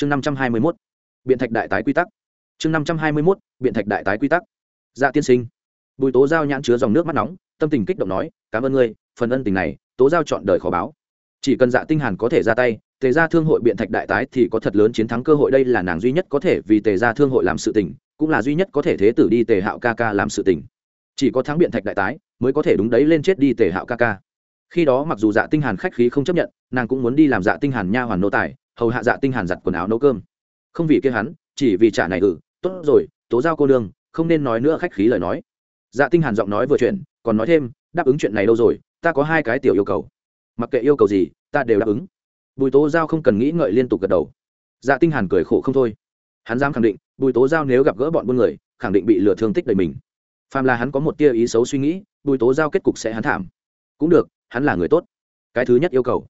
chương năm trăm hai mươi mốt, biện thạch đại tái quy tắc. Chương năm trăm hai mươi mốt, biện thạch đại tái quy tắc. Dạ tiên sinh. Bùi tố giao nhãn chứa dòng nước mắt nóng, tâm tình kích động nói, cảm ơn ngươi, phần ân tình này, tố giao chọn đời khó báo. Chỉ cần dạ tinh hàn có thể ra tay, tề gia thương hội biện thạch đại tái thì có thật lớn chiến thắng cơ hội. Đây là nàng duy nhất có thể vì tề gia thương hội làm sự tình, cũng là duy nhất có thể thế tử đi tề hạo ca ca làm sự tình. Chỉ có thắng biện thạch đại tái, mới có thể đúng đấy lên chết đi tề hạo ca ca. Khi đó mặc dù dạ tinh hàn khách khí không chấp nhận, nàng cũng muốn đi làm dạ tinh hàn nha hoàn nô tài hầu hạ dạ tinh hàn giặt quần áo nấu cơm. Không vì kia hắn, chỉ vì trả này ừ tốt rồi, tố giao cô nương, không nên nói nữa khách khí lời nói. Dạ tinh hàn giọng nói vừa chuyện còn nói thêm, đáp ứng chuyện này đâu rồi, ta có hai cái tiểu yêu cầu. Mặc kệ yêu cầu gì, ta đều đáp ứng. Bùi tố giao không cần nghĩ ngợi liên tục gật đầu. Dạ tinh hàn cười khổ không thôi. Hắn dám khẳng định, bùi tố giao nếu gặp gỡ bọn buôn người, khẳng định bị lừa thương tích đầy mình. Phàm là hắn có một tia ý xấu suy nghĩ, bùi tố giao kết cục sẽ hắn thảm. Cũng được, hắn là người tốt. Cái thứ nhất yêu cầu.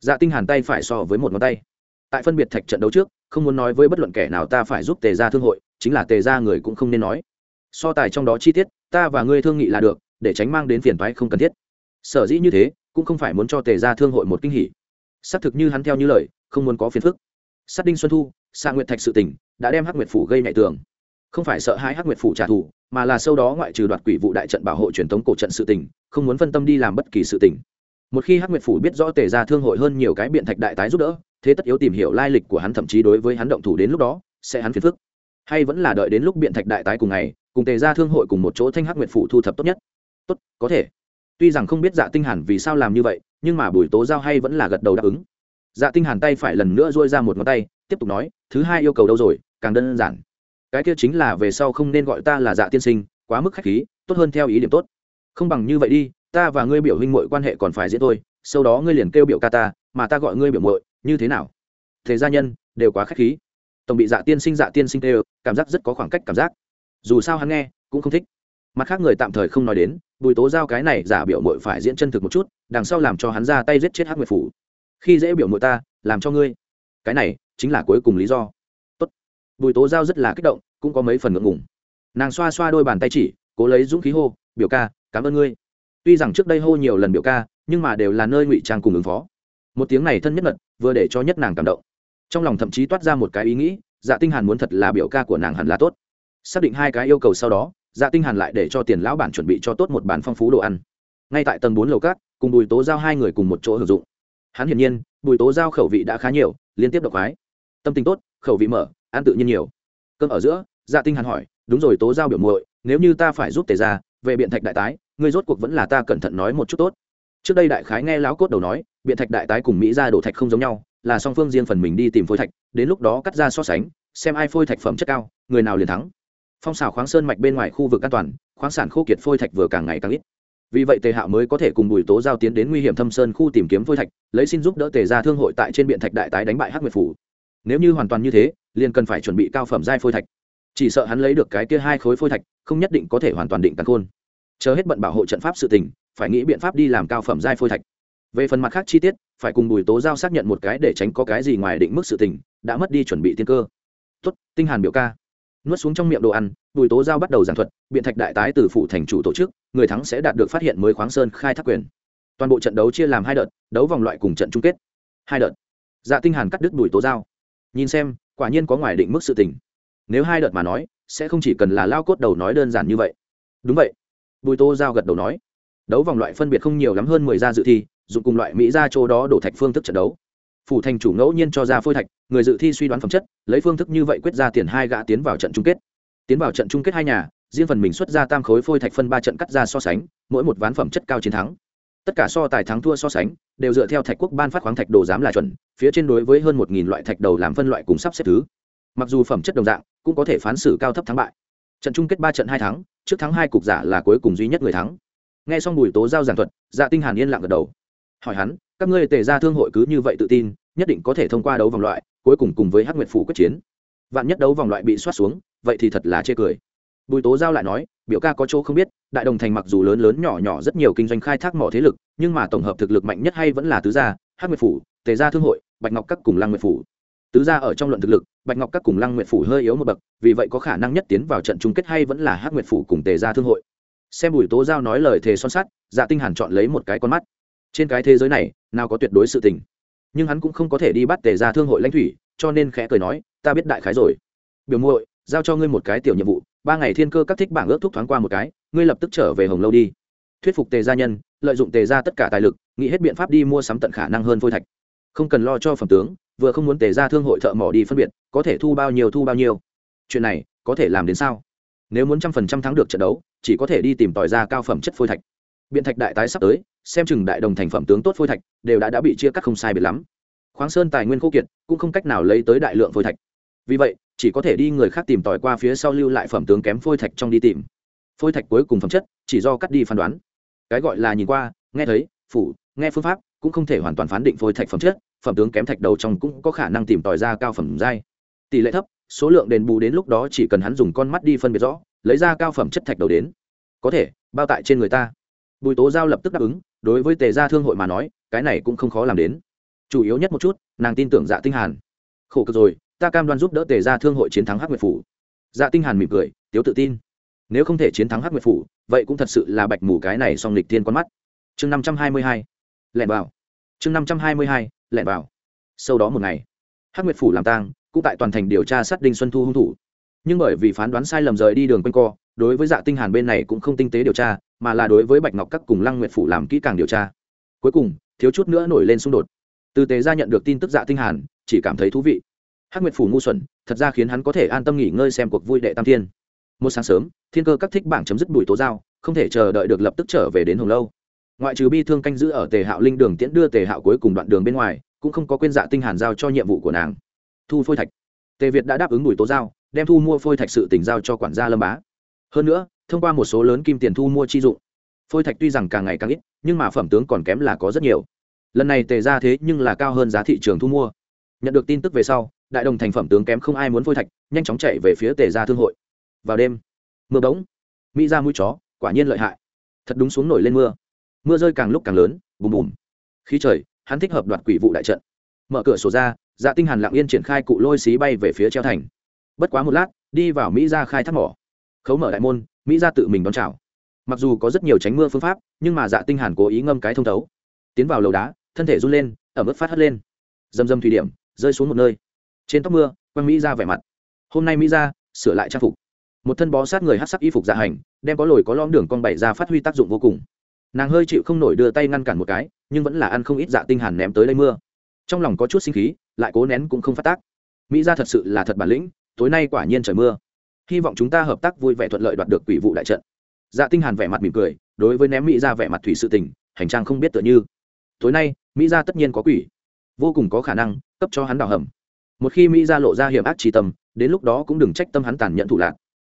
Dạ tinh hàn tay phải so với một ngón tay tại phân biệt thạch trận đấu trước không muốn nói với bất luận kẻ nào ta phải giúp tề gia thương hội chính là tề gia người cũng không nên nói. So tài trong đó chi tiết ta và ngươi thương nghị là được để tránh mang đến phiền toái không cần thiết. Sở dĩ như thế cũng không phải muốn cho tề gia thương hội một kinh hỉ. Xác thực như hắn theo như lời không muốn có phiền phức. Sát đinh xuân thu sa nguyệt thạch sự Tỉnh đã đem hắc nguyệt phủ gây nhạy tường. Không phải sợ hãi hắc nguyệt phủ trả thù mà là sau đó ngoại trừ đoạt quỷ vụ đại trận bảo hộ truyền thống cổ trận sự Tỉnh, không muốn phân tâm đi làm bất kỳ sự tình. Một khi hắc nguyệt phủ biết rõ tề gia thương hội hơn nhiều cái biện thạch đại tái giúp đỡ thế tất yếu tìm hiểu lai lịch của hắn, thậm chí đối với hắn động thủ đến lúc đó, sẽ hắn phiền phức. Hay vẫn là đợi đến lúc biện thạch đại tái cùng ngày, cùng tề gia thương hội cùng một chỗ thanh hắc nguyện phụ thu thập tốt nhất? Tốt, có thể. Tuy rằng không biết dạ tinh hàn vì sao làm như vậy, nhưng mà bùi tố giao hay vẫn là gật đầu đáp ứng. Dạ tinh hàn tay phải lần nữa duỗi ra một ngón tay, tiếp tục nói, thứ hai yêu cầu đâu rồi? Càng đơn giản. Cái kia chính là về sau không nên gọi ta là dạ tiên sinh, quá mức khách khí, tốt hơn theo ý điểm tốt. Không bằng như vậy đi, ta và ngươi biểu huynh muội quan hệ còn phải diễn thôi, sau đó ngươi liền kêu biểu ca ta, mà ta gọi ngươi biểu muội như thế nào? Thế gia nhân, đều quá khách khí. Tổng bị dạ tiên sinh dạ tiên sinh tê cảm giác rất có khoảng cách cảm giác. Dù sao hắn nghe, cũng không thích. Mặt khác người tạm thời không nói đến, bùi tố giao cái này giả biểu mội phải diễn chân thực một chút, đằng sau làm cho hắn ra tay giết chết hát nguyệt phủ. Khi dễ biểu mội ta, làm cho ngươi. Cái này, chính là cuối cùng lý do. Tốt. bùi tố giao rất là kích động, cũng có mấy phần ngượng ngùng. Nàng xoa xoa đôi bàn tay chỉ, cố lấy dũng khí hô, biểu ca, cảm ơn ngươi. Tuy rằng trước đây hô nhiều lần biểu ca, nhưng mà đều là nơi ngụy trang cùng ứng phó một tiếng này thân nhất mật, vừa để cho nhất nàng cảm động. Trong lòng thậm chí toát ra một cái ý nghĩ dạ tinh hàn muốn thật là biểu ca của nàng hẳn là tốt. Xác định hai cái yêu cầu sau đó dạ tinh hàn lại để cho tiền lão bản chuẩn bị cho tốt một bàn phong phú đồ ăn. Ngay tại tầng bốn lầu cát cùng bùi tố giao hai người cùng một chỗ hưởng dụng. Hắn hiển nhiên, bùi tố giao khẩu vị đã khá nhiều, liên tiếp độc khoái tâm tình tốt, khẩu vị mở, ăn tự nhiên nhiều. Cơm ở giữa dạ tinh hàn hỏi, đúng rồi, tố giao biểu muội, nếu như ta phải giúp tề gia, về biện thạch đại tái, ngươi rốt cuộc vẫn là ta cẩn thận nói một chút tốt. Trước đây đại khái nghe lão cốt đầu nói biện thạch đại tái cùng mỹ gia đổ thạch không giống nhau, là song phương riêng phần mình đi tìm phôi thạch, đến lúc đó cắt ra so sánh, xem ai phôi thạch phẩm chất cao, người nào liền thắng. Phong xào khoáng sơn mạch bên ngoài khu vực an toàn, khoáng sản khô kiệt phôi thạch vừa càng ngày càng ít. Vì vậy tề hạo mới có thể cùng bùi tố giao tiến đến nguy hiểm thâm sơn khu tìm kiếm phôi thạch, lấy xin giúp đỡ tề ra thương hội tại trên biện thạch đại tái đánh bại hắc nguyệt phủ. Nếu như hoàn toàn như thế, liền cần phải chuẩn bị cao phẩm giai phôi thạch. Chỉ sợ hắn lấy được cái kia hai khối phôi thạch, không nhất định có thể hoàn toàn định căn khôn. Chờ hết bận bảo hộ trận pháp sự tình, phải nghĩ biện pháp đi làm cao phẩm giai phôi thạch về phần mặt khác chi tiết, phải cùng bùi tố giao xác nhận một cái để tránh có cái gì ngoài định mức sự tình, đã mất đi chuẩn bị tiên cơ. Tốt, tinh hàn biểu ca. Nuốt xuống trong miệng đồ ăn, bùi tố giao bắt đầu giảng thuật, biện thạch đại tái từ phủ thành chủ tổ chức, người thắng sẽ đạt được phát hiện mới khoáng sơn khai thác quyền. Toàn bộ trận đấu chia làm hai đợt, đấu vòng loại cùng trận chung kết. Hai đợt. Dạ tinh hàn cắt đứt bùi tố giao. Nhìn xem, quả nhiên có ngoài định mức sự tình. Nếu hai đợt mà nói, sẽ không chỉ cần là lao cốt đầu nói đơn giản như vậy. Đúng vậy. Bùi tố giao gật đầu nói. Đấu vòng loại phân biệt không nhiều lắm hơn mười gia dự thi dùng cùng loại mỹ ra chỗ đó đổ thạch phương thức trận đấu. Phủ thành chủ ngẫu nhiên cho ra phôi thạch, người dự thi suy đoán phẩm chất, lấy phương thức như vậy quyết ra tiền hai gã tiến vào trận chung kết. Tiến vào trận chung kết hai nhà, riêng phần mình xuất ra tam khối phôi thạch phân ba trận cắt ra so sánh, mỗi một ván phẩm chất cao chiến thắng. Tất cả so tài thắng thua so sánh, đều dựa theo thạch quốc ban phát khoáng thạch đồ giám là chuẩn, phía trên đối với hơn một nghìn loại thạch đầu làm phân loại cùng sắp xếp thứ. Mặc dù phẩm chất đồng dạng, cũng có thể phán xử cao thấp thắng bại. Trận chung kết ba trận hai thắng, trước thắng hai cục giả là cuối cùng duy nhất người thắng. Nghe xong bùi tố giao giảng thuật dạ tinh hàn yên lặng gật đầu hỏi hắn, các ngươi tề ra thương hội cứ như vậy tự tin, nhất định có thể thông qua đấu vòng loại, cuối cùng cùng với hắc nguyệt phủ quyết chiến. Vạn nhất đấu vòng loại bị soát xuống, vậy thì thật là chê cười. Bùi tố giao lại nói, biểu ca có chỗ không biết, đại đồng thành mặc dù lớn lớn nhỏ nhỏ rất nhiều kinh doanh khai thác mỏ thế lực, nhưng mà tổng hợp thực lực mạnh nhất hay vẫn là tứ gia, hắc nguyệt phủ, tề gia thương hội, bạch ngọc các cùng lăng nguyệt phủ. Tứ gia ở trong luận thực lực, bạch ngọc các cùng lăng nguyệt phủ hơi yếu một bậc, vì vậy có khả năng nhất tiến vào trận chung kết hay vẫn là hắc nguyệt phủ cùng tề gia thương hội. Xem bùi tố giao nói lời thề son sắt dạ tinh hàn chọn lấy một cái con mắt trên cái thế giới này, nào có tuyệt đối sự tình. Nhưng hắn cũng không có thể đi bắt tề ra thương hội lãnh thủy, cho nên khẽ cười nói, ta biết đại khái rồi. Biểu muội, giao cho ngươi một cái tiểu nhiệm vụ, ba ngày thiên cơ các thích bảng ước thúc thoáng qua một cái, ngươi lập tức trở về hồng lâu đi. Thuyết phục tề gia nhân, lợi dụng tề gia tất cả tài lực, nghĩ hết biện pháp đi mua sắm tận khả năng hơn phôi thạch. Không cần lo cho phẩm tướng, vừa không muốn tề gia thương hội thợ mỏ đi phân biệt, có thể thu bao nhiêu thu bao nhiêu. Chuyện này, có thể làm đến sao? Nếu muốn trăm phần trăm thắng được trận đấu, chỉ có thể đi tìm tòi ra cao phẩm chất phôi thạch biện thạch đại tái sắp tới, xem chừng đại đồng thành phẩm tướng tốt phôi thạch đều đã đã bị chia cắt không sai biệt lắm. Khoáng sơn tài nguyên khô kiệt, cũng không cách nào lấy tới đại lượng phôi thạch. Vì vậy, chỉ có thể đi người khác tìm tòi qua phía sau lưu lại phẩm tướng kém phôi thạch trong đi tìm. Phôi thạch cuối cùng phẩm chất, chỉ do cắt đi phán đoán. Cái gọi là nhìn qua, nghe thấy, phủ, nghe phương pháp, cũng không thể hoàn toàn phán định phôi thạch phẩm chất, phẩm tướng kém thạch đầu trong cũng có khả năng tìm tòi ra cao phẩm dai tỷ lệ thấp, số lượng đền bù đến lúc đó chỉ cần hắn dùng con mắt đi phân biệt rõ, lấy ra cao phẩm chất thạch đầu đến. Có thể, bao tại trên người ta bùi tố giao lập tức đáp ứng, đối với tề gia thương hội mà nói, cái này cũng không khó làm đến. Chủ yếu nhất một chút, nàng tin tưởng dạ tinh hàn. Khổ cực rồi, ta cam đoan giúp đỡ tề gia thương hội chiến thắng hắc nguyệt phủ. Dạ tinh hàn mỉm cười, tiếu tự tin. Nếu không thể chiến thắng hắc nguyệt phủ, vậy cũng thật sự là bạch mù cái này song lịch thiên con mắt. Chương năm trăm hai mươi hai vào. Chương năm trăm hai mươi hai vào. Sau đó một ngày, hắc nguyệt phủ làm tang, cũng tại toàn thành điều tra sát đinh xuân thu hung thủ. Nhưng bởi vì phán đoán sai lầm rời đi đường quanh co đối với dạ tinh hàn bên này cũng không tinh tế điều tra, mà là đối với bạch ngọc các cùng lăng nguyệt phủ làm kỹ càng điều tra. Cuối cùng, thiếu chút nữa nổi lên xung đột. Từ tế gia nhận được tin tức dạ tinh hàn, chỉ cảm thấy thú vị. Hắc nguyệt phủ ngu xuẩn, thật ra khiến hắn có thể an tâm nghỉ ngơi xem cuộc vui đệ tam thiên. Một sáng sớm, thiên cơ các thích bảng chấm dứt buổi tố giao, không thể chờ đợi được lập tức trở về đến hồng lâu. Ngoại trừ bi thương canh giữ ở tề hạo linh đường tiễn đưa tề hạo cuối cùng đoạn đường bên ngoài, cũng không có quên dạ tinh hàn giao cho nhiệm vụ của nàng. Thu phôi thạch. Tề việt đã đáp ứng buổi tố giao, đem thu mua phôi thạch sự tỉnh giao cho quản gia lâm bá hơn nữa, thông qua một số lớn kim tiền thu mua chi dụng, phôi thạch tuy rằng càng ngày càng ít, nhưng mà phẩm tướng còn kém là có rất nhiều. Lần này tề ra thế nhưng là cao hơn giá thị trường thu mua. Nhận được tin tức về sau, đại đồng thành phẩm tướng kém không ai muốn phôi thạch, nhanh chóng chạy về phía tề ra thương hội. Vào đêm, mưa bỗng, mỹ ra mũi chó, quả nhiên lợi hại. Thật đúng xuống nổi lên mưa. Mưa rơi càng lúc càng lớn, bùm bùm. Khí trời, hắn thích hợp đoạt quỷ vụ đại trận. Mở cửa sổ ra dạ tinh hàn lặng yên triển khai cụ lôi xí bay về phía treo thành. Bất quá một lát, đi vào mỹ ra khai thác mỏ khấu mở đại môn, mỹ ra tự mình đón chào. Mặc dù có rất nhiều tránh mưa phương pháp, nhưng mà dạ tinh hàn cố ý ngâm cái thông thấu. Tiến vào lầu đá, thân thể run lên ở mức phát hất lên. Dầm dầm thủy điểm, rơi xuống một nơi. Trên tóc mưa quanh mỹ ra vẻ mặt. Hôm nay mỹ ra sửa lại trang phục. Một thân bó sát người hát sắc y phục dạ hành, đem có lồi có lõm đường con bảy ra phát huy tác dụng vô cùng. Nàng hơi chịu không nổi đưa tay ngăn cản một cái, nhưng vẫn là ăn không ít dạ tinh hàn ném tới đây mưa. Trong lòng có chút sinh khí, lại cố nén cũng không phát tác. Mỹ ra thật sự là thật bản lĩnh, tối nay quả nhiên trời mưa hy vọng chúng ta hợp tác vui vẻ thuận lợi đoạt được quỷ vụ đại trận. Dạ tinh hàn vẻ mặt mỉm cười, đối với ném mỹ ra vẻ mặt thủy sự tình, hành trang không biết tựa như. Tối nay, mỹ ra tất nhiên có quỷ. Vô cùng có khả năng, cấp cho hắn đào hầm. Một khi mỹ ra lộ ra hiểm ác trí tâm, đến lúc đó cũng đừng trách tâm hắn tàn nhẫn thủ lạc.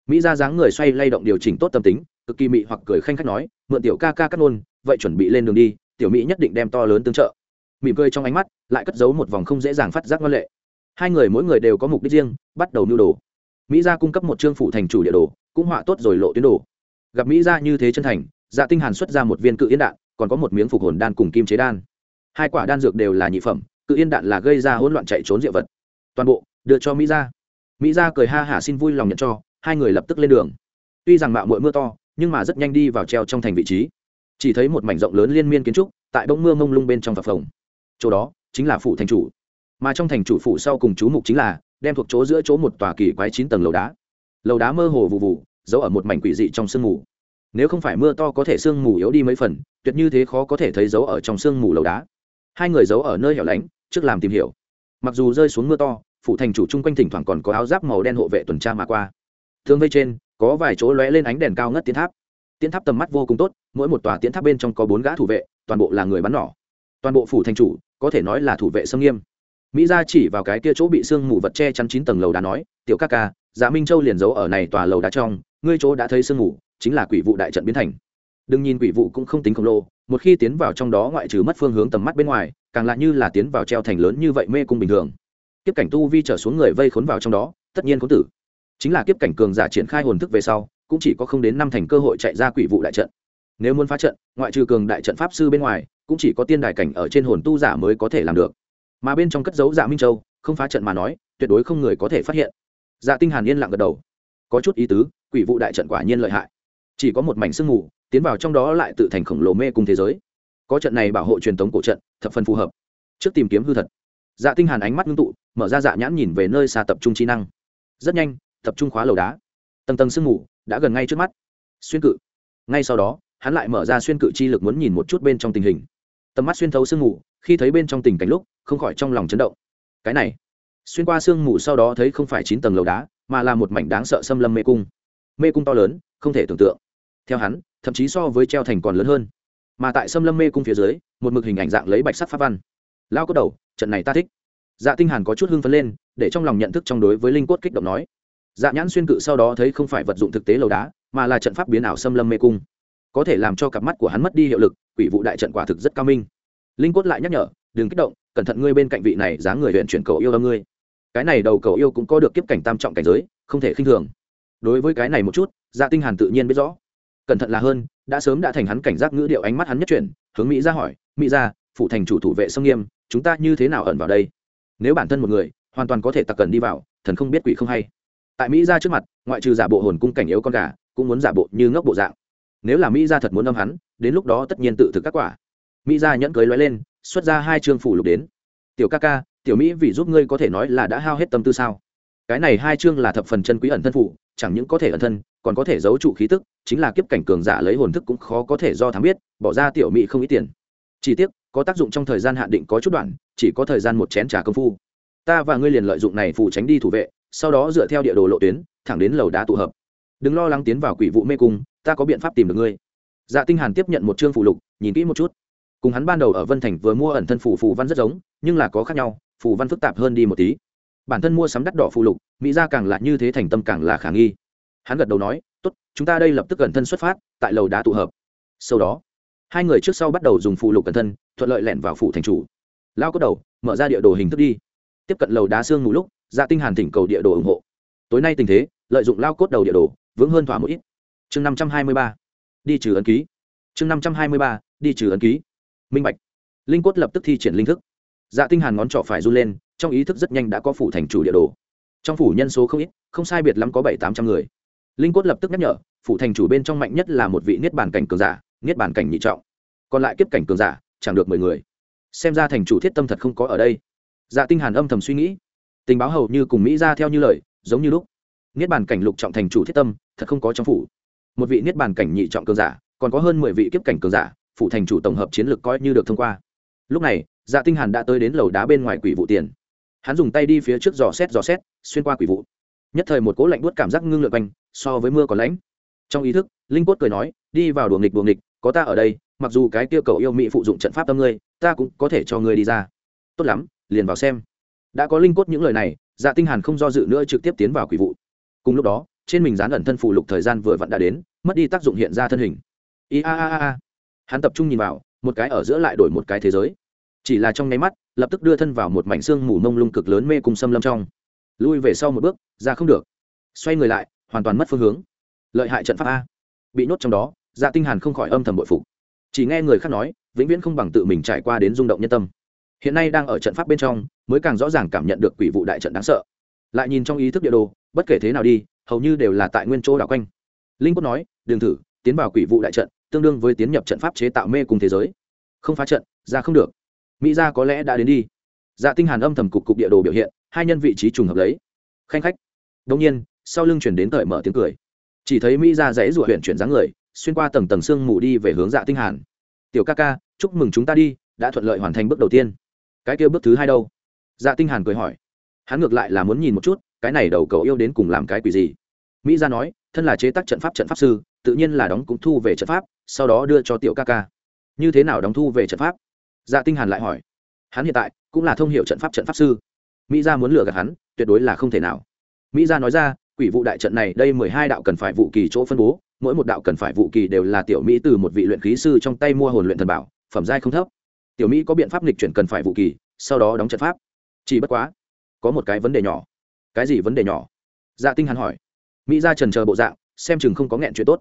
Mỹ ra dáng người xoay lay động điều chỉnh tốt tâm tính, cực kỳ mị hoặc cười khanh khách nói, mượn tiểu ca ca cắt nôn vậy chuẩn bị lên đường đi, tiểu mỹ nhất định đem to lớn tương trợ. Mỉm cười trong ánh mắt, lại cất giấu một vòng không dễ dàng phát giác ngoan lệ. Hai người mỗi người đều có mục đích riêng, bắt đầu nưu đồ mỹ gia cung cấp một chương phụ thành chủ địa đồ, cũng họa tốt rồi lộ tuyến đồ. Gặp mỹ gia như thế chân thành dạ tinh hàn xuất ra một viên cự yên đạn, còn có một miếng phục hồn đan cùng kim chế đan. Hai quả đan dược đều là nhị phẩm, cự yên đạn là gây ra hỗn loạn chạy trốn diệu vật. Toàn bộ, đưa cho mỹ gia. Mỹ gia cười ha hả xin vui lòng nhận cho, hai người lập tức lên đường. Tuy rằng mạo muội mưa to, nhưng mà rất nhanh đi vào treo trong thành vị trí. Chỉ thấy một mảnh rộng lớn liên miên kiến trúc, tại bông mưa mông lung bên trong phập phồng. Chỗ đó, chính là phủ thành chủ. Mà trong thành chủ phủ sau cùng chú mục chính là đem thuộc chỗ giữa chỗ một tòa kỳ quái chín tầng lầu đá. Lầu đá mơ hồ vụ vụ, giấu ở một mảnh quỷ dị trong sương mù. Nếu không phải mưa to có thể sương mù yếu đi mấy phần, tuyệt như thế khó có thể thấy dấu ở trong sương mù lầu đá. Hai người giấu ở nơi hẻo lánh, trước làm tìm hiểu. Mặc dù rơi xuống mưa to phụ thành chủ chung quanh thỉnh thoảng còn có áo giáp màu đen hộ vệ tuần tra mà qua. Thương vây trên, có vài chỗ lóe lên ánh đèn cao ngất tiến tháp. Tiến tháp tầm mắt vô cùng tốt, mỗi một tòa tiến tháp bên trong có bốn gã thủ vệ, toàn bộ là người bắn nỏ. Toàn bộ phủ thành chủ, có thể nói là thủ vệ sâm nghiêm mỹ gia chỉ vào cái kia chỗ bị sương mù vật che chắn chín tầng lầu đá nói, tiểu ca ca giá minh châu liền giấu ở này tòa lầu đá trong, ngươi chỗ đã thấy sương mù, chính là quỷ vụ đại trận biến thành. Đừng nhìn quỷ vụ cũng không tính khổng lồ, một khi tiến vào trong đó ngoại trừ mất phương hướng tầm mắt bên ngoài, càng lạ như là tiến vào treo thành lớn như vậy mê cung bình thường. Kiếp cảnh tu vi trở xuống người vây khốn vào trong đó, tất nhiên khốn tử. Chính là kiếp cảnh cường giả triển khai hồn thức về sau, cũng chỉ có không đến năm thành cơ hội chạy ra quỷ vụ đại trận. Nếu muốn phá trận, ngoại trừ cường đại trận pháp sư bên ngoài, cũng chỉ có tiên đài cảnh ở trên hồn tu giả mới có thể làm được mà bên trong cất dấu dạ minh châu, không phá trận mà nói, tuyệt đối không người có thể phát hiện. Dạ tinh hàn yên lặng gật đầu. Có chút ý tứ, quỷ vụ đại trận quả nhiên lợi hại. Chỉ có một mảnh sương mù, tiến vào trong đó lại tự thành khổng lồ mê cung thế giới. Có trận này bảo hộ truyền thống cổ trận, thập phần phù hợp. Trước tìm kiếm hư thật. Dạ tinh hàn ánh mắt ngưng tụ, mở ra dạ nhãn nhìn về nơi xa tập trung trí năng. Rất nhanh, tập trung khóa lầu đá. Tầng tầng sương mù đã gần ngay trước mắt. Xuyên cự. Ngay sau đó, hắn lại mở ra xuyên cự chi lực muốn nhìn một chút bên trong tình hình tầm mắt xuyên thấu sương mù, khi thấy bên trong tình cảnh lúc, không khỏi trong lòng chấn động. Cái này, xuyên qua sương mù sau đó thấy không phải chín tầng lầu đá, mà là một mảnh đáng sợ xâm lâm mê cung. Mê cung to lớn, không thể tưởng tượng. Theo hắn, thậm chí so với treo thành còn lớn hơn. Mà tại xâm lâm mê cung phía dưới, một mực hình ảnh dạng lấy bạch sắc pháp văn. Lao cốt đầu, trận này ta thích. Dạ tinh hàn có chút hưng phấn lên, để trong lòng nhận thức trong đối với linh cốt kích động nói. Dạ nhãn xuyên cự sau đó thấy không phải vật dụng thực tế lầu đá, mà là trận pháp biến ảo xâm lâm mê cung có thể làm cho cặp mắt của hắn mất đi hiệu lực, quỷ vụ đại trận quả thực rất cao minh. Linh cốt lại nhắc nhở, đừng kích động, cẩn thận ngươi bên cạnh vị này dáng người huyện chuyển cầu yêu âm ngươi. Cái này đầu cầu yêu cũng có được kiếp cảnh tam trọng cảnh giới, không thể khinh thường. Đối với cái này một chút dạ tinh hàn tự nhiên biết rõ. Cẩn thận là hơn, đã sớm đã thành hắn cảnh giác ngữ điệu ánh mắt hắn nhất chuyển, hướng mỹ ra hỏi, mỹ ra phụ thành chủ thủ vệ sông nghiêm, chúng ta như thế nào ẩn vào đây? Nếu bản thân một người, hoàn toàn có thể tặc cần đi vào, thần không biết quỷ không hay. Tại mỹ ra trước mặt, ngoại trừ giả bộ hồn cung cảnh yếu con gà, cũng muốn giả bộ như ngốc bộ dạng nếu là mỹ gia thật muốn âm hắn, đến lúc đó tất nhiên tự thực các quả. Mỹ gia nhẫn cưới lóe lên, xuất ra hai chương phủ lục đến. Tiểu ca ca, tiểu mỹ vì giúp ngươi có thể nói là đã hao hết tâm tư sao? Cái này hai chương là thập phần chân quý ẩn thân phủ, chẳng những có thể ẩn thân, còn có thể giấu trụ khí tức, chính là kiếp cảnh cường giả lấy hồn thức cũng khó có thể do thám biết, bỏ ra tiểu mỹ không ít tiền. Chỉ tiếc, có tác dụng trong thời gian hạn định có chút đoạn, chỉ có thời gian một chén trà công phu. Ta và ngươi liền lợi dụng này phủ tránh đi thủ vệ, sau đó dựa theo địa đồ lộ tuyến, thẳng đến lầu đá tụ hợp. Đừng lo lắng tiến vào quỷ vụ mê cung ta có biện pháp tìm được ngươi. Dạ tinh hàn tiếp nhận một chương phụ lục, nhìn kỹ một chút. Cùng hắn ban đầu ở vân thành vừa mua ẩn thân phù phù văn rất giống, nhưng là có khác nhau, phù văn phức tạp hơn đi một tí. Bản thân mua sắm đắt đỏ phụ lục, mỹ ra càng là như thế thành tâm càng là khả nghi. Hắn gật đầu nói, tốt, chúng ta đây lập tức cẩn thân xuất phát, tại lầu đá tụ hợp. Sau đó, hai người trước sau bắt đầu dùng phụ lục cẩn thân, thuận lợi lẻn vào phủ thành chủ. Lao có đầu, mở ra địa đồ hình thức đi. Tiếp cận lầu đá xương mù lúc dạ tinh hàn thỉnh cầu địa đồ ủng hộ. Tối nay tình thế, lợi dụng lao cốt đầu địa đồ, vững hơn thỏa một ít chương năm trăm hai mươi ba, đi trừ ấn ký. chương năm trăm hai mươi ba, đi trừ ấn ký. Minh bạch. Linh cốt lập tức thi triển linh thức. Dạ tinh hàn ngón trỏ phải run lên, trong ý thức rất nhanh đã có phủ thành chủ địa đồ. Trong phủ nhân số không ít, không sai biệt lắm có bảy tám trăm người. Linh cốt lập tức nhắc nhở, phủ thành chủ bên trong mạnh nhất là một vị niết bàn cảnh cường giả, niết bàn cảnh nhị trọng. Còn lại kiếp cảnh cường giả, chẳng được mười người. Xem ra thành chủ thiết tâm thật không có ở đây. Dạ tinh hàn âm thầm suy nghĩ. Tình báo hầu như cùng mỹ ra theo như lời, giống như lúc. Niết bàn cảnh lục trọng thành chủ thiết tâm, thật không có trong phủ một vị niết bàn cảnh nhị trọng cường giả, còn có hơn mười vị kiếp cảnh cường giả, phủ thành chủ tổng hợp chiến lược coi như được thông qua. Lúc này dạ tinh hàn đã tới đến lầu đá bên ngoài quỷ vụ tiền. Hắn dùng tay đi phía trước dò xét dò xét, xuyên qua quỷ vụ. Nhất thời một cỗ lạnh buốt cảm giác ngưng lượn quanh, so với mưa còn lạnh. Trong ý thức, linh cốt cười nói, đi vào đùa nghịch đùa nghịch, có ta ở đây, mặc dù cái kia cầu yêu mỹ phụ dụng trận pháp tâm ngươi, ta cũng có thể cho ngươi đi ra. Tốt lắm, liền vào xem. Đã có linh cốt những lời này dạ tinh hàn không do dự nữa trực tiếp tiến vào quỷ vụ. Cùng lúc đó trên mình dán ẩn thân phù lục thời gian vừa vặn đã đến, mất đi tác dụng hiện ra thân hình. I a a a hắn tập trung nhìn vào, một cái ở giữa lại đổi một cái thế giới. Chỉ là trong nháy mắt, lập tức đưa thân vào một mảnh xương mù mông lung cực lớn mê cùng xâm lâm trong. Lui về sau một bước, ra không được. Xoay người lại, hoàn toàn mất phương hướng. Lợi hại trận pháp a. Bị nhốt trong đó dạ tinh hàn không khỏi âm thầm bội phục. Chỉ nghe người khác nói, vĩnh viễn không bằng tự mình trải qua đến rung động nhân tâm. Hiện nay đang ở trận pháp bên trong, mới càng rõ ràng cảm nhận được quỷ vụ đại trận đáng sợ. Lại nhìn trong ý thức địa đồ, bất kể thế nào đi hầu như đều là tại nguyên chỗ đảo quanh. Linh quốc nói đừng thử, tiến vào quỷ vụ đại trận, tương đương với tiến nhập trận pháp chế tạo mê cùng thế giới. Không phá trận, ra không được. Mỹ ra có lẽ đã đến đi. Dạ tinh hàn âm thầm cục cục địa đồ biểu hiện, hai nhân vị trí trùng hợp lấy. Khanh khách. Đương nhiên, sau lưng chuyển đến cởi mở tiếng cười. Chỉ thấy mỹ ra dãy ruột huyện chuyển dáng người, xuyên qua tầng tầng xương mù đi về hướng dạ tinh hàn. Tiểu ca ca, chúc mừng chúng ta đi, đã thuận lợi hoàn thành bước đầu tiên. Cái kia bước thứ hai đâu? Dạ tinh hàn cười hỏi. Hắn ngược lại là muốn nhìn một chút cái này đầu cầu yêu đến cùng làm cái quỷ gì? Mỹ gia nói, thân là chế tác trận pháp trận pháp sư, tự nhiên là đóng cũng thu về trận pháp, sau đó đưa cho tiểu ca ca. Như thế nào đóng thu về trận pháp? Dạ tinh hàn lại hỏi. Hắn hiện tại cũng là thông hiệu trận pháp trận pháp sư. Mỹ gia muốn lừa gạt hắn, tuyệt đối là không thể nào. Mỹ gia nói ra, quỷ vụ đại trận này, đây mười hai đạo cần phải vụ kỳ chỗ phân bố, mỗi một đạo cần phải vụ kỳ đều là tiểu mỹ từ một vị luyện khí sư trong tay mua hồn luyện thần bảo, phẩm giai không thấp. Tiểu mỹ có biện pháp lịch chuyển cần phải vụ kỳ, sau đó đóng trận pháp. Chỉ bất quá, có một cái vấn đề nhỏ cái gì vấn đề nhỏ? Dạ tinh hàn hỏi. Mỹ gia trần chờ bộ dạng, xem chừng không có nghẹn chuyện tốt.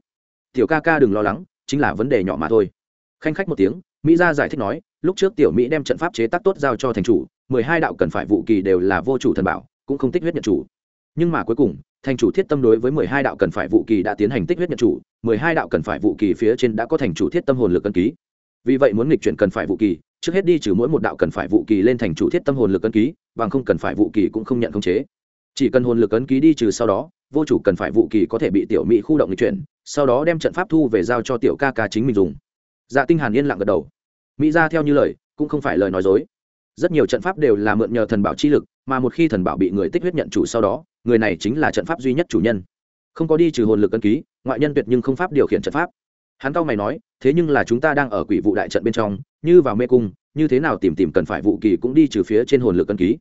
Tiểu ca ca đừng lo lắng, chính là vấn đề nhỏ mà thôi. Khanh khách một tiếng, mỹ gia giải thích nói, lúc trước tiểu mỹ đem trận pháp chế tác tốt giao cho thành chủ, mười hai đạo cần phải vụ kỳ đều là vô chủ thần bảo, cũng không tích huyết nhận chủ. Nhưng mà cuối cùng, thành chủ thiết tâm đối với mười hai đạo cần phải vụ kỳ đã tiến hành tích huyết nhận chủ, mười hai đạo cần phải vụ kỳ phía trên đã có thành chủ thiết tâm hồn lực cân ký. Vì vậy muốn nghịch chuyển cần phải vụ kỳ, trước hết đi trừ mỗi một đạo cần phải vụ kỳ lên thành chủ thiết tâm hồn lực cân ký, bằng không cần phải vụ kỳ cũng không nhận khống chế chỉ cần hồn lực ấn ký đi trừ sau đó, vô chủ cần phải vụ kỳ có thể bị tiểu mỹ khu động di chuyển, sau đó đem trận pháp thu về giao cho tiểu ca ca chính mình dùng. Dạ tinh hàn yên lặng gật đầu. Mỹ ra theo như lời, cũng không phải lời nói dối. Rất nhiều trận pháp đều là mượn nhờ thần bảo chi lực, mà một khi thần bảo bị người tích huyết nhận chủ sau đó, người này chính là trận pháp duy nhất chủ nhân. Không có đi trừ hồn lực ấn ký, ngoại nhân tuyệt nhưng không pháp điều khiển trận pháp. Hắn cao mày nói, thế nhưng là chúng ta đang ở quỷ vụ đại trận bên trong, như vào mê cung, như thế nào tìm tìm cần phải vụ kỳ cũng đi trừ phía trên hồn lực ấn ký.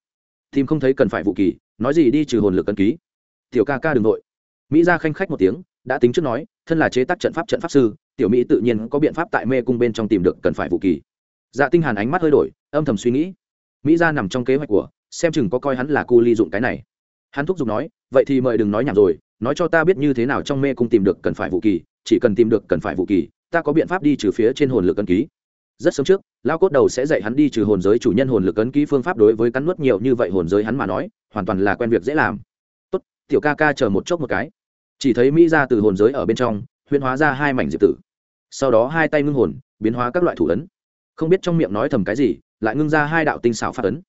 Tìm không thấy cần phải vụ kỳ nói gì đi trừ hồn lực cân ký. Tiểu ca ca đừng nội mỹ ra khanh khách một tiếng, đã tính trước nói, thân là chế tác trận pháp trận pháp sư, tiểu mỹ tự nhiên có biện pháp tại mê cung bên trong tìm được cần phải vũ kỳ. Dạ tinh hàn ánh mắt hơi đổi, âm thầm suy nghĩ. Mỹ ra nằm trong kế hoạch của, xem chừng có coi hắn là cu ly dụng cái này. Hắn thúc giục nói, vậy thì mời đừng nói nhảm rồi, nói cho ta biết như thế nào trong mê cung tìm được cần phải vũ kỳ, chỉ cần tìm được cần phải vũ kỳ, ta có biện pháp đi trừ phía trên hồn lực cân ký rất sớm trước lao cốt đầu sẽ dạy hắn đi trừ hồn giới chủ nhân hồn lực ấn ký phương pháp đối với cắn nuốt nhiều như vậy hồn giới hắn mà nói, hoàn toàn là quen việc dễ làm. Tốt, tiểu ca ca chờ một chốc một cái. Chỉ thấy mỹ ra từ hồn giới ở bên trong, huyễn hóa ra hai mảnh diệp tử. Sau đó hai tay ngưng hồn, biến hóa các loại thủ ấn. Không biết trong miệng nói thầm cái gì, lại ngưng ra hai đạo tinh xảo pháp ấn.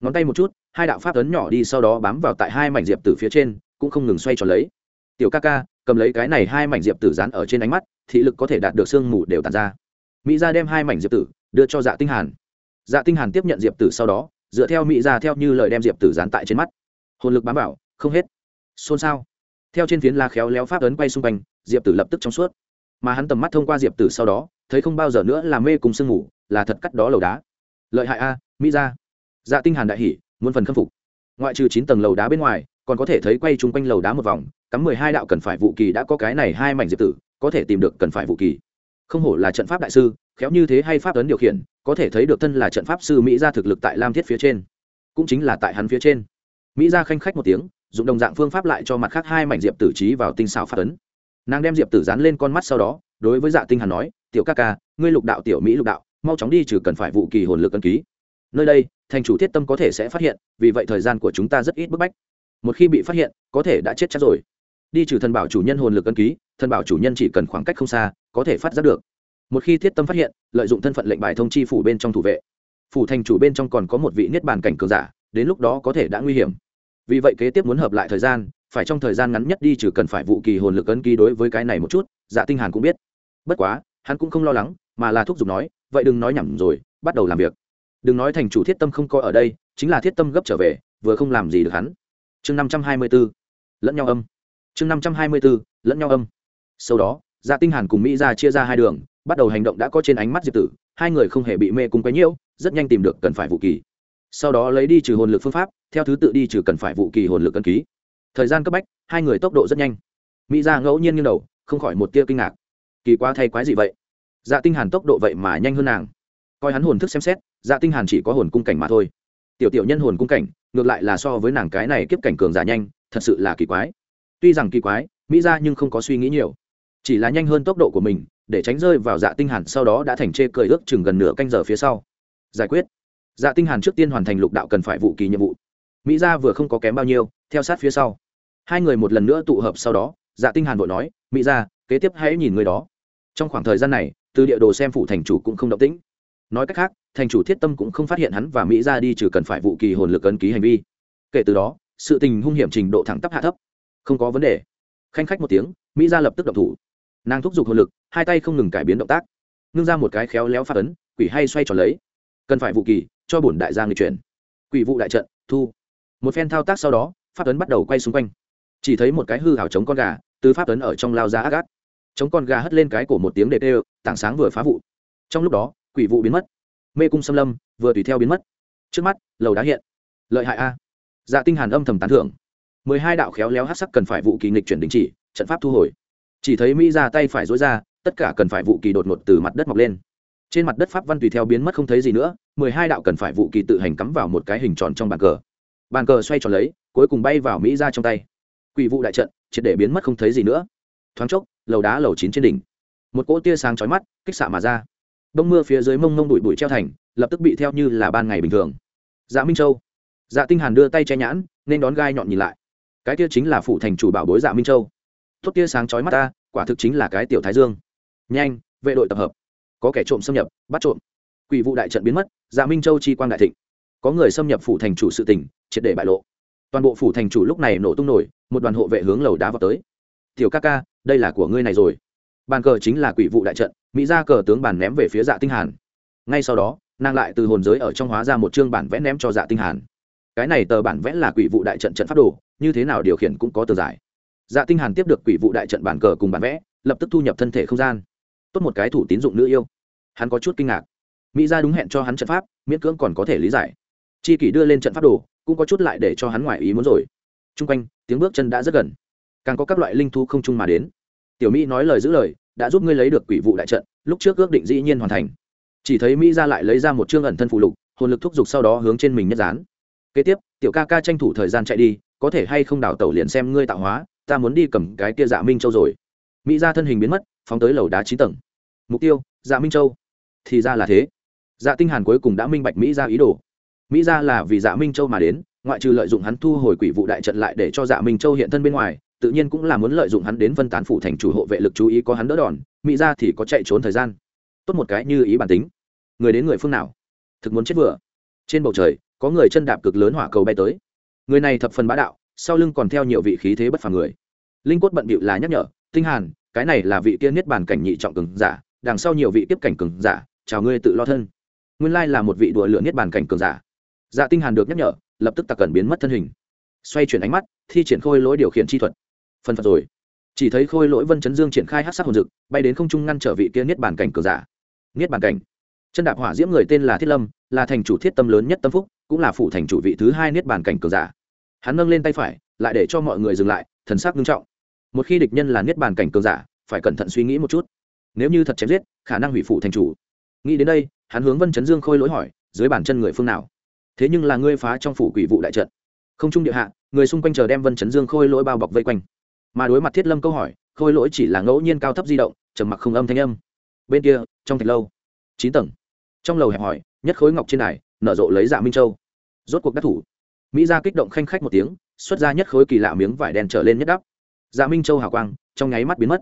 Ngón tay một chút, hai đạo pháp ấn nhỏ đi sau đó bám vào tại hai mảnh diệp tử phía trên, cũng không ngừng xoay tròn lấy. Tiểu ca ca, cầm lấy cái này hai mảnh diệp tử dán ở trên ánh mắt, thị lực có thể đạt được sương mù đều tàn ra mỹ gia đem hai mảnh diệp tử đưa cho dạ tinh hàn. Dạ tinh hàn tiếp nhận diệp tử sau đó dựa theo mỹ gia theo như lời đem diệp tử dán tại trên mắt. Hồn lực bám vào không hết. Xôn xao. Theo trên phiến la khéo léo pháp ấn quay xung quanh diệp tử lập tức trong suốt. Mà hắn tầm mắt thông qua diệp tử sau đó thấy không bao giờ nữa là mê cùng sương ngủ, là thật cắt đó lầu đá. Lợi hại a mỹ gia, dạ tinh hàn đại hỉ muôn phần khâm phục. Ngoại trừ chín tầng lầu đá bên ngoài còn có thể thấy quay chung quanh lầu đá một vòng cắm mười hai đạo cần phải vụ kỳ đã có cái này hai mảnh diệp tử có thể tìm được cần phải vụ kỳ không hổ là trận pháp đại sư, khéo như thế hay pháp ấn điều khiển, có thể thấy được thân là trận pháp sư mỹ ra thực lực tại lam thiết phía trên. Cũng chính là tại hắn phía trên. Mỹ ra khanh khách một tiếng, dùng đồng dạng phương pháp lại cho mặt khác hai mảnh diệp tử trí vào tinh xào pháp ấn. Nàng đem diệp tử dán lên con mắt sau đó, đối với dạ tinh hàn nói, tiểu ca ca, ngươi lục đạo tiểu mỹ lục đạo, mau chóng đi trừ cần phải vụ kỳ hồn lực ân ký. Nơi đây, thành chủ thiết tâm có thể sẽ phát hiện, vì vậy thời gian của chúng ta rất ít bức bách. Một khi bị phát hiện, có thể đã chết chắc rồi đi trừ thần bảo chủ nhân hồn lực ân ký, thần bảo chủ nhân chỉ cần khoảng cách không xa, có thể phát giác được. Một khi thiết tâm phát hiện, lợi dụng thân phận lệnh bài thông chi phủ bên trong thủ vệ. Phủ thành chủ bên trong còn có một vị niết bàn cảnh cường giả, đến lúc đó có thể đã nguy hiểm. Vì vậy kế tiếp muốn hợp lại thời gian, phải trong thời gian ngắn nhất đi trừ cần phải vụ kỳ hồn lực ấn ký đối với cái này một chút dạ tinh hàn cũng biết. Bất quá, hắn cũng không lo lắng, mà là thúc giục nói, vậy đừng nói nhảm rồi, bắt đầu làm việc. Đừng nói thành chủ thiết tâm không coi ở đây, chính là thiết tâm gấp trở về, vừa không làm gì được hắn. Chương năm trăm hai mươi 524 lẫn nhau âm chương năm trăm hai mươi 524 lẫn nhau âm. Sau đó dạ tinh hàn cùng mỹ ra chia ra hai đường, bắt đầu hành động đã có trên ánh mắt diệp tử, hai người không hề bị mê cùng quấy nhiễu, rất nhanh tìm được cần phải vũ kỳ sau đó lấy đi trừ hồn lực phương pháp, theo thứ tự đi trừ cần phải vũ kỳ hồn lực cân ký. Thời gian cấp bách, hai người tốc độ rất nhanh. Mỹ ra ngẫu nhiên như đầu, không khỏi một tia kinh ngạc. Kỳ quá thay quái gì vậy? Dạ tinh hàn tốc độ vậy mà nhanh hơn nàng. Coi hắn hồn thức xem xét dạ tinh hàn chỉ có hồn cung cảnh mà thôi. Tiểu tiểu nhân hồn cung cảnh, ngược lại là so với nàng cái này kiếp cảnh cường giả nhanh, thật sự là kỳ quái tuy rằng kỳ quái, mỹ ra nhưng không có suy nghĩ nhiều. Chỉ là nhanh hơn tốc độ của mình, để tránh rơi vào dạ tinh hàn sau đó đã thành chê cười ước chừng gần nửa canh giờ phía sau. Giải quyết. Dạ tinh hàn trước tiên hoàn thành lục đạo cần phải vụ kỳ nhiệm vụ. Mỹ gia vừa không có kém bao nhiêu, theo sát phía sau. Hai người một lần nữa tụ hợp sau đó dạ tinh hàn vội nói, mỹ gia, kế tiếp hãy nhìn người đó. Trong khoảng thời gian này, từ địa đồ xem phủ thành chủ cũng không động tĩnh. Nói cách khác, thành chủ thiết tâm cũng không phát hiện hắn và mỹ gia đi trừ cần phải vụ kỳ hồn lực ấn ký hành vi. Kể từ đó, sự tình hung hiểm trình độ thẳng tắp hạ thấp không có vấn đề. Khanh khách một tiếng, mỹ gia lập tức động thủ. Nàng thúc giục hồn lực, hai tay không ngừng cải biến động tác. Ngưng ra một cái khéo léo phát ấn, quỷ hay xoay tròn lấy. Cần phải vụ kỳ, cho bổn đại gia người chuyển. Quỷ vụ đại trận, thu. Một phen thao tác sau đó, phát ấn bắt đầu quay xung quanh. Chỉ thấy một cái hư hào chống con gà, từ pháp ấn ở trong lao ra ác gác chống con gà hất lên cái cổ một tiếng để tê, tảng sáng vừa phá vụ. Trong lúc đó, quỷ vụ biến mất. Mê cung xâm lâm, vừa tùy theo biến mất. Trước mắt, lầu đá hiện. Lợi hại a. Dạ tinh hàn âm thầm tán thưởng mười hai đạo khéo léo hát sắc cần phải vụ kỳ nghịch chuyển đình chỉ, trận pháp thu hồi. Chỉ thấy mỹ ra tay phải dối ra, tất cả cần phải vụ kỳ đột ngột từ mặt đất mọc lên. Trên mặt đất pháp văn tùy theo biến mất không thấy gì nữa, mười hai đạo cần phải vụ kỳ tự hành cắm vào một cái hình tròn trong bàn cờ. Bàn cờ xoay tròn lấy, cuối cùng bay vào mỹ ra trong tay. Quỷ vụ đại trận, triệt để biến mất không thấy gì nữa. Thoáng chốc, lầu đá lầu chín trên đỉnh. Một cỗ tia sáng chói mắt, kích xạ mà ra. Bông mưa phía dưới mông mông bụi bụi treo thành, lập tức bị theo như là ban ngày bình thường. Dạ minh châu. Dạ tinh hàn đưa tay che nhãn, nên đón gai nhọn nhìn lại cái kia chính là phụ thành chủ bảo bối dạ minh châu. Tốt tia sáng chói mắt ta, quả thực chính là cái tiểu thái dương. Nhanh, vệ đội tập hợp. Có kẻ trộm xâm nhập, bắt trộm. Quỷ vụ đại trận biến mất dạ minh châu chi quang đại thịnh. Có người xâm nhập phủ thành chủ sự tỉnh triệt để bại lộ. Toàn bộ phủ thành chủ lúc này nổ tung nổi, một đoàn hộ vệ hướng lầu đá vào tới. Tiểu ca ca, đây là của ngươi này rồi. Bàn cờ chính là quỷ vụ đại trận, mỹ ra cờ tướng bàn ném về phía dạ tinh hàn. Ngay sau đó, nàng lại từ hồn giới ở trong hóa ra một chương bản vẽ ném cho dạ tinh hàn cái này tờ bản vẽ là quỷ vụ đại trận trận pháp đồ, như thế nào điều khiển cũng có tờ giải. Dạ tinh hàn tiếp được quỷ vụ đại trận bản cờ cùng bản vẽ, lập tức thu nhập thân thể không gian. Tốt một cái thủ tín dụng nữ yêu. Hắn có chút kinh ngạc. Mỹ gia đúng hẹn cho hắn trận pháp, miễn cưỡng còn có thể lý giải. Chi kỷ đưa lên trận pháp đồ, cũng có chút lại để cho hắn ngoài ý muốn rồi. Trung quanh, tiếng bước chân đã rất gần. Càng có các loại linh thú không trung mà đến. Tiểu mỹ nói lời giữ lời, đã giúp ngươi lấy được quỷ vụ đại trận, lúc trước ước định dĩ nhiên hoàn thành. Chỉ thấy mỹ ra lại lấy ra một chương ẩn thân phụ lục, hồn lực thúc giục sau đó hướng trên mình nhất dán kế tiếp, tiểu ca ca tranh thủ thời gian chạy đi, có thể hay không đào tẩu liền xem ngươi tạo hóa, ta muốn đi cầm cái kia dạ minh châu rồi. Mỹ ra thân hình biến mất, phóng tới lầu đá chín tầng. Mục tiêu dạ minh châu. Thì ra là thế. Dạ tinh hàn cuối cùng đã minh bạch mỹ ra ý đồ. Mỹ ra là vì dạ minh châu mà đến, ngoại trừ lợi dụng hắn thu hồi quỷ vụ đại trận lại để cho dạ minh châu hiện thân bên ngoài, tự nhiên cũng là muốn lợi dụng hắn đến phân tán phủ thành chủ hộ vệ lực chú ý có hắn đỡ đòn, mỹ ra thì có chạy trốn thời gian. Tốt một cái như ý bản tính. Người đến người phương nào? Thực muốn chết vừa. Trên bầu trời có người chân đạp cực lớn hỏa cầu bay tới. Người này thập phần bá đạo, sau lưng còn theo nhiều vị khí thế bất phàm người. Linh quất bận bịu là nhắc nhở, tinh hàn, cái này là vị kia niết bàn cảnh nhị trọng cường giả, đằng sau nhiều vị tiếp cảnh cường giả, chào ngươi tự lo thân. Nguyên lai là một vị đùa lửa niết bàn cảnh cường giả. Dạ tinh hàn được nhắc nhở, lập tức tặc cẩn biến mất thân hình. Xoay chuyển ánh mắt, thi triển khôi lỗi điều khiển chi thuật. Phần phật rồi. Chỉ thấy khôi lỗi vân chấn dương triển khai hắc sát hồn dực, bay đến không trung ngăn trở vị kia niết bàn cảnh cường giả. Niết bàn cảnh chân đạp hỏa diễm người tên là thiết lâm, là thành chủ thiết tâm lớn nhất tâm phúc, cũng là phủ thành chủ vị thứ hai niết bàn cảnh cường giả. Hắn nâng lên tay phải, lại để cho mọi người dừng lại, thần sắc nghiêm trọng. Một khi địch nhân là niết bàn cảnh cường giả, phải cẩn thận suy nghĩ một chút. Nếu như thật chém giết, khả năng hủy phủ thành chủ. Nghĩ đến đây, hắn hướng vân chấn dương khôi lỗi hỏi, dưới bàn chân người phương nào? Thế nhưng là ngươi phá trong phủ quỷ vụ đại trận. Không trung địa hạ, người xung quanh chờ đem vân chấn dương khôi lỗi bao bọc vây quanh. Mà đối mặt thiết lâm câu hỏi, khôi lỗi chỉ là ngẫu nhiên cao thấp di động, trầm mặc không âm thanh âm. Bên kia, trong thạch lâu, chín tầng trong lầu hẹp hỏi nhất khối ngọc trên này nở rộ lấy dạ minh châu. Rốt cuộc đắc thủ. Mỹ ra kích động khanh khách một tiếng, xuất ra nhất khối kỳ lạ miếng vải đen trở lên nhất đắp. Dạ minh châu hào quang, trong nháy mắt biến mất.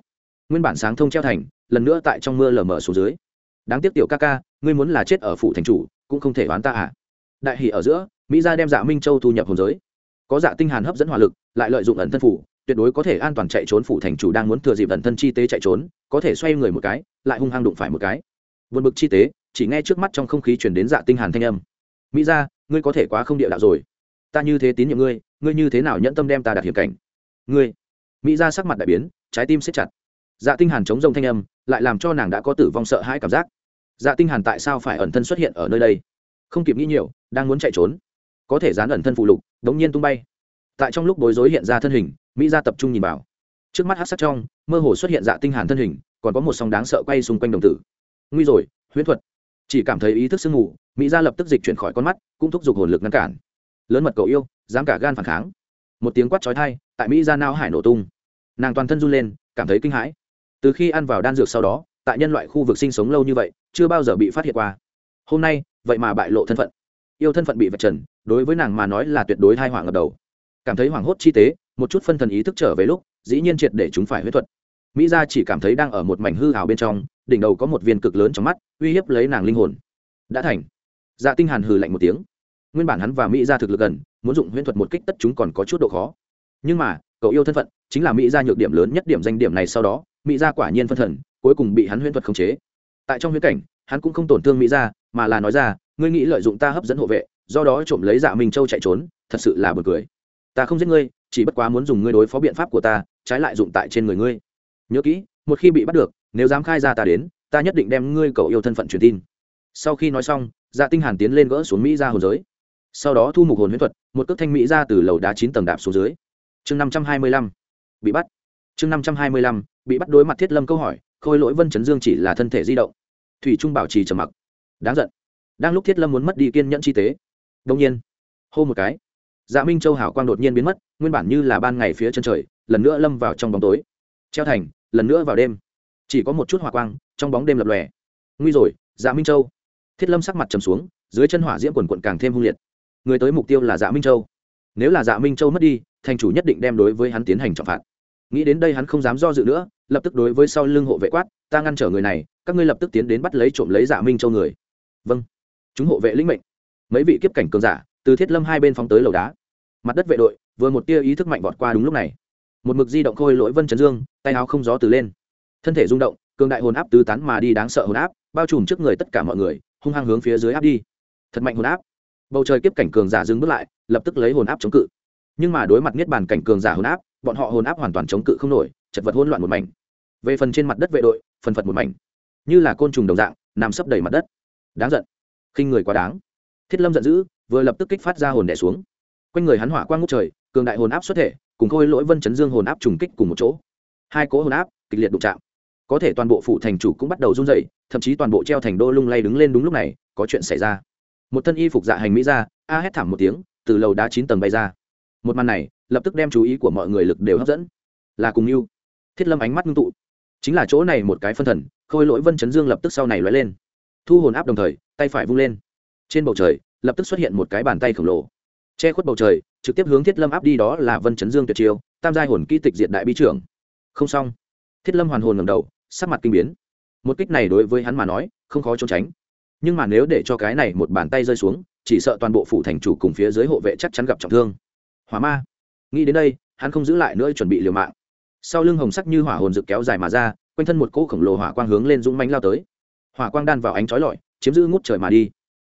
Nguyên bản sáng thông treo thành, lần nữa tại trong mưa lở mở xuống dưới. Đáng tiếc tiểu ca ca, ngươi muốn là chết ở phủ thành chủ, cũng không thể oán ta à. Đại hỷ ở giữa, mỹ gia đem dạ minh châu thu nhập hồn giới. Có dạ tinh hàn hấp dẫn hỏa lực, lại lợi dụng ẩn thân phủ, tuyệt đối có thể an toàn chạy trốn phủ thành chủ đang muốn thừa dịp ẩn thân chi tế chạy trốn, có thể xoay người một cái, lại hung hăng đụng phải một cái vượt bực chi tế, chỉ nghe trước mắt trong không khí truyền đến dạ tinh hàn thanh âm. Mỹ gia, ngươi có thể quá không địa đạo rồi. Ta như thế tín nhiệm ngươi ngươi như thế nào nhẫn tâm đem ta đặt hiểm cảnh? Ngươi. Mỹ gia sắc mặt đại biến, trái tim siết chặt. Dạ tinh hàn chống rông thanh âm, lại làm cho nàng đã có tử vong sợ hãi cảm giác. Dạ tinh hàn tại sao phải ẩn thân xuất hiện ở nơi đây? Không kịp nghĩ nhiều, đang muốn chạy trốn. Có thể dán ẩn thân phụ lục, đống nhiên tung bay. Tại trong lúc bối rối hiện ra thân hình, mỹ gia tập trung nhìn vào. Trước mắt hát sắc trong, mơ hồ xuất hiện dạ tinh hàn thân hình, còn có một song đáng sợ quay xung quanh đồng tử nguy rồi, huyễn thuật. Chỉ cảm thấy ý thức sương mù, mỹ gia lập tức dịch chuyển khỏi con mắt, cũng thúc giục hồn lực ngăn cản. Lớn mật cậu yêu, dám cả gan phản kháng. Một tiếng quát chói tai, tại mỹ gia nao hải nổ tung. Nàng toàn thân run lên, cảm thấy kinh hãi. Từ khi ăn vào đan dược sau đó, tại nhân loại khu vực sinh sống lâu như vậy, chưa bao giờ bị phát hiện qua. Hôm nay, vậy mà bại lộ thân phận. Yêu thân phận bị vạch trần, đối với nàng mà nói là tuyệt đối thai hoảng ngập đầu. Cảm thấy hoảng hốt chi tế, một chút phân thần ý thức trở về lúc, dĩ nhiên triệt để chúng phải huyết thuật mỹ gia chỉ cảm thấy đang ở một mảnh hư hào bên trong, đỉnh đầu có một viên cực lớn trong mắt, uy hiếp lấy nàng linh hồn. Đã thành. Dạ tinh hàn hừ lạnh một tiếng. Nguyên bản hắn và mỹ gia thực lực gần, muốn dụng huyễn thuật một kích tất chúng còn có chút độ khó. Nhưng mà, cậu yêu thân phận, chính là mỹ gia nhược điểm lớn nhất điểm danh điểm này sau đó, mỹ gia quả nhiên phân thần, cuối cùng bị hắn huyễn thuật khống chế. Tại trong huyễn cảnh, hắn cũng không tổn thương mỹ gia, mà là nói ra, ngươi nghĩ lợi dụng ta hấp dẫn hộ vệ, do đó trộm lấy dạ minh châu chạy trốn, thật sự là buồn cười. Ta không giết ngươi, chỉ bất quá muốn dùng ngươi đối phó biện pháp của ta, trái lại dụng tại trên người ngươi nhớ kỹ, một khi bị bắt được, nếu dám khai ra ta đến, ta nhất định đem ngươi cầu yêu thân phận truyền tin. Sau khi nói xong dạ tinh hàn tiến lên gỡ xuống mỹ ra hồn giới. Sau đó thu mục hồn huyễn thuật, một cước thanh mỹ ra từ lầu đá chín tầng đạp xuống dưới. Chương năm trăm hai mươi lăm, bị bắt. Chương năm trăm hai mươi lăm, bị bắt đối mặt thiết lâm câu hỏi, khôi lỗi vân chấn dương chỉ là thân thể di động. Thủy trung bảo trì trầm mặc. Đáng giận. Đang lúc thiết lâm muốn mất đi kiên nhẫn chi tế đông nhiên, hô một cái. Dạ minh châu hảo quang đột nhiên biến mất, nguyên bản như là ban ngày phía chân trời, lần nữa lâm vào trong bóng tối. Treo thành lần nữa vào đêm. Chỉ có một chút hỏa quang, trong bóng đêm lập lòe. Nguy rồi dạ minh châu. Thiết lâm sắc mặt trầm xuống, dưới chân hỏa diễm quần quận càng thêm hung liệt. Người tới mục tiêu là dạ minh châu. Nếu là dạ minh châu mất đi, thành chủ nhất định đem đối với hắn tiến hành trọng phạt. Nghĩ đến đây hắn không dám do dự nữa, lập tức đối với sau lưng hộ vệ quát, ta ngăn trở người này, các ngươi lập tức tiến đến bắt lấy trộm lấy dạ minh châu người. Vâng. Chúng hộ vệ lĩnh mệnh. Mấy vị kiếp cảnh cường giả, từ thiết lâm hai bên phóng tới lầu đá. Mặt đất vệ đội, vừa một tia ý thức mạnh vọt qua đúng lúc này một mực di động khôi lỗi vân chấn dương, tay áo không gió từ lên. Thân thể rung động, cường đại hồn áp tứ tán mà đi đáng sợ hồn áp, bao trùm trước người tất cả mọi người, hung hăng hướng phía dưới áp đi. Thật mạnh hồn áp. Bầu trời kiếp cảnh cường giả dừng bước lại, lập tức lấy hồn áp chống cự. Nhưng mà đối mặt niết bàn cảnh cường giả hồn áp, bọn họ hồn áp hoàn toàn chống cự không nổi, chật vật hỗn loạn một mảnh. Về phần trên mặt đất vệ đội, phần phật một mảnh. Như là côn trùng đồng dạng, nằm sấp đầy mặt đất. Đáng giận. Khinh người quá đáng. Thiết lâm giận dữ, vừa lập tức kích phát ra hồn đẻ xuống. Quanh người hắn hỏa quang ngút trời, cường đại hồn áp xuất thể cùng khôi lỗi vân chấn dương hồn áp trùng kích cùng một chỗ. Hai cỗ hồn áp, kịch liệt đụng chạm. Có thể toàn bộ phụ thành chủ cũng bắt đầu run rẩy, thậm chí toàn bộ treo thành đô lung lay đứng lên đúng lúc này, có chuyện xảy ra. Một thân y phục dạ hành mỹ ra, a hét thảm một tiếng, từ lầu đá chín tầng bay ra. Một màn này, lập tức đem chú ý của mọi người lực đều hấp dẫn. Là cùng mưu thiết lâm ánh mắt ngưng tụ. Chính là chỗ này một cái phân thần, khôi lỗi vân chấn dương lập tức sau này lóe lên. Thu hồn áp đồng thời, tay phải vung lên. Trên bầu trời, lập tức xuất hiện một cái bàn tay khổng lồ che khuất bầu trời, trực tiếp hướng thiết lâm áp đi đó là vân chấn dương tuyệt chiêu, tam giai hồn kỹ tịch diệt đại bi trưởng. Không xong. Thiết lâm hoàn hồn ngầm đầu, sắc mặt kinh biến. Một kích này đối với hắn mà nói, không khó trốn tránh. Nhưng mà nếu để cho cái này một bàn tay rơi xuống, chỉ sợ toàn bộ phủ thành chủ cùng phía dưới hộ vệ chắc chắn gặp trọng thương. Hỏa ma. Nghĩ đến đây, hắn không giữ lại nữa chuẩn bị liều mạng. Sau lưng hồng sắc như hỏa hồn rực kéo dài mà ra, quanh thân một cỗ khổng lồ hỏa quang hướng lên dũng mánh lao tới. Hỏa quang đan vào ánh trói lọi, chiếm giữ ngút trời mà đi.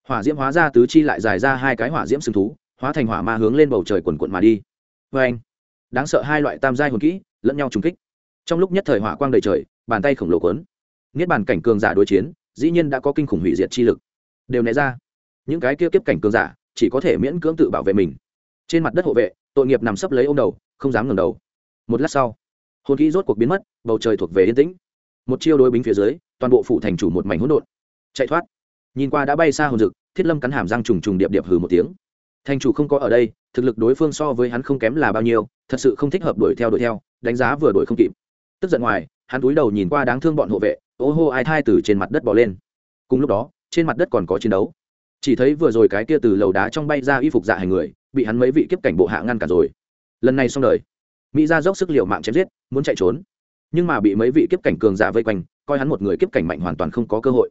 Hỏa diễm hóa ra tứ chi lại dài ra hai cái hỏa diễm sừng thú hóa thành hỏa ma hướng lên bầu trời quần quận mà đi. Vê anh, đáng sợ hai loại tam giai hồn kỹ, lẫn nhau trùng kích. Trong lúc nhất thời hỏa quang đầy trời, bàn tay khổng lồ quấn. Niết bàn cảnh cường giả đối chiến, dĩ nhiên đã có kinh khủng hủy diệt chi lực. Đều né ra. Những cái kia kiếp cảnh cường giả, chỉ có thể miễn cưỡng tự bảo vệ mình. Trên mặt đất hộ vệ, tội nghiệp nằm sấp lấy ô m đầu, không dám ngẩng đầu. Một lát sau, hồn kỹ rốt cuộc biến mất, bầu trời thuộc về yên tĩnh. Một chiêu đối bính phía dưới, toàn bộ phủ thành chủ một mảnh hỗn độn. Chạy thoát. Nhìn qua đã bay xa hồn rực thiết lâm cắn hàm răng trùng trùng điệp điệp hừ một tiếng thành chủ không có ở đây, thực lực đối phương so với hắn không kém là bao nhiêu, thật sự không thích hợp đuổi theo đuổi theo, đánh giá vừa đuổi không kịp. Tức giận ngoài, hắn túi đầu nhìn qua đáng thương bọn hộ vệ, ô hô ai thai từ trên mặt đất bỏ lên. Cùng lúc đó, trên mặt đất còn có chiến đấu. Chỉ thấy vừa rồi cái kia từ lầu đá trong bay ra y phục dạ hành người, bị hắn mấy vị kiếp cảnh bộ hạ ngăn cả rồi. Lần này xong đời. Mỹ ra dốc sức liều mạng chém giết, muốn chạy trốn. Nhưng mà bị mấy vị kiếp cảnh cường giả vây quanh, coi hắn một người kiếp cảnh mạnh hoàn toàn không có cơ hội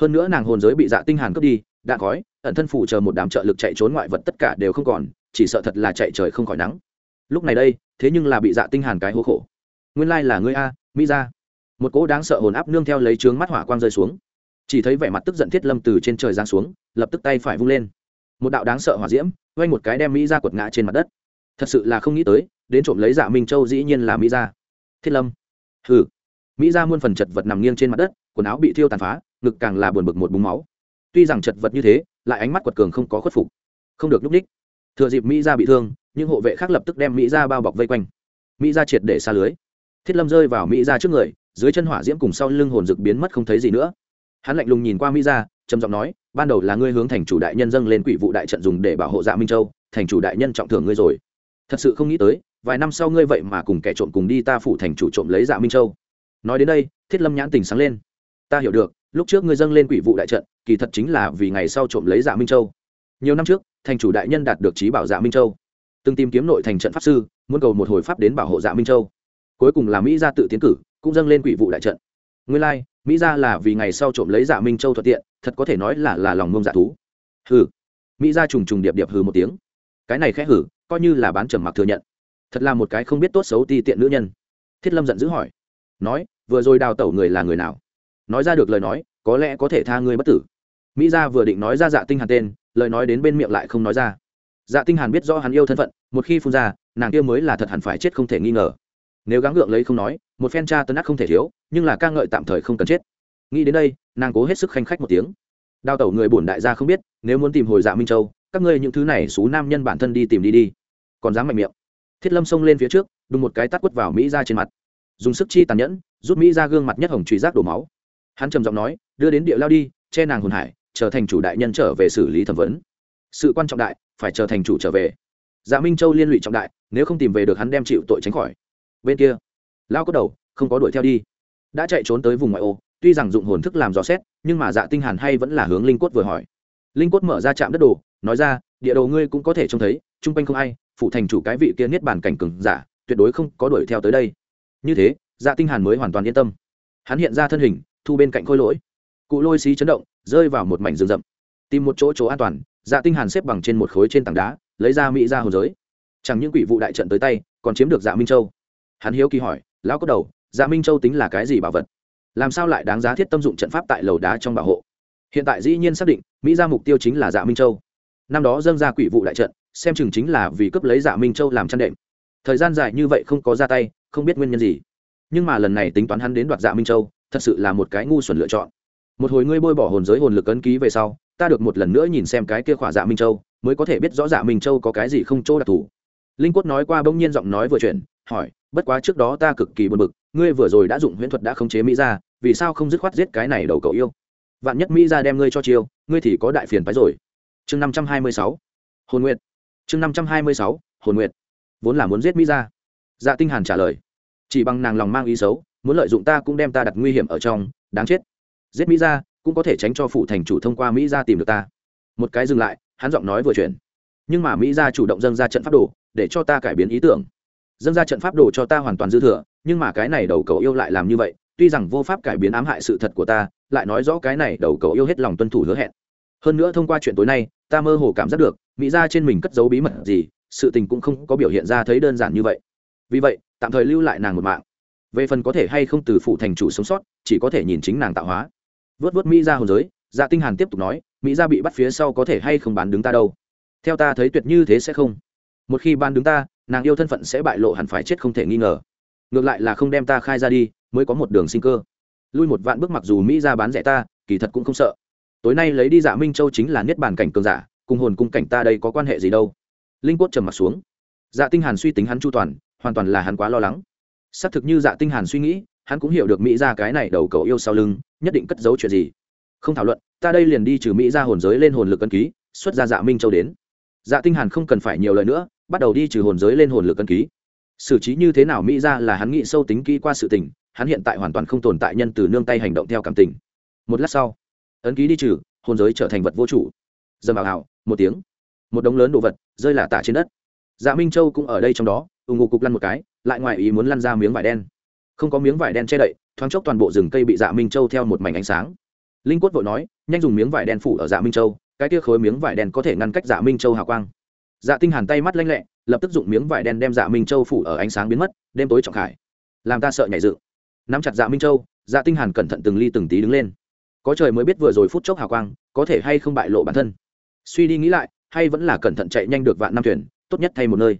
hơn nữa nàng hồn giới bị dạ tinh hàn cướp đi đạn khói, ẩn thân phủ chờ một đám trợ lực chạy trốn ngoại vật tất cả đều không còn, chỉ sợ thật là chạy trời không khỏi nắng. Lúc này đây, thế nhưng là bị dạ tinh hàn cái hố khổ. Nguyên lai là ngươi a, mỹ gia. Một cỗ đáng sợ hồn áp nương theo lấy trướng mắt hỏa quang rơi xuống. Chỉ thấy vẻ mặt tức giận thiết lâm từ trên trời giáng xuống, lập tức tay phải vung lên. Một đạo đáng sợ hỏa diễm quay một cái đem mỹ gia quật ngã trên mặt đất. Thật sự là không nghĩ tới, đến trộm lấy dạ minh châu dĩ nhiên là mỹ gia. Thiết lâm. Hừ. Mỹ gia muôn phần chật vật nằm nghiêng trên mặt đất, quần áo bị thiêu tàn phá ngực càng là buồn bực một búng máu. Tuy rằng chật vật như thế, lại ánh mắt quật cường không có khuất phục. Không được núp ních thừa dịp mỹ ra bị thương nhưng hộ vệ khác lập tức đem mỹ ra bao bọc vây quanh. Mỹ ra triệt để xa lưới. Thiết lâm rơi vào mỹ ra trước người, dưới chân hỏa diễm cùng sau lưng hồn rực biến mất không thấy gì nữa. Hắn lạnh lùng nhìn qua mỹ ra trầm giọng nói, ban đầu là ngươi hướng thành chủ đại nhân dâng lên quỷ vụ đại trận dùng để bảo hộ dạ minh châu, thành chủ đại nhân trọng thưởng ngươi rồi. Thật sự không nghĩ tới, vài năm sau ngươi vậy mà cùng kẻ trộm cùng đi ta phủ thành chủ trộm lấy dạ minh châu. Nói đến đây, thiết lâm nhãn tình sáng lên. Ta hiểu được lúc trước ngươi dâng lên quỷ vụ đại trận kỳ thật chính là vì ngày sau trộm lấy dạ minh châu. Nhiều năm trước thành chủ đại nhân đạt được trí bảo dạ minh châu. Từng tìm kiếm nội thành trận pháp sư muốn cầu một hồi pháp đến bảo hộ dạ minh châu. Cuối cùng là mỹ gia tự tiến cử cũng dâng lên quỷ vụ đại trận. Nguyên lai、like, mỹ gia là vì ngày sau trộm lấy dạ minh châu thuận tiện thật có thể nói là là lòng mông dạ thú. Hừ. Mỹ gia trùng trùng điệp điệp hừ một tiếng. Cái này khẽ hử coi như là bán trầm mặc thừa nhận. Thật là một cái không biết tốt xấu ti tiện nữ nhân. Thiết lâm giận dữ hỏi. Nói vừa rồi đào tẩu người là người nào? Nói ra được lời nói, có lẽ có thể tha ngươi bất tử. Mỹ gia vừa định nói ra dạ tinh hàn tên, lời nói đến bên miệng lại không nói ra. Dạ tinh hàn biết rõ hắn yêu thân phận, một khi phun ra, nàng kia mới là thật hẳn phải chết không thể nghi ngờ. Nếu gắng gượng lấy không nói, một phen tra tân ác không thể thiếu, nhưng là ca ngợi tạm thời không cần chết. Nghĩ đến đây, nàng cố hết sức khanh khách một tiếng. Đào tẩu người bổn đại gia không biết, nếu muốn tìm hồi dạ minh châu, các ngươi những thứ này xú nam nhân bản thân đi tìm đi đi. Còn dám mạnh miệng. Thiết lâm xông lên phía trước, đùng một cái tát quất vào mỹ ra trên mặt. Dùng sức chi tàn nhẫn rút mỹ ra gương mặt nhất hồng trụy rác đổ máu hắn trầm giọng nói, đưa đến địa lao đi, che nàng hồn hải, trở thành chủ đại nhân trở về xử lý thẩm vấn. Sự quan trọng đại, phải trở thành chủ trở về. Dạ minh châu liên lụy trọng đại, nếu không tìm về được hắn đem chịu tội tránh khỏi. Bên kia, lao có đầu, không có đuổi theo đi. Đã chạy trốn tới vùng ngoại ô, tuy rằng dụng hồn thức làm dò xét, nhưng mà dạ tinh hàn hay vẫn là hướng linh Quất vừa hỏi. Linh Quất mở ra chạm đất đồ, nói ra, địa đồ ngươi cũng có thể trông thấy trung quanh không ai, phụ thành chủ cái vị kia niết bàn cảnh cường giả, tuyệt đối không có đuổi theo tới đây. Như thế dạ tinh hàn mới hoàn toàn yên tâm. Hắn hiện ra thân hình thu bên cạnh khôi lỗi. Cụ lôi xí chấn động, rơi vào một mảnh rừng rậm. Tìm một chỗ chỗ an toàn dạ tinh hàn xếp bằng trên một khối trên tảng đá, lấy ra mỹ ra hồn giới. Chẳng những quỷ vụ đại trận tới tay, còn chiếm được dạ minh châu. Hắn hiếu kỳ hỏi, lão có đầu dạ minh châu tính là cái gì bảo vật? Làm sao lại đáng giá thiết tâm dụng trận pháp tại lầu đá trong bảo hộ? Hiện tại dĩ nhiên xác định, mỹ ra mục tiêu chính là dạ minh châu. Năm đó dâng ra quỷ vụ đại trận, xem chừng chính là vì cướp lấy dạ minh châu làm chăn đệm. Thời gian dài như vậy không có ra tay, không biết nguyên nhân gì. Nhưng mà lần này tính toán hắn đến đoạt dạ minh châu thật sự là một cái ngu xuẩn lựa chọn. Một hồi ngươi bôi bỏ hồn giới hồn lực ấn ký về sau, ta được một lần nữa nhìn xem cái kia khỏa dạ minh châu, mới có thể biết rõ dạ minh châu có cái gì không chỗ đặc thù. Linh quất nói qua bỗng nhiên giọng nói vừa chuyển, hỏi, bất quá trước đó ta cực kỳ buồn bực, ngươi vừa rồi đã dụng huyễn thuật đã khống chế mỹ ra vì sao không dứt khoát giết cái này đầu cậu yêu? Vạn nhất mỹ ra đem ngươi cho chiêu, ngươi thì có đại phiền phái rồi. Chương năm trăm hai mươi sáu. Hồn Nguyệt. chương năm trăm hai mươi sáu. Hồn Nguyệt. Vốn là muốn giết mỹ ra dạ tinh hàn trả lời. Chỉ bằng nàng lòng mang ý xấu muốn lợi dụng ta cũng đem ta đặt nguy hiểm ở trong, đáng chết. Giết mỹ ra cũng có thể tránh cho phụ thành chủ thông qua mỹ ra tìm được ta. Một cái dừng lại, hắn giọng nói vừa chuyển. Nhưng mà mỹ ra chủ động dâng ra trận pháp đồ, để cho ta cải biến ý tưởng. Dâng ra trận pháp đồ cho ta hoàn toàn dư thừa, nhưng mà cái này đầu cầu yêu lại làm như vậy, tuy rằng vô pháp cải biến ám hại sự thật của ta, lại nói rõ cái này đầu cầu yêu hết lòng tuân thủ hứa hẹn. Hơn nữa thông qua chuyện tối nay, ta mơ hồ cảm giác được, mỹ ra trên mình cất giấu bí mật gì, sự tình cũng không có biểu hiện ra thấy đơn giản như vậy. Vì vậy, tạm thời lưu lại nàng một mạng về phần có thể hay không từ phụ thành chủ sống sót, chỉ có thể nhìn chính nàng tạo hóa. Vớt vớt mỹ ra hồn giới dạ tinh hàn tiếp tục nói, mỹ ra bị bắt phía sau có thể hay không bán đứng ta đâu? Theo ta thấy tuyệt như thế sẽ không. Một khi bán đứng ta, nàng yêu thân phận sẽ bại lộ hẳn phải chết không thể nghi ngờ. Ngược lại là không đem ta khai ra đi, mới có một đường sinh cơ. Lui một vạn bước mặc dù mỹ ra bán rẻ ta, kỳ thật cũng không sợ. Tối nay lấy đi dạ minh châu chính là niết bàn cảnh cường giả, cùng hồn cung cảnh ta đây có quan hệ gì đâu? Linh quất trầm mặt xuống. Dạ tinh hàn suy tính hắn chu toàn, hoàn toàn là hắn quá lo lắng xác thực như dạ tinh hàn suy nghĩ, hắn cũng hiểu được mỹ ra cái này đầu cầu yêu sau lưng, nhất định cất giấu chuyện gì. Không thảo luận, ta đây liền đi trừ mỹ ra hồn giới lên hồn lực cân ký, xuất ra dạ minh châu đến. Dạ tinh hàn không cần phải nhiều lời nữa, bắt đầu đi trừ hồn giới lên hồn lực cân ký. Xử trí như thế nào mỹ ra là hắn nghĩ sâu tính kỹ qua sự tình, hắn hiện tại hoàn toàn không tồn tại nhân từ nương tay hành động theo cảm tình. Một lát sau, ấn ký đi trừ, hồn giới trở thành vật vô chủ. Dầm vào hào một tiếng. Một đống lớn đồ vật rơi lả tả trên đất. Dạ minh châu cũng ở đây trong đó ủng ngụ cục lăn một cái lại ngoài ý muốn lăn ra miếng vải đen. Không có miếng vải đen che đậy, thoáng chốc toàn bộ rừng cây bị dạ minh châu theo một mảnh ánh sáng. Linh quất vội nói, nhanh dùng miếng vải đen phủ ở dạ minh châu, cái kia khối miếng vải đen có thể ngăn cách dạ minh châu hào quang. Dạ tinh hàn tay mắt lanh lẹ, lập tức dụng miếng vải đen đem dạ minh châu phủ ở ánh sáng biến mất, đêm tối trọng khải. Làm ta sợ nhảy dựng. Nắm chặt dạ minh châu dạ tinh hàn cẩn thận từng ly từng tí đứng lên. Có trời mới biết vừa rồi phút chốc hào quang, có thể hay không bại lộ bản thân. Suy đi nghĩ lại, hay vẫn là cẩn thận chạy nhanh được vạn năm thuyền, tốt nhất thay một nơi.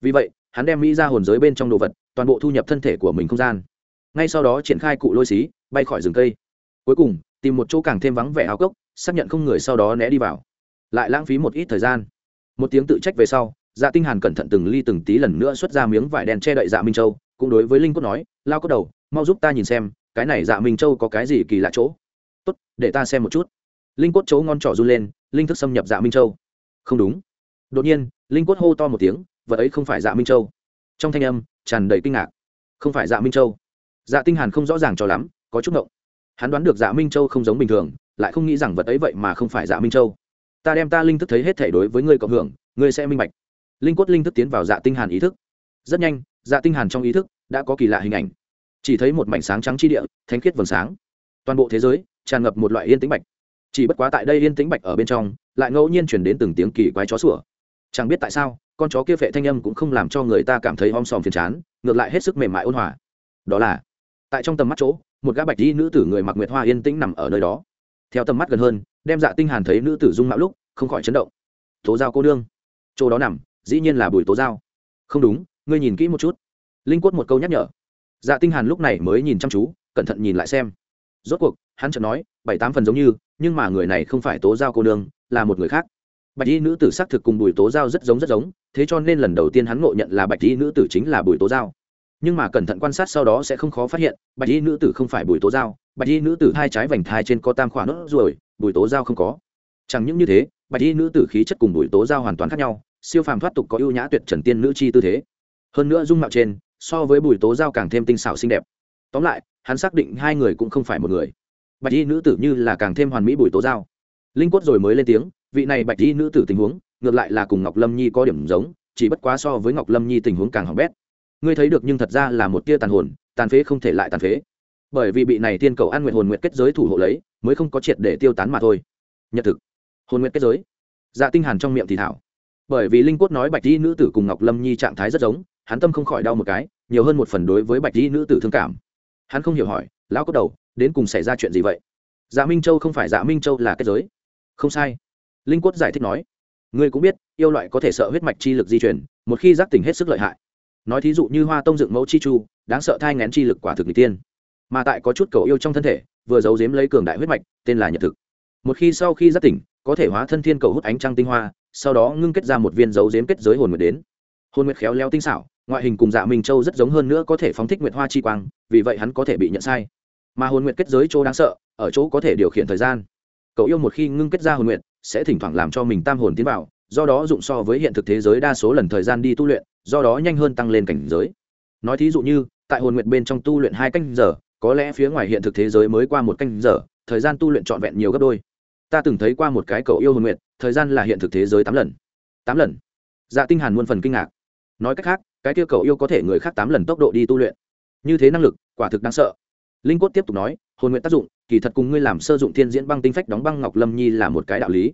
Vì vậy hắn đem mỹ ra hồn giới bên trong đồ vật, toàn bộ thu nhập thân thể của mình không gian. Ngay sau đó triển khai cụ lôi xí, bay khỏi rừng cây. Cuối cùng, tìm một chỗ càng thêm vắng vẻ áo cốc, xác nhận không người sau đó né đi vào. Lại lãng phí một ít thời gian. Một tiếng tự trách về sau dạ tinh hàn cẩn thận từng ly từng tí lần nữa xuất ra miếng vải đen che đậy dạ minh châu, cũng đối với linh cốt nói, lao cốt đầu, mau giúp ta nhìn xem, cái này dạ minh châu có cái gì kỳ lạ chỗ? Tốt, để ta xem một chút. Linh cốt chấu ngon trỏ run lên, linh thức xâm nhập dạ minh châu. Không đúng. Đột nhiên, linh cốt hô to một tiếng vật ấy không phải dạ minh châu trong thanh âm tràn đầy kinh ngạc không phải dạ minh châu dạ tinh hàn không rõ ràng cho lắm có chút ngộng hắn đoán được dạ minh châu không giống bình thường lại không nghĩ rằng vật ấy vậy mà không phải dạ minh châu ta đem ta linh thức thấy hết thể đối với ngươi cộng hưởng ngươi sẽ minh bạch linh quất linh thức tiến vào dạ tinh hàn ý thức rất nhanh dạ tinh hàn trong ý thức đã có kỳ lạ hình ảnh chỉ thấy một mảnh sáng trắng chi địa thánh khiết vầng sáng toàn bộ thế giới tràn ngập một loại yên tĩnh bạch chỉ bất quá tại đây yên tĩnh bạch ở bên trong lại ngẫu nhiên chuyển đến từng tiếng kỳ quái chó sủa chẳng biết tại sao con chó kia phệ thanh âm cũng không làm cho người ta cảm thấy om sòm phiền chán ngược lại hết sức mềm mại ôn hòa. Đó là tại trong tầm mắt chỗ một gã bạch y nữ tử người mặc nguyệt hoa yên tĩnh nằm ở nơi đó. Theo tầm mắt gần hơn đem dạ tinh hàn thấy nữ tử dung mạo lúc không khỏi chấn động. Tố giao cô đương, chỗ đó nằm dĩ nhiên là bùi tố giao. Không đúng ngươi nhìn kỹ một chút. Linh quất một câu nhắc nhở. Dạ tinh hàn lúc này mới nhìn chăm chú cẩn thận nhìn lại xem. Rốt cuộc hắn chợt nói bảy tám phần giống như nhưng mà người này không phải tố giao cô đương, là một người khác bạch y nữ tử xác thực cùng bùi tố giao rất giống rất giống, thế cho nên lần đầu tiên hắn ngộ nhận là bạch y nữ tử chính là bùi tố giao. Nhưng mà cẩn thận quan sát sau đó sẽ không khó phát hiện, bạch y nữ tử không phải bùi tố giao, bạch y nữ tử hai trái vành thai trên có tam khoản nốt ruồi, bùi tố giao không có. Chẳng những như thế, bạch y nữ tử khí chất cùng bùi tố giao hoàn toàn khác nhau, siêu phàm thoát tục có ưu nhã tuyệt trần tiên nữ chi tư thế. Hơn nữa dung mạo trên, so với bùi tố giao càng thêm tinh xảo xinh đẹp. Tóm lại, hắn xác định hai người cũng không phải một người. Bạch y nữ tử như là càng thêm hoàn mỹ bùi tố giao. Linh quất rồi mới lên tiếng vị này bạch y nữ tử tình huống, ngược lại là cùng ngọc lâm nhi có điểm giống, chỉ bất quá so với ngọc lâm nhi tình huống càng hỏng bét. Ngươi thấy được nhưng thật ra là một tia tàn hồn, tàn phế không thể lại tàn phế. Bởi vì bị này tiên cầu an nguyện hồn nguyện kết giới thủ hộ lấy, mới không có triệt để tiêu tán mà thôi. Nhật thực. Hồn nguyện kết giới. Dạ tinh hàn trong miệng thì thảo. Bởi vì linh cốt nói bạch di nữ tử cùng ngọc lâm nhi trạng thái rất giống, hắn tâm không khỏi đau một cái, nhiều hơn một phần đối với bạch di nữ tử thương cảm. Hắn không hiểu hỏi, lão cốt đầu, đến cùng xảy ra chuyện gì vậy? Dạ minh châu không phải dạ minh châu là kết giới. Không sai linh quất giải thích nói, ngươi cũng biết, yêu loại có thể sợ huyết mạch chi lực di chuyển một khi giác tỉnh hết sức lợi hại. Nói thí dụ như hoa tông dựng mẫu chi chu, đáng sợ thai ngén chi lực quả thực n tiên. Mà tại có chút cầu yêu trong thân thể, vừa giấu giếm lấy cường đại huyết mạch, tên là nhật thực. Một khi sau khi giác tỉnh, có thể hóa thân thiên cầu hút ánh trăng tinh hoa, sau đó ngưng kết ra một viên dấu giếm kết giới hồn nguyệt đến. Hồn nguyệt khéo léo tinh xảo, ngoại hình cùng dạ minh châu rất giống hơn nữa có thể phóng thích nguyệt hoa chi quang, vì vậy hắn có thể bị nhận sai. Mà hồn nguyệt kết giới chỗ đáng sợ, ở chỗ có thể điều khiển thời gian. Cậu yêu một khi ngưng kết ra hồn nguyệt sẽ thỉnh thoảng làm cho mình tam hồn tiến vào, do đó dụng so với hiện thực thế giới đa số lần thời gian đi tu luyện, do đó nhanh hơn tăng lên cảnh giới. Nói thí dụ như, tại hồn nguyệt bên trong tu luyện hai canh giờ, có lẽ phía ngoài hiện thực thế giới mới qua một canh giờ, thời gian tu luyện trọn vẹn nhiều gấp đôi. Ta từng thấy qua một cái cậu yêu hồn nguyệt, thời gian là hiện thực thế giới tám lần. Tám lần? Dạ tinh hàn muôn phần kinh ngạc. Nói cách khác, cái kia cậu yêu có thể người khác tám lần tốc độ đi tu luyện. Như thế năng lực, quả thực đáng sợ. Linh cốt tiếp tục nói, hồn nguyện tác dụng kỳ thật cùng ngươi làm sơ dụng thiên diễn băng tinh phách đóng băng ngọc lâm nhi là một cái đạo lý.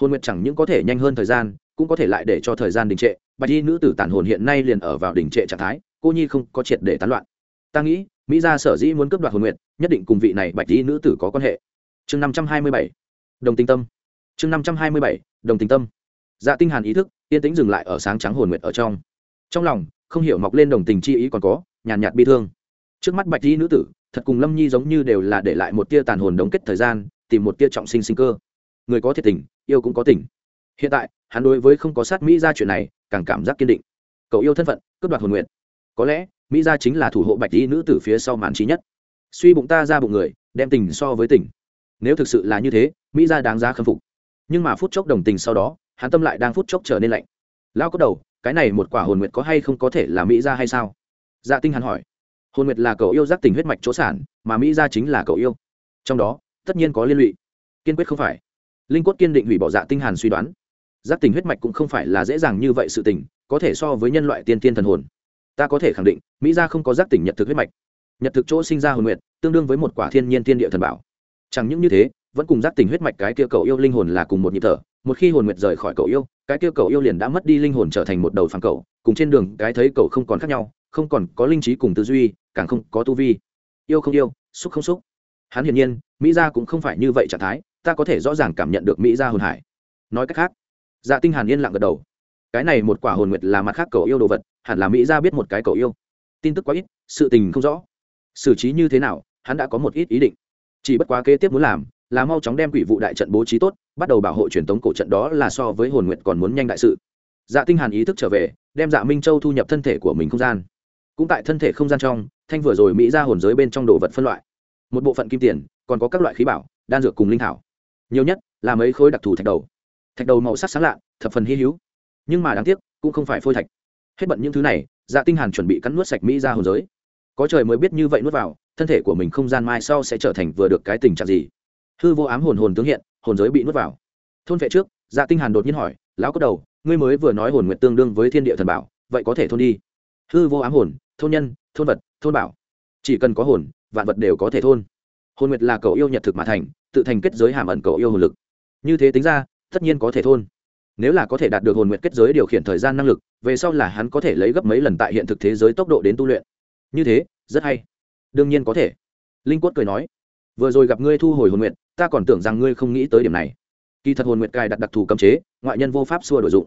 Hồn nguyệt chẳng những có thể nhanh hơn thời gian, cũng có thể lại để cho thời gian đình trệ. Bạch y nữ tử tản hồn hiện nay liền ở vào đình trệ trạng thái, cô nhi không có triệt để tán loạn. Ta nghĩ, mỹ gia sở dĩ muốn cướp đoạt hồn nguyệt, nhất định cùng vị này bạch y nữ tử có quan hệ. Chương năm trăm hai mươi bảy, đồng tình tâm. Chương năm trăm hai mươi bảy, đồng tình tâm. Dạ tinh hàn ý thức, yên tĩnh dừng lại ở sáng trắng hồn nguyệt ở trong. Trong lòng, không hiểu mọc lên đồng tình chi ý còn có, nhàn nhạt bi thương. Trước mắt bạch y nữ tử thật cùng lâm nhi giống như đều là để lại một tia tàn hồn đống kết thời gian, tìm một tia trọng sinh sinh cơ. Người có thiệt tình, yêu cũng có tình. Hiện tại, hắn đối với không có sát mỹ ra chuyện này, càng cảm giác kiên định. Cậu yêu thân phận, cướp đoạt hồn nguyện. Có lẽ, mỹ gia chính là thủ hộ bạch y nữ tử phía sau màn trí nhất. Suy bụng ta ra bụng người, đem tình so với tình. Nếu thực sự là như thế, mỹ gia đáng giá khâm phục. Nhưng mà phút chốc đồng tình sau đó, hắn tâm lại đang phút chốc trở nên lạnh. Lao có đầu, cái này một quả hồn nguyện có hay không có thể là mỹ gia hay sao? Dạ tinh hắn hỏi hồn nguyệt là cậu yêu giác tình huyết mạch chỗ sản, mà mỹ gia chính là cậu yêu. Trong đó, tất nhiên có liên lụy. Kiên quyết không phải. Linh quất kiên định hủy bỏ dạ tinh hàn suy đoán. Giác tình huyết mạch cũng không phải là dễ dàng như vậy sự tình, có thể so với nhân loại tiên tiên thần hồn. Ta có thể khẳng định, mỹ gia không có giác tỉnh nhật thực huyết mạch. Nhật thực chỗ sinh ra hồn nguyệt, tương đương với một quả thiên nhiên tiên địa thần bảo. Chẳng những như thế, vẫn cùng giác tỉnh huyết mạch cái kia cậu yêu linh hồn là cùng một nhịp thở. Một khi hồn nguyệt rời khỏi cậu yêu, cái kia cậu yêu liền đã mất đi linh hồn trở thành một đầu phàm cậu cùng trên đường cái thấy cậu không còn khác nhau không còn có linh trí cùng tư duy, càng không có tu vi. Yêu không yêu, xúc không xúc. Hắn hiển nhiên, mỹ gia cũng không phải như vậy trạng thái, ta có thể rõ ràng cảm nhận được mỹ gia hồn hải. Nói cách khác dạ tinh hàn yên lặng gật đầu. Cái này một quả hồn nguyệt là mặt khác cầu yêu đồ vật, hẳn là mỹ gia biết một cái cầu yêu. Tin tức quá ít, sự tình không rõ. Xử trí như thế nào, hắn đã có một ít ý định. Chỉ bất quá kế tiếp muốn làm, là mau chóng đem quỷ vụ đại trận bố trí tốt, bắt đầu bảo hộ truyền tống cổ trận đó là so với hồn nguyệt còn muốn nhanh đại sự. Dạ tinh hàn ý thức trở về, đem dạ minh châu thu nhập thân thể của mình không gian cũng tại thân thể không gian trong, thanh vừa rồi mỹ ra hồn giới bên trong đồ vật phân loại. Một bộ phận kim tiền, còn có các loại khí bảo, đan dược cùng linh thảo. Nhiều nhất là mấy khối đặc thù thạch đầu. Thạch đầu màu sắc sáng lạ, thập phần hy hữu. Nhưng mà đáng tiếc, cũng không phải phôi thạch. Hết bận những thứ này dạ tinh hàn chuẩn bị cắn nuốt sạch mỹ ra hồn giới. Có trời mới biết như vậy nuốt vào, thân thể của mình không gian mai sau sẽ trở thành vừa được cái tình trạng gì. Hư vô ám hồn hồn tướng hiện, hồn giới bị nuốt vào. Thôn vệ trước dạ tinh hàn đột nhiên hỏi, lão có đầu, ngươi mới vừa nói hồn nguyệt tương đương với thiên địa thần bảo, vậy có thể thôn đi? Hư vô ám hồn thôn nhân, thôn vật, thôn bảo. Chỉ cần có hồn, vạn vật đều có thể thôn. Hồn nguyệt là cầu yêu nhật thực mà thành, tự thành kết giới hàm ẩn cầu yêu hồn lực. Như thế tính ra, tất nhiên có thể thôn. Nếu là có thể đạt được hồn nguyệt kết giới điều khiển thời gian năng lực, về sau là hắn có thể lấy gấp mấy lần tại hiện thực thế giới tốc độ đến tu luyện. Như thế, rất hay. Đương nhiên có thể. Linh quất cười nói, vừa rồi gặp ngươi thu hồi hồn nguyện ta còn tưởng rằng ngươi không nghĩ tới điểm này. Kỳ thật hồn nguyện cài đặt đặc thù cấm chế, ngoại nhân vô pháp xua đổi dụng.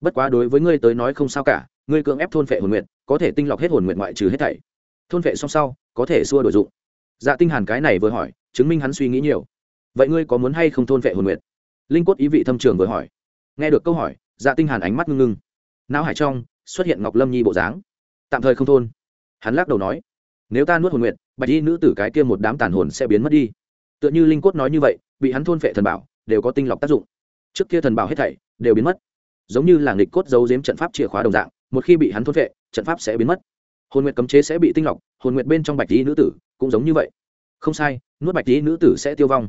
Bất quá đối với ngươi tới nói không sao cả, ngươi cưỡng ép thôn phệ hồn nguyện có thể tinh lọc hết hồn nguyện ngoại trừ hết thảy. Thôn vệ xong sau, có thể xua đổi dụng. Dạ tinh hàn cái này vừa hỏi, chứng minh hắn suy nghĩ nhiều. Vậy ngươi có muốn hay không thôn vệ hồn nguyện? Linh cốt ý vị thâm trường vừa hỏi. Nghe được câu hỏi dạ tinh hàn ánh mắt ngưng ngưng. Não hải trong, xuất hiện ngọc lâm nhi bộ dáng. Tạm thời không thôn. Hắn lắc đầu nói, nếu ta nuốt hồn nguyện, bạch y nữ tử cái kia một đám tàn hồn sẽ biến mất đi. Tựa như linh cốt nói như vậy, bị hắn thôn phệ thần bảo, đều có tinh lọc tác dụng. Trước kia thần bảo hết thảy, đều biến mất. Giống như là nghịch cốt giấu giếm trận pháp chìa khóa đồng dạng một khi bị hắn thôn vệ trận pháp sẽ biến mất. Hồn nguyệt cấm chế sẽ bị tinh lọc, hồn nguyệt bên trong bạch lý nữ tử cũng giống như vậy. Không sai, nuốt bạch lý nữ tử sẽ tiêu vong.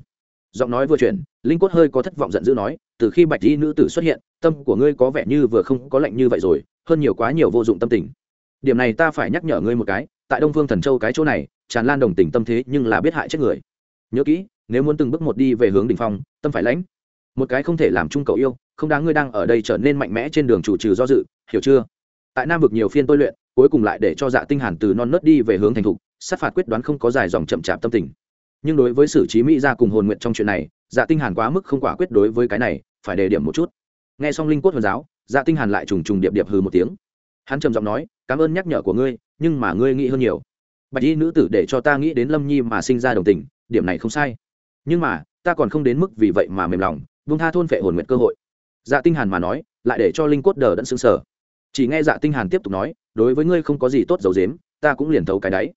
Giọng nói vừa chuyển, linh quất hơi có thất vọng giận dữ nói, từ khi bạch lý nữ tử xuất hiện, tâm của ngươi có vẻ như vừa không có lạnh như vậy rồi, hơn nhiều quá nhiều vô dụng tâm tình. Điểm này ta phải nhắc nhở ngươi một cái, tại đông phương thần châu cái chỗ này, tràn lan đồng tình tâm thế nhưng là biết hại chết người. Nhớ kỹ, nếu muốn từng bước một đi về hướng đ ỉ n h phong, tâm phải lãnh. Một cái không thể làm chung cậu yêu, không đáng ngươi đang ở đây trở nên mạnh mẽ trên đường chủ trừ do dự, hiểu chưa? Tại nam vực nhiều phiên tôi luyện, cuối cùng lại để cho dạ tinh hàn từ non nớt đi về hướng thành thục, sát phạt quyết đoán không có dài dòng chậm chạp tâm tình. Nhưng đối với sử trí mỹ ra cùng hồn nguyện trong chuyện này dạ tinh hàn quá mức không quả quyết đối với cái này, phải đề điểm một chút. Nghe xong linh quốc hồn giáo dạ tinh hàn lại trùng trùng điệp điệp hừ một tiếng. Hắn trầm giọng nói, cảm ơn nhắc nhở của ngươi, nhưng mà ngươi nghĩ hơn nhiều. Bạch y nữ tử để cho ta nghĩ đến lâm nhi mà sinh ra đồng tình, điểm này không sai. Nhưng mà, ta còn không đến mức vì vậy mà mềm lòng vung tha thôn phệ hồn nguyện cơ hội. Dạ tinh hàn mà nói, lại để cho linh cốt đờ đẫn sững sờ chỉ nghe dạ tinh hàn tiếp tục nói, đối với ngươi không có gì tốt dầu dếm, ta cũng liền thấu cái đấy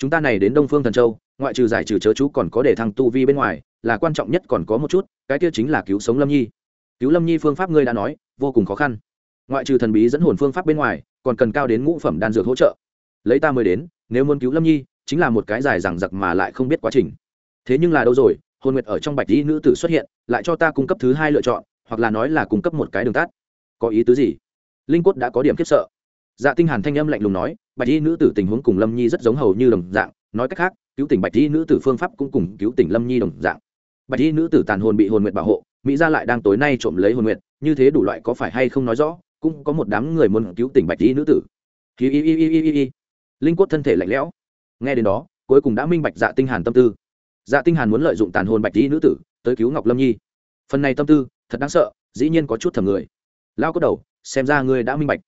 chúng ta này đến đông phương thần châu, ngoại trừ giải trừ chớ chú còn có để thăng tu vi bên ngoài, là quan trọng nhất còn có một chút, cái kia chính là cứu sống lâm nhi. Cứu lâm nhi phương pháp ngươi đã nói, vô cùng khó khăn. Ngoại trừ thần bí dẫn hồn phương pháp bên ngoài, còn cần cao đến ngũ phẩm đan dược hỗ trợ. Lấy ta mới đến, nếu muốn cứu lâm nhi, chính là một cái dài rằng giặc mà lại không biết quá trình. Thế nhưng là đâu rồi, hồn nguyệt ở trong bạch y nữ tử xuất hiện, lại cho ta cung cấp thứ hai lựa chọn, hoặc là nói là cung cấp một cái đường tắt. Có ý tứ gì? Linh cốt đã có điểm khiếp sợ. Dạ tinh hàn thanh âm lạnh lùng nói bạch y nữ tử tình huống cùng lâm nhi rất giống hầu như đồng dạng nói cách khác cứu tỉnh bạch y nữ tử phương pháp cũng cùng cứu tỉnh lâm nhi đồng dạng. Bạch y nữ tử tàn hồn bị hồn nguyện bảo hộ mỹ gia lại đang tối nay trộm lấy hồn nguyện, như thế đủ loại có phải hay không nói rõ cũng có một đám người muốn cứu tỉnh bạch y nữ tử. Linh cốt thân thể lạnh lẽo. Nghe đến đó cuối cùng đã minh bạch dạ tinh hàn tâm tư. Dạ tinh hàn muốn lợi dụng tàn hồn bạch y nữ tử tới cứu ngọc lâm nhi. Phần này tâm tư thật đáng sợ dĩ nhiên có chút thầm người. Lao có đầu xem ra ngươi đã minh bạch.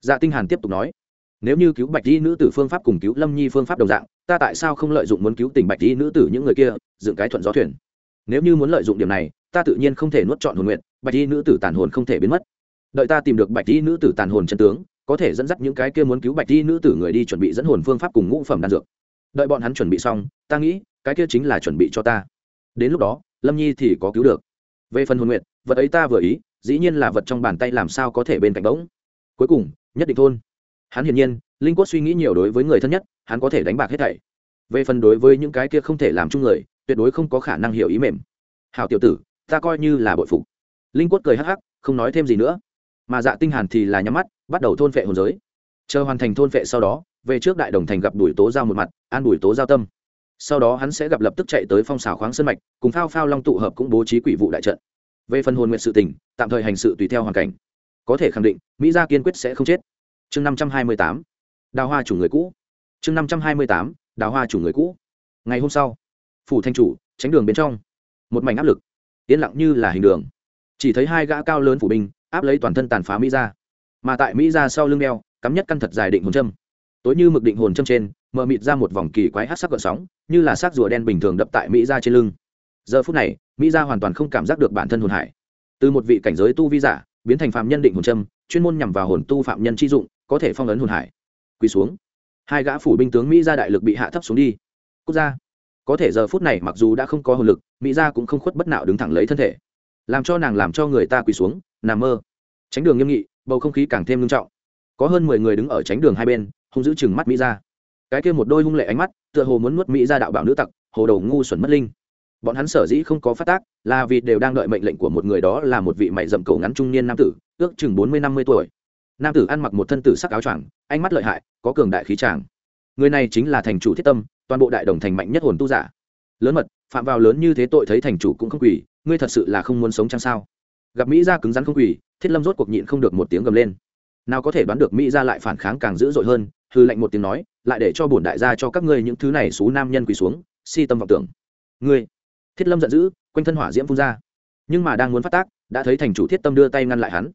Dạ tinh hàn tiếp tục nói, nếu như cứu bạch y nữ tử phương pháp cùng cứu lâm nhi phương pháp đồng dạng, ta tại sao không lợi dụng muốn cứu tình bạch y nữ tử những người kia, dựng cái thuận gió thuyền? Nếu như muốn lợi dụng điểm này, ta tự nhiên không thể nuốt chọn hồn nguyện, bạch y nữ tử tàn hồn không thể biến mất. Đợi ta tìm được bạch y nữ tử tàn hồn chân tướng, có thể dẫn dắt những cái kia muốn cứu bạch y nữ tử người đi chuẩn bị dẫn hồn phương pháp cùng ngũ phẩm đan dược. Đợi bọn hắn chuẩn bị xong, ta nghĩ, cái kia chính là chuẩn bị cho ta. Đến lúc đó, lâm nhi thì có cứu được. Về phần hồn nguyện, vật ấy ta vừa ý dĩ nhiên là vật trong bàn tay làm sao có thể bên cạnh bỗng. Cuối cùng, nhất định thôn. Hắn hiển nhiên, linh quốc suy nghĩ nhiều đối với người thân nhất, hắn có thể đánh bạc hết thảy. Về phần đối với những cái kia không thể làm chung người, tuyệt đối không có khả năng hiểu ý mềm. Hào tiểu tử, ta coi như là bội phục. Linh quốc cười hắc hắc, không nói thêm gì nữa. Mà dạ tinh hàn thì là nhắm mắt, bắt đầu thôn phệ hồn giới. Chờ hoàn thành thôn phệ sau đó, về trước đại đồng thành gặp đuổi tố giao một mặt, an đuổi tố giao tâm. Sau đó hắn sẽ gặp lập tức chạy tới phong xào khoáng sơn mạch, cùng phao phao long tụ hợp cũng bố trí quỷ vụ đại trận về phần hồn nguyện sự tình, tạm thời hành sự tùy theo hoàn cảnh. Có thể khẳng định, mỹ gia kiên quyết sẽ không chết. Chương năm trăm hai mươi tám. Đào hoa chủ người cũ. Chương năm trăm hai mươi tám. Đào hoa chủ người cũ. Ngày hôm sau, phủ thanh chủ, tránh đường bên trong. Một mảnh áp lực. Yên lặng như là hình đường. Chỉ thấy hai gã cao lớn phủ binh, áp lấy toàn thân tàn phá mỹ ra mà tại mỹ ra sau lưng đeo, cắm nhất căn thật dài định hồn châm. Tối như mực định hồn châm trên, mờ mịt ra một vòng kỳ quái hát sắc gợn sóng, như là sắc rùa đen bình thường đập tại mỹ ra trên lưng giờ phút này mỹ gia hoàn toàn không cảm giác được bản thân hồn hải. Từ một vị cảnh giới tu vi giả biến thành phạm nhân định hồn trâm, chuyên môn nhằm vào hồn tu phạm nhân chi dụng có thể phong ấn hồn hải. Quỳ xuống. Hai gã phủ binh tướng mỹ gia đại lực bị hạ thấp xuống đi. Quốc gia. Có thể giờ phút này mặc dù đã không có hồn lực mỹ gia cũng không khuất bất nạo đứng thẳng lấy thân thể. Làm cho nàng làm cho người ta quỳ xuống nằm mơ. Tránh đường nghiêm nghị bầu không khí càng thêm nghiêm trọng. Có hơn mười người đứng ở tránh đường hai bên hung giữ chừng mắt mỹ ra cái kia một đôi hung lệ ánh mắt tựa hồ muốn nuốt mỹ ra đạo bảo nữ tặc hồ đầu ngu xuẩn mất linh bọn hắn sở dĩ không có phát tác là vì đều đang đợi mệnh lệnh của một người đó là một vị mày dậm cầu ngắn trung niên nam tử, ước chừng bốn mươi năm mươi tuổi. Nam tử ăn mặc một thân tử sắc áo choàng, ánh mắt lợi hại, có cường đại khí tràng. Người này chính là thành chủ thiết tâm, toàn bộ đại đồng thành mạnh nhất hồn tu giả. Lớn mật, phạm vào lớn như thế tội thấy thành chủ cũng không quỳ, ngươi thật sự là không muốn sống chăng sao? Gặp mỹ gia cứng rắn không quỳ, thiết lâm rốt cuộc nhịn không được một tiếng gầm lên. Nào có thể đoán được mỹ gia lại phản kháng càng dữ dội hơn hư lệnh một tiếng nói, lại để cho bổn đại gia cho các ngươi những thứ này xú nam nhân quỳ xuống, si tâm vọng tưởng. Ngươi thiết lâm giận dữ, quanh thân hỏa diễm phun ra. Nhưng mà đang muốn phát tác, đã thấy thành chủ thiết tâm đưa tay ngăn lại hắn.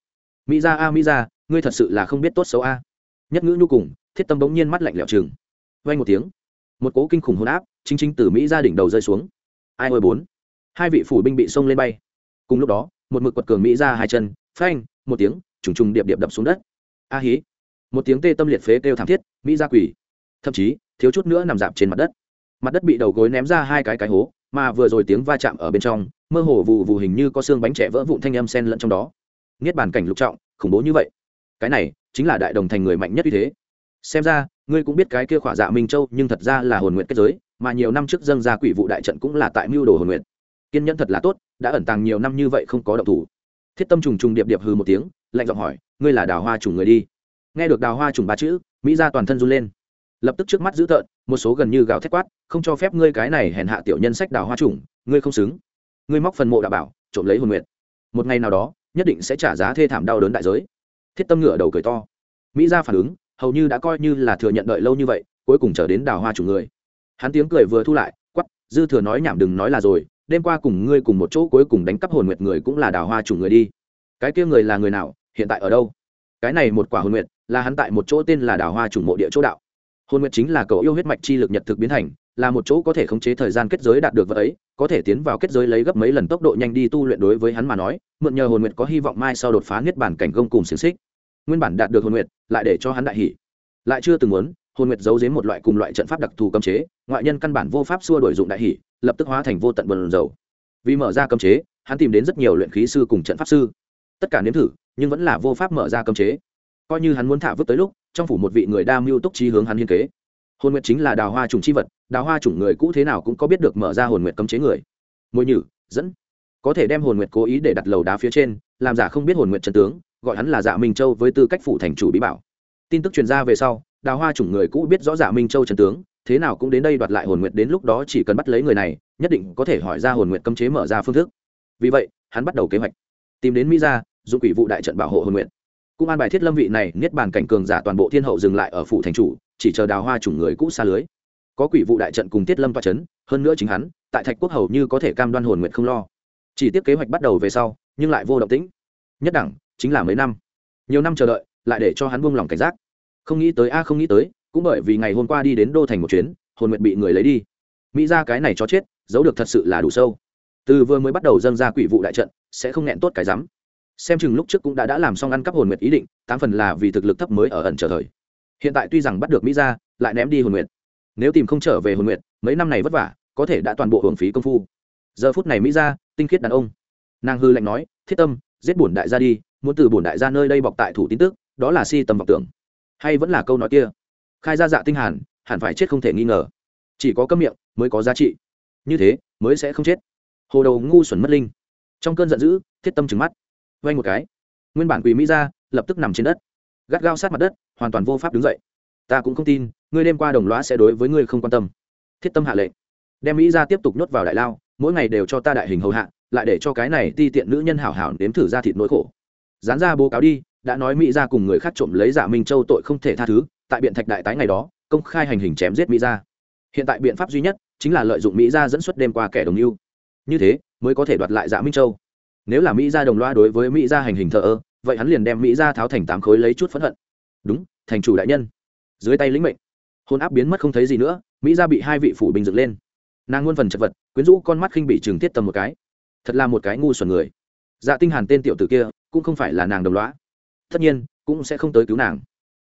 Mỹ gia a, mỹ gia, ngươi thật sự là không biết tốt xấu a. Nhất ngữ nhu cùng, thiết tâm bỗng nhiên mắt lạnh lẽo chừng vay một tiếng, một cố kinh khủng hôn áp, chính chính từ mỹ ra đỉnh đầu rơi xuống. Ai ôi bốn. Hai vị phủ binh bị xông lên bay. Cùng lúc đó, một mực quật cường mỹ ra hai chân, phanh, một tiếng, trùng trùng điệp điệp đập xuống đất. A hí. Một tiếng tê tâm liệt phế kêu thảm thiết, mỹ ra quỳ. thậm chí, thiếu chút nữa nằm dạp trên mặt đất. Mặt đất bị đầu gối ném ra hai cái cái hố mà vừa rồi tiếng va chạm ở bên trong, mơ hồ vụ vụ hình như có xương bánh trẻ vỡ vụn thanh âm sen lẫn trong đó. Niết bàn cảnh lục trọng, khủng bố như vậy. Cái này chính là đại đồng thành người mạnh nhất như thế. Xem ra, ngươi cũng biết cái kia khỏa dạ minh châu, nhưng thật ra là hồn nguyện kết giới, mà nhiều năm trước dâng ra quỷ vụ đại trận cũng là tại mưu đồ hồn nguyện kiên nhẫn thật là tốt, đã ẩn tàng nhiều năm như vậy không có động thủ. Thiết tâm trùng trùng điệp điệp hừ một tiếng, lạnh giọng hỏi, ngươi là đào hoa trùng người đi? Nghe được đào hoa trùng ba chữ, mỹ ra toàn thân run lên lập tức trước mắt dữ tợn, một số gần như gào thét quát, không cho phép ngươi cái này hèn hạ tiểu nhân sách đào hoa chủng ngươi không xứng. Ngươi móc phần mộ đạo bảo, trộm lấy hồn nguyện một ngày nào đó, nhất định sẽ trả giá thê thảm đau đớn đại giới. Thiết tâm ngựa đầu cười to. Mỹ ra phản ứng, hầu như đã coi như là thừa nhận đợi lâu như vậy, cuối cùng trở đến đào hoa chủ người. Hắn tiếng cười vừa thu lại quắp dư thừa nói nhảm đừng nói là rồi, đêm qua cùng ngươi cùng một chỗ cuối cùng đánh cắp hồn nguyệt người cũng là đào hoa chủ người đi. Cái kia người là người nào, hiện tại ở đâu? Cái này một quả hồn nguyệt, là hắn tại một chỗ tên là đào hoa chủ mộ địa chỗ đạo hồn nguyệt chính là cầu yêu huyết mạch chi lực nhật thực biến thành, là một chỗ có thể khống chế thời gian kết giới đạt được vợ ấy, có thể tiến vào kết giới lấy gấp mấy lần tốc độ nhanh đi tu luyện đối với hắn mà nói, mượn nhờ hồn nguyệt có hy vọng mai sau đột phá niết bản cảnh gông cùng xiềng xích. Nguyên bản đạt được hồn nguyệt, lại để cho hắn đại hỷ lại chưa từng muốn hồn nguyệt giấu giếm một loại cùng loại trận pháp đặc thù cấm chế, ngoại nhân căn bản vô pháp xua đổi dụng đại hỷ lập tức hóa thành vô tận bần dầu. Vì mở ra cấm chế, hắn tìm đến rất nhiều luyện khí sư cùng trận pháp sư. Tất cả nếm thử, nhưng vẫn là vô pháp mở ra cấm chế coi như hắn muốn thả vứt tới lúc, trong phủ một vị người đa mưu túc trí hướng hắn hiên kế. Hồn nguyệt chính là đào hoa trùng chi vật, đào hoa chủng người cũ thế nào cũng có biết được mở ra hồn nguyệt cấm chế người. Môi nhử, dẫn. Có thể đem hồn nguyệt cố ý để đặt lầu đá phía trên, làm giả không biết hồn nguyệt trần tướng, gọi hắn là dạ minh châu với tư cách phủ thành chủ bí bảo. Tin tức truyền ra về sau, đào hoa chủng người cũ biết rõ dạ minh châu trần tướng, thế nào cũng đến đây đoạt lại hồn nguyệt đến lúc đó chỉ cần bắt lấy người này, nhất định có thể hỏi ra hồn nguyệt cấm chế mở ra phương thức. Vì vậy, hắn bắt đầu kế hoạch. Tìm đến mỹ ra dùng quỷ vụ đại trận bảo hộ hồn nguyện cũng an bài thiết lâm vị này, niết bàn cảnh cường giả toàn bộ thiên hậu dừng lại ở phủ thành chủ, chỉ chờ đào hoa chủng người cũ xa lưới. Có quỷ vụ đại trận cùng tiết lâm toa c h ấ n hơn nữa chính hắn, tại thạch quốc hầu như có thể cam đoan hồn nguyện không lo. Chỉ tiếp kế hoạch bắt đầu về sau, nhưng lại vô động tĩnh. Nhất đẳng, chính là mấy năm. Nhiều năm chờ đợi, lại để cho hắn buông lỏng cảnh giác. Không nghĩ tới a, không nghĩ tới, cũng bởi vì ngày hôm qua đi đến đô thành một chuyến, hồn nguyện bị người lấy đi. Mỹ ra cái này cho chết, giấu được thật sự là đủ sâu. Từ vừa mới bắt đầu dâng ra quỷ vụ đại trận, sẽ không nghẹn tốt cái rắm xem chừng lúc trước cũng đã đã làm xong ăn cắp hồn nguyệt ý định, tám phần là vì thực lực thấp mới ở ẩn trở thời. Hiện tại tuy rằng bắt được mỹ ra lại ném đi hồn nguyệt. Nếu tìm không trở về hồn nguyệt, mấy năm này vất vả, có thể đã toàn bộ hưởng phí công phu. Giờ phút này mỹ ra tinh khiết đàn ông. Nàng hư lạnh nói, thiết tâm, giết bổn đại gia đi, muốn từ bổn đại gia nơi đây bọc tại thủ tin tức đó là si tầm vọng tưởng. Hay vẫn là câu nói kia, khai ra dạ tinh hàn, hẳn phải chết không thể nghi ngờ. Chỉ có cấm miệng mới có giá trị. Như thế, mới sẽ không chết. Hồ đầu ngu xuẩn mất linh. Trong cơn giận dữ, thiết tâm trừng mắt vay một cái. Nguyên bản quỳ mỹ ra, lập tức nằm trên đất. Gắt gao sát mặt đất, hoàn toàn vô pháp đứng dậy. Ta cũng không tin, ngươi đêm qua đồng loá sẽ đối với ngươi không quan tâm. Thiết tâm hạ lệnh. Đem mỹ ra tiếp tục nhốt vào đại lao, mỗi ngày đều cho ta đại hình hầu hạ, lại để cho cái này ti tiện nữ nhân hảo hảo nếm thử ra thịt nỗi khổ. Dán ra bố cáo đi, đã nói mỹ ra cùng người khác trộm lấy giả minh châu tội không thể tha thứ, tại biện thạch đại tái ngày đó, công khai hành hình chém giết mỹ ra. Hiện tại biện pháp duy nhất, chính là lợi dụng mỹ ra dẫn xuất đêm qua kẻ đồng mưu. Như thế, mới có thể đoạt lại giả minh châu nếu là mỹ gia đồng loa đối với mỹ gia hành hình thờ ơ, vậy hắn liền đem mỹ gia tháo thành tám khối lấy chút phẫn hận. Đúng, thành chủ đại nhân. Dưới tay lĩnh mệnh, hôn áp biến mất không thấy gì nữa, mỹ gia bị hai vị phủ bình dựng lên. Nàng nguyên phần chật vật, quyến rũ con mắt khinh bị trừng tiết tầm một cái. Thật là một cái ngu xuẩn người. Dạ tinh hàn tên tiểu tử kia, cũng không phải là nàng đồng lõa tất nhiên, cũng sẽ không tới cứu nàng.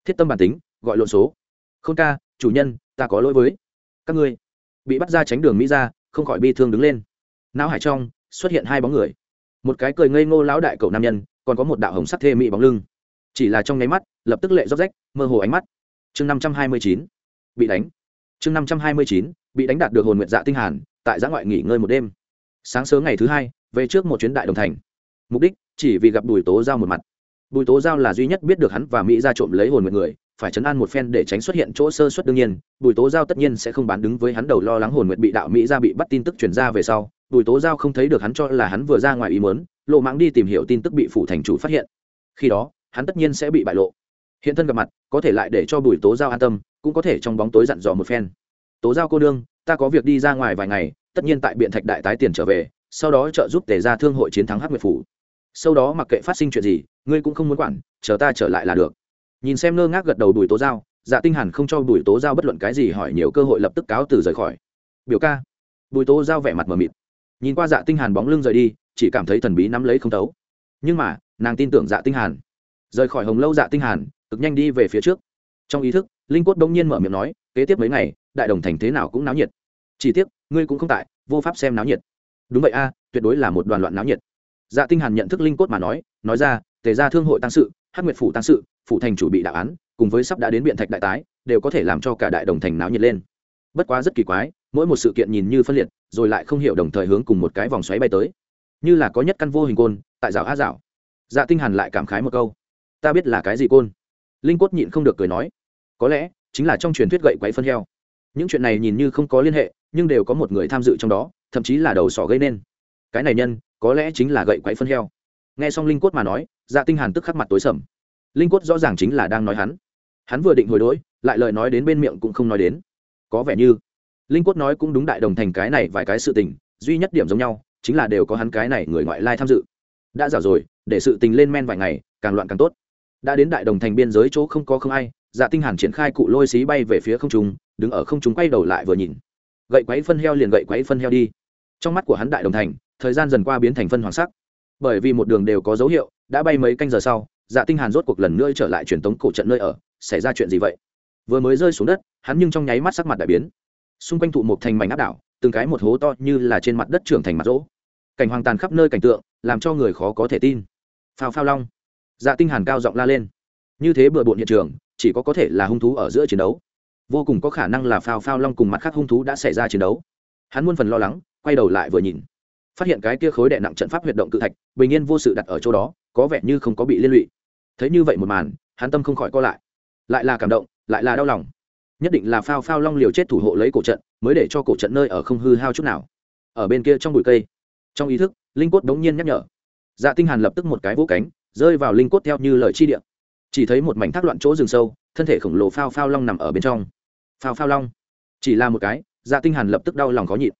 Thiết tâm bản tính, gọi lộn số. Khôn ca, chủ nhân, ta có lỗi với các ngươi. Bị bắt ra tránh đường mỹ ra không khỏi bi thương đứng lên. Não hải trong, xuất hiện hai bóng người một cái cười ngây ngô lão đại cậu nam nhân, còn có một đạo hồng sắc thê mỹ bóng lưng. Chỉ là trong nháy mắt, lập tức lệ róc rách, mơ hồ ánh mắt. Chương năm trăm hai mươi chín, bị đánh. Chương năm trăm hai mươi chín, bị đánh đạt được hồn nguyện dạ tinh hàn, tại giã ngoại nghỉ ngơi một đêm. Sáng sớm ngày thứ hai, về trước một chuyến đại đồng thành. Mục đích, chỉ vì gặp bùi tố giao một mặt. Bùi tố giao là duy nhất biết được hắn và mỹ ra trộm lấy hồn nguyện người, phải chấn an một phen để tránh xuất hiện chỗ sơ suất đương nhiên. Bùi tố giao tất nhiên sẽ không bán đứng với hắn đầu lo lắng hồn nguyện bị đạo mỹ ra bị bắt tin tức chuyển ra về sau bùi tố giao không thấy được hắn cho là hắn vừa ra ngoài ý muốn, lộ mãng đi tìm hiểu tin tức bị phủ thành chủ phát hiện. Khi đó, hắn tất nhiên sẽ bị bại lộ. Hiện thân gặp mặt, có thể lại để cho bùi tố giao an tâm, cũng có thể trong bóng tối dặn dò một phen. Tố giao cô đương ta có việc đi ra ngoài vài ngày, tất nhiên tại biện thạch đại tái tiền trở về, sau đó trợ giúp tề ra thương hội chiến thắng hắc nguyệt phủ. Sau đó mặc kệ phát sinh chuyện gì, ngươi cũng không muốn quản, chờ ta trở lại là được. Nhìn xem ngơ ngác gật đầu bùi tố giao dạ tinh hàn không cho bùi tố giao bất luận cái gì hỏi nhiều cơ hội lập tức cáo từ rời khỏi. Biểu ca. Bùi tố giao vẻ mặt mờ mịt nhìn qua dạ tinh hàn bóng lưng rời đi, chỉ cảm thấy thần bí nắm lấy không tấu. nhưng mà, nàng tin tưởng dạ tinh hàn. Rời khỏi hồng lâu dạ tinh hàn, cực nhanh đi về phía trước. Trong ý thức, linh quất bỗng nhiên mở miệng nói, kế tiếp mấy ngày, đại đồng thành thế nào cũng náo nhiệt. Chỉ tiếc, ngươi cũng không tại, vô pháp xem náo nhiệt. Đúng vậy a, tuyệt đối là một đoàn loạn náo nhiệt. Dạ tinh hàn nhận thức linh cốt mà nói nói ra, tề gia thương hội tăng sự, hắc nguyệt phủ tăng sự, phủ thành chủ bị đạo án, cùng với sắp đã đến biện thạch đại tái, đều có thể làm cho cả đại đồng thành náo nhiệt lên bất quá rất kỳ quái, mỗi một sự kiện nhìn như phân liệt, rồi lại không hiểu đồng thời hướng cùng một cái vòng xoáy bay tới. Như là có nhất căn vô hình côn, tại rào á rào. Dạ tinh hàn lại cảm khái một câu. Ta biết là cái gì côn? Linh quất nhịn không được cười nói. Có lẽ, chính là trong truyền thuyết gậy quấy phân heo. Những chuyện này nhìn như không có liên hệ, nhưng đều có một người tham dự trong đó, thậm chí là đầu sỏ gây nên. Cái này nhân, có lẽ chính là gậy quấy phân heo. Nghe xong linh cốt mà nói dạ tinh hàn tức khắc mặt tối sầm. Linh cốt rõ ràng chính là đang nói hắn. Hắn vừa định hồi đối, lại lời nói đến bên miệng cũng không nói đến có vẻ như linh Quất nói cũng đúng đại đồng thành cái này vài cái sự tình, duy nhất điểm giống nhau, chính là đều có hắn cái này người ngoại lai tham dự. Đã giả rồi, để sự tình lên men vài ngày, càng loạn càng tốt. Đã đến đại đồng thành biên giới chỗ không có không ai dạ tinh hàn triển khai cụ lôi xí bay về phía không trung, đứng ở không trung quay đầu lại vừa nhìn. Gậy quấy phân heo liền gậy quấy phân heo đi. Trong mắt của hắn đại đồng thành, thời gian dần qua biến thành phân hoàng sắc. Bởi vì một đường đều có dấu hiệu, đã bay mấy canh giờ sau dạ tinh hàn rốt cuộc lần nữa trở lại truyền tống cổ trận nơi ở, xảy ra chuyện gì vậy? Vừa mới rơi xuống đất, hắn nhưng trong nháy mắt sắc mặt đại biến. Xung quanh thụ một thành mảnh áp đảo, từng cái một hố to như là trên mặt đất trưởng thành mặt rỗ. Cảnh hoàng tàn khắp nơi cảnh tượng, làm cho người khó có thể tin. Phao phao long. Dạ tinh hàn cao giọng la lên. Như thế bừa bộn hiện trường, chỉ có có thể là hung thú ở giữa chiến đấu. Vô cùng có khả năng là phao phao long cùng mặt khác hung thú đã xảy ra chiến đấu. Hắn muôn phần lo lắng, quay đầu lại vừa nhìn. Phát hiện cái kia khối đệ nặng trận pháp huyệt động cự thạch, bình yên vô sự đặt ở chỗ đó, có vẻ như không có bị liên lụy. Thấy như vậy một màn, hắn tâm không khỏi co lại lại là cảm động, lại là đau lòng. Nhất định là phao phao long liều chết thủ hộ lấy cổ trận, mới để cho cổ trận nơi ở không hư hao chút nào. Ở bên kia trong bụi cây, trong ý thức, linh cốt đống nhiên nhắc nhở. Dạ tinh hàn lập tức một cái vỗ cánh, rơi vào linh cốt theo như lời chi địa. Chỉ thấy một mảnh thác loạn chỗ rừng sâu, thân thể khổng lồ phao phao long nằm ở bên trong. Phao phao long. Chỉ là một cái dạ tinh hàn lập tức đau lòng khó nhịn.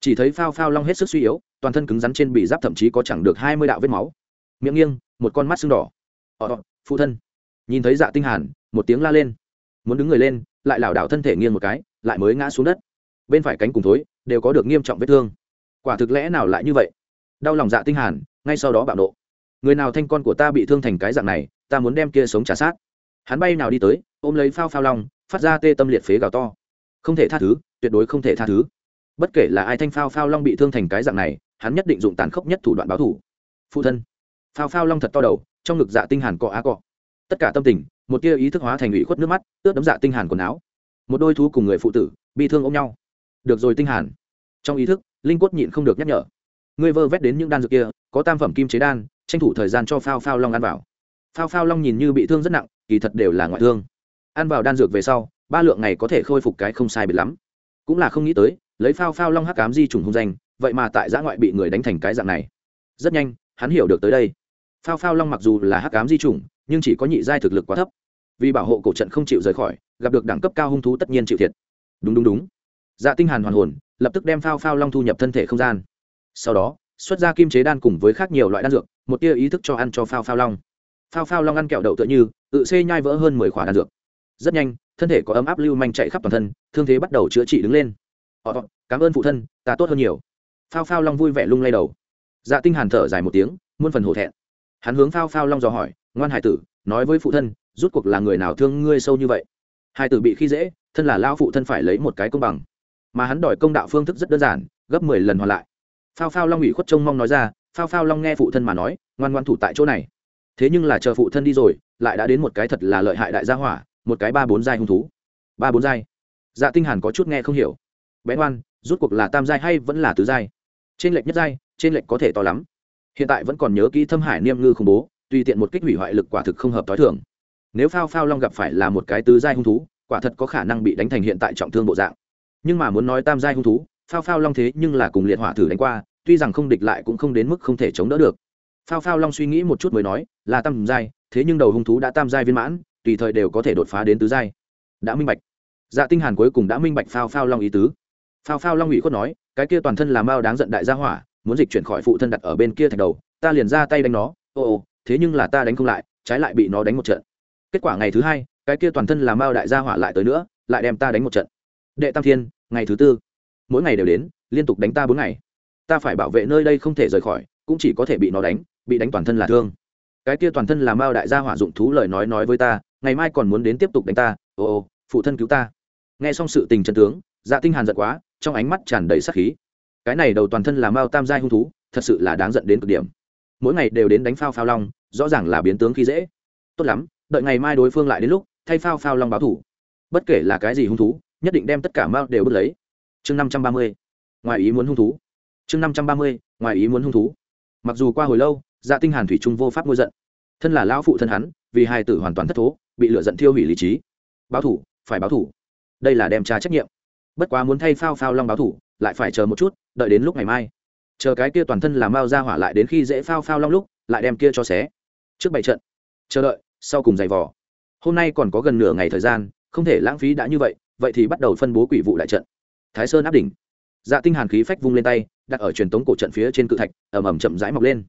Chỉ thấy phao phao long hết sức suy yếu, toàn thân cứng rắn trên bị giáp thậm chí có chẳng được hai mươi đạo vết máu. Miệng nghiêng, một con mắt sưng đỏ. Ọ phụ thân. Nhìn thấy dạ tinh hàn một tiếng la lên. Muốn đứng người lên, lại lảo đảo thân thể nghiêng một cái, lại mới ngã xuống đất. Bên phải cánh cùng thối, đều có được nghiêm trọng vết thương. Quả thực lẽ nào lại như vậy? Đau lòng dạ tinh hàn, ngay sau đó bạo nộ. Người nào thanh con của ta bị thương thành cái dạng này, ta muốn đem kia sống trả sát. Hắn bay nào đi tới, ôm lấy phao phao long, phát ra tê tâm liệt phế gào to. Không thể tha thứ, tuyệt đối không thể tha thứ. Bất kể là ai thanh phao phao long bị thương thành cái dạng này, hắn nhất định dụng tàn khốc nhất thủ đoạn báo thủ. Phụ thân. Phao phao long thật to đầu, trong ngực dạ tinh hàn cọ á cọ. Tất cả tâm tình một tia ý thức hóa thành ủy khuất nước mắt, ướt đấm dạ tinh hàn quần áo. Một đôi thú cùng người phụ tử bị thương ôm nhau. Được rồi tinh hàn. Trong ý thức, linh quất nhịn không được nhắc nhở. Ngươi vơ vét đến những đan dược kia, có tam phẩm kim chế đan, tranh thủ thời gian cho phao phao long ăn vào. Phao phao long nhìn như bị thương rất nặng, kỳ thật đều là ngoại thương. Ăn vào đan dược về sau, ba lượng ngày có thể khôi phục cái không sai biệt lắm. Cũng là không nghĩ tới, lấy phao phao long hắc cám di trùng hung danh, vậy mà tại giã ngoại bị người đánh thành cái dạng này. Rất nhanh, hắn hiểu được tới đây. Phao phao long mặc dù là hắc cám di trùng nhưng chỉ có nhị giai thực lực quá thấp. Vì bảo hộ cổ trận không chịu rời khỏi, gặp được đẳng cấp cao hung thú tất nhiên chịu thiệt. Đúng đúng đúng. Dạ tinh hàn hoàn hồn, lập tức đem phao phao long thu nhập thân thể không gian. Sau đó, xuất ra kim chế đan cùng với khác nhiều loại đan dược, một tia ý thức cho ăn cho phao phao long. Phao phao long ăn kẹo đậu tựa như, tự xê nhai vỡ hơn mười khỏa đan dược. Rất nhanh, thân thể có ấm áp lưu manh chạy khắp toàn thân, thương thế bắt đầu chữa trị đứng lên. Họ cảm ơn phụ thân, ta tốt hơn nhiều. Phao phao long vui vẻ lung lay đầu. Dạ tinh hàn thở dài một tiếng, muôn phần hổ thẹn. Hắn hướng phao phao long dò hỏi ngoan hải tử, nói với phụ thân, rút cuộc là người nào thương ngươi sâu như vậy? Hải tử bị khi dễ, thân là lao phụ thân phải lấy một cái công bằng. Mà hắn đòi công đạo phương thức rất đơn giản, gấp mười lần hoàn lại. Phao phao long ủy khuất trông mong nói ra, phao phao long nghe phụ thân mà nói, ngoan ngoan thủ tại chỗ này. Thế nhưng là chờ phụ thân đi rồi, lại đã đến một cái thật là lợi hại đại gia hỏa, một cái ba bốn giai hung thú. Ba bốn giai? Dạ tinh hàn có chút nghe không hiểu. Bé ngoan, rút cuộc là tam giai hay vẫn là tứ giai? Trên lệch nhất giai, trên lệch có thể to lắm. Hiện tại vẫn còn nhớ kỹ thâm hải niêm ngư khủng bố tùy tiện một kích hủy hoại lực quả thực không hợp tối thường. Nếu phao phao long gặp phải là một cái tứ giai hung thú, quả thật có khả năng bị đánh thành hiện tại trọng thương bộ dạng. Nhưng mà muốn nói tam giai hung thú, phao phao long thế nhưng là cùng liệt hỏa thử đánh qua, tuy rằng không địch lại cũng không đến mức không thể chống đỡ được. Phao phao long suy nghĩ một chút mới nói, là tam giai, thế nhưng đầu hung thú đã tam giai viên mãn, tùy thời đều có thể đột phá đến tứ giai. Đã minh bạch. Dạ tinh hàn cuối cùng đã minh bạch phao phao long ý tứ. Phao phao long ủy khuất nói, cái kia toàn thân là mao đáng giận đại gia hỏa, muốn dịch chuyển khỏi phụ thân đặt ở bên kia thạch đầu, ta liền ra tay đánh nó, ô ô thế nhưng là ta đánh không lại, trái lại bị nó đánh một trận. Kết quả ngày thứ hai, cái kia toàn thân là mao đại gia hỏa lại tới nữa, lại đem ta đánh một trận. Đệ tam thiên, ngày thứ tư. Mỗi ngày đều đến, liên tục đánh ta bốn ngày. Ta phải bảo vệ nơi đây không thể rời khỏi, cũng chỉ có thể bị nó đánh, bị đánh toàn thân là thương. Cái kia toàn thân là mao đại gia hỏa dụng thú lời nói nói với ta, ngày mai còn muốn đến tiếp tục đánh ta ồ ồ phụ thân cứu ta. Nghe xong sự tình chân tướng dạ tinh hàn giận quá, trong ánh mắt tràn đầy sát khí. Cái này đầu toàn thân là mao tam giai hung thú, thật sự là đáng giận đến cực điểm mỗi ngày đều đến đánh phao phao long, rõ ràng là biến tướng khi dễ. Tốt lắm, đợi ngày mai đối phương lại đến lúc, thay phao phao long báo thủ. Bất kể là cái gì hung thú, nhất định đem tất cả mao đều bứt lấy. Chương năm trăm ba mươi, ngoài ý muốn hung thú. Chương năm trăm ba mươi, ngoài ý muốn hung thú. Mặc dù qua hồi lâu dạ tinh hàn thủy trung vô pháp ngôi giận. Thân là lão phụ thân hắn, vì hai tử hoàn toàn thất thố, bị lửa giận thiêu hủy lý trí. Báo thủ, phải báo thủ. Đây là đem tra trách nhiệm. Bất quá muốn thay phao phao long báo thủ, lại phải chờ một chút, đợi đến lúc ngày mai chờ cái kia toàn thân làm mao ra hỏa lại đến khi dễ phao phao long lúc, lại đem kia cho xé. Trước bảy trận. Chờ đợi, sau cùng giày vò. Hôm nay còn có gần nửa ngày thời gian, không thể lãng phí đã như vậy vậy thì bắt đầu phân bố quỷ vụ đại trận. Thái sơn áp đỉnh. Dạ tinh hàn khí phách vung lên tay, đặt ở truyền tống cổ trận phía trên cự thạch, ầm ầm chậm rãi mọc lên.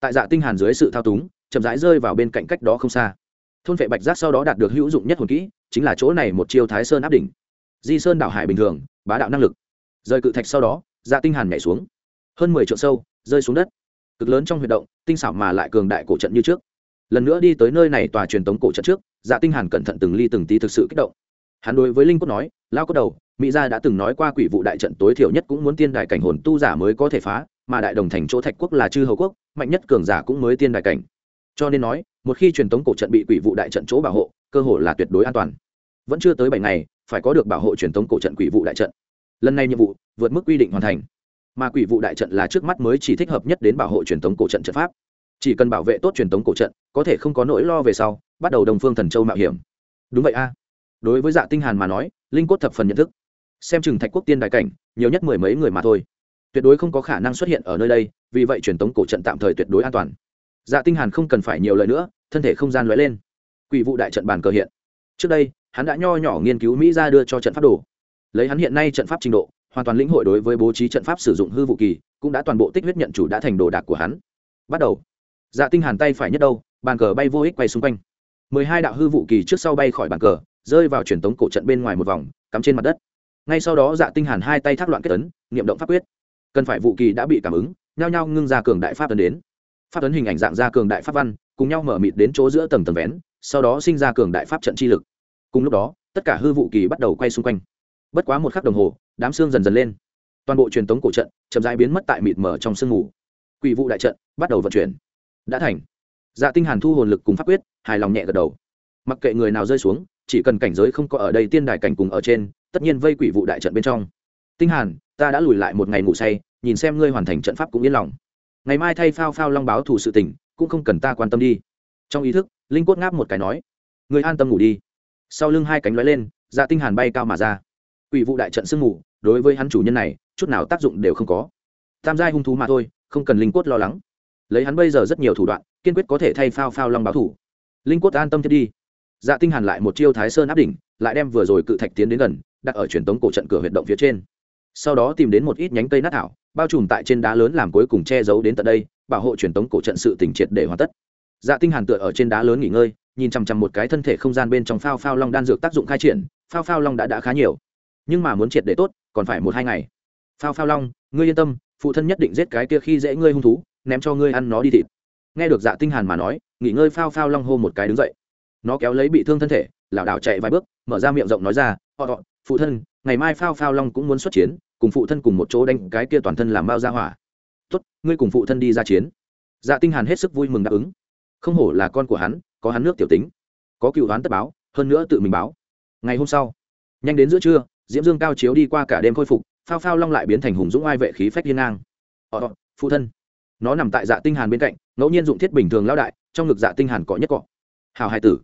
Tại dạ tinh hàn dưới sự thao túng, chậm rãi rơi vào bên cạnh cách đó không xa. Thôn vệ bạch giác sau đó đạt được hữu dụng nhất hồn kỹ, chính là chỗ này một chiêu thái sơn áp đỉnh. Di sơn đảo hải bình thường, bá đạo năng lực. Rời cự thạch sau đó dạ tinh hàn nhảy xuống hơn mười trượng sâu, rơi xuống đất. Cực lớn trong huy động, tinh xảo mà lại cường đại cổ trận như trước. Lần nữa đi tới nơi này tòa truyền tống cổ trận trước dạ tinh hàn cẩn thận từng ly từng tí thực sự kích động. Hắn đối với linh cốt nói lao cốt đầu, mỹ gia đã từng nói qua quỷ vụ đại trận tối thiểu nhất cũng muốn tiên đại cảnh hồn tu giả mới có thể phá, mà đại đồng thành chỗ thạch quốc là chư hầu quốc, mạnh nhất cường giả cũng mới tiên đại cảnh. Cho nên nói, một khi truyền tống cổ trận bị quỷ vụ đại trận chỗ bảo hộ, cơ hội là tuyệt đối an toàn. Vẫn chưa tới bảy ngày, phải có được bảo hộ truyền tống cổ trận quỷ vụ đại trận. Lần này nhiệm vụ vượt mức quy định hoàn thành mà quỷ vụ đại trận là trước mắt mới chỉ thích hợp nhất đến bảo hộ truyền thống cổ trận trận pháp. Chỉ cần bảo vệ tốt truyền thống cổ trận, có thể không có nỗi lo về sau, bắt đầu đồng phương thần châu mạo hiểm. Đúng vậy a. Đối với dạ tinh hàn mà nói, linh cốt thập phần nhận thức. Xem chừng thạch quốc tiên đại cảnh, nhiều nhất mười mấy người mà thôi. Tuyệt đối không có khả năng xuất hiện ở nơi đây, vì vậy truyền thống cổ trận tạm thời tuyệt đối an toàn. Dạ tinh hàn không cần phải nhiều lời nữa, thân thể không gian lóe lên. Quỷ vụ đại trận bàn cờ hiện. Trước đây, hắn đã nho nhỏ nghiên cứu mỹ ra đưa cho trận pháp đồ. Lấy hắn hiện nay trận pháp trình độ hoàn toàn lĩnh hội đối với bố trí trận pháp sử dụng hư vụ kỳ, cũng đã toàn bộ tích huyết nhận chủ đã thành đồ đạc của hắn. Bắt đầu. Dạ tinh hàn tay phải nhất đâu, bàn cờ bay vô ích quay xung quanh. Mười hai đạo hư vụ kỳ trước sau bay khỏi bàn cờ, rơi vào truyền tống cổ trận bên ngoài một vòng, cắm trên mặt đất. Ngay sau đó dạ tinh hàn hai tay thác loạn kết ấn, niệm động pháp quyết. Cần phải vụ kỳ đã bị cảm ứng, nhao nhao ngưng ra cường đại pháp tấn đến. Pháp tấn hình ảnh dạng ra cường đại pháp văn, cùng nhau mở mịt đến chỗ giữa tầng tầng vén, sau đó sinh ra cường đại pháp trận chi lực. Cùng lúc đó, tất cả hư vụ kỳ bắt đầu quay xung quanh. Bất quá một khắc đồng hồ đám xương dần dần lên. Toàn bộ truyền tống cổ trận chậm rãi biến mất tại mịt mở trong sương mù. Quỷ vụ đại trận bắt đầu vận chuyển. Đã thành. Dạ tinh hàn thu hồn lực cùng pháp quyết, hài lòng nhẹ gật đầu. Mặc kệ người nào rơi xuống, chỉ cần cảnh giới không có ở đây tiên đài cảnh cùng ở trên, tất nhiên vây quỷ vụ đại trận bên trong. Tinh hàn, ta đã lùi lại một ngày ngủ say, nhìn xem ngươi hoàn thành trận pháp cũng yên lòng. Ngày mai thay phao phao long báo thủ sự tình, cũng không cần ta quan tâm đi. Trong ý thức, linh cốt ngáp một cái nói, ngươi an tâm ngủ đi. Sau lưng hai cánh lóe lên dạ tinh hàn bay cao mà ra. Quỷ vụ đại trận sương ngủ đối với hắn chủ nhân này, chút nào tác dụng đều không có. Tam giai hung thú mà thôi, không cần linh cốt lo lắng. Lấy hắn bây giờ rất nhiều thủ đoạn, kiên quyết có thể thay phao phao long báo thủ. Linh cốt an tâm thiết đi. Dạ tinh hàn lại một chiêu thái sơn áp đỉnh, lại đem vừa rồi cự thạch tiến đến gần, đặt ở truyền tống cổ trận cửa huyệt động phía trên. Sau đó tìm đến một ít nhánh cây nát thảo, bao trùm tại trên đá lớn làm cuối cùng che giấu đến tận đây, bảo hộ truyền tống cổ trận sự tình triệt để hoàn tất. Dạ tinh hàn tựa ở trên đá lớn nghỉ ngơi, nhìn chăm chăm một cái thân thể không gian bên trong phao phao long đan dược tác dụng khai triển, phao phao long đã đã khá nhiều. Nhưng mà muốn triệt để tốt còn phải một hai ngày. Phao phao long, ngươi yên tâm, phụ thân nhất định giết cái kia khi dễ ngươi hung thú, ném cho ngươi ăn nó đi thịt. Nghe được dạ tinh hàn mà nói, nghỉ ngơi phao phao long hô một cái đứng dậy. Nó kéo lấy bị thương thân thể, lảo đảo chạy vài bước, mở ra miệng rộng nói ra, họ họ phụ thân, ngày mai phao phao long cũng muốn xuất chiến, cùng phụ thân cùng một chỗ đánh cái kia toàn thân làm bao ra hỏa. Tốt, ngươi cùng phụ thân đi ra chiến. Dạ tinh hàn hết sức vui mừng đáp ứng. Không hổ là con của hắn, có hắn nước tiểu tính, có cựu đoán tất báo, hơn nữa tự mình báo. Ngày hôm sau, nhanh đến giữa trưa diễm dương cao chiếu đi qua cả đêm khôi phục, phao phao long lại biến thành hùng dũng ai vệ khí phách hiên ngang. Họ phụ thân. Nó nằm tại dạ tinh hàn bên cạnh, ngẫu nhiên dụng thiết bình thường lao đại, trong ngực dạ tinh hàn cọ nhất cọ. Hào hai tử.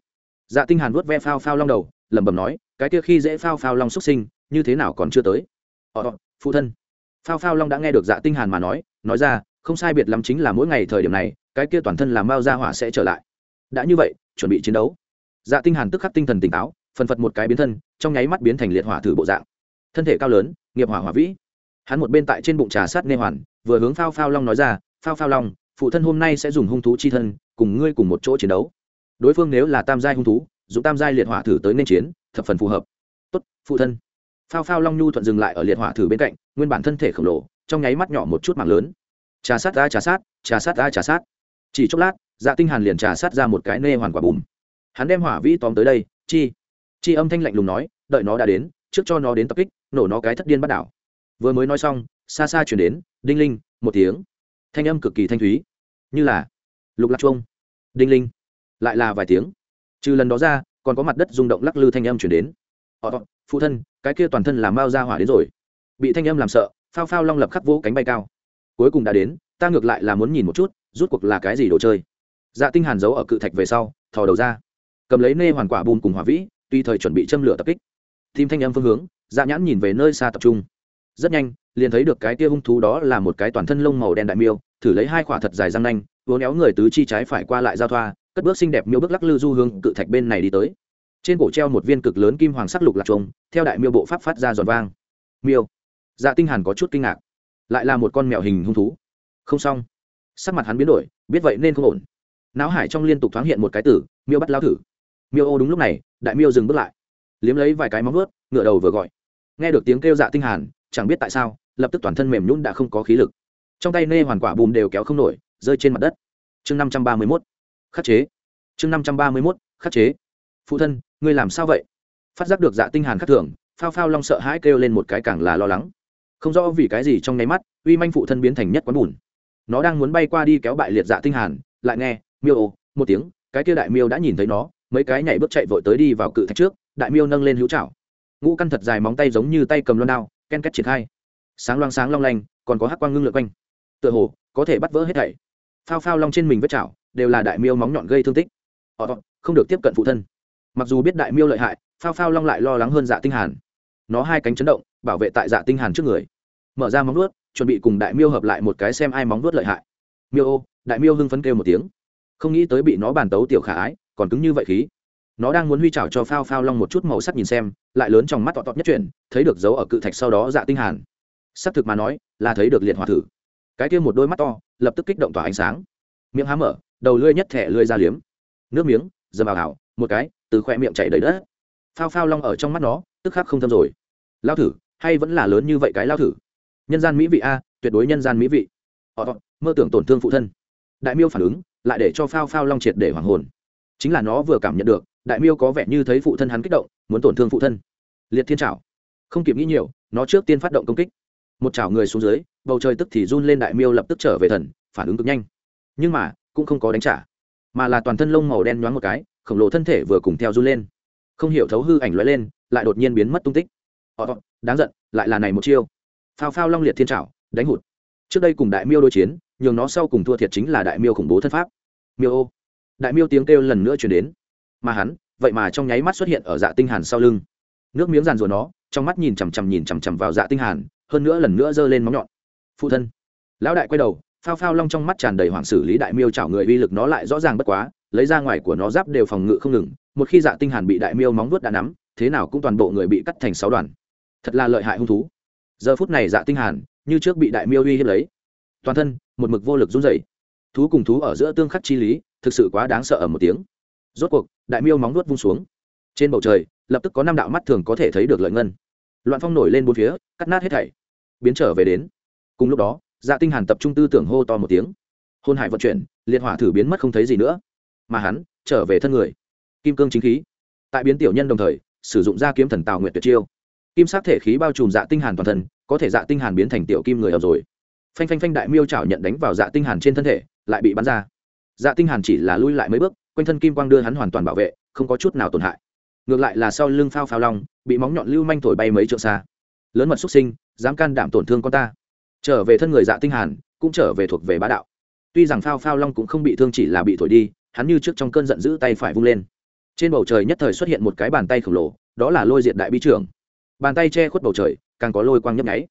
Dạ tinh hàn vuốt ve phao phao long đầu, lẩm bẩm nói, cái kia khi dễ phao phao long xuất sinh, như thế nào còn chưa tới? Họ phụ thân. Phao phao long đã nghe được dạ tinh hàn mà nói nói ra, không sai biệt lắm chính là mỗi ngày thời điểm này, cái kia toàn thân làm bao ra hỏa sẽ trở lại. Đã như vậy, chuẩn bị chiến đấu. Dạ tinh hàn tức khắc tinh thần tỉnh táo phần phật một cái biến thân, trong nháy mắt biến thành liệt hỏa thử bộ dạng. Thân thể cao lớn, nghiệp hỏa hỏa vĩ. Hắn một bên tại trên bụng trà sát nê hoàn, vừa hướng phao phao long nói ra, phao phao long, phụ thân hôm nay sẽ dùng hung thú chi thân, cùng ngươi cùng một chỗ chiến đấu. Đối phương nếu là tam giai hung thú, dùng tam giai liệt hỏa thử tới nên chiến, thập phần phù hợp. Tốt, phụ thân. Phao phao long nhu thuận dừng lại ở liệt hỏa thử bên cạnh, nguyên bản thân thể khổng lồ, trong nháy mắt nhỏ một chút mạng lớn. Trà sát ra trà sát trà sát ra trà sát. Chỉ chốc lát dạ tinh hàn liền trà sát ra một cái nê hoàn quả bùm. Hắn đem hỏa vĩ tóm tới đây, chi chi âm thanh lạnh lùng nói, đợi nó đã đến, trước cho nó đến tập kích, nổ nó cái thất điên bắt đảo. Vừa mới nói xong, xa xa chuyển đến, đinh linh, một tiếng. Thanh âm cực kỳ thanh thúy. Như là lục lạc chuông. Đinh linh. Lại là vài tiếng. Trừ lần đó ra, còn có mặt đất rung động lắc lư thanh âm chuyển đến. Họ phụ thân, cái kia toàn thân làm bao ra hỏa đến rồi. Bị thanh âm làm sợ, phao phao long lập khắc vỗ cánh bay cao. Cuối cùng đã đến, ta ngược lại là muốn nhìn một chút, rút cuộc là cái gì đồ chơi. Dạ tinh hàn giấu ở cự thạch về sau, thò đầu ra. Cầm lấy nê hoàn quả bùn cùng hỏa vĩ tùy thời chuẩn bị châm lửa tập kích. Tìm thanh âm phương hướng dạ nhãn nhìn về nơi xa tập trung. Rất nhanh, liền thấy được cái tia hung thú đó là một cái toàn thân lông màu đen đại miêu, thử lấy hai quả thật dài răng nanh vốn éo người tứ chi trái phải qua lại giao thoa, cất bước xinh đẹp miêu bước lắc lư du hướng cự thạch bên này đi tới. Trên cổ treo một viên cực lớn kim hoàng sắc lục lạc trống theo đại miêu bộ pháp phát ra giòn vang. Miêu. Dạ tinh hàn có chút kinh ngạc. Lại là một con mèo hình hung thú. Không xong. Sắc mặt hắn biến đổi, biết vậy nên không ổn. Não hải trong liên tục thoáng hiện một cái tử, miêu bắt lao thử miêu ô đúng lúc này, đại miêu dừng bước lại. Liếm lấy vài cái móng vuốt ngựa đầu vừa gọi. Nghe được tiếng kêu dạ tinh hàn, chẳng biết tại sao, lập tức toàn thân mềm nhũn đã không có khí lực. Trong tay nê hoàn quả bùm đều kéo không nổi, rơi trên mặt đất. Chương 531 khắc chế. Chương 531 khắc chế. Phụ thân, ngươi làm sao vậy? Phát giác được dạ tinh hàn khắc thường phao phao long sợ hãi kêu lên một cái càng là lo lắng. Không rõ vì cái gì trong nháy mắt, uy manh phụ thân biến thành nhất quán bùn. Nó đang muốn bay qua đi kéo bại liệt dạ tinh hàn, lại nghe, miêu ô, một tiếng, cái kia đại miêu đã nhìn thấy nó mấy cái nhảy bước chạy vội tới đi vào cự thạch trước, đại miêu nâng lên hữu chảo ngũ căn thật dài móng tay giống như tay cầm loan đao, ken két triển khai. Sáng loang sáng long lanh, còn có hắc quang ngưng lượt quanh. Tựa hồ, có thể bắt vỡ hết thảy. Phao phao long trên mình vết chảo, đều là đại miêu móng nhọn gây thương tích. Họ không được tiếp cận phụ thân. Mặc dù biết đại miêu lợi hại, phao phao long lại lo lắng hơn dạ tinh hàn. Nó hai cánh chấn động, bảo vệ tại dạ tinh hàn trước người. Mở ra móng vuốt, chuẩn bị cùng đại miêu hợp lại một cái xem ai móng vuốt lợi hại. Miêu ô, đại miêu hưng phấn kêu một tiếng. Không nghĩ tới bị nó bàn tấu tiểu khả ái còn cứng như vậy khí. Nó đang muốn huy chảo cho phao phao long một chút màu sắc nhìn xem, lại lớn trong mắt tọt tọt nhất chuyển, thấy được dấu ở cự thạch sau đó dạ tinh hàn. Sắc thực mà nói, là thấy được liệt hỏa thử. Cái kia một đôi mắt to, lập tức kích động tỏa ánh sáng. Miệng há mở, đầu lưỡi nhất thẻ lưỡi ra liếm. Nước miếng, dầm vào hảo một cái, từ khoe miệng chảy đầy đất. Phao phao long ở trong mắt nó, tức khắc không thâm rồi. Lao thử, hay vẫn là lớn như vậy cái lao thử? Nhân gian mỹ vị a, tuyệt đối nhân gian mỹ vị. Họ mơ tưởng tổn thương phụ thân. Đại miêu phản ứng, lại để cho phao phao long triệt để hoàng hồn chính là nó vừa cảm nhận được, đại miêu có vẻ như thấy phụ thân hắn kích động, muốn tổn thương phụ thân. Liệt thiên trảo. Không kịp nghĩ nhiều, nó trước tiên phát động công kích. Một chảo người xuống dưới, bầu trời tức thì run lên đại miêu lập tức trở về thần, phản ứng cực nhanh. Nhưng mà, cũng không có đánh trả, mà là toàn thân lông màu đen nhoáng một cái, khổng lồ thân thể vừa cùng theo run lên. Không hiểu thấu hư ảnh loại lên, lại đột nhiên biến mất tung tích. Ọ đáng giận, lại là này một chiêu. Phao phao long liệt thiên trảo, đánh hụt. Trước đây cùng đại miêu đối chiến, nhường nó sau cùng thua thiệt chính là đại miêu khủng bố thân pháp. Miêu ô đại miêu tiếng kêu lần nữa chuyển đến. Mà hắn, vậy mà trong nháy mắt xuất hiện ở dạ tinh hàn sau lưng. Nước miếng giàn rùa nó, trong mắt nhìn chằm chằm nhìn chằm chằm vào dạ tinh hàn, hơn nữa lần nữa giơ lên móng nhọn. Phụ thân. Lão đại quay đầu, phao phao long trong mắt tràn đầy hoảng xử lý đại miêu chảo người uy lực nó lại rõ ràng bất quá, lấy ra ngoài của nó giáp đều phòng ngự không ngừng, một khi dạ tinh hàn bị đại miêu móng vuốt đã nắm, thế nào cũng toàn bộ người bị cắt thành sáu đoàn. Thật là lợi hại hung thú. Giờ phút này dạ tinh hàn, như trước bị đại miêu uy hiếp lấy. Toàn thân, một mực vô lực run rẩy. Thú cùng thú ở giữa tương khắc chi lý thực sự quá đáng sợ ở một tiếng. Rốt cuộc, đại miêu móng nuốt vung xuống. Trên bầu trời, lập tức có năm đạo mắt thường có thể thấy được lợi ngân. Loạn phong nổi lên bốn phía, cắt nát hết thảy, biến trở về đến. Cùng lúc đó dạ tinh hàn tập trung tư tưởng hô to một tiếng. Hôn hải vận chuyển, liệt hỏa thử biến mất không thấy gì nữa. Mà hắn, trở về thân người. Kim cương chính khí. Tại biến tiểu nhân đồng thời, sử dụng ra kiếm thần tào nguyện tuyệt chiêu. Kim sắc thể khí bao trùm dạ tinh hàn toàn thân, có thể dạ tinh hàn biến thành tiểu kim người ở rồi. Phanh phanh phanh đại miêu chảo nhận đánh vào dạ tinh hàn trên thân thể, lại bị bắn ra dạ tinh hàn chỉ là lui lại mấy bước, quanh thân kim quang đưa hắn hoàn toàn bảo vệ, không có chút nào tổn hại. Ngược lại là sau lưng phao phao long, bị móng nhọn lưu manh thổi bay mấy trượng xa. Lớn mật xuất sinh, dám can đảm tổn thương con ta. Trở về thân người dạ tinh hàn, cũng trở về thuộc về bá đạo. Tuy rằng phao phao long cũng không bị thương chỉ là bị thổi đi, hắn như trước trong cơn giận dữ tay phải vung lên. Trên bầu trời nhất thời xuất hiện một cái bàn tay khổng lồ, đó là lôi diệt đại bi trưởng. Bàn tay che khuất bầu trời, càng có lôi quang nhấp nháy.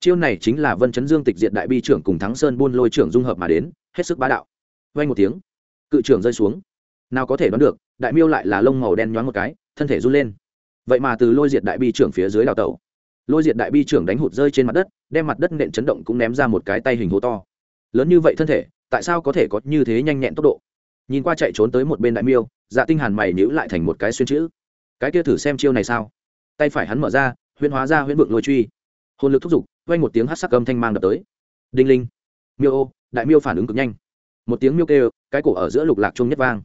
Chiêu này chính là vân chấn dương tịch diệt đại bi trưởng cùng thắng sơn buôn lôi trưởng dung hợp mà đến, hết sức bá đạo vay một tiếng, cự trưởng rơi xuống. Nào có thể đoán được, đại miêu lại là lông màu đen nhoáng một cái, thân thể run lên. Vậy mà từ lôi diệt đại bi trưởng phía dưới đào tẩu. Lôi diệt đại bi trưởng đánh hụt rơi trên mặt đất, đem mặt đất nện chấn động cũng ném ra một cái tay hình hố to. Lớn như vậy thân thể, tại sao có thể có như thế nhanh nhẹn tốc độ? Nhìn qua chạy trốn tới một bên đại miêu dạ tinh hàn mày nhữ lại thành một cái xuyên chữ. Cái kia thử xem chiêu này sao? Tay phải hắn mở ra, huyễn hóa ra huyễn vượng lôi truy. Hồn lực thúc giục quanh một tiếng hắt sắc âm thanh mang đập tới. Đinh linh. Miêu ô, đại miêu phản ứng cực nhanh một tiếng miêu kêu, cái cổ ở giữa lục lạc trung nhất vang.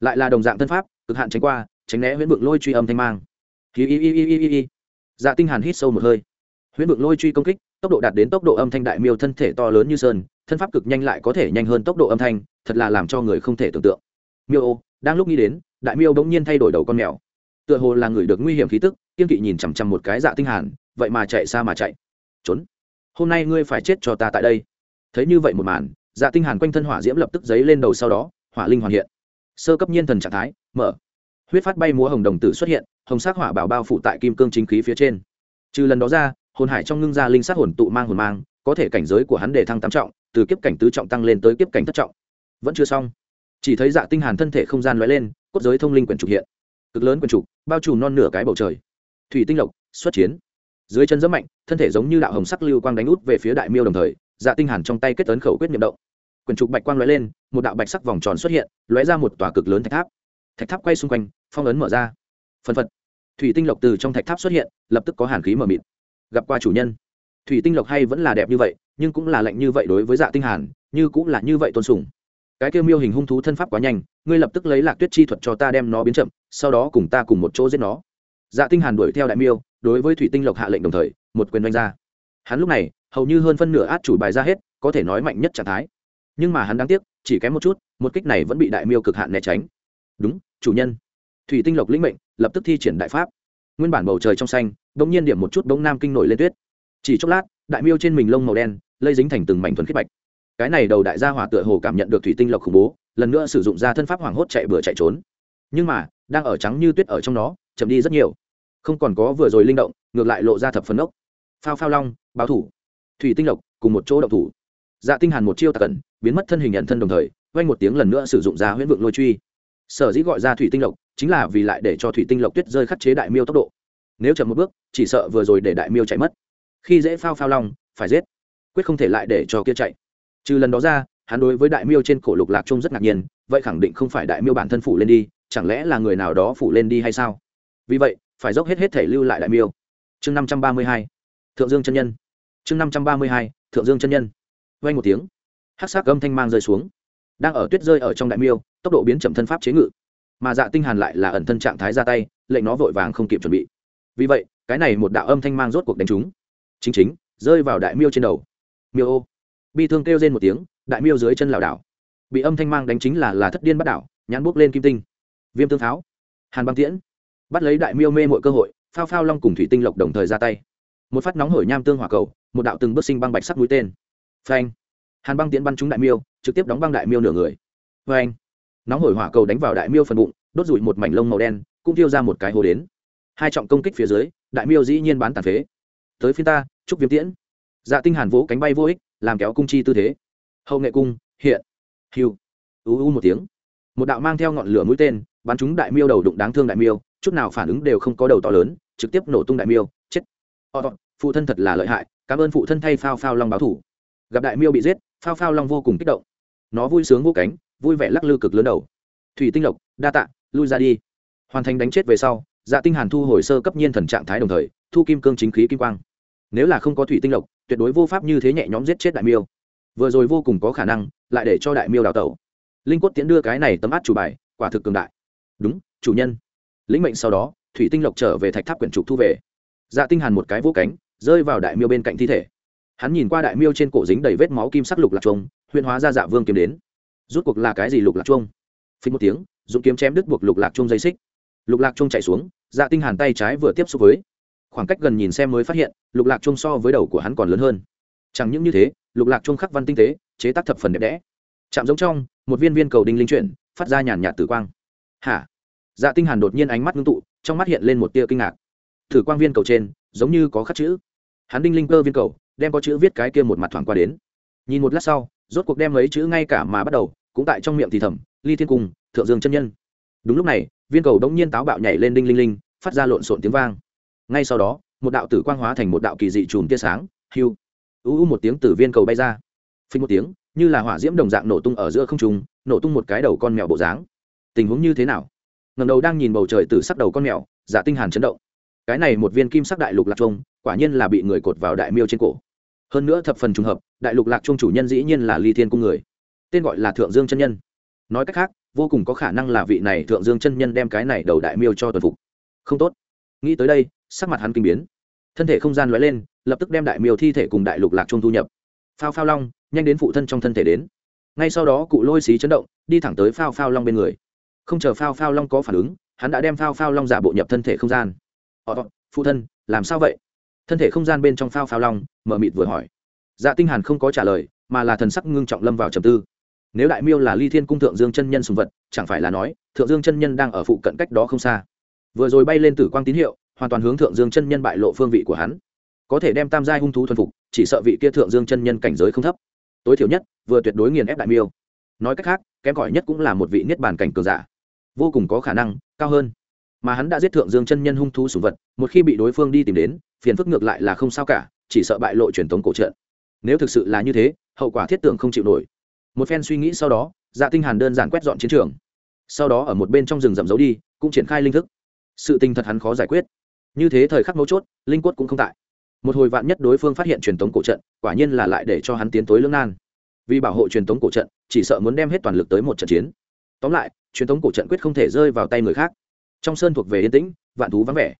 Lại là đồng dạng thân pháp, cực hạn tránh qua, tránh né huyễn vượng lôi truy âm thanh mang. Hi hi hi hi hi hi dạ tinh hàn hít sâu một hơi. Huyễn vượng lôi truy công kích, tốc độ đạt đến tốc độ âm thanh đại miêu thân thể to lớn như sơn, thân pháp cực nhanh lại có thể nhanh hơn tốc độ âm thanh, thật là làm cho người không thể tưởng tượng. Miêu ô, đang lúc nghĩ đến, đại miêu bỗng nhiên thay đổi đầu con mèo. Tựa hồ là người được nguy hiểm khí tức, kiên kỵ nhìn chằm chằm một cái dạ tinh hàn, vậy mà chạy xa mà chạy. Trốn. Hôm nay ngươi phải chết cho ta tại đây. Thấy như vậy một màn dạ tinh hàn quanh thân hỏa diễm lập tức giấy lên đầu sau đó, hỏa linh hoàn hiện. Sơ cấp nhiên thần trạng thái, mở. Huyết phát bay múa hồng đồng tử xuất hiện, hồng sắc hỏa bảo bao phủ tại kim cương chính khí phía trên. Trừ lần đó ra, hồn hải trong ngưng ra linh sát hồn tụ mang hồn mang, có thể cảnh giới của hắn đề thăng tám trọng, từ kiếp cảnh tứ trọng tăng lên tới kiếp cảnh thất trọng. Vẫn chưa xong. Chỉ thấy dạ tinh hàn thân thể không gian lóe lên, cốt giới thông linh quyển trục hiện. Cực lớn quyển trục, bao trùm non nửa cái bầu trời. Thủy tinh lộc, xuất chiến. Dưới chân rất mạnh, thân thể giống như đạo hồng sắc lưu quang đánh út về phía đại miêu đồng thời dạ tinh hàn trong tay kết ấn khẩu quyết niệm động quyển trục bạch quang lóe lên, một đạo bạch sắc vòng tròn xuất hiện, lóe ra một tòa cực lớn thạch tháp. Thạch tháp quay xung quanh, phong ấn mở ra. Phân phật. Thủy tinh lộc từ trong thạch tháp xuất hiện, lập tức có hàn khí mờ mịt. Gặp qua chủ nhân. Thủy tinh lộc hay vẫn là đẹp như vậy, nhưng cũng là lạnh như vậy đối với dạ tinh hàn, như cũng là như vậy tôn sùng. Cái kêu miêu hình hung thú thân pháp quá nhanh, ngươi lập tức lấy lạc tuyết chi thuật cho ta đem nó biến chậm, sau đó cùng ta cùng một chỗ giết nó. Dạ tinh hàn đuổi theo đại miêu, đối với thủy tinh lộc hạ lệnh đồng thời, một quyền đánh ra. Hắn lúc này, hầu như hơn phân nửa át chủ bài ra hết, có thể nói mạnh nhất trạng thái nhưng mà hắn đáng tiếc, chỉ kém một chút, một kích này vẫn bị đại miêu cực hạn né tránh. Đúng, chủ nhân. Thủy tinh lộc lĩnh mệnh, lập tức thi triển đại pháp. Nguyên bản bầu trời trong xanh, bỗng nhiên điểm một chút bỗng nam kinh nổi lên tuyết. Chỉ chốc lát, đại miêu trên mình lông màu đen, lây dính thành từng mảnh thuần khiết bạch. Cái này đầu đại gia hỏa tựa hồ cảm nhận được thủy tinh lộc khủng bố, lần nữa sử dụng ra thân pháp hoảng hốt chạy bừa chạy trốn. Nhưng mà, đang ở trắng như tuyết ở trong nó, chậm đi rất nhiều. Không còn có vừa rồi linh động, ngược lại lộ ra thập phần ốc. Phao phao long, báo thủ. Thủy tinh lộc, cùng một chỗ động thủ dạ tinh hàn một chiêu tạc cẩn biến mất thân hình nhận thân đồng thời vang một tiếng lần nữa sử dụng ra huyễn vượng lôi truy. Sở dĩ gọi ra thủy tinh lộc, chính là vì lại để cho thủy tinh lộc tuyết rơi khắc chế đại miêu tốc độ. Nếu chậm một bước, chỉ sợ vừa rồi để đại miêu chạy mất. Khi dễ phao phao long, phải giết. Quyết không thể lại để cho kia chạy. Trừ lần đó ra, hắn đối với đại miêu trên cổ lục lạc trung rất ngạc nhiên, vậy khẳng định không phải đại miêu bản thân phủ lên đi, chẳng lẽ là người nào đó phủ lên đi hay sao? Vì vậy, phải dốc hết hết thể lưu lại đại miêu. Chương năm trăm ba mươi hai, thượng dương chân nhân. Chương năm trăm ba mươi hai, thượng dương chân nhân vang một tiếng. Hắc sắc âm thanh mang rơi xuống. Đang ở tuyết rơi ở trong đại miêu, tốc độ biến chậm thân pháp chế ngự. Mà dạ tinh hàn lại là ẩn thân trạng thái ra tay, lệnh nó vội vàng không kịp chuẩn bị. Vì vậy, cái này một đạo âm thanh mang rốt cuộc đánh trúng. Chính chính, rơi vào đại miêu trên đầu. Miêu ô. Bi thương kêu lên một tiếng, đại miêu dưới chân lảo đảo. Bị âm thanh mang đánh chính là là thất điên bắt đảo, nhãn bước lên kim tinh. Viêm tương pháo. Hàn băng tiễn. Bắt lấy đại miêu mê mọi cơ hội, phao phao long cùng thủy tinh lộc đồng thời ra tay. Một phát nóng hổi nham tương hỏa cầu, một đạo từng bước sinh băng bạch sắc mũi tên phanh. Hàn băng tiến bắn trúng đại miêu, trực tiếp đóng băng đại miêu nửa người. Phanh. Nóng hổi hỏa cầu đánh vào đại miêu phần bụng, đốt rụi một mảnh lông màu đen, cũng thiêu ra một cái hồ đến. Hai trọng công kích phía dưới, đại miêu dĩ nhiên bán tàn phế. Tới phiên ta, chúc viêm tiễn. Dạ tinh hàn vỗ cánh bay vô ích, làm kéo cung chi tư thế. Hậu nghệ cung, hiện. Hiu u u một tiếng. Một đạo mang theo ngọn lửa mũi tên, bắn trúng đại miêu đầu đụng đáng thương đại miêu, chút nào phản ứng đều không có đầu to lớn, trực tiếp nổ tung đại miêu, chết. O phụ thân thật là lợi hại, cảm ơn phụ thân thay phao phao long báo thủ gặp đại miêu bị giết, phao phao long vô cùng kích động. Nó vui sướng vô cánh, vui vẻ lắc lư cực lớn đầu. Thủy tinh lộc, đa tạ, lui ra đi. Hoàn thành đánh chết về sau dạ tinh hàn thu hồi sơ cấp nhiên thần trạng thái đồng thời, thu kim cương chính khí kim quang. Nếu là không có thủy tinh lộc, tuyệt đối vô pháp như thế nhẹ nhõm giết chết đại miêu. Vừa rồi vô cùng có khả năng, lại để cho đại miêu đào tẩu. Linh cốt tiễn đưa cái này tấm át chủ bài, quả thực cường đại. Đúng, chủ nhân. Lĩnh mệnh sau đó, thủy tinh lộc trở về thạch tháp quyển trục thu về. Dạ tinh hàn một cái vỗ cánh, rơi vào đại miêu bên cạnh thi thể hắn nhìn qua đại miêu trên cổ dính đầy vết máu kim sắc lục lạc chuông huyên hóa ra dạ vương kiếm đến. Rút cuộc là cái gì lục lạc chuông? Phí một tiếng dũng kiếm chém đứt buộc lục lạc chuông dây xích. Lục lạc chuông chạy xuống dạ tinh hàn tay trái vừa tiếp xúc với. Khoảng cách gần nhìn xem mới phát hiện, lục lạc chuông so với đầu của hắn còn lớn hơn. Chẳng những như thế, lục lạc chuông khắc văn tinh tế, chế tác thập phần đẹp đẽ. Chạm giống trong, một viên viên cầu đinh linh chuyển, phát ra nhàn nhạt tử quang. Hả? Dạ tinh hàn đột nhiên ánh mắt ngưng tụ, trong mắt hiện lên một tia kinh ngạc. Thử quang viên cầu trên, giống như có khắc chữ. Hắn đinh linh cơ viên cầu đem có chữ viết cái kia một mặt thoáng qua đến. Nhìn một lát sau, rốt cuộc đem mấy chữ ngay cả mà bắt đầu, cũng tại trong miệng thì thầm, ly thiên cung, thượng dương chân nhân. Đúng lúc này, viên cầu đống nhiên táo bạo nhảy lên đinh linh linh, phát ra lộn xộn tiếng vang. Ngay sau đó, một đạo tử quang hóa thành một đạo kỳ dị chùm tia sáng, hiu, u u một tiếng từ viên cầu bay ra. Phình một tiếng, như là hỏa diễm đồng dạng nổ tung ở giữa không trung, nổ tung một cái đầu con mèo bộ dáng. Tình huống như thế nào? Ngầm đầu đang nhìn bầu trời từ sắc đầu con mèo giả tinh hàn chấn động. Cái này một viên kim sắc đại lục lạc trung quả nhiên là bị người cột vào đại miêu trên cổ. Hơn nữa thập phần trùng hợp, đại lục lạc trung chủ nhân dĩ nhiên là ly thiên cung người, tên gọi là thượng dương chân nhân. Nói cách khác, vô cùng có khả năng là vị này thượng dương chân nhân đem cái này đầu đại miêu cho tuần phục. Không tốt. Nghĩ tới đây, sắc mặt hắn kinh biến. Thân thể không gian lóe lên, lập tức đem đại miêu thi thể cùng đại lục lạc trung thu nhập. Phao phao long, nhanh đến phụ thân trong thân thể đến. Ngay sau đó cụ lôi xí chấn động, đi thẳng tới phao phao long bên người. Không chờ phao phao long có phản ứng, hắn đã đem phao phao long giả bộ nhập thân thể không gian. Ọ phụ thân, làm sao vậy? Thân thể không gian bên trong phao phao long, mở mịt vừa hỏi. Dạ tinh hàn không có trả lời, mà là thần sắc ngưng trọng lâm vào trầm tư. Nếu đại miêu là ly thiên cung thượng dương chân nhân sùng vật, chẳng phải là nói, thượng dương chân nhân đang ở phụ cận cách đó không xa. Vừa rồi bay lên tử quang tín hiệu, hoàn toàn hướng thượng dương chân nhân bại lộ phương vị của hắn. Có thể đem tam giai hung thú thuần phục, chỉ sợ vị kia thượng dương chân nhân cảnh giới không thấp. Tối thiểu nhất, vừa tuyệt đối nghiền ép đại miêu. Nói cách khác, kém cỏi nhất cũng là một vị niết bàn cảnh cường giả. Vô cùng có khả năng, cao hơn. Mà hắn đã giết thượng dương chân nhân hung thú sùng vật, một khi bị đối phương đi tìm đến phiền phức ngược lại là không sao cả, chỉ sợ bại lộ truyền thống cổ trận. Nếu thực sự là như thế, hậu quả thiết tưởng không chịu nổi. Một phen suy nghĩ sau đó dạ tinh hàn đơn giản quét dọn chiến trường. Sau đó ở một bên trong rừng rậm giấu đi, cũng triển khai linh thức. Sự tình thật hắn khó giải quyết. Như thế thời khắc mấu chốt, linh quất cũng không tại. Một hồi vạn nhất đối phương phát hiện truyền thống cổ trận, quả nhiên là lại để cho hắn tiến tối lưỡng nan. Vì bảo hộ truyền thống cổ trận, chỉ sợ muốn đem hết toàn lực tới một trận chiến. Tóm lại, truyền thống cổ trận quyết không thể rơi vào tay người khác. Trong sơn thuộc về yên tĩnh, vạn thú vắng vẻ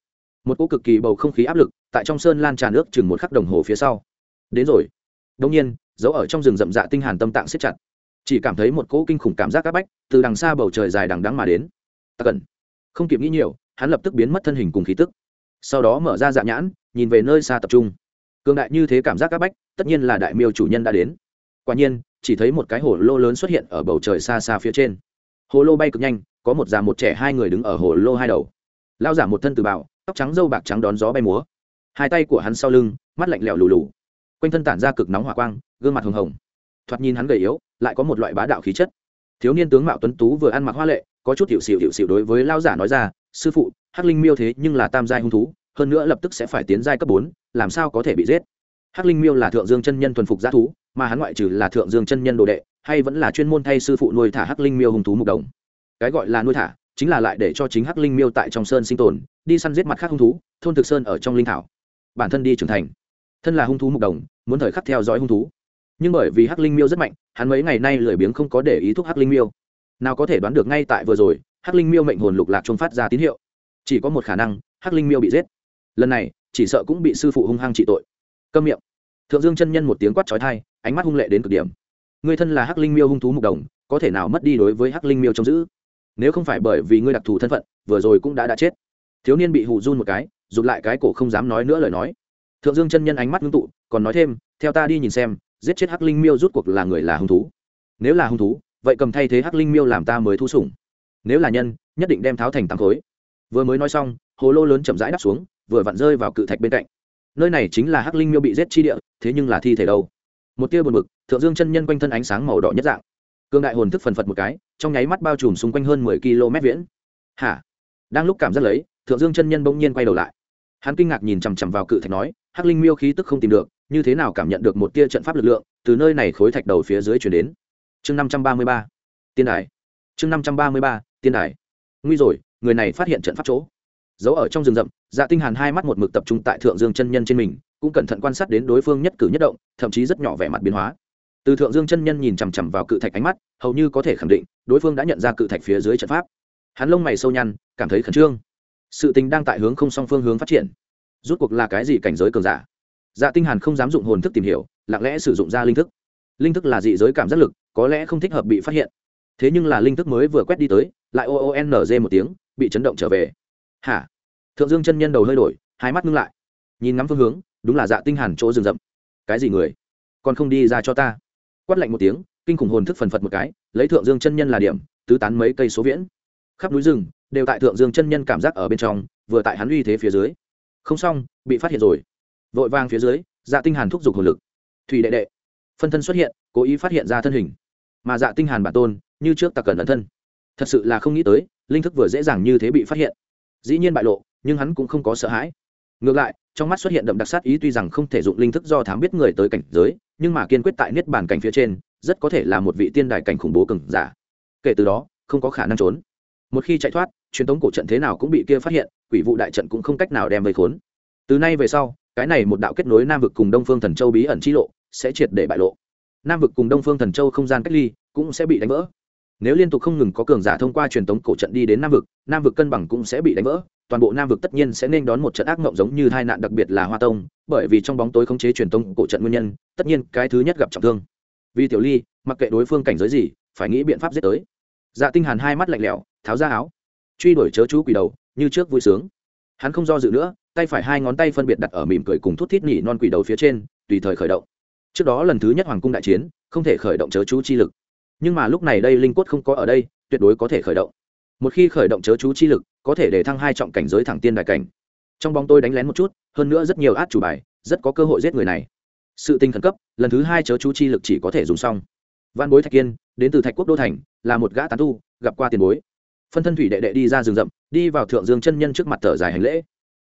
một cỗ cực kỳ bầu không khí áp lực tại trong sơn lan tràn nước chừng một khắc đồng hồ phía sau. Đến rồi. Đông nhiên giấu ở trong rừng rậm dạ tinh hàn tâm tạng siết chặt. Chỉ cảm thấy một cỗ kinh khủng cảm giác áp bách từ đằng xa bầu trời dài đằng đắng mà đến. Ta cần. Không kịp nghĩ nhiều, hắn lập tức biến mất thân hình cùng khí tức. Sau đó mở ra dạ nhãn, nhìn về nơi xa tập trung. Cường đại như thế cảm giác áp bách, tất nhiên là đại miêu chủ nhân đã đến. Quả nhiên, chỉ thấy một cái hồ lô lớn xuất hiện ở bầu trời xa xa phía trên. Hồ lô bay cực nhanh, có một già một trẻ hai người đứng ở hồ lô hai đầu. Lao giả một thân từ bảo tóc trắng dâu bạc trắng đón gió bay múa. Hai tay của hắn sau lưng, mắt lạnh lẽo lù lù. Quanh thân tản ra cực nóng hỏa quang, gương mặt hồng hồng. Thoạt nhìn hắn gầy yếu, lại có một loại bá đạo khí chất. Thiếu niên tướng mạo tuấn tú vừa ăn mặc hoa lệ, có chút hiệu xịu hiệu xịu đối với lao giả nói ra, sư phụ, hắc linh miêu thế nhưng là tam giai hung thú, hơn nữa lập tức sẽ phải tiến giai cấp bốn, làm sao có thể bị giết? Hắc linh miêu là thượng dương chân nhân thuần phục g thú, mà hắn ngoại trừ là thượng dương chân nhân đồ đệ, hay vẫn là chuyên môn thay sư phụ nuôi thả hắc linh miêu hung thú mục đồng. Cái gọi là nuôi thả chính là lại để cho chính hắc linh miêu tại trong sơn sinh tồn, đi săn giết mặt khác hung thú, thôn thực sơn ở trong linh thảo. Bản thân đi trưởng thành, thân là hung thú mục đồng, muốn thời khắc theo dõi hung thú. Nhưng bởi vì hắc linh miêu rất mạnh, hắn mấy ngày nay lười biếng không có để ý thuốc hắc linh miêu. Nào có thể đoán được ngay tại vừa rồi, hắc linh miêu mệnh hồn lục lạc trung phát ra tín hiệu. Chỉ có một khả năng, hắc linh miêu bị giết. Lần này, chỉ sợ cũng bị sư phụ hung hăng trị tội. Câm miệng. Thượng dương chân nhân một tiếng quát trói thai ánh mắt hung lệ đến cực điểm. Người thân là hắc linh miêu hung thú mục đồng, có thể nào mất đi đối với hắc linh miêu trông giữ? Nếu không phải bởi vì ngươi đặc thù thân phận, vừa rồi cũng đã đã chết. Thiếu niên bị hù run một cái, rụt lại cái cổ không dám nói nữa lời nói. Thượng dương chân nhân ánh mắt ngưng tụ, còn nói thêm, theo ta đi nhìn xem, giết chết hắc linh miêu rút cuộc là người là hung thú. Nếu là hung thú, vậy cầm thay thế hắc linh miêu làm ta mới thu sủng. Nếu là nhân, nhất định đem tháo thành tám khối. Vừa mới nói xong, hồ lô lớn chậm rãi đắp xuống, vừa vặn rơi vào cự thạch bên cạnh. Nơi này chính là hắc linh miêu bị giết chi địa, thế nhưng là thi thể đâu? Một tia buồn bực, thượng dương chân nhân quanh thân ánh sáng màu đỏ nhất dạng cương đại hồn thức phần phật một cái, trong nháy mắt bao trùm xung quanh hơn mười km viễn. Hả? Đang lúc cảm giác lấy, thượng dương chân nhân bỗng nhiên quay đầu lại. Hắn kinh ngạc nhìn chằm chằm vào cự thạch nói, hắc linh miêu khí tức không tìm được, như thế nào cảm nhận được một tia trận pháp lực lượng, từ nơi này khối thạch đầu phía dưới chuyển đến? Chương năm trăm ba mươi ba. Tiên đài. Chương năm trăm ba mươi ba, tiên đài. Nguy rồi, người này phát hiện trận pháp chỗ. Giấu ở trong rừng rậm dạ tinh hàn hai mắt một mực tập trung tại thượng dương chân nhân trên mình, cũng cẩn thận quan sát đến đối phương nhất cử nhất động, thậm chí rất nhỏ vẻ mặt biến hóa từ thượng dương chân nhân nhìn chằm chằm vào cự thạch ánh mắt, hầu như có thể khẳng định, đối phương đã nhận ra cự thạch phía dưới trận pháp. Hắn lông mày sâu nhăn, cảm thấy khẩn trương. Sự tình đang tại hướng không song phương hướng phát triển. Rút cuộc là cái gì cảnh giới cường giả? Dạ tinh hàn không dám dụng hồn thức tìm hiểu, lặng lẽ sử dụng ra linh thức. Linh thức là dị giới cảm giác lực, có lẽ không thích hợp bị phát hiện. Thế nhưng là linh thức mới vừa quét đi tới, lại o o n g một tiếng, bị chấn động trở về. Hả? Thượng dương chân nhân đầu hơi đổi, hai mắt ngưng lại. Nhìn ngắm phương hướng, đúng là dạ tinh hàn chỗ rừng rậm. Cái gì người? Còn không đi ra cho ta quát lạnh một tiếng, kinh khủng hồn thức phần phật một cái, lấy thượng dương chân nhân là điểm, tứ tán mấy cây số viễn. Khắp núi rừng, đều tại thượng dương chân nhân cảm giác ở bên trong, vừa tại hắn uy thế phía dưới. Không xong, bị phát hiện rồi. Vội vang phía dưới dạ tinh hàn thúc giục hồn lực. Thủy đệ đệ. Phân thân xuất hiện, cố ý phát hiện ra thân hình. Mà dạ tinh hàn bản tôn, như trước tặc cẩn ẩn thân. Thật sự là không nghĩ tới, linh thức vừa dễ dàng như thế bị phát hiện. Dĩ nhiên bại lộ, nhưng hắn cũng không có sợ hãi. Ngược lại trong mắt xuất hiện đậm đặc sát ý tuy rằng không thể dụng linh thức do thám biết người tới cảnh giới, nhưng mà kiên quyết tại niết bàn cảnh phía trên, rất có thể là một vị tiên đài cảnh khủng bố cường giả. Kể từ đó, không có khả năng trốn. Một khi chạy thoát, truyền thống cổ trận thế nào cũng bị kia phát hiện, quỷ vụ đại trận cũng không cách nào đem vây khốn. Từ nay về sau, cái này một đạo kết nối nam vực cùng đông phương thần châu bí ẩn chi lộ sẽ triệt để bại lộ. Nam vực cùng đông phương thần châu không gian cách ly cũng sẽ bị đánh vỡ. Nếu liên tục không ngừng có cường giả thông qua truyền thống cổ trận đi đến nam vực nam vực cân bằng cũng sẽ bị đánh vỡ toàn bộ nam vực tất nhiên sẽ nên đón một trận ác mộng giống như hai nạn đặc biệt là hoa tông, bởi vì trong bóng tối khống chế truyền tông cổ trận nguyên nhân, tất nhiên cái thứ nhất gặp trọng thương. Vì tiểu ly, mặc kệ đối phương cảnh giới gì, phải nghĩ biện pháp giết tới. Dạ tinh hàn hai mắt lạnh lẽo, tháo ra áo, truy đuổi chớ chú quỷ đầu, như trước vui sướng. Hắn không do dự nữa, tay phải hai ngón tay phân biệt đặt ở mỉm cười cùng thút thít nhỉ non quỷ đầu phía trên, tùy thời khởi động. Trước đó lần thứ nhất hoàng cung đại chiến, không thể khởi động chớ chú chi lực. Nhưng mà lúc này đây linh quất không có ở đây, tuyệt đối có thể khởi động. Một khi khởi động chớ chú chi lực có thể để thăng hai trọng cảnh giới thẳng tiên đại cảnh. Trong bóng tôi đánh lén một chút, hơn nữa rất nhiều át chủ bài, rất có cơ hội giết người này. Sự tình khẩn cấp, lần thứ hai chớ chú chi lực chỉ có thể dùng xong. Văn bối thạch kiên, đến từ thạch quốc đô thành, là một gã tán tu, gặp qua tiền bối. Phân thân thủy đệ đệ đi ra rừng rậm, đi vào thượng dương chân nhân trước mặt thở dài hành lễ.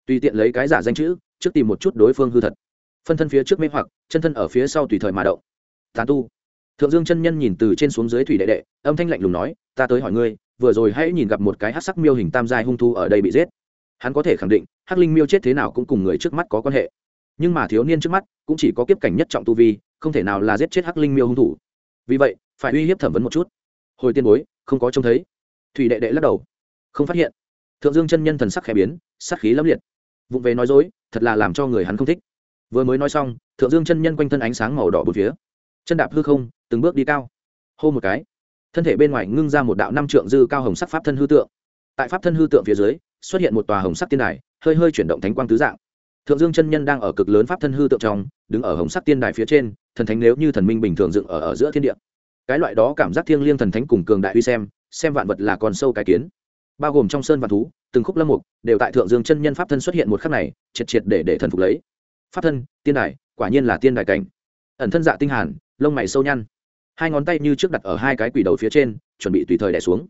Tùy tiện lấy cái giả danh chữ, trước tìm một chút đối phương hư thật. Phân thân phía trước mê hoặc, chân thân ở phía sau tùy thời mà động. Tán tu. Thượng dương chân nhân nhìn từ trên xuống dưới thủy đệ đệ, âm thanh lạnh lùng nói, ta tới hỏi ngươi vừa rồi hãy nhìn gặp một cái hát sắc miêu hình tam giai hung thu ở đây bị giết. Hắn có thể khẳng định, hắc linh miêu chết thế nào cũng cùng người trước mắt có quan hệ. Nhưng mà thiếu niên trước mắt cũng chỉ có kiếp cảnh nhất trọng tu vi, không thể nào là giết chết hắc linh miêu hung thủ. Vì vậy, phải uy hiếp thẩm vấn một chút. Hồi tiên bối, không có trông thấy. Thủy đệ đệ lắc đầu. Không phát hiện. Thượng dương chân nhân thần sắc khẽ biến sắc khí lâm liệt. Vụng về nói dối, thật là làm cho người hắn không thích. Vừa mới nói xong, thượng dương chân nhân quanh thân ánh sáng màu đỏ bốn phía. Chân đạp hư không, từng bước đi cao. Hô một cái thân thể bên ngoài ngưng ra một đạo năm trượng dư cao hồng sắc pháp thân hư tượng. Tại pháp thân hư tượng phía dưới xuất hiện một tòa hồng sắc tiên đài hơi hơi chuyển động thánh quang tứ dạng. Thượng dương chân nhân đang ở cực lớn pháp thân hư tượng trong đứng ở hồng sắc tiên đài phía trên thần thánh nếu như thần minh bình thường dựng ở, ở giữa thiên địa. Cái loại đó cảm giác thiêng liêng thần thánh cùng cường đại uy xem xem vạn vật là con sâu cái kiến. Bao gồm trong sơn vạn thú từng khúc lâm mục đều tại thượng dương chân nhân pháp thân xuất hiện một khắc này triệt triệt để để thần phục lấy. Pháp thân tiên đài quả nhiên là tiên đài cảnh. Ẩn thân dạ tinh hàn lông mày sâu nhăn hai ngón tay như trước đặt ở hai cái quỷ đầu phía trên, chuẩn bị tùy thời đè xuống.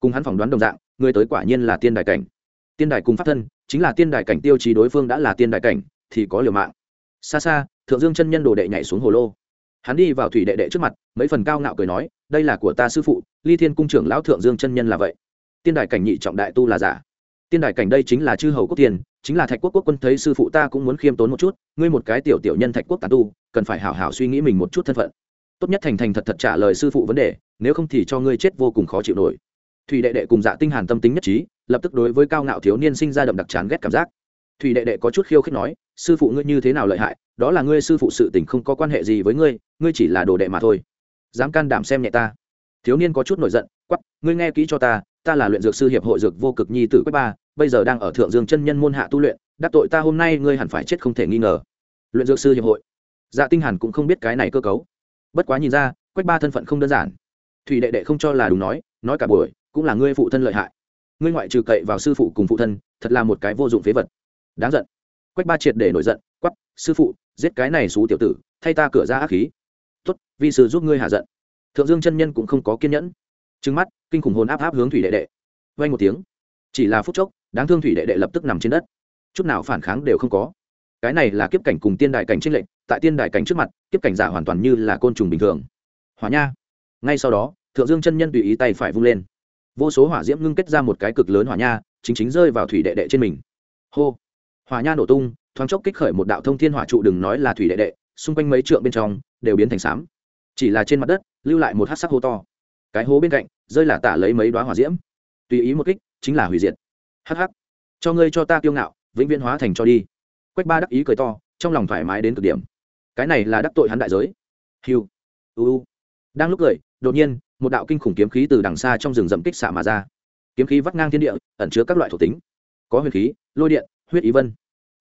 Cùng hắn phỏng đoán đồng dạng, người tới quả nhiên là tiên đài cảnh. Tiên đài cùng pháp thân, chính là tiên đài cảnh tiêu chí đối phương đã là tiên đài cảnh, thì có liều mạng. Xa xa, thượng dương chân nhân đồ đệ nhảy xuống hồ lô. Hắn đi vào thủy đệ đệ trước mặt, mấy phần cao ngạo cười nói, đây là của ta sư phụ, ly thiên cung trưởng lão thượng dương chân nhân là vậy. Tiên đài cảnh nhị trọng đại tu là giả. Tiên đài cảnh đây chính là chư hầu quốc tiền, chính là thạch quốc quốc quân thấy sư phụ ta cũng muốn khiêm tốn một chút, ngươi một cái tiểu tiểu nhân thạch quốc tàn tu, cần phải hảo hảo suy nghĩ mình một chút thân phận tốt nhất thành thành thật thật trả lời sư phụ vấn đề, nếu không thì cho ngươi chết vô cùng khó chịu nổi. Thủy đệ đệ cùng dạ tinh hàn tâm tính nhất trí, lập tức đối với cao ngạo thiếu niên sinh ra đậm đặc chán ghét cảm giác. Thủy đệ đệ có chút khiêu khích nói, sư phụ ngươi như thế nào lợi hại, đó là ngươi sư phụ sự tình không có quan hệ gì với ngươi ngươi chỉ là đồ đệ mà thôi. Dám can đảm xem nhẹ ta. Thiếu niên có chút nổi giận quát ngươi nghe kỹ cho ta ta là luyện dược sư hiệp hội dược vô cực nhi tử quách ba, bây giờ đang ở thượng dương chân nhân môn hạ tu luyện, đắc tội ta hôm nay ngươi hẳn phải chết không thể nghi ngờ. Luyện dược sư hiệp hội. Dạ tinh hàn cũng không biết cái này cơ cấu bất quá nhìn ra, quách ba thân phận không đơn giản. Thủy đệ đệ không cho là đúng nói nói cả buổi, cũng là ngươi phụ thân lợi hại. Ngươi ngoại trừ cậy vào sư phụ cùng phụ thân, thật là một cái vô dụng phế vật. Đáng giận. Quách ba triệt để nổi giận, quắp, sư phụ, giết cái này xú tiểu tử, thay ta cửa ra ác khí. Tốt, vi sư giúp ngươi hạ giận. Thượng dương chân nhân cũng không có kiên nhẫn. Trừng mắt, kinh khủng hồn áp áp hướng thủy đệ đệ. Vay một tiếng. Chỉ là phút chốc, đáng thương thủy đệ đệ lập tức nằm trên đất. Chút nào phản kháng đều không có. Cái này là kiếp cảnh cùng tiên đại cảnh trinh lệnh tại tiên đại cảnh trước mặt, kiếp cảnh giả hoàn toàn như là côn trùng bình thường. Hỏa nha. Ngay sau đó, thượng dương chân nhân tùy ý tay phải vung lên. Vô số hỏa diễm ngưng kết ra một cái cực lớn hỏa nha, chính chính rơi vào thủy đệ đệ trên mình. Hô. Hỏa nha nổ tung, thoáng chốc kích khởi một đạo thông thiên hỏa trụ đừng nói là thủy đệ đệ, xung quanh mấy trượng bên trong, đều biến thành xám. Chỉ là trên mặt đất, lưu lại một hát sắc hố to. Cái hố bên cạnh, rơi là tả lấy mấy đoá hỏa diễm. Tùy ý một kích, chính là hủy diệt. Hắc hắc. Cho ngươi cho ta kiêu ngạo, vĩnh viễn hóa thành cho đi. Quách ba đắc ý cười to, trong lòng thoải mái đến cực điểm cái này là đắc tội hắn đại giới. Hiu uu đang lúc cười, đột nhiên, một đạo kinh khủng kiếm khí từ đằng xa trong rừng rậm kích xạ mà ra. Kiếm khí vắt ngang thiên địa, ẩn chứa các loại thuộc tính. Có huyền khí, lôi điện, huyết ý vân.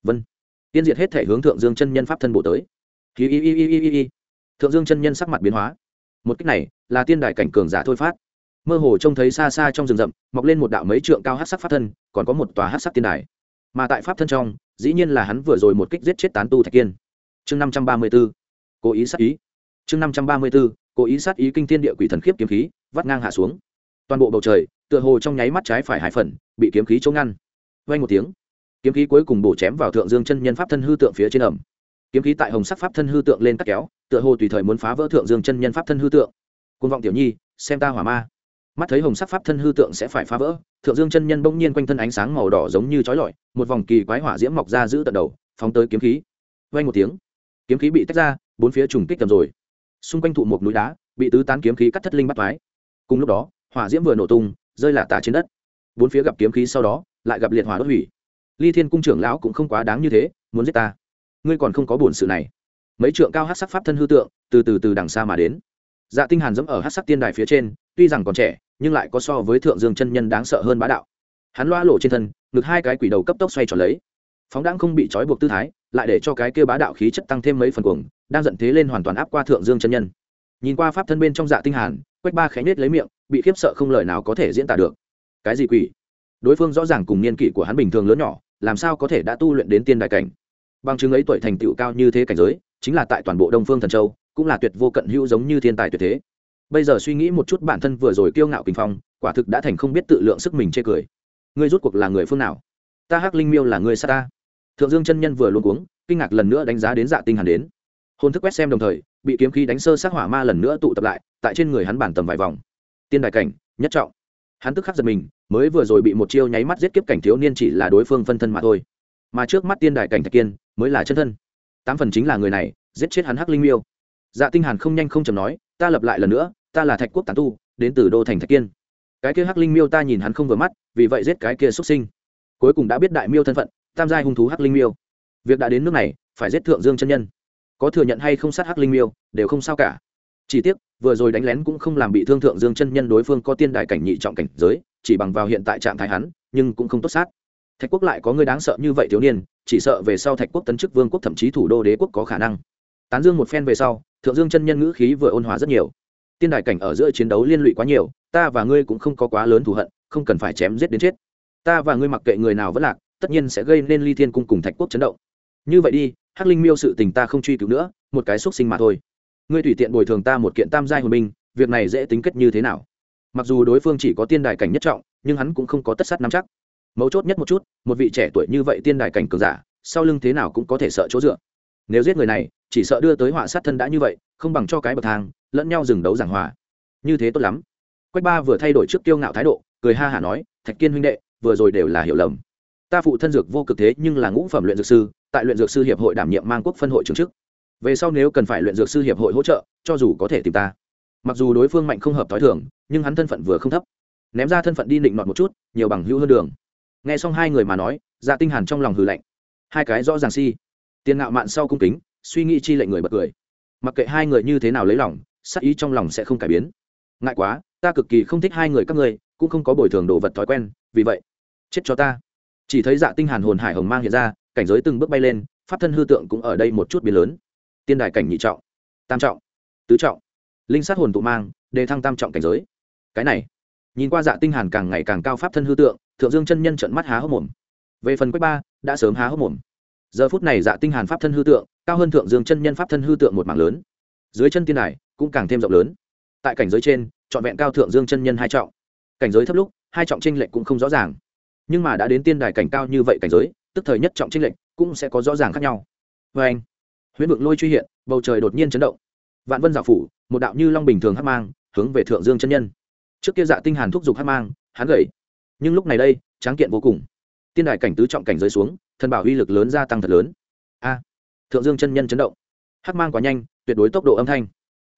Vân. Tiên diệt hết thể hướng thượng dương chân nhân pháp thân bộ tới. Y y y y y y thượng dương chân nhân sắc mặt biến hóa. Một cách này, là tiên đại cảnh cường giả thôi phát. Mơ hồ trông thấy xa xa trong rừng rậm, mọc lên một đạo mấy trượng cao hát sắc pháp thân, còn có một tòa hát sắc tiên đài. Mà tại pháp thân trong, dĩ nhiên là hắn vừa rồi một kích giết chết tán tu thạch kiên chương năm trăm ba mươi b ố cố ý sát ý. Chương năm trăm ba mươi b ố cố ý sát ý kinh thiên địa quỷ thần khiếp kiếm khí, vắt ngang hạ xuống. Toàn bộ bầu trời, tựa hồ trong nháy mắt trái phải hải phần, bị kiếm khí chống ngăn. Vay một tiếng, kiếm khí cuối cùng bổ chém vào thượng dương chân nhân pháp thân hư tượng phía trên ẩm. Kiếm khí tại hồng sắc pháp thân hư tượng lên cắt kéo, tựa hồ tùy thời muốn phá vỡ thượng dương chân nhân pháp thân hư tượng. Côn vọng tiểu nhi, xem ta hỏa ma. Mắt thấy hồng sắc pháp thân hư tượng sẽ phải phá vỡ, thượng dương chân nhân bỗng nhiên quanh thân ánh sáng màu đỏ giống như trói lọi, một vòng kỳ quái hỏa diễm mọc ra giữ tận đầu, phóng tới kiếm khí. Vay một tiếng kiếm khí bị tách ra, bốn phía trùng kích tầm rồi. Xung quanh thụ một núi đá, bị tứ tán kiếm khí cắt thất linh bắt thoái. Cùng lúc đó, hỏa diễm vừa nổ tung, rơi lả tả trên đất. Bốn phía gặp kiếm khí sau đó, lại gặp liệt hỏa đốt hủy. Ly thiên cung trưởng lão cũng không quá đáng như thế, muốn giết ta. Ngươi còn không có buồn sự này. Mấy trượng cao hát sắc pháp thân hư tượng, từ từ từ đằng xa mà đến. Dạ tinh hàn dẫm ở hát sắc tiên đài phía trên, tuy rằng còn trẻ, nhưng lại có so với thượng dương chân nhân đáng sợ hơn bá đạo. Hắn loa lộ trên thân, ngực hai cái quỷ đầu cấp tốc xoay tròn lấy phóng đãng không bị trói buộc tư thái, lại để cho cái kia bá đạo khí chất tăng thêm mấy phần cuồng, đang giận thế lên hoàn toàn áp qua thượng dương chân nhân. Nhìn qua pháp thân bên trong dạ tinh hàn, quách ba khẽ nết lấy miệng, bị khiếp sợ không lời nào có thể diễn tả được. Cái gì quỷ? Đối phương rõ ràng cùng niên kỷ của hắn bình thường lớn nhỏ, làm sao có thể đã tu luyện đến tiên đại cảnh? Bằng chứng ấy tuổi thành tựu cao như thế cảnh giới, chính là tại toàn bộ đông phương thần châu, cũng là tuyệt vô cận hữu giống như thiên tài tuyệt thế. Bây giờ suy nghĩ một chút bản thân vừa rồi kiêu ngạo kinh phong, quả thực đã thành không biết tự lượng sức mình chê cười. Ngươi rút cuộc là người phương nào? Ta hắc linh miêu là người sa ta thượng dương chân nhân vừa luôn cuống, kinh ngạc lần nữa đánh giá đến dạ tinh hàn đến. Hồn thức quét xem đồng thời, bị kiếm khí đánh sơ sát hỏa ma lần nữa tụ tập lại, tại trên người hắn bản tầm vài vòng. Tiên đại cảnh, nhất trọng. Hắn tức khắc giật mình, mới vừa rồi bị một chiêu nháy mắt giết kiếp cảnh thiếu niên chỉ là đối phương phân thân mà thôi. Mà trước mắt tiên đại cảnh thạch kiên, mới là chân thân. Tám phần chính là người này, giết chết hắn hắc linh miêu. Dạ tinh hàn không nhanh không chậm nói, ta lập lại lần nữa, ta là thạch quốc tán tu, đến từ đô thành thạch kiên. Cái kia hắc linh miêu ta nhìn hắn không vừa mắt, vì vậy giết cái kia xuất sinh. Cuối cùng đã biết đại miêu thân phận tam giai hung thú hắc linh miêu. Việc đã đến nước này, phải giết thượng dương chân nhân. Có thừa nhận hay không sát hắc linh miêu, đều không sao cả. Chỉ tiếc, vừa rồi đánh lén cũng không làm bị thương thượng dương chân nhân đối phương có tiên đại cảnh nhị trọng cảnh giới, chỉ bằng vào hiện tại trạng thái hắn, nhưng cũng không tốt sát. Thạch quốc lại có người đáng sợ như vậy thiếu niên, chỉ sợ về sau thạch quốc tấn chức vương quốc thậm chí thủ đô đế quốc có khả năng. Tán dương một phen về sau, thượng dương chân nhân ngữ khí vừa ôn hòa rất nhiều. Tiên đại cảnh ở giữa chiến đấu liên lụy quá nhiều, ta và ngươi cũng không có quá lớn thù hận, không cần phải chém giết đến chết. Ta và ngươi mặc kệ người nào vẫn lạc tất nhiên sẽ gây nên ly thiên cung cùng thạch quốc chấn động. Như vậy đi, hắc linh miêu sự tình ta không truy cứu nữa, một cái xúc sinh mà thôi. Ngươi tùy tiện bồi thường ta một kiện tam giai hồn binh, việc này dễ tính kết như thế nào? Mặc dù đối phương chỉ có tiên đài cảnh nhất trọng, nhưng hắn cũng không có tất sát nắm chắc. Mấu chốt nhất một chút, một vị trẻ tuổi như vậy tiên đài cảnh cường giả, sau lưng thế nào cũng có thể sợ chỗ dựa. Nếu giết người này, chỉ sợ đưa tới họa sát thân đã như vậy, không bằng cho cái bậc thang, lẫn nhau dừng đấu giảng hòa. Như thế tốt lắm. Quách ba vừa thay đổi trước tiêu ngạo thái độ, cười ha hả nói, thạch kiên huynh đệ, vừa rồi đều là hiểu lầm ta phụ thân dược vô cực thế nhưng là ngũ phẩm luyện dược sư, tại luyện dược sư hiệp hội đảm nhiệm mang quốc phân hội trưởng chức. Về sau nếu cần phải luyện dược sư hiệp hội hỗ trợ, cho dù có thể tìm ta. Mặc dù đối phương mạnh không hợp t h o i thường, nhưng hắn thân phận vừa không thấp. Ném ra thân phận đi định nọt một chút, nhiều bằng hữu hơn đường. Nghe xong hai người mà nói dạ tinh hàn trong lòng hừ lạnh. Hai cái rõ ràng si. Tiền ngạo mạn sau cung kính, suy nghĩ chi lệnh người bật cười. Mặc kệ hai người như thế nào lấy lòng, sắc ý trong lòng sẽ không cải biến. Ngại quá, ta cực kỳ không thích hai người các ngươi, cũng không có bồi thường đồ vật thói quen, vì vậy, chết cho ta chỉ thấy dạ tinh hàn hồn hải hồng mang hiện ra, cảnh giới từng bước bay lên, pháp thân hư tượng cũng ở đây một chút biến lớn. Tiên đài cảnh nhị trọng, tam trọng, tứ trọng, linh sát hồn tụ mang, đề thăng tam trọng cảnh giới. Cái này, nhìn qua dạ tinh hàn càng ngày càng cao pháp thân hư tượng, thượng dương chân nhân trợn mắt há hốc mồm. Về phần quách ba, đã sớm há hốc mồm. Giờ phút này dạ tinh hàn pháp thân hư tượng, cao hơn thượng dương chân nhân pháp thân hư tượng một mảng lớn. Dưới chân tiên đài, cũng càng thêm rộng lớn. Tại cảnh giới trên, trọn vẹn cao thượng dương chân nhân hai trọng. Cảnh giới thấp lúc, hai trọng tranh lệch cũng không rõ ràng nhưng mà đã đến tiên đài cảnh cao như vậy cảnh giới, tức thời nhất trọng trinh lệnh cũng sẽ có rõ ràng khác nhau. Vê anh, huyễn vượng lôi truy hiện, bầu trời đột nhiên chấn động. Vạn vân giả phủ, một đạo như long bình thường hát mang, hướng về thượng dương chân nhân. Trước kia dạ tinh hàn thúc giục hát mang, hắn gầy. Nhưng lúc này đây, tráng kiện vô cùng. Tiên đài cảnh tứ trọng cảnh giới xuống, thần bảo uy lực lớn gia tăng thật lớn. A, thượng dương chân nhân chấn động. Hát mang quá nhanh, tuyệt đối tốc độ âm thanh.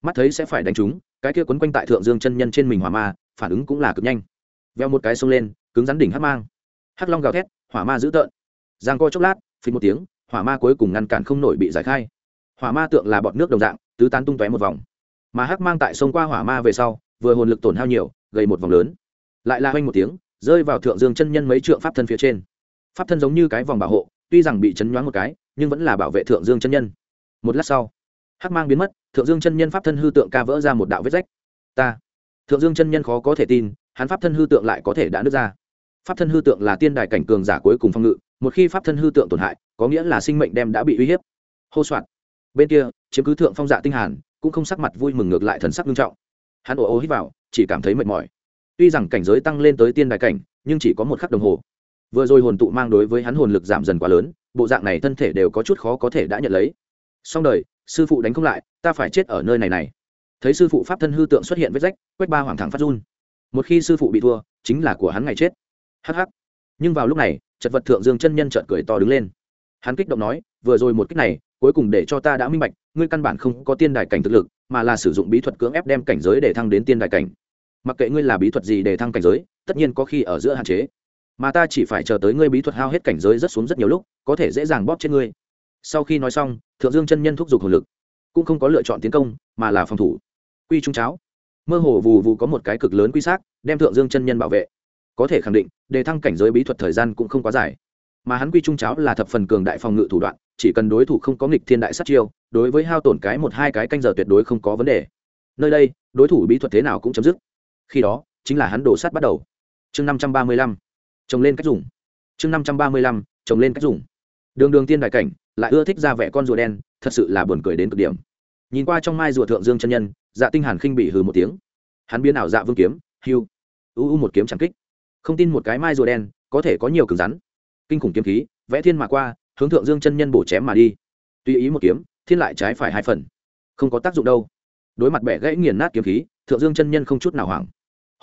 Mắt thấy sẽ phải đánh trúng, cái kia quấn quanh tại thượng dương chân nhân trên mình hỏa ma, phản ứng cũng là cực nhanh. Veo một cái xông lên, cứng rắn đỉnh hát mang hắc long gào thét, hỏa ma dữ tợn. Giang coi chốc lát, phình một tiếng, hỏa ma cuối cùng ngăn cản không nổi bị giải khai. Hỏa ma tượng là bọt nước đồng dạng, tứ tán tung tóe một vòng. Mà hắc mang tại sông qua hỏa ma về sau, vừa hồn lực tổn hao nhiều, gây một vòng lớn. Lại la hoanh một tiếng, rơi vào thượng dương chân nhân mấy trượng pháp thân phía trên. Pháp thân giống như cái vòng bảo hộ, tuy rằng bị chấn nhoáng một cái, nhưng vẫn là bảo vệ thượng dương chân nhân. Một lát sau, hắc mang biến mất, thượng dương chân nhân pháp thân hư tượng ca vỡ ra một đạo vết rách. Ta, thượng dương chân nhân khó có thể tin, hắn pháp thân hư tượng lại có thể đã nứt ra pháp thân hư tượng là tiên đài cảnh cường giả cuối cùng phong ngự, một khi pháp thân hư tượng tổn hại, có nghĩa là sinh mệnh đem đã bị uy hiếp. Hô soạn bên kia, chiếm cứ thượng phong dạ tinh hàn, cũng không sắc mặt vui mừng ngược lại thần sắc nghiêm trọng. Hắn ồ ô hít vào, chỉ cảm thấy mệt mỏi. Tuy rằng cảnh giới tăng lên tới tiên đài cảnh, nhưng chỉ có một khắc đồng hồ. Vừa rồi hồn tụ mang đối với hắn hồn lực giảm dần quá lớn, bộ dạng này thân thể đều có chút khó có thể đã nhận lấy. Xong đời, sư phụ đánh không lại, ta phải chết ở nơi này này. Thấy sư phụ pháp thân hư tượng xuất hiện vết rách quét ba hoàng thẳng phát run. Một khi sư phụ bị thua, chính là của hắn ngày chết hh nhưng vào lúc này, chật vật thượng dương chân nhân trợn cười to đứng lên. Hắn kích động nói, vừa rồi một cách này, cuối cùng để cho ta đã minh bạch, ngươi căn bản không có tiên đài cảnh thực lực, mà là sử dụng bí thuật cưỡng ép đem cảnh giới để thăng đến tiên đài cảnh. Mặc kệ ngươi là bí thuật gì để thăng cảnh giới, tất nhiên có khi ở giữa hạn chế. Mà ta chỉ phải chờ tới ngươi bí thuật hao hết cảnh giới rất xuống rất nhiều lúc, có thể dễ dàng bóp trên ngươi. Sau khi nói xong, thượng dương chân nhân thúc giục hồn lực. Cũng không có lựa chọn tiến công, mà là phòng thủ. Quy trung cháo. Mơ hồ vù vù có một cái cực lớn quy xác, đem thượng dương chân nhân bảo vệ có thể khẳng định, đề thăng cảnh giới bí thuật thời gian cũng không quá dài. Mà hắn quy trung cháo là thập phần cường đại phòng ngự thủ đoạn, chỉ cần đối thủ không có nghịch thiên đại sát chiêu, đối với hao tổn cái một hai cái canh giờ tuyệt đối không có vấn đề. Nơi đây, đối thủ bí thuật thế nào cũng chấm dứt. Khi đó, chính là hắn đổ sát bắt đầu. Chương năm trăm ba mươi lăm trồng lên cách dùng. Chương năm trăm ba mươi lăm trồng lên cách dùng. Đường đường tiên đại cảnh, lại ưa thích ra vẻ con rùa đen, thật sự là buồn cười đến cực điểm. Nhìn qua trong mai rùa thượng dương chân nhân dạ tinh hàn khinh bị hừ một tiếng. Hắn biến ảo dạ vương kiếm hưu u u một kiếm chẳng kích không tin một cái mai rùa đen có thể có nhiều cứng rắn. Kinh khủng kiếm khí, vẽ thiên mà qua, hướng thượng dương chân nhân bổ chém mà đi. Tùy ý một kiếm, thiên lại trái phải hai phần. Không có tác dụng đâu. Đối mặt bẻ gãy nghiền nát kiếm khí, thượng dương chân nhân không chút nào hoảng.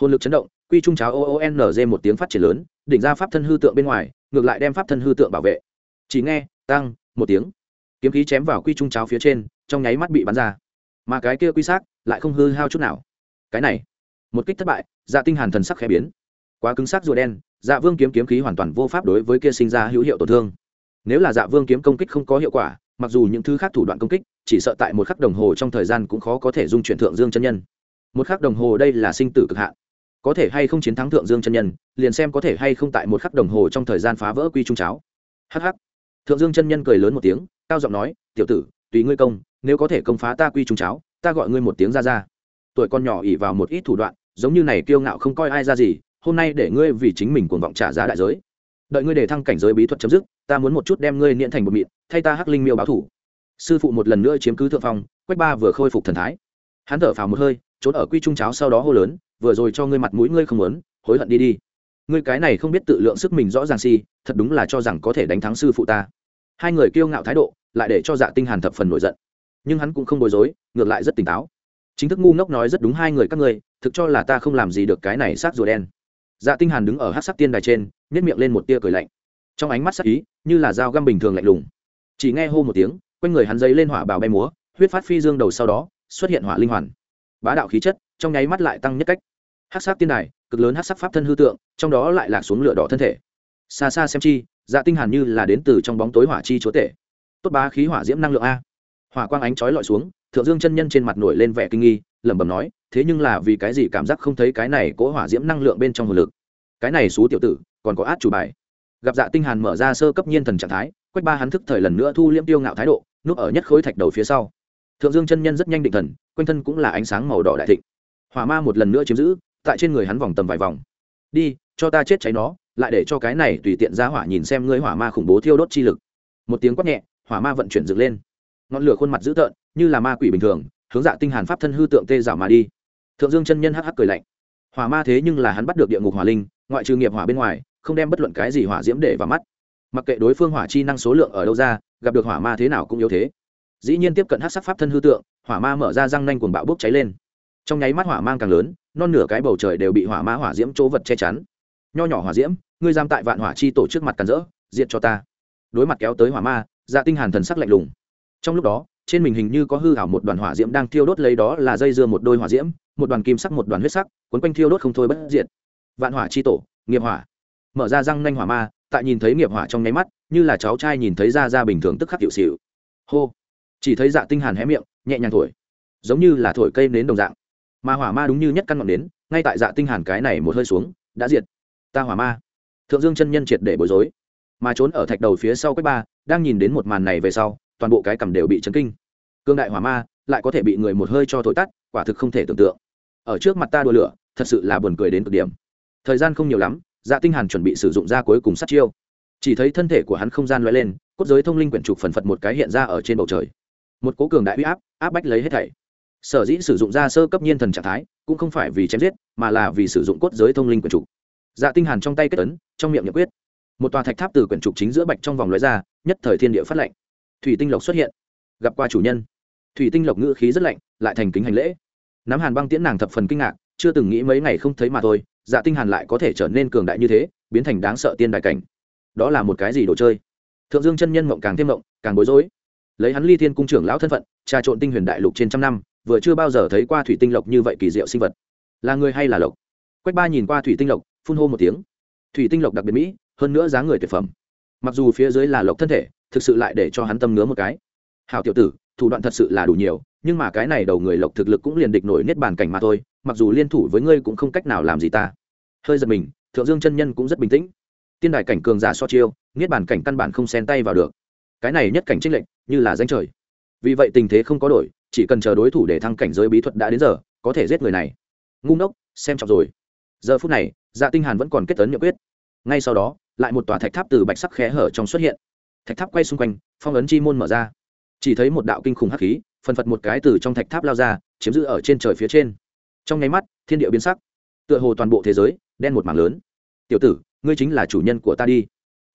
Hồn lực chấn động, quy trung cháo oonz một tiếng phát triển lớn, đỉnh ra pháp thân hư tượng bên ngoài, ngược lại đem pháp thân hư tượng bảo vệ. Chỉ nghe, tăng, một tiếng. Kiếm khí chém vào quy trung cháo phía trên, trong nháy mắt bị bắn ra. Mà cái kia quy xác lại không hư hao chút nào. Cái này, một kích thất bại dạ tinh hàn thần sắc khẽ biến quá cứng sắc rùa đen dạ vương kiếm kiếm khí hoàn toàn vô pháp đối với kia sinh ra hữu hiệu tổn thương. Nếu là dạ vương kiếm công kích không có hiệu quả, mặc dù những thứ khác thủ đoạn công kích, chỉ sợ tại một khắc đồng hồ trong thời gian cũng khó có thể dung chuyển thượng dương chân nhân. Một khắc đồng hồ đây là sinh tử cực hạn. Có thể hay không chiến thắng thượng dương chân nhân, liền xem có thể hay không tại một khắc đồng hồ trong thời gian phá vỡ quy trung cháo. Hh thượng dương chân nhân cười lớn một tiếng, cao giọng nói, tiểu tử, tùy ngươi công, nếu có thể công phá ta quy trung cháo, ta gọi ngươi một tiếng ra ra. Tuổi con nhỏ ỉ vào một ít thủ đoạn, giống như này kiêu ngạo không coi ai ra gì hôm nay để ngươi vì chính mình cuồng vọng trả giá đại giới. Đợi ngươi để thăng cảnh giới bí thuật chấm dứt, ta muốn một chút đem ngươi niễn thành một mịn, thay ta hắc linh miêu báo thủ. Sư phụ một lần nữa chiếm cứ thượng phong, quách ba vừa khôi phục thần thái. Hắn thở phào một hơi, trốn ở quy trung cháo sau đó hô lớn, vừa rồi cho ngươi mặt mũi ngươi không muốn, hối hận đi đi. Ngươi cái này không biết tự lượng sức mình rõ ràng si, thật đúng là cho rằng có thể đánh thắng sư phụ ta. Hai người kiêu ngạo thái độ, lại để cho dạ tinh hàn thập phần nổi giận. Nhưng hắn cũng không bối rối, ngược lại rất tỉnh táo. Chính thức ngu ngốc nói rất đúng hai người các ngươi, thực cho là ta không làm gì được cái này sát rùa đen dạ tinh hàn đứng ở hắc sắc tiên đài trên, nhếch miệng lên một tia cười lạnh. Trong ánh mắt sắc ý, như là dao găm bình thường lạnh lùng. Chỉ nghe hô một tiếng, quanh người hắn giấy lên hỏa bào bay múa, huyết phát phi dương đầu sau đó, xuất hiện hỏa linh hoàn. Bá đạo khí chất, trong nháy mắt lại tăng nhất cách. Hắc sắc tiên đài, cực lớn hắc sắc pháp thân hư tượng, trong đó lại lạc xuống lửa đỏ thân thể. Xa xa xem chi dạ tinh hàn như là đến từ trong bóng tối hỏa chi chúa tể. Tốt bá khí hỏa diễm năng lượng a. Hỏa quang ánh chói lọi xuống, thượng dương chân nhân trên mặt nổi lên vẻ kinh nghi, lẩm bẩm nói thế nhưng là vì cái gì cảm giác không thấy cái này cố hỏa diễm năng lượng bên trong hồn lực? Cái này xú tiểu tử, còn có át chủ bài. Gặp dạ tinh hàn mở ra sơ cấp nhiên thần trạng thái, quách ba hắn thức thời lần nữa thu liễm tiêu ngạo thái độ, núp ở nhất khối thạch đầu phía sau. Thượng dương chân nhân rất nhanh định thần, quanh thân cũng là ánh sáng màu đỏ đại thịnh. Hỏa ma một lần nữa chiếm giữ, tại trên người hắn vòng tầm vài vòng. Đi, cho ta chết cháy nó, lại để cho cái này tùy tiện ra hỏa nhìn xem ngươi hỏa ma khủng bố thiêu đốt chi lực. Một tiếng quát nhẹ, hỏa ma vận chuyển dựng lên. Ngọn lửa khuôn mặt dữ tợn, như là ma quỷ bình thường, hướng dạ tinh hàn pháp thân hư tượng tê dạo mà đi thượng dương chân nhân hắc hắc cười lạnh. Hỏa ma thế nhưng là hắn bắt được địa ngục hỏa linh, ngoại trừ nghiệp hỏa bên ngoài, không đem bất luận cái gì hỏa diễm để vào mắt. Mặc kệ đối phương hỏa chi năng số lượng ở đâu ra, gặp được hỏa ma thế nào cũng yếu thế. Dĩ nhiên tiếp cận hắc sắc pháp thân hư tượng, hỏa ma mở ra răng nanh cuồng bạo bốc cháy lên. Trong nháy mắt hỏa mang càng lớn, non nửa cái bầu trời đều bị hỏa ma hỏa diễm chỗ vật che chắn. Nho nhỏ hỏa diễm, ngươi giam tại vạn hỏa chi tổ trước mặt càn rỡ diện cho ta. Đối mặt kéo tới hỏa ma dạ tinh hàn thần sắc lạnh lùng. Trong lúc đó trên mình hình như có hư ảo một đoàn hỏa diễm đang thiêu đốt lấy đó là dây dưa một đôi hỏa diễm, một đoàn kim sắc, một đoàn huyết sắc, cuốn quanh thiêu đốt không thôi bất diệt. Vạn hỏa chi tổ, nghiệp hỏa. Mở ra răng nanh hỏa ma, tại nhìn thấy nghiệp hỏa trong nháy mắt, như là cháu trai nhìn thấy ra ra bình thường tức khắc hiệu xịu. Hô. Chỉ thấy dạ tinh hàn hé miệng, nhẹ nhàng thổi. Giống như là thổi cây nến đồng dạng. Mà hỏa ma đúng như nhất căn ngọn nến, ngay tại dạ tinh hàn cái này một hơi xuống, đã diệt. Ta hỏa ma. Thượng dương chân nhân triệt để bối rối. Mà trốn ở thạch đầu phía sau quách ba, đang nhìn đến một màn này về sau toàn bộ cái cầm đều bị chấn kinh. Cương đại hỏa ma lại có thể bị người một hơi cho thổi tắt, quả thực không thể tưởng tượng. Ở trước mặt ta đua lửa, thật sự là buồn cười đến cực điểm. Thời gian không nhiều lắm dạ tinh hàn chuẩn bị sử dụng ra cuối cùng sát chiêu. Chỉ thấy thân thể của hắn không gian lóe lên, cốt giới thông linh quyển trục phần phật một cái hiện ra ở trên bầu trời. Một cố cường đại uy áp áp bách lấy hết thảy. Sở dĩ sử dụng ra sơ cấp nhiên thần trạng thái, cũng không phải vì chém giết, mà là vì sử dụng cốt giới thông linh quyển trục. Dạ tinh hàn trong tay kết ấn, trong miệng nhập quyết. Một tòa thạch tháp từ quyển trục chính giữa bạch trong vòng lóe ra, nhất thời thiên địa phát lệnh thủy tinh lộc xuất hiện. Gặp qua chủ nhân. Thủy tinh lộc ngữ khí rất lạnh, lại thành kính hành lễ. Nắm hàn băng tiễn nàng thập phần kinh ngạc, chưa từng nghĩ mấy ngày không thấy mà thôi dạ tinh hàn lại có thể trở nên cường đại như thế, biến thành đáng sợ tiên đại cảnh. Đó là một cái gì đồ chơi? Thượng dương chân nhân mộng càng thêm mộng, càng bối rối. Lấy hắn ly thiên cung trưởng lão thân phận, trà trộn tinh huyền đại lục trên trăm năm, vừa chưa bao giờ thấy qua thủy tinh lộc như vậy kỳ diệu sinh vật. Là người hay là lộc? Quách ba nhìn qua thủy tinh lộc, phun hô một tiếng. Thủy tinh lộc đặc biệt mỹ, hơn nữa giá người tuyệt phẩm. Mặc dù phía dưới là lộc thân thể thực sự lại để cho hắn tâm ngứa một cái. Hào tiểu tử, thủ đoạn thật sự là đủ nhiều, nhưng mà cái này đầu người lộc thực lực cũng liền địch nổi niết bàn cảnh mà thôi, mặc dù liên thủ với ngươi cũng không cách nào làm gì ta. Hơi giật mình, thượng dương chân nhân cũng rất bình tĩnh. Tiên đại cảnh cường giả so chiêu, niết bàn cảnh căn bản không xen tay vào được. Cái này nhất cảnh trích lệnh như là danh trời. Vì vậy tình thế không có đổi, chỉ cần chờ đối thủ để thăng cảnh giới bí thuật đã đến giờ, có thể giết người này. Ngu ngốc, xem trọng rồi. Giờ phút này dạ tinh hàn vẫn còn kết tấn nhậm quyết. Ngay sau đó, lại một tòa thạch tháp từ bạch sắc khẽ hở trong xuất hiện thạch tháp quay xung quanh, phong ấn chi môn mở ra. Chỉ thấy một đạo kinh khủng hắc khí, phần phật một cái từ trong thạch tháp lao ra, chiếm giữ ở trên trời phía trên. Trong nháy mắt, thiên địa biến sắc. Tựa hồ toàn bộ thế giới, đen một mảng lớn. Tiểu tử, ngươi chính là chủ nhân của ta đi.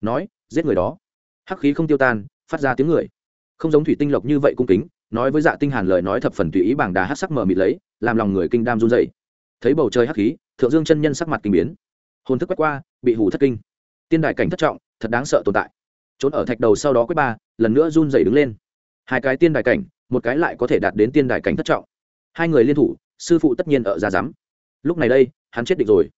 Nói, giết người đó. Hắc khí không tiêu tan, phát ra tiếng người. Không giống thủy tinh lộc như vậy cung kính, nói với dạ tinh hàn lời nói thập phần tùy ý bảng đà hắc sắc mở mịt lấy, làm lòng người kinh đam run rẩy. Thấy bầu trời hắc khí, thượng dương chân nhân sắc mặt kinh biến. Hồn thức quét qua, bị hù thất kinh. Tiên đại cảnh thất trọng, thật đáng sợ tồn tại trốn ở thạch đầu sau đó quét ba, lần nữa run dậy đứng lên. Hai cái tiên đài cảnh, một cái lại có thể đạt đến tiên đài cảnh thất trọng. Hai người liên thủ, sư phụ tất nhiên ở ra dám lúc này đây, hắn chết định rồi.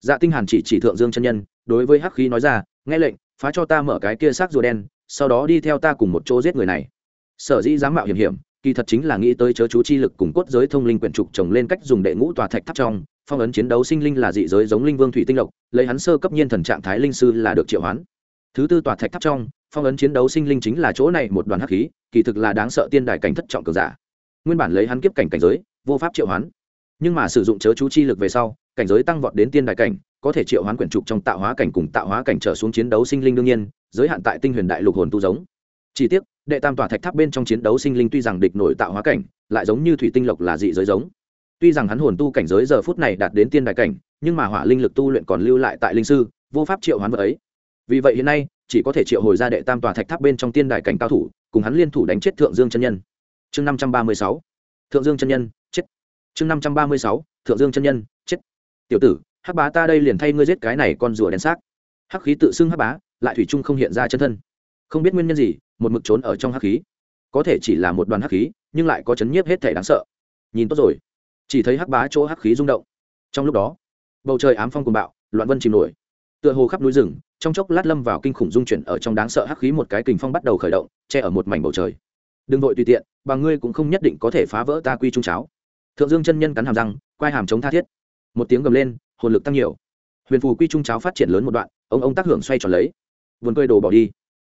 Dạ tinh hàn chỉ chỉ thượng dương chân nhân, đối với hắc khí nói ra, nghe lệnh, phá cho ta mở cái kia xác rùa đen, sau đó đi theo ta cùng một chỗ giết người này. Sở dĩ dám mạo hiểm hiểm, kỳ thật chính là nghĩ tới chớ chú chi lực cùng cốt giới thông linh quyển trục trồng lên cách dùng đệ ngũ tòa thạch tháp trong, phong ấn chiến đấu sinh linh là dị giới giống linh vương thủy tinh lộc, lấy hắn sơ cấp nhiên thần trạng thái linh sư là được triệu hoán thứ tư tòa thạch tháp trong, phong ấn chiến đấu sinh linh chính là chỗ này một đoàn hắc khí, kỳ thực là đáng sợ tiên đài cảnh thất trọng cường giả. Nguyên bản lấy hắn kiếp cảnh cảnh giới, vô pháp triệu hoán. Nhưng mà sử dụng chớ chú chi lực về sau, cảnh giới tăng vọt đến tiên đài cảnh, có thể triệu hoán quyển trục trong tạo hóa cảnh cùng tạo hóa cảnh trở xuống chiến đấu sinh linh đương nhiên, giới hạn tại tinh huyền đại lục hồn tu giống. Chỉ tiếc, đệ tam tòa thạch tháp bên trong chiến đấu sinh linh tuy rằng địch nổi tạo hóa cảnh, lại giống như thủy tinh lộc là dị giới giống. Tuy rằng hắn hồn tu cảnh giới giờ phút này đạt đến tiên đại cảnh, nhưng mà hỏa linh lực tu luyện còn lưu lại tại linh sư, vô pháp triệu hoán vật ấy vì vậy hiện nay, chỉ có thể triệu hồi ra đệ tam tòa thạch tháp bên trong tiên đại cảnh cao thủ, cùng hắn liên thủ đánh chết thượng dương chân nhân. Chương năm trăm ba mươi sáu. Thượng dương chân nhân, chết. Chương năm trăm ba mươi sáu. Thượng dương chân nhân, chết. Tiểu tử, hắc bá ta đây liền thay ngươi giết cái này con rùa đen xác. Hắc khí tự xưng hắc bá, lại thủy trung không hiện ra chân thân. Không biết nguyên nhân gì, một mực trốn ở trong hắc khí. Có thể chỉ là một đoàn hắc khí, nhưng lại có chấn nhiếp hết thể đáng sợ. Nhìn tốt rồi. Chỉ thấy hắc bá chỗ hắc khí rung động. Trong lúc đó, bầu trời ám phong cùng bạo, loạn vân chìm nổi tựa hồ khắp núi rừng, trong chốc lát lâm vào kinh khủng dung chuyển ở trong đáng sợ hắc khí một cái kình phong bắt đầu khởi động, che ở một mảnh bầu trời. Đừng vội tùy tiện, bằng ngươi cũng không nhất định có thể phá vỡ ta quy trung cháo. Thượng dương chân nhân cắn hàm răng, quai hàm chống tha thiết. Một tiếng gầm lên, hồn lực tăng nhiều. Huyền phù quy trung cháo phát triển lớn một đoạn, ông ông tác hưởng xoay tròn lấy. Vườn cười đồ bỏ đi.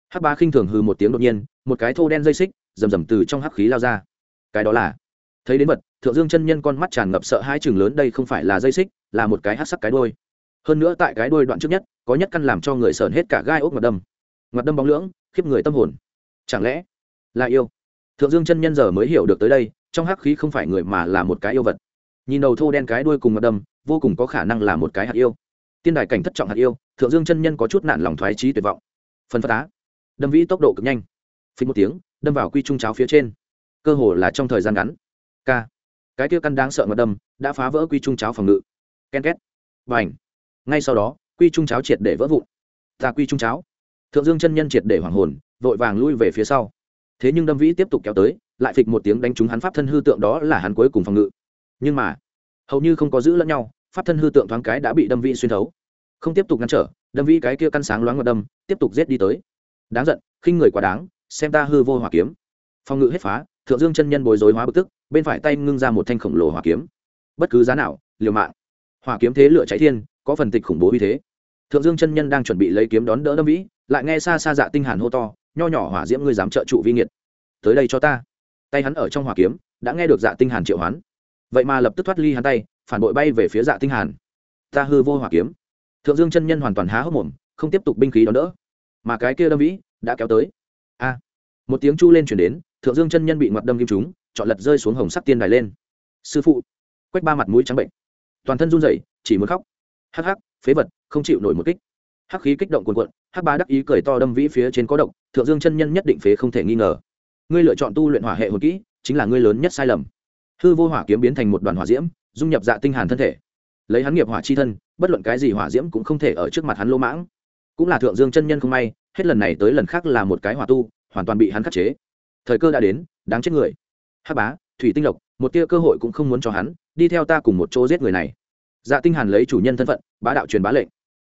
Hắc ba khinh thường hư một tiếng đột nhiên, một cái thô đen dây xích, rầm rầm từ trong hắc khí lao ra. Cái đó là, thấy đến vật, thượng dương chân nhân con mắt tràn ngập sợ hai chừng lớn, đây không phải là dây xích, là một cái hắc sắc cái đôi hơn nữa tại cái đôi đoạn trước nhất, có nhất căn làm cho người sờn hết cả gai ốc ngọt đâm. Ngọt đâm bóng lưỡng, khiếp người tâm hồn. Chẳng lẽ là yêu? Thượng dương chân nhân giờ mới hiểu được tới đây, trong hắc khí không phải người mà là một cái yêu vật. Nhìn đầu thô đen cái đuôi cùng ngọt đâm, vô cùng có khả năng là một cái hạt yêu. Tiên đài cảnh thất trọng hạt yêu, thượng dương chân nhân có chút nạn lòng thoái trí tuyệt vọng. Phân phát á. Đâm vĩ tốc độ cực nhanh. Phí một tiếng, đâm vào quy trung cháo phía trên. Cơ hồ là trong thời gian ngắn. K cái kia căn đáng sợ ngọt đâm, đã phá vỡ quy trung cháo phòng ngự. Ken két. Và ảnh ngay sau đó, quy trung cháo triệt để vỡ vụn. Ta quy trung cháo. Thượng dương chân nhân triệt để hoàng hồn, vội vàng lui về phía sau. Thế nhưng đâm vĩ tiếp tục kéo tới, lại phịch một tiếng đánh trúng hắn pháp thân hư tượng đó là hắn cuối cùng phòng ngự. Nhưng mà, hầu như không có giữ lẫn nhau, pháp thân hư tượng thoáng cái đã bị đâm vĩ xuyên thấu. Không tiếp tục ngăn trở, đâm vĩ cái kia căn sáng loáng ngọt đâm, tiếp tục giết đi tới. Đáng giận, khinh người quá đáng, xem ta hư vô hỏa kiếm. Phòng ngự hết phá, thượng dương chân nhân bối rối hóa bực tức, bên phải tay ngưng ra một thanh khổng lồ hỏa kiếm. Bất cứ giá nào, liều mạng. Hỏa kiếm thế lửa cháy thiên có phần tịch khủng bố uy thế. Thượng dương chân nhân đang chuẩn bị lấy kiếm đón đỡ đâm vĩ, lại nghe xa xa dạ tinh hàn hô to, nho nhỏ hỏa diễm ngươi dám trợ trụ vi nghiệt. Tới đây cho ta. Tay hắn ở trong hỏa kiếm, đã nghe được dạ tinh hàn triệu hoán. Vậy mà lập tức thoát ly hắn tay, phản bội bay về phía dạ tinh hàn. Ta hư vô hỏa kiếm. Thượng dương chân nhân hoàn toàn há hốc mồm, không tiếp tục binh khí đón đỡ. Mà cái kia đâm vĩ đã kéo tới. A! Một tiếng chu lên truyền đến, thượng dương chân nhân bị ngoặt đâm kim trúng, chọn lật rơi xuống hồng sắc tiên đài lên. Sư phụ! Quách ba mặt mũi trắng bệnh. Toàn thân run rẩy, chỉ muốn khóc hắc hắc, phế vật, không chịu nổi một kích. Hắc khí kích động cuồn cuộn, hắc ba đắc ý cười to đâm vĩ phía trên có độc, thượng dương chân nhân nhất định phế không thể nghi ngờ. Ngươi lựa chọn tu luyện hỏa hệ hồn kỹ, chính là ngươi lớn nhất sai lầm. Hư vô hỏa kiếm biến thành một đoàn hỏa diễm, dung nhập dạ tinh hàn thân thể. Lấy hắn nghiệp hỏa chi thân, bất luận cái gì hỏa diễm cũng không thể ở trước mặt hắn lô mãng. Cũng là thượng dương chân nhân không may, hết lần này tới lần khác là một cái hỏa tu, hoàn toàn bị hắn khắc chế. Thời cơ đã đến, đáng chết người. Hắc bá, thủy tinh lộc, một tia cơ hội cũng không muốn cho hắn, đi theo ta cùng một chỗ giết người này dạ tinh hàn lấy chủ nhân thân phận, bá đạo truyền bá lệnh.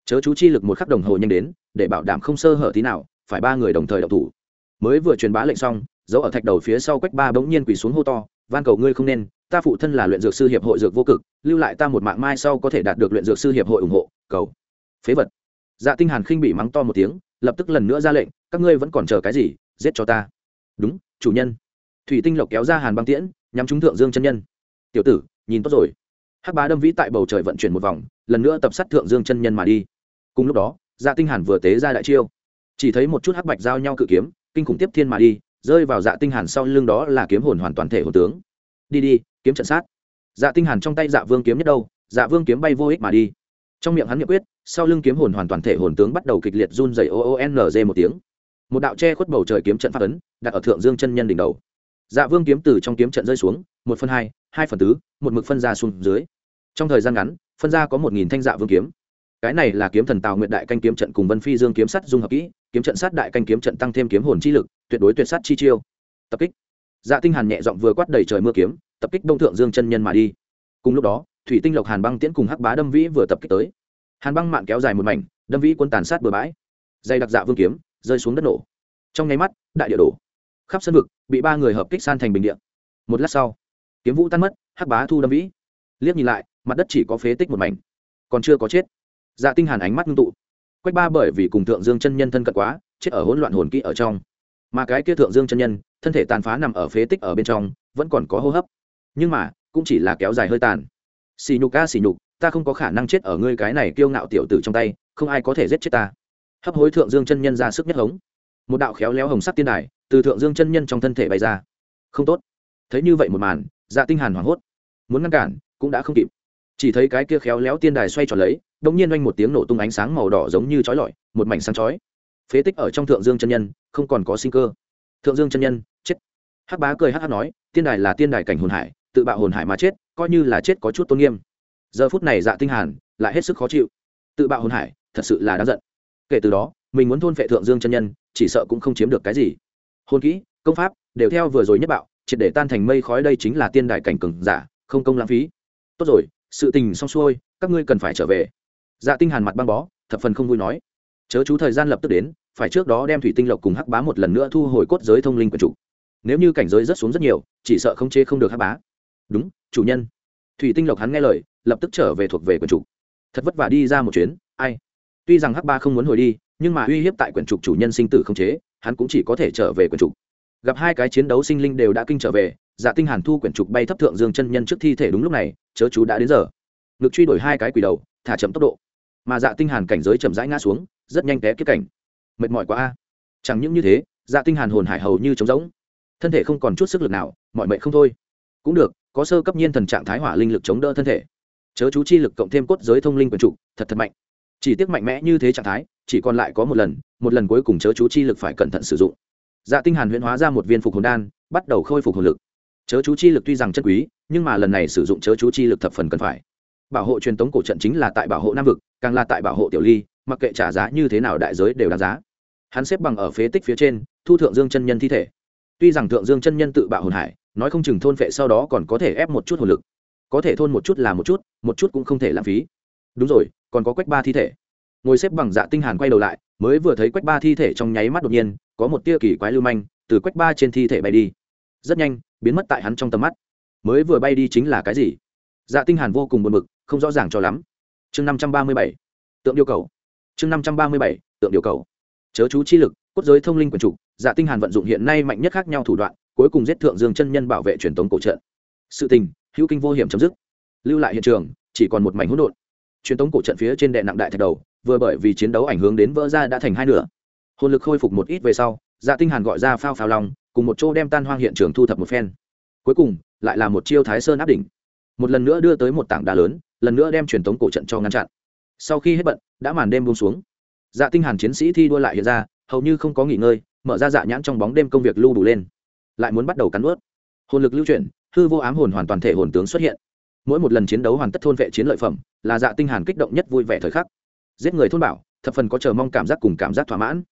Chớ chú chi lực một khắc đồng hồ nhanh đến, để bảo đảm không sơ hở tí nào, phải ba người đồng thời động thủ. Mới vừa truyền bá lệnh xong giấu ở thạch đầu phía sau quách ba bỗng nhiên quỳ xuống hô to, van cầu ngươi không nên, ta phụ thân là luyện dược sư hiệp hội dược vô cực, lưu lại ta một mạng mai sau có thể đạt được luyện dược sư hiệp hội ủng hộ, cầu. Phế vật. Dạ tinh hàn khinh bị mắng to một tiếng, lập tức lần nữa ra lệnh, các ngươi vẫn còn chờ cái gì, giết cho ta. Đúng, chủ nhân. Thủy tinh lộc kéo ra hàn băng tiễn, nhắm trúng thượng dương chân nhân. Tiểu tử, nhìn tốt rồi hắc bá đâm vĩ tại bầu trời vận chuyển một vòng, lần nữa tập sát thượng dương chân nhân mà đi. Cùng lúc đó dạ tinh hàn vừa tế ra đại chiêu. Chỉ thấy một chút hắc bạch giao nhau cự kiếm, kinh khủng tiếp thiên mà đi, rơi vào dạ tinh hàn sau lưng đó là kiếm hồn hoàn toàn thể hồn tướng. Đi đi, kiếm trận sát. Dạ tinh hàn trong tay dạ vương kiếm nhất đâu dạ vương kiếm bay vô ích mà đi. Trong miệng hắn miệng quyết, sau lưng kiếm hồn hoàn toàn thể hồn tướng bắt đầu kịch liệt run rẩy o o n g một tiếng. Một đạo che khuất bầu trời kiếm trận phát ấn, đặt ở thượng dương chân nhân đỉnh đầu. Dạ vương kiếm từ trong kiếm trận rơi xuống, một phần hai hai phần tứ, một mực phân ra xuống dưới. Trong thời gian ngắn, phân ra có một nghìn thanh dạ vương kiếm. Cái này là kiếm thần tào nguyện đại canh kiếm trận cùng vân phi dương kiếm sắt dung hợp kỹ, kiếm trận sát đại canh kiếm trận tăng thêm kiếm hồn chi lực, tuyệt đối tuyệt sát chi chiêu. Tập kích. Dạ tinh hàn nhẹ giọng vừa quát đầy trời mưa kiếm, tập kích đông thượng dương chân nhân mà đi. Cùng lúc đó, thủy tinh lộc hàn băng tiễn cùng hắc bá đâm vĩ vừa tập kích tới. Hàn băng mạn kéo dài một mảnh, đâm vĩ quân tàn sát bừa bãi. Dây đặc dạ vương kiếm, rơi xuống đất nổ. Trong nháy mắt, đại địa đổ. Khắp sân vực, bị ba người hợp kích san thành bình địa. Một lát sau kiếm vũ tan mất, hắc bá thu đâm vĩ. Liếc nhìn lại, mặt đất chỉ có phế tích một mảnh, còn chưa có chết. Dạ tinh hàn ánh mắt ngưng tụ. Quách ba bởi vì cùng thượng dương chân nhân thân cận quá, chết ở hỗn loạn hồn kỹ ở trong. Mà cái kia thượng dương chân nhân, thân thể tàn phá nằm ở phế tích ở bên trong, vẫn còn có hô hấp. Nhưng mà, cũng chỉ là kéo dài hơi tàn. Xì nhục ca xì nhục, ta không có khả năng chết ở ngươi cái này kiêu ngạo tiểu tử trong tay, không ai có thể giết chết ta. Hấp hối thượng dương chân nhân ra sức nhất hống. Một đạo khéo léo hồng sắc tiên đài từ thượng dương chân nhân trong thân thể bay ra. Không tốt. Thấy như vậy một màn dạ tinh hàn hoảng hốt. Muốn ngăn cản, cũng đã không kịp. Chỉ thấy cái kia khéo léo tiên đài xoay tròn lấy, đột nhiên oanh một tiếng nổ tung ánh sáng màu đỏ giống như chói lọi, một mảnh sáng chói. Phế tích ở trong thượng dương chân nhân, không còn có sinh cơ. Thượng dương chân nhân, chết. Hắc bá cười hắc hắc nói, tiên đài là tiên đài cảnh hồn hải, tự bạo hồn hải mà chết, coi như là chết có chút tôn nghiêm. Giờ phút này dạ tinh hàn, lại hết sức khó chịu. Tự bạo hồn hải, thật sự là đáng giận. Kể từ đó, mình muốn thôn phệ thượng dương chân nhân, chỉ sợ cũng không chiếm được cái gì. Hồn kỹ, công pháp, đều theo vừa rồi nhất bạo triệt để tan thành mây khói đây chính là tiên đại cảnh cường giả, không công lãng phí. Tốt rồi, sự tình xong xuôi, các ngươi cần phải trở về. Dạ tinh hàn mặt băng bó, thập phần không vui nói. Chớ chú thời gian lập tức đến, phải trước đó đem thủy tinh lộc cùng hắc bá một lần nữa thu hồi cốt giới thông linh của chủ. Nếu như cảnh giới rất xuống rất nhiều, chỉ sợ không chế không được hắc bá. Đúng, chủ nhân. Thủy tinh lộc hắn nghe lời, lập tức trở về thuộc về quyển trục thật vất vả đi ra một chuyến, ai? Tuy rằng hắc ba không muốn hồi đi, nhưng mà uy hiếp tại quyển trục chủ nhân sinh tử không chế, hắn cũng chỉ có thể trở về quyển trục gặp hai cái chiến đấu sinh linh đều đã kinh trở về dạ tinh hàn thu quyển trục bay thấp thượng dương chân nhân trước thi thể đúng lúc này, chớ chú đã đến giờ. Ngực truy đuổi hai cái quỷ đầu, thả chậm tốc độ. Mà dạ tinh hàn cảnh giới chậm rãi ngã xuống, rất nhanh té kiếp cảnh. Mệt mỏi quá a. Chẳng những như thế dạ tinh hàn hồn hải hầu như trống rỗng. Thân thể không còn chút sức lực nào mọi mệnh không thôi. Cũng được, có sơ cấp nhiên thần trạng thái hỏa linh lực chống đỡ thân thể. Chớ chú chi lực cộng thêm cốt giới thông linh quyển trục, thật thật mạnh. Chỉ tiếc mạnh mẽ như thế trạng thái, chỉ còn lại có một lần một lần cuối cùng chớ chú chi lực phải cẩn thận sử dụng dạ tinh hàn huyễn hóa ra một viên phục hồn đan, bắt đầu khôi phục hồn lực. Chớ chú chi lực tuy rằng chất quý, nhưng mà lần này sử dụng chớ chú chi lực thập phần cần phải. Bảo hộ truyền tống cổ trận chính là tại bảo hộ nam vực, càng là tại bảo hộ tiểu ly, mặc kệ trả giá như thế nào đại giới đều đáng giá. Hắn xếp bằng ở phế tích phía trên, thu thượng dương chân nhân thi thể. Tuy rằng thượng dương chân nhân tự bạo hồn hải, nói không chừng thôn phệ sau đó còn có thể ép một chút hồn lực. Có thể thôn một chút là một chút một chút cũng không thể lãng phí. Đúng rồi, còn có quách ba thi thể. Ngồi xếp bằng dạ tinh hàn quay đầu lại, mới vừa thấy quách ba thi thể trong nháy mắt đột nhiên có một tia kỳ quái lưu manh từ quách ba trên thi thể bay đi. Rất nhanh, biến mất tại hắn trong tầm mắt. Mới vừa bay đi chính là cái gì? Dạ tinh hàn vô cùng buồn bực, không rõ ràng cho lắm. Chương năm trăm ba mươi bảy, tượng điều cầu. Chương năm trăm ba mươi bảy, tượng điều cầu. Chớ chú chi lực, cốt giới thông linh quyền trục dạ tinh hàn vận dụng hiện nay mạnh nhất khác nhau thủ đoạn, cuối cùng giết thượng dương chân nhân bảo vệ truyền thống cổ trận. Sự tình, hữu kinh vô hiểm chấm dứt. Lưu lại hiện trường, chỉ còn một mảnh hỗn độn. Truyền thống cổ trận phía trên đệ nặng đại thạch đầu, vừa bởi vì chiến đấu ảnh hưởng đến vỡ ra đã thành hai nửa hồn lực khôi phục một ít về sau dạ tinh hàn gọi ra phao phao lòng cùng một chỗ đem tan hoang hiện trường thu thập một phen. Cuối cùng, lại là một chiêu thái sơn áp đỉnh. Một lần nữa đưa tới một tảng đá lớn, lần nữa đem truyền tống cổ trận cho ngăn chặn. Sau khi hết bận, đã màn đêm buông xuống. Dạ tinh hàn chiến sĩ thi đua lại hiện ra, hầu như không có nghỉ ngơi, mở ra dạ nhãn trong bóng đêm công việc lưu đủ lên. Lại muốn bắt đầu cắn ướt hồn lực lưu chuyển, hư vô ám hồn hoàn toàn thể hồn tướng xuất hiện. Mỗi một lần chiến đấu hoàn tất thôn vệ chiến lợi phẩm, là dạ tinh hàn kích động nhất vui vẻ thời khắc. Giết người thôn bảo, thập phần có chờ mong cảm giác cùng cảm giác thỏa mãn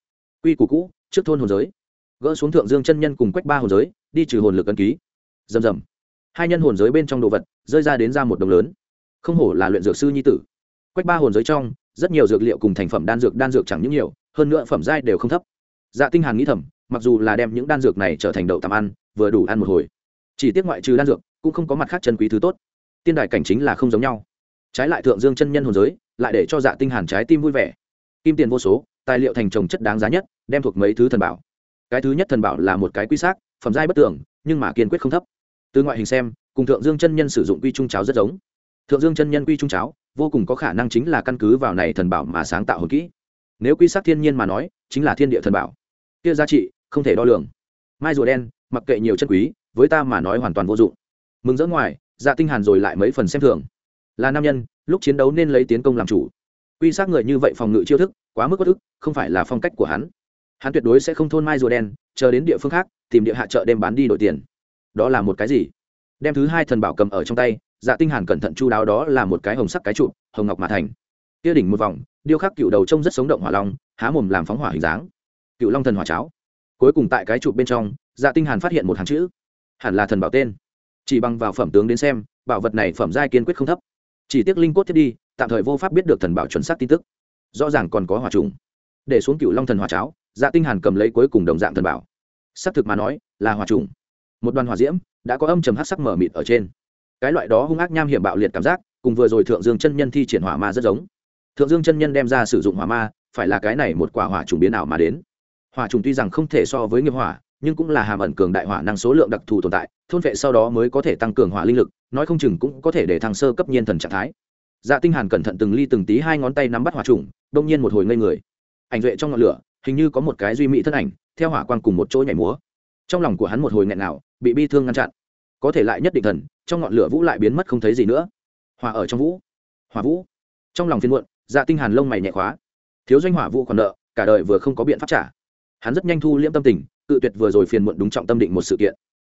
quy củ cũ, trước thôn hồn giới. Gỡ xuống thượng dương chân nhân cùng quách ba hồn giới, đi trừ hồn lực ấn ký. Rầm rầm. Hai nhân hồn giới bên trong đồ vật, rơi ra đến ra một đồng lớn. Không hổ là luyện dược sư nhi tử. Quách ba hồn giới trong, rất nhiều dược liệu cùng thành phẩm đan dược đan dược chẳng những nhiều, hơn nữa phẩm giai đều không thấp. Dạ tinh hàn nghĩ thầm, mặc dù là đem những đan dược này trở thành đậu tạm ăn, vừa đủ ăn một hồi. Chỉ tiếc ngoại trừ đan dược, cũng không có mặt khác chân quý thứ tốt. Tiên đài cảnh chính là không giống nhau. Trái lại thượng dương chân nhân hồn giới, lại để cho dạ tinh hàn trái tim vui vẻ. Kim tiền vô số tài liệu thành trồng chất đáng giá nhất, đem thuộc mấy thứ thần bảo. Cái thứ nhất thần bảo là một cái quy xác, phẩm giai bất tưởng nhưng mà kiên quyết không thấp. Từ ngoại hình xem, cùng thượng dương chân nhân sử dụng quy trung cháo rất giống. Thượng dương chân nhân quy trung cháo, vô cùng có khả năng chính là căn cứ vào này thần bảo mà sáng tạo hồi kỹ. Nếu quy sắc thiên nhiên mà nói, chính là thiên địa thần bảo. Kia giá trị, không thể đo lường. Mai rùa đen, mặc kệ nhiều chân quý, với ta mà nói hoàn toàn vô dụng. Mừng rỡ ngoài dạ tinh hàn rồi lại mấy phần xem thường. Là nam nhân, lúc chiến đấu nên lấy tiến công làm chủ quy sát người như vậy phòng ngự chiêu thức, quá mức bất ức, không phải là phong cách của hắn. Hắn tuyệt đối sẽ không thôn mai rùa đen, chờ đến địa phương khác, tìm địa hạ chợ đem bán đi đổi tiền. Đó là một cái gì? Đem thứ hai thần bảo cầm ở trong tay dạ tinh hàn cẩn thận chu đáo đó là một cái hồng sắc cái trụ, hồng ngọc mà thành. Kia đỉnh một vòng, điêu khắc cựu đầu trông rất sống động hỏa long, há mồm làm phóng hỏa hình dáng. Cựu long thần hỏa cháo. Cuối cùng tại cái trụ bên trong dạ tinh hàn phát hiện một hàng chữ. Hẳn là thần bảo tên. Chỉ bằng vào phẩm tướng đến xem, bảo vật này phẩm giai kiên quyết không thấp chỉ tiếc linh cốt thiết đi, tạm thời vô pháp biết được thần bảo chuẩn xác tin tức. Rõ ràng còn có hỏa trùng. Để xuống cựu long thần hỏa cháo dạ tinh hàn cầm lấy cuối cùng đồng dạng thần bảo. Xác thực mà nói, là hỏa trùng. Một đoàn hỏa diễm đã có âm trầm hắc sắc mở mịt ở trên. Cái loại đó hung ác nham hiểm bạo liệt cảm giác, cùng vừa rồi thượng dương chân nhân thi triển hỏa ma rất giống. Thượng dương chân nhân đem ra sử dụng hỏa ma, phải là cái này một quả hỏa trùng biến ảo mà đến. Hỏa trùng tuy rằng không thể so với nghiệp hỏa nhưng cũng là hàm ẩn cường đại hỏa năng số lượng đặc thù tồn tại, thôn vệ sau đó mới có thể tăng cường hỏa linh lực, nói không chừng cũng có thể để thăng sơ cấp nhiên thần trạng thái. Dạ tinh hàn cẩn thận từng ly từng tí hai ngón tay nắm bắt hỏa trùng, đông nhiên một hồi ngây người. Ảnh duệ trong ngọn lửa, hình như có một cái duy mỹ thân ảnh, theo hỏa quang cùng một chỗ nhảy múa. Trong lòng của hắn một hồi nghẹn nào bị bi thương ngăn chặn. Có thể lại nhất định thần, trong ngọn lửa vũ lại biến mất không thấy gì nữa. Hỏa ở trong vũ. Hỏa vũ. Trong lòng phiền muộn dạ tinh hàn lông mày nhẹ khóa. Thiếu doanh hỏa vũ còn nợ, cả đời vừa không có biện pháp trả. Hắn rất nhanh thu liễm tâm tình cự tuyệt vừa rồi phiền muộn đúng trọng tâm định một sự kiện.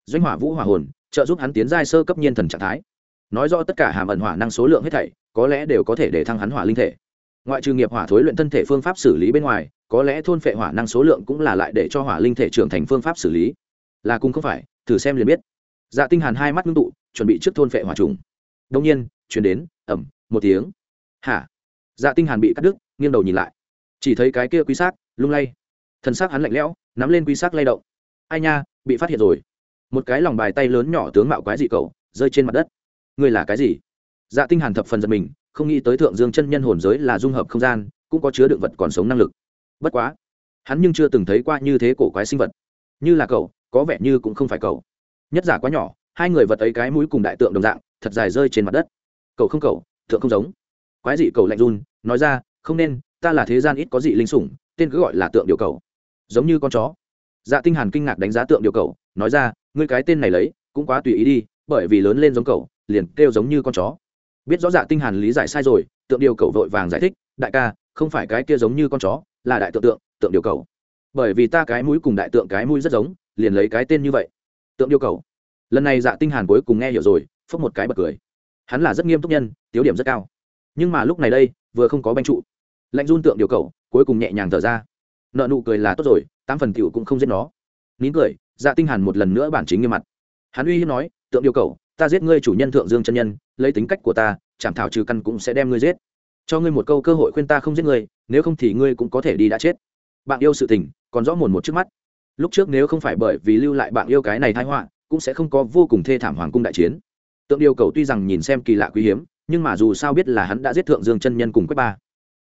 Doanh hỏa vũ hỏa hồn, trợ giúp hắn tiến giai sơ cấp nhiên thần trạng thái. Nói rõ tất cả hàm ẩn hỏa năng số lượng hết thảy, có lẽ đều có thể để thăng hắn hỏa linh thể. Ngoại trừ nghiệp hỏa thối luyện thân thể phương pháp xử lý bên ngoài, có lẽ thôn phệ hỏa năng số lượng cũng là lại để cho hỏa linh thể trưởng thành phương pháp xử lý. Là cùng không phải, thử xem liền biết. Dạ tinh hàn hai mắt ngưng tụ, chuẩn bị trước thôn phệ hỏa trùng. Đông nhiên, chuyển đến ẩm một tiếng. Hả? Dạ tinh hàn bị cắt đứt, nghiêng đầu nhìn lại. Chỉ thấy cái kia quý xác, lung lay. Thân xác hắn lạnh lẽo nắm lên quy xác lay động. Ai nha, bị phát hiện rồi. Một cái lòng bài tay lớn nhỏ tướng mạo quái dị cầu rơi trên mặt đất. Ngươi là cái gì? Dạ tinh hàn thập phần giật mình, không nghĩ tới thượng dương chân nhân hồn giới là dung hợp không gian, cũng có chứa đựng vật còn sống năng lực. Bất quá, hắn nhưng chưa từng thấy qua như thế cổ quái sinh vật. Như là cậu, có vẻ như cũng không phải cậu. Nhất giả quá nhỏ, hai người vật ấy cái mũi cùng đại tượng đồng dạng, thật dài rơi trên mặt đất. Cậu không cậu tượng không giống. Quái dị cầu lạnh run, nói ra, không nên, ta là thế gian ít có dị linh sủng, tên cứ gọi là tượng điều cầu giống như con chó. Dạ tinh hàn kinh ngạc đánh giá tượng điều cầu nói ra, ngươi cái tên này lấy, cũng quá tùy ý đi, bởi vì lớn lên giống cậu, liền kêu giống như con chó. Biết rõ dạ tinh hàn lý giải sai rồi, tượng điều cầu vội vàng giải thích, đại ca, không phải cái kia giống như con chó, là đại tượng tượng tượng điều cầu bởi vì ta cái mũi cùng đại tượng cái mũi rất giống, liền lấy cái tên như vậy. Tượng điều cầu lần này dạ tinh hàn cuối cùng nghe hiểu rồi, phốc một cái bật cười. Hắn là rất nghiêm túc nhân tiêu điểm rất cao. Nhưng mà lúc này đây, vừa không có banh trụ. Lạnh run tượng điều cầu cuối cùng nhẹ nhàng thở ra nợ nụ cười là tốt rồi, tám phần tiểu cũng không giết nó. Nín cười dạ tinh hàn một lần nữa bản chính nghiêm mặt. Hắn uy hiếp nói, tượng yêu cầu, ta giết ngươi chủ nhân thượng dương chân nhân, lấy tính cách của ta, chảm thảo trừ căn cũng sẽ đem ngươi giết. Cho ngươi một câu cơ hội khuyên ta không giết ngươi, nếu không thì ngươi cũng có thể đi đã chết. Bạn yêu sự tình, còn rõ mồn một trước mắt. Lúc trước nếu không phải bởi vì lưu lại bạn yêu cái này tai họa, cũng sẽ không có vô cùng thê thảm hoàng cung đại chiến. Tượng yêu cầu tuy rằng nhìn xem kỳ lạ quý hiếm, nhưng mà dù sao biết là hắn đã giết thượng dương chân nhân cùng quách ba.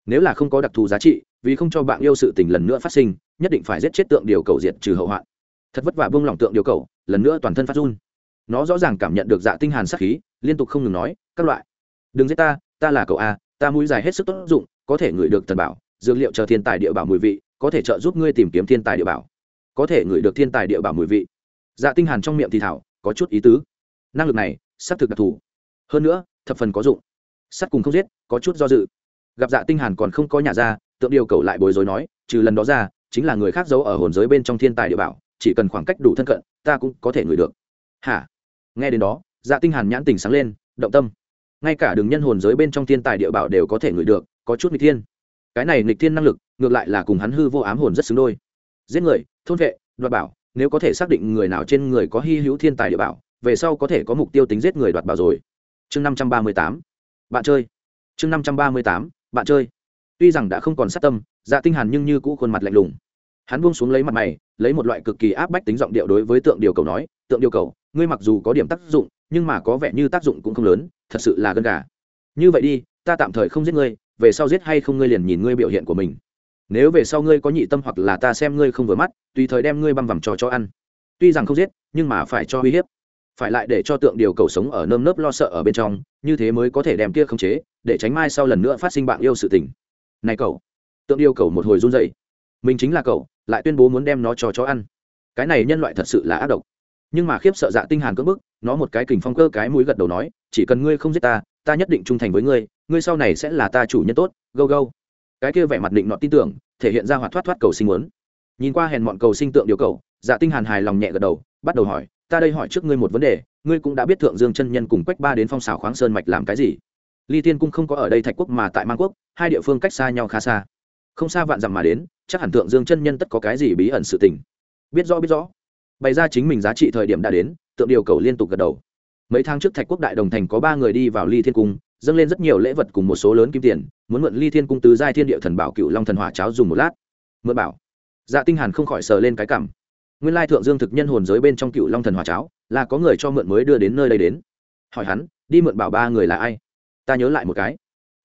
Nếu là không có đặc thù giá trị vì không cho bạn yêu sự tình lần nữa phát sinh, nhất định phải giết chết tượng điều cầu diệt trừ hậu hoạn. Thật vất vả buông lỏng tượng điều cầu, lần nữa toàn thân phát run. Nó rõ ràng cảm nhận được dạ tinh hàn sát khí, liên tục không ngừng nói, các loại, đừng giết ta ta là cậu a, ta mũi dài hết sức tốt dụng, có thể ngửi được thần bảo, dược liệu chờ thiên tài địa bảo mùi vị, có thể trợ giúp ngươi tìm kiếm thiên tài địa bảo, có thể ngửi được thiên tài địa bảo mùi vị. Dạ tinh hàn trong miệng thì thảo, có chút ý tứ. Năng lực này, xác thực đặc thù. Hơn nữa, thập phần có dụng. Sắt cùng không giết, có chút do dự. Gặp dạ tinh hàn còn không có nhà ra tượng điều cầu lại bối rối nói, trừ lần đó ra, chính là người khác giấu ở hồn giới bên trong thiên tài địa bảo, chỉ cần khoảng cách đủ thân cận, ta cũng có thể ngửi được. Hả? Nghe đến đó dạ tinh hàn nhãn tình sáng lên, động tâm. Ngay cả đường nhân hồn giới bên trong thiên tài địa bảo đều có thể ngửi được, có chút nghịch thiên. Cái này nghịch thiên năng lực, ngược lại là cùng hắn hư vô ám hồn rất xứng đôi. Giết người, thôn vệ, đoạt bảo, nếu có thể xác định người nào trên người có hy hữu thiên tài địa bảo, về sau có thể có mục tiêu tính giết người đoạt bảo rồi. Chương năm trăm ba mươi tám. Bạn chơi. Chương năm trăm ba mươi tám. Bạn chơi tuy rằng đã không còn sát tâm dạ tinh hàn nhưng như cũ khuôn mặt lạnh lùng. Hắn buông xuống lấy mặt mày, lấy một loại cực kỳ áp bách tính giọng điệu đối với tượng điều cầu nói, tượng điều cầu, ngươi mặc dù có điểm tác dụng, nhưng mà có vẻ như tác dụng cũng không lớn, thật sự là gân gà. Như vậy đi, ta tạm thời không giết ngươi, về sau giết hay không ngươi liền nhìn ngươi biểu hiện của mình. Nếu về sau ngươi có nhị tâm hoặc là ta xem ngươi không vừa mắt, tùy thời đem ngươi băm vằm trò cho ăn. Tuy rằng không giết, nhưng mà phải cho uy hiếp. Phải lại để cho tượng điều cầu sống ở nơm nớp lo sợ ở bên trong, như thế mới có thể đem kia khống chế, để tránh mai sau lần nữa phát sinh bạn yêu sự tình này cậu, tượng yêu cầu một hồi run dậy mình chính là cậu, lại tuyên bố muốn đem nó cho chó ăn. Cái này nhân loại thật sự là ác độc. Nhưng mà khiếp sợ dạ tinh hàn cưỡng bức, nó một cái kình phong cơ cái mũi gật đầu nói, chỉ cần ngươi không giết ta ta nhất định trung thành với ngươi ngươi sau này sẽ là ta chủ nhân tốt, go go. Cái kia vẻ mặt định nọ tin tưởng, thể hiện ra hoạt thoát thoát cầu sinh muốn. Nhìn qua hèn mọn cầu sinh tượng điều cầu dạ tinh hàn hài lòng nhẹ gật đầu, bắt đầu hỏi, ta đây hỏi trước ngươi một vấn đề, ngươi cũng đã biết thượng dương chân nhân cùng quách ba đến phong xào khoáng sơn mạch làm cái gì? Ly tiên cung không có ở đây thạch quốc mà tại mang quốc, hai địa phương cách xa nhau khá xa. Không xa vạn dặm mà đến, chắc hẳn thượng dương chân nhân tất có cái gì bí ẩn sự tình. Biết rõ biết rõ. Bày ra chính mình giá trị thời điểm đã đến, tượng điều cầu liên tục gật đầu. Mấy tháng trước thạch quốc đại đồng thành có ba người đi vào ly thiên cung, dâng lên rất nhiều lễ vật cùng một số lớn kim tiền, muốn mượn ly thiên cung tứ giai thiên địa thần bảo cựu long thần hỏa cháo dùng một lát. Mượn bảo. Dạ tinh hàn không khỏi sờ lên cái cảm. Nguyên lai thượng dương thực nhân hồn giới bên trong cựu long thần hỏa cháo, là có người cho mượn mới đưa đến nơi đây đến. Hỏi hắn, đi mượn bảo ba người là ai? Ta nhớ lại một cái.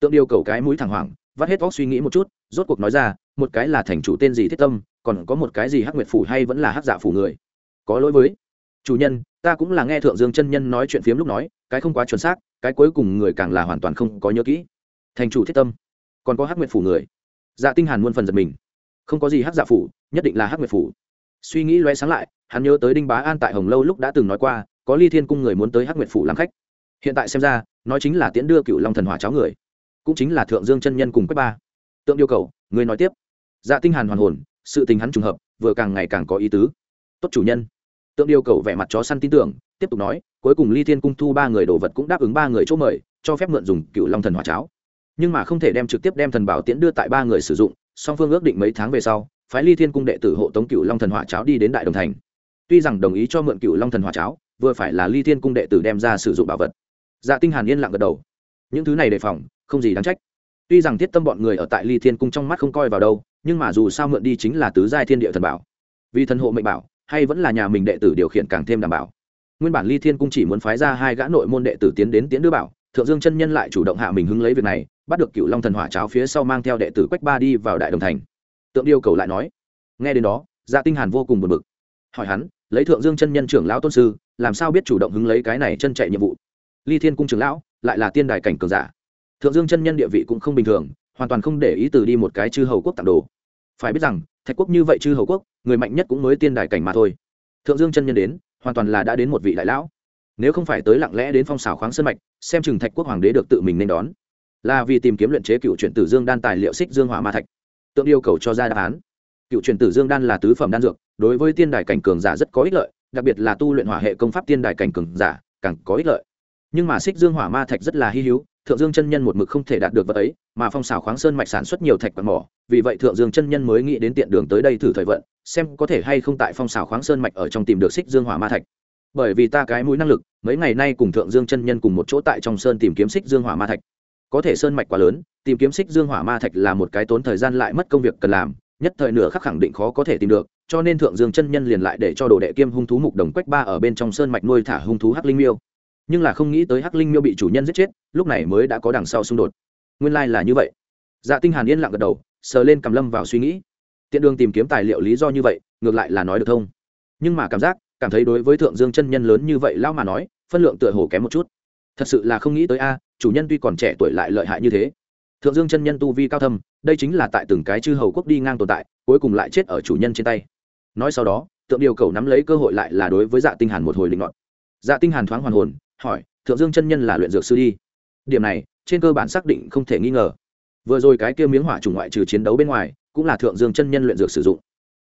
Tượng điều cầu cái mũi thẳng hoảng, vắt hết óc suy nghĩ một chút, rốt cuộc nói ra, một cái là thành chủ tên gì thiết tâm, còn có một cái gì hắc nguyệt phủ hay vẫn là hắc dạ phủ người? Có lỗi với. Chủ nhân, ta cũng là nghe thượng dương chân nhân nói chuyện phiếm lúc nói, cái không quá chuẩn xác, cái cuối cùng người càng là hoàn toàn không có nhớ kỹ. Thành chủ thiết tâm. Còn có hắc nguyệt phủ người. Dạ tinh hàn muôn phần giật mình. Không có gì hắc dạ phủ, nhất định là hắc nguyệt phủ. Suy nghĩ loé sáng lại, hắn nhớ tới đinh bá an tại hồng lâu lúc đã từng nói qua, có ly thiên cung người muốn tới hắc nguyệt phủ làm khách hiện tại xem ra nói chính là tiễn đưa cựu long thần hỏa cháo người, cũng chính là thượng dương chân nhân cùng quách ba. Tượng yêu cầu, người nói tiếp. Dạ tinh hàn hoàn hồn, sự tình hắn trùng hợp, vừa càng ngày càng có ý tứ. Tốt chủ nhân. Tượng yêu cầu vẻ mặt chó săn tin tưởng, tiếp tục nói, cuối cùng ly thiên cung thu ba người đồ vật cũng đáp ứng ba người chỗ mời, cho phép mượn dùng cựu long thần hỏa cháo nhưng mà không thể đem trực tiếp đem thần bảo tiễn đưa tại ba người sử dụng, song phương ước định mấy tháng về sau, phái ly thiên cung đệ tử hộ tống cựu long thần hỏa cháo đi đến đại đồng thành. Tuy rằng đồng ý cho mượn cựu long thần hỏa cháo vừa phải là ly thiên cung đệ tử đem ra sử dụng bảo vật dạ tinh hàn yên lặng gật đầu. Những thứ này đề phòng, không gì đáng trách. Tuy rằng thiết tâm bọn người ở tại ly thiên cung trong mắt không coi vào đâu, nhưng mà dù sao mượn đi chính là tứ giai thiên địa thần bảo. Vì thần hộ mệnh bảo, hay vẫn là nhà mình đệ tử điều khiển càng thêm đảm bảo. Nguyên bản ly thiên cung chỉ muốn phái ra hai gã nội môn đệ tử tiến đến tiến đưa bảo, thượng dương chân nhân lại chủ động hạ mình hứng lấy việc này, bắt được cựu long thần hỏa cháo phía sau mang theo đệ tử quách ba đi vào đại đồng thành. Tượng điêu cầu lại nói, nghe đến đó dạ tinh hàn vô cùng buồn bực. Hỏi hắn, lấy thượng dương chân nhân trưởng lão tôn sư, làm sao biết chủ động hứng lấy cái này chân chạy nhiệm vụ? Ly thiên cung trưởng lão, lại là tiên đài cảnh cường giả. Thượng dương chân nhân địa vị cũng không bình thường, hoàn toàn không để ý từ đi một cái chư hầu quốc tặng đồ. Phải biết rằng, thạch quốc như vậy chư hầu quốc, người mạnh nhất cũng mới tiên đài cảnh mà thôi. Thượng dương chân nhân đến, hoàn toàn là đã đến một vị đại lão. Nếu không phải tới lặng lẽ đến phong xào khoáng sân mạch, xem chừng thạch quốc hoàng đế được tự mình nên đón. Là vì tìm kiếm luyện chế cựu truyền tử dương đan tài liệu xích dương hỏa ma thạch. Tượng yêu cầu cho ra đáp án. Cựu truyền tử dương đan là tứ phẩm đan dược, đối với tiên đài cảnh cường giả rất có ích lợi, đặc biệt là tu luyện hỏa hệ công pháp tiên đài cảnh cường giả, càng có ích lợi nhưng mà xích dương hỏa ma thạch rất là hy hữu, thượng dương chân nhân một mực không thể đạt được vật ấy, mà phong xào khoáng sơn mạch sản xuất nhiều thạch quạt mỏ, vì vậy thượng dương chân nhân mới nghĩ đến tiện đường tới đây thử thời vận, xem có thể hay không tại phong xào khoáng sơn mạch ở trong tìm được xích dương hỏa ma thạch. Bởi vì ta cái mũi năng lực, mấy ngày nay cùng thượng dương chân nhân cùng một chỗ tại trong sơn tìm kiếm xích dương hỏa ma thạch. Có thể sơn mạch quá lớn, tìm kiếm xích dương hỏa ma thạch là một cái tốn thời gian lại mất công việc cần làm, nhất thời nửa khắc khẳng định khó có thể tìm được, cho nên thượng dương chân nhân liền lại để cho đồ đệ kiêm hung thú mục đồng quách ba ở bên trong sơn mạch nuôi thả hung thú hắc linh miêu nhưng là không nghĩ tới hắc linh miêu bị chủ nhân giết chết, lúc này mới đã có đằng sau xung đột. Nguyên lai、like、là như vậy. Dạ tinh hàn yên lặng gật đầu, sờ lên cầm lâm vào suy nghĩ. Tiện đường tìm kiếm tài liệu lý do như vậy, ngược lại là nói được thông. Nhưng mà cảm giác, cảm thấy đối với thượng dương chân nhân lớn như vậy lao mà nói, phân lượng tựa hồ kém một chút. Thật sự là không nghĩ tới a, chủ nhân tuy còn trẻ tuổi lại lợi hại như thế. Thượng dương chân nhân tu vi cao thâm, đây chính là tại từng cái chư hầu quốc đi ngang tồn tại, cuối cùng lại chết ở chủ nhân trên tay. Nói sau đó, tượng điều cầu nắm lấy cơ hội lại là đối với dạ tinh hàn một hồi định ngọn dạ tinh hàn thoáng hoàn hồn hỏi, thượng dương chân nhân là luyện dược sư đi. Điểm này, trên cơ bản xác định không thể nghi ngờ. Vừa rồi cái kia miếng hỏa chủng ngoại trừ chiến đấu bên ngoài, cũng là thượng dương chân nhân luyện dược sử dụng.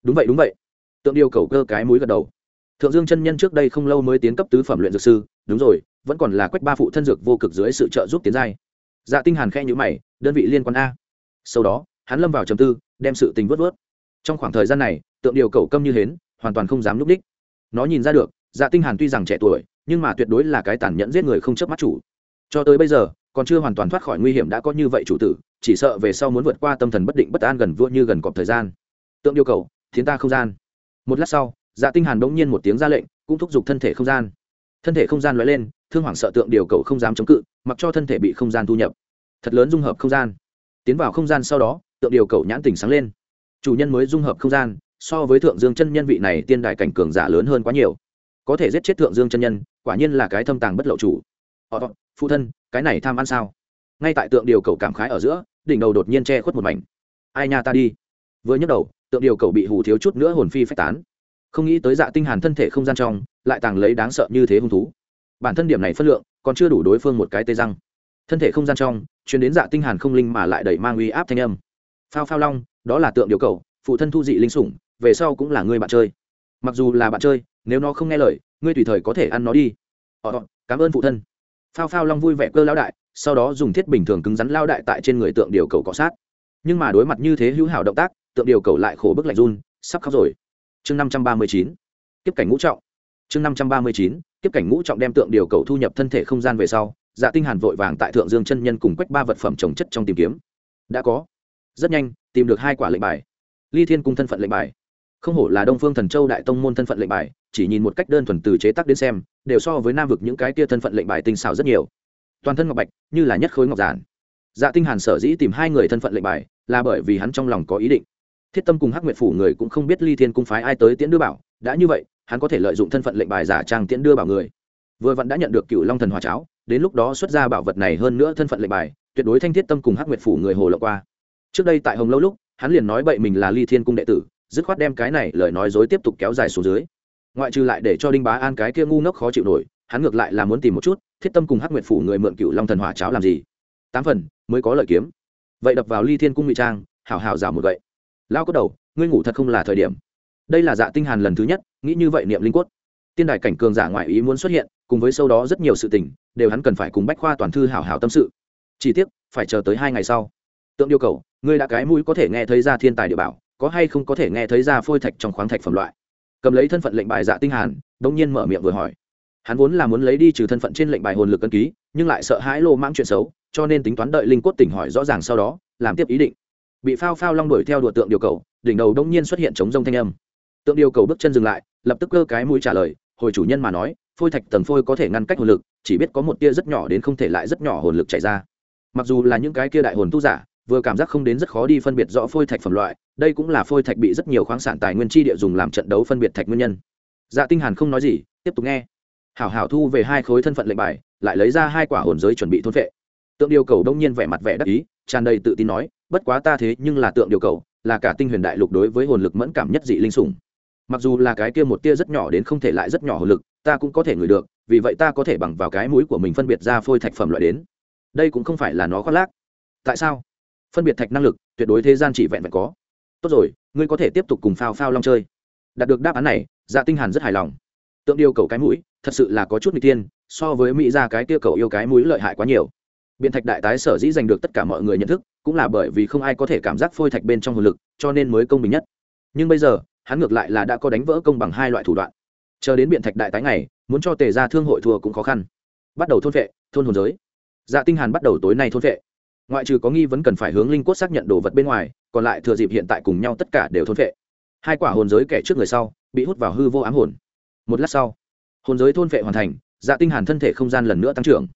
Đúng vậy đúng vậy. Tượng điều cầu cơ cái mũi gật đầu. Thượng dương chân nhân trước đây không lâu mới tiến cấp tứ phẩm luyện dược sư, đúng rồi, vẫn còn là quách ba phụ thân dược vô cực dưới sự trợ giúp tiến giai. Dạ tinh hàn khe nhíu mày, đơn vị liên quan a? Sau đó, hắn lâm vào trầm tư, đem sự tình vớt vớt. Trong khoảng thời gian này, tượng điều cầu câm như hến, hoàn toàn không dám núp đích. Nó nhìn ra được dạ tinh hàn tuy rằng trẻ tuổi nhưng mà tuyệt đối là cái tàn nhẫn giết người không chớp mắt chủ. Cho tới bây giờ, còn chưa hoàn toàn thoát khỏi nguy hiểm đã có như vậy chủ tử, chỉ sợ về sau muốn vượt qua tâm thần bất định bất an gần vua như gần cọp thời gian. Tượng yêu cầu, thiến ta không gian. Một lát sau dạ tinh hàn đống nhiên một tiếng ra lệnh, cũng thúc giục thân thể không gian. Thân thể không gian lóe lên, thương hoàng sợ tượng điều cầu không dám chống cự, mặc cho thân thể bị không gian thu nhập. Thật lớn dung hợp không gian. Tiến vào không gian sau đó, tượng điều cầu nhãn tỉnh sáng lên. Chủ nhân mới dung hợp không gian, so với thượng dương chân nhân vị này tiên đại cảnh cường giả lớn hơn quá nhiều có thể giết chết thượng dương chân nhân, quả nhiên là cái thâm tàng bất lậu chủ. Họ phụ thân, cái này tham ăn sao? Ngay tại tượng điều cầu cảm khái ở giữa, đỉnh đầu đột nhiên che khuất một mảnh. Ai nha ta đi. Vừa nhấc đầu, tượng điều cầu bị hù thiếu chút nữa hồn phi phách tán. Không nghĩ tới dạ tinh hàn thân thể không gian trong, lại tàng lấy đáng sợ như thế hung thú. Bản thân điểm này phân lượng, còn chưa đủ đối phương một cái tê răng. Thân thể không gian trong, truyền đến dạ tinh hàn không linh mà lại đẩy mang uy áp thanh âm. Phao phao long, đó là tượng điều cầu, phụ thân thu dị linh sủng, về sau cũng là người bạn chơi mặc dù là bạn chơi, nếu nó không nghe lời, ngươi tùy thời có thể ăn nó đi. Ờ, ờ cảm ơn phụ thân. Phao phao long vui vẻ cơ lão đại, sau đó dùng thiết bình thường cứng rắn lao đại tại trên người tượng điều cầu cọ sát. Nhưng mà đối mặt như thế hữu hảo động tác, tượng điều cầu lại khổ bức lạnh run, sắp khóc rồi. Chương năm trăm ba mươi chín tiếp cảnh ngũ trọng. Chương năm trăm ba mươi chín tiếp cảnh ngũ trọng đem tượng điều cầu thu nhập thân thể không gian về sau dạ tinh hàn vội vàng tại thượng dương chân nhân cùng quách ba vật phẩm trồng chất trong tìm kiếm. Đã có. Rất nhanh, tìm được hai quả lệnh bài. Ly thiên cung thân phận lệnh bài không hổ là đông phương thần châu đại tông môn thân phận lệnh bài, chỉ nhìn một cách đơn thuần từ chế tác đến xem, đều so với nam vực những cái kia thân phận lệnh bài tinh xảo rất nhiều. Toàn thân ngọc bạch, như là nhất khối ngọc giản. Dạ tinh hàn sở dĩ tìm hai người thân phận lệnh bài, là bởi vì hắn trong lòng có ý định. Thiết tâm cùng hắc nguyệt phủ người cũng không biết ly thiên cung phái ai tới tiễn đưa bảo, đã như vậy, hắn có thể lợi dụng thân phận lệnh bài giả trang tiễn đưa bảo người. Vừa vặn đã nhận được cựu long thần hòa cháo, đến lúc đó xuất ra bảo vật này hơn nữa thân phận lệnh bài, tuyệt đối thanh thiết tâm cùng hắc nguyệt phủ người hồ lộ qua. Trước đây tại hồng lâu lúc, hắn liền nói bậy mình là ly thiên cung đệ tử dứt khoát đem cái này lời nói dối tiếp tục kéo dài xuống dưới. Ngoại trừ lại để cho đinh bá an cái kia ngu ngốc khó chịu nổi, hắn ngược lại là muốn tìm một chút, thiết tâm cùng hắc nguyệt phủ người mượn cựu long thần hỏa cháo làm gì? Tám phần, mới có lợi kiếm. Vậy đập vào ly thiên cung ngụy trang, hảo hảo rào một gậy. Lao có đầu, ngươi ngủ thật không là thời điểm. Đây là dạ tinh hàn lần thứ nhất, nghĩ như vậy niệm linh quất tiên đài cảnh cường giả ngoại ý muốn xuất hiện, cùng với sau đó rất nhiều sự tình, đều hắn cần phải cùng bách khoa toàn thư hảo hảo tâm sự. Chỉ tiếc, phải chờ tới hai ngày sau. Tượng yêu cầu, ngươi đã cái mũi có thể nghe thấy ra thiên tài địa bảo có hay không có thể nghe thấy ra phôi thạch trong khoáng thạch phẩm loại. Cầm lấy thân phận lệnh bài dạ tinh hàn đông nhiên mở miệng vừa hỏi. Hắn vốn là muốn lấy đi trừ thân phận trên lệnh bài hồn lực cân ký, nhưng lại sợ hãi lô mãng chuyện xấu, cho nên tính toán đợi linh cốt tỉnh hỏi rõ ràng sau đó, làm tiếp ý định. Bị phao phao long đuổi theo đùa tượng điều cầu, đỉnh đầu đông nhiên xuất hiện chống rông thanh âm. Tượng điều cầu bước chân dừng lại, lập tức cơ cái mũi trả lời, hồi chủ nhân mà nói, phôi thạch tầng phôi có thể ngăn cách hồn lực, chỉ biết có một tia rất nhỏ đến không thể lại rất nhỏ hồn lực chảy ra. Mặc dù là những cái kia đại hồn tu giả vừa cảm giác không đến rất khó đi phân biệt rõ phôi thạch phẩm loại, đây cũng là phôi thạch bị rất nhiều khoáng sản tài nguyên chi địa dùng làm trận đấu phân biệt thạch nguyên nhân. Dạ tinh hàn không nói gì, tiếp tục nghe. Hảo hảo thu về hai khối thân phận lệnh bài, lại lấy ra hai quả hồn giới chuẩn bị thôn phệ tượng điều cầu đông nhiên vẻ mặt vẻ đắc ý, tràn đầy tự tin nói, bất quá ta thế nhưng là tượng điều cầu, là cả tinh huyền đại lục đối với hồn lực mẫn cảm nhất dị linh sủng. Mặc dù là cái kia một tia rất nhỏ đến không thể lại rất nhỏ hồn lực, ta cũng có thể ngửi được, vì vậy ta có thể bằng vào cái mũi của mình phân biệt ra phôi thạch phẩm loại đến. Đây cũng không phải là nó khoác lác. Tại sao? Phân biệt thạch năng lực, tuyệt đối thế gian chỉ vẹn vẹn có. Tốt rồi, ngươi có thể tiếp tục cùng phao phao long chơi. Đạt được đáp án này dạ tinh hàn rất hài lòng. Tượng điêu cầu cái mũi, thật sự là có chút nguy tiên so với mỹ ra cái kia cầu yêu cái mũi lợi hại quá nhiều. Biện thạch đại tái sở dĩ giành được tất cả mọi người nhận thức, cũng là bởi vì không ai có thể cảm giác phôi thạch bên trong hồn lực, cho nên mới công bình nhất. Nhưng bây giờ, hắn ngược lại là đã có đánh vỡ công bằng hai loại thủ đoạn. Chờ đến biện thạch đại tái này muốn cho tề ra thương hội thua cũng khó khăn. Bắt đầu thôn vệ, thôn hồn giới. Dạ tinh hàn bắt đầu tối nay thôn vệ ngoại trừ có nghi vẫn cần phải hướng linh cốt xác nhận đồ vật bên ngoài, còn lại thừa dịp hiện tại cùng nhau tất cả đều thôn vệ hai quả hồn giới kẻ trước người sau, bị hút vào hư vô ám hồn. Một lát sau, hồn giới thôn vệ hoàn thành dạ tinh hàn thân thể không gian lần nữa tăng trưởng.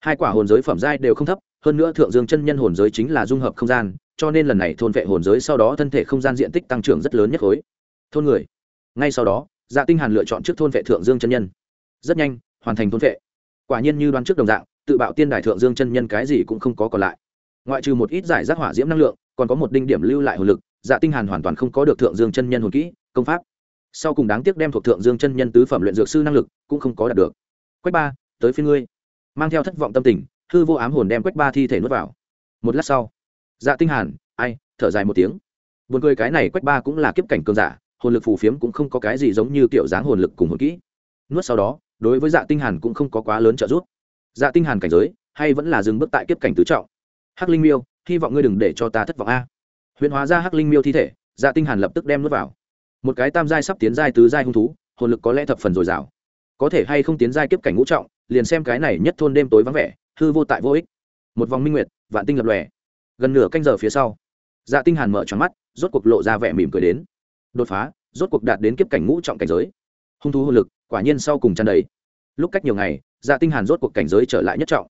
Hai quả hồn giới phẩm giai đều không thấp, hơn nữa thượng dương chân nhân hồn giới chính là dung hợp không gian, cho nên lần này thôn vệ hồn giới sau đó thân thể không gian diện tích tăng trưởng rất lớn nhất khối. Thôn người. Ngay sau đó dạ tinh hàn lựa chọn trước thôn vệ thượng dương chân nhân. Rất nhanh, hoàn thành thôn vệ quả nhiên như đoán trước đồng dạng, tự bạo tiên đài thượng dương chân nhân cái gì cũng không có còn lại ngoại trừ một ít giải rác hỏa diễm năng lượng, còn có một đinh điểm lưu lại hồn lực dạ tinh hàn hoàn toàn không có được thượng dương chân nhân hồn kỹ, công pháp. Sau cùng đáng tiếc đem thuộc thượng dương chân nhân tứ phẩm luyện dược sư năng lực cũng không có đạt được. Quách ba, tới phiên ngươi. Mang theo thất vọng tâm tình, hư vô ám hồn đem quách ba thi thể nuốt vào. Một lát sau dạ tinh hàn, ai, thở dài một tiếng. Buồn cười cái này quách ba cũng là kiếp cảnh cường giả, hồn lực phù phiếm cũng không có cái gì giống như kiểu dáng hồn lực cùng hồn kỹ. Nuốt sau đó, đối với dạ tinh hàn cũng không có quá lớn trợ giúp. Dạ tinh hàn cảnh giới, hay vẫn là dừng bước tại kiếp cảnh tứ trọng hắc linh miêu, hy vọng ngươi đừng để cho ta thất vọng a. Huyền hóa ra hắc linh miêu thi thể dạ tinh hàn lập tức đem nuốt vào. Một cái tam giai sắp tiến giai tứ giai hung thú, hồn lực có lẽ thập phần dồi dào. Có thể hay không tiến giai kiếp cảnh ngũ trọng, liền xem cái này nhất thôn đêm tối vắng vẻ, hư vô tại vô ích. Một vòng minh nguyệt, vạn tinh lập lòe. Gần nửa canh giờ phía sau dạ tinh hàn mở tròn mắt, rốt cuộc lộ ra vẻ mỉm cười đến. Đột phá, rốt cuộc đạt đến kiếp cảnh ngũ trọng cảnh giới. Hung thú hồn lực, quả nhiên sau cùng tràn đầy. Lúc cách nhiều ngày dạ tinh hàn rốt cuộc cảnh giới trở lại nhất trọng.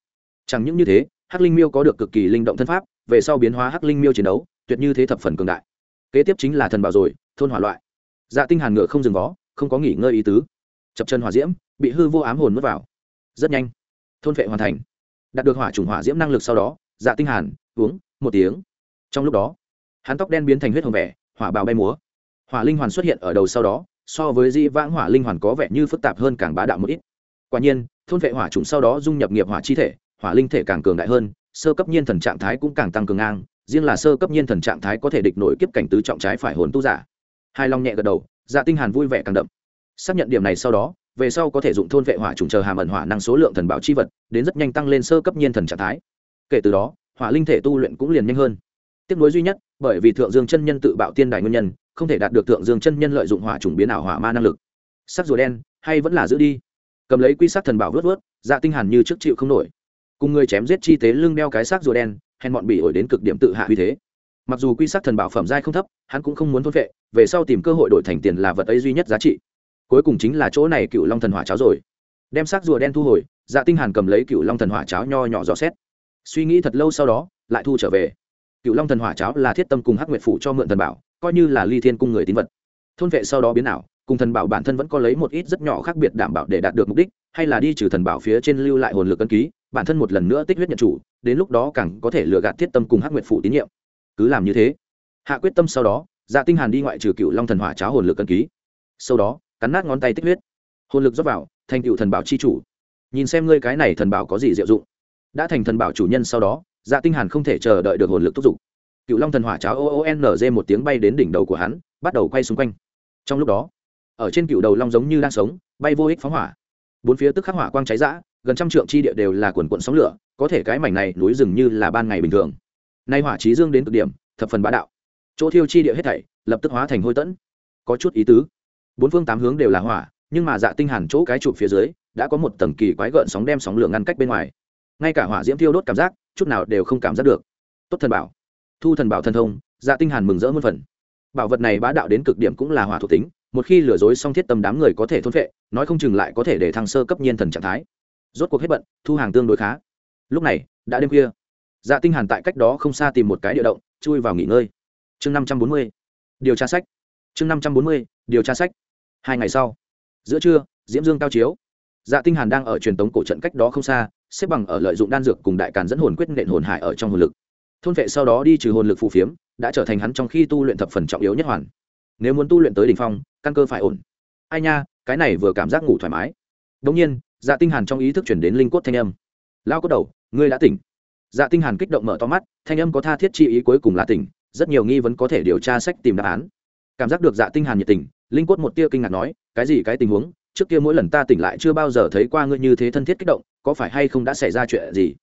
Chẳng những như thế hắc linh miêu có được cực kỳ linh động thân pháp, về sau biến hóa hắc linh miêu chiến đấu, tuyệt như thế thập phần cường đại. Kế tiếp chính là thần bảo rồi, thôn hỏa loại. Dạ tinh hàn ngựa không dừng vó, không có nghỉ ngơi ý tứ. Chập chân hỏa diễm, bị hư vô ám hồn nuốt vào. Rất nhanh, thôn vệ hoàn thành. Đạt được hỏa trùng hỏa diễm năng lực sau đó dạ tinh hàn, uống, một tiếng. Trong lúc đó, hắn tóc đen biến thành huyết hồng vẻ, hỏa bào bay múa. Hỏa linh hoàn xuất hiện ở đầu sau đó, so với di vãng hỏa linh hoàn có vẻ như phức tạp hơn càng bá đạo một ít. Quả nhiên, thôn vệ hỏa trùng sau đó dung nhập nghiệp hỏa chi thể hỏa linh thể càng cường đại hơn, sơ cấp nhiên thần trạng thái cũng càng tăng cường ngang, riêng là sơ cấp nhiên thần trạng thái có thể địch nổi kiếp cảnh tứ trọng trái phải hồn tu giả. Hai long nhẹ gật đầu dạ tinh hàn vui vẻ càng đậm. Xác nhận điểm này sau đó, về sau có thể dụng thôn vệ hỏa trùng chờ hàm ẩn hỏa năng số lượng thần bảo chi vật, đến rất nhanh tăng lên sơ cấp nhiên thần trạng thái. Kể từ đó, hỏa linh thể tu luyện cũng liền nhanh hơn. Tiếc nối duy nhất, bởi vì thượng dương chân nhân tự bạo tiên đài nguyên nhân, không thể đạt được thượng dương chân nhân lợi dụng hỏa trùng biến ảo hỏa ma năng lực. Sắc rùa đen, hay vẫn là giữ đi. Cầm lấy quy sát thần bảo vớt vớt dạ tinh hàn như trước chịu không nổi cùng người chém giết chi tế lưng đeo cái xác rùa đen, hèn bọn bị ổi đến cực điểm tự hạ uy thế. Mặc dù quy sắc thần bảo phẩm giai không thấp, hắn cũng không muốn thôn vệ về sau tìm cơ hội đổi thành tiền là vật ấy duy nhất giá trị. Cuối cùng chính là chỗ này cựu long thần hỏa cháo rồi. Đem xác rùa đen thu hồi dạ tinh hàn cầm lấy cựu long thần hỏa cháo nho nhỏ dò xét. Suy nghĩ thật lâu sau đó, lại thu trở về. Cựu long thần hỏa cháo là thiết tâm cùng hắc nguyệt phủ cho mượn thần bảo, coi như là ly thiên cung người tín vật. Thôn vệ sau đó biến ảo, cùng thần bảo bản thân vẫn có lấy một ít rất nhỏ khác biệt đảm bảo để đạt được mục đích, hay là đi trừ thần bảo phía trên lưu lại hồn lực ân ký bản thân một lần nữa tích huyết nhận chủ, đến lúc đó càng có thể lừa gạt thiết tâm cùng hắc nguyệt phụ tín nhiệm. Cứ làm như thế, hạ quyết tâm sau đó dạ tinh hàn đi ngoại trừ cựu long thần hỏa cháo hồn lực cân ký. Sau đó, cắn nát ngón tay tích huyết. Hồn lực rót vào, thành cựu thần bảo chi chủ. Nhìn xem ngươi cái này thần bảo có gì diệu dụng. Đã thành thần bảo chủ nhân sau đó dạ tinh hàn không thể chờ đợi được hồn lực thúc giục. Cựu long thần hỏa cháo o n g một tiếng bay đến đỉnh đầu của hắn, bắt đầu quay xung quanh. Trong lúc đó, ở trên cựu đầu long giống như đang sống, bay vô ích phóng hỏa. Bốn phía tức khắc hỏa quang cháy rã gần trăm trượng chi địa đều là quần quận sóng lửa có thể cái mảnh này núi rừng như là ban ngày bình thường. Nay hỏa trí dương đến cực điểm thập phần bá đạo. Chỗ thiêu chi địa hết thảy lập tức hóa thành hôi tẫn. Có chút ý tứ. Bốn phương tám hướng đều là hỏa nhưng mà dạ tinh hàn chỗ cái trụ phía dưới đã có một tầng kỳ quái gợn sóng đem sóng lửa ngăn cách bên ngoài. Ngay cả hỏa diễm thiêu đốt cảm giác chút nào đều không cảm giác được. Tốt thần bảo. Thu thần bảo thần thông dạ tinh hàn mừng rỡ muôn phần. Bảo vật này bá đạo đến cực điểm cũng là hỏa thuộc tính một khi lừa dối xong thiết tâm đám người có thể thôn phệ, nói không chừng lại có thể để thăng sơ cấp nhiên thần trạng thái rốt cuộc hết bận, thu hàng tương đối khá. Lúc này, đã đêm khuya. Dạ tinh hàn tại cách đó không xa tìm một cái địa động, chui vào nghỉ ngơi. Chương năm trăm bốn mươi, điều tra sách. Chương năm trăm bốn mươi, điều tra sách. Hai ngày sau, giữa trưa, diễm dương cao chiếu. Dạ tinh hàn đang ở truyền tống cổ trận cách đó không xa, xếp bằng ở lợi dụng đan dược cùng đại càn dẫn hồn quyết nện hồn hải ở trong hồn lực. Thôn vệ sau đó đi trừ hồn lực phù phiếm, đã trở thành hắn trong khi tu luyện thập phần trọng yếu nhất hoàn. Nếu muốn tu luyện tới đỉnh phong, căn cơ phải ổn. Ai nha, cái này vừa cảm giác ngủ thoải mái đống nhiên dạ tinh hàn trong ý thức chuyển đến linh cốt thanh âm. Lao cốt đầu, ngươi đã tỉnh. Dạ tinh hàn kích động mở to mắt, thanh âm có tha thiết chi ý cuối cùng là tỉnh, rất nhiều nghi vấn có thể điều tra sách tìm đáp án. Cảm giác được dạ tinh hàn nhiệt tình, linh cốt một tia kinh ngạc nói, cái gì, cái tình huống? Trước kia mỗi lần ta tỉnh lại chưa bao giờ thấy qua ngươi như thế thân thiết kích động, có phải hay không đã xảy ra chuyện gì?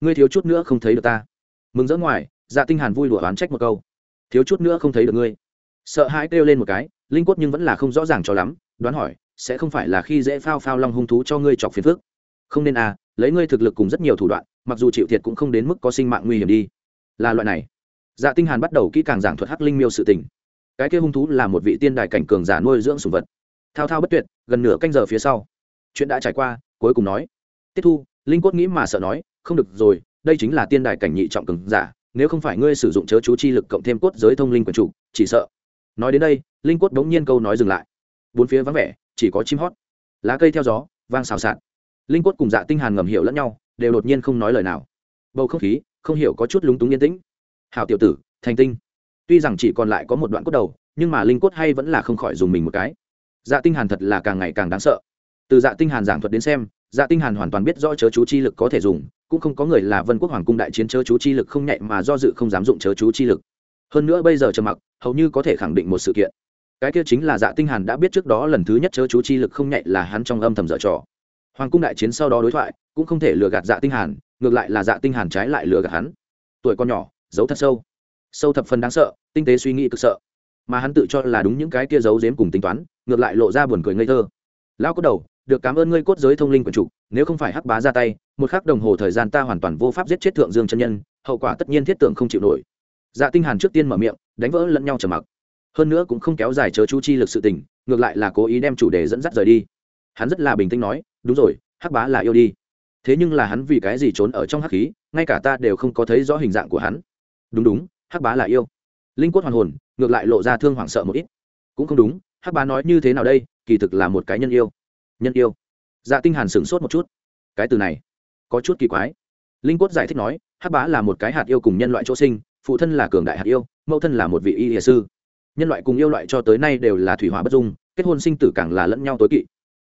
Ngươi thiếu chút nữa không thấy được ta. Mừng rỡ ngoài dạ tinh hàn vui đùa oán trách một câu. Thiếu chút nữa không thấy được ngươi. Sợ hãi kêu lên một cái, linh cốt nhưng vẫn là không rõ ràng cho lắm, đoán hỏi sẽ không phải là khi dễ phao phao long hung thú cho ngươi chọc phiền phức. Không nên à lấy ngươi thực lực cùng rất nhiều thủ đoạn, mặc dù chịu thiệt cũng không đến mức có sinh mạng nguy hiểm đi. Là loại này. Dạ tinh hàn bắt đầu kỹ càng giảng thuật hắc linh miêu sự tình. Cái kia hung thú là một vị tiên đại cảnh cường giả nuôi dưỡng sủng vật. Thao thao bất tuyệt, gần nửa canh giờ phía sau, chuyện đã trải qua, cuối cùng nói. Tiếp thu, linh cốt nghĩ mà sợ nói, không được rồi, đây chính là tiên đại cảnh nhị trọng cường giả, nếu không phải ngươi sử dụng chớ chú chi lực cộng thêm cốt giới thông linh của chủ, chỉ sợ. Nói đến đây, linh cốt bỗng nhiên câu nói dừng lại. Bốn phía vắng vẻ chỉ có chim hót. Lá cây theo gió, vang xào xạc. Linh quất cùng dạ tinh hàn ngầm hiểu lẫn nhau, đều đột nhiên không nói lời nào. Bầu không khí, không hiểu có chút lúng túng yên tĩnh. Hảo tiểu tử, thành tinh. Tuy rằng chỉ còn lại có một đoạn cốt đầu, nhưng mà linh quất hay vẫn là không khỏi dùng mình một cái. Dạ tinh hàn thật là càng ngày càng đáng sợ. Từ dạ tinh hàn giảng thuật đến xem dạ tinh hàn hoàn toàn biết rõ chớ chú chi lực có thể dùng, cũng không có người là vân quốc hoàng cung đại chiến chớ chú chi lực không nhạy mà do dự không dám dụng chớ chú chi lực. Hơn nữa bây giờ trầm mặc, hầu như có thể khẳng định một sự kiện cái kia chính là dạ tinh hàn đã biết trước đó lần thứ nhất chớ chú chi lực không nhạy là hắn trong âm thầm dở trò. Hoàng cung đại chiến sau đó đối thoại cũng không thể lừa gạt dạ tinh hàn ngược lại là dạ tinh hàn trái lại lừa gạt hắn. Tuổi con nhỏ giấu thật sâu. Sâu thập phần đáng sợ tinh tế suy nghĩ cực sợ. Mà hắn tự cho là đúng những cái kia giấu giếm cùng tính toán ngược lại lộ ra buồn cười ngây thơ. Lão có đầu được cảm ơn ngươi cốt giới thông linh quần chủ, nếu không phải hắc bá ra tay một khắc đồng hồ thời gian ta hoàn toàn vô pháp giết chết thượng dương chân nhân hậu quả tất nhiên thiết tưởng không chịu nổi. Dạ tinh hàn trước tiên mở miệng đánh vỡ lẫn nhau trầm mặc hơn nữa cũng không kéo dài chớ chú chi lực sự tình, ngược lại là cố ý đem chủ đề dẫn dắt rời đi. Hắn rất là bình tĩnh nói, đúng rồi, hắc bá là yêu đi. Thế nhưng là hắn vì cái gì trốn ở trong hắc khí, ngay cả ta đều không có thấy rõ hình dạng của hắn. Đúng đúng, hắc bá là yêu. Linh quất hoàn hồn, ngược lại lộ ra thương hoảng sợ một ít. Cũng không đúng, hắc bá nói như thế nào đây, kỳ thực là một cái nhân yêu. Nhân yêu? Dạ tinh hàn sửng sốt một chút. Cái từ này, có chút kỳ quái. Linh quất giải thích nói, hắc bá là một cái hạt yêu cùng nhân loại chỗ sinh, phụ thân là cường đại hạt yêu, mẫu thân là một vị y địa sư nhân loại cùng yêu loại cho tới nay đều là thủy hỏa bất dung, kết hôn sinh tử càng là lẫn nhau tối kỵ.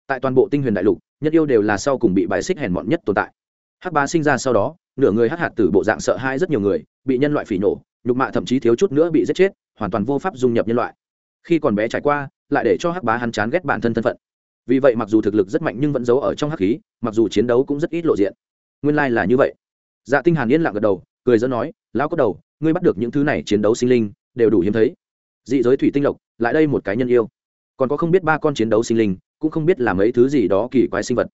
Tại toàn bộ tinh huyền đại lục, nhất yêu đều là sau cùng bị bài xích hèn mọn nhất tồn tại. Hắc bá sinh ra sau đó, nửa người hắc hạt tử bộ dạng sợ hãi rất nhiều người, bị nhân loại phỉ nổ nhục mạ thậm chí thiếu chút nữa bị giết chết, hoàn toàn vô pháp dung nhập nhân loại. Khi còn bé trải qua, lại để cho hắc bá hắn chán ghét bản thân thân phận. Vì vậy mặc dù thực lực rất mạnh nhưng vẫn giấu ở trong hắc khí, mặc dù chiến đấu cũng rất ít lộ diện. Nguyên lai là như vậy. Dạ tinh hàn yên lặng gật đầu, cười dẫn nói, lão có đầu, ngươi bắt được những thứ này chiến đấu sinh linh, đều đủ hiếm thấy dị giới thủy tinh lộc lại đây một cái nhân yêu. Còn có không biết ba con chiến đấu sinh linh, cũng không biết là mấy thứ gì đó kỳ quái sinh vật.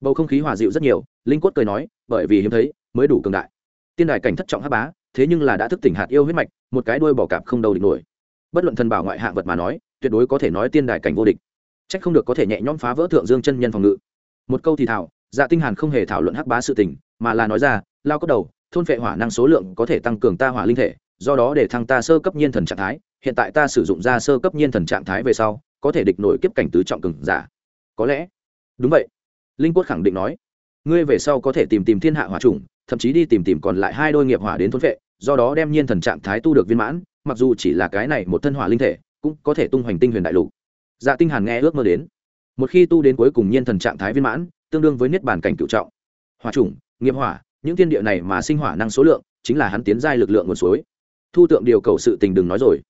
Bầu không khí hòa dịu rất nhiều, linh quất cười nói, bởi vì hiếm thấy, mới đủ cường đại. Tiên đài cảnh thất trọng hắc bá, thế nhưng là đã thức tỉnh hạt yêu huyết mạch, một cái đuôi bỏ cạp không đầu địch nổi. Bất luận thần bảo ngoại hạng vật mà nói, tuyệt đối có thể nói tiên đài cảnh vô địch. Trách không được có thể nhẹ nhõm phá vỡ thượng dương chân nhân phòng ngự. Một câu thì thảo dạ tinh hàn không hề thảo luận hắc bá sự tình, mà là nói ra, lao cấp đầu, thôn phệ hỏa năng số lượng có thể tăng cường ta hỏa linh thể, do đó để thăng ta sơ cấp nhiên thần trạng thái hiện tại ta sử dụng ra sơ cấp nhiên thần trạng thái về sau, có thể địch nổi kiếp cảnh tứ trọng cường giả. Có lẽ. Đúng vậy. Linh quất khẳng định nói. Ngươi về sau có thể tìm tìm thiên hạ hỏa trùng thậm chí đi tìm tìm còn lại hai đôi nghiệp hỏa đến thôn phệ do đó đem nhiên thần trạng thái tu được viên mãn, mặc dù chỉ là cái này một thân hỏa linh thể, cũng có thể tung hoành tinh huyền đại lục. Dạ tinh hàn nghe ước mơ đến. Một khi tu đến cuối cùng nhiên thần trạng thái viên mãn, tương đương với niết bàn cảnh cựu trọng. Hỏa trùng nghiệp hỏa, những thiên địa này mà sinh hỏa năng số lượng, chính là hắn tiến giai lực lượng nguồn suối. Thu tượng điều cầu sự tình đừng nói rồi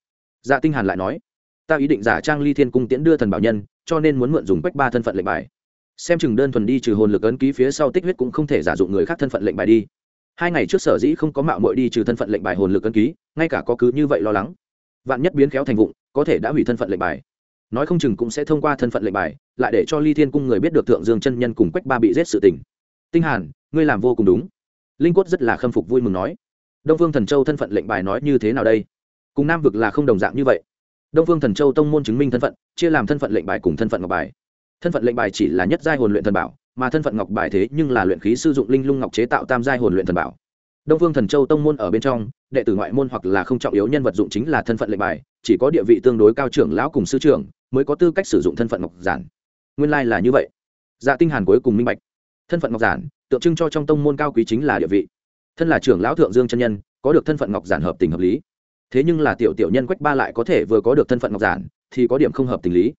dạ tinh hàn lại nói, ta ý định giả trang ly thiên cung tiễn đưa thần bảo nhân, cho nên muốn mượn dùng quách ba thân phận lệnh bài. Xem chừng đơn thuần đi trừ hồn lực ấn ký phía sau tích huyết cũng không thể giả dụng người khác thân phận lệnh bài đi. Hai ngày trước sở dĩ không có mạo muội đi trừ thân phận lệnh bài hồn lực ấn ký, ngay cả có cứ như vậy lo lắng. Vạn nhất biến khéo thành vụng, có thể đã hủy thân phận lệnh bài. Nói không chừng cũng sẽ thông qua thân phận lệnh bài, lại để cho ly thiên cung người biết được thượng dương chân nhân cùng quách ba bị giết sự tình. Tinh hàn, ngươi làm vô cùng đúng. Linh quất rất là khâm phục vui mừng nói. Đông phương thần châu thân phận lệnh bài nói như thế nào đây? Cùng nam vực là không đồng dạng như vậy. Đông phương thần châu tông môn chứng minh thân phận, chia làm thân phận lệnh bài cùng thân phận ngọc bài. Thân phận lệnh bài chỉ là nhất giai hồn luyện thần bảo, mà thân phận ngọc bài thế nhưng là luyện khí sử dụng linh lung ngọc chế tạo tam giai hồn luyện thần bảo. Đông phương thần châu tông môn ở bên trong, đệ tử ngoại môn hoặc là không trọng yếu nhân vật dụng chính là thân phận lệnh bài, chỉ có địa vị tương đối cao trưởng lão cùng sư trưởng mới có tư cách sử dụng thân phận ngọc giản. Nguyên lai là như vậy. Dạ tinh hàn cuối cùng minh bạch. Thân phận ngọc giản, tượng trưng cho trong tông môn cao quý chính là địa vị. Thân là trưởng lão thượng dương chân nhân, có được thân phận ngọc giản hợp tình hợp lý thế nhưng là tiểu tiểu nhân quách ba lại có thể vừa có được thân phận ngọc giản, thì có điểm không hợp tình lý.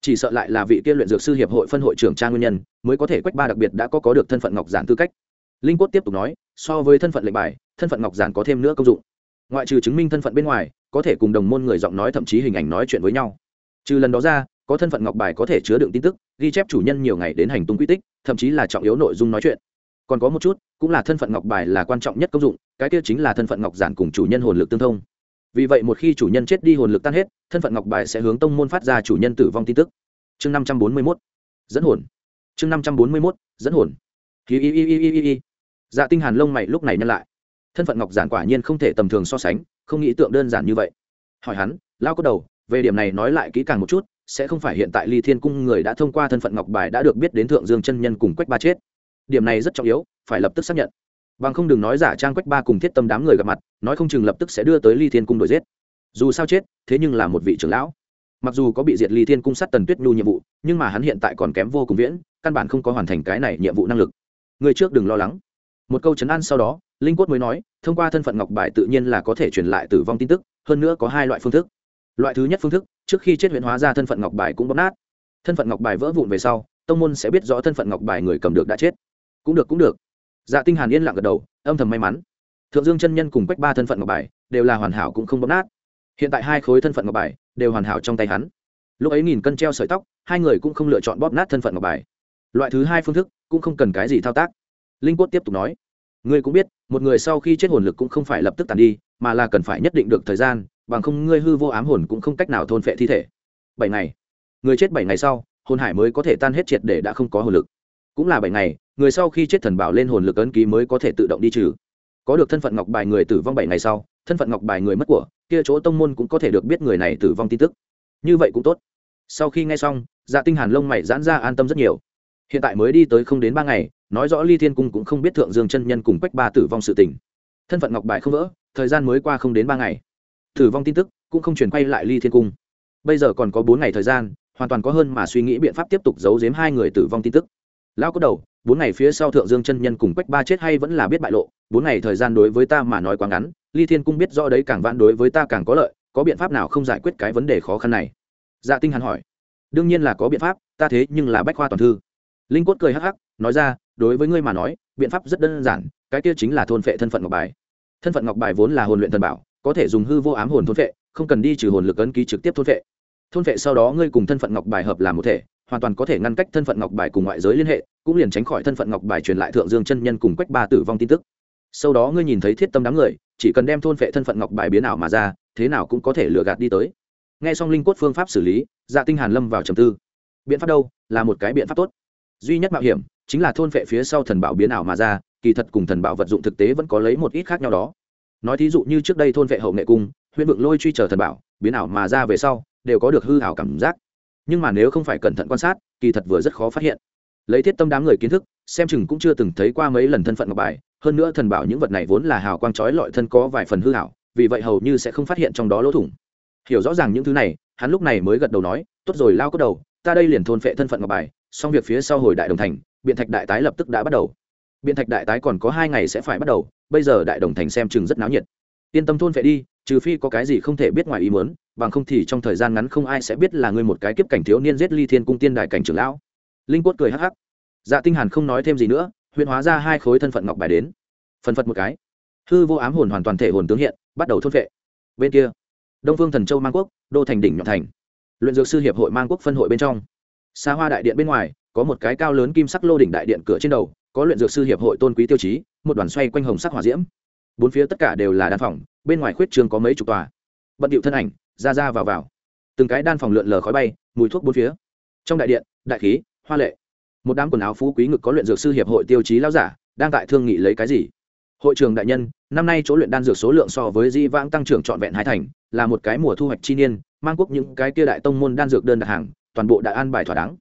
Chỉ sợ lại là vị kia luyện dược sư hiệp hội phân hội trưởng trang nguyên nhân, mới có thể quách ba đặc biệt đã có có được thân phận ngọc giản tư cách. Linh quất tiếp tục nói, so với thân phận lệnh bài, thân phận ngọc giản có thêm nữa công dụng. Ngoại trừ chứng minh thân phận bên ngoài, có thể cùng đồng môn người giọng nói thậm chí hình ảnh nói chuyện với nhau. Trừ lần đó ra, có thân phận ngọc bài có thể chứa đựng tin tức, ghi chép chủ nhân nhiều ngày đến hành tung quy tích, thậm chí là trọng yếu nội dung nói chuyện. Còn có một chút, cũng là thân phận ngọc bài là quan trọng nhất công dụng, cái kia chính là thân phận ngọc giản cùng chủ nhân hồn lực tương thông vì vậy một khi chủ nhân chết đi hồn lực tan hết, thân phận ngọc bài sẽ hướng tông môn phát ra chủ nhân tử vong tin tức. Chương năm trăm bốn mươi mốt. Dẫn hồn. Chương năm trăm bốn mươi mốt. Dẫn hồn. Hi hi hi hi hi hi dạ tinh hàn lông mày lúc này nhân lại. Thân phận ngọc giản quả nhiên không thể tầm thường so sánh, không nghĩ tượng đơn giản như vậy. Hỏi hắn lao có đầu, về điểm này nói lại kỹ càng một chút, sẽ không phải hiện tại ly thiên cung người đã thông qua thân phận ngọc bài đã được biết đến thượng dương chân nhân cùng quách ba chết. Điểm này rất trọng yếu, phải lập tức xác nhận bằng không đừng nói giả trang quách ba cùng thiết tâm đám người gặp mặt, nói không chừng lập tức sẽ đưa tới ly thiên cung đổi giết. Dù sao chết, thế nhưng là một vị trưởng lão. Mặc dù có bị diệt ly thiên cung sát tần tuyết nhu nhiệm vụ, nhưng mà hắn hiện tại còn kém vô cùng viễn, căn bản không có hoàn thành cái này nhiệm vụ năng lực. Người trước đừng lo lắng. Một câu chấn an sau đó, linh quất mới nói, thông qua thân phận ngọc bài tự nhiên là có thể truyền lại tử vong tin tức, hơn nữa có hai loại phương thức. Loại thứ nhất phương thức, trước khi chết huyện hóa ra thân phận ngọc bài cũng bóp nát. Thân phận ngọc bài vỡ vụn về sau, tông môn sẽ biết rõ thân phận ngọc bài người cầm được đã chết. Cũng được cũng được dạ tinh hàn yên lặng gật đầu, âm thầm may mắn. Thượng dương chân nhân cùng quách ba thân phận ngọc bài đều là hoàn hảo cũng không bóp nát. Hiện tại hai khối thân phận ngọc bài đều hoàn hảo trong tay hắn. Lúc ấy nghìn cân treo sợi tóc, hai người cũng không lựa chọn bóp nát thân phận ngọc bài. Loại thứ hai phương thức cũng không cần cái gì thao tác. Linh quốc tiếp tục nói, ngươi cũng biết, một người sau khi chết hồn lực cũng không phải lập tức tàn đi, mà là cần phải nhất định được thời gian, bằng không ngươi hư vô ám hồn cũng không cách nào thôn phệ thi thể. Bảy ngày. Người chết bảy ngày sau, hồn hải mới có thể tan hết triệt để đã không có hồn lực. Cũng là bảy ngày người sau khi chết thần bảo lên hồn lực ấn ký mới có thể tự động đi trừ. Có được thân phận ngọc bài người tử vong bảy ngày sau, thân phận ngọc bài người mất của, kia chỗ tông môn cũng có thể được biết người này tử vong tin tức. Như vậy cũng tốt. Sau khi nghe xong dạ tinh hàn lông mày giãn ra an tâm rất nhiều. Hiện tại mới đi tới không đến ba ngày, nói rõ ly thiên cung cũng không biết thượng dương chân nhân cùng quách ba tử vong sự tình. Thân phận ngọc bài không vỡ, thời gian mới qua không đến ba ngày. Tử vong tin tức cũng không chuyển quay lại ly thiên cung. Bây giờ còn có bốn ngày thời gian, hoàn toàn có hơn mà suy nghĩ biện pháp tiếp tục giấu giếm hai người tử vong tin tức. Lão có đầu bốn ngày phía sau thượng dương chân nhân cùng quách ba chết hay vẫn là biết bại lộ, bốn ngày thời gian đối với ta mà nói quá ngắn, ly thiên cung biết rõ đấy, càng vãn đối với ta càng có lợi, có biện pháp nào không giải quyết cái vấn đề khó khăn này? Dạ tinh hàn hỏi. Đương nhiên là có biện pháp, ta thế nhưng là bách khoa toàn thư. Linh cốt cười hắc hắc, nói ra, đối với ngươi mà nói, biện pháp rất đơn giản, cái kia chính là thôn phệ thân phận ngọc bài. Thân phận ngọc bài vốn là hồn luyện thần bảo, có thể dùng hư vô ám hồn thôn phệ, không cần đi trừ hồn lực ấn ký trực tiếp thôn phệ. Thôn phệ sau đó ngươi cùng thân phận ngọc bài hợp làm một thể, hoàn toàn có thể ngăn cách thân phận ngọc bài cùng ngoại giới liên hệ cũng liền tránh khỏi thân phận ngọc bài truyền lại thượng dương chân nhân cùng quách ba tử vong tin tức. Sau đó ngươi nhìn thấy thiết tâm đám người, chỉ cần đem thôn phệ thân phận ngọc bài biến ảo mà ra, thế nào cũng có thể lừa gạt đi tới. Nghe xong linh cốt phương pháp xử lý dạ tinh hàn lâm vào trầm tư. Biện pháp đâu? Là một cái biện pháp tốt. Duy nhất mạo hiểm chính là thôn phệ phía sau thần bảo biến ảo mà ra, kỳ thật cùng thần bảo vật dụng thực tế vẫn có lấy một ít khác nhau đó. Nói thí dụ như trước đây thôn vệ hậu nghệ cung huyện vượng lôi truy chờ thần bảo, biến ảo mà ra về sau, đều có được hư ảo cảm giác. Nhưng mà nếu không phải cẩn thận quan sát, kỳ thật vừa rất khó phát hiện lấy thiết tâm đám người kiến thức xem chừng cũng chưa từng thấy qua mấy lần thân phận ngọc bài. Hơn nữa thần bảo những vật này vốn là hào quang trói lọi thân có vài phần hư hảo, vì vậy hầu như sẽ không phát hiện trong đó lỗ thủng. Hiểu rõ ràng những thứ này hắn lúc này mới gật đầu nói tốt rồi lao cốt đầu ta đây liền thôn phệ thân phận ngọc bài xong việc phía sau hồi đại đồng thành biện thạch đại tái lập tức đã bắt đầu. Biện thạch đại tái còn có hai ngày sẽ phải bắt đầu bây giờ đại đồng thành xem chừng rất náo nhiệt. Yên tâm thôn phệ đi trừ phi có cái gì không thể biết ngoài ý muốn bằng không thì trong thời gian ngắn không ai sẽ biết là ngươi một cái kiếp cảnh thiếu niên giết ly thiên cung tiên đại cảnh trưởng lão linh cốt cười hắc hắc. Dạ tinh hàn không nói thêm gì nữa, huyễn hóa ra hai khối thân phận ngọc bài đến. Phần phật một cái. Hư vô ám hồn hoàn toàn thể hồn tướng hiện, bắt đầu thôn phệ bên kia, đông phương thần châu mang quốc, đô thành đỉnh nhọn thành. Luyện dược sư hiệp hội mang quốc phân hội bên trong. Xa hoa đại điện bên ngoài, có một cái cao lớn kim sắc lô đỉnh đại điện cửa trên đầu, có luyện dược sư hiệp hội tôn quý tiêu chí, một đoàn xoay quanh hồng sắc hỏa diễm. Bốn phía tất cả đều là đan phòng, bên ngoài khuyết trường có mấy chục tòa. Bận điệu thân ảnh, ra ra vào vào. Từng cái đan phòng lượn lờ khói bay, mùi thuốc bốn phía. Trong đại điện, đại khí hoa lệ. Một đám quần áo phú quý ngực có luyện dược sư hiệp hội tiêu chí lao giả, đang tại thương nghị lấy cái gì? Hội trường đại nhân, năm nay chỗ luyện đan dược số lượng so với di vãng tăng trưởng trọn vẹn hai thành, là một cái mùa thu hoạch chi niên, mang quốc những cái kia đại tông môn đan dược đơn đặt hàng, toàn bộ đã an bài thỏa đáng.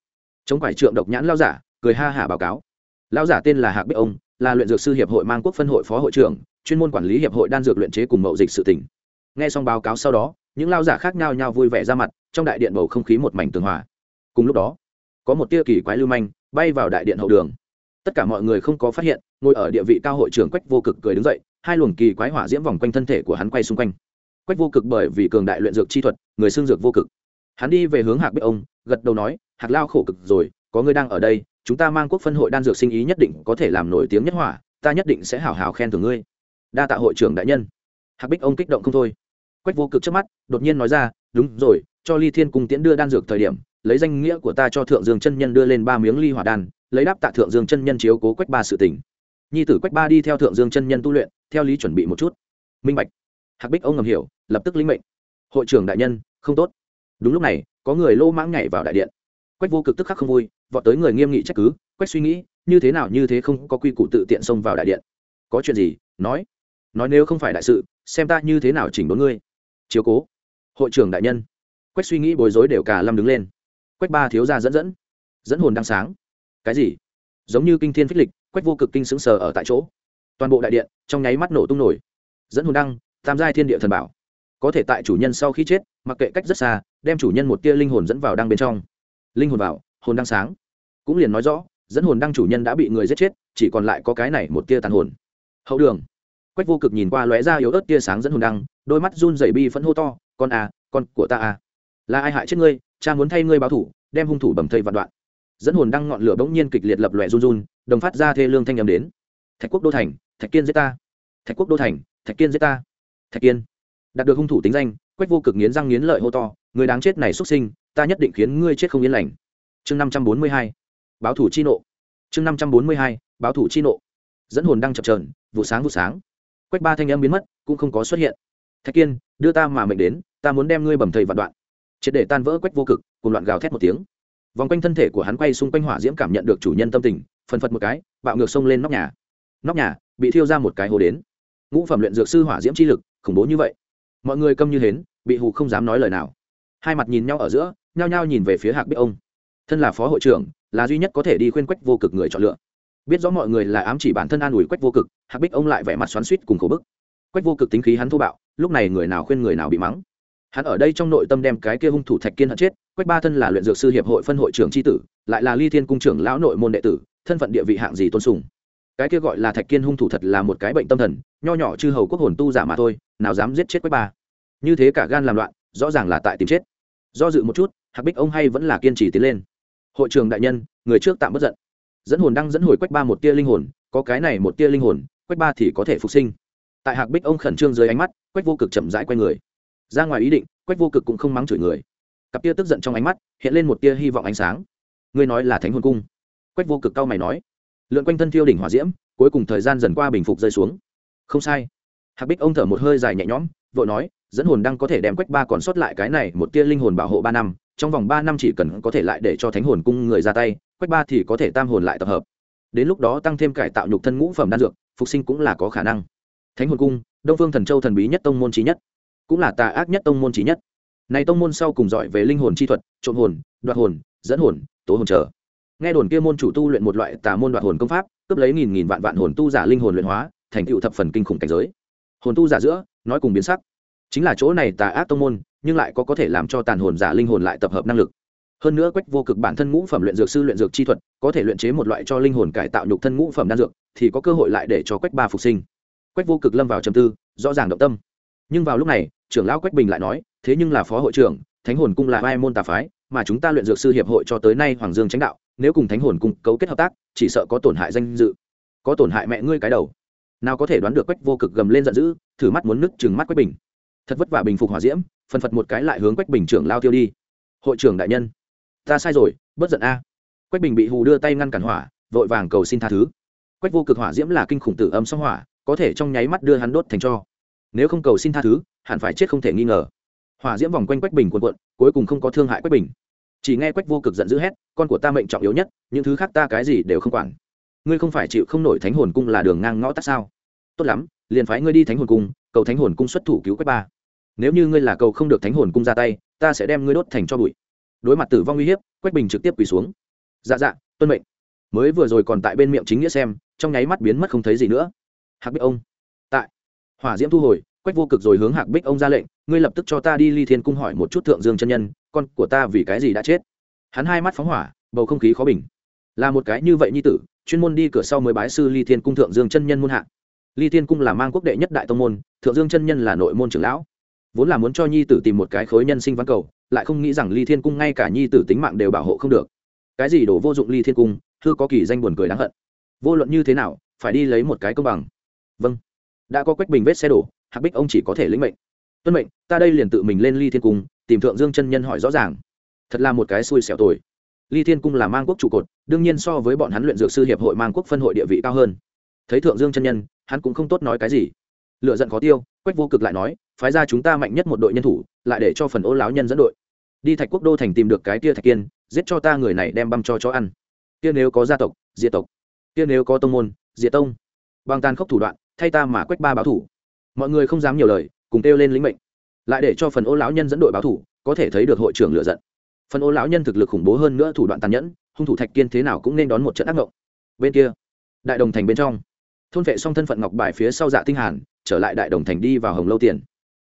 Chống phải trượng độc nhãn lao giả, cười ha hả báo cáo. Lao giả tên là hạc bích ông, là luyện dược sư hiệp hội mang quốc phân hội phó hội trưởng, chuyên môn quản lý hiệp hội đan dược luyện chế cùng mậu dịch sự tỉnh nghe xong báo cáo sau đó, những lao giả khác nhau nhau vui vẻ ra mặt, trong đại điện bầu không khí một mảnh tường hòa. Cùng lúc đó có một tia kỳ quái lưu manh, bay vào đại điện hậu đường. Tất cả mọi người không có phát hiện, ngồi ở địa vị cao hội trưởng quách vô cực cười đứng dậy, hai luồng kỳ quái hỏa diễm vòng quanh thân thể của hắn quay xung quanh. Quách vô cực bởi vì cường đại luyện dược chi thuật, người xương dược vô cực. Hắn đi về hướng hạc bích ông, gật đầu nói, hạc lao khổ cực rồi, có người đang ở đây, chúng ta mang quốc phân hội đan dược sinh ý nhất định có thể làm nổi tiếng nhất hỏa, ta nhất định sẽ hào hào khen thưởng ngươi. Đa tạ hội trưởng đại nhân. Hạc bích ông kích động không thôi. Quách vô cực trước mắt, đột nhiên nói ra, đúng rồi, cho ly thiên cung tiễn đưa đan dược thời điểm lấy danh nghĩa của ta cho thượng dương chân nhân đưa lên ba miếng ly hỏa đan, lấy đáp tạ thượng dương chân nhân chiếu cố quách ba sự tỉnh nhi tử quách ba đi theo thượng dương chân nhân tu luyện, theo lý chuẩn bị một chút. Minh bạch. Hạc bích ông ngầm hiểu, lập tức lĩnh mệnh. Hội trưởng đại nhân, không tốt. Đúng lúc này, có người lô mãng nhảy vào đại điện. Quách vô cực tức khắc không vui, vọt tới người nghiêm nghị trách cứ, quách suy nghĩ, như thế nào như thế không có quy củ tự tiện xông vào đại điện. Có chuyện gì? Nói. Nói nếu không phải đại sự, xem ta như thế nào chỉnh đốn ngươi. Chiếu cố. Hội trưởng đại nhân. Quách suy nghĩ bối rối đều cả lâm đứng lên quách ba thiếu ra dẫn dẫn. Dẫn hồn đang sáng. Cái gì? Giống như kinh thiên phích lịch, quách vô cực kinh sững sờ ở tại chỗ. Toàn bộ đại điện, trong nháy mắt nổ tung nổi. Dẫn hồn đăng tam giai thiên địa thần bảo. Có thể tại chủ nhân sau khi chết, mặc kệ cách rất xa, đem chủ nhân một tia linh hồn dẫn vào đăng bên trong. Linh hồn vào, hồn đăng sáng. Cũng liền nói rõ, dẫn hồn đăng chủ nhân đã bị người giết chết, chỉ còn lại có cái này một tia tàn hồn. Hậu đường. Quách vô cực nhìn qua lóe ra yếu ớt tia sáng dẫn hồn đăng đôi mắt run rẩy bi phẫn hô to, con à con của ta à là ai hại chết ngươi? Cha muốn thay ngươi báo thủ, đem hung thủ bầm thây vạn đoạn. Dẫn hồn đăng ngọn lửa bỗng nhiên kịch liệt lập lòe run run, đồng phát ra thê lương thanh â đến. Thạch quốc đô thành, thạch kiên giết ta. Thạch quốc đô thành, thạch kiên giết ta. Thạch kiên. Đạt được hung thủ tính danh, quách vô cực nghiến răng nghiến lợi hô to, người đáng chết này xuất sinh, ta nhất định khiến ngươi chết không yên lành. Chương năm trăm bốn mươi hai, báo thủ chi nộ. Chương năm trăm bốn mươi hai, báo thủ chi nộ. Dẫn hồn đăng chập trờn vụ sáng vụ sáng. Quách ba thanh âm biến mất, cũng không có xuất hiện. Thạch kiên, đưa ta mà mệnh đến, ta muốn đem ngươi bầm thầy vạn đoạn triệt để tan vỡ quách vô cực, cùng loạn gào thét một tiếng. Vòng quanh thân thể của hắn quay xung quanh hỏa diễm cảm nhận được chủ nhân tâm tình, phần phật một cái, bạo ngược xông lên nóc nhà. Nóc nhà, bị thiêu ra một cái hồ đến. Ngũ phẩm luyện dược sư hỏa diễm chi lực, khủng bố như vậy. Mọi người câm như hến, bị hù không dám nói lời nào. Hai mặt nhìn nhau ở giữa, nhao nhao nhìn về phía hạc biết ông. Thân là phó hội trưởng, là duy nhất có thể đi khuyên quách vô cực người chọn lựa. Biết rõ mọi người là ám chỉ bản thân an ủi quách vô cực, hạc bích ông lại vẻ mặt xoắn suýt cùng khổ bức. Quách vô cực tính khí hắn thô bạo, lúc này người nào khuyên người nào bị mắng hắn ở đây trong nội tâm đem cái kia hung thủ thạch kiên hận chết, quách ba thân là luyện dược sư hiệp hội phân hội trưởng tri tử, lại là ly thiên cung trưởng lão nội môn đệ tử, thân phận địa vị hạng gì tôn sùng. Cái kia gọi là thạch kiên hung thủ thật là một cái bệnh tâm thần, nho nhỏ chư hầu quốc hồn tu giả mà thôi, nào dám giết chết quách ba. Như thế cả gan làm loạn, rõ ràng là tại tìm chết. Do dự một chút, hạc bích ông hay vẫn là kiên trì tiến lên. Hội trường đại nhân, người trước tạm bất giận. Dẫn hồn đang dẫn hồi quách ba một tia linh hồn, có cái này một tia linh hồn, quách ba thì có thể phục sinh. Tại hạc bích ông khẩn trương dưới ánh mắt, quách vô cực chậm rãi q u a y người ra ngoài ý định, quách vô cực cũng không mắng chửi người. Cặp tia tức giận trong ánh mắt hiện lên một tia hy vọng ánh sáng. Ngươi nói là thánh hồn cung? Quách vô cực cao mày nói. Lượn quanh thân thiêu đỉnh hỏa diễm, cuối cùng thời gian dần qua bình phục rơi xuống. Không sai. Hạc bích ông thở một hơi dài nhẹ nhõm, vội nói, dẫn hồn đang có thể đem quách ba còn sót lại cái này một tia linh hồn bảo hộ ba năm, trong vòng ba năm chỉ cần có thể lại để cho thánh hồn cung người ra tay, quách ba thì có thể tam hồn lại tập hợp. Đến lúc đó tăng thêm cải tạo nhục thân ngũ phẩm đan dược, phục sinh cũng là có khả năng. Thánh hồn cung, đông phương thần châu thần bí nhất tông môn trí nhất cũng là tà ác nhất tông môn trí nhất. Này tông môn sau cùng giỏi về linh hồn chi thuật, trộm hồn, đoạt hồn, dẫn hồn, tố hồn trở. Nghe đồn kia môn chủ tu luyện một loại tà môn đoạt hồn công pháp, cướp lấy nghìn nghìn vạn vạn hồn tu giả linh hồn luyện hóa, thành tựu thập phần kinh khủng cảnh giới. Hồn tu giả giữa, nói cùng biến sắc. Chính là chỗ này tà ác tông môn, nhưng lại có có thể làm cho tàn hồn giả linh hồn lại tập hợp năng lực. Hơn nữa quách vô cực bản thân ngũ phẩm luyện dược sư luyện dược chi thuật, có thể luyện chế một loại cho linh hồn cải tạo nhục thân ngũ phẩm đan dược, thì có cơ hội lại để cho quách ba phục sinh. Quách vô cực lâm vào trầm tư, rõ ràng động tâm. Nhưng vào lúc này trưởng lão quách bình lại nói, thế nhưng là phó hội trưởng, thánh hồn cung là hai môn tà phái mà chúng ta luyện dược sư hiệp hội cho tới nay hoàng dương tránh đạo, nếu cùng thánh hồn cung cấu kết hợp tác, chỉ sợ có tổn hại danh dự. Có tổn hại mẹ ngươi cái đầu. Nào có thể đoán được quách vô cực gầm lên giận dữ, thử mắt muốn nứt chừng mắt quách bình. Thật vất vả bình phục hỏa diễm, phân phật một cái lại hướng quách bình trưởng lao tiêu đi. Hội trưởng đại nhân, ta sai rồi, bất giận a. Quách bình bị hù đưa tay ngăn cản hỏa, vội vàng cầu xin tha thứ. Quách vô cực hỏa diễm là kinh khủng tử âm song hỏa, có thể trong nháy mắt đưa hắn đốt thành cho nếu không cầu xin tha thứ, hẳn phải chết không thể nghi ngờ. Hòa diễm vòng quanh quách bình quần quận cuối cùng không có thương hại quách bình. Chỉ nghe quách vô cực giận dữ hét, con của ta mệnh trọng yếu nhất, những thứ khác ta cái gì đều không quản. Ngươi không phải chịu không nổi thánh hồn cung là đường ngang ngõ tắt sao? Tốt lắm, liền phái ngươi đi thánh hồn cung, cầu thánh hồn cung xuất thủ cứu quách ba. Nếu như ngươi là cầu không được thánh hồn cung ra tay, ta sẽ đem ngươi đốt thành cho bụi. Đối mặt tử vong uy hiếp, quách bình trực tiếp quỳ xuống. Dạ dạ tuân mệnh. Mới vừa rồi còn tại bên miệng chính nghĩa xem, trong nháy mắt biến mất không thấy gì nữa. Hạc bích ông hỏa diễm thu hồi, quách vô cực rồi hướng hạc bích ông ra lệnh, ngươi lập tức cho ta đi ly thiên cung hỏi một chút thượng dương chân nhân, con của ta vì cái gì đã chết? Hắn hai mắt phóng hỏa, bầu không khí khó bình. Là một cái như vậy nhi tử, chuyên môn đi cửa sau mới bái sư ly thiên cung thượng dương chân nhân môn hạ. Ly thiên cung là mang quốc đệ nhất đại tông môn, thượng dương chân nhân là nội môn trưởng lão. Vốn là muốn cho nhi tử tìm một cái khối nhân sinh văn cầu, lại không nghĩ rằng ly thiên cung ngay cả nhi tử tính mạng đều bảo hộ không được. Cái gì đổ vô dụng ly thiên cung thư có kỳ danh buồn cười đáng hận. Vô luận như thế nào, phải đi lấy một cái công bằng. Vâng đã có quách bình vết xe đổ, hạc bích ông chỉ có thể lĩnh mệnh. Tuân mệnh, ta đây liền tự mình lên ly thiên cung, tìm thượng dương chân nhân hỏi rõ ràng. Thật là một cái xui xẻo tồi. Ly thiên cung là mang quốc trụ cột, đương nhiên so với bọn hắn luyện dược sư hiệp hội mang quốc phân hội địa vị cao hơn. Thấy thượng dương chân nhân, hắn cũng không tốt nói cái gì. Lựa giận khó tiêu, quách vô cực lại nói, phái ra chúng ta mạnh nhất một đội nhân thủ, lại để cho phần ô láo nhân dẫn đội. Đi thạch quốc đô thành tìm được cái tia thạch kiên, giết cho ta người này đem băm cho chó ăn. Kia nếu có gia tộc, diệt tộc. Kia nếu có tông môn, diệt tông. Bằng tàn khốc thủ đoạn thay ta mà quách ba báo thủ. Mọi người không dám nhiều lời, cùng kêu lên lĩnh mệnh. Lại để cho phần ô lão nhân dẫn đội báo thủ, có thể thấy được hội trưởng lựa giận. Phần ô lão nhân thực lực khủng bố hơn nữa thủ đoạn tàn nhẫn, hung thủ thạch kiên thế nào cũng nên đón một trận ác ngộng. Bên kia, đại đồng thành bên trong. Thôn vệ xong thân phận ngọc bài phía sau dạ tinh hàn, trở lại đại đồng thành đi vào hồng lâu tiền.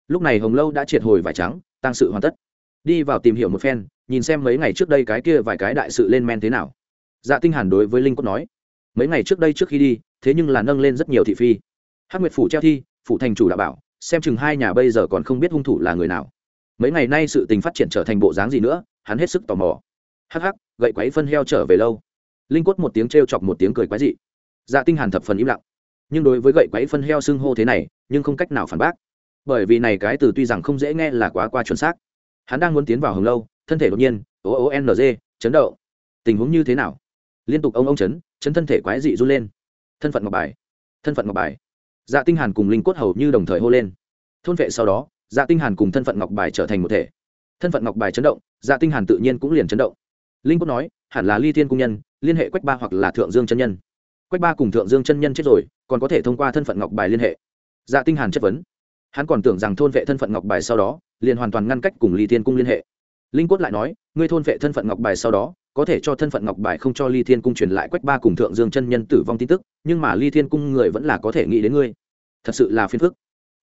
Lúc này hồng lâu đã triệt hồi vải trắng tăng sự hoàn tất. Đi vào tìm hiểu một phen, nhìn xem mấy ngày trước đây cái kia vài cái đại sự lên men thế nào. Dạ tinh hàn đối với linh cốt nói, mấy ngày trước đây trước khi đi, thế nhưng là nâng lên rất nhiều thị phi hắc nguyệt phủ treo thi, phủ thành chủ đã bảo, xem chừng hai nhà bây giờ còn không biết hung thủ là người nào. Mấy ngày nay sự tình phát triển trở thành bộ dáng gì nữa, hắn hết sức tò mò. Hắc hắc, gậy quáy phân heo trở về lâu. Linh quất một tiếng t r e o chọc một tiếng cười quái dị. Dạ tinh hàn thập phần im lặng. Nhưng đối với gậy quáy phân heo xưng hô thế này, nhưng không cách nào phản bác. Bởi vì này cái từ tuy rằng không dễ nghe là quá qua chuẩn xác. Hắn đang muốn tiến vào hồng lâu, thân thể đột nhiên, o o n g, chấn động. Tình huống như thế nào? Liên tục ông ông chấn chấn thân thể quái dị run lên. Thân phận ngọc bài, thân phận ngọc bài dạ tinh hàn cùng linh cốt hầu như đồng thời hô lên. Thôn vệ sau đó dạ tinh hàn cùng thân phận ngọc bài trở thành một thể. Thân phận ngọc bài chấn động dạ tinh hàn tự nhiên cũng liền chấn động. Linh cốt nói, hẳn là ly thiên cung nhân, liên hệ quách ba hoặc là thượng dương chân nhân. Quách ba cùng thượng dương chân nhân chết rồi, còn có thể thông qua thân phận ngọc bài liên hệ. Dạ tinh hàn chất vấn. Hắn còn tưởng rằng thôn vệ thân phận ngọc bài sau đó, liền hoàn toàn ngăn cách cùng ly thiên cung liên hệ. Linh cốt lại nói, ngươi thôn vệ thân phận ngọc bài sau đó có thể cho thân phận ngọc bài không cho ly thiên cung truyền lại quách ba cùng thượng dương chân nhân tử vong tin tức, nhưng mà ly thiên cung người vẫn là có thể nghĩ đến ngươi. Thật sự là phiền phức.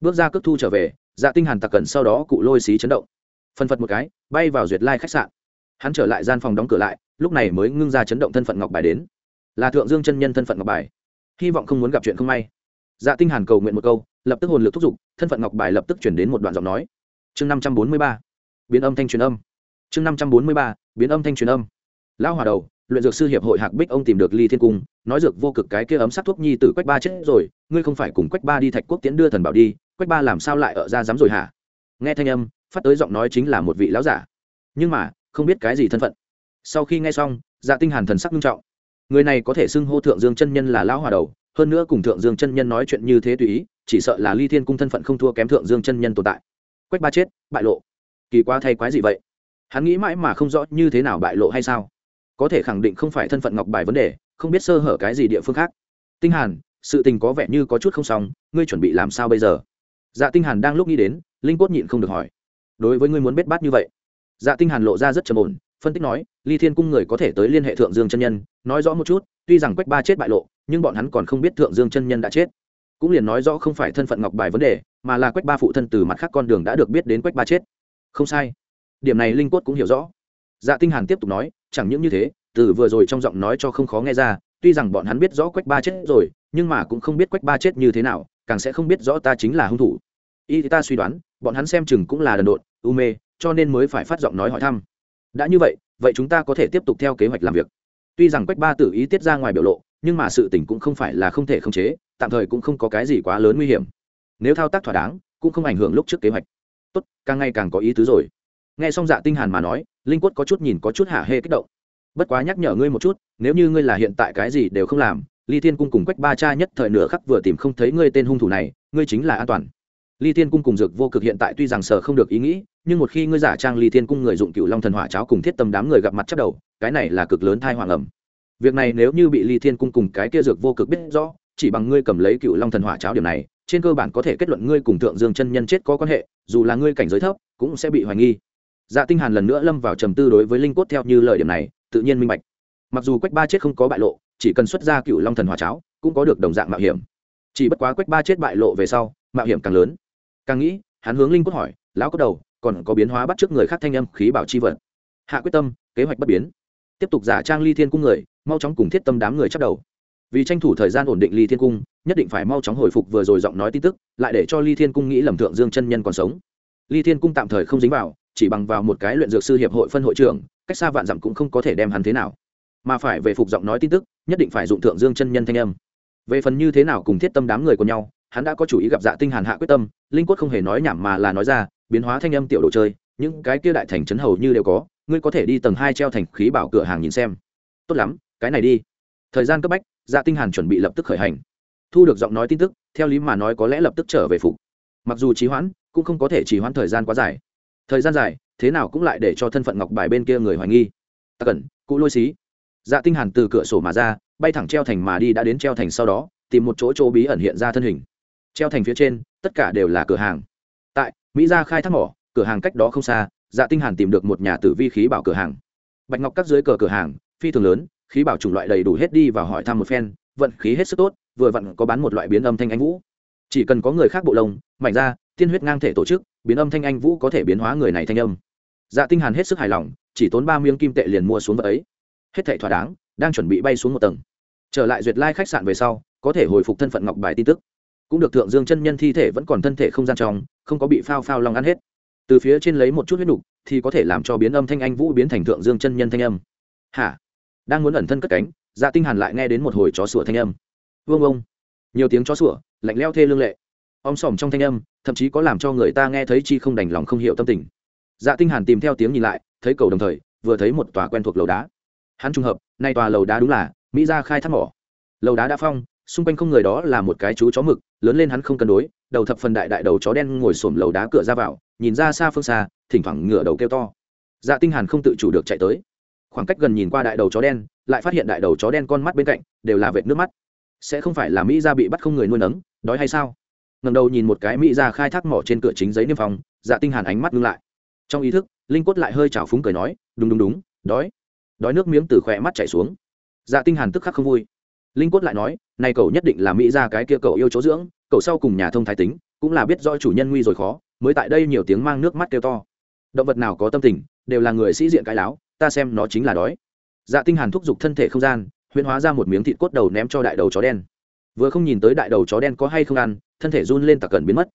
Bước ra cước thu trở về dạ tinh hàn tặc cẩn sau đó cụ lôi xí chấn động. Phân phật một cái, bay vào duyệt lai khách sạn. Hắn trở lại gian phòng đóng cửa lại, lúc này mới ngưng ra chấn động thân phận ngọc bài đến. Là thượng dương chân nhân thân phận ngọc bài. Hy vọng không muốn gặp chuyện không may. Dạ tinh hàn cầu nguyện một câu, lập tức hồn lực thúc giục, thân phận ngọc bài lập tức chuyển đến một đoạn giọng nói. Chương năm trăm bốn mươi ba. Biến âm thanh truyền âm. Chương năm trăm bốn mươi ba. Biến âm thanh truyền âm lão hòa đầu, luyện dược sư hiệp hội hạc bích ông tìm được ly thiên cung, nói dược vô cực cái kia ấm sắc thuốc nhi tử quách ba chết rồi, ngươi không phải cùng quách ba đi thạch quốc tiễn đưa thần bảo đi, quách ba làm sao lại ở ra dám rồi hả? Nghe thanh âm, phát tới giọng nói chính là một vị lão giả. Nhưng mà, không biết cái gì thân phận. Sau khi nghe xong dạ tinh hàn thần sắc nghiêm trọng. Người này có thể xưng hô thượng dương chân nhân là lão hòa đầu, hơn nữa cùng thượng dương chân nhân nói chuyện như thế tùy ý, chỉ sợ là ly thiên cung thân phận không thua kém thượng dương chân nhân tồn tại. Quách ba chết, bại lộ. Kỳ quá thay quái gì vậy? Hắn nghĩ mãi mà không rõ như thế nào bại lộ hay sao? Có thể khẳng định không phải thân phận ngọc bài vấn đề, không biết sơ hở cái gì địa phương khác. Tinh hàn, sự tình có vẻ như có chút không xong, ngươi chuẩn bị làm sao bây giờ? Dạ tinh hàn đang lúc nghĩ đến, linh cốt nhịn không được hỏi. Đối với ngươi muốn bết bát như vậy. Dạ tinh hàn lộ ra rất trầm ổn, phân tích nói, ly thiên cung người có thể tới liên hệ thượng dương chân nhân, nói rõ một chút, tuy rằng quách ba chết bại lộ, nhưng bọn hắn còn không biết thượng dương chân nhân đã chết. Cũng liền nói rõ không phải thân phận ngọc bài vấn đề, mà là quách ba phụ thân từ mặt khác con đường đã được biết đến quách ba chết. Không sai. Điểm này linh cốt cũng hiểu rõ. Dạ tinh hàn tiếp tục nói chẳng những như thế, từ vừa rồi trong giọng nói cho không khó nghe ra, tuy rằng bọn hắn biết rõ quách ba chết rồi, nhưng mà cũng không biết quách ba chết như thế nào, càng sẽ không biết rõ ta chính là hung thủ. Y ta suy đoán, bọn hắn xem chừng cũng là đần độn, u mê, cho nên mới phải phát giọng nói hỏi thăm. Đã như vậy vậy chúng ta có thể tiếp tục theo kế hoạch làm việc. Tuy rằng quách ba tự ý tiết ra ngoài biểu lộ, nhưng mà sự tình cũng không phải là không thể khống chế, tạm thời cũng không có cái gì quá lớn nguy hiểm. Nếu thao tác thỏa đáng, cũng không ảnh hưởng lúc trước kế hoạch. Tốt, càng ngày càng có ý tứ rồi nghe xong dạ tinh hàn mà nói, linh quất có chút nhìn có chút hạ hê kích động. Bất quá nhắc nhở ngươi một chút, nếu như ngươi là hiện tại cái gì đều không làm, ly thiên cung cùng quách ba cha nhất thời nửa khắc vừa tìm không thấy ngươi tên hung thủ này, ngươi chính là an toàn. Ly thiên cung cùng dược vô cực hiện tại tuy rằng sở không được ý nghĩ, nhưng một khi ngươi giả trang ly thiên cung người dụng cựu long thần hỏa cháo cùng thiết tâm đám người gặp mặt chắc đầu, cái này là cực lớn thai hoàng ẩm. Việc này nếu như bị ly thiên cung cùng cái kia dược vô cực biết rõ, chỉ bằng ngươi cầm lấy cựu long thần hỏa cháo điểm này, trên cơ bản có thể kết luận ngươi cùng thượng dương chân nhân chết có quan hệ, dù là ngươi cảnh giới thấp, cũng sẽ bị hoài nghi dạ tinh hàn lần nữa lâm vào trầm tư đối với linh cốt theo như lời điểm này, tự nhiên minh bạch. Mặc dù quách ba chết không có bại lộ, chỉ cần xuất ra cựu long thần hỏa cháo, cũng có được đồng dạng mạo hiểm. Chỉ bất quá quách ba chết bại lộ về sau, mạo hiểm càng lớn. Càng nghĩ, hắn hướng linh cốt hỏi, lão cốt đầu, còn có biến hóa bắt trước người khác thanh âm khí bảo chi vật? Hạ quyết tâm, kế hoạch bất biến. Tiếp tục giả trang ly thiên cung người, mau chóng cùng thiết tâm đám người chắc đầu. Vì tranh thủ thời gian ổn định ly thiên cung, nhất định phải mau chóng hồi phục vừa rồi giọng nói tin tức, lại để cho ly thiên cung nghĩ lầm thượng dương chân nhân còn sống. Ly thiên cung tạm thời không dính vào chỉ bằng vào một cái luyện dược sư hiệp hội phân hội trưởng, cách xa vạn dặm cũng không có thể đem hắn thế nào. Mà phải về phục giọng nói tin tức, nhất định phải dụng thượng dương chân nhân thanh âm. Về phần như thế nào cùng thiết tâm đám người của nhau, hắn đã có chủ ý gặp dạ tinh hàn hạ quyết tâm, linh quất không hề nói nhảm mà là nói ra, biến hóa thanh âm tiểu đồ chơi, những cái kia đại thành trấn hầu như đều có, ngươi có thể đi tầng hai treo thành khí bảo cửa hàng nhìn xem. Tốt lắm, cái này đi. Thời gian cấp bách dạ tinh hàn chuẩn bị lập tức khởi hành. Thu được giọng nói tin tức, theo lý mà nói có lẽ lập tức trở về phục. Mặc dù trì hoãn, cũng không có thể trì hoãn thời gian quá dài thời gian dài, thế nào cũng lại để cho thân phận ngọc bài bên kia người hoài nghi. Ta cần, cụ lôi xí. Dạ tinh hàn từ cửa sổ mà ra, bay thẳng treo thành mà đi đã đến treo thành sau đó, tìm một chỗ chỗ bí ẩn hiện ra thân hình. Treo thành phía trên, tất cả đều là cửa hàng. Tại, mỹ gia khai thác mỏ, cửa hàng cách đó không xa dạ tinh hàn tìm được một nhà tử vi khí bảo cửa hàng. Bạch ngọc các dưới cờ cửa hàng, phi thường lớn, khí bảo chủng loại đầy đủ hết đi và hỏi thăm một phen, vận khí hết sức tốt, vừa vặn có bán một loại biến âm thanh anh vũ. Chỉ cần có người khác bộ lông, mảnh ra tiên huyết ngang thể tổ chức, biến âm thanh anh vũ có thể biến hóa người này thanh âm. Dạ tinh hàn hết sức hài lòng, chỉ tốn ba miếng kim tệ liền mua xuống vật ấy. Hết thảy thỏa đáng, đang chuẩn bị bay xuống một tầng. Trở lại duyệt lai khách sạn về sau, có thể hồi phục thân phận ngọc bài tin tức. Cũng được thượng dương chân nhân thi thể vẫn còn thân thể không gian trong, không có bị phao phao long ăn hết. Từ phía trên lấy một chút huyết nục, thì có thể làm cho biến âm thanh anh vũ biến thành thượng dương chân nhân thanh âm. Hả? Đang muốn ẩn thân cất cánh dạ tinh hàn lại nghe đến một hồi chó sủa thanh âm. Vương ông! Nhiều tiếng chó sủa, lạnh leo thê lương lệ om sòm trong thanh âm, thậm chí có làm cho người ta nghe thấy chi không đành lòng không hiểu tâm tình. Dạ tinh hàn tìm theo tiếng nhìn lại, thấy cầu đồng thời, vừa thấy một tòa quen thuộc lầu đá. Hắn trùng hợp, nay tòa lầu đá đúng là mỹ gia khai thác mỏ. Lầu đá đã phong, xung quanh không người đó là một cái chú chó mực, lớn lên hắn không cân đối, đầu thập phần đại đại đầu chó đen ngồi xổm lầu đá cửa ra vào, nhìn ra xa phương xa, thỉnh thoảng ngửa đầu kêu to. Dạ tinh hàn không tự chủ được chạy tới. Khoảng cách gần nhìn qua đại đầu chó đen, lại phát hiện đại đầu chó đen con mắt bên cạnh đều là vệt nước mắt. Sẽ không phải là mỹ gia bị bắt không người nuôi nấng, đói hay sao? Ngầm đầu nhìn một cái mỹ gia khai thác mỏ trên cửa chính giấy niêm phong dạ tinh hàn ánh mắt ngưng lại. Trong ý thức, linh cốt lại hơi chảo phúng cười nói, đúng đúng đúng, đói. Đói nước miếng từ khỏe mắt chảy xuống. Dạ tinh hàn tức khắc không vui. Linh cốt lại nói, này cậu nhất định là mỹ gia cái kia cậu yêu chỗ dưỡng, cậu sau cùng nhà thông thái tính, cũng là biết do chủ nhân nguy rồi khó, mới tại đây nhiều tiếng mang nước mắt kêu to. Động vật nào có tâm tình, đều là người sĩ diện cái láo, ta xem nó chính là đói. Dạ tinh hàn thúc giục thân thể không gian, huyễn hóa ra một miếng thịt cốt đầu ném cho đại đầu chó đen. Vừa không nhìn tới đại đầu chó đen có hay không ăn thân thể run lên tặc cẩn biến mất.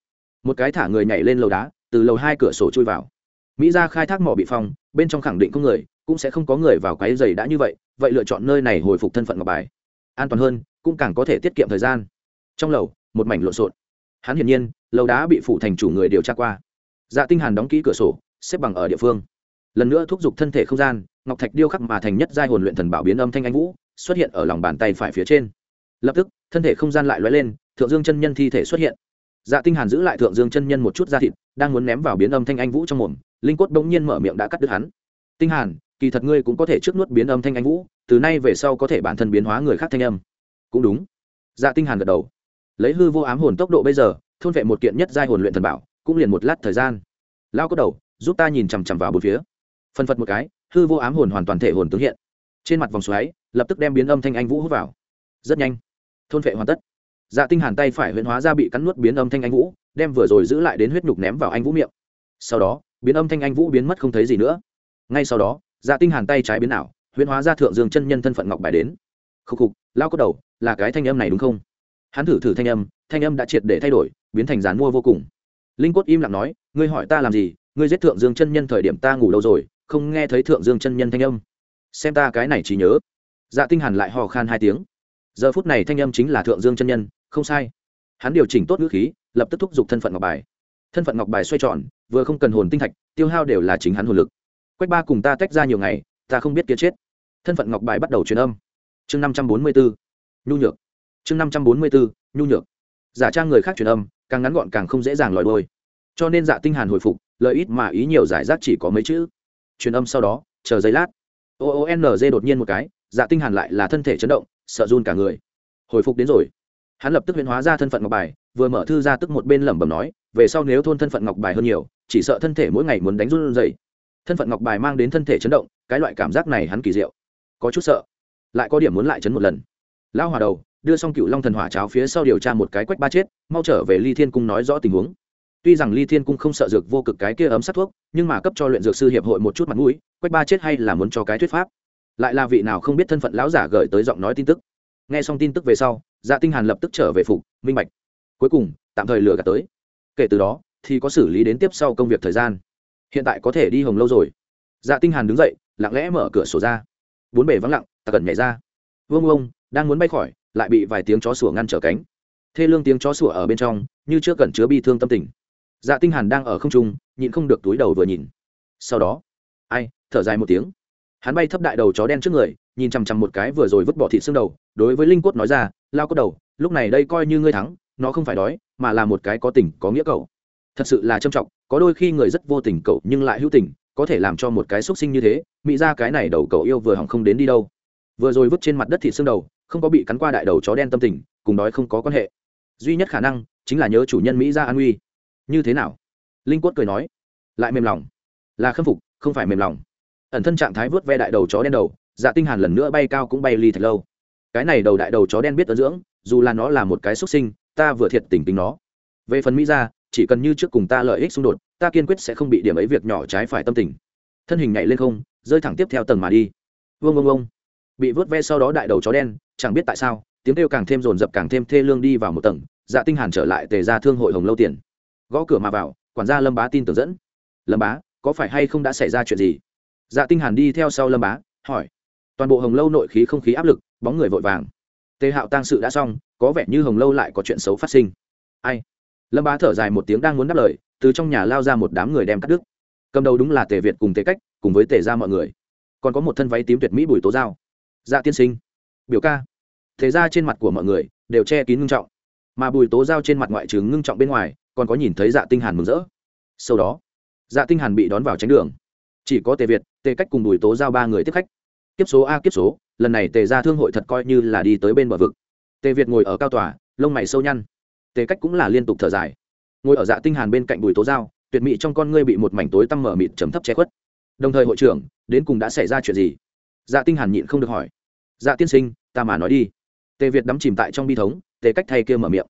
Một cái thả người nhảy lên lầu đá, từ lầu hai cửa sổ chui vào. Mỹ ra khai thác mỏ bị phong, bên trong khẳng định có người, cũng sẽ không có người vào cái giày đã như vậy vậy lựa chọn nơi này hồi phục thân phận ngọc bài. An toàn hơn, cũng càng có thể tiết kiệm thời gian. Trong lầu, một mảnh lộn xộn. Hắn hiển nhiên, lầu đá bị phủ thành chủ người điều tra qua. Dạ tinh hàn đóng kỹ cửa sổ, xếp bằng ở địa phương. Lần nữa thúc giục thân thể không gian, ngọc thạch điêu khắc mà thành nhất giai hồn luyện thần bảo biến âm thanh anh vũ, xuất hiện ở lòng bàn tay phải phía trên. Lập tức, thân thể không gian lại lóe lên thượng dương chân nhân thi thể xuất hiện. Dạ tinh hàn giữ lại thượng dương chân nhân một chút da thịt, đang muốn ném vào biến âm thanh anh vũ trong mồm, linh cốt bỗng nhiên mở miệng đã cắt đứt hắn. Tinh hàn, kỳ thật ngươi cũng có thể trước nuốt biến âm thanh anh vũ, từ nay về sau có thể bản thân biến hóa người khác thanh âm. Cũng đúng. Dạ tinh hàn gật đầu. Lấy hư vô ám hồn tốc độ bây giờ, thôn vệ một kiện nhất giai hồn luyện thần bảo, cũng liền một lát thời gian. Lao có đầu, giúp ta nhìn chằm chằm vào bốn phía. Phân phật một cái, hư vô ám hồn hoàn toàn thể hồn tướng hiện. Trên mặt vòng xoáy, lập tức đem biến âm thanh anh vũ hút vào. Rất nhanh. Thôn vệ hoàn tất dạ tinh hàn tay phải huyễn hóa ra bị cắn nuốt biến âm thanh anh vũ, đem vừa rồi giữ lại đến huyết nhục ném vào anh vũ miệng. Sau đó, biến âm thanh anh vũ biến mất không thấy gì nữa. Ngay sau đó dạ tinh hàn tay trái biến ảo, huyễn hóa ra thượng dương chân nhân thân phận ngọc bài đến. Khục khục, lao có đầu, là cái thanh âm này đúng không? Hắn thử thử thanh âm thanh âm đã triệt để thay đổi, biến thành dán mua vô cùng. Linh quất im lặng nói, ngươi hỏi ta làm gì? Ngươi giết thượng dương chân nhân thời điểm ta ngủ đâu rồi? Không nghe thấy thượng dương chân nhân thanh âm. Xem ta cái này chỉ nhớ. Dạ tinh hàn lại hò khan hai tiếng. Giờ phút này thanh âm chính là thượng dương chân nhân không sai. Hắn điều chỉnh tốt ngữ khí, lập tức thúc giục thân phận ngọc bài. Thân phận ngọc bài xoay tròn, vừa không cần hồn tinh thạch, tiêu hao đều là chính hắn hồn lực. Quách ba cùng ta tách ra nhiều ngày, ta không biết kia chết. Thân phận ngọc bài bắt đầu truyền âm. Chương năm trăm bốn mươi bốn nhu nhược. Chương năm trăm bốn mươi bốn nhu nhược. Giả trang người khác truyền âm, càng ngắn gọn càng không dễ dàng lòi đôi cho nên dạ tinh hàn hồi phục, lợi ít mà ý nhiều giải rác chỉ có mấy chữ. Truyền âm sau đó, chờ giây lát. O o n g đột nhiên một cái dạ tinh hàn lại là thân thể chấn động, sợ run cả người. Hồi phục đến rồi hắn lập tức huyễn hóa ra thân phận ngọc bài, vừa mở thư ra tức một bên lẩm bẩm nói, về sau nếu thôn thân phận ngọc bài hơn nhiều, chỉ sợ thân thể mỗi ngày muốn đánh run dậy thân phận ngọc bài mang đến thân thể chấn động, cái loại cảm giác này hắn kỳ diệu. Có chút sợ, lại có điểm muốn lại chấn một lần. Lão hòa đầu, đưa xong cựu long thần hỏa cháo phía sau điều tra một cái quách ba chết, mau trở về ly thiên cung nói rõ tình huống. Tuy rằng ly thiên cung không sợ dược vô cực cái kia ấm sát thuốc, nhưng mà cấp cho luyện dược sư hiệp hội một chút mặt mũi, quách ba chết hay là muốn cho cái thuyết pháp. Lại là vị nào không biết thân phận lão giả gửi tới giọng nói tin tức. Nghe xong tin tức về sau dạ tinh hàn lập tức trở về phục, minh bạch. Cuối cùng, tạm thời lừa gạt tới. Kể từ đó, thì có xử lý đến tiếp sau công việc thời gian. Hiện tại có thể đi hồng lâu rồi. Dạ tinh hàn đứng dậy, lặng lẽ mở cửa sổ ra. Bốn bề vắng lặng, ta cần nhảy ra. Vương vương đang muốn bay khỏi, lại bị vài tiếng chó sủa ngăn trở cánh. Thê lương tiếng chó sủa ở bên trong, như trước cần chứa bi thương tâm tình. Dạ tinh hàn đang ở không trung, nhịn không được túi đầu vừa nhìn. Sau đó, ai, thở dài một tiếng. Hắn bay thấp đại đầu chó đen trước người nhìn chằm chằm một cái vừa rồi vứt bỏ thịt xương đầu, đối với linh quất nói ra, lao cốt đầu, lúc này đây coi như ngươi thắng, nó không phải đói, mà là một cái có tình, có nghĩa cậu. Thật sự là trâm trọng, có đôi khi người rất vô tình cậu nhưng lại hữu tình, có thể làm cho một cái xuất sinh như thế, mỹ ra cái này đầu cậu yêu vừa hỏng không đến đi đâu. Vừa rồi vứt trên mặt đất thịt xương đầu, không có bị cắn qua đại đầu chó đen tâm tình, cùng đói không có quan hệ. Duy nhất khả năng chính là nhớ chủ nhân mỹ ra an uy như thế nào? Linh quất cười nói. Lại mềm lòng. Là khâm phục, không phải mềm lòng. Ẩn thân trạng thái vớt ve đại đầu chó đen đầu dạ tinh hàn lần nữa bay cao cũng bay ly thật lâu. Cái này đầu đại đầu chó đen biết ơn dưỡng, dù là nó là một cái xuất sinh, ta vừa thiệt tình tính nó. Về phần mỹ ra chỉ cần như trước cùng ta lợi ích xung đột, ta kiên quyết sẽ không bị điểm ấy việc nhỏ trái phải tâm tình. Thân hình nhảy lên không, rơi thẳng tiếp theo tầng mà đi. Vương vương vương bị vớt ve sau đó đại đầu chó đen, chẳng biết tại sao, tiếng kêu càng thêm rồn rập càng thêm thê lương đi vào một tầng dạ tinh hàn trở lại tề ra thương hội hồng lâu tiền. Gõ cửa mà vào, quản gia lâm bá tin tưởng dẫn. Lâm bá, có phải hay không đã xảy ra chuyện gì? Dạ tinh hàn đi theo sau lâm bá, hỏi toàn bộ hồng lâu nội khí không khí áp lực, bóng người vội vàng. Tề hạo tang sự đã xong, có vẻ như hồng lâu lại có chuyện xấu phát sinh. Ai? Lâm bá thở dài một tiếng đang muốn đáp lời, từ trong nhà lao ra một đám người đem cắt đứt. Cầm đầu đúng là tề việt cùng tề cách, cùng với tề ra mọi người. Còn có một thân váy tím tuyệt mỹ bùi tố giao dạ tiên sinh. Biểu ca. Thế ra trên mặt của mọi người đều che kín ngưng trọng. Mà bùi tố giao trên mặt ngoại trừ ngưng trọng bên ngoài, còn có nhìn thấy dạ tinh hàn mừng rỡ. Sau đó dạ tinh hàn bị đón vào tránh đường. Chỉ có tề việt, tề cách cùng bùi tố giao ba người tiếp khách kiếp số a, kiếp số, lần này tề ra thương hội thật coi như là đi tới bên bờ vực. Tề việt ngồi ở cao tòa, lông mày sâu nhăn. Tề cách cũng là liên tục thở dài. Ngồi ở dạ tinh hàn bên cạnh bùi tố giao, tuyệt mỹ trong con ngươi bị một mảnh tối tăm mở mịt trầm thấp che khuất. Đồng thời hội trưởng, đến cùng đã xảy ra chuyện gì? Dạ tinh hàn nhịn không được hỏi. Dạ tiên sinh, ta mà nói đi. Tề việt đắm chìm tại trong bi thống, tề cách thay kia mở miệng.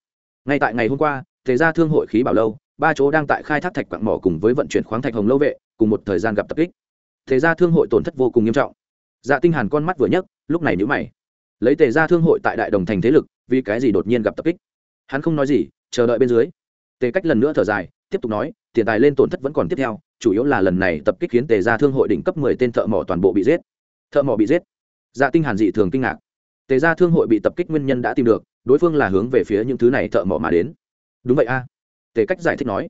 Ngay tại ngày hôm qua, tề ra thương hội khí bảo lâu, ba chỗ đang tại khai thác thạch quặng mỏ cùng với vận chuyển khoáng thạch hồng lâu vệ, cùng một thời gian gặp tập kích. Tề ra thương hội tổn thất vô cùng nghiêm trọng dạ tinh hàn con mắt vừa nhấc, lúc này nhíu mày. Lấy tề ra thương hội tại đại đồng thành thế lực, vì cái gì đột nhiên gặp tập kích? Hắn không nói gì, chờ đợi bên dưới. Tề cách lần nữa thở dài, tiếp tục nói, tiền tài lên tổn thất vẫn còn tiếp theo, chủ yếu là lần này tập kích khiến tề gia thương hội đỉnh cấp mười tên thợ mỏ toàn bộ bị giết. Thợ mỏ bị giết. Dạ tinh hàn dị thường kinh ngạc. Tề gia thương hội bị tập kích nguyên nhân đã tìm được, đối phương là hướng về phía những thứ này thợ mỏ mà đến. Đúng vậy a. Tề cách giải thích nói,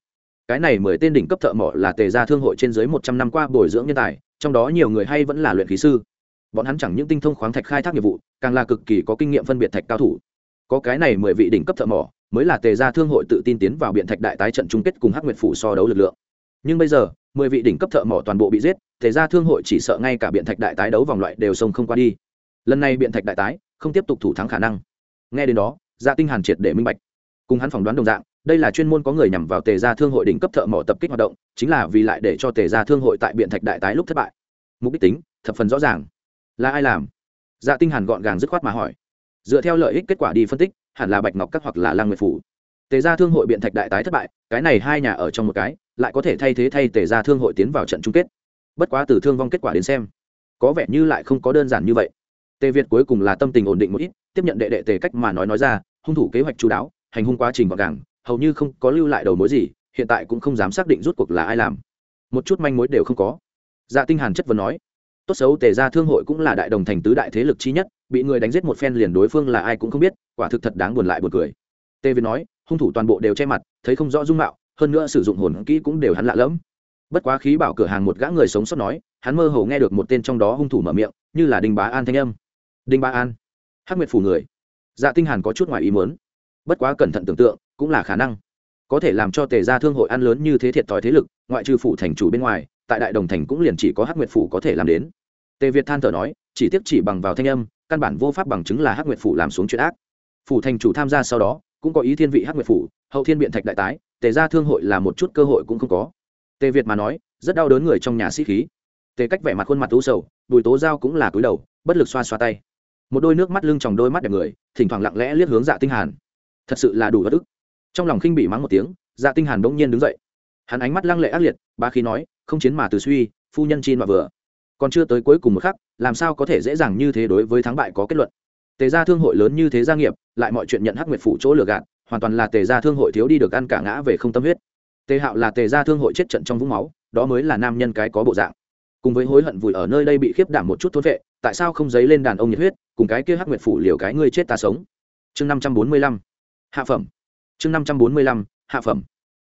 cái này mười tên đỉnh cấp thợ mỏ là tề gia thương hội trên dưới một trăm năm qua bồi dưỡng nhân tài, trong đó nhiều người hay vẫn là luyện khí sư bọn hắn chẳng những tinh thông khoáng thạch khai thác nghiệp vụ, càng là cực kỳ có kinh nghiệm phân biệt thạch cao thủ. Có cái này mười vị đỉnh cấp thợ mỏ, mới là tề gia thương hội tự tin tiến vào biện thạch đại tái trận chung kết cùng hắc nguyệt phủ so đấu lực lượng. Nhưng bây giờ, mười vị đỉnh cấp thợ mỏ toàn bộ bị giết, tề gia thương hội chỉ sợ ngay cả biện thạch đại tái đấu vòng loại đều xông không qua đi. Lần này biện thạch đại tái, không tiếp tục thủ thắng khả năng. Nghe đến đó gia tinh hàn triệt để minh bạch. Cùng hắn phỏng đoán đồng dạng, đây là chuyên môn có người nhằm vào tề gia thương hội đỉnh cấp thợ mỏ tập kích hoạt động, chính là vì lại để cho tề gia thương hội tại biện thạch đại tái lúc thất bại. Mục đích tính, thập phần rõ ràng là ai làm? Dạ tinh hàn gọn gàng dứt khoát mà hỏi. Dựa theo lợi ích kết quả đi phân tích, hẳn là bạch ngọc các hoặc là lang nguyệt phủ. Tề gia thương hội biện thạch đại tái thất bại, cái này hai nhà ở trong một cái, lại có thể thay thế thay tề gia thương hội tiến vào trận chung kết. Bất quá từ thương vong kết quả đến xem, có vẻ như lại không có đơn giản như vậy. Tề việt cuối cùng là tâm tình ổn định một ít, tiếp nhận đệ đệ tề cách mà nói nói ra, hung thủ kế hoạch chú đáo, hành hung quá trình gọn gàng, hầu như không có lưu lại đầu mối gì, hiện tại cũng không dám xác định rút cuộc là ai làm. Một chút manh mối đều không có. Dạ tinh hàn chất vấn nói tốt xấu tề gia thương hội cũng là đại đồng thành tứ đại thế lực chi nhất, bị người đánh giết một phen liền đối phương là ai cũng không biết, quả thực thật đáng buồn lại buồn cười. Tề việt nói, hung thủ toàn bộ đều che mặt, thấy không rõ dung mạo, hơn nữa sử dụng hồn kỹ cũng đều hắn lạ lẫm. Bất quá khí bảo cửa hàng một gã người sống sót nói, hắn mơ hồ nghe được một tên trong đó hung thủ mở miệng, như là đinh bá an thanh âm. Đinh bá an? Hắc nguyệt phủ người. Dạ tinh hàn có chút ngoài ý muốn. Bất quá cẩn thận tưởng tượng, cũng là khả năng. Có thể làm cho tề gia thương hội ăn lớn như thế thiệt thòi thế lực, ngoại trừ phụ thành chủ bên ngoài tại đại đồng thành cũng liền chỉ có hắc nguyệt phủ có thể làm đến. Tề việt than thở nói, chỉ tiếc chỉ bằng vào thanh âm, căn bản vô pháp bằng chứng là hắc nguyệt phủ làm xuống chuyện ác. Phủ thành chủ tham gia sau đó, cũng có ý thiên vị hắc nguyệt phủ, hậu thiên biện thạch đại tái, tề gia thương hội là một chút cơ hội cũng không có. Tề việt mà nói, rất đau đớn người trong nhà sĩ khí. Tề cách vẻ mặt khuôn mặt tú sầu, bùi tố giao cũng là cúi đầu, bất lực xoa xoa tay. Một đôi nước mắt lưng tròng đôi mắt đẹp người, thỉnh thoảng lặng lẽ liếc hướng dạ tinh hàn. Thật sự là đủ bất ức. Trong lòng khinh bị mắng một tiếng dạ tinh hàn đống nhiên đứng dậy hắn ánh mắt lăng lệ ác liệt ba khi nói, không chiến mà từ suy, phu nhân chi mà vừa. Còn chưa tới cuối cùng một khắc, làm sao có thể dễ dàng như thế đối với thắng bại có kết luận? Tề gia thương hội lớn như thế gia nghiệp, lại mọi chuyện nhận hắc nguyệt phủ chỗ lừa gạt, hoàn toàn là tề gia thương hội thiếu đi được ăn cả ngã về không tâm huyết. Tề hạo là tề gia thương hội chết trận trong vũng máu, đó mới là nam nhân cái có bộ dạng. Cùng với hối hận vùi ở nơi đây bị khiếp đảm một chút thốn vệ, tại sao không dấy lên đàn ông nhiệt huyết, cùng cái kia hắc nguyệt phủ liều cái ngươi chết ta sống? Chương năm trăm bốn mươi lăm. Hạ phẩm. Chương năm trăm bốn mươi lăm. Hạ phẩm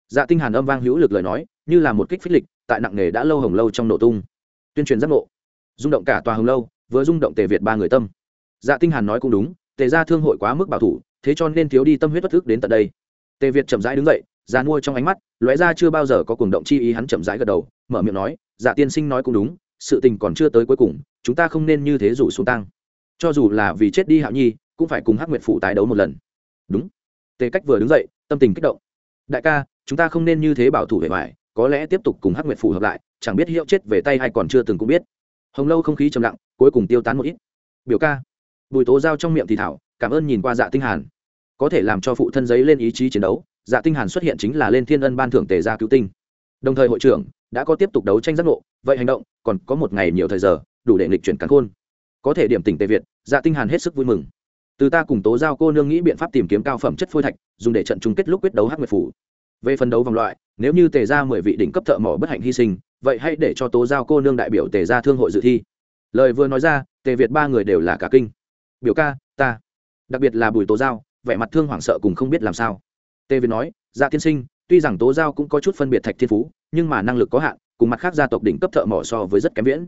dạ tinh hàn âm vang hữu lực lời nói, như là một kích phích lịch, tại nặng nghề đã lâu hồng lâu trong nổ tung. Tuyên truyền giác ngộ. Rung động cả tòa hồng lâu, vừa rung động tề việt ba người tâm. Dạ tinh hàn nói cũng đúng, tề gia thương hội quá mức bảo thủ, thế cho nên thiếu đi tâm huyết bất thức đến tận đây. Tề việt chậm rãi đứng dậy, già mua trong ánh mắt, lóe ra chưa bao giờ có cuồng động chi ý, hắn chậm rãi gật đầu, mở miệng nói dạ tiên sinh nói cũng đúng, sự tình còn chưa tới cuối cùng, chúng ta không nên như thế rủ xuống tăng cho dù là vì chết đi hạo nhi, cũng phải cùng hắc nguyệt phụ tái đấu một lần. Đúng. Tề cách vừa đứng dậy, tâm tình kích động. Đại ca chúng ta không nên như thế bảo thủ hệ ngoài, có lẽ tiếp tục cùng hắc nguyệt phủ hợp lại chẳng biết hiệu chết về tay hay còn chưa từng cũng biết. Hồng lâu không khí trầm lặng cuối cùng tiêu tán một ít. Biểu ca bùi tố giao trong miệng thì thảo cảm ơn nhìn qua dạ tinh hàn. Có thể làm cho phụ thân giấy lên ý chí chiến đấu dạ tinh hàn xuất hiện chính là lên thiên ân ban thưởng tề gia cứu tinh. Đồng thời hội trưởng đã có tiếp tục đấu tranh giác ngộ vậy hành động còn có một ngày nhiều thời giờ đủ để lịch chuyển cắn khôn. Có thể điểm tỉnh tề việt dạ tinh hàn hết sức vui mừng. Từ ta cùng tố giao cô nương nghĩ biện pháp tìm kiếm cao phẩm chất phôi thạch dùng để trận chung kết lúc quyết đấu hắc nguyệt phủ về phần đấu vòng loại, nếu như tề ra mười vị đỉnh cấp thợ mỏ bất hạnh hy sinh, vậy hãy để cho tố giao cô nương đại biểu tề ra thương hội dự thi. Lời vừa nói ra, tề việt ba người đều là cả kinh. Biểu ca, ta. Đặc biệt là bùi tố giao, vẻ mặt thương hoảng sợ cùng không biết làm sao. Tề việt nói dạ tiên sinh, tuy rằng tố giao cũng có chút phân biệt thạch thiên phú, nhưng mà năng lực có hạn, cùng mặt khác gia tộc đỉnh cấp thợ mỏ so với rất kém viễn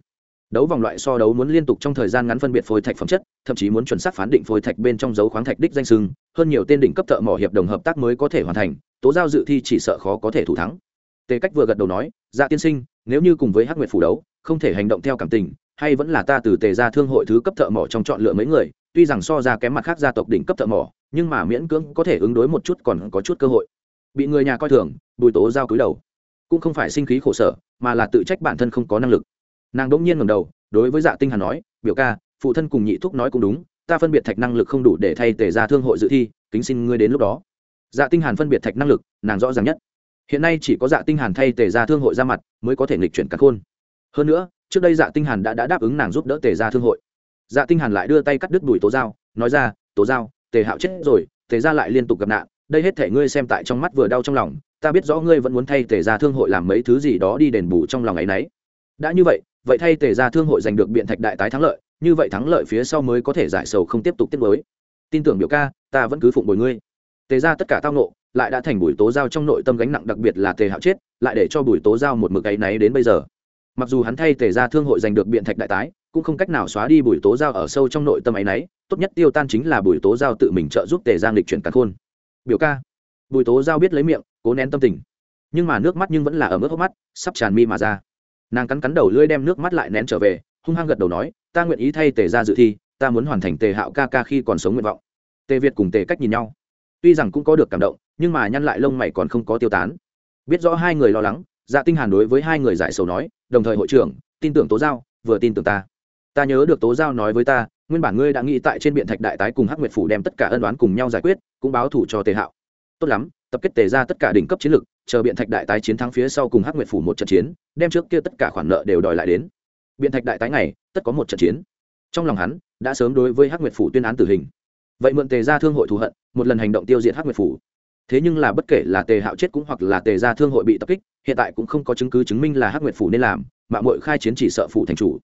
đấu vòng loại so đấu muốn liên tục trong thời gian ngắn phân biệt phôi thạch phẩm chất, thậm chí muốn chuẩn xác phán định phôi thạch bên trong dấu khoáng thạch đích danh sưng hơn nhiều tên đỉnh cấp thợ mỏ hiệp đồng hợp tác mới có thể hoàn thành, tố giao dự thi chỉ sợ khó có thể thủ thắng. Tề cách vừa gật đầu nói dạ tiên sinh, nếu như cùng với hắc nguyệt phủ đấu, không thể hành động theo cảm tình, hay vẫn là ta từ tề ra thương hội thứ cấp thợ mỏ trong chọn lựa mấy người, tuy rằng so ra kém mặt khác gia tộc đỉnh cấp thợ mỏ, nhưng mà miễn cưỡng có thể ứng đối một chút còn có chút cơ hội. Bị người nhà coi thường, bùi tố giao cúi đầu. Cũng không phải sinh khí khổ sở, mà là tự trách bản thân không có năng lực nàng đỗng nhiên ngầm đầu đối với dạ tinh hàn nói biểu ca phụ thân cùng nhị thúc nói cũng đúng ta phân biệt thạch năng lực không đủ để thay tề ra thương hội dự thi kính xin ngươi đến lúc đó. Dạ tinh hàn phân biệt thạch năng lực nàng rõ ràng nhất. Hiện nay chỉ có dạ tinh hàn thay tề ra thương hội ra mặt mới có thể nghịch chuyển cắt khôn. Hơn nữa trước đây dạ tinh hàn đã, đã đáp ứng nàng giúp đỡ tề ra thương hội. Dạ tinh hàn lại đưa tay cắt đứt đùi tố giao nói ra tố giao tề hạo chết rồi tề ra lại liên tục gặp nạn đây hết thể ngươi xem tại trong mắt vừa đau trong lòng ta biết rõ ngươi vẫn muốn thay tề ra thương hội làm mấy thứ gì đó đi đền bù trong lòng ấy nấy. Đã như vậy vậy thay tề ra thương hội giành được biện thạch đại tái thắng lợi, như vậy thắng lợi phía sau mới có thể giải sầu không tiếp tục tiếp mới tin tưởng biểu ca, ta vẫn cứ phụng bồi ngươi. Tề ra tất cả tao nộ, lại đã thành bùi tố giao trong nội tâm gánh nặng đặc biệt là tề hạo chết, lại để cho bùi tố giao một mực áy náy đến bây giờ. Mặc dù hắn thay tề ra thương hội giành được biện thạch đại tái, cũng không cách nào xóa đi bùi tố giao ở sâu trong nội tâm áy náy, tốt nhất tiêu tan chính là bùi tố giao tự mình trợ giúp tề giang lịch chuyển cắn khôn. Biểu ca, bùi tố giao biết lấy miệng, cố nén tâm tình. Nhưng mà nước mắt nhưng vẫn là ở mức hốc mắt, sắp tràn mi mà ra nàng cắn cắn đầu lưỡi đem nước mắt lại nén trở về, hung hăng gật đầu nói, ta nguyện ý thay tề ra dự thi, ta muốn hoàn thành tề hạo ca ca khi còn sống nguyện vọng. Tề việt cùng tề cách nhìn nhau. Tuy rằng cũng có được cảm động, nhưng mà nhăn lại lông mày còn không có tiêu tán. Biết rõ hai người lo lắng dạ tinh hàn đối với hai người giải sầu nói, đồng thời hội trưởng, tin tưởng tố giao, vừa tin tưởng ta. Ta nhớ được tố giao nói với ta, nguyên bản ngươi đã nghĩ tại trên biện thạch đại tái cùng hắc nguyệt phủ đem tất cả ân đoán cùng nhau giải quyết, cũng báo thủ cho tề hạo. Tốt lắm tập kết tề ra tất cả đỉnh cấp chiến lực chờ biện thạch đại tái chiến thắng phía sau cùng hắc nguyệt phủ một trận chiến, đem trước kia tất cả khoản nợ đều đòi lại đến. Biện thạch đại tái này tất có một trận chiến. Trong lòng hắn, đã sớm đối với hắc nguyệt phủ tuyên án tử hình. Vậy mượn tề ra thương hội thù hận, một lần hành động tiêu diệt hắc nguyệt phủ. Thế nhưng là bất kể là tề hạo chết cũng hoặc là tề ra thương hội bị tập kích, hiện tại cũng không có chứng cứ chứng minh là hắc nguyệt phủ nên làm mạng mội khai chiến chỉ sợ phủ thành chủ.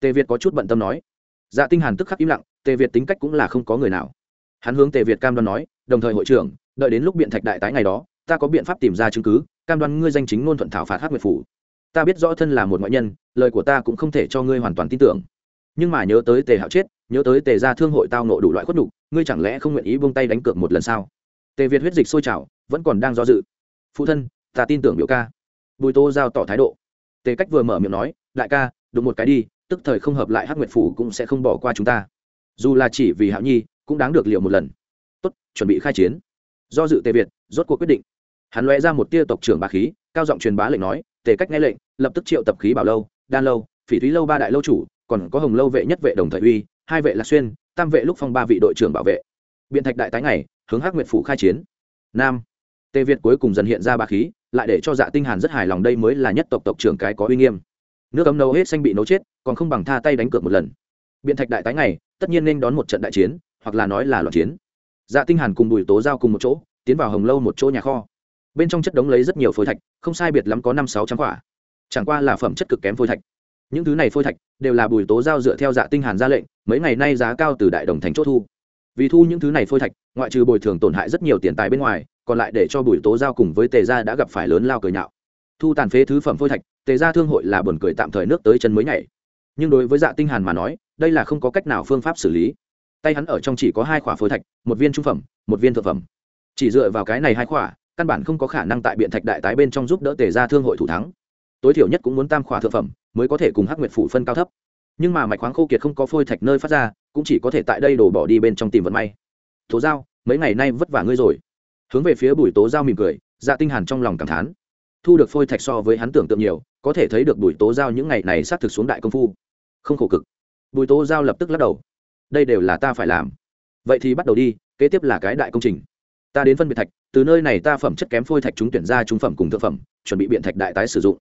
Tề việt có chút bận tâm nói. Dạ tinh hàn tức khắc im lặng, tề việt tính cách cũng là không có người nào. Hắn hướng tề việt cam đoan nói, đồng thời hội trưởng đợi đến lúc biện thạch đại tái ngày đó ta có biện pháp tìm ra chứng cứ cam đoan ngươi danh chính ngôn thuận thảo phạt hắc nguyệt phủ. Ta biết rõ thân là một ngoại nhân lời của ta cũng không thể cho ngươi hoàn toàn tin tưởng. Nhưng mà nhớ tới tề hạo chết nhớ tới tề gia thương hội tao nộ đủ loại khuất đủ, ngươi chẳng lẽ không nguyện ý buông tay đánh cược một lần sao? Tề việt huyết dịch sôi trào vẫn còn đang do dự. Phụ thân ta tin tưởng biểu ca. Bùi tô giao tỏ thái độ. Tề cách vừa mở miệng nói đại ca đụng một cái đi tức thời không hợp lại hắc nguyệt phủ cũng sẽ không bỏ qua chúng ta. Dù là chỉ vì hạo nhi cũng đáng được liệu một lần. Tốt chuẩn bị khai chiến do dự tề việt, rốt cuộc quyết định. Hắn lóe ra một tia tộc trưởng bà khí, cao giọng truyền bá lệnh nói, tề cách nghe lệnh, lập tức triệu tập khí bảo lâu, đan lâu, phỉ thúy lâu ba đại lâu chủ, còn có hồng lâu vệ nhất vệ đồng thời uy, hai vệ lạc xuyên, tam vệ lúc phong ba vị đội trưởng bảo vệ. Biện thạch đại tái này hướng hắc nguyệt phủ khai chiến. Nam, tề việt cuối cùng dần hiện ra bà khí, lại để cho dạ tinh hàn rất hài lòng, đây mới là nhất tộc tộc trưởng cái có uy nghiêm. Nước ấm nấu hết xanh bị nấu chết, còn không bằng tha tay đánh cược một lần. Biện thạch đại tái này tất nhiên nên đón một trận đại chiến, hoặc là nói là loạn chiến dạ tinh hàn cùng bùi tố giao cùng một chỗ, tiến vào hồng lâu một chỗ nhà kho. Bên trong chất đống lấy rất nhiều phôi thạch, không sai biệt lắm có năm sáu trăm quả. Chẳng qua là phẩm chất cực kém phôi thạch. Những thứ này phôi thạch đều là bùi tố giao dựa theo dạ tinh hàn ra lệnh, mấy ngày nay giá cao từ đại đồng thành chốt thu. Vì thu những thứ này phôi thạch, ngoại trừ bồi thường tổn hại rất nhiều tiền tài bên ngoài, còn lại để cho bùi tố giao cùng với tề gia đã gặp phải lớn lao cười nhạo. Thu tàn phế thứ phẩm phôi thạch, tề gia thương hội là buồn cười tạm thời nước tới chân mới nhảy. Nhưng đối với dạ tinh hàn mà nói, đây là không có cách nào phương pháp xử lý tay hắn ở trong chỉ có hai khỏa phôi thạch, một viên trung phẩm, một viên thượng phẩm. Chỉ dựa vào cái này hai khỏa, căn bản không có khả năng tại biện thạch đại tái bên trong giúp đỡ tề gia thương hội thủ thắng. Tối thiểu nhất cũng muốn tam khỏa thượng phẩm, mới có thể cùng hắc nguyệt phủ phân cao thấp. Nhưng mà mạch khoáng khô kiệt không có phôi thạch nơi phát ra, cũng chỉ có thể tại đây đổ bỏ đi bên trong tìm vận may. Tố giao, mấy ngày nay vất vả ngươi rồi. Hướng về phía bùi tố giao mỉm cười dạ tinh hàn trong lòng cảm thán. Thu được phôi thạch so với hắn tưởng tượng nhiều, có thể thấy được bùi tố giao những ngày này sát thực xuống đại công phu. Không khổ cực. Bùi tố giao lập tức lắc đầu đây đều là ta phải làm. Vậy thì bắt đầu đi, kế tiếp là cái đại công trình. Ta đến phân biệt thạch, từ nơi này ta phẩm chất kém phôi thạch chúng tuyển ra trung phẩm cùng thượng phẩm, chuẩn bị biện thạch đại tái sử dụng.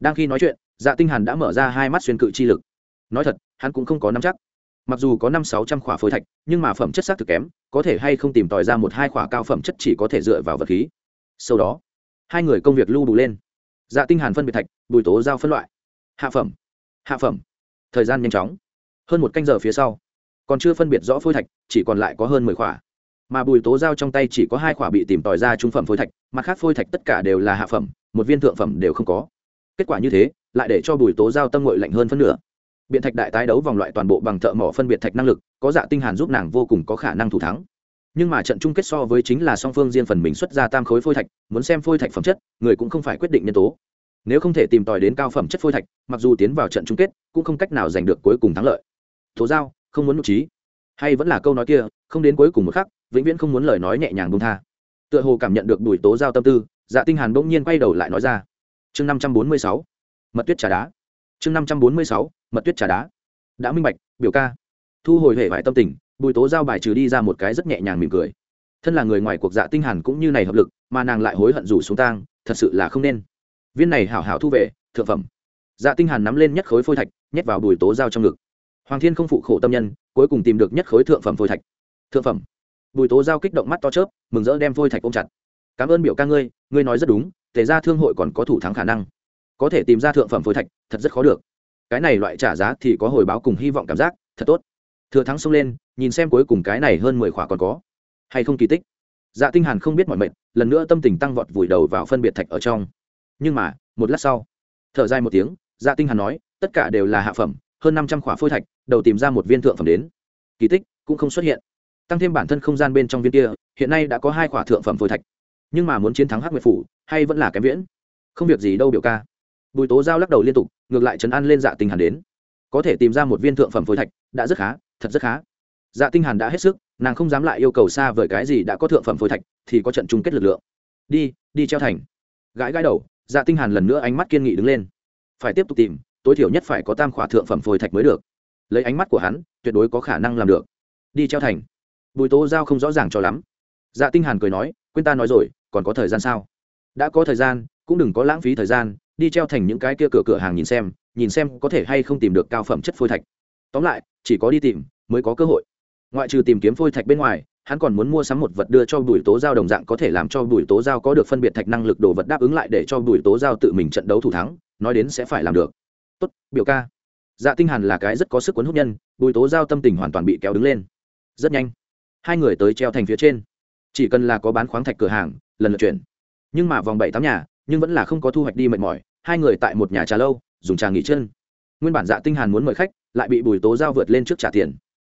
Đang khi nói chuyện dạ tinh hàn đã mở ra hai mắt xuyên cự chi lực. Nói thật, hắn cũng không có nắm chắc. Mặc dù có năm sáu trăm khỏa phôi thạch, nhưng mà phẩm chất xác thực kém, có thể hay không tìm tòi ra một hai khỏa cao phẩm chất chỉ có thể dựa vào vật khí. Sau đó, hai người công việc lưu đủ lên. Dạ tinh hàn phân biệt thạch, bùi tố giao phân loại. Hạ phẩm. Hạ phẩm. Thời gian nhanh chóng. Hơn một canh giờ phía sau còn chưa phân biệt rõ phôi thạch, chỉ còn lại có hơn mười khỏa. Mà bùi tố giao trong tay chỉ có hai khỏa bị tìm tòi ra trung phẩm phôi thạch, mặt khác phôi thạch tất cả đều là hạ phẩm, một viên thượng phẩm đều không có. Kết quả như thế, lại để cho bùi tố giao tâm ngội lạnh hơn phân nửa. Biện thạch đại tái đấu vòng loại toàn bộ bằng thợ mỏ phân biệt thạch năng lực, có dạ tinh hàn giúp nàng vô cùng có khả năng thủ thắng. Nhưng mà trận chung kết so với chính là song phương riêng phần mình xuất ra tam khối phôi thạch, muốn xem phôi thạch phẩm chất, người cũng không phải quyết định nhân tố. Nếu không thể tìm tòi đến cao phẩm chất phôi thạch, mặc dù tiến vào trận chung kết, cũng không cách nào giành được cuối cùng thắng lợi. Tố giao không muốn nội trí. Hay vẫn là câu nói kia, không đến cuối cùng một khắc, vĩnh viễn không muốn lời nói nhẹ nhàng bông tha. Tựa hồ cảm nhận được bùi tố giao tâm tư dạ tinh hàn bỗng nhiên quay đầu lại nói ra. Chương năm trăm bốn mươi sáu, mật tuyết trà đá. Chương năm trăm bốn mươi sáu, mật tuyết trà đá. Đã minh bạch, biểu ca. Thu hồi hệ vải tâm tình, bùi tố giao bài trừ đi ra một cái rất nhẹ nhàng mỉm cười. Thân là người ngoài cuộc dạ tinh hàn cũng như này hợp lực, mà nàng lại hối hận rủ xuống tang, thật sự là không nên. Viên này hảo hảo thu về, thượng phẩm. Dạ tinh hàn nắm lên nhất khối phôi thạch, nhét vào bùi tố giao trong ngực hoàng thiên không phụ khổ tâm nhân, cuối cùng tìm được nhất khối thượng phẩm phôi thạch. Thượng phẩm. Bùi tố giao kích động mắt to chớp, mừng rỡ đem phôi thạch ôm chặt. Cảm ơn biểu ca ngươi ngươi nói rất đúng, tề ra thương hội còn có thủ thắng khả năng. Có thể tìm ra thượng phẩm phôi thạch, thật rất khó được. Cái này loại trả giá thì có hồi báo cùng hy vọng cảm giác, thật tốt. Thừa thắng xông lên, nhìn xem cuối cùng cái này hơn mười khỏa còn có. Hay không kỳ tích? Dạ tinh hàn không biết mọi mệnh, lần nữa tâm tình tăng vọt vùi đầu vào phân biệt thạch ở trong. Nhưng mà, một lát sau, thở dài một tiếng dạ tinh hàn nói, tất cả đều là hạ phẩm hơn năm trăm khỏa phôi thạch, đầu tìm ra một viên thượng phẩm đến. Kỳ tích cũng không xuất hiện. Tăng thêm bản thân không gian bên trong viên kia, hiện nay đã có hai khỏa thượng phẩm phôi thạch. Nhưng mà muốn chiến thắng hắc nguyệt phủ, hay vẫn là kém viễn? Không việc gì đâu biểu ca. Bùi tố giao lắc đầu liên tục, ngược lại trấn an lên dạ tinh hàn đến. Có thể tìm ra một viên thượng phẩm phôi thạch, đã rất khá, thật rất khá. Dạ tinh hàn đã hết sức, nàng không dám lại yêu cầu xa vời cái gì đã có thượng phẩm phôi thạch, thì có trận chung kết lực lượng. Đi đi treo thành. Gãi gãi đầu dạ tinh hàn lần nữa ánh mắt kiên nghị đứng lên. Phải tiếp tục tìm tối thiểu nhất phải có tam khỏa thượng phẩm phôi thạch mới được. Lấy ánh mắt của hắn, tuyệt đối có khả năng làm được. Đi treo thành. Bùi tố giao không rõ ràng cho lắm. Dạ tinh hàn cười nói, quên ta nói rồi, còn có thời gian sao? Đã có thời gian, cũng đừng có lãng phí thời gian, đi treo thành những cái kia cửa cửa hàng nhìn xem nhìn xem có thể hay không tìm được cao phẩm chất phôi thạch. Tóm lại, chỉ có đi tìm, mới có cơ hội. Ngoại trừ tìm kiếm phôi thạch bên ngoài, hắn còn muốn mua sắm một vật đưa cho bùi tố giao đồng dạng có thể làm cho bùi tố giao có được phân biệt thạch năng lực đồ vật đáp ứng lại để cho bùi tố giao tự mình trận đấu thủ thắng, nói đến sẽ phải làm được tốt, biểu ca. Dạ tinh hàn là cái rất có sức cuốn hút nhân, bùi tố giao tâm tình hoàn toàn bị kéo đứng lên. Rất nhanh, hai người tới treo thành phía trên. Chỉ cần là có bán khoáng thạch cửa hàng, lần lượt chuyển. Nhưng mà vòng bảy tám nhà, nhưng vẫn là không có thu hoạch đi mệt mỏi, hai người tại một nhà trà lâu, dùng trà nghỉ chân. Nguyên bản dạ tinh hàn muốn mời khách, lại bị bùi tố giao vượt lên trước trả tiền.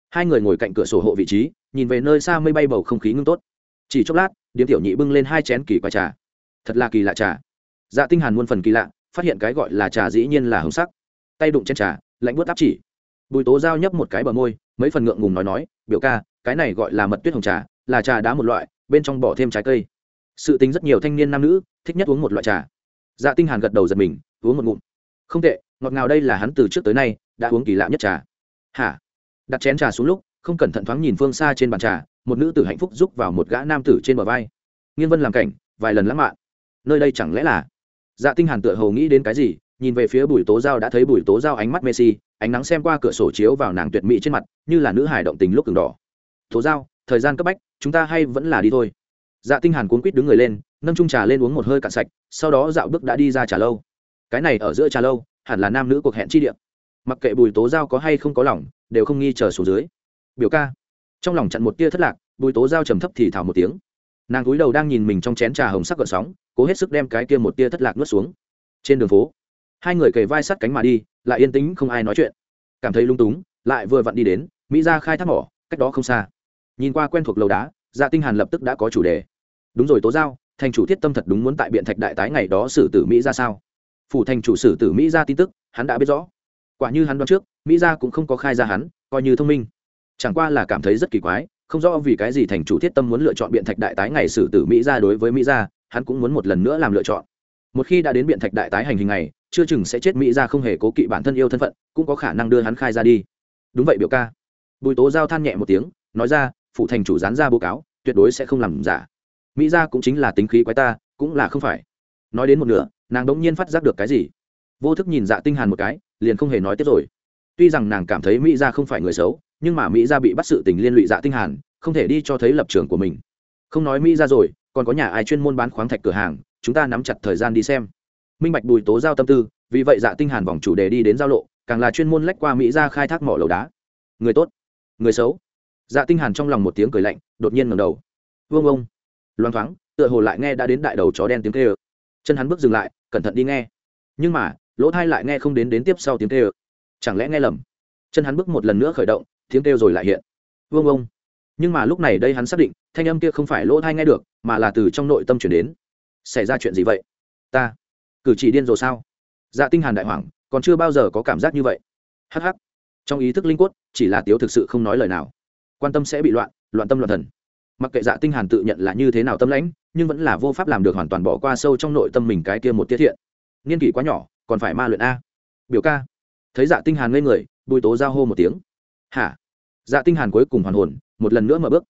Hai người ngồi cạnh cửa sổ hộ vị trí, nhìn về nơi xa mây bay bầu không khí ngưng tốt. Chỉ chốc lát, điếm tiểu nhị bưng lên hai chén kỳ quái trà. Thật là kỳ lạ trà. Dạ tinh hàn muôn phần kỳ lạ phát hiện cái gọi là trà dĩ nhiên là hồng sắc. Tay đụng trên trà, lạnh bút áp chỉ. Bùi tố giao nhấp một cái bờ môi, mấy phần ngượng ngùng nói nói, biểu ca, cái này gọi là mật tuyết hồng trà, là trà đá một loại, bên trong bỏ thêm trái cây. Sự tính rất nhiều thanh niên nam nữ, thích nhất uống một loại trà. Dạ tinh hàn gật đầu giật mình, uống một ngụm. Không tệ, ngọt ngào đây là hắn từ trước tới nay đã uống kỳ lạ nhất trà. Hả? Đặt chén trà xuống lúc, không cẩn thận thoáng nhìn phương xa trên bàn trà, một nữ tử hạnh phúc giúp vào một gã nam tử trên bờ vai. Nghiên vân làm cảnh, vài lần lãng mạn. Nơi đây chẳng lẽ là dạ tinh hàn tựa hồ nghĩ đến cái gì, nhìn về phía bùi tố giao đã thấy bùi tố giao ánh mắt messi ánh nắng xem qua cửa sổ chiếu vào nàng tuyệt mỹ trên mặt, như là nữ hải động tình lúc từng đỏ. Tố giao, thời gian cấp bách, chúng ta hay vẫn là đi thôi. Dạ tinh hàn cuốn quýt đứng người lên, nâng chung trà lên uống một hơi cạn sạch, sau đó dạo bước đã đi ra trà lâu. Cái này ở giữa trà lâu, hẳn là nam nữ cuộc hẹn chi địa. Mặc kệ bùi tố giao có hay không có lòng, đều không nghi chờ xuống dưới. Biểu ca. Trong lòng chặn một tia thất lạc, bùi tố giao trầm thấp thì thào một tiếng nàng cúi đầu đang nhìn mình trong chén trà hồng sắc gợn sóng, cố hết sức đem cái kia một tia thất lạc nuốt xuống. Trên đường phố, hai người kề vai sát cánh mà đi, lại yên tĩnh không ai nói chuyện. Cảm thấy lung túng, lại vừa vặn đi đến, mỹ ra khai thác mỏ, cách đó không xa. Nhìn qua quen thuộc lầu đá dạ tinh hàn lập tức đã có chủ đề. Đúng rồi tố giao, thành chủ thiết tâm thật đúng muốn tại biện thạch đại tái ngày đó xử tử mỹ ra sao? Phủ thành chủ xử tử mỹ ra tin tức, hắn đã biết rõ. Quả như hắn đoán trước, mỹ ra cũng không có khai ra hắn, coi như thông minh. Chẳng qua là cảm thấy rất kỳ quái không rõ vì cái gì thành chủ thiết tâm muốn lựa chọn biện thạch đại tái ngày xử tử mỹ ra đối với mỹ ra hắn cũng muốn một lần nữa làm lựa chọn. Một khi đã đến biện thạch đại tái hành hình này, chưa chừng sẽ chết mỹ ra không hề cố kỵ bản thân yêu thân phận, cũng có khả năng đưa hắn khai ra đi. Đúng vậy biểu ca. Bùi tố giao than nhẹ một tiếng, nói ra phụ thành chủ dán ra báo cáo, tuyệt đối sẽ không làm giả. Mỹ ra cũng chính là tính khí quái ta, cũng là không phải. Nói đến một nửa, nàng đống nhiên phát giác được cái gì? Vô thức nhìn dạ tinh hàn một cái, liền không hề nói tiếp rồi. Tuy rằng nàng cảm thấy mỹ ra không phải người xấu nhưng mà mỹ gia bị bắt sự tình liên lụy dạ tinh hàn, không thể đi cho thấy lập trường của mình. Không nói mỹ gia rồi, còn có nhà ai chuyên môn bán khoáng thạch cửa hàng, chúng ta nắm chặt thời gian đi xem. Minh bạch bùi tố giao tâm tư, vì vậy dạ tinh hàn vòng chủ đề đi đến giao lộ, càng là chuyên môn lách qua mỹ gia khai thác mỏ lầu đá. Người tốt, người xấu. Dạ tinh hàn trong lòng một tiếng cười lạnh, đột nhiên ngẩng đầu. Vương ông. Loan thoáng, tựa hồ lại nghe đã đến đại đầu chó đen tiếng kêu. Chân hắn bước dừng lại, cẩn thận đi nghe. Nhưng mà, lỗ thai lại nghe không đến đến tiếp sau tiếng kêu. Chẳng lẽ nghe lầm? Chân hắn bước một lần nữa khởi động tiếng kêu rồi lại hiện. Vương ông. Nhưng mà lúc này đây hắn xác định, thanh âm kia không phải lỗ thai nghe được, mà là từ trong nội tâm chuyển đến. Xảy ra chuyện gì vậy? Ta. Cử chỉ điên rồi sao? Dạ tinh hàn đại hoàng còn chưa bao giờ có cảm giác như vậy. Hắc hắc. Trong ý thức linh quất chỉ là tiếu thực sự không nói lời nào. Quan tâm sẽ bị loạn loạn tâm loạn thần. Mặc kệ dạ tinh hàn tự nhận là như thế nào tâm lãnh, nhưng vẫn là vô pháp làm được hoàn toàn bỏ qua sâu trong nội tâm mình cái kia một tiết thiện. Niên kỷ quá nhỏ, còn phải ma luyện a. Biểu ca. Thấy dạ tinh hàn ngây người, bùi tố giao hô một tiếng hả? Dạ tinh hàn cuối cùng hoàn hồn, một lần nữa mở bước.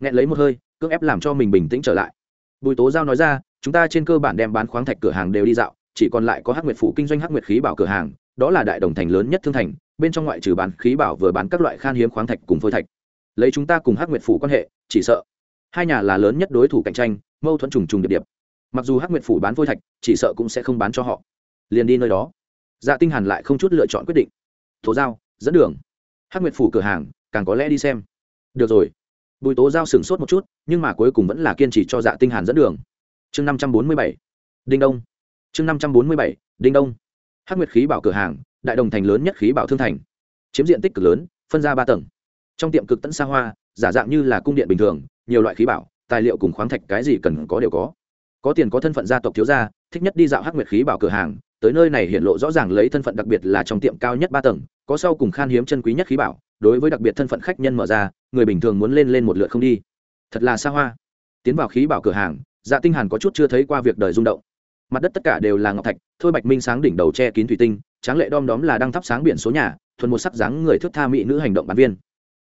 Nghẹn lấy một hơi, cưỡng ép làm cho mình bình tĩnh trở lại. Bùi tố giao nói ra, chúng ta trên cơ bản đem bán khoáng thạch cửa hàng đều đi dạo, chỉ còn lại có hắc nguyệt phủ kinh doanh hắc nguyệt khí bảo cửa hàng, đó là đại đồng thành lớn nhất thương thành, bên trong ngoại trừ bán khí bảo vừa bán các loại khan hiếm khoáng thạch cùng phôi thạch. Lấy chúng ta cùng hắc nguyệt phủ quan hệ, chỉ sợ hai nhà là lớn nhất đối thủ cạnh tranh, mâu thuẫn trùng trùng điệp điệp. Mặc dù hắc nguyệt phủ bán phôi thạch, chỉ sợ cũng sẽ không bán cho họ. Liền đi nơi đó. Dạ tinh hàn lại không chút lựa chọn quyết định. Tố giao, dẫn đường hắc nguyệt phủ cửa hàng, càng có lẽ đi xem. Được rồi. Bùi tố giao sửng sốt một chút, nhưng mà cuối cùng vẫn là kiên trì cho dạ tinh hàn dẫn đường. Chương năm trăm bốn mươi bảy. Đinh đông. Chương năm trăm bốn mươi bảy. Đinh đông. Hắc nguyệt khí bảo cửa hàng, đại đồng thành lớn nhất khí bảo thương thành. Chiếm diện tích cực lớn, phân ra ba tầng. Trong tiệm cực tận xa hoa, giả dạng như là cung điện bình thường, nhiều loại khí bảo, tài liệu cùng khoáng thạch cái gì cần có đều có. Có tiền có thân phận gia tộc thiếu gia, thích nhất đi dạo hắc nguyệt khí bảo cửa hàng, tới nơi này hiện lộ rõ ràng lấy thân phận đặc biệt là trong tiệm cao nhất ba tầng có sau cùng khan hiếm chân quý nhất khí bảo, đối với đặc biệt thân phận khách nhân mở ra, người bình thường muốn lên lên một lượt không đi. Thật là xa hoa. Tiến vào khí bảo cửa hàng dạ tinh hàn có chút chưa thấy qua việc đời rung động. Mặt đất tất cả đều là ngọc thạch, thôi bạch minh sáng đỉnh đầu che kín thủy tinh, tráng lệ đom đóm là đang thắp sáng biển số nhà, thuần một sắc dáng người thước tha mỹ nữ hành động bán viên.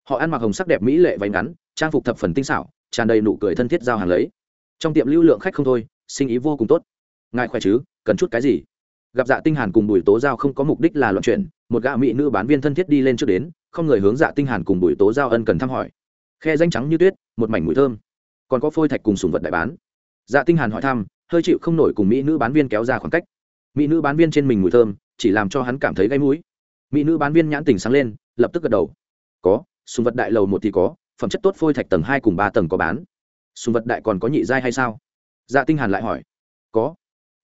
Họ ăn mặc hồng sắc đẹp mỹ lệ váy ngắn, trang phục thập phần tinh xảo, tràn đầy nụ cười thân thiết giao hàng lấy. Trong tiệm lưu lượng khách không thôi, sinh ý vô cùng tốt. Ngài khỏe chứ? Cần chút cái gì? Gặp dạ tinh hàn cùng bùi tố giao không có mục đích là loạn chuyện một gã mỹ nữ bán viên thân thiết đi lên trước đến, không người hướng dạ tinh hàn cùng bùi tố giao ân cần thăm hỏi. Khe danh trắng như tuyết, một mảnh mùi thơm. Còn có phôi thạch cùng sùng vật đại bán. Dạ tinh hàn hỏi thăm, hơi chịu không nổi cùng mỹ nữ bán viên kéo ra khoảng cách. Mỹ nữ bán viên trên mình mùi thơm, chỉ làm cho hắn cảm thấy gáy mũi. Mỹ nữ bán viên nhãn tỉnh sáng lên, lập tức gật đầu. Có, sùng vật đại lầu một thì có, phẩm chất tốt phôi thạch tầng hai cùng ba tầng có bán. Sùng vật đại còn có nhị giai hay sao? Dạ tinh hàn lại hỏi. Có.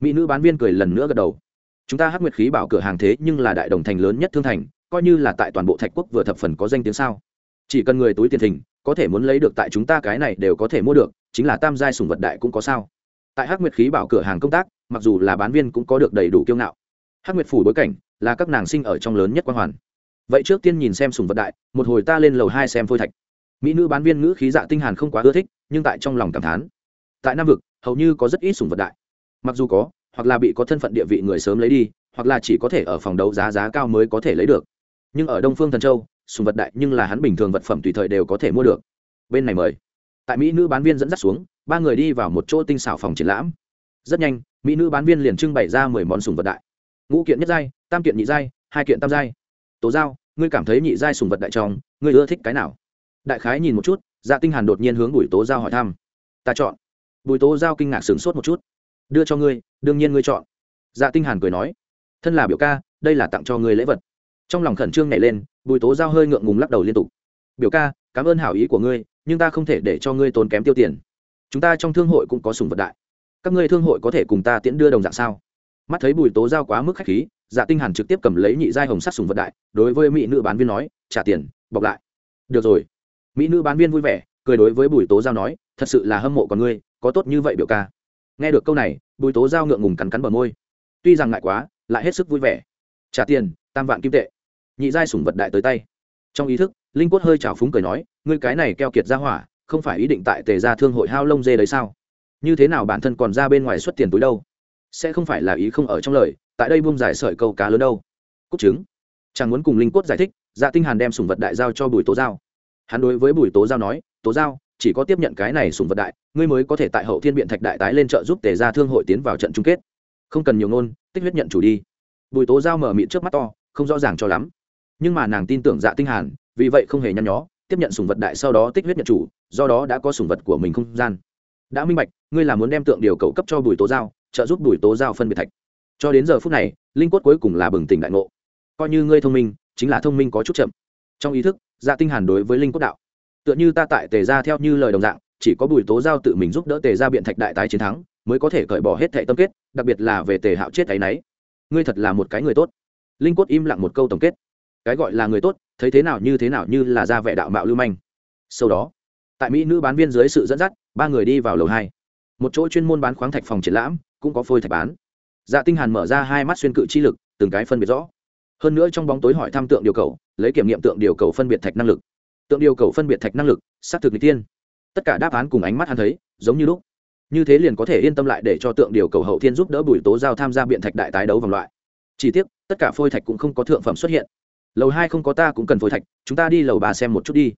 Mỹ nữ bán viên cười lần nữa gật đầu chúng ta hắc nguyệt khí bảo cửa hàng thế nhưng là đại đồng thành lớn nhất thương thành, coi như là tại toàn bộ thạch quốc vừa thập phần có danh tiếng sao? Chỉ cần người túi tiền thình có thể muốn lấy được tại chúng ta cái này đều có thể mua được, chính là tam giai sùng vật đại cũng có sao? Tại hắc nguyệt khí bảo cửa hàng công tác, mặc dù là bán viên cũng có được đầy đủ kiêu ngạo. Hắc nguyệt phủ bối cảnh, là các nàng sinh ở trong lớn nhất quan hoàn. Vậy trước tiên nhìn xem sùng vật đại, một hồi ta lên lầu hai xem phôi thạch. Mỹ nữ bán viên ngữ khí dạ tinh hàn không quá ưa thích, nhưng tại trong lòng cảm thán. Tại nam vực, hầu như có rất ít sùng vật đại. Mặc dù có hoặc là bị có thân phận địa vị người sớm lấy đi, hoặc là chỉ có thể ở phòng đấu giá giá cao mới có thể lấy được. Nhưng ở đông phương thần châu, sùng vật đại nhưng là hắn bình thường vật phẩm tùy thời đều có thể mua được. Bên này mời. Tại mỹ nữ bán viên dẫn dắt xuống, ba người đi vào một chỗ tinh xảo phòng triển lãm. Rất nhanh, mỹ nữ bán viên liền trưng bày ra mười món sùng vật đại. Ngũ kiện nhất giai, tam kiện nhị giai, hai kiện tam giai. Tố giao, ngươi cảm thấy nhị giai sùng vật đại trong, ngươi ưa thích cái nào? Đại khái nhìn một chút dạ tinh hàn đột nhiên hướng bùi tố giao hỏi thăm. Ta chọn. Bùi tố giao kinh ngạc sửng sốt một chút đưa cho ngươi, đương nhiên ngươi chọn. Dạ tinh hàn cười nói, thân là biểu ca, đây là tặng cho ngươi lễ vật. Trong lòng khẩn trương nhảy lên, bùi tố giao hơi ngượng ngùng lắc đầu liên tục. Biểu ca, cảm ơn hảo ý của ngươi, nhưng ta không thể để cho ngươi tốn kém tiêu tiền. Chúng ta trong thương hội cũng có sùng vật đại. Các ngươi thương hội có thể cùng ta tiễn đưa đồng dạng sao? Mắt thấy bùi tố giao quá mức khách khí dạ tinh hàn trực tiếp cầm lấy nhị giai hồng sắc sùng vật đại, đối với mỹ nữ bán viên nói, trả tiền, bọc lại. Được rồi. Mỹ nữ bán viên vui vẻ, cười đối với bùi tố giao nói, thật sự là hâm mộ con ngươi, có tốt như vậy biểu ca nghe được câu này, bùi tố giao ngượng ngùng cắn cắn bờ môi. Tuy rằng ngại quá, lại hết sức vui vẻ. Trả tiền, tam vạn kim tệ. Nhị giai sủng vật đại tới tay. Trong ý thức, linh quất hơi trào phúng cười nói, ngươi cái này keo kiệt ra hỏa, không phải ý định tại tề ra thương hội hao lông dê đấy sao? Như thế nào bản thân còn ra bên ngoài xuất tiền túi đâu? Sẽ không phải là ý không ở trong lời, tại đây buông giải sợi câu cá lớn đâu. Cúc chứng chẳng muốn cùng linh quất giải thích dạ tinh hàn đem sủng vật đại giao cho bùi tố giao. Hắn đối với bùi tố giao nói, tố giao chỉ có tiếp nhận cái này sùng vật đại, ngươi mới có thể tại hậu thiên biện thạch đại tái lên trợ giúp tề ra thương hội tiến vào trận chung kết. Không cần nhiều ngôn, tích huyết nhận chủ đi. Bùi tố giao mở mịn trước mắt to, không rõ ràng cho lắm. Nhưng mà nàng tin tưởng dạ tinh hàn, vì vậy không hề nhăn nhó, tiếp nhận sùng vật đại sau đó tích huyết nhận chủ, do đó đã có sùng vật của mình không gian. Đã minh bạch, ngươi là muốn đem tượng điều cầu cấp cho bùi tố giao, trợ giúp bùi tố giao phân biệt thạch. Cho đến giờ phút này, linh quất cuối cùng là bừng tỉnh đại ngộ. Coi như ngươi thông minh, chính là thông minh có chút chậm. Trong ý thức dạ tinh hàn đối với linh quất đạo tựa như ta tại tề gia theo như lời đồng dạng, chỉ có bùi tố giao tự mình giúp đỡ tề gia biện thạch đại tái chiến thắng, mới có thể cởi bỏ hết thệ tâm kết, đặc biệt là về tề hạo chết ấy nấy. Ngươi thật là một cái người tốt. Linh quất im lặng một câu tổng kết. Cái gọi là người tốt, thấy thế nào như thế nào như là ra vẻ đạo mạo lưu manh. Sau đó, tại mỹ nữ bán viên dưới sự dẫn dắt, ba người đi vào lầu hai. Một chỗ chuyên môn bán khoáng thạch phòng triển lãm, cũng có phôi thạch bán. Dạ tinh hàn mở ra hai mắt xuyên cự chi lực, từng cái phân biệt rõ. Hơn nữa trong bóng tối hỏi thăm tượng điều cầu, lấy kiểm nghiệm tượng điều cầu phân biệt thạch năng lực tượng điều cầu phân biệt thạch năng lực xác thực n tiên tất cả đáp án cùng ánh mắt hắn thấy, giống như lúc. Như thế liền có thể yên tâm lại để cho tượng điều cầu hậu thiên giúp đỡ bùi tố giao tham gia biện thạch đại tái đấu vòng loại. Chỉ tiếc, tất cả phôi thạch cũng không có thượng phẩm xuất hiện. Lầu hai không có ta cũng cần phôi thạch, chúng ta đi lầu ba xem một chút đi.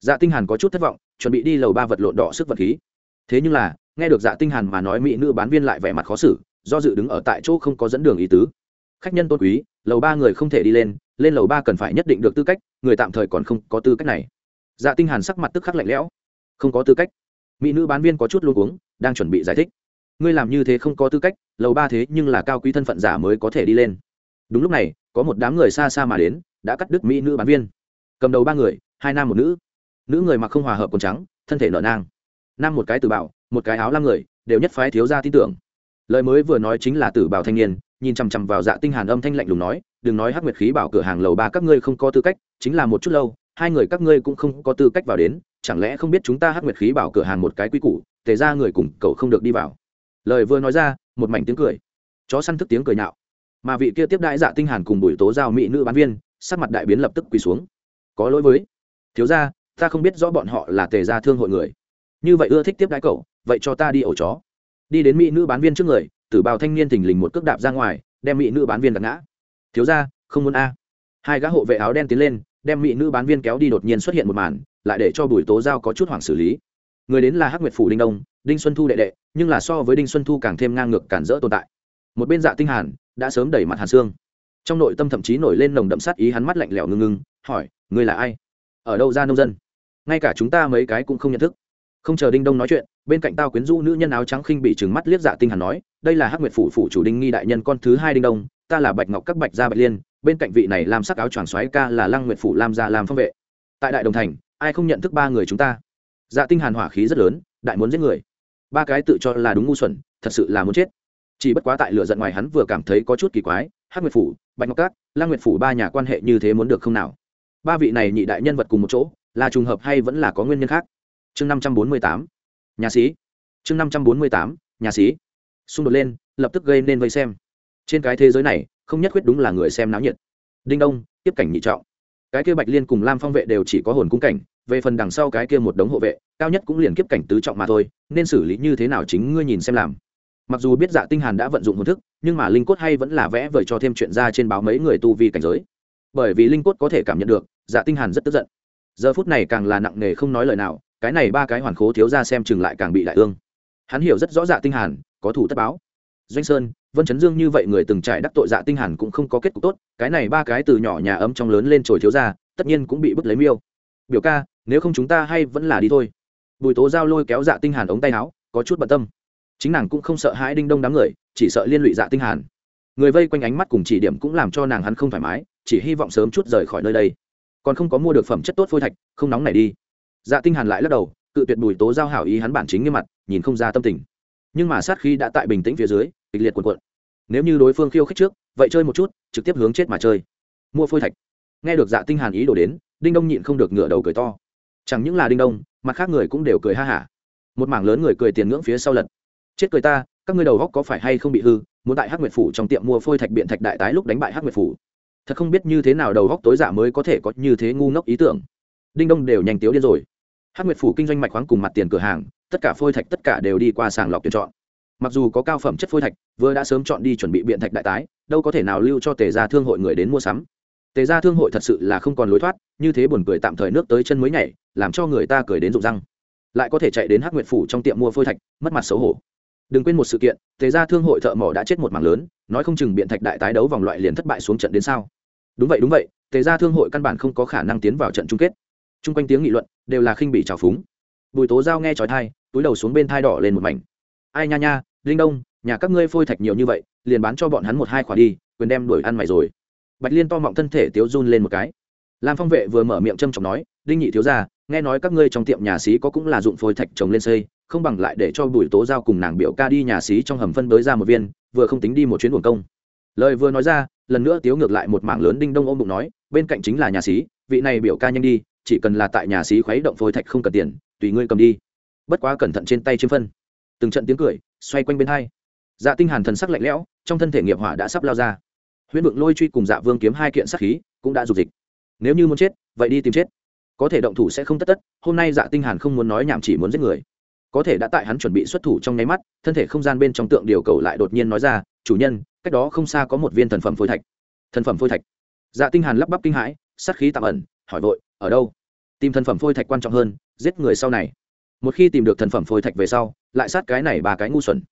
Dạ tinh hàn có chút thất vọng, chuẩn bị đi lầu ba vật lộn đỏ sức vật khí. Thế nhưng là, nghe được dạ tinh hàn mà nói mỹ nữ bán viên lại vẻ mặt khó xử, do dự đứng ở tại chỗ không có dẫn đường ý tứ. Khách nhân tôn quý, lầu ba người không thể đi lên lên lầu ba cần phải nhất định được tư cách, người tạm thời còn không có tư cách này. Dạ tinh hàn sắc mặt tức khắc lạnh lẽo. Không có tư cách. Mỹ nữ bán viên có chút luôn uống đang chuẩn bị giải thích. Ngươi làm như thế không có tư cách, lầu ba thế nhưng là cao quý thân phận giả mới có thể đi lên. Đúng lúc này, có một đám người xa xa mà đến, đã cắt đứt mỹ nữ bán viên. Cầm đầu ba người, hai nam một nữ. Nữ người mặc không hòa hợp quần trắng, thân thể nở nang. Nam một cái tử bảo, một cái áo lam người, đều nhất phái thiếu gia tin tưởng. Lời mới vừa nói chính là tử bảo thanh niên, nhìn chằm chằm vào dạ tinh hàn âm thanh lạnh lùng nói đừng nói hắc nguyệt khí bảo cửa hàng lầu ba các ngươi không có tư cách, chính là một chút lâu, hai người các ngươi cũng không có tư cách vào đến, chẳng lẽ không biết chúng ta hắc nguyệt khí bảo cửa hàng một cái quy củ, tề ra người cùng cậu không được đi vào. Lời vừa nói ra, một mảnh tiếng cười. Chó săn thức tiếng cười nhạo. Mà vị kia tiếp đại dạ tinh hàn cùng bùi tố giao mỹ nữ bán viên, sắc mặt đại biến lập tức quỳ xuống. Có lỗi với. Thiếu gia, ta không biết rõ bọn họ là tề gia thương hội người. Như vậy ưa thích tiếp đãi cậu, vậy cho ta đi ổ chó. Đi đến mỹ nữ bán viên trước người, tử bào thanh niên thình lình một cước đạp ra ngoài, đem mỹ nữ bán viên đặt ngã thiếu gia không muốn a. Hai gã hộ vệ áo đen tiến lên, đem mỹ nữ bán viên kéo đi đột nhiên xuất hiện một màn, lại để cho bùi tố giao có chút hoảng xử lý. Người đến là hắc nguyệt phủ đinh đông, đinh xuân thu đệ đệ, nhưng là so với đinh xuân thu càng thêm ngang ngược, cản rỡ tồn tại. Một bên dạ tinh hàn đã sớm đẩy mặt hàn xương trong nội tâm thậm chí nổi lên nồng đậm sát ý, hắn mắt lạnh lẽo ngưng ngưng, hỏi, ngươi là ai? Ở đâu ra nông dân? Ngay cả chúng ta mấy cái cũng không nhận thức. Không chờ đinh đông nói chuyện, bên cạnh tao quyến rũ nữ nhân áo trắng khinh bị trừng mắt liếc dạ tinh hàn nói, đây là hắc nguyệt phủ phủ chủ đinh nghi đại nhân con thứ hai đinh đông ta là bạch ngọc các bạch gia bạch liên, bên cạnh vị này làm sắc áo choàng xoáy ca là lăng nguyệt phủ lam gia làm phong vệ. Tại đại đồng thành, ai không nhận thức ba người chúng ta? Dạ tinh hàn hỏa khí rất lớn, đại muốn giết người. Ba cái tự cho là đúng ngu xuẩn, thật sự là muốn chết. Chỉ bất quá tại lửa giận ngoài hắn vừa cảm thấy có chút kỳ quái, hắc nguyệt phủ, bạch ngọc cát lang nguyệt phủ ba nhà quan hệ như thế muốn được không nào? Ba vị này nhị đại nhân vật cùng một chỗ, là trùng hợp hay vẫn là có nguyên nhân khác? Chương năm trăm bốn mươi tám. Nhà sĩ chương năm trăm bốn mươi tám, nhà sĩ xung đột lên, lập tức gây nên vây xem trên cái thế giới này, không nhất quyết đúng là người xem náo nhiệt. Đinh đông, tiếp cảnh nhị trọng. Cái kia bạch liên cùng lam phong vệ đều chỉ có hồn cung cảnh, về phần đằng sau cái kia một đống hộ vệ, cao nhất cũng liền kiếp cảnh tứ trọng mà thôi, nên xử lý như thế nào chính ngươi nhìn xem làm. Mặc dù biết dạ tinh hàn đã vận dụng hồn thức, nhưng mà linh cốt hay vẫn là vẽ vời cho thêm chuyện ra trên báo mấy người tu vi cảnh giới. Bởi vì linh cốt có thể cảm nhận được dạ tinh hàn rất tức giận. Giờ phút này càng là nặng nề không nói lời nào, cái này ba cái hoàn khố thiếu ra xem chừng lại càng bị đại ương. Hắn hiểu rất rõ dạ tinh hàn, có thủ tất báo. Doanh sơn vân chấn dương như vậy người từng trải đắc tội dạ tinh hàn cũng không có kết cục tốt, cái này ba cái từ nhỏ nhà ấm trong lớn lên trồi thiếu ra, tất nhiên cũng bị bức lấy miêu. Biểu ca, nếu không chúng ta hay vẫn là đi thôi. Bùi tố giao lôi kéo dạ tinh hàn ống tay áo, có chút bận tâm. Chính nàng cũng không sợ hãi đinh đông đám người, chỉ sợ liên lụy dạ tinh hàn. Người vây quanh ánh mắt cùng chỉ điểm cũng làm cho nàng hắn không thoải mái, chỉ hy vọng sớm chút rời khỏi nơi đây. Còn không có mua được phẩm chất tốt phôi thạch, không nóng này đi. Dạ tinh hàn lại lắc đầu, cự tuyệt bùi tố giao hảo ý hắn bản chính nghiêm mặt, nhìn không ra tâm tình nhưng mà sát khi đã tại bình tĩnh phía dưới, kịch liệt cuộn cuộn. Nếu như đối phương khiêu khích trước, vậy chơi một chút, trực tiếp hướng chết mà chơi. Mua phôi thạch. Nghe được dạ tinh hàn ý đồ đến, đinh đông nhịn không được ngửa đầu cười to. Chẳng những là đinh đông, mặt khác người cũng đều cười ha hả. Một mảng lớn người cười tiền ngưỡng phía sau lật. Chết cười ta, các ngươi đầu góc có phải hay không bị hư, muốn tại hắc nguyệt phủ trong tiệm mua phôi thạch biện thạch đại tái lúc đánh bại hắc nguyệt phủ. Thật không biết như thế nào đầu góc tối giả mới có thể có như thế ngu ngốc ý tưởng. Đinh đông đều nhanh tiếu điên rồi. Hát nguyệt phủ kinh doanh mạch khoáng cùng mặt tiền cửa hàng, tất cả phôi thạch tất cả đều đi qua sàng lọc tuyển chọn. Mặc dù có cao phẩm chất phôi thạch, vừa đã sớm chọn đi chuẩn bị biện thạch đại tái, đâu có thể nào lưu cho tề gia thương hội người đến mua sắm. Tề gia thương hội thật sự là không còn lối thoát, như thế buồn cười tạm thời nước tới chân mới nhảy, làm cho người ta cười đến rụng răng. Lại có thể chạy đến hắc nguyệt phủ trong tiệm mua phôi thạch, mất mặt xấu hổ. Đừng quên một sự kiện, tề gia thương hội thợ mỏ đã chết một mảng lớn, nói không chừng biện thạch đại tái đấu vòng loại liền thất bại xuống trận đến sao? Đúng vậy đúng vậy, tề gia thương hội căn bản không có khả năng tiến vào trận chung kết chung quanh tiếng nghị luận đều là khinh bị trào phúng. Bùi tố giao nghe trói thai túi đầu xuống bên thai đỏ lên một mảnh. Ai nha nha, linh đông, nhà các ngươi phôi thạch nhiều như vậy, liền bán cho bọn hắn một hai khoản đi, quyền đem đuổi ăn mày rồi. Bạch liên to mọng thân thể tiếu run lên một cái. Lam phong vệ vừa mở miệng trâm trọng nói, đinh nhị thiếu ra nghe nói các ngươi trong tiệm nhà xí có cũng là dụng phôi thạch trồng lên xây, không bằng lại để cho bùi tố giao cùng nàng biểu ca đi nhà xí trong hầm phân bới ra một viên, vừa không tính đi một chuyến buồn công. Lời vừa nói ra, lần nữa tiếu ngược lại một mảng lớn đinh đông ôm bụng nói, bên cạnh chính là nhà xí, vị này biểu ca nhanh đi chỉ cần là tại nhà xí khuấy động phôi thạch không cần tiền, tùy ngươi cầm đi. Bất quá cẩn thận trên tay chiếm phân. Từng trận tiếng cười, xoay quanh bên hai. Dạ tinh hàn thần sắc lạnh lẽo, trong thân thể nghiệp hỏa đã sắp lao ra. Huyễn vượng lôi truy cùng dạ vương kiếm hai kiện sát khí, cũng đã dục dịch. Nếu như muốn chết, vậy đi tìm chết. Có thể động thủ sẽ không tất tất, hôm nay dạ tinh hàn không muốn nói nhảm chỉ muốn giết người. Có thể đã tại hắn chuẩn bị xuất thủ trong nháy mắt, thân thể không gian bên trong tượng điều cầu lại đột nhiên nói ra, chủ nhân, cách đó không xa có một viên thần phẩm phôi thạch. Thần phẩm phôi thạch. Dạ tinh hàn lắp bắp kinh hãi, sát khí tạm ẩn, hỏi vội ở đâu? Tìm thần phẩm phôi thạch quan trọng hơn, giết người sau này. Một khi tìm được thần phẩm phôi thạch về sau, lại sát cái này ba cái ngu xuẩn.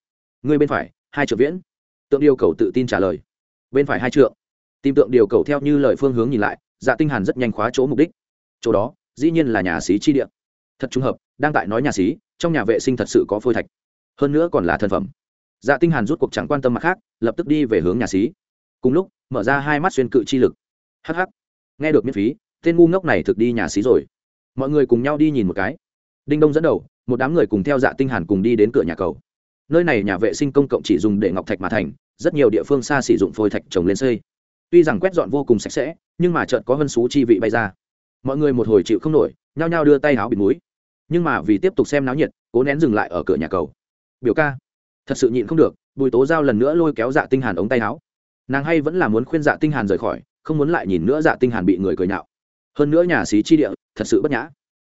Người bên phải, hai triệu viễn. Tượng điều cầu tự tin trả lời. Bên phải hai trượng. Tìm tượng điều cầu theo như lời phương hướng nhìn lại dạ tinh hàn rất nhanh khóa chỗ mục đích. Chỗ đó, dĩ nhiên là nhà xí chi địa. Thật trùng hợp, đang tại nói nhà xí, trong nhà vệ sinh thật sự có phôi thạch. Hơn nữa còn là thần phẩm. Dạ tinh hàn rút cuộc chẳng quan tâm mặt khác, lập tức đi về hướng nhà xí. Cùng lúc, mở ra hai mắt xuyên cự chi lực. Hắc hắc. Nghe được miễn phí tên ngu ngốc này thực đi nhà xí rồi. Mọi người cùng nhau đi nhìn một cái. Đinh đông dẫn đầu, một đám người cùng theo dạ tinh hàn cùng đi đến cửa nhà cầu. Nơi này nhà vệ sinh công cộng chỉ dùng để ngọc thạch mà thành, rất nhiều địa phương xa sử dụng phôi thạch trồng lên xây. Tuy rằng quét dọn vô cùng sạch sẽ, nhưng mà chợt có vân xú chi vị bay ra. Mọi người một hồi chịu không nổi, nhao nhao đưa tay áo bịt mũi. Nhưng mà vì tiếp tục xem náo nhiệt, cố nén dừng lại ở cửa nhà cầu. Biểu ca, thật sự nhịn không được, bùi tố giao lần nữa lôi kéo dạ tinh hàn ống tay áo nàng hay vẫn là muốn khuyên dạ tinh hàn rời khỏi, không muốn lại nhìn nữa dạ tinh hàn bị người cười nhạo hơn nữa nhà xí chi địa, thật sự bất nhã.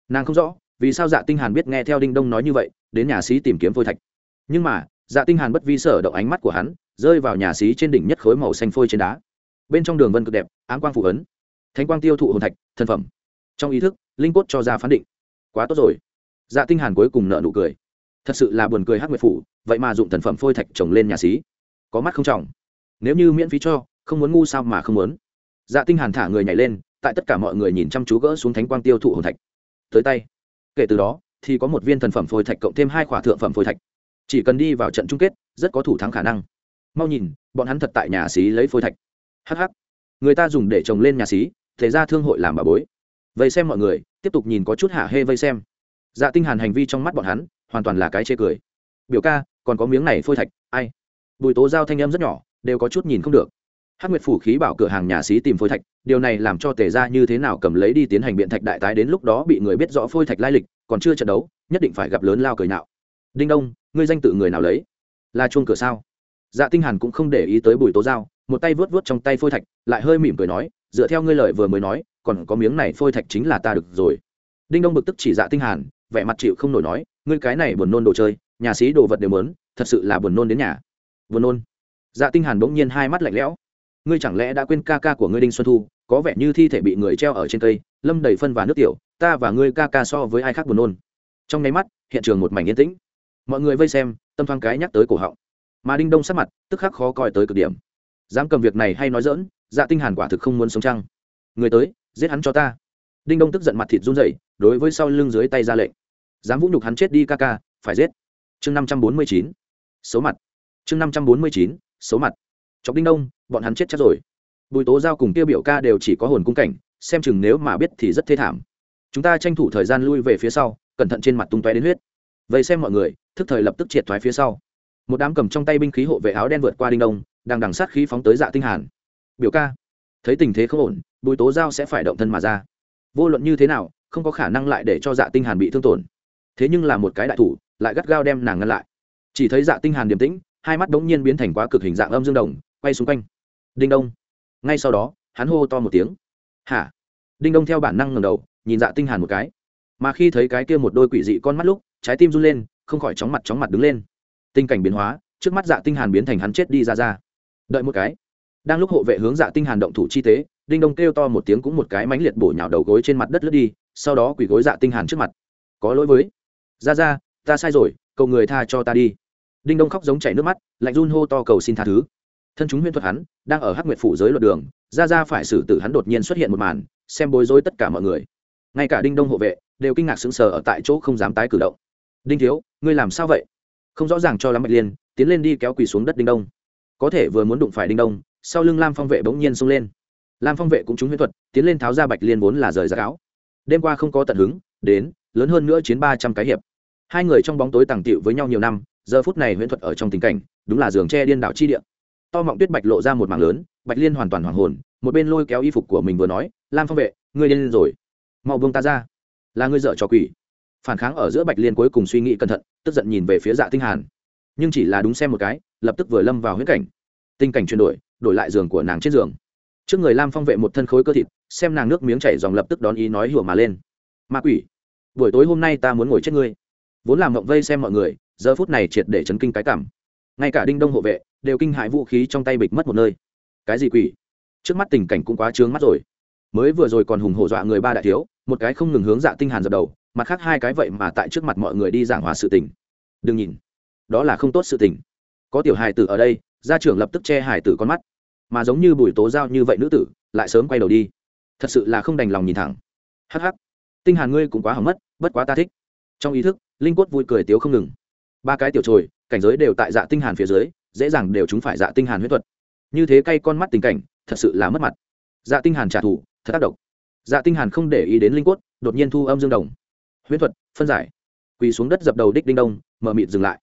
Nàng không rõ, vì sao dạ tinh hàn biết nghe theo đinh đông nói như vậy, đến nhà xí tìm kiếm phôi thạch. Nhưng mà dạ tinh hàn bất vi sở động ánh mắt của hắn, rơi vào nhà xí trên đỉnh nhất khối màu xanh phôi trên đá. Bên trong đường vân cực đẹp, ám quang phù ấn. Thánh quang tiêu thụ hồn thạch thân phẩm. Trong ý thức, linh cốt cho ra phán định. Quá tốt rồi. Dạ tinh hàn cuối cùng nở nụ cười. Thật sự là buồn cười hắc nguyệt phủ, vậy mà dụng thần phẩm phôi thạch trồng lên nhà xí. Có mắt không trọng. Nếu như miễn phí cho, không muốn ngu sao mà không muốn. Dạ tinh hàn thả người nhảy lên tại tất cả mọi người nhìn chăm chú gỡ xuống thánh quang tiêu thụ hồn thạch. Tới tay. Kể từ đó, thì có một viên thần phẩm phôi thạch cộng thêm hai khỏa thượng phẩm phôi thạch. Chỉ cần đi vào trận chung kết, rất có thủ thắng khả năng. Mau nhìn, bọn hắn thật tại nhà xí lấy phôi thạch. Hh người ta dùng để trồng lên nhà xí thể ra thương hội làm bà bối. Vậy xem mọi người, tiếp tục nhìn có chút hạ hê vây xem. Dạ tinh hàn hành vi trong mắt bọn hắn, hoàn toàn là cái chê cười. Biểu ca, còn có miếng này phôi thạch, ai? Bùi tố giao thanh âm rất nhỏ, đều có chút nhìn không được hắc nguyệt phủ khí bảo cửa hàng nhà xí tìm phôi thạch, điều này làm cho tề ra như thế nào cầm lấy đi tiến hành biện thạch đại tái đến lúc đó bị người biết rõ phôi thạch lai lịch, còn chưa trận đấu, nhất định phải gặp lớn lao cười nạo đinh đông, ngươi danh tự người nào lấy? Là chuông cửa sao? Dạ tinh hàn cũng không để ý tới bùi tố giao, một tay vớt vớt trong tay phôi thạch, lại hơi mỉm cười nói, dựa theo ngươi lời vừa mới nói, còn có miếng này phôi thạch chính là ta được rồi. Đinh đông bực tức chỉ dạ tinh hàn, vẻ mặt chịu không nổi nói, ngươi cái này buồn nôn đồ chơi, nhà sĩ đồ vật đều muốn, thật sự là buồn nôn đến nhà. Buồn nôn. Dạ tinh hàn bỗng nhiên hai mắt lạnh lẽo ngươi chẳng lẽ đã quên ca ca của ngươi đinh xuân thu, có vẻ như thi thể bị người treo ở trên cây, lâm đầy phân và nước tiểu, ta và ngươi ca ca so với ai khác buồn nôn. Trong nháy mắt, hiện trường một mảnh yên tĩnh. Mọi người vây xem, tâm thoáng cái nhắc tới cổ họng. Mà đinh đông sắc mặt, tức khắc khó coi tới cực điểm. Dám cầm việc này hay nói dỡn dạ tinh hàn quả thực không muốn sống trăng người tới, giết hắn cho ta. Đinh đông tức giận mặt thịt run rẩy, đối với sau lưng dưới tay ra lệnh. Dám vũ nhục hắn chết đi ca ca, phải giết. Chương năm trăm bốn mươi chín số mặt. Chương năm trăm bốn mươi chín số mặt chọc đinh đông, bọn hắn chết chắc rồi. Bùi tố giao cùng kia biểu ca đều chỉ có hồn cung cảnh, xem chừng nếu mà biết thì rất thê thảm. Chúng ta tranh thủ thời gian lui về phía sau, cẩn thận trên mặt tung tóe đến huyết. Vậy xem mọi người, thức thời lập tức triệt thoái phía sau. Một đám cầm trong tay binh khí hộ vệ áo đen vượt qua đinh đông, đang đằng sát khí phóng tới dạ tinh hàn. Biểu ca, thấy tình thế không ổn, bùi tố giao sẽ phải động thân mà ra. Vô luận như thế nào, không có khả năng lại để cho dạ tinh hàn bị thương tổn. Thế nhưng là một cái đại thủ, lại gắt gao đem nàng ngăn lại. Chỉ thấy dạ tinh hàn điềm tĩnh, hai mắt đống nhiên biến thành quá cực hình dạng âm dương đồng quay xung quanh. Đinh đông. Ngay sau đó, hắn hô to một tiếng. Hả? Đinh đông theo bản năng ngẩng đầu, nhìn dạ tinh hàn một cái. Mà khi thấy cái kia một đôi quỷ dị con mắt lúc, trái tim run lên, không khỏi chóng mặt chóng mặt đứng lên. Tình cảnh biến hóa, trước mắt dạ tinh hàn biến thành hắn chết đi ra ra. Đợi một cái. Đang lúc hộ vệ hướng dạ tinh hàn động thủ chi tế, đinh đông kêu to một tiếng cũng một cái mánh liệt bổ nhào đầu gối trên mặt đất lướt đi, sau đó quỳ gối dạ tinh hàn trước mặt. Có lỗi với. Ra ra, ta sai rồi, cầu người tha cho ta đi. Đinh đông khóc giống chảy nước mắt, lạnh run hô to cầu xin tha thứ thân chúng huyễn thuật hắn, đang ở hắc nguyệt phủ giới luật đường, ra ra phải xử tử hắn đột nhiên xuất hiện một màn, xem bối rối tất cả mọi người. Ngay cả đinh đông hộ vệ, đều kinh ngạc sững sờ ở tại chỗ không dám tái cử động. Đinh thiếu, ngươi làm sao vậy? Không rõ ràng cho lắm bạch liên, tiến lên đi kéo quỳ xuống đất đinh đông. Có thể vừa muốn đụng phải đinh đông, sau lưng lam phong vệ bỗng nhiên xông lên. Lam phong vệ cũng trúng huyễn thuật, tiến lên tháo ra bạch liên vốn là rời ra áo. Đêm qua không có tận hứng, đến, lớn hơn nữa chiến ba trăm cái hiệp. Hai người trong bóng tối tàng tiệu với nhau nhiều năm, giờ phút này huyễn thuật ở trong tình cảnh, đúng là giường tre điên đảo chi địa to mọng tuyết bạch lộ ra một mảng lớn, bạch liên hoàn toàn hoảng hồn, một bên lôi kéo y phục của mình vừa nói, lam phong vệ, ngươi lên rồi. Mau buông ta ra. Là ngươi dợ cho quỷ. Phản kháng ở giữa bạch liên cuối cùng suy nghĩ cẩn thận, tức giận nhìn về phía dạ tinh hàn. Nhưng chỉ là đúng xem một cái, lập tức vừa lâm vào huyết cảnh. Tình cảnh chuyển đổi đổi lại giường của nàng trên giường. Trước người lam phong vệ một thân khối cơ thịt, xem nàng nước miếng chảy dòng lập tức đón ý nói hùa mà lên. Ma quỷ, buổi tối hôm nay ta muốn ngồi chết ngươi. Vốn làm mộng vây xem mọi người, giờ phút này triệt để chấn kinh cái cảm. Ngay cả đinh đông hộ vệ đều kinh hại vũ khí trong tay bịch mất một nơi. Cái gì quỷ? Trước mắt tình cảnh cũng quá trướng mắt rồi. Mới vừa rồi còn hùng hổ dọa người ba đại thiếu, một cái không ngừng hướng dạ tinh hàn dập đầu, mặt khác hai cái vậy mà tại trước mặt mọi người đi giảng hòa sự tình. Đừng nhìn, đó là không tốt sự tình. Có tiểu hài tử ở đây, gia trưởng lập tức che hài tử con mắt. Mà giống như bùi tố giao như vậy nữ tử, lại sớm quay đầu đi. Thật sự là không đành lòng nhìn thẳng. Hắc hắc. Tinh hàn ngươi cũng quá hỏng mất, bất quá ta thích. Trong ý thức, linh quất vui cười tiếu không ngừng. Ba cái tiểu trồi, cảnh giới đều tại dạ tinh hàn phía dưới dễ dàng đều chúng phải dạ tinh hàn huyết thuật. Như thế cay con mắt tình cảnh, thật sự là mất mặt. Dạ tinh hàn trả thù, thật tác động dạ tinh hàn không để ý đến linh quất đột nhiên thu âm dương đồng. Huyết thuật, phân giải. Quỳ xuống đất dập đầu đích đinh đông, mở mịt dừng lại.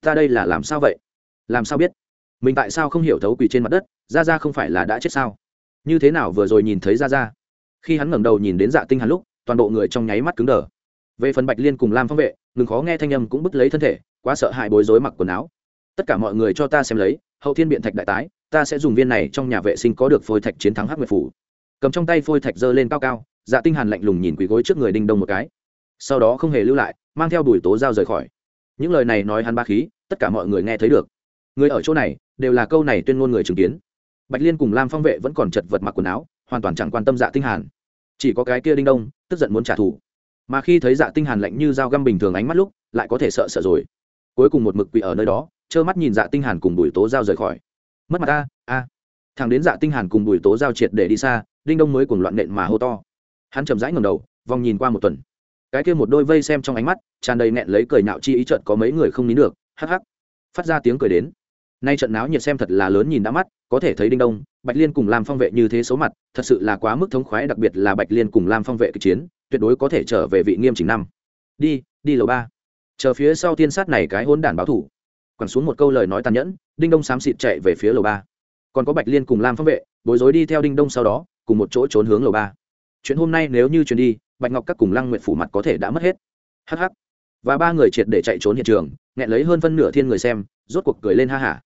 Ta đây là làm sao vậy? Làm sao biết? Mình tại sao không hiểu thấu quỳ trên mặt đất? Ra ra không phải là đã chết sao? Như thế nào vừa rồi nhìn thấy ra ra khi hắn ngẩng đầu nhìn đến dạ tinh hàn lúc, toàn bộ người trong nháy mắt cứng đờ. Về phần bạch liên cùng lam phong vệ, ngừng khó nghe thanh âm cũng bứt lấy thân thể, quá sợ hãi bối rối mặc quần áo tất cả mọi người cho ta xem lấy, hậu thiên biện thạch đại tái, ta sẽ dùng viên này trong nhà vệ sinh có được phôi thạch chiến thắng hắc nguyệt phủ. Cầm trong tay phôi thạch giơ lên cao cao dạ tinh hàn lạnh lùng nhìn quỳ gối trước người đinh đông một cái. Sau đó không hề lưu lại, mang theo đuổi tố giao rời khỏi. Những lời này nói hắn ba khí, tất cả mọi người nghe thấy được. Người ở chỗ này, đều là câu này tuyên ngôn người chứng kiến. Bạch liên cùng lam phong vệ vẫn còn chật vật mặc quần áo, hoàn toàn chẳng quan tâm dạ tinh hàn. Chỉ có cái kia đinh đông, tức giận muốn trả thù. Mà khi thấy dạ tinh hàn lạnh như dao găm bình thường ánh mắt lúc, lại có thể sợ sợ rồi. Cuối cùng một mực quỷ ở nơi đó trơ mắt nhìn dạ tinh hàn cùng bùi tố giao rời khỏi. Mất mặt a a. Thằng đến dạ tinh hàn cùng bùi tố giao triệt để đi xa, đinh đông mới cùng loạn nện mà hô to. Hắn chậm rãi ngẩng đầu, vòng nhìn qua một tuần. Cái kia một đôi vây xem trong ánh mắt, tràn đầy nẹn lấy cười nhạo chi ý trận có mấy người không nín được, hắc hắc. Phát ra tiếng cười đến. Nay trận náo nhiệt xem thật là lớn nhìn đã mắt, có thể thấy đinh đông, bạch liên cùng lam phong vệ như thế xấu mặt, thật sự là quá mức thống khoái, đặc biệt là bạch liên cùng lam phong vệ kịch chiến, tuyệt đối có thể trở về vị nghiêm chỉnh năm. Đi đi lầu ba. Chờ phía sau tiên sát này cái hôn đản báo thủ quẳng xuống một câu lời nói tàn nhẫn, đinh đông xám xịt chạy về phía lầu ba. Còn có bạch liên cùng lam phong vệ, bối rối đi theo đinh đông sau đó, cùng một chỗ trốn hướng lầu ba. Chuyện hôm nay nếu như chuyển đi, bạch ngọc các cùng lăng nguyện phủ mặt có thể đã mất hết. Hh và ba người triệt để chạy trốn hiện trường, nghẹn lấy hơn phân nửa thiên người xem, rốt cuộc cười lên ha hả.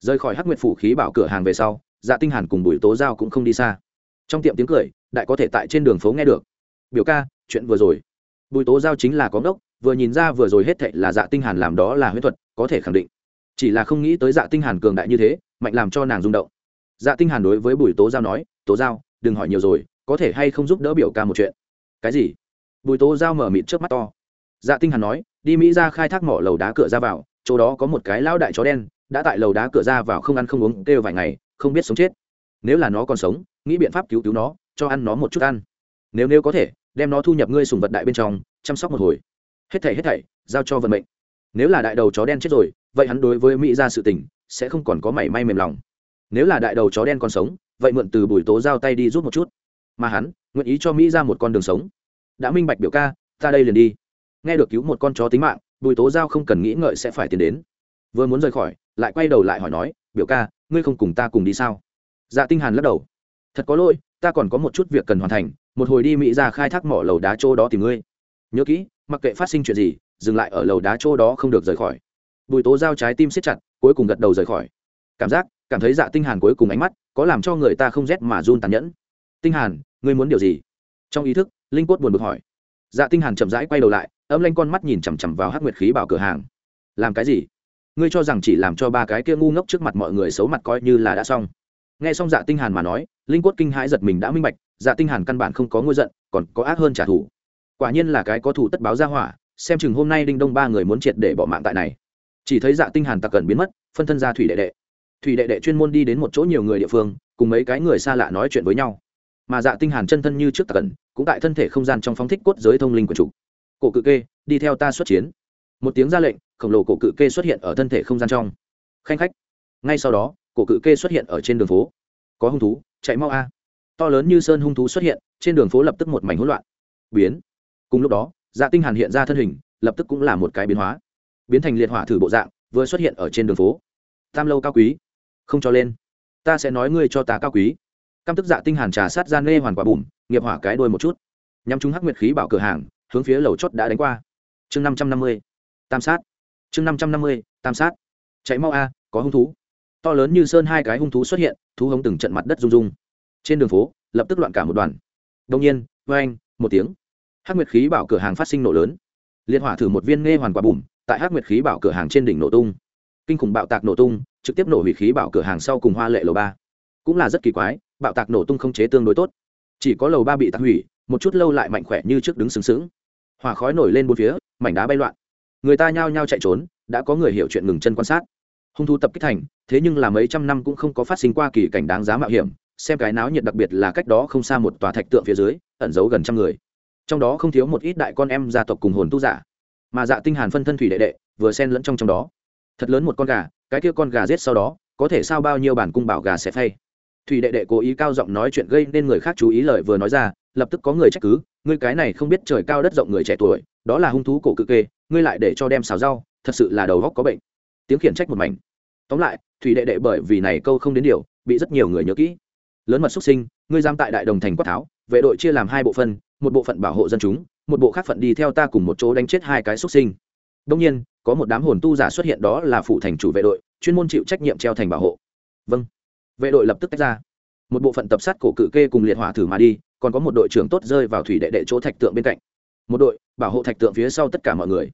Rời khỏi hắc nguyệt phủ khí bảo cửa hàng về sau dạ tinh hàn cùng bùi tố giao cũng không đi xa. Trong tiệm tiếng cười, đại có thể tại trên đường phố nghe được. Biểu ca, chuyện vừa rồi. Bùi tố giao chính là có ngốc vừa nhìn ra vừa rồi hết thệ là dạ tinh hàn làm đó là huyết thuật, có thể khẳng định. Chỉ là không nghĩ tới dạ tinh hàn cường đại như thế, mạnh làm cho nàng rung động. Dạ tinh hàn đối với bùi tố giao nói, tố giao, đừng hỏi nhiều rồi, có thể hay không giúp đỡ biểu ca một chuyện? Cái gì? Bùi tố giao mở mịt trước mắt to. Dạ tinh hàn nói, đi mỹ ra khai thác mỏ lầu đá cửa ra vào, chỗ đó có một cái lão đại chó đen, đã tại lầu đá cửa ra vào không ăn không uống, kêu vài ngày, không biết sống chết. Nếu là nó còn sống, nghĩ biện pháp cứu cứu nó, cho ăn nó một chút ăn. Nếu nếu có thể, đem nó thu nhập ngươi sùng vật đại bên trong, chăm sóc một hồi hết thảy hết thảy, giao cho vận mệnh. Nếu là đại đầu chó đen chết rồi, vậy hắn đối với mỹ ra sự tình, sẽ không còn có mảy may mềm lòng. Nếu là đại đầu chó đen còn sống, vậy mượn từ bùi tố giao tay đi rút một chút. Mà hắn, nguyện ý cho mỹ ra một con đường sống. Đã minh bạch biểu ca, ta đây liền đi. Nghe được cứu một con chó tính mạng, bùi tố giao không cần nghĩ ngợi sẽ phải tiến đến. Vừa muốn rời khỏi, lại quay đầu lại hỏi nói, biểu ca, ngươi không cùng ta cùng đi sao? Dạ tinh hàn lắc đầu. Thật có lỗi, ta còn có một chút việc cần hoàn thành, một hồi đi mỹ ra khai thác mỏ lầu đá chỗ đó tìm ngươi. Nhớ kỹ mặc kệ phát sinh chuyện gì, dừng lại ở lầu đá chỗ đó không được rời khỏi. Bùi tố giao trái tim siết chặt, cuối cùng gật đầu rời khỏi. Cảm giác, cảm thấy dạ tinh hàn cuối cùng ánh mắt, có làm cho người ta không rét mà run tàn nhẫn. Tinh hàn, ngươi muốn điều gì? Trong ý thức, linh quất buồn bực hỏi. Dạ tinh hàn chậm rãi quay đầu lại ấm lanh con mắt nhìn chằm chằm vào hắc nguyệt khí bảo cửa hàng. Làm cái gì? Ngươi cho rằng chỉ làm cho ba cái kia ngu ngốc trước mặt mọi người xấu mặt coi như là đã xong. Nghe xong dạ tinh hàn mà nói, linh quất kinh hãi giật mình đã minh bạch dạ tinh hàn căn bản không có ngôi giận, còn có ác hơn trả thù quả nhiên là cái có thủ tất báo ra hỏa, xem chừng hôm nay đinh đông ba người muốn triệt để bỏ mạng tại này. Chỉ thấy dạ tinh hàn tặc cần biến mất, phân thân ra thủy đệ đệ. Thủy đệ đệ chuyên môn đi đến một chỗ nhiều người địa phương, cùng mấy cái người xa lạ nói chuyện với nhau. Mà dạ tinh hàn chân thân như trước tặc cần cũng tại thân thể không gian trong phóng thích cốt giới thông linh của chủ. Cổ cự kê, đi theo ta xuất chiến. Một tiếng ra lệnh, khổng lồ cổ cự kê xuất hiện ở thân thể không gian trong. Khanh khách. Ngay sau đó, cổ cự kê xuất hiện ở trên đường phố. Có hung thú, chạy mau a. To lớn như sơn hung thú xuất hiện, trên đường phố lập tức một mảnh hỗn loạn. Biến cùng lúc đó dạ tinh hàn hiện ra thân hình, lập tức cũng là một cái biến hóa. Biến thành liệt hỏa thử bộ dạng, vừa xuất hiện ở trên đường phố. Tam lâu cao quý. Không cho lên. Ta sẽ nói ngươi cho ta cao quý. Căm tức dạ tinh hàn trà sát gian nê hoàn quả bùm, nghiệp hỏa cái đuôi một chút. Nhắm chúng hắc nguyệt khí bảo cửa hàng, hướng phía lầu chót đã đánh qua. Chương năm trăm năm mươi. Tam sát. Chương năm trăm năm mươi, tam sát. Chạy mau a, có hung thú. To lớn như sơn hai cái hung thú xuất hiện, thú hống từng trận mặt đất rung rung. Trên đường phố, lập tức loạn cả một đoàn. Đông nhiên vang một tiếng hắc nguyệt khí bảo cửa hàng phát sinh nổ lớn. Liên hỏa thử một viên nghe hoàn quả bùm, tại hắc nguyệt khí bảo cửa hàng trên đỉnh nổ tung. Kinh khủng bạo tạc nổ tung, trực tiếp nổ hủy khí bảo cửa hàng sau cùng hoa lệ lầu ba. Cũng là rất kỳ quái, bạo tạc nổ tung không chế tương đối tốt. Chỉ có lầu ba bị tạc hủy, một chút lâu lại mạnh khỏe như trước đứng sướng sướng hỏa khói nổi lên bốn phía, mảnh đá bay loạn. Người ta nhao nhao chạy trốn, đã có người hiểu chuyện ngừng chân quan sát. Hung thu tập kích thành, thế nhưng là mấy trăm năm cũng không có phát sinh qua kỳ cảnh đáng giá mạo hiểm, xem cái náo nhiệt đặc biệt là cách đó không xa một tòa thạch tượng phía dưới, ẩn giấu gần trăm người trong đó không thiếu một ít đại con em gia tộc cùng hồn tu giả, mà dạ tinh hàn phân thân thủy đệ đệ vừa xen lẫn trong trong đó. Thật lớn một con gà, cái kia con gà giết sau đó, có thể sao bao nhiêu bản cung bảo gà sẽ thay? thủy đệ đệ cố ý cao giọng nói chuyện gây nên người khác chú ý lời vừa nói ra, lập tức có người trách cứ, ngươi cái này không biết trời cao đất rộng người trẻ tuổi, đó là hung thú cổ cự kê, ngươi lại để cho đem xào rau, thật sự là đầu góc có bệnh. Tiếng khiển trách một mảnh. Tóm lại, thủy đệ đệ bởi vì này câu không đến điều, bị rất nhiều người nhớ kỹ. Lớn mật xuất sinh, ngươi giam tại đại đồng thành quát tháo vệ đội chia làm hai bộ phận một bộ phận bảo hộ dân chúng, một bộ khác phận đi theo ta cùng một chỗ đánh chết hai cái xuất sinh. Đông nhiên, có một đám hồn tu giả xuất hiện đó là phụ thành chủ vệ đội, chuyên môn chịu trách nhiệm treo thành bảo hộ. Vâng. Vệ đội lập tức tách ra. Một bộ phận tập sát cổ cự kê cùng liệt hỏa thử mà đi, còn có một đội trưởng tốt rơi vào thủy đệ đệ chỗ thạch tượng bên cạnh. Một đội, bảo hộ thạch tượng phía sau tất cả mọi người.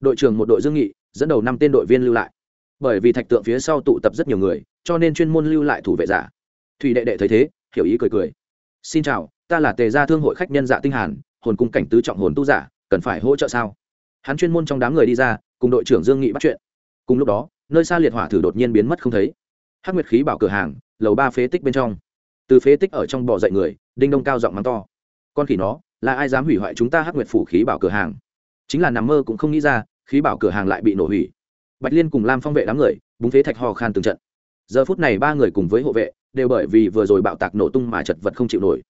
Đội trưởng một đội dương nghị, dẫn đầu năm tên đội viên lưu lại. Bởi vì thạch tượng phía sau tụ tập rất nhiều người, cho nên chuyên môn lưu lại thủ vệ giả. Thủy đệ đệ thấy thế, hiểu ý cười cười. Xin chào ta là tề gia thương hội khách nhân dạ tinh hàn, hồn cung cảnh tứ trọng hồn tu giả, cần phải hỗ trợ sao? Hắn chuyên môn trong đám người đi ra, cùng đội trưởng dương nghị bắt chuyện. Cùng lúc đó, nơi xa liệt hỏa thử đột nhiên biến mất không thấy. Hắc nguyệt khí bảo cửa hàng, lầu ba phế tích bên trong. Từ phế tích ở trong bò dậy người, đinh đông cao giọng mắng to. Con khỉ nó, là ai dám hủy hoại chúng ta hắc nguyệt phủ khí bảo cửa hàng? Chính là nằm mơ cũng không nghĩ ra, khí bảo cửa hàng lại bị nổ hủy. Bạch liên cùng lam phong vệ đám người, búng phế thạch ho khan từng trận. Giờ phút này ba người cùng với hộ vệ, đều bởi vì vừa rồi bạo tạc nổ tung mà chật vật không chịu nổi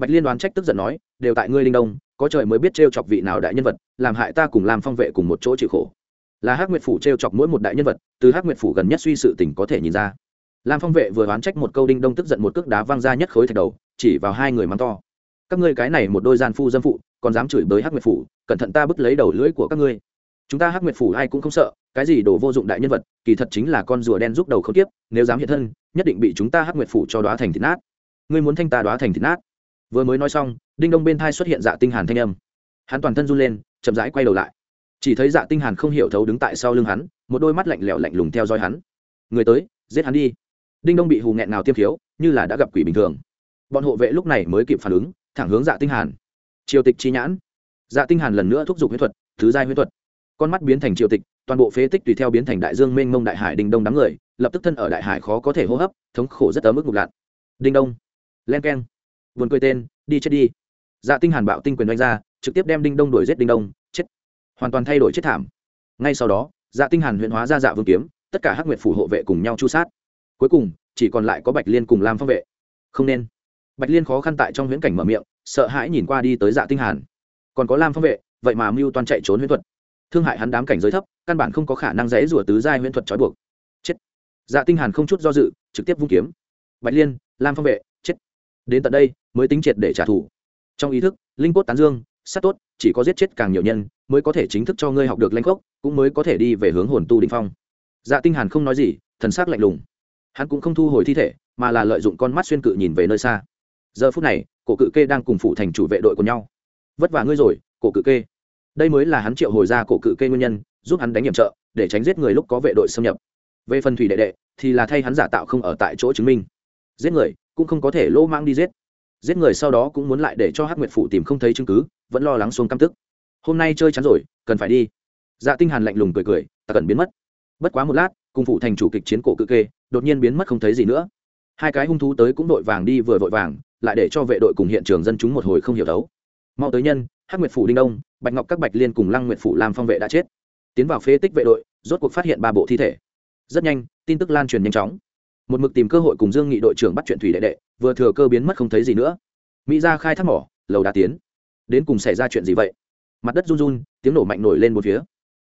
bạch liên đoán trách tức giận nói, đều tại ngươi linh đông, có trời mới biết t r e o chọc vị nào đại nhân vật, làm hại ta cùng làm phong vệ cùng một chỗ chịu khổ. Là hắc nguyệt phủ t r e o chọc mỗi một đại nhân vật, từ hắc nguyệt phủ gần nhất suy sự tình có thể nhìn ra. Lam phong vệ vừa đoán trách một câu đinh đông tức giận một cước đá văng ra nhất khối thạch đầu, chỉ vào hai người mắng to. Các ngươi cái này một đôi gian phu dâm phụ, còn dám chửi bới hắc nguyệt phủ, cẩn thận ta bứt lấy đầu lưỡi của các ngươi. Chúng ta hắc nguyệt phủ ai cũng không sợ, cái gì đồ vô dụng đại nhân vật, kỳ thật chính là con rùa đen giúp đầu không tiếp, nếu dám hiện thân, nhất định bị chúng ta hắc nguyệt phủ cho đoá thành thịt nát. Ngươi muốn thanh ta đoá thành thịt nát? Vừa mới nói xong, đinh đông bên thai xuất hiện dạ tinh hàn thanh âm. Hắn toàn thân run lên, chậm rãi quay đầu lại. Chỉ thấy dạ tinh hàn không hiểu thấu đứng tại sau lưng hắn, một đôi mắt lạnh lẽo lạnh lùng theo dõi hắn. Người tới, giết hắn đi. Đinh đông bị hù nghẹn nào tiêm thiếu như là đã gặp quỷ bình thường. Bọn hộ vệ lúc này mới kịp phản ứng, thẳng hướng dạ tinh hàn. Triều tịch chi nhãn. Dạ tinh hàn lần nữa thúc giục huyết thuật, thứ giai huyết thuật. Con mắt biến thành triều tịch, toàn bộ phế tích tùy theo biến thành đại dương mênh mông đại hải đinh đông đám người, lập tức thân ở đại hải khó có thể hô hấp, thống khổ rất ấm ức ngục lặn đinh đông. Len keng vườn cười tên, đi chết đi. Dạ tinh hàn bạo tinh quyền đánh ra, trực tiếp đem đinh đông đuổi giết đinh đông, chết. Hoàn toàn thay đổi chết thảm. Ngay sau đó dạ tinh hàn huyện hóa ra dạ vương kiếm, tất cả hắc nguyệt phủ hộ vệ cùng nhau chu sát. Cuối cùng, chỉ còn lại có bạch liên cùng lam phong vệ. Không nên. Bạch liên khó khăn tại trong huyễn cảnh mở miệng, sợ hãi nhìn qua đi tới dạ tinh hàn. Còn có lam phong vệ, vậy mà mưu toàn chạy trốn huyễn thuật. Thương hại hắn đám cảnh giới thấp, căn bản không có khả năng dễ rủa tứ giai huyễn thuật trói buộc. Chết. Dạ tinh hàn không chút do dự, trực tiếp vung kiếm. Bạch liên, lam phong vệ đến tận đây mới tính triệt để trả thù. Trong ý thức, linh cốt tán dương, sát tốt, chỉ có giết chết càng nhiều nhân mới có thể chính thức cho ngươi học được lanh khốc cũng mới có thể đi về hướng hồn tu đình phong. Dạ tinh hàn không nói gì, thần sắc lạnh lùng. Hắn cũng không thu hồi thi thể, mà là lợi dụng con mắt xuyên cự nhìn về nơi xa. Giờ phút này, cổ cự kê đang cùng phụ thành chủ vệ đội của nhau. Vất vả ngươi rồi, cổ cự kê. Đây mới là hắn triệu hồi ra cổ cự kê nguyên nhân, giúp hắn đánh nhiệm trợ, để tránh giết người lúc có vệ đội xâm nhập. Về phần thủy đệ đệ, thì là thay hắn giả tạo không ở tại chỗ chứng minh. Giết người cũng không có thể lỗ mang đi giết. Giết người sau đó cũng muốn lại để cho hắc nguyệt phụ tìm không thấy chứng cứ, vẫn lo lắng xuống căm tức. Hôm nay chơi chắn rồi, cần phải đi. Dạ tinh hàn lạnh lùng cười cười, ta cần biến mất. Bất quá một lát, cùng phụ thành chủ kịch chiến cổ cự kê, đột nhiên biến mất không thấy gì nữa. Hai cái hung thú tới cũng đội vàng đi vừa vội vàng, lại để cho vệ đội cùng hiện trường dân chúng một hồi không hiểu đấu. Mau tới nhân, hắc nguyệt phủ đinh đông, bạch ngọc các bạch liên cùng lăng nguyệt phủ làm phong vệ đã chết. Tiến vào phế tích vệ đội, rốt cuộc phát hiện ba bộ thi thể. Rất nhanh, tin tức lan truyền nhanh chóng một mực tìm cơ hội cùng dương nghị đội trưởng bắt chuyện thủy đệ đệ, vừa thừa cơ biến mất không thấy gì nữa. Mỹ ra khai thác mỏ, lầu đá tiến. Đến cùng xảy ra chuyện gì vậy? Mặt đất run run, tiếng nổ mạnh nổi lên một phía.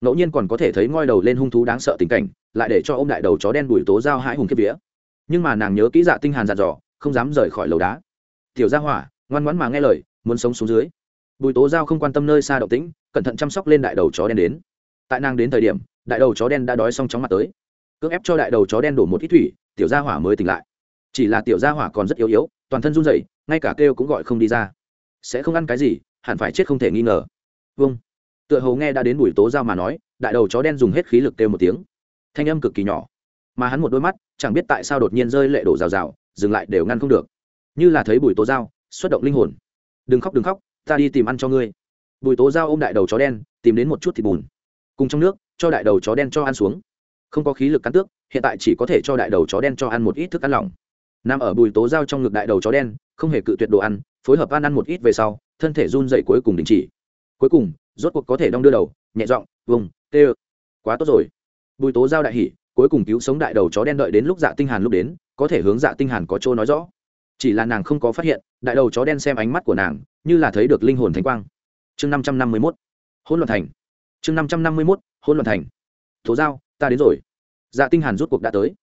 Ngẫu nhiên còn có thể thấy ngoi đầu lên hung thú đáng sợ tình cảnh, lại để cho ô m đại đầu chó đen đuổi tố giao hãi hùng kiếp vía. Nhưng mà nàng nhớ kỹ dạ tinh hàn dặn dò, không dám rời khỏi lầu đá. Tiểu gia hỏa, ngoan ngoãn mà nghe lời, muốn sống xuống dưới. Bùi tố giao không quan tâm nơi xa động tĩnh, cẩn thận chăm sóc lên đại đầu chó đen đến. Tại nàng đến thời điểm, đại đầu chó đen đã đói xong chóng mặt tới. Cưỡng ép cho đại đầu chó đen đổ một ít thủy tiểu gia hỏa mới tỉnh lại. Chỉ là tiểu gia hỏa còn rất yếu yếu, toàn thân run rẩy, ngay cả kêu cũng gọi không đi ra. Sẽ không ăn cái gì, hẳn phải chết không thể nghi ngờ. Vâng. Tựa hồ nghe đã đến buổi tố giao mà nói, đại đầu chó đen dùng hết khí lực kêu một tiếng. Thanh âm cực kỳ nhỏ. Mà hắn một đôi mắt, chẳng biết tại sao đột nhiên rơi lệ đổ rào rào, dừng lại đều ngăn không được. Như là thấy bùi tố giao, xuất động linh hồn. Đừng khóc đừng khóc, ta đi tìm ăn cho ngươi. Bùi tố giao ôm đại đầu chó đen, tìm đến một chút thịt bùn. Cùng trong nước, cho đại đầu chó đen cho ăn xuống không có khí lực cắn tước, hiện tại chỉ có thể cho đại đầu chó đen cho ăn một ít thức ăn lỏng. Nằm ở bùi tố giao trong ngực đại đầu chó đen, không hề cự tuyệt đồ ăn, phối hợp ăn ăn một ít về sau, thân thể run dậy cuối cùng đình chỉ. Cuối cùng, rốt cuộc có thể đong đưa đầu, nhẹ giọng vùng tê quá tốt rồi. Bùi tố giao đại hỉ, cuối cùng cứu sống đại đầu chó đen đợi đến lúc dạ tinh hàn lúc đến, có thể hướng dạ tinh hàn có chỗ nói rõ. Chỉ là nàng không có phát hiện, đại đầu chó đen xem ánh mắt của nàng, như là thấy được linh hồn thánh quang. Chương năm trăm năm mươi mốt hôn luận thành. Chương năm trăm năm mươi mốt hôn luận thành. Tố giao ta đến rồi. Dạ tinh hàn rút cuộc đã tới.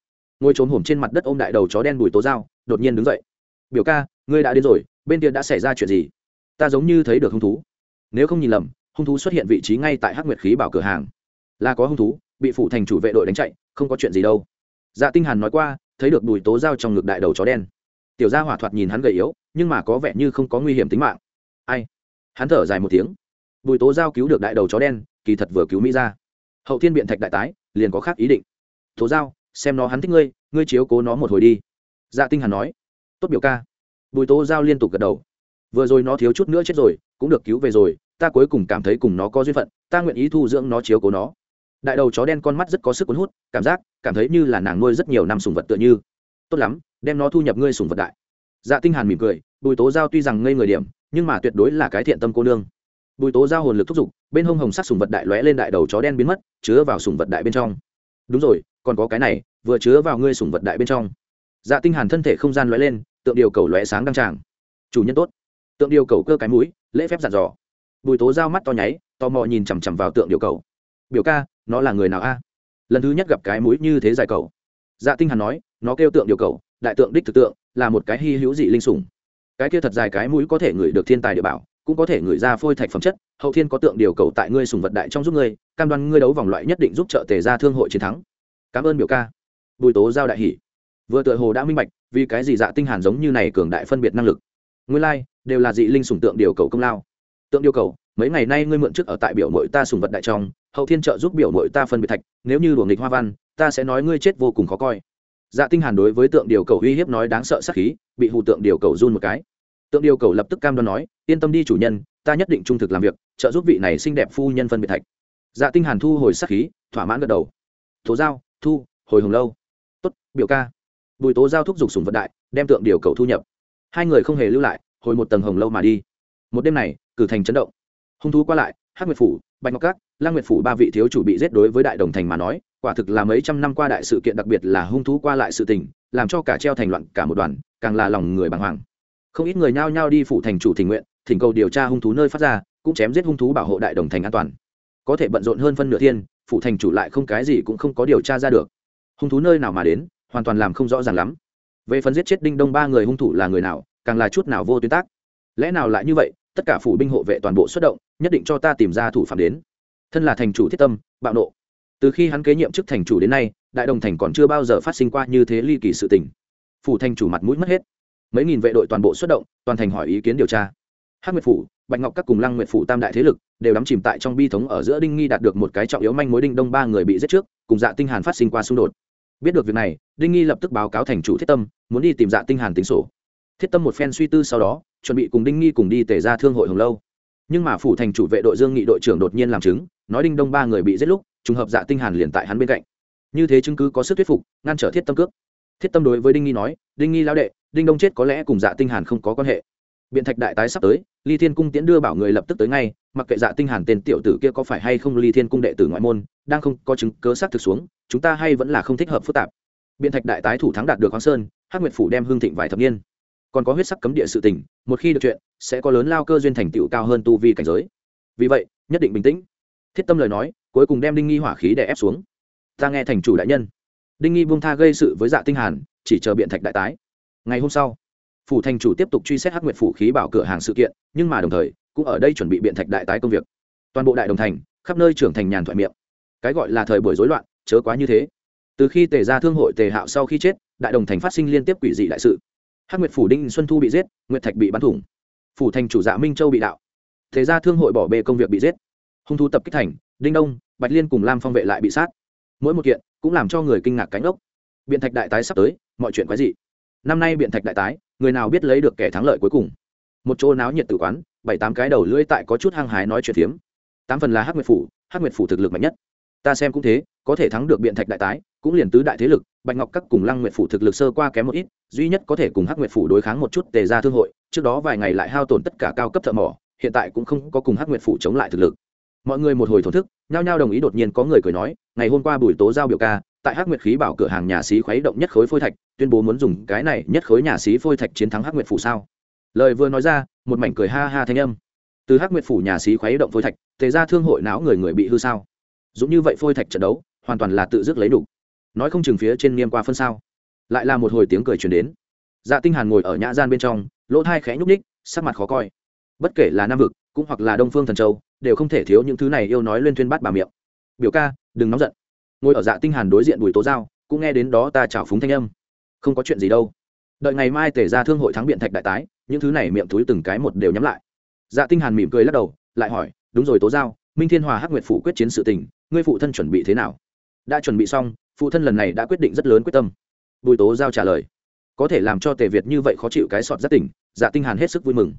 Ngồi trốn hổm trên mặt đất ôm đại đầu chó đen bùi tố giao đột nhiên đứng dậy. Biểu ca, ngươi đã đến rồi, bên kia đã xảy ra chuyện gì? Ta giống như thấy được hung thú. Nếu không nhìn lầm, hung thú xuất hiện vị trí ngay tại hắc nguyệt khí bảo cửa hàng. Là có hung thú, bị phủ thành chủ vệ đội đánh chạy, không có chuyện gì đâu. Dạ tinh hàn nói qua, thấy được bùi tố giao trong ngực đại đầu chó đen. Tiểu gia hỏa thoạt nhìn hắn gầy yếu, nhưng mà có vẻ như không có nguy hiểm tính mạng. Ai? Hắn thở dài một tiếng. Bùi tố giao cứu được đại đầu chó đen, kỳ thật vừa cứu mỹ ra. Hậu thiên biện thạch đại tái liền có khác ý định. Tố giao, xem nó hắn thích ngươi ngươi chiếu cố nó một hồi đi. Dạ tinh hàn nói. Tốt biểu ca. Bùi tố giao liên tục gật đầu. Vừa rồi nó thiếu chút nữa chết rồi, cũng được cứu về rồi, ta cuối cùng cảm thấy cùng nó có duyên phận, ta nguyện ý thu dưỡng nó chiếu cố nó. Đại đầu chó đen con mắt rất có sức cuốn hút, cảm giác, cảm thấy như là nàng nuôi rất nhiều năm sùng vật tựa như. Tốt lắm, đem nó thu nhập ngươi sùng vật đại. Dạ tinh hàn mỉm cười, bùi tố giao tuy rằng ngây người điểm, nhưng mà tuyệt đối là cái thiện tâm cô nương bùi tố giao hồn lực thúc giục, bên hông hồng sắc sùng vật đại lóe lên đại đầu chó đen biến mất, chứa vào sùng vật đại bên trong. Đúng rồi, còn có cái này, vừa chứa vào ngươi sùng vật đại bên trong. Dạ tinh hàn thân thể không gian lóe lên, tượng điều cầu lóe sáng đăng tràng. Chủ nhân tốt. Tượng điều cầu cơ cái mũi, lễ phép dặn dò. Bùi tố giao mắt to nháy, tò mò nhìn chằm chằm vào tượng điều cầu. Biểu ca, nó là người nào a? Lần thứ nhất gặp cái mũi như thế dài cầu. Dạ tinh hàn nói, nó kêu tượng điều cầu, đại tượng đích thực tượng, là một cái hy hữu dị linh sủng. Cái kia thật dài cái mũi có thể ngửi được thiên tài địa bảo cũng có thể ngửi ra phôi thạch phẩm chất hậu thiên có tượng điều cầu tại ngươi sùng vật đại trong giúp ngươi cam đoan ngươi đấu vòng loại nhất định giúp trợ tề ra thương hội chiến thắng. Cảm ơn biểu ca. Bùi tố giao đại hỷ vừa tựa hồ đã minh bạch vì cái gì dạ tinh hàn giống như này cường đại phân biệt năng lực. Ngươi lai、like, đều là dị linh sùng tượng điều cầu công lao. Tượng điều cầu mấy ngày nay ngươi mượn trước ở tại biểu mội ta sùng vật đại trong hậu thiên trợ giúp biểu mội ta phân biệt thạch nếu như luồng nghịch hoa văn ta sẽ nói ngươi chết vô cùng khó coi. Dạ tinh hàn đối với tượng điều cầu uy hiếp nói đáng sợ sát khí bị hù tượng điều cầu run một cái tượng điều cầu lập tức cam đoan nói, yên tâm đi chủ nhân, ta nhất định trung thực làm việc, trợ giúp vị này xinh đẹp phu nhân phân biệt thạch. Dạ tinh hàn thu hồi sát khí, thỏa mãn gật đầu. Tố giao, thu, hồi hồng lâu. Tốt, biểu ca. Bùi tố giao thúc giục sùng vận đại, đem tượng điều cầu thu nhập. Hai người không hề lưu lại, hồi một tầng hồng lâu mà đi. Một đêm này, cử thành chấn động. Hung thú qua lại, hắc nguyệt phủ, bạch ngọc cát lang nguyệt phủ ba vị thiếu chủ bị giết đối với đại đồng thành mà nói, quả thực là mấy trăm năm qua đại sự kiện đặc biệt là hung thú qua lại sự tình, làm cho cả treo thành loạn cả một đoàn, càng là lòng người bàng hoàng không ít người nhao nhao đi phủ thành chủ thỉnh nguyện, thỉnh cầu điều tra hung thú nơi phát ra, cũng chém giết hung thú bảo hộ đại đồng thành an toàn. Có thể bận rộn hơn phân nửa thiên, phủ thành chủ lại không cái gì cũng không có điều tra ra được. Hung thú nơi nào mà đến, hoàn toàn làm không rõ ràng lắm. Về phần giết chết đinh đông ba người hung thủ là người nào, càng là chút nào vô tuyến tác. Lẽ nào lại như vậy, tất cả phủ binh hộ vệ toàn bộ xuất động, nhất định cho ta tìm ra thủ phạm đến. Thân là thành chủ thiết tâm, bạo nộ. Từ khi hắn kế nhiệm chức thành chủ đến nay, đại đồng thành còn chưa bao giờ phát sinh qua như thế ly kỳ sự tình. Phủ thành chủ mặt mũi mất hết mấy nghìn vệ đội toàn bộ xuất động, toàn thành hỏi ý kiến điều tra. Hắc nguyệt phủ, bạch ngọc các cùng lăng nguyệt phủ tam đại thế lực đều đắm chìm tại trong bi thống ở giữa đinh nghi đạt được một cái trọng yếu manh mối đinh đông ba người bị giết trước, cùng dạ tinh hàn phát sinh qua xung đột. Biết được việc này, đinh nghi lập tức báo cáo thành chủ thiết tâm, muốn đi tìm dạ tinh hàn tính sổ. Thiết tâm một phen suy tư sau đó, chuẩn bị cùng đinh nghi cùng đi tề ra thương hội hồng lâu. Nhưng mà phủ thành chủ vệ đội dương nghị đội trưởng đột nhiên làm chứng, nói đinh đông ba người bị giết lúc, trùng hợp dạ tinh hàn liền tại hắn bên cạnh. Như thế chứng cứ có sức thuyết phục, ngăn trở thiết tâm cước thiết tâm đối với đinh nghi nói, đinh nghi lao đệ, đinh đông chết có lẽ cùng dạ tinh hàn không có quan hệ. Biện thạch đại tái sắp tới, ly thiên cung tiễn đưa bảo người lập tức tới ngay, mặc kệ dạ tinh hàn tên tiểu tử kia có phải hay không ly thiên cung đệ tử ngoại môn, đang không có chứng cứ xác thực xuống, chúng ta hay vẫn là không thích hợp phức tạp. Biện thạch đại tái thủ thắng đạt được hoàng sơn, hắc nguyệt phủ đem hương thịnh vài thập niên. Còn có huyết sắc cấm địa sự tình, một khi được chuyện, sẽ có lớn lao cơ duyên thành tựu cao hơn tu vi cảnh giới. Vì vậy, nhất định bình tĩnh. Thiết tâm lời nói, cuối cùng đem đinh nghi hỏa khí để ép xuống. Ta nghe thành chủ đại nhân đinh nghi buông tha gây sự với dạ tinh hàn, chỉ chờ biện thạch đại tái. Ngày hôm sau, phủ thành chủ tiếp tục truy xét hắc nguyệt phủ khí bảo cửa hàng sự kiện, nhưng mà đồng thời, cũng ở đây chuẩn bị biện thạch đại tái công việc. Toàn bộ đại đồng thành, khắp nơi trưởng thành nhàn thoại miệng. Cái gọi là thời buổi rối loạn, chớ quá như thế. Từ khi tề ra thương hội tề hạo sau khi chết, đại đồng thành phát sinh liên tiếp quỷ dị đại sự. Hắc nguyệt phủ đinh xuân thu bị giết, nguyệt thạch bị bắn thủng. Phủ thành chủ dạ minh châu bị đạo. Tề ra thương hội bỏ bê công việc bị giết. Hung thu tập kích thành, đinh đông, bạch liên cùng lam phong vệ lại bị sát mỗi một kiện cũng làm cho người kinh ngạc cánh ốc. Biện thạch đại tái sắp tới, mọi chuyện quái dị. Năm nay biện thạch đại tái, người nào biết lấy được kẻ thắng lợi cuối cùng? Một chỗ náo nhiệt tử quán, bảy tám cái đầu lưỡi tại có chút hăng hái nói chuyện phiếm. Tám phần là hắc nguyệt phủ, hắc nguyệt phủ thực lực mạnh nhất. Ta xem cũng thế, có thể thắng được biện thạch đại tái, cũng liền tứ đại thế lực, bạch ngọc các cùng lăng nguyệt phủ thực lực sơ qua kém một ít, duy nhất có thể cùng hắc nguyệt phủ đối kháng một chút tề ra thương hội, trước đó vài ngày lại hao tổn tất cả cao cấp thợ mỏ, hiện tại cũng không có cùng hắc nguyệt phủ chống lại thực lực mọi người một hồi thổn thức nhao nhao đồng ý đột nhiên có người cười nói ngày hôm qua buổi tố giao biểu ca tại hắc nguyệt khí bảo cửa hàng nhà xí khuấy động nhất khối phôi thạch tuyên bố muốn dùng cái này nhất khối nhà xí phôi thạch chiến thắng hắc nguyệt phủ sao? Lời vừa nói ra một mảnh cười ha ha thanh âm. Từ hắc nguyệt phủ nhà xí khuấy động phôi thạch tề ra thương hội não người người bị hư sao? Dũng như vậy phôi thạch trận đấu hoàn toàn là tự dứt lấy đủ nói không chừng phía trên niêm qua phân sao. Lại là một hồi tiếng cười truyền đến. Dạ tinh hàn ngồi ở nhã gian bên trong lỗ thai khẽ nhúc nhích, sắc mặt khó coi. Bất kể là nam vực cũng hoặc là đông phương thần châu đều không thể thiếu những thứ này yêu nói lên thuyên bát bà miệng. Biểu ca, đừng nóng giận. Ngồi ở dạ tinh hàn đối diện bùi tố giao, cũng nghe đến đó ta chào phúng thanh âm. Không có chuyện gì đâu. Đợi ngày mai tề ra thương hội thắng biện thạch đại tái, những thứ này miệng túi từng cái một đều nhắm lại. Dạ tinh hàn mỉm cười lắc đầu, lại hỏi, đúng rồi tố giao, minh thiên hòa hắc nguyệt phủ quyết chiến sự tình, ngươi phụ thân chuẩn bị thế nào? Đã chuẩn bị xong, phụ thân lần này đã quyết định rất lớn quyết tâm. Bùi tố giao trả lời. Có thể làm cho tề việt như vậy khó chịu cái sọt rất tỉnh dạ tinh hàn hết sức vui mừng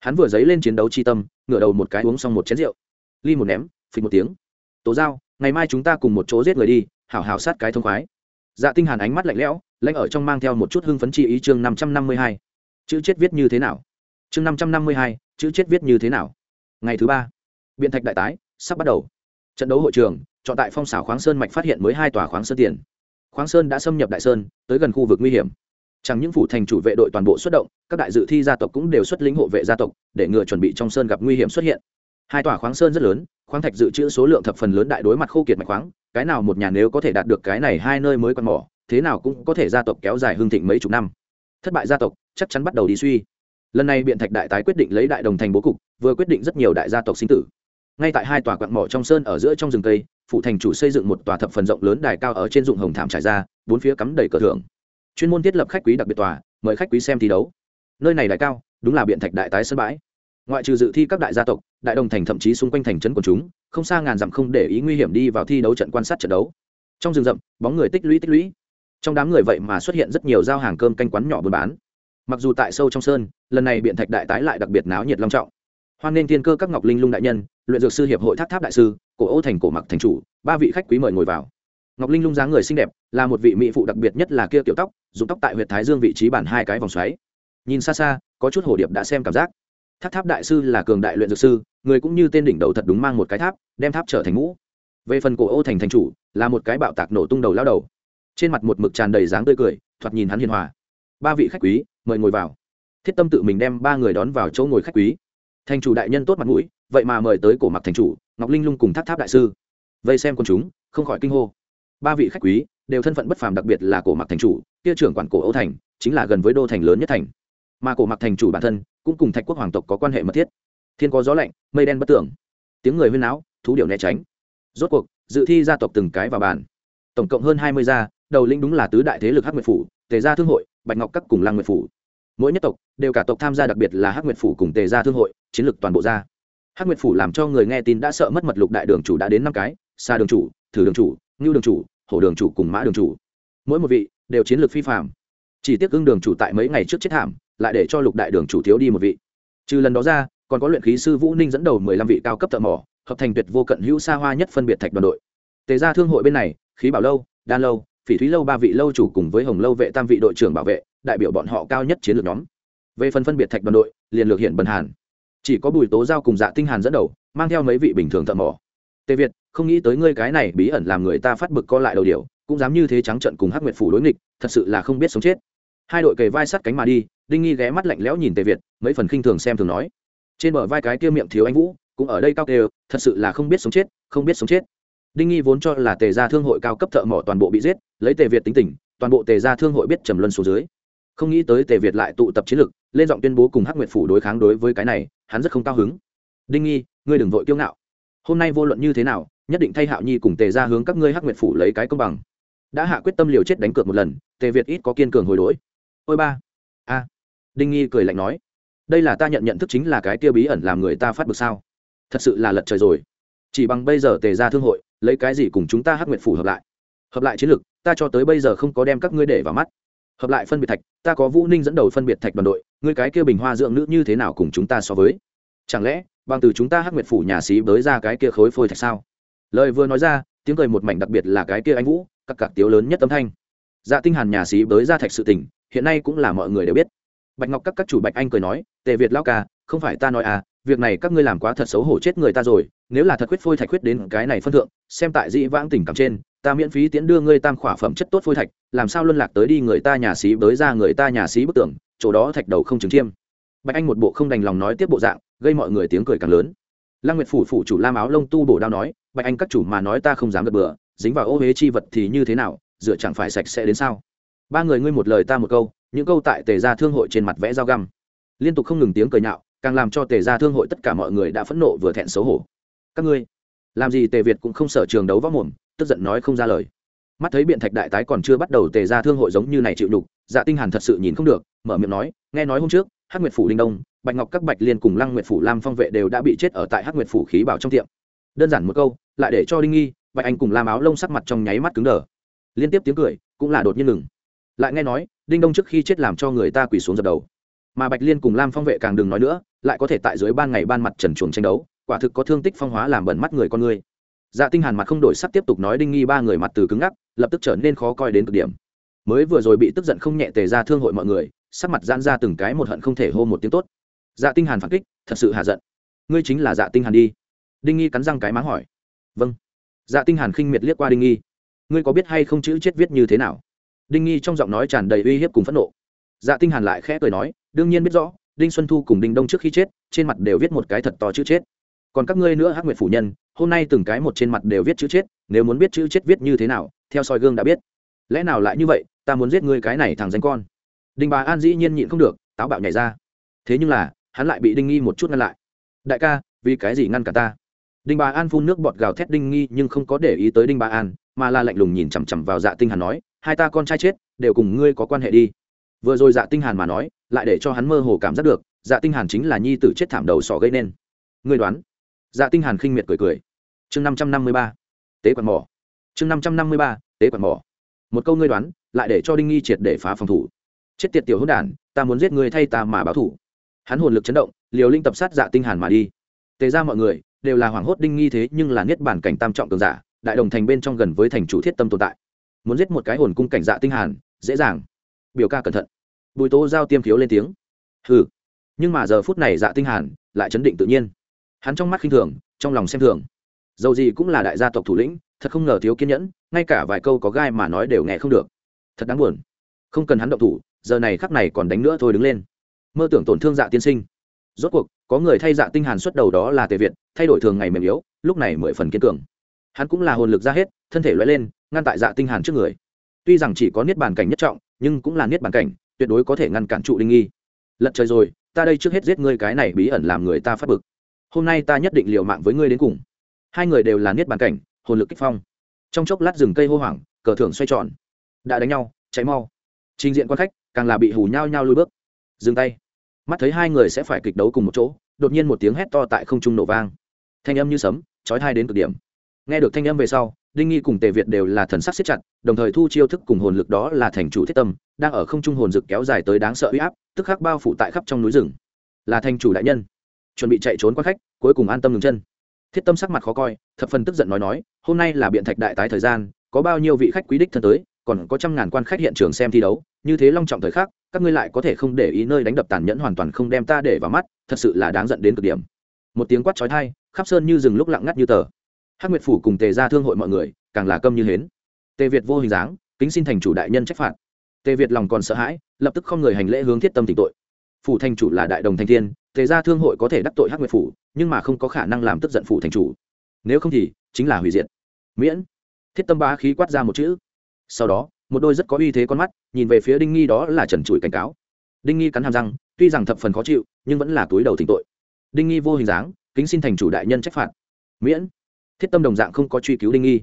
hắn vừa dấy lên chiến đấu chi tâm ngửa đầu một cái uống xong một chén rượu. Ly một ném phịch một tiếng. Tố giao ngày mai chúng ta cùng một chỗ giết người đi hảo hảo sát cái thông khoái. Dạ tinh hàn ánh mắt lạnh lẽo lạnh ở trong mang theo một chút hưng phấn chi ý chương 552. chữ chết viết như thế nào? Chương 552, chữ chết viết như thế nào? Ngày thứ ba biện thạch đại tái sắp bắt đầu. Trận đấu hội trường chọn tại phong xảo khoáng sơn mạch phát hiện mới hai tòa khoáng sơn tiền. Khoáng sơn đã xâm nhập đại sơn tới gần khu vực nguy hiểm chẳng những phủ thành chủ vệ đội toàn bộ xuất động, các đại dự thi gia tộc cũng đều xuất lĩnh hộ vệ gia tộc, để ngừa chuẩn bị trong sơn gặp nguy hiểm xuất hiện. Hai tòa khoáng sơn rất lớn, khoáng thạch dự trữ số lượng thập phần lớn đại đối mặt khô kiệt mạch khoáng, cái nào một nhà nếu có thể đạt được cái này hai nơi mới quan mỏ, thế nào cũng có thể gia tộc kéo dài hương thịnh mấy chục năm. Thất bại gia tộc, chắc chắn bắt đầu đi suy. Lần này biện thạch đại tái quyết định lấy đại đồng thành bố cục, vừa quyết định rất nhiều đại gia tộc sinh tử. Ngay tại hai tòa quặng mỏ trong sơn ở giữa trong rừng cây phụ thành chủ xây dựng một tòa thập phần rộng lớn đài cao ở trên dụng hồng thảm trải ra, bốn phía cắm đầy cờ thưởng chuyên môn thiết lập khách quý đặc biệt tòa, mời khách quý xem thi đấu. Nơi này đại cao, đúng là biện thạch đại tái sân bãi. Ngoại trừ dự thi các đại gia tộc, đại đồng thành thậm chí xung quanh thành trấn của chúng, không xa ngàn dặm không để ý nguy hiểm đi vào thi đấu trận quan sát trận đấu. Trong rừng rậm, bóng người tích lũy tích lũy. Trong đám người vậy mà xuất hiện rất nhiều giao hàng cơm canh quán nhỏ buôn bán. Mặc dù tại sâu trong sơn, lần này biện thạch đại tái lại đặc biệt náo nhiệt long trọng. Hoan nghênh thiên cơ các ngọc linh lung đại nhân, luyện dược sư hiệp hội tháp tháp đại sư, cổ ô thành cổ mặc thành chủ, ba vị khách quý mời ngồi vào ngọc linh lung dáng người xinh đẹp, là một vị mỹ phụ đặc biệt nhất là kia kiểu tóc dùng tóc tại huyện thái dương vị trí bản hai cái vòng xoáy. Nhìn xa xa, có chút hồ điệp đã xem cảm giác. Tháp tháp đại sư là cường đại luyện dược sư, người cũng như tên đỉnh đầu thật đúng mang một cái tháp, đem tháp trở thành mũ về phần cổ ô thành thành chủ, là một cái bạo tạc nổ tung đầu lao đầu. Trên mặt một mực tràn đầy dáng tươi cười, thoạt nhìn hắn hiền hòa. Ba vị khách quý, mời ngồi vào. Thiết tâm tự mình đem ba người đón vào chỗ ngồi khách quý. Thành chủ đại nhân tốt mặt mũi, vậy mà mời tới cổ mặc thành chủ, ngọc linh lung cùng tháp tháp đại sư. Vây xem con chúng, không khỏi kinh hô ba vị khách quý đều thân phận bất phàm, đặc biệt là cổ mặc thành chủ, kia trưởng quản cổ âu thành, chính là gần với đô thành lớn nhất thành. Mà cổ mặc thành chủ bản thân cũng cùng thạch quốc hoàng tộc có quan hệ mật thiết. Thiên có gió lạnh, mây đen bất tưởng tiếng người huyên náo, thú điệu né tránh. Rốt cuộc, dự thi gia tộc từng cái vào bàn. Tổng cộng hơn hai mươi gia, đầu lĩnh đúng là tứ đại thế lực hắc nguyệt phủ, tề gia thương hội, bạch ngọc các cùng lăng nguyệt phủ. Mỗi nhất tộc đều cả tộc tham gia, đặc biệt là hắc nguyệt phủ cùng tề gia thương hội, chiến lược toàn bộ gia. Hắc nguyệt phủ làm cho người nghe tin đã sợ mất mật lục đại đường chủ đã đến năm cái xa đường chủ, thử đường chủ ngưu đường chủ, hổ đường chủ cùng mã đường chủ. Mỗi một vị đều chiến lược phi phạm chỉ tiếc ưng đường chủ tại mấy ngày trước chết thảm, lại để cho lục đại đường chủ thiếu đi một vị. Trừ lần đó ra, còn có luyện khí sư vũ ninh dẫn đầu mười lăm vị cao cấp thợ mỏ, hợp thành tuyệt vô cận hữu xa hoa nhất phân biệt thạch đoàn đội. Tề ra thương hội bên này, khí bảo lâu, đan lâu, phỉ thúy lâu ba vị lâu chủ cùng với hồng lâu vệ tam vị đội trưởng bảo vệ, đại biểu bọn họ cao nhất chiến lược nhóm. Về phần phân biệt thạch đoàn đội, liền lược hiện bần hàn. Chỉ có bùi tố giao cùng dạ tinh hàn dẫn đầu, mang theo mấy vị bình thường thợ mỏ. Tề việt không nghĩ tới ngươi cái này bí ẩn làm người ta phát bực co lại đầu điều, cũng dám như thế trắng trận cùng hắc nguyệt phủ đối nghịch, thật sự là không biết sống chết. Hai đội kề vai sát cánh mà đi, đinh nghi ghé mắt lạnh lẽo nhìn tề việt, mấy phần khinh thường xem thường nói. Trên bờ vai cái kia miệng thiếu anh vũ, cũng ở đây cao tề thật sự là không biết sống chết, không biết sống chết. Đinh nghi vốn cho là tề gia thương hội cao cấp thợ mỏ toàn bộ bị giết, lấy tề việt tính tình, toàn bộ tề gia thương hội biết trầm luân xuống dưới. Không nghĩ tới tề việt lại tụ tập chiến lực, lên giọng tuyên bố cùng hắc nguyệt phủ đối kháng đối với cái này, hắn rất không cao hứng. Đinh nghi, ngươi đừng vội kiêu ngạo. Hôm nay vô luận như thế nào nhất định thay hạo nhi cùng tề ra hướng các ngươi hắc nguyệt phủ lấy cái công bằng. Đã hạ quyết tâm liều chết đánh cược một lần, tề việt ít có kiên cường hồi đối. Ôi ba, a, đinh nghi cười lạnh nói, đây là ta nhận nhận thức chính là cái tiêu bí ẩn làm người ta phát bực sao. Thật sự là lật trời rồi. Chỉ bằng bây giờ tề ra thương hội, lấy cái gì cùng chúng ta hắc nguyệt phủ hợp lại? Hợp lại chiến lược, ta cho tới bây giờ không có đem các ngươi để vào mắt. Hợp lại phân biệt thạch, ta có vũ ninh dẫn đầu phân biệt thạch đoàn đội, ngươi cái kia bình hoa dưỡng nữ như thế nào cùng chúng ta so với? Chẳng lẽ, bằng từ chúng ta hắc nguyệt phủ nhà xí bới ra cái kia khối phôi thạch sao? Lời vừa nói ra, tiếng cười một mảnh đặc biệt là cái kia anh vũ các cặc tiếu lớn nhất âm thanh. Dạ tinh hàn nhà xí bới ra thạch sự tình, hiện nay cũng là mọi người đều biết. Bạch ngọc các các chủ bạch anh cười nói, tề việt lao ca, không phải ta nói à việc này các ngươi làm quá thật xấu hổ chết người ta rồi, nếu là thật khuyết phôi thạch khuyết đến cái này phân thượng, xem tại dĩ vãng tình cảm trên, ta miễn phí tiễn đưa ngươi tam khỏa phẩm chất tốt phôi thạch, làm sao luân lạc tới đi người ta nhà xí bới ra người ta nhà xí bức tưởng chỗ đó thạch đầu không chứng chiêm. Bạch anh một bộ không đành lòng nói tiếp bộ dạng, gây mọi người tiếng cười càng lớn. Lăng nguyệt phủ phủ chủ lam áo lông tu bổ đao nói bạch anh các chủ mà nói ta không dám gật bừa, dính vào ô huế chi vật thì như thế nào, dựa chẳng phải sạch sẽ đến sao? Ba người ngươi một lời ta một câu, những câu tại tề gia thương hội trên mặt vẽ dao găm. Liên tục không ngừng tiếng cười nhạo, càng làm cho tề gia thương hội tất cả mọi người đã phẫn nộ vừa thẹn xấu hổ. Các ngươi, làm gì tề việt cũng không sở trường đấu võ mồm, tức giận nói không ra lời. Mắt thấy biện thạch đại tái còn chưa bắt đầu tề gia thương hội giống như này chịu đục dạ tinh hàn thật sự nhìn không được, mở miệng nói, nghe nói hôm trước, hắc nguyệt phủ linh đông, bạch ngọc các bạch liên cùng lăng nguyệt phủ lam phong vệ đều đã bị chết ở tại hắc nguyệt phủ khí bảo trong tiệm. Đơn giản một câu lại để cho đinh nghi, bạch anh cùng lam áo lông sắc mặt trong nháy mắt cứng đờ. Liên tiếp tiếng cười, cũng là đột nhiên ngừng. Lại nghe nói, đinh đông trước khi chết làm cho người ta quỳ xuống dập đầu. Mà bạch liên cùng lam phong vệ càng đừng nói nữa, lại có thể tại dưới ban ngày ban mặt trần chuồng tranh đấu, quả thực có thương tích phong hóa làm bẩn mắt người con người. Dạ tinh hàn mặt không đổi sắc tiếp tục nói đinh nghi ba người mặt từ cứng ngắc, lập tức trở nên khó coi đến cực điểm. Mới vừa rồi bị tức giận không nhẹ tề ra thương hội mọi người, sắc mặt giãn ra từng cái một hận không thể hô một tiếng tốt. Dạ tinh hàn phản kích, thật sự hạ giận. Ngươi chính là dạ tinh hàn đi. Đinh nghi cắn răng cái má hỏi vâng. Dạ tinh hàn khinh miệt liếc qua đinh nghi. Ngươi có biết hay không chữ chết viết như thế nào? Đinh nghi trong giọng nói tràn đầy uy hiếp cùng phẫn nộ. Dạ tinh hàn lại khẽ cười nói, đương nhiên biết rõ, đinh xuân thu cùng đinh đông trước khi chết, trên mặt đều viết một cái thật to chữ chết. Còn các ngươi nữa hắc nguyệt phủ nhân, hôm nay từng cái một trên mặt đều viết chữ chết, nếu muốn biết chữ chết viết như thế nào, theo soi gương đã biết. Lẽ nào lại như vậy, ta muốn giết ngươi cái này thằng danh con. Đinh bà an dĩ nhiên nhịn không được, táo bạo nhảy ra. Thế nhưng là, hắn lại bị đinh nghi một chút ngăn lại. Đại ca, vì cái gì ngăn cả ta? Đinh bà an phun nước bọt gào thét đinh nghi nhưng không có để ý tới đinh bà an, mà là lạnh lùng nhìn chằm chằm vào dạ tinh hàn nói, hai ta con trai chết, đều cùng ngươi có quan hệ đi. Vừa rồi dạ tinh hàn mà nói, lại để cho hắn mơ hồ cảm giác được dạ tinh hàn chính là nhi tử chết thảm đầu sọ gây nên. Ngươi đoán? Dạ tinh hàn khinh miệt cười cười. Chương năm trăm năm mươi ba, tế quản mỏ. Chương năm trăm năm mươi ba, tế quản mỏ. Một câu ngươi đoán, lại để cho đinh nghi triệt để phá phòng thủ. Chết tiệt tiểu hỗn đản, ta muốn giết ngươi thay ta mà báo thủ. Hắn hồn lực chấn động, liều linh tập sát dạ tinh hàn mà đi. Tề ra mọi người đều là hoảng hốt đinh nghi thế nhưng là niết bản cảnh tam trọng cường giả, đại đồng thành bên trong gần với thành chủ thiết tâm tồn tại. Muốn giết một cái hồn cung cảnh dạ tinh hàn, dễ dàng. Biểu ca cẩn thận. Bùi tố giao tiêm khiếu lên tiếng. Hừ. Nhưng mà giờ phút này dạ tinh hàn lại chấn định tự nhiên. Hắn trong mắt khinh thường, trong lòng xem thường. Dầu gì cũng là đại gia tộc thủ lĩnh, thật không ngờ thiếu kiên nhẫn, ngay cả vài câu có gai mà nói đều nghe không được. Thật đáng buồn. Không cần hắn động thủ, giờ này khắc này còn đánh nữa thôi đứng lên. Mơ tưởng tổn thương dạ tiên sinh rốt cuộc, có người thay dạ tinh hàn xuất đầu đó là tề việt, thay đổi thường ngày mềm yếu, lúc này mười phần kiên cường. Hắn cũng là hồn lực ra hết, thân thể lóe lên, ngăn tại dạ tinh hàn trước người. Tuy rằng chỉ có niết bàn cảnh nhất trọng, nhưng cũng là niết bàn cảnh, tuyệt đối có thể ngăn cản trụ linh nghi. Lật trời rồi, ta đây trước hết giết ngươi cái này bí ẩn làm người ta phát bực. Hôm nay ta nhất định liều mạng với ngươi đến cùng. Hai người đều là niết bàn cảnh, hồn lực kích phong. Trong chốc lát rừng cây hô hoảng, cờ thưởng xoay tròn. Đã đánh nhau cháy mau. Trình diện quan khách, càng là bị hù nhau nhau lui bước. Dừng tay mắt thấy hai người sẽ phải kịch đấu cùng một chỗ, đột nhiên một tiếng hét to tại không trung nổ vang. Thanh âm như sấm, chói tai đến cực điểm. Nghe được thanh âm về sau, đinh nghi cùng tề việt đều là thần sắc siết chặt, đồng thời thu chiêu thức cùng hồn lực đó là thành chủ thiết tâm, đang ở không trung hồn dực kéo dài tới đáng sợ uy áp, tức khắc bao phủ tại khắp trong núi rừng. Là thành chủ đại nhân. Chuẩn bị chạy trốn quan khách, cuối cùng an tâm ngừng chân. Thiết tâm sắc mặt khó coi, thập phần tức giận nói nói, hôm nay là biện thạch đại tái thời gian, có bao nhiêu vị khách quý đích thân tới còn có trăm ngàn quan khách hiện trường xem thi đấu, như thế long trọng thời khắc, các ngươi lại có thể không để ý nơi đánh đập tàn nhẫn hoàn toàn không đem ta để vào mắt, thật sự là đáng giận đến cực điểm. Một tiếng quát trói thai khắp sơn như rừng lúc lặng ngắt như tờ. Hắc nguyệt phủ cùng tề ra thương hội mọi người, càng là câm như hến. Tề việt vô hình dáng, kính xin thành chủ đại nhân trách phạt. Tề việt lòng còn sợ hãi, lập tức không người hành lễ hướng thiết tâm tỉnh tội. Phủ thành chủ là đại đồng Thanh thiên, tề ra thương hội có thể đắc tội hắc nguyệt phủ, nhưng mà không có khả năng làm tức giận phủ thành chủ. Nếu không thì, chính là hủy diệt. Miễn. Thiết tâm bá khí quát ra một chữ sau đó, một đôi rất có uy thế con mắt, nhìn về phía đinh nghi đó là trần trụi cảnh cáo. Đinh nghi cắn hàm răng, tuy rằng thập phần khó chịu, nhưng vẫn là túi đầu thỉnh tội. Đinh nghi vô hình dáng, kính xin thành chủ đại nhân trách phạt. Miễn. Thiết tâm đồng dạng không có truy cứu đinh nghi.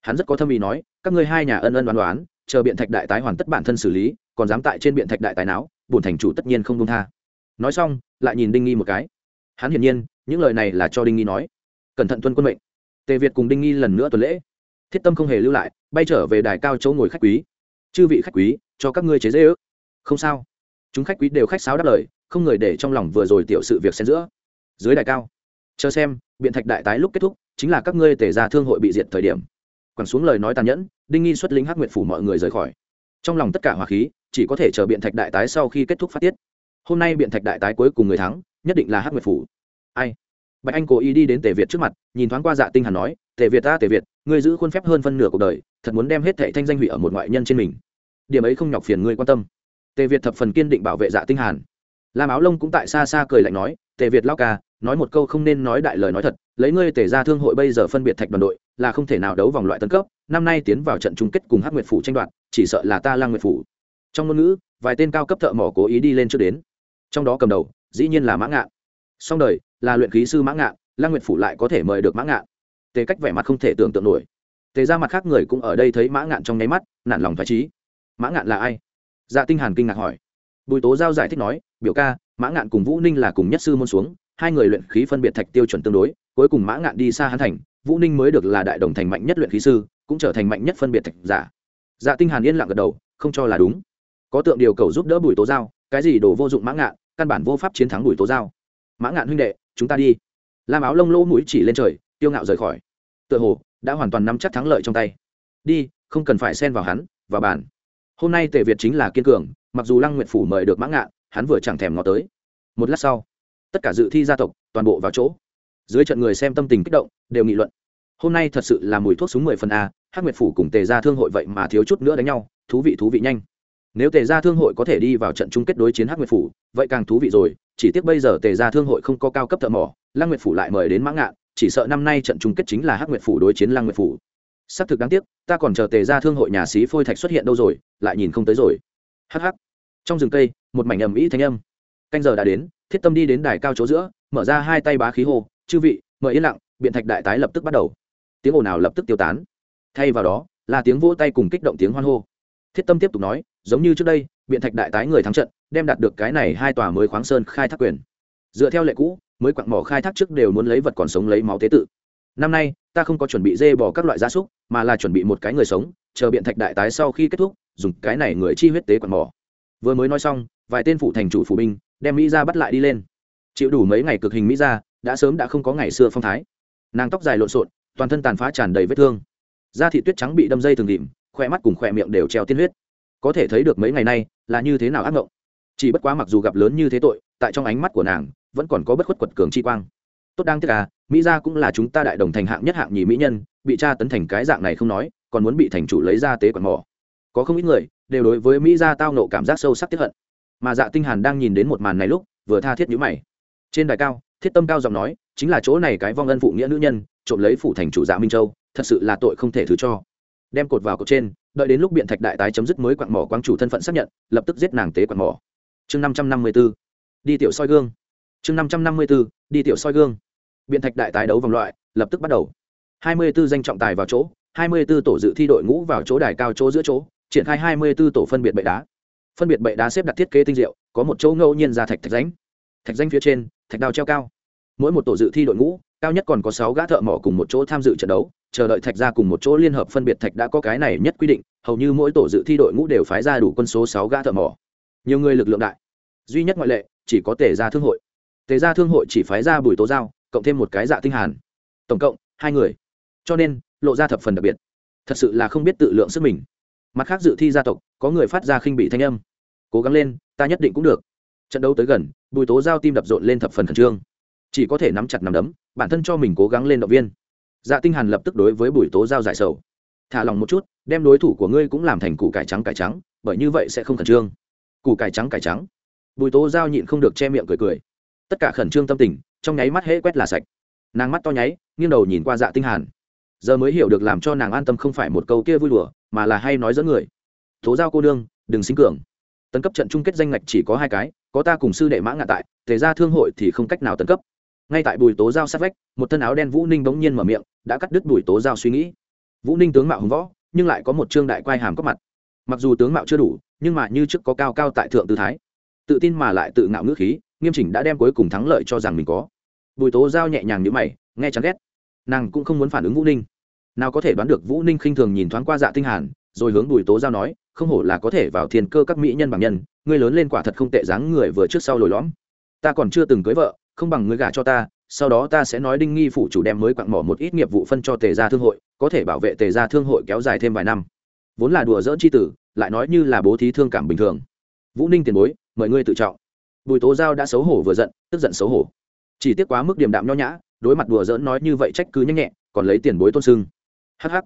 Hắn rất có thâm ý nói, các ngươi hai nhà ân ân đoán đoán chờ biện thạch đại tái hoàn tất bản thân xử lý, còn dám tại trên biện thạch đại tái não bổn thành chủ tất nhiên không công tha. Nói xong, lại nhìn đinh nghi một cái. Hắn hiển nhiên, những lời này là cho đinh nghi nói. Cẩn thận tuân quân mệnh. Tề việt cùng đinh nghi lần nữa tuần lễ. Thiết tâm không hề lưu lại bay trở về đài cao chỗ ngồi khách quý. Chư vị khách quý, cho các ngươi chế dễ ước. Không sao. Chúng khách quý đều khách sáo đáp lời, không người để trong lòng vừa rồi tiểu sự việc xen giữa. Dưới đài cao, chờ xem, biện thạch đại tái lúc kết thúc, chính là các ngươi tể ra thương hội bị diệt thời điểm. Quẳng xuống lời nói tàn nhẫn, đinh nghi xuất lính hắc nguyệt phủ mọi người rời khỏi. Trong lòng tất cả hòa khí, chỉ có thể chờ biện thạch đại tái sau khi kết thúc phát tiết. Hôm nay biện thạch đại tái cuối cùng người thắng, nhất định là hắc nguyệt phủ. Ai? Bạch anh cố ý đi đến tề việt trước mặt, nhìn thoáng qua dạ tinh hàn nói, tề việt ta, tề việt, ngươi giữ khuôn phép hơn phân nửa cuộc đời, thật muốn đem hết thệ thanh danh hủy ở một ngoại nhân trên mình. Điểm ấy không nhọc phiền ngươi quan tâm. Tề việt thập phần kiên định bảo vệ dạ tinh hàn. Lam áo lông cũng tại xa xa cười lạnh nói, tề việt lao ca, nói một câu không nên nói đại lời nói thật, lấy ngươi tề ra thương hội bây giờ phân biệt thạch đoàn đội, là không thể nào đấu vòng loại tấn cấp, năm nay tiến vào trận chung kết cùng hát nguyệt phủ tranh đoạt, chỉ sợ là ta lang nguyệt phủ. Trong ngôn ngữ, vài tên cao cấp thợ mỏ cố ý đi lên trước đến. Trong đó cầm đầu, dĩ nhiên là mã ngạn. Song đời là luyện khí sư mã ngạn lang nguyệt phủ lại có thể mời được mã ngạn. Tề cách vẻ mặt không thể tưởng tượng nổi. Tề ra mặt khác người cũng ở đây thấy mã ngạn trong nháy mắt, nản lòng thoải trí mã ngạn là ai? Dạ tinh hàn kinh ngạc hỏi. Bùi tố giao giải thích nói, biểu ca, mã ngạn cùng vũ ninh là cùng nhất sư môn xuống, hai người luyện khí phân biệt thạch tiêu chuẩn tương đối, cuối cùng mã ngạn đi xa hán thành, vũ ninh mới được là đại đồng thành mạnh nhất luyện khí sư, cũng trở thành mạnh nhất phân biệt thạch giả. Dạ tinh hàn yên lặng gật đầu, không cho là đúng. Có tượng điều cầu giúp đỡ bùi tố giao, cái gì đồ vô dụng mã ngạn, căn bản vô pháp chiến thắng bùi tố giao. Mã ngạn huynh đệ chúng ta đi. Lam áo lông lỗ mũi chỉ lên trời tiêu ngạo rời khỏi. Tựa hồ, đã hoàn toàn nắm chắc thắng lợi trong tay. Đi, không cần phải xen vào hắn và bàn hôm nay tề việt chính là kiên cường, mặc dù lăng nguyện phủ mời được mã ngạn, hắn vừa chẳng thèm ngó tới. Một lát sau, tất cả dự thi gia tộc toàn bộ vào chỗ. Dưới trận người xem tâm tình kích động, đều nghị luận. Hôm nay thật sự là mùi thuốc súng mười phần a hát nguyệt phủ cùng tề gia thương hội vậy mà thiếu chút nữa đánh nhau, thú vị thú vị nhanh nếu tề gia thương hội có thể đi vào trận chung kết đối chiến hắc nguyệt phủ, vậy càng thú vị rồi, chỉ tiếc bây giờ tề gia thương hội không có cao cấp thợ mỏ, lăng nguyệt phủ lại mời đến mã ngạn, chỉ sợ năm nay trận chung kết chính là hắc nguyệt phủ đối chiến lăng nguyệt phủ. Xác thực đáng tiếc, ta còn chờ tề gia thương hội nhà sĩ phôi thạch xuất hiện đâu rồi, lại nhìn không tới rồi. Hh trong rừng cây, một mảnh ầm ĩ thanh âm. Canh giờ đã đến, thiết tâm đi đến đài cao chỗ giữa, mở ra hai tay bá khí hô, chư vị, mời yên lặng, biện thạch đại tái lập tức bắt đầu. Tiếng ồn nào lập tức tiêu tán. Thay vào đó, là tiếng vỗ tay cùng kích động tiếng hoan hô. Thiết tâm tiếp tục nói giống như trước đây, biện thạch đại tái người thắng trận, đem đạt được cái này hai tòa mới khoáng sơn khai thác quyền. Dựa theo lệ cũ, mới quặng mỏ khai thác trước đều muốn lấy vật còn sống lấy máu tế tự. Năm nay, ta không có chuẩn bị dê bỏ các loại gia súc, mà là chuẩn bị một cái người sống, chờ biện thạch đại tái sau khi kết thúc, dùng cái này người chi huyết tế quặng mỏ. Vừa mới nói xong, vài tên phụ thành chủ phủ binh, đem mỹ ra bắt lại đi lên. Chịu đủ mấy ngày cực hình mỹ ra đã sớm đã không có ngày xưa phong thái. Nàng tóc dài lộn xộn, toàn thân tàn phá tràn đầy vết thương. Da thị tuyết trắng bị đâm dây thường đỉm khoe mắt cùng khoe miệng đều treo tiên huyết có thể thấy được mấy ngày nay là như thế nào ác mộng chỉ bất quá mặc dù gặp lớn như thế tội, tại trong ánh mắt của nàng, vẫn còn có bất khuất quật cường chi quang. Tốt đang tiếc à mỹ gia cũng là chúng ta đại đồng thành hạng nhất hạng nhì mỹ nhân, bị tra tấn thành cái dạng này không nói, còn muốn bị thành chủ lấy ra tế quản mỏ. Có không ít người đều đối với mỹ gia tao nộ cảm giác sâu sắc tiếp hận. Mà dạ tinh hàn đang nhìn đến một màn này lúc, vừa tha thiết nhíu mày. Trên đài cao, thiết tâm cao giọng nói, chính là chỗ này cái vong ân phụ nghĩa nữ nhân, trộm lấy phủ thành chủ dạ minh châu, thật sự là tội không thể thứ cho. Đem cột vào cột trên đợi đến lúc biện thạch đại tái chấm dứt mới quặng mỏ quang chủ thân phận xác nhận, lập tức giết nàng tế quặng mỏ. Chương năm trăm năm mươi b ố đi tiểu soi gương. Chương năm trăm năm mươi b ố đi tiểu soi gương. Biện thạch đại tái đấu vòng loại, lập tức bắt đầu. Hai mươi b ố danh trọng tài vào chỗ, hai mươi b ố tổ dự thi đội ngũ vào chỗ đài cao chỗ giữa chỗ, triển khai hai mươi b ố tổ phân biệt bệ đá. Phân biệt bệ đá xếp đặt thiết kế tinh diệu, có một chỗ ngẫu nhiên ra thạch thạch ránh thạch danh phía trên, thạch đào treo cao. Mỗi một tổ dự thi đội ngũ, cao nhất còn có sáu gã thợ mỏ cùng một chỗ tham dự trận đấu chờ đợi thạch ra cùng một chỗ liên hợp phân biệt thạch đã có cái này nhất quy định, hầu như mỗi tổ dự thi đội ngũ đều phái ra đủ quân số sáu gã thợ mỏ. Nhiều người lực lượng đại. Duy nhất ngoại lệ, chỉ có tề ra thương hội. Tề gia thương hội chỉ phái ra bùi tố giao, cộng thêm một cái dạ tinh hàn. Tổng cộng, hai người. Cho nên, lộ ra thập phần đặc biệt. Thật sự là không biết tự lượng sức mình. Mặt khác dự thi gia tộc, có người phát ra khinh bị thanh âm. Cố gắng lên, ta nhất định cũng được. Trận đấu tới gần, bùi tố giao tim đập rộn lên thập phần khẩn trương. Chỉ có thể nắm chặt nắm đấm, bản thân cho mình cố gắng lên động viên dạ tinh hàn lập tức đối với bùi tố giao giải sầu. Thả lòng một chút, đem đối thủ của ngươi cũng làm thành củ cải trắng cải trắng, bởi như vậy sẽ không khẩn trương. Củ cải trắng cải trắng. Bùi tố giao nhịn không được che miệng cười cười. Tất cả khẩn trương tâm tình, trong nháy mắt hễ quét là sạch. Nàng mắt to nháy, nghiêng đầu nhìn qua dạ tinh hàn. Giờ mới hiểu được làm cho nàng an tâm không phải một câu kia vui đùa, mà là hay nói dẫn người. Tố giao cô đương đừng sinh cường. Tấn cấp trận chung kết danh ngạch chỉ có hai cái, có ta cùng sư đệ mã ngạ tại, tề ra thương hội thì không cách nào tấn cấp ngay tại bùi tố giao sát vách, một thân áo đen vũ ninh bỗng nhiên mở miệng, đã cắt đứt bùi tố giao suy nghĩ. Vũ ninh tướng mạo hùng võ, nhưng lại có một trương đại quai hàm có mặt. Mặc dù tướng mạo chưa đủ, nhưng mà như trước có cao cao tại thượng tư thái. Tự tin mà lại tự ngạo ngữ khí, nghiêm chỉnh đã đem cuối cùng thắng lợi cho rằng mình có. Bùi tố giao nhẹ nhàng nhữ mày, nghe chán ghét. Nàng cũng không muốn phản ứng vũ ninh. Nào có thể đoán được vũ ninh khinh thường nhìn thoáng qua dạ tinh hàn, rồi hướng bùi tố giao nói, không hổ là có thể vào thiên cơ các mỹ nhân bằng nhân, ngươi lớn lên quả thật không tệ dáng người vừa trước sau lồi lõm. Ta còn chưa từng cưới vợ không bằng ngươi gả cho ta, sau đó ta sẽ nói đinh nghi phụ chủ đem mới quặng mỏ một ít nghiệp vụ phân cho tề gia thương hội, có thể bảo vệ tề gia thương hội kéo dài thêm vài năm. Vốn là đùa dỡn chi tử, lại nói như là bố thí thương cảm bình thường. Vũ ninh tiền bối, mời ngươi tự trọng. Bùi tố giao đã xấu hổ vừa giận, tức giận xấu hổ. Chỉ tiếc quá mức điểm đạm nho nhã, đối mặt đùa giỡn nói như vậy trách cứ nhanh nhẹ còn lấy tiền bối tôn sưng. Hắc hắc,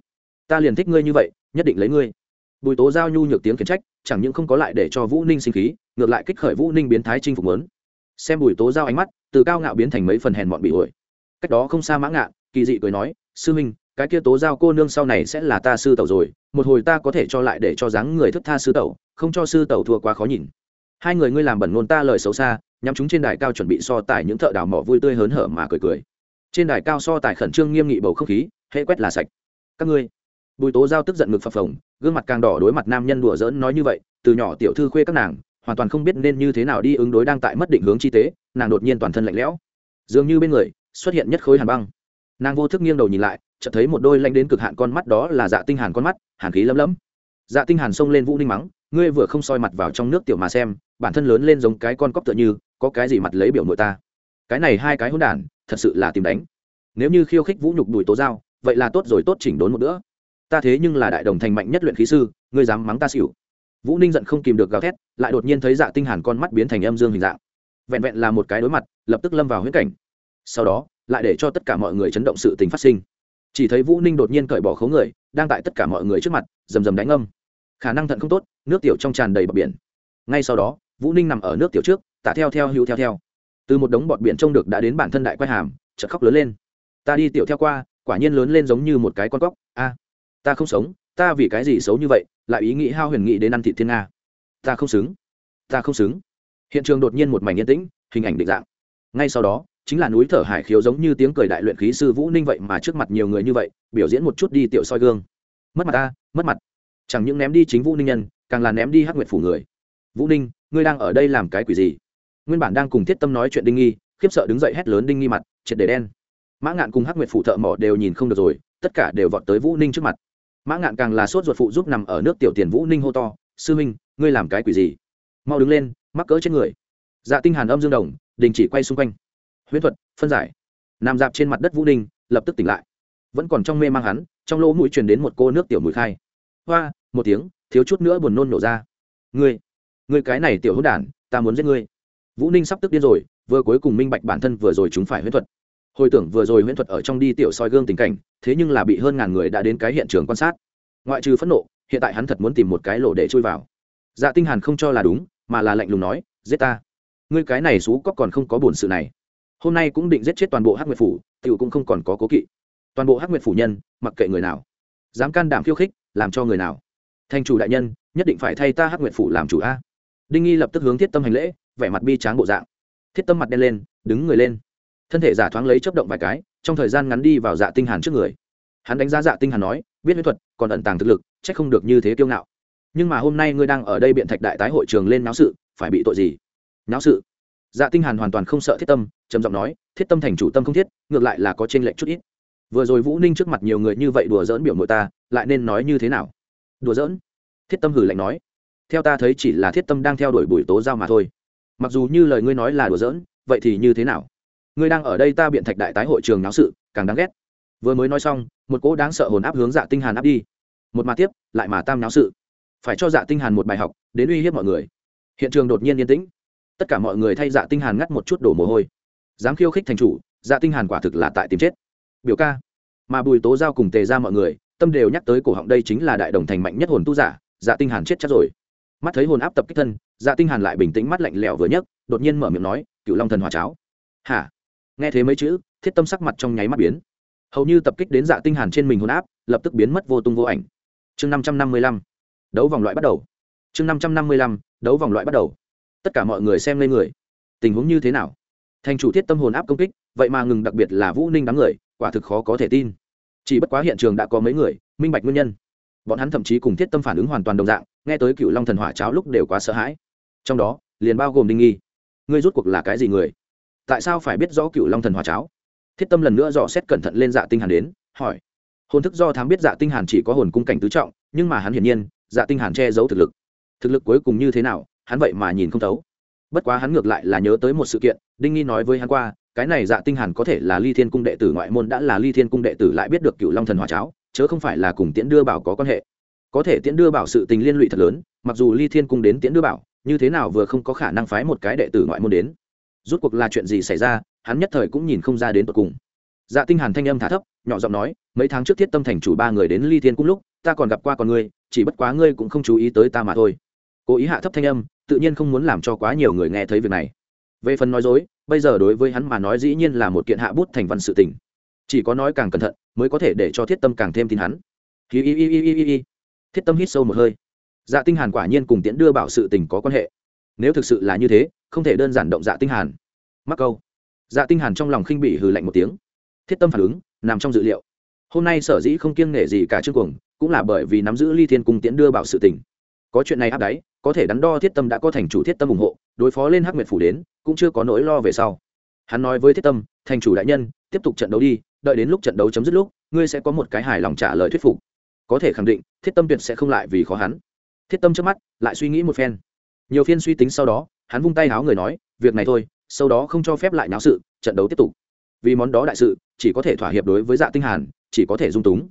ta liền thích ngươi như vậy, nhất định lấy ngươi. Bùi tố giao nhu nhược tiếng khiển trách, chẳng những không có lại để cho vũ ninh sinh khí, ngược lại kích khởi vũ ninh biến thái chinh phục lớn xem bùi tố giao ánh mắt từ cao ngạo biến thành mấy phần hèn mọn bị ổi cách đó không xa mã ngạ kỳ dị cười nói, sư minh cái kia tố giao cô nương sau này sẽ là ta sư tẩu rồi, một hồi ta có thể cho lại để cho dáng người thức tha sư tẩu, không cho sư tẩu thua quá khó nhìn. Hai người ngươi làm bẩn ngôn ta lời xấu xa, nhắm chúng trên đài cao chuẩn bị so tài những thợ đào mỏ vui tươi hớn hở mà cười cười. Trên đài cao so tài khẩn trương nghiêm nghị bầu không khí hệ quét là sạch. Các ngươi. Bùi tố giao tức giận ngực phập phồng, gương mặt càng đỏ đối mặt nam nhân đùa giỡn nói như vậy, từ nhỏ tiểu thư khuê các nàng, hoàn toàn không biết nên như thế nào đi ứng đối đang tại mất định hướng chi tế nàng đột nhiên toàn thân lạnh lẽo. Dường như bên người xuất hiện nhất khối hàn băng. Nàng vô thức nghiêng đầu nhìn lại, chợt thấy một đôi lanh đến cực hạn con mắt đó là dạ tinh hàn con mắt, hàn khí lấm lấm. Dạ tinh hàn xông lên vũ ninh mắng, ngươi vừa không soi mặt vào trong nước tiểu mà xem, bản thân lớn lên giống cái con cóc tựa như, có cái gì mặt lấy biểu nội ta? Cái này hai cái hỗn đản, thật sự là tìm đánh. Nếu như khiêu khích vũ nhục đùi tố giao, vậy là tốt rồi, tốt chỉnh đốn một nữa ta thế nhưng là đại đồng thành mạnh nhất luyện khí sư, ngươi dám mắng ta xỉu. Vũ ninh giận không kìm được gào thét, lại đột nhiên thấy dạ tinh hàn con mắt biến thành âm dương hình dạng vẹn vẹn là một cái đối mặt, lập tức lâm vào huyễn cảnh. Sau đó, lại để cho tất cả mọi người chấn động sự tình phát sinh. Chỉ thấy vũ ninh đột nhiên cởi bỏ khấu người, đang tại tất cả mọi người trước mặt, rầm rầm đánh âm. Khả năng thận không tốt, nước tiểu trong tràn đầy bọc biển. Ngay sau đó, vũ ninh nằm ở nước tiểu trước, tả theo theo hữu theo theo. Từ một đống bọt biển trông được đã đến bản thân đại quay hàm, chợt khóc lớn lên. Ta đi tiểu theo qua, quả nhiên lớn lên giống như một cái con cóc. A, ta không sống, ta vì cái gì xấu như vậy, lại ý nghĩ hao huyền nghị đến ăn thị thiên nga. Ta không xứng, ta không xứng hiện trường đột nhiên một mảnh yên tĩnh, hình ảnh định dạng. Ngay sau đó, chính là núi thở hải khiếu giống như tiếng cười đại luyện khí sư vũ ninh vậy mà trước mặt nhiều người như vậy, biểu diễn một chút đi tiểu soi gương. Mất mặt ta, mất mặt. Chẳng những ném đi chính vũ ninh nhân, càng là ném đi hắc nguyệt phủ người. Vũ ninh, ngươi đang ở đây làm cái quỷ gì? Nguyên bản đang cùng thiết tâm nói chuyện đinh nghi, khiếp sợ đứng dậy hét lớn đinh nghi mặt, triệt để đen. Mã ngạn cùng hắc nguyệt phủ thợ mỏ đều nhìn không được rồi, tất cả đều vọt tới vũ ninh trước mặt. Mã ngạn càng là sốt ruột phụ giúp nằm ở nước tiểu tiền vũ ninh hô to, sư minh, ngươi làm cái quỷ gì? Mau đứng lên mắc cỡ trên người. Dạ tinh hàn âm dương đồng, đình chỉ quay xung quanh. Huyễn thuật, phân giải. Nằm dạp trên mặt đất vũ ninh, lập tức tỉnh lại. Vẫn còn trong mê mang hắn, trong lỗ mũi truyền đến một cô nước tiểu mũi khai. Hoa, một tiếng, thiếu chút nữa buồn nôn nổ ra. Ngươi ngươi cái này tiểu hữu đản, ta muốn giết ngươi. Vũ ninh sắp tức điên rồi, vừa cuối cùng minh bạch bản thân vừa rồi chúng phải huyễn thuật. Hồi tưởng vừa rồi huyễn thuật ở trong đi tiểu soi gương tình cảnh, thế nhưng là bị hơn ngàn người đã đến cái hiện trường quan sát. Ngoại trừ phẫn nộ, hiện tại hắn thật muốn tìm một cái lỗ để chui vào. Dạ tinh hàn không cho là đúng mà là lạnh lùng nói, giết ta. Ngươi cái này xú cóc còn không có buồn sự này. Hôm nay cũng định giết chết toàn bộ hắc nguyệt phủ, tiểu cũng không còn có cố kỵ. Toàn bộ hắc nguyệt phủ nhân, mặc kệ người nào, dám can đảm khiêu khích, làm cho người nào. Thành chủ đại nhân, nhất định phải thay ta hắc nguyệt phủ làm chủ a. Đinh nghi lập tức hướng thiết tâm hành lễ, vẻ mặt bi tráng bộ dạng. Thiết tâm mặt đen lên, đứng người lên. Thân thể giả thoáng lấy chấp động vài cái, trong thời gian ngắn đi vào dạ tinh hàn trước người. Hắn đánh giá dạ tinh hàn nói, biết huyết thuật, còn ẩn tàng thực lực, chắc không được như thế kiêu ngạo nhưng mà hôm nay ngươi đang ở đây biện thạch đại tái hội trường lên náo sự, phải bị tội gì? Náo sự? Dạ tinh hàn hoàn toàn không sợ thiết tâm, trầm giọng nói, thiết tâm thành chủ tâm không thiết, ngược lại là có trên lệnh chút ít. Vừa rồi vũ ninh trước mặt nhiều người như vậy đùa giỡn biểu mội ta, lại nên nói như thế nào? Đùa giỡn? Thiết tâm hử lạnh nói. Theo ta thấy chỉ là thiết tâm đang theo đuổi bùi tố giao mà thôi. Mặc dù như lời ngươi nói là đùa giỡn, vậy thì như thế nào? Ngươi đang ở đây ta biện thạch đại tái hội trường náo sự, càng đáng ghét. Vừa mới nói xong, một cỗ đáng sợ hồn áp hướng dạ tinh hàn áp đi. Một mà tiếp, lại mà tam náo sự phải cho dạ tinh hàn một bài học, đến uy hiếp mọi người. Hiện trường đột nhiên yên tĩnh. Tất cả mọi người thay dạ tinh hàn ngắt một chút đổ mồ hôi. Dám khiêu khích thành chủ dạ tinh hàn quả thực là tại tìm chết. Biểu ca. Mà bùi tố giao cùng tề ra mọi người, tâm đều nhắc tới cổ họng đây chính là đại đồng thành mạnh nhất hồn tu giả dạ tinh hàn chết chắc rồi. Mắt thấy hồn áp tập kích thân dạ tinh hàn lại bình tĩnh mắt lạnh lẽo vừa nhấc, đột nhiên mở miệng nói cựu long thần hòa cháo. Hả? Nghe thế mấy chữ, thiết tâm sắc mặt trong nháy mắt biến. Hầu như tập kích đến dạ tinh hàn trên mình hồn áp, lập tức biến mất vô tung vô ảnh. Chương năm trăm năm mươi lăm đấu vòng loại bắt đầu. Chương năm trăm năm mươi lăm, đấu vòng loại bắt đầu. Tất cả mọi người xem lên người. Tình huống như thế nào? Thành chủ thiết tâm hồn áp công kích, vậy mà ngừng đặc biệt là vũ ninh đám người, quả thực khó có thể tin. Chỉ bất quá hiện trường đã có mấy người, minh bạch nguyên nhân. Bọn hắn thậm chí cùng thiết tâm phản ứng hoàn toàn đồng dạng, nghe tới cựu long thần hỏa cháo lúc đều quá sợ hãi. Trong đó, liền bao gồm đinh nghi. Ngươi rút cuộc là cái gì người? Tại sao phải biết rõ cựu long thần hỏa cháo? Thiết tâm lần nữa dò xét cẩn thận lên dạ tinh hàn đến, hỏi. Hồn thức do thám biết dạ tinh hàn chỉ có hồn cung cảnh tứ trọng, nhưng mà hắn hiển nhiên dạ tinh hàn che giấu thực lực. Thực lực cuối cùng như thế nào, hắn vậy mà nhìn không thấu. Bất quá hắn ngược lại là nhớ tới một sự kiện, đinh nghi nói với hắn qua, cái này dạ tinh hàn có thể là ly thiên cung đệ tử ngoại môn đã là ly thiên cung đệ tử lại biết được cựu long thần hỏa cháo, chớ không phải là cùng tiễn đưa bảo có quan hệ. Có thể tiễn đưa bảo sự tình liên lụy thật lớn, mặc dù ly thiên cung đến tiễn đưa bảo, như thế nào vừa không có khả năng phái một cái đệ tử ngoại môn đến. Rút cuộc là chuyện gì xảy ra, hắn nhất thời cũng nhìn không ra đến tận cùng. Dạ tinh hàn thanh âm thả thấp, nhỏ giọng nói, mấy tháng trước thiết tâm thành chủ ba người đến ly thiên cung lúc, ta còn gặp qua con ngươi chỉ bất quá ngươi cũng không chú ý tới ta mà thôi. Cố ý hạ thấp thanh âm, tự nhiên không muốn làm cho quá nhiều người nghe thấy việc này. Về phần nói dối, bây giờ đối với hắn mà nói dĩ nhiên là một kiện hạ bút thành văn sự tình. Chỉ có nói càng cẩn thận, mới có thể để cho thiết tâm càng thêm tin hắn. Hi hi hi hi hi hi thiết tâm hít sâu một hơi. Dạ tinh hàn quả nhiên cùng tiễn đưa bảo sự tình có quan hệ. Nếu thực sự là như thế, không thể đơn giản động dạ tinh hàn. Mắc câu. Dạ tinh hàn trong lòng khinh bỉ hừ lạnh một tiếng. Thiết tâm phản ứng, nằm trong dự liệu. Hôm nay sở dĩ không kiêng nể gì cả trương cuồng cũng là bởi vì nắm giữ ly thiên cung tiễn đưa bảo sự tình. Có chuyện này áp đáy, có thể đắn đo thiết tâm đã có thành chủ thiết tâm ủng hộ, đối phó lên hắc nguyệt phủ đến, cũng chưa có nỗi lo về sau. Hắn nói với thiết tâm, thành chủ đại nhân, tiếp tục trận đấu đi, đợi đến lúc trận đấu chấm dứt lúc, ngươi sẽ có một cái hài lòng trả lời thuyết phục. Có thể khẳng định, thiết tâm tuyệt sẽ không lại vì khó hắn. Thiết tâm trước mắt, lại suy nghĩ một phen. Nhiều phiên suy tính sau đó, hắn vung tay háo người nói, việc này thôi, sau đó không cho phép lại náo sự, trận đấu tiếp tục. Vì món đó đại sự, chỉ có thể thỏa hiệp đối với dạ tinh hàn, chỉ có thể dung túng.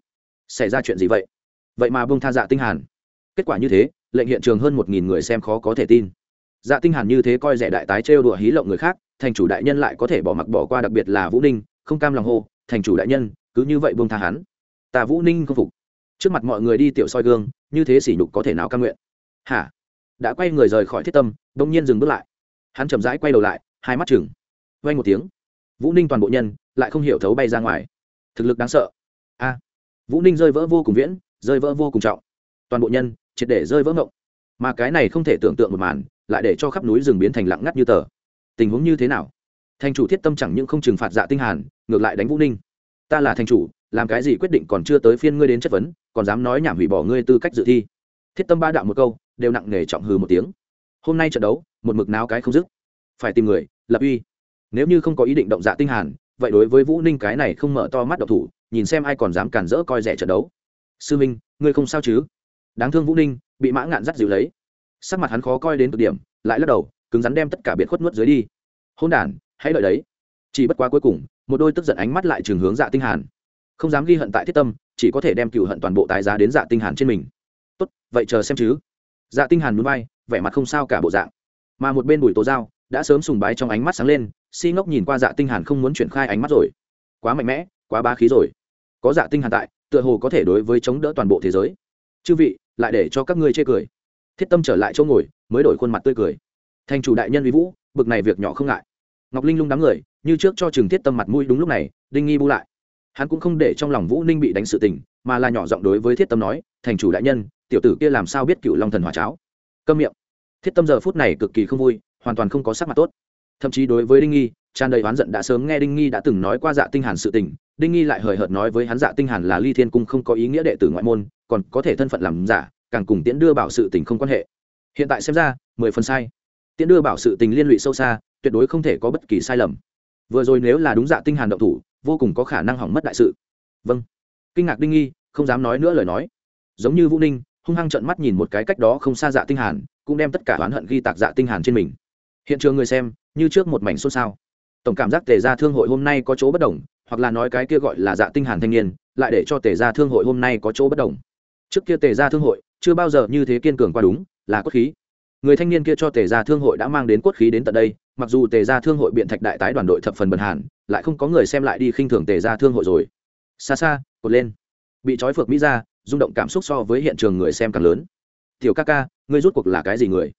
Xảy ra chuyện gì vậy? Vậy mà bông tha dạ tinh hàn. Kết quả như thế, lệnh hiện trường hơn một nghìn người xem khó có thể tin. Dạ tinh hàn như thế coi rẻ đại tái trêu đùa hí lộng người khác, thành chủ đại nhân lại có thể bỏ mặc bỏ qua đặc biệt là vũ ninh, không cam lòng hô, thành chủ đại nhân, cứ như vậy buông tha hắn. Ta vũ ninh không phục. Trước mặt mọi người đi tiểu soi gương, như thế sỉ nhục có thể nào cam nguyện? Hả? Đã quay người rời khỏi thiết tâm đông nhiên dừng bước lại. Hắn chậm rãi quay đầu lại, hai mắt chừng vay một tiếng, vũ ninh toàn bộ nhân lại không hiểu thấu bay ra ngoài. Thực lực đáng sợ. A. Vũ ninh rơi vỡ vô cùng viễn rơi vỡ vô cùng trọng. Toàn bộ nhân, triệt để rơi vỡ ngộng. Mà cái này không thể tưởng tượng một màn, lại để cho khắp núi rừng biến thành lặng ngắt như tờ. Tình huống như thế nào? Thành chủ thiết tâm chẳng những không trừng phạt dạ tinh hàn, ngược lại đánh vũ ninh. Ta là thành chủ, làm cái gì quyết định còn chưa tới phiên ngươi đến chất vấn, còn dám nói nhảm hủy bỏ ngươi tư cách dự thi. Thiết tâm ba đạo một câu, đều nặng nề trọng hừ một tiếng. Hôm nay trận đấu, một mực náo cái không dứt. Phải tìm người, lập uy. Nếu như không có ý định động dạ tinh hàn, vậy đối với vũ ninh cái này không mở to mắt độc thủ, nhìn xem ai còn dám cản rỡ coi rẻ trận đấu sư minh, ngươi không sao chứ? Đáng thương vũ ninh, bị mã ngạn dắt dịu lấy. Sắc mặt hắn khó coi đến cực điểm, lại lắc đầu, cứng rắn đem tất cả biệt khuất nuốt dưới đi. Hôn đản, hãy đợi đấy. Chỉ bất quá cuối cùng, một đôi tức giận ánh mắt lại trường hướng dạ tinh hàn. Không dám ghi hận tại thiết tâm, chỉ có thể đem cựu hận toàn bộ tái giá đến dạ tinh hàn trên mình. Tốt, vậy chờ xem chứ. Dạ tinh hàn núi bay vẻ mặt không sao cả bộ dạng. Mà một bên bùi tố giao, đã sớm sùng bái trong ánh mắt sáng lên, si ngốc nhìn qua dạ tinh hàn không muốn chuyển khai ánh mắt rồi. Quá mạnh mẽ, quá bá khí rồi. Có dạ tinh hàn tại tựa hồ có thể đối với chống đỡ toàn bộ thế giới. Chư vị, lại để cho các ngươi chê cười. Thiết tâm trở lại chỗ ngồi, mới đổi khuôn mặt tươi cười. Thành chủ đại nhân vi vũ, bực này việc nhỏ không ngại. Ngọc linh lung đám người, như trước cho trường thiết tâm mặt mũi đúng lúc này, đinh nghi bu lại. Hắn cũng không để trong lòng vũ ninh bị đánh sự tình, mà là nhỏ giọng đối với thiết tâm nói, thành chủ đại nhân, tiểu tử kia làm sao biết cựu long thần hòa cháo? Câm miệng. Thiết tâm giờ phút này cực kỳ không vui, hoàn toàn không có sắc mặt tốt. Thậm chí đối với đinh nghi, tràn đầy oán giận đã sớm nghe đinh nghi đã từng nói qua dạ tinh hàn sự tình đinh nghi lại hời hợt nói với hắn dạ tinh hàn là ly thiên cung không có ý nghĩa đệ tử ngoại môn, còn có thể thân phận làm giả, càng cùng tiễn đưa bảo sự tình không quan hệ. Hiện tại xem ra, mười phần sai. Tiễn đưa bảo sự tình liên lụy sâu xa, tuyệt đối không thể có bất kỳ sai lầm. Vừa rồi nếu là đúng dạ tinh hàn động thủ, vô cùng có khả năng hỏng mất đại sự. Vâng. Kinh ngạc đinh nghi, không dám nói nữa lời nói. Giống như vũ ninh, hung hăng trợn mắt nhìn một cái cách đó không xa dạ tinh hàn, cũng đem tất cả oán hận ghi tạc dạ tinh hàn trên mình. Hiện trường người xem, như trước một mảnh xôn xao. Tổng cảm giác tề gia thương hội hôm nay có chỗ bất đồng hoặc là nói cái kia gọi là dạ tinh hàn thanh niên, lại để cho tề gia thương hội hôm nay có chỗ bất đồng. Trước kia tề gia thương hội, chưa bao giờ như thế kiên cường qua đúng, là cốt khí. Người thanh niên kia cho tề gia thương hội đã mang đến cốt khí đến tận đây, mặc dù tề gia thương hội biện thạch đại tái đoàn đội thập phần bần hàn, lại không có người xem lại đi khinh thường tề gia thương hội rồi. Xa xa, cột lên. Bị trói phược mỹ ra, rung động cảm xúc so với hiện trường người xem càng lớn. Tiểu ca ca, ngươi rút cuộc là cái gì người?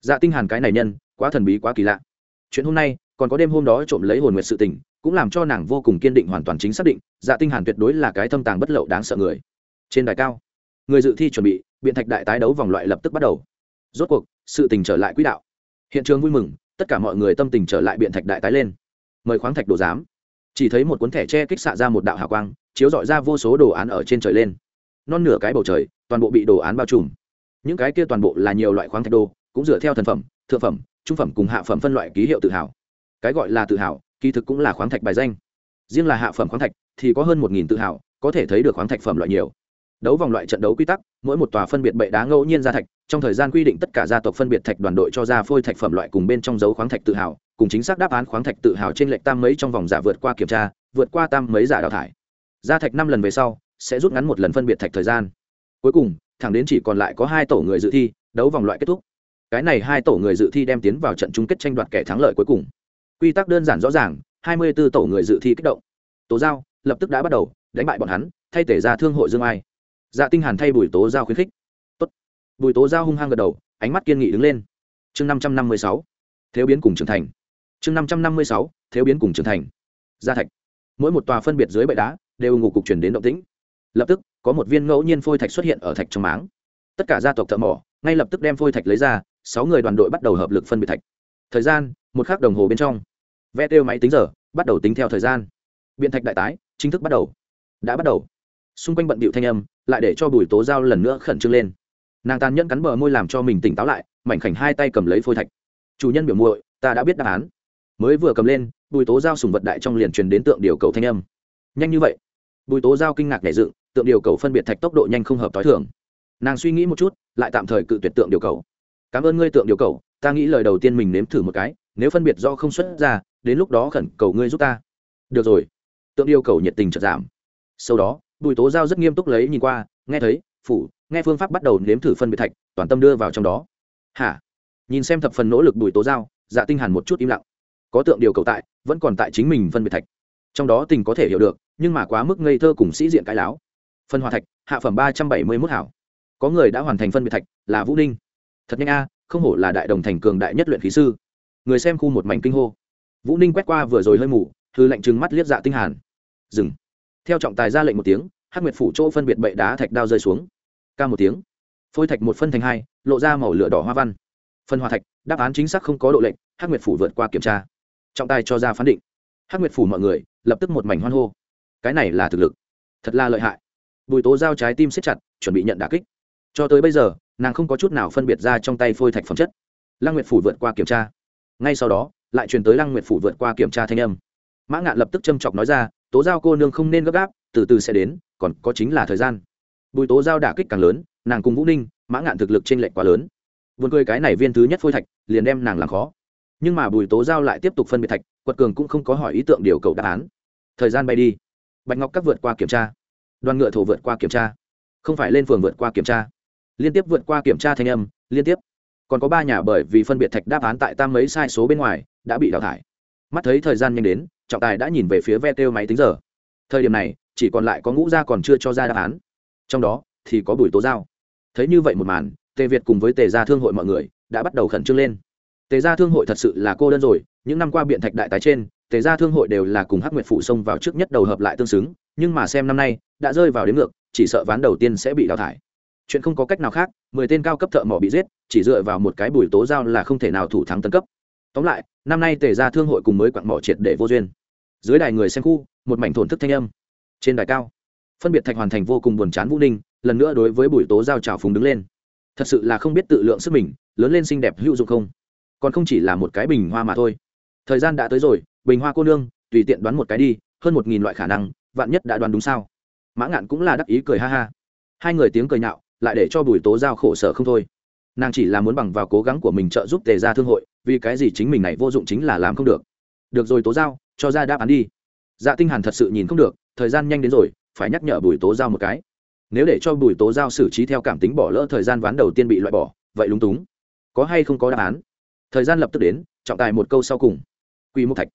Dạ tinh hàn cái này nhân, quá thần bí quá kỳ lạ. Chuyện hôm nay, còn có đêm hôm đó trộm lấy hồn nguyệt sự tình cũng làm cho nàng vô cùng kiên định hoàn toàn chính xác định dạ tinh hàn tuyệt đối là cái thâm tàng bất lậu đáng sợ người. Trên đài cao, người dự thi chuẩn bị, biện thạch đại tái đấu vòng loại lập tức bắt đầu. Rốt cuộc, sự tình trở lại quỹ đạo. Hiện trường vui mừng, tất cả mọi người tâm tình trở lại biện thạch đại tái lên. Mời khoáng thạch đồ giám. Chỉ thấy một cuốn thẻ tre kích xạ ra một đạo hào quang, chiếu dọi ra vô số đồ án ở trên trời lên. Non nửa cái bầu trời, toàn bộ bị đồ án bao trùm. Những cái kia toàn bộ là nhiều loại khoáng thạch đồ, cũng dựa theo thần phẩm, thượng phẩm, trung phẩm cùng hạ phẩm phân loại ký hiệu tự hào. Cái gọi là tự hào kỳ thực cũng là khoáng thạch bài danh. Riêng là hạ phẩm khoáng thạch thì có hơn một nghìn tự hào, có thể thấy được khoáng thạch phẩm loại nhiều. Đấu vòng loại trận đấu quy tắc, mỗi một tòa phân biệt bệ đá ngẫu nhiên ra thạch, trong thời gian quy định tất cả gia tộc phân biệt thạch đoàn đội cho ra phôi thạch phẩm loại cùng bên trong dấu khoáng thạch tự hào, cùng chính xác đáp án khoáng thạch tự hào trên lệnh tam mấy trong vòng giả vượt qua kiểm tra, vượt qua tam mấy giả đào thải. Ra thạch năm lần về sau, sẽ rút ngắn một lần phân biệt thạch thời gian. Cuối cùng, thẳng đến chỉ còn lại có hai tổ người dự thi, đấu vòng loại kết thúc. Cái này hai tổ người dự thi đem tiến vào trận chung kết tranh đoạt kẻ thắng lợi cuối cùng quy tắc đơn giản rõ ràng, hai mươi b ố tổ người dự thi kích động. Tố giao lập tức đã bắt đầu đánh bại bọn hắn, thay tể ra thương hội dương ai. Dạ tinh hàn thay bùi tố giao khuyến khích. Tốt. bùi tố giao hung hăng gật đầu, ánh mắt kiên nghị đứng lên. Chương năm trăm năm mươi sáu thiếu biến cùng trưởng thành. Chương năm trăm năm mươi sáu thiếu biến cùng trưởng thành. Gia thạch. Mỗi một tòa phân biệt dưới bệ đá đều ngủ cục chuyển đến động tĩnh. Lập tức, có một viên ngẫu nhiên phôi thạch xuất hiện ở thạch trong máng. Tất cả gia tộc thợ mỏ ngay lập tức đem phôi thạch lấy ra, sáu người đoàn đội bắt đầu hợp lực phân biệt thạch. Thời gian, một khắc đồng hồ bên trong ve tiêu máy tính giờ, bắt đầu tính theo thời gian. Biện thạch đại tái, chính thức bắt đầu. Đã bắt đầu. Xung quanh bận bịu thanh âm, lại để cho bùi tố giao lần nữa khẩn trương lên. Nàng tàn nhẫn cắn bờ môi làm cho mình tỉnh táo lại, mảnh khảnh hai tay cầm lấy phôi thạch. Chủ nhân biểu muội, ta đã biết đáp án. Mới vừa cầm lên, bùi tố giao sùng vật đại trong liền truyền đến tượng điều cầu thanh âm. Nhanh như vậy. Bùi tố giao kinh ngạc nhảy dựng, tượng điều cầu phân biệt thạch tốc độ nhanh không hợp t h i thường. Nàng suy nghĩ một chút, lại tạm thời cự tuyệt tượng điều cầu. Cảm ơn ngươi tượng điều cầu, ta nghĩ lời đầu tiên mình nếm thử một cái nếu phân biệt do không xuất ra, đến lúc đó khẩn cầu ngươi giúp ta. Được rồi. Tượng yêu cầu nhiệt tình chật giảm. Sau đó, bùi tố giao rất nghiêm túc lấy nhìn qua, nghe thấy, phủ, nghe phương pháp bắt đầu nếm thử phân biệt thạch, toàn tâm đưa vào trong đó. Hả? Nhìn xem thập phần nỗ lực bùi tố giao dạ tinh hàn một chút im lặng. Có tượng điều cầu tại, vẫn còn tại chính mình phân biệt thạch. Trong đó tình có thể hiểu được, nhưng mà quá mức ngây thơ cùng sĩ diện cái láo. Phân hòa thạch, hạ phẩm ba trăm bảy mươi mốt hảo. Có người đã hoàn thành phân biệt thạch là vũ ninh. Thật nhanh a, không hổ là đại đồng thành cường đại nhất luyện khí sư người xem khu một mảnh kinh hô. Vũ ninh quét qua vừa rồi hơi mù thư lệnh trừng mắt liếc dạ tinh hàn. Dừng. Theo trọng tài ra lệnh một tiếng, hắc nguyệt phủ chỗ phân biệt bệ đá thạch đao rơi xuống. Ca một tiếng. Phôi thạch một phân thành hai, lộ ra màu lửa đỏ hoa văn. Phân hòa thạch, đáp án chính xác không có độ lệnh hắc nguyệt phủ vượt qua kiểm tra. Trọng tài cho ra phán định. Hắc nguyệt phủ mọi người, lập tức một mảnh hoan hô. Cái này là thực lực. Thật là lợi hại. Bùi tố giao trái tim siết chặt, chuẩn bị nhận đả kích. Cho tới bây giờ, nàng không có chút nào phân biệt ra trong tay phôi thạch phẩm chất. Lăng nguyệt phủ vượt qua kiểm tra ngay sau đó, lại truyền tới lăng nguyệt phủ vượt qua kiểm tra thanh âm. Mã ngạn lập tức châm chọc nói ra, tố giao cô nương không nên gấp gáp, từ từ sẽ đến, còn có chính là thời gian. Bùi tố giao đả kích càng lớn, nàng cùng vũ ninh, mã ngạn thực lực t r ê n lệch quá lớn. Vườn cười cái này viên thứ nhất phôi thạch, liền đem nàng làm khó. Nhưng mà bùi tố giao lại tiếp tục phân biệt thạch, quật cường cũng không có hỏi ý tượng điều cầu đáp án. Thời gian bay đi. Bạch ngọc các vượt qua kiểm tra. Đoàn ngựa thổ vượt qua kiểm tra. Không phải lên phường vượt qua kiểm tra. Liên tiếp vượt qua kiểm tra thanh âm, liên tiếp còn có ba nhà bởi vì phân biệt thạch đáp án tại tam mấy sai số bên ngoài, đã bị đào thải. Mắt thấy thời gian nhanh đến, trọng tài đã nhìn về phía ve tiêu máy tính giờ. Thời điểm này, chỉ còn lại có ngũ gia còn chưa cho ra đáp án. Trong đó, thì có bùi tố giao. Thấy như vậy một màn, tề việt cùng với tề gia thương hội mọi người, đã bắt đầu khẩn trương lên. Tề gia thương hội thật sự là cô đơn rồi, những năm qua biện thạch đại tái trên, tề gia thương hội đều là cùng hắc nguyệt phụ xông vào trước nhất đầu hợp lại tương xứng, nhưng mà xem năm nay, đã rơi vào đến ngược, chỉ sợ ván đầu tiên sẽ bị đào thải chuyện không có cách nào khác, mười tên cao cấp thợ mỏ bị giết, chỉ dựa vào một cái bùi tố giao là không thể nào thủ thắng tân cấp. Tóm lại, năm nay tề gia thương hội cùng mới quặng mỏ triệt để vô duyên. Dưới đài người xem khu, một mảnh thổn thức thanh âm. Trên đài cao, phân biệt thạch hoàn thành vô cùng buồn chán vũ ninh, lần nữa đối với bùi tố giao trào phùng đứng lên. Thật sự là không biết tự lượng sức mình, lớn lên xinh đẹp hữu dụng không? Còn không chỉ là một cái bình hoa mà thôi. Thời gian đã tới rồi, bình hoa cô nương, tùy tiện đoán một cái đi, hơn một nghìn loại khả năng, vạn nhất đã đoán đúng sao? Mã ngạn cũng là đắc ý cười ha ha. Hai người tiếng cười nhạo lại để cho bùi tố giao khổ sở không thôi. Nàng chỉ là muốn bằng vào cố gắng của mình trợ giúp tề ra thương hội, vì cái gì chính mình này vô dụng chính là làm không được. Được rồi tố giao, cho ra đáp án đi. Dạ tinh hàn thật sự nhìn không được, thời gian nhanh đến rồi, phải nhắc nhở bùi tố giao một cái. Nếu để cho bùi tố giao xử trí theo cảm tính bỏ lỡ thời gian ván đầu tiên bị loại bỏ, vậy lúng túng. Có hay không có đáp án? Thời gian lập tức đến, trọng tài một câu sau cùng. Quy mục thạch.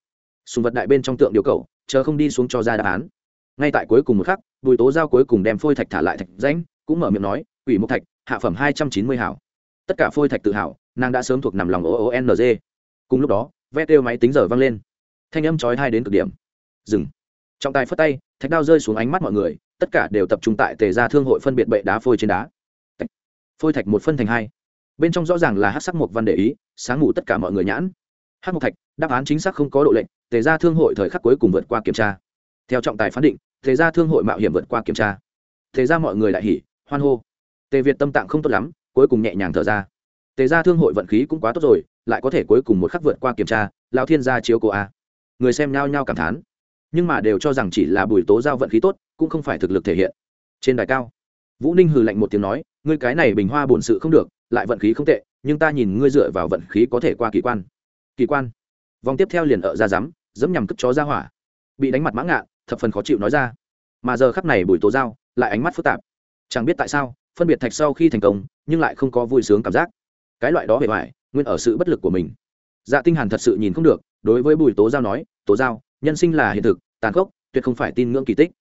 Sùng vật đại bên trong tượng điều cầu, chờ không đi xuống cho ra đáp án. Ngay tại cuối cùng một khắc, bùi tố giao cuối cùng đem phôi thạch thả lại thạch danh cũng mở miệng nói quỷ mục thạch, hạ phẩm hai trăm chín mươi hảo. Tất cả phôi thạch tự hào, nàng đã sớm thuộc nằm lòng o n g. Cùng lúc đó ve kêu máy tính giờ vang lên. Thanh âm chói thai đến cực điểm. Dừng. Trọng tài phất tay, thạch đao rơi xuống ánh mắt mọi người, tất cả đều tập trung tại tề gia thương hội phân biệt bệ đá phôi trên đá. Phôi thạch một phân thành hai. Bên trong rõ ràng là hát sắc mộc văn để ý, sáng ngủ tất cả mọi người nhãn. Hát mộc thạch, đáp án chính xác không có độ lệnh tề gia thương hội thời khắc cuối cùng vượt qua kiểm tra. Theo trọng tài phán định, tề gia thương hội mạo hiểm vượt qua kiểm tra. Tề gia mọi người đại hỉ, hoan hô tề việt tâm tạng không tốt lắm, cuối cùng nhẹ nhàng thở ra. Tề gia thương hội vận khí cũng quá tốt rồi, lại có thể cuối cùng một khắc vượt qua kiểm tra lao thiên gia chiếu cô a. Người xem nhao nhao cảm thán. Nhưng mà đều cho rằng chỉ là bùi tố giao vận khí tốt, cũng không phải thực lực thể hiện. Trên đài cao, vũ ninh hừ lạnh một tiếng nói, ngươi cái này bình hoa bổn sự không được, lại vận khí không tệ, nhưng ta nhìn ngươi dựa vào vận khí có thể qua kỳ quan. Kỳ quan? Vòng tiếp theo liền ở ra rắm dẫm nhằm cất chó ra hỏa. Bị đánh mặt mã ngạ thập phần khó chịu nói ra. Mà giờ khắc này bùi tố giao, lại ánh mắt phức tạp. Chẳng biết tại sao phân biệt thạch sau khi thành công, nhưng lại không có vui sướng cảm giác. Cái loại đó bề ngoài, nguyên ở sự bất lực của mình. Dạ tinh hàn thật sự nhìn không được, đối với bùi tố giao nói, tố giao, nhân sinh là hiện thực, tàn khốc, tuyệt không phải tin ngưỡng kỳ tích.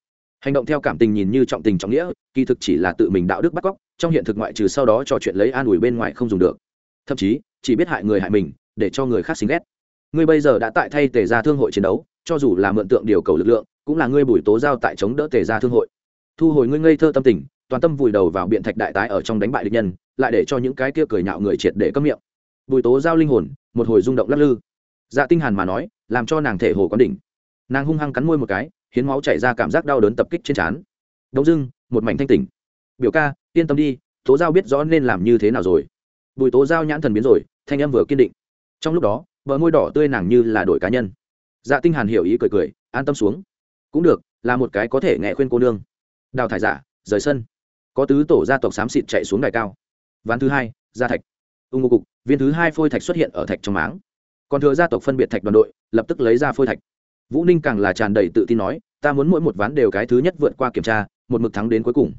Hành động theo cảm tình nhìn như trọng tình trọng nghĩa, kỳ thực chỉ là tự mình đạo đức bắt cóc, trong hiện thực ngoại trừ sau đó trò chuyện lấy an ủi bên ngoài không dùng được. Thậm chí, chỉ biết hại người hại mình, để cho người khác xính ghét. Ngươi bây giờ đã tại thay tề ra thương hội chiến đấu, cho dù là mượn tượng điều cầu lực lượng, cũng là ngươi bùi tố giao tại chống đỡ tề ra thương hội. Thu hồi ngươi ngây thơ tâm tình toàn tâm vùi đầu vào biện thạch đại tái ở trong đánh bại địch nhân, lại để cho những cái kia cười nhạo người triệt để cấm miệng. Bùi tố giao linh hồn, một hồi rung động lắc lư. Dạ tinh hàn mà nói, làm cho nàng thể hồ quán đỉnh. Nàng hung hăng cắn môi một cái, hiến máu chảy ra cảm giác đau đớn tập kích trên trán. Đông dưng một mảnh thanh tỉnh. Biểu ca, yên tâm đi, tố giao biết rõ nên làm như thế nào rồi. Bùi tố giao nhãn thần biến rồi, thanh âm vừa kiên định. Trong lúc đó vợ môi đỏ tươi nàng như là đổi cá nhân. Dạ tinh hàn hiểu ý cười cười, an tâm xuống. Cũng được, là một cái có thể nghe khuyên cô nương. Đào thải giả rời sân có tứ tổ gia tộc xám xịt chạy xuống đài cao. Ván thứ hai, gia thạch. Ung ngô cục, viên thứ hai phôi thạch xuất hiện ở thạch trong máng. Còn thừa gia tộc phân biệt thạch đoàn đội, lập tức lấy ra phôi thạch. Vũ ninh càng là tràn đầy tự tin nói, ta muốn mỗi một ván đều cái thứ nhất vượt qua kiểm tra, một mực thắng đến cuối cùng.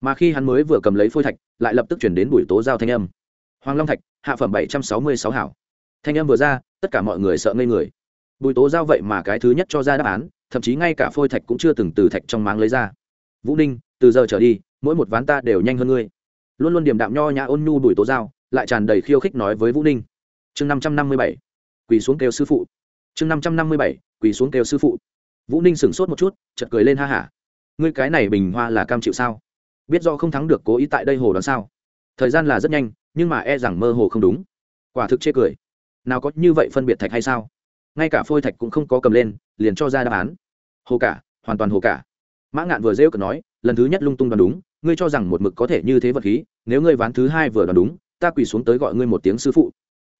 Mà khi hắn mới vừa cầm lấy phôi thạch, lại lập tức chuyển đến buổi tố giao thanh âm. Hoàng long thạch, hạ phẩm bảy trăm sáu mươi sáu hảo. Thanh âm vừa ra, tất cả mọi người sợ ngây người. Bùi tố giao vậy mà cái thứ nhất cho ra đáp án, thậm chí ngay cả phôi thạch cũng chưa từng từ thạch trong máng lấy ra. Vũ ninh, từ giờ trở đi mỗi một ván ta đều nhanh hơn ngươi. Luôn luôn điềm đạm nho nhã ôn nhu bùi tố giao lại tràn đầy khiêu khích nói với vũ ninh. Chương năm trăm năm mươi bảy, quỳ xuống kêu sư phụ. Chương năm trăm năm mươi bảy, quỳ xuống kêu sư phụ. Vũ ninh sửng sốt một chút chật cười lên ha hả. Ngươi cái này bình hoa là cam chịu sao? Biết do không thắng được cố ý tại đây hồ đoán sao? Thời gian là rất nhanh, nhưng mà e rằng mơ hồ không đúng. Quả thực chê cười. Nào có như vậy phân biệt thạch hay sao? Ngay cả phôi thạch cũng không có cầm lên, liền cho ra đáp án. Hồ cả, hoàn toàn hồ cả. Mã ngạn vừa rêu cờ nói, lần thứ nhất lung tung đoán đúng ngươi cho rằng một mực có thể như thế vật khí, nếu ngươi ván thứ hai vừa đoán đúng, ta quỳ xuống tới gọi ngươi một tiếng sư phụ.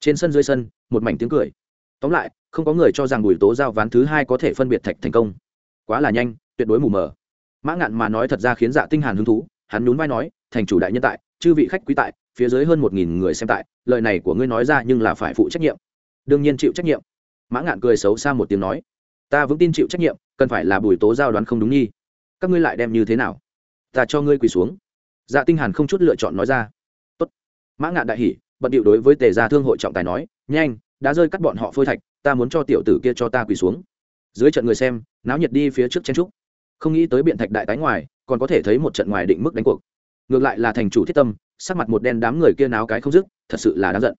Trên sân dưới sân, một mảnh tiếng cười. Tóm lại, không có người cho rằng bùi tố giao ván thứ hai có thể phân biệt thạch thành công. Quá là nhanh, tuyệt đối mù mờ. Mã ngạn mà nói thật ra khiến dạ tinh hàn hứng thú, hắn nhún vai nói, thành chủ đại nhân tại, chư vị khách quý tại, phía dưới hơn một nghìn người xem tại, lời này của ngươi nói ra nhưng là phải phụ trách nhiệm. Đương nhiên chịu trách nhiệm. Mã ngạn cười xấu xa một tiếng nói, ta vững tin chịu trách nhiệm, cần phải là bùi tố giao đoán không đúng nhi các ngươi lại đem như thế nào? Ta cho ngươi quỳ xuống. Dạ tinh hàn không chút lựa chọn nói ra. Tốt. Mã ngạn đại hỉ, bận điệu đối với tề gia thương hội trọng tài nói, nhanh, đã rơi cắt bọn họ phôi thạch, ta muốn cho tiểu tử kia cho ta quỳ xuống. Dưới trận người xem, náo nhiệt đi phía trước chen trúc không nghĩ tới biện thạch đại tái ngoài, còn có thể thấy một trận ngoài định mức đánh cuộc. Ngược lại là thành chủ thiết tâm, sắc mặt một đen đám người kia náo cái không dứt, thật sự là đáng giận.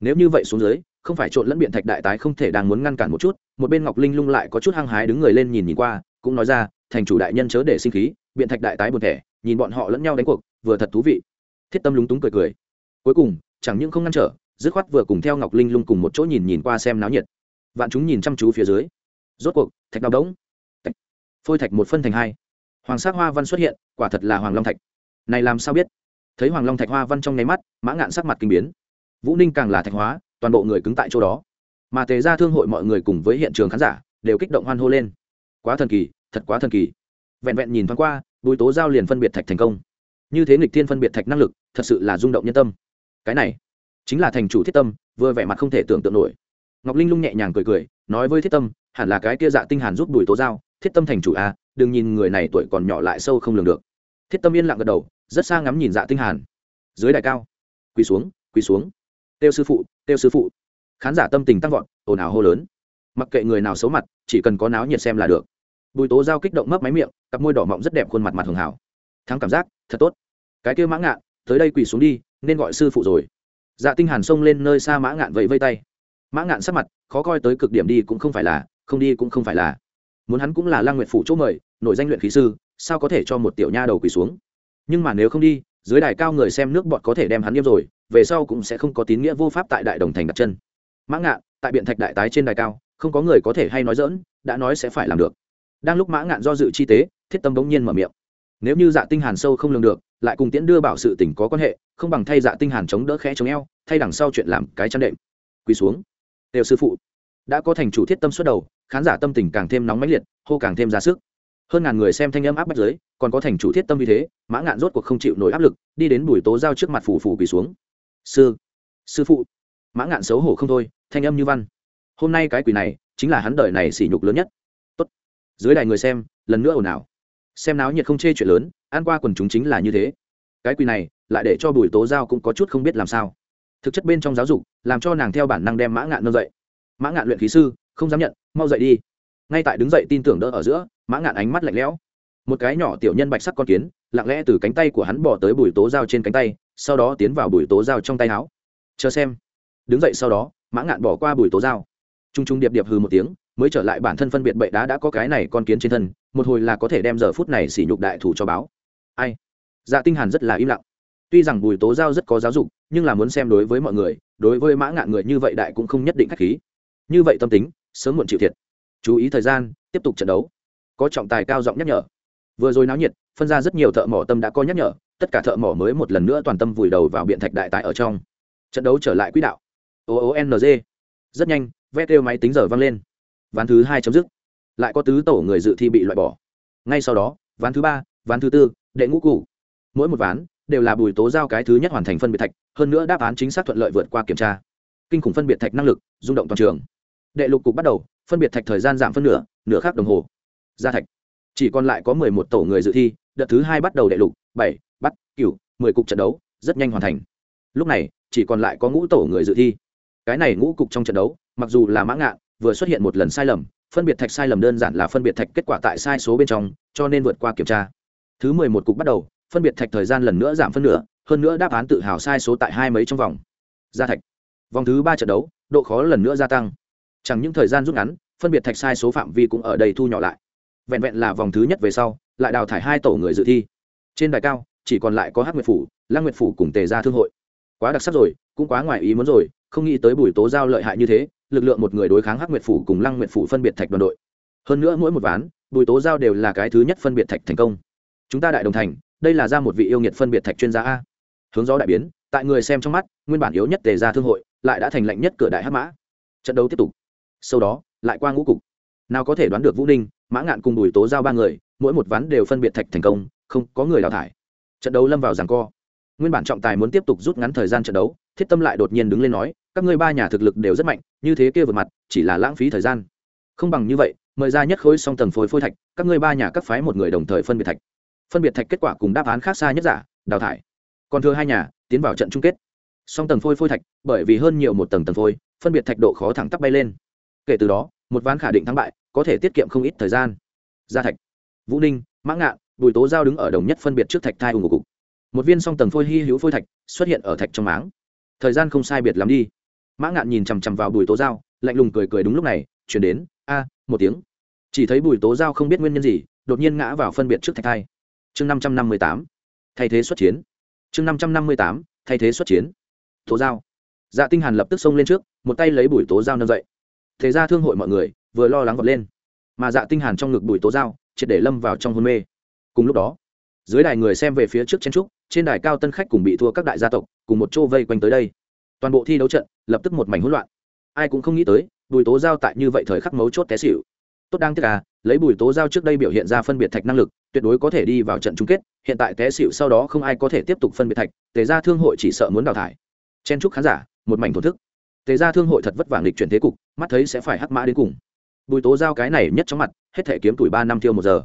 Nếu như vậy xuống dưới, không phải trộn lẫn biện thạch đại tái không thể đang muốn ngăn cản một chút, một bên ngọc linh lung lại có chút hăng hái đứng người lên nhìn nhìn qua, cũng nói ra thành chủ đại nhân chớ để sinh khí, biện thạch đại tái buồn thẻ, nhìn bọn họ lẫn nhau đánh cuộc, vừa thật thú vị. Thiết tâm lúng túng cười cười. Cuối cùng, chẳng những không ngăn trở, dứt khoát vừa cùng theo ngọc linh lung cùng một chỗ nhìn nhìn qua xem náo nhiệt. Vạn chúng nhìn chăm chú phía dưới. Rốt cuộc, thạch đào đống. Thạch. phôi thạch một phân thành hai. Hoàng sắc hoa văn xuất hiện, quả thật là hoàng long thạch. Này làm sao biết? Thấy hoàng long thạch hoa văn trong nháy mắt, mã ngạn sắc mặt kinh biến. Vũ ninh càng là thạch hóa, toàn bộ người cứng tại chỗ đó. Mà tề ra thương hội mọi người cùng với hiện trường khán giả, đều kích động hoan hô lên. Quá thần kỳ thật quá thần kỳ. Vẹn vẹn nhìn thoáng qua bùi tố giao liền phân biệt thạch thành công. Như thế nghịch thiên phân biệt thạch năng lực thật sự là rung động nhân tâm. Cái này chính là thành chủ thiết tâm vừa vẻ mặt không thể tưởng tượng nổi. Ngọc linh lung nhẹ nhàng cười cười nói với thiết tâm hẳn là cái kia dạ tinh hàn giúp bùi tố giao thiết tâm thành chủ a à, đừng nhìn người này tuổi còn nhỏ lại sâu không lường được. Thiết tâm yên lặng gật đầu rất xa ngắm nhìn dạ tinh hàn. Dưới đài cao quỳ xuống quỳ xuống. Tiêu sư phụ tiêu sư phụ. Khán giả tâm tình tăng vọt ồn ào hô lớn. Mặc kệ người nào xấu mặt chỉ cần có náo nhiệt xem là được bùi tố giao kích động mấp máy miệng, cặp môi đỏ mọng rất đẹp khuôn mặt mặt hường hảo. Thắng cảm giác, thật tốt. Cái kia mã ngạn, tới đây quỳ xuống đi, nên gọi sư phụ rồi. Dạ tinh hàn xông lên nơi xa mã ngạn vẫy vây tay. Mã ngạn sắc mặt, khó coi tới cực điểm đi cũng không phải là, không đi cũng không phải là. Muốn hắn cũng là lang nguyệt phủ chỗ mời, nổi danh luyện khí sư, sao có thể cho một tiểu nha đầu quỳ xuống? Nhưng mà nếu không đi, dưới đài cao người xem nước bọt có thể đem hắn nghiêm rồi, về sau cũng sẽ không có tín nghĩa vô pháp tại đại đồng thành đặt chân. Mã ngạn, tại biện thạch đại tái trên đài cao, không có người có thể hay nói dỡn đã nói sẽ phải làm được đang lúc mã ngạn do dự chi tế, thiết tâm bỗng nhiên mở miệng. Nếu như dạ tinh hàn sâu không lường được, lại cùng tiễn đưa bảo sự tình có quan hệ, không bằng thay dạ tinh hàn chống đỡ khẽ chống eo, thay đằng sau chuyện làm cái chăn đệm. Quỳ xuống. Đều sư phụ. Đã có thành chủ thiết tâm xuất đầu, khán giả tâm tình càng thêm nóng mãnh liệt, hô càng thêm ra sức. Hơn ngàn người xem thanh âm áp bách giới, còn có thành chủ thiết tâm như thế, mã ngạn rốt cuộc không chịu nổi áp lực, đi đến bùi tố giao trước mặt phủ phủ quỳ xuống. Sư sư phụ. Mã ngạn xấu hổ không thôi, thanh âm như văn. Hôm nay cái quỳ này, chính là hắn đời này sỉ nhục lớn nhất dưới đài người xem, lần nữa ồn ào. Xem náo nhiệt không chê chuyện lớn, ăn qua quần chúng chính là như thế. Cái quy này, lại để cho bùi tố giao cũng có chút không biết làm sao. Thực chất bên trong giáo dục, làm cho nàng theo bản năng đem mã ngạn nâng dậy. Mã ngạn luyện khí sư, không dám nhận, mau dậy đi. Ngay tại đứng dậy tin tưởng đỡ ở giữa, mã ngạn ánh mắt lạnh lẽo. Một cái nhỏ tiểu nhân bạch sắc con kiến, lặng lẽ từ cánh tay của hắn bỏ tới bùi tố dao trên cánh tay, sau đó tiến vào bùi tố dao trong tay áo. Chờ xem. Đứng dậy sau đó, mã ngạn bỏ qua bùi tố dao t r u n g t r u n g điệp điệp hừ một tiếng mới trở lại bản thân phân biệt bậy đá đã có cái này con kiến trên thân, một hồi là có thể đem giờ phút này xỉ nhục đại thủ cho báo. Ai? Dạ tinh hàn rất là im lặng. Tuy rằng bùi tố giao rất có giáo dục, nhưng là muốn xem đối với mọi người, đối với mã ngạn người như vậy đại cũng không nhất định khách khí. Như vậy tâm tính, sớm muộn chịu thiệt. Chú ý thời gian, tiếp tục trận đấu. Có trọng tài cao giọng nhắc nhở. Vừa rồi náo nhiệt, phân ra rất nhiều thợ mỏ tâm đã có nhắc nhở, tất cả thợ mỏ mới một lần nữa toàn tâm vùi đầu vào biện thạch đại tại ở trong. Trận đấu trở lại quỹ đạo. O n g. Rất nhanh, vét kêu máy tính giờ vang lên ván thứ hai chấm dứt. Lại có tứ tổ người dự thi bị loại bỏ. Ngay sau đó, ván thứ ba, ván thứ tư, đệ ngũ cụ mỗi một ván đều là bùi tố giao cái thứ nhất hoàn thành phân biệt thạch, hơn nữa đáp án chính xác thuận lợi vượt qua kiểm tra. Kinh khủng phân biệt thạch năng lực, rung động toàn trường. Đệ lục cục bắt đầu, phân biệt thạch thời gian giảm phân nửa nửa khác đồng hồ. Gia thạch. Chỉ còn lại có mười một tổ người dự thi, đợt thứ hai bắt đầu đệ lục, bảy, bắt, cửu, mười cục trận đấu, rất nhanh hoàn thành. Lúc này, chỉ còn lại có ngũ tổ người dự thi. Cái này ngũ cục trong trận đấu, mặc dù là mã ngạn vừa xuất hiện một lần sai lầm, phân biệt thạch sai lầm đơn giản là phân biệt thạch kết quả tại sai số bên trong, cho nên vượt qua kiểm tra. Thứ mười một cục bắt đầu, phân biệt thạch thời gian lần nữa giảm phân nửa, hơn nữa đáp án tự hào sai số tại hai mấy trong vòng. Gia thạch. Vòng thứ ba trận đấu, độ khó lần nữa gia tăng. Chẳng những thời gian rút ngắn, phân biệt thạch sai số phạm vi cũng ở đây thu nhỏ lại. Vẹn vẹn là vòng thứ nhất về sau, lại đào thải hai tổ người dự thi. Trên đài cao, chỉ còn lại có hát nguyệt phủ, lăng nguyệt phủ cùng tề gia thương hội. Quá đặc sắc rồi, cũng quá ngoài ý muốn rồi, không nghĩ tới bùi tố giao lợi hại như thế lực lượng một người đối kháng hắc nguyệt phủ cùng lăng nguyệt phủ phân biệt thạch đoàn đội. Hơn nữa mỗi một ván, bùi tố giao đều là cái thứ nhất phân biệt thạch thành công. Chúng ta đại đồng thành, đây là ra một vị yêu nghiệt phân biệt thạch chuyên gia a. Hướng gió đại biến, tại người xem trong mắt, nguyên bản yếu nhất tề ra thương hội, lại đã thành lệnh nhất cửa đại hắc mã. Trận đấu tiếp tục. Sau đó, lại qua ngũ cục. Nào có thể đoán được vũ ninh, mã ngạn cùng bùi tố giao ba người, mỗi một ván đều phân biệt thạch thành công, không có người đào thải. Trận đấu lâm vào ràng co. Nguyên bản trọng tài muốn tiếp tục rút ngắn thời gian trận đấu thiết tâm lại đột nhiên đứng lên nói, các ngươi ba nhà thực lực đều rất mạnh, như thế kia vượt mặt, chỉ là lãng phí thời gian. Không bằng như vậy, mời ra nhất khối song tầng phối phôi thạch, các ngươi ba nhà các phái một người đồng thời phân biệt thạch. Phân biệt thạch kết quả cùng đáp án khác xa nhất giả, đào thải. Còn thừa hai nhà, tiến vào trận chung kết. Song tầng phôi phôi thạch, bởi vì hơn nhiều một tầng tầng phôi, phân biệt thạch độ khó thẳng tắp bay lên. Kể từ đó, một ván khả định thắng bại, có thể tiết kiệm không ít thời gian. Gia thạch. Vũ ninh, mã ngạn, bùi tố giao đứng ở đồng nhất phân biệt trước thạch thai ủng của cục. Một viên song tầng phôi hy hữu phôi thạch xuất hiện ở thạch trong máng thời gian không sai biệt lắm đi. Mã ngạn nhìn chằm chằm vào bùi tố giao, lạnh lùng cười cười đúng lúc này, chuyển đến, a, một tiếng. Chỉ thấy bùi tố giao không biết nguyên nhân gì, đột nhiên ngã vào phân biệt trước thạch thai. Chương năm trăm năm mươi tám, thay thế xuất chiến. Chương năm trăm năm mươi tám, thay thế xuất chiến. Tố giao. Dạ tinh hàn lập tức xông lên trước, một tay lấy bùi tố giao nâng dậy. Thế ra thương hội mọi người, vừa lo lắng vọt lên. Mà dạ tinh hàn trong ngực bùi tố giao, triệt để lâm vào trong hôn mê. Cùng lúc đó, dưới đài người xem về phía trước chen trúc trên đài cao tân khách cùng bị thua các đại gia tộc, cùng một chỗ vây quanh tới đây. Toàn bộ thi đấu trận, lập tức một mảnh hỗn loạn. Ai cũng không nghĩ tới, bùi tố giao tại như vậy thời khắc mấu chốt té xỉu. Tốt đang tiếc à lấy bùi tố giao trước đây biểu hiện ra phân biệt thạch năng lực, tuyệt đối có thể đi vào trận chung kết, hiện tại té xỉu sau đó không ai có thể tiếp tục phân biệt thạch, tề ra thương hội chỉ sợ muốn đào thải. Chen trúc khán giả, một mảnh thổn thức. Tề ra thương hội thật vất vả nghịch chuyển thế cục, mắt thấy sẽ phải hắc mã đến cùng. Bùi tố giao cái này nhất trong mặt, hết thể kiếm tuổi ba năm tiêu một giờ.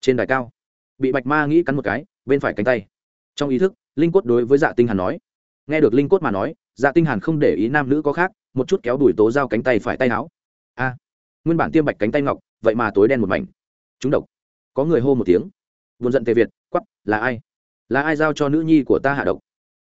Trên đài cao, bị bạch ma nghĩ cắn một cái, bên phải cánh tay trong ý thức linh cốt đối với dạ tinh hàn nói. Nghe được linh cốt mà nói dạ tinh hàn không để ý nam nữ có khác một chút kéo đuổi tố giao cánh tay phải tay áo. A nguyên bản tiêm bạch cánh tay ngọc vậy mà tối đen một mảnh. Chúng độc. Có người hô một tiếng. Buồn giận tề việt quắc là ai? Là ai giao cho nữ nhi của ta hạ độc?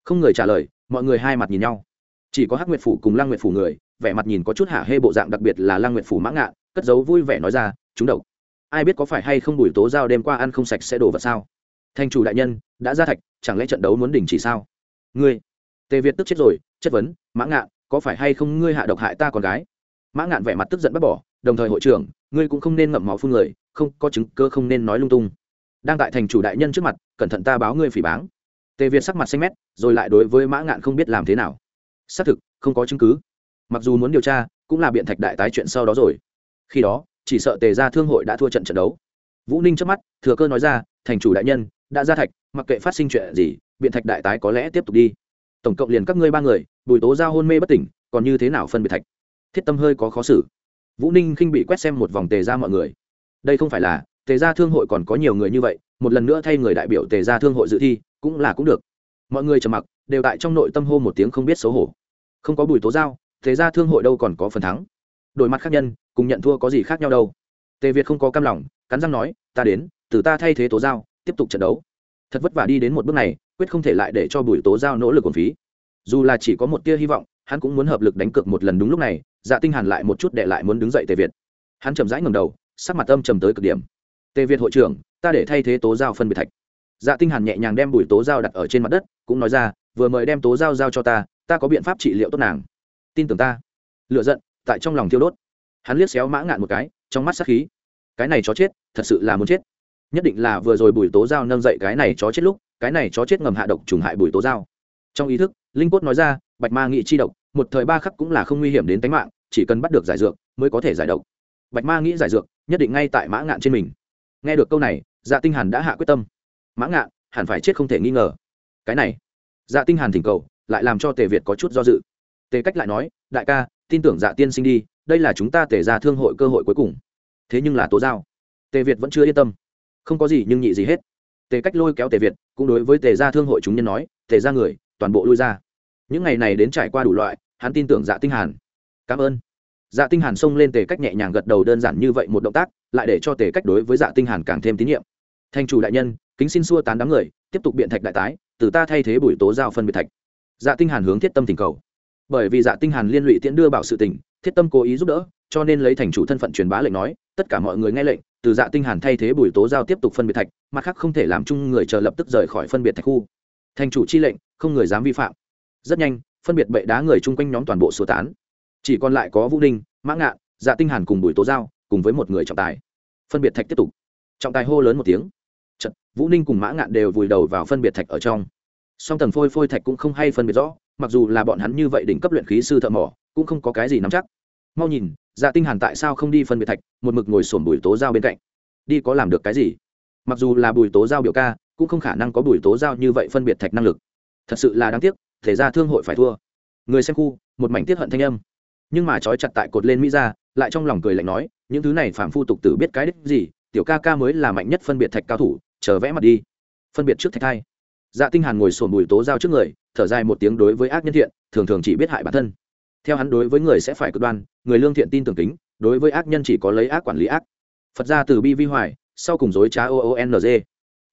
Không người trả lời mọi người hai mặt nhìn nhau. Chỉ có hắc nguyệt phủ cùng lăng nguyệt phủ người vẻ mặt nhìn có chút hạ hê bộ dạng đặc biệt là lăng nguyệt phủ mã ngạ, cất giấu vui vẻ nói ra chúng độc. Ai biết có phải hay không đuổi tố giao đêm qua ăn không sạch sẽ đổ vật sao? Thành chủ đại nhân đã ra thạch chẳng lẽ trận đấu muốn đình chỉ sao? Ngươi, tề việt tức chết rồi, chất vấn, mã ngạn, có phải hay không ngươi hạ độc hại ta con gái? Mã ngạn vẻ mặt tức giận bắt bỏ, đồng thời hội trưởng, ngươi cũng không nên ngậm máu phun người, không, có chứng cơ không nên nói lung tung. Đang tại thành chủ đại nhân trước mặt, cẩn thận ta báo ngươi phỉ báng. Tề việt sắc mặt xanh mét, rồi lại đối với mã ngạn không biết làm thế nào. Xác thực, không có chứng cứ. Mặc dù muốn điều tra, cũng là biện thạch đại tái chuyện sau đó rồi. Khi đó, chỉ sợ tề ra thương hội đã thua trận trận đấu. Vũ ninh trước mắt, thừa cơ nói ra, thành chủ đại nhân đã ra thạch, mặc kệ phát sinh chuyện gì, biện thạch đại tái có lẽ tiếp tục đi. Tổng cộng liền các ngươi ba người, bùi tố giao hôn mê bất tỉnh, còn như thế nào phân biệt thạch? Thiết tâm hơi có khó xử. Vũ ninh khinh bị quét xem một vòng tề ra mọi người. Đây không phải là, tề ra thương hội còn có nhiều người như vậy, một lần nữa thay người đại biểu tề ra thương hội dự thi, cũng là cũng được. Mọi người trầm mặc, đều tại trong nội tâm hô một tiếng không biết xấu hổ. Không có bùi tố giao, tề ra thương hội đâu còn có phần thắng. Đổi mặt khác nhân, cùng nhận thua có gì khác nhau đâu. Tề việt không có cam lòng, cắn răng nói, ta đến, từ ta thay thế tố giao tiếp tục trận đấu. Thật vất vả đi đến một bước này, quyết không thể lại để cho bùi tố giao nỗ lực còn phí. Dù là chỉ có một tia hy vọng, hắn cũng muốn hợp lực đánh cược một lần đúng lúc này dạ tinh hàn lại một chút để lại muốn đứng dậy tề việt. Hắn chậm rãi ngẩng đầu, sắc mặt âm trầm tới cực điểm. Tề việt hội trưởng, ta để thay thế tố giao phân biệt thạch. Dạ tinh hàn nhẹ nhàng đem bùi tố giao đặt ở trên mặt đất, cũng nói ra, vừa mời đem tố giao giao cho ta ta có biện pháp trị liệu tốt nàng. Tin tưởng ta. Lựa giận, tại trong lòng thiêu đốt. Hắn liếc xéo mã ngạn một cái, trong mắt sắc khí. Cái này chó chết, thật sự là muốn chết nhất định là vừa rồi bùi tố giao nâng dậy cái này chó chết lúc, cái này chó chết ngầm hạ độc trùng hại bùi tố giao. Trong ý thức, linh cốt nói ra, bạch ma nghị chi độc, một thời ba khắc cũng là không nguy hiểm đến tính mạng, chỉ cần bắt được giải dược mới có thể giải độc. Bạch ma nghĩ giải dược, nhất định ngay tại mã ngạn trên mình. Nghe được câu này dạ tinh hàn đã hạ quyết tâm. Mã ngạn, hẳn phải chết không thể nghi ngờ. Cái này dạ tinh hàn thỉnh cầu, lại làm cho tề việt có chút do dự. Tề cách lại nói, đại ca, tin tưởng dạ tiên sinh đi, đây là chúng ta tề ra thương hội cơ hội cuối cùng. Thế nhưng là tố giao. Tề việt vẫn chưa yên tâm không có gì nhưng nhị gì hết. Tề cách lôi kéo tề việt, cũng đối với tề gia thương hội chúng nhân nói, tề ra người, toàn bộ lui ra. Những ngày này đến trải qua đủ loại, hắn tin tưởng dạ tinh hàn. Cảm ơn. Dạ tinh hàn xông lên tề cách nhẹ nhàng gật đầu đơn giản như vậy một động tác, lại để cho tề cách đối với dạ tinh hàn càng thêm tín nhiệm. Thành chủ đại nhân, kính xin xua tán đám người, tiếp tục biện thạch đại tái, từ ta thay thế bùi tố giao phân biệt thạch. Dạ tinh hàn hướng thiết tâm tình cầu. Bởi vì dạ tinh hàn liên lụy tiễn đưa bảo sự tình, thiết tâm cố ý giúp đỡ, cho nên lấy thành chủ thân phận truyền bá lệnh nói tất cả mọi người nghe lệnh từ dạ tinh hàn thay thế bùi tố giao tiếp tục phân biệt thạch mặt khác không thể làm chung người chờ lập tức rời khỏi phân biệt thạch khu. Thành chủ chi lệnh không người dám vi phạm. Rất nhanh phân biệt bệ đá người chung quanh nhóm toàn bộ sơ tán. Chỉ còn lại có vũ đinh mã ngạn dạ tinh hàn cùng bùi tố giao cùng với một người trọng tài. Phân biệt thạch tiếp tục. Trọng tài hô lớn một tiếng. Chật, vũ ninh cùng mã ngạn đều vùi đầu vào phân biệt thạch ở trong. Song tầng phôi phôi thạch cũng không hay phân biệt rõ mặc dù là bọn hắn như vậy đỉnh cấp luyện khí sư thợ mỏ cũng không có cái gì nắm chắc. Mau nhìn dạ tinh hàn tại sao không đi phân biệt thạch, một mực ngồi sồn bùi tố giao bên cạnh? Đi có làm được cái gì? Mặc dù là bùi tố giao biểu ca, cũng không khả năng có bùi tố giao như vậy phân biệt thạch năng lực. Thật sự là đáng tiếc, thể ra thương hội phải thua. Người xem khu, một mảnh tiết hận thanh âm. Nhưng mà trói chặt tại cột lên mỹ ra lại trong lòng cười lạnh nói, những thứ này phạm phu tục tử biết cái đích gì, tiểu ca ca mới là mạnh nhất phân biệt thạch cao thủ, chờ vẽ mặt đi. Phân biệt trước thạch thai dạ tinh hàn ngồi sồn bùi tố giao trước người, thở dài một tiếng đối với ác nhân thiện, thường thường chỉ biết hại bản thân theo hắn đối với người sẽ phải cực đoan, người lương thiện tin tưởng kính. đối với ác nhân chỉ có lấy ác quản lý ác. Phật ra từ bi vi hoài, sau cùng dối trá o o n g.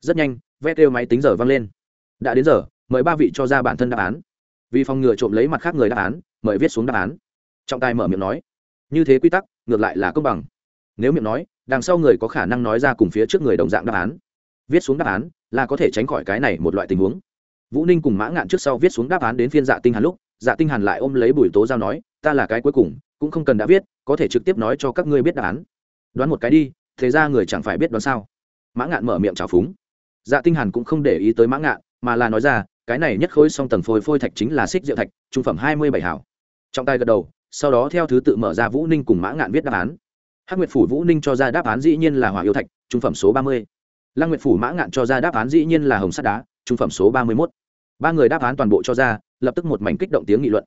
Rất nhanh vé kêu máy tính giờ vang lên. Đã đến giờ, mời ba vị cho ra bản thân đáp án. Vì phòng ngừa trộm lấy mặt khác người đáp án, mời viết xuống đáp án. Trọng tài mở miệng nói, như thế quy tắc, ngược lại là công bằng. Nếu miệng nói, đằng sau người có khả năng nói ra cùng phía trước người đồng dạng đáp án. Viết xuống đáp án là có thể tránh khỏi cái này một loại tình huống. Vũ ninh cùng mã ngạn trước sau viết xuống đáp án đến phiên dạ tinh hắn lúc dạ tinh hàn lại ôm lấy bùi tố giao nói, ta là cái cuối cùng, cũng không cần đã viết, có thể trực tiếp nói cho các ngươi biết đáp án. Đoán một cái đi, thế ra người chẳng phải biết đoán sao? Mã ngạn mở miệng trào phúng. Dạ tinh hàn cũng không để ý tới mã ngạn, mà là nói ra, cái này nhất khối song tầng phôi phôi thạch chính là xích diệu thạch, trung phẩm hai mươi bảy hảo. Trong tay gật đầu, sau đó theo thứ tự mở ra vũ ninh cùng mã ngạn viết đáp án. Hắc nguyệt phủ vũ ninh cho ra đáp án dĩ nhiên là hỏa yêu thạch, trung phẩm số ba mươi. Lăng nguyệt phủ mã ngạn cho ra đáp án dĩ nhiên là hồng sắt đá, trung phẩm số ba mươi một. ba người đáp án toàn bộ cho ra lập tức một mảnh kích động tiếng nghị luận.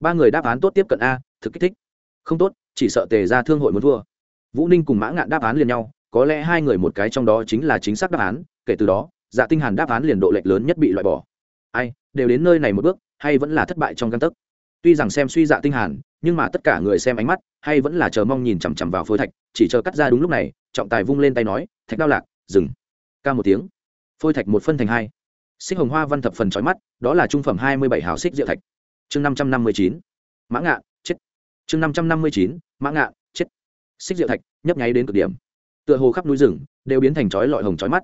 Ba người đáp án tốt tiếp cận a, thực kích thích. Không tốt, chỉ sợ tề ra thương hội muốn thua. Vũ ninh cùng mã ngạn đáp án liền nhau, có lẽ hai người một cái trong đó chính là chính xác đáp án, kể từ đó dạ tinh hàn đáp án liền độ lệch lớn nhất bị loại bỏ. Ai, đều đến nơi này một bước, hay vẫn là thất bại trong căn tấc? Tuy rằng xem suy dạ tinh hàn, nhưng mà tất cả người xem ánh mắt, hay vẫn là chờ mong nhìn chằm chằm vào phôi thạch, chỉ chờ cắt ra đúng lúc này, trọng tài vung lên tay nói, thạch đao lạc, dừng. Ca một tiếng. Phôi thạch một phân thành hai xích hồng hoa văn thập phần trói mắt, đó là trung phẩm hai mươi bảy hào xích diệu thạch. Chương năm trăm năm mươi chín, mã ngạ, chết. Chương năm trăm năm mươi chín, mã ngạ, chết. Xích diệu thạch, nhấp nháy đến cực điểm. Tựa hồ khắp núi rừng, đều biến thành chói lọi hồng chói mắt.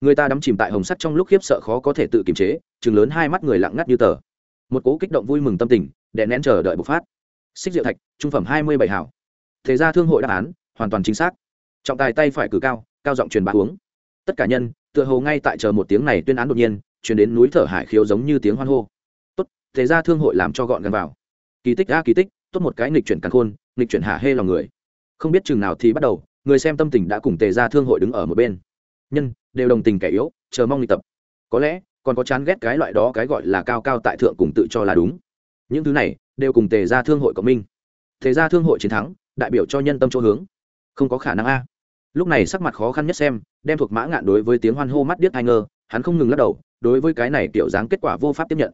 Người ta đắm chìm tại hồng sắt trong lúc khiếp sợ khó có thể tự kiềm chế, chừng lớn hai mắt người lặng ngắt như tờ. Một cố kích động vui mừng tâm tình, đè nén chờ đợi bộc phát. Xích diệu thạch, trung phẩm hai mươi bảy hảo thế ra thương hội đáp án, hoàn toàn chính xác. Trọng tài tay phải cử cao cao giọng truyền bá uống. Tất cả nhân, tựa hồ ngay tại chờ một tiếng này tuyên án đột nhiên chuyển đến núi thở hải khiếu giống như tiếng hoan hô. Tốt, thế ra thương hội làm cho gọn gần vào. Kỳ tích a kỳ tích, tốt một cái nghịch chuyển càn khôn, nghịch chuyển hạ hê lòng người. Không biết chừng nào thì bắt đầu, người xem tâm tình đã cùng tề ra thương hội đứng ở một bên. Nhân, đều đồng tình kẻ yếu, chờ mong nghị tập. Có lẽ, còn có chán ghét cái loại đó cái gọi là cao cao tại thượng cùng tự cho là đúng. Những thứ này, đều cùng tề ra thương hội cộng minh. Tề ra thương hội chiến thắng, đại biểu cho nhân tâm chỗ hướng. Không có khả năng a. Lúc này sắc mặt khó khăn nhất xem, đem thuộc mã ngạn đối với tiếng hoan hô mắt điếc hai ngơ hắn không ngừng lắc đầu đối với cái này kiểu dáng kết quả vô pháp tiếp nhận.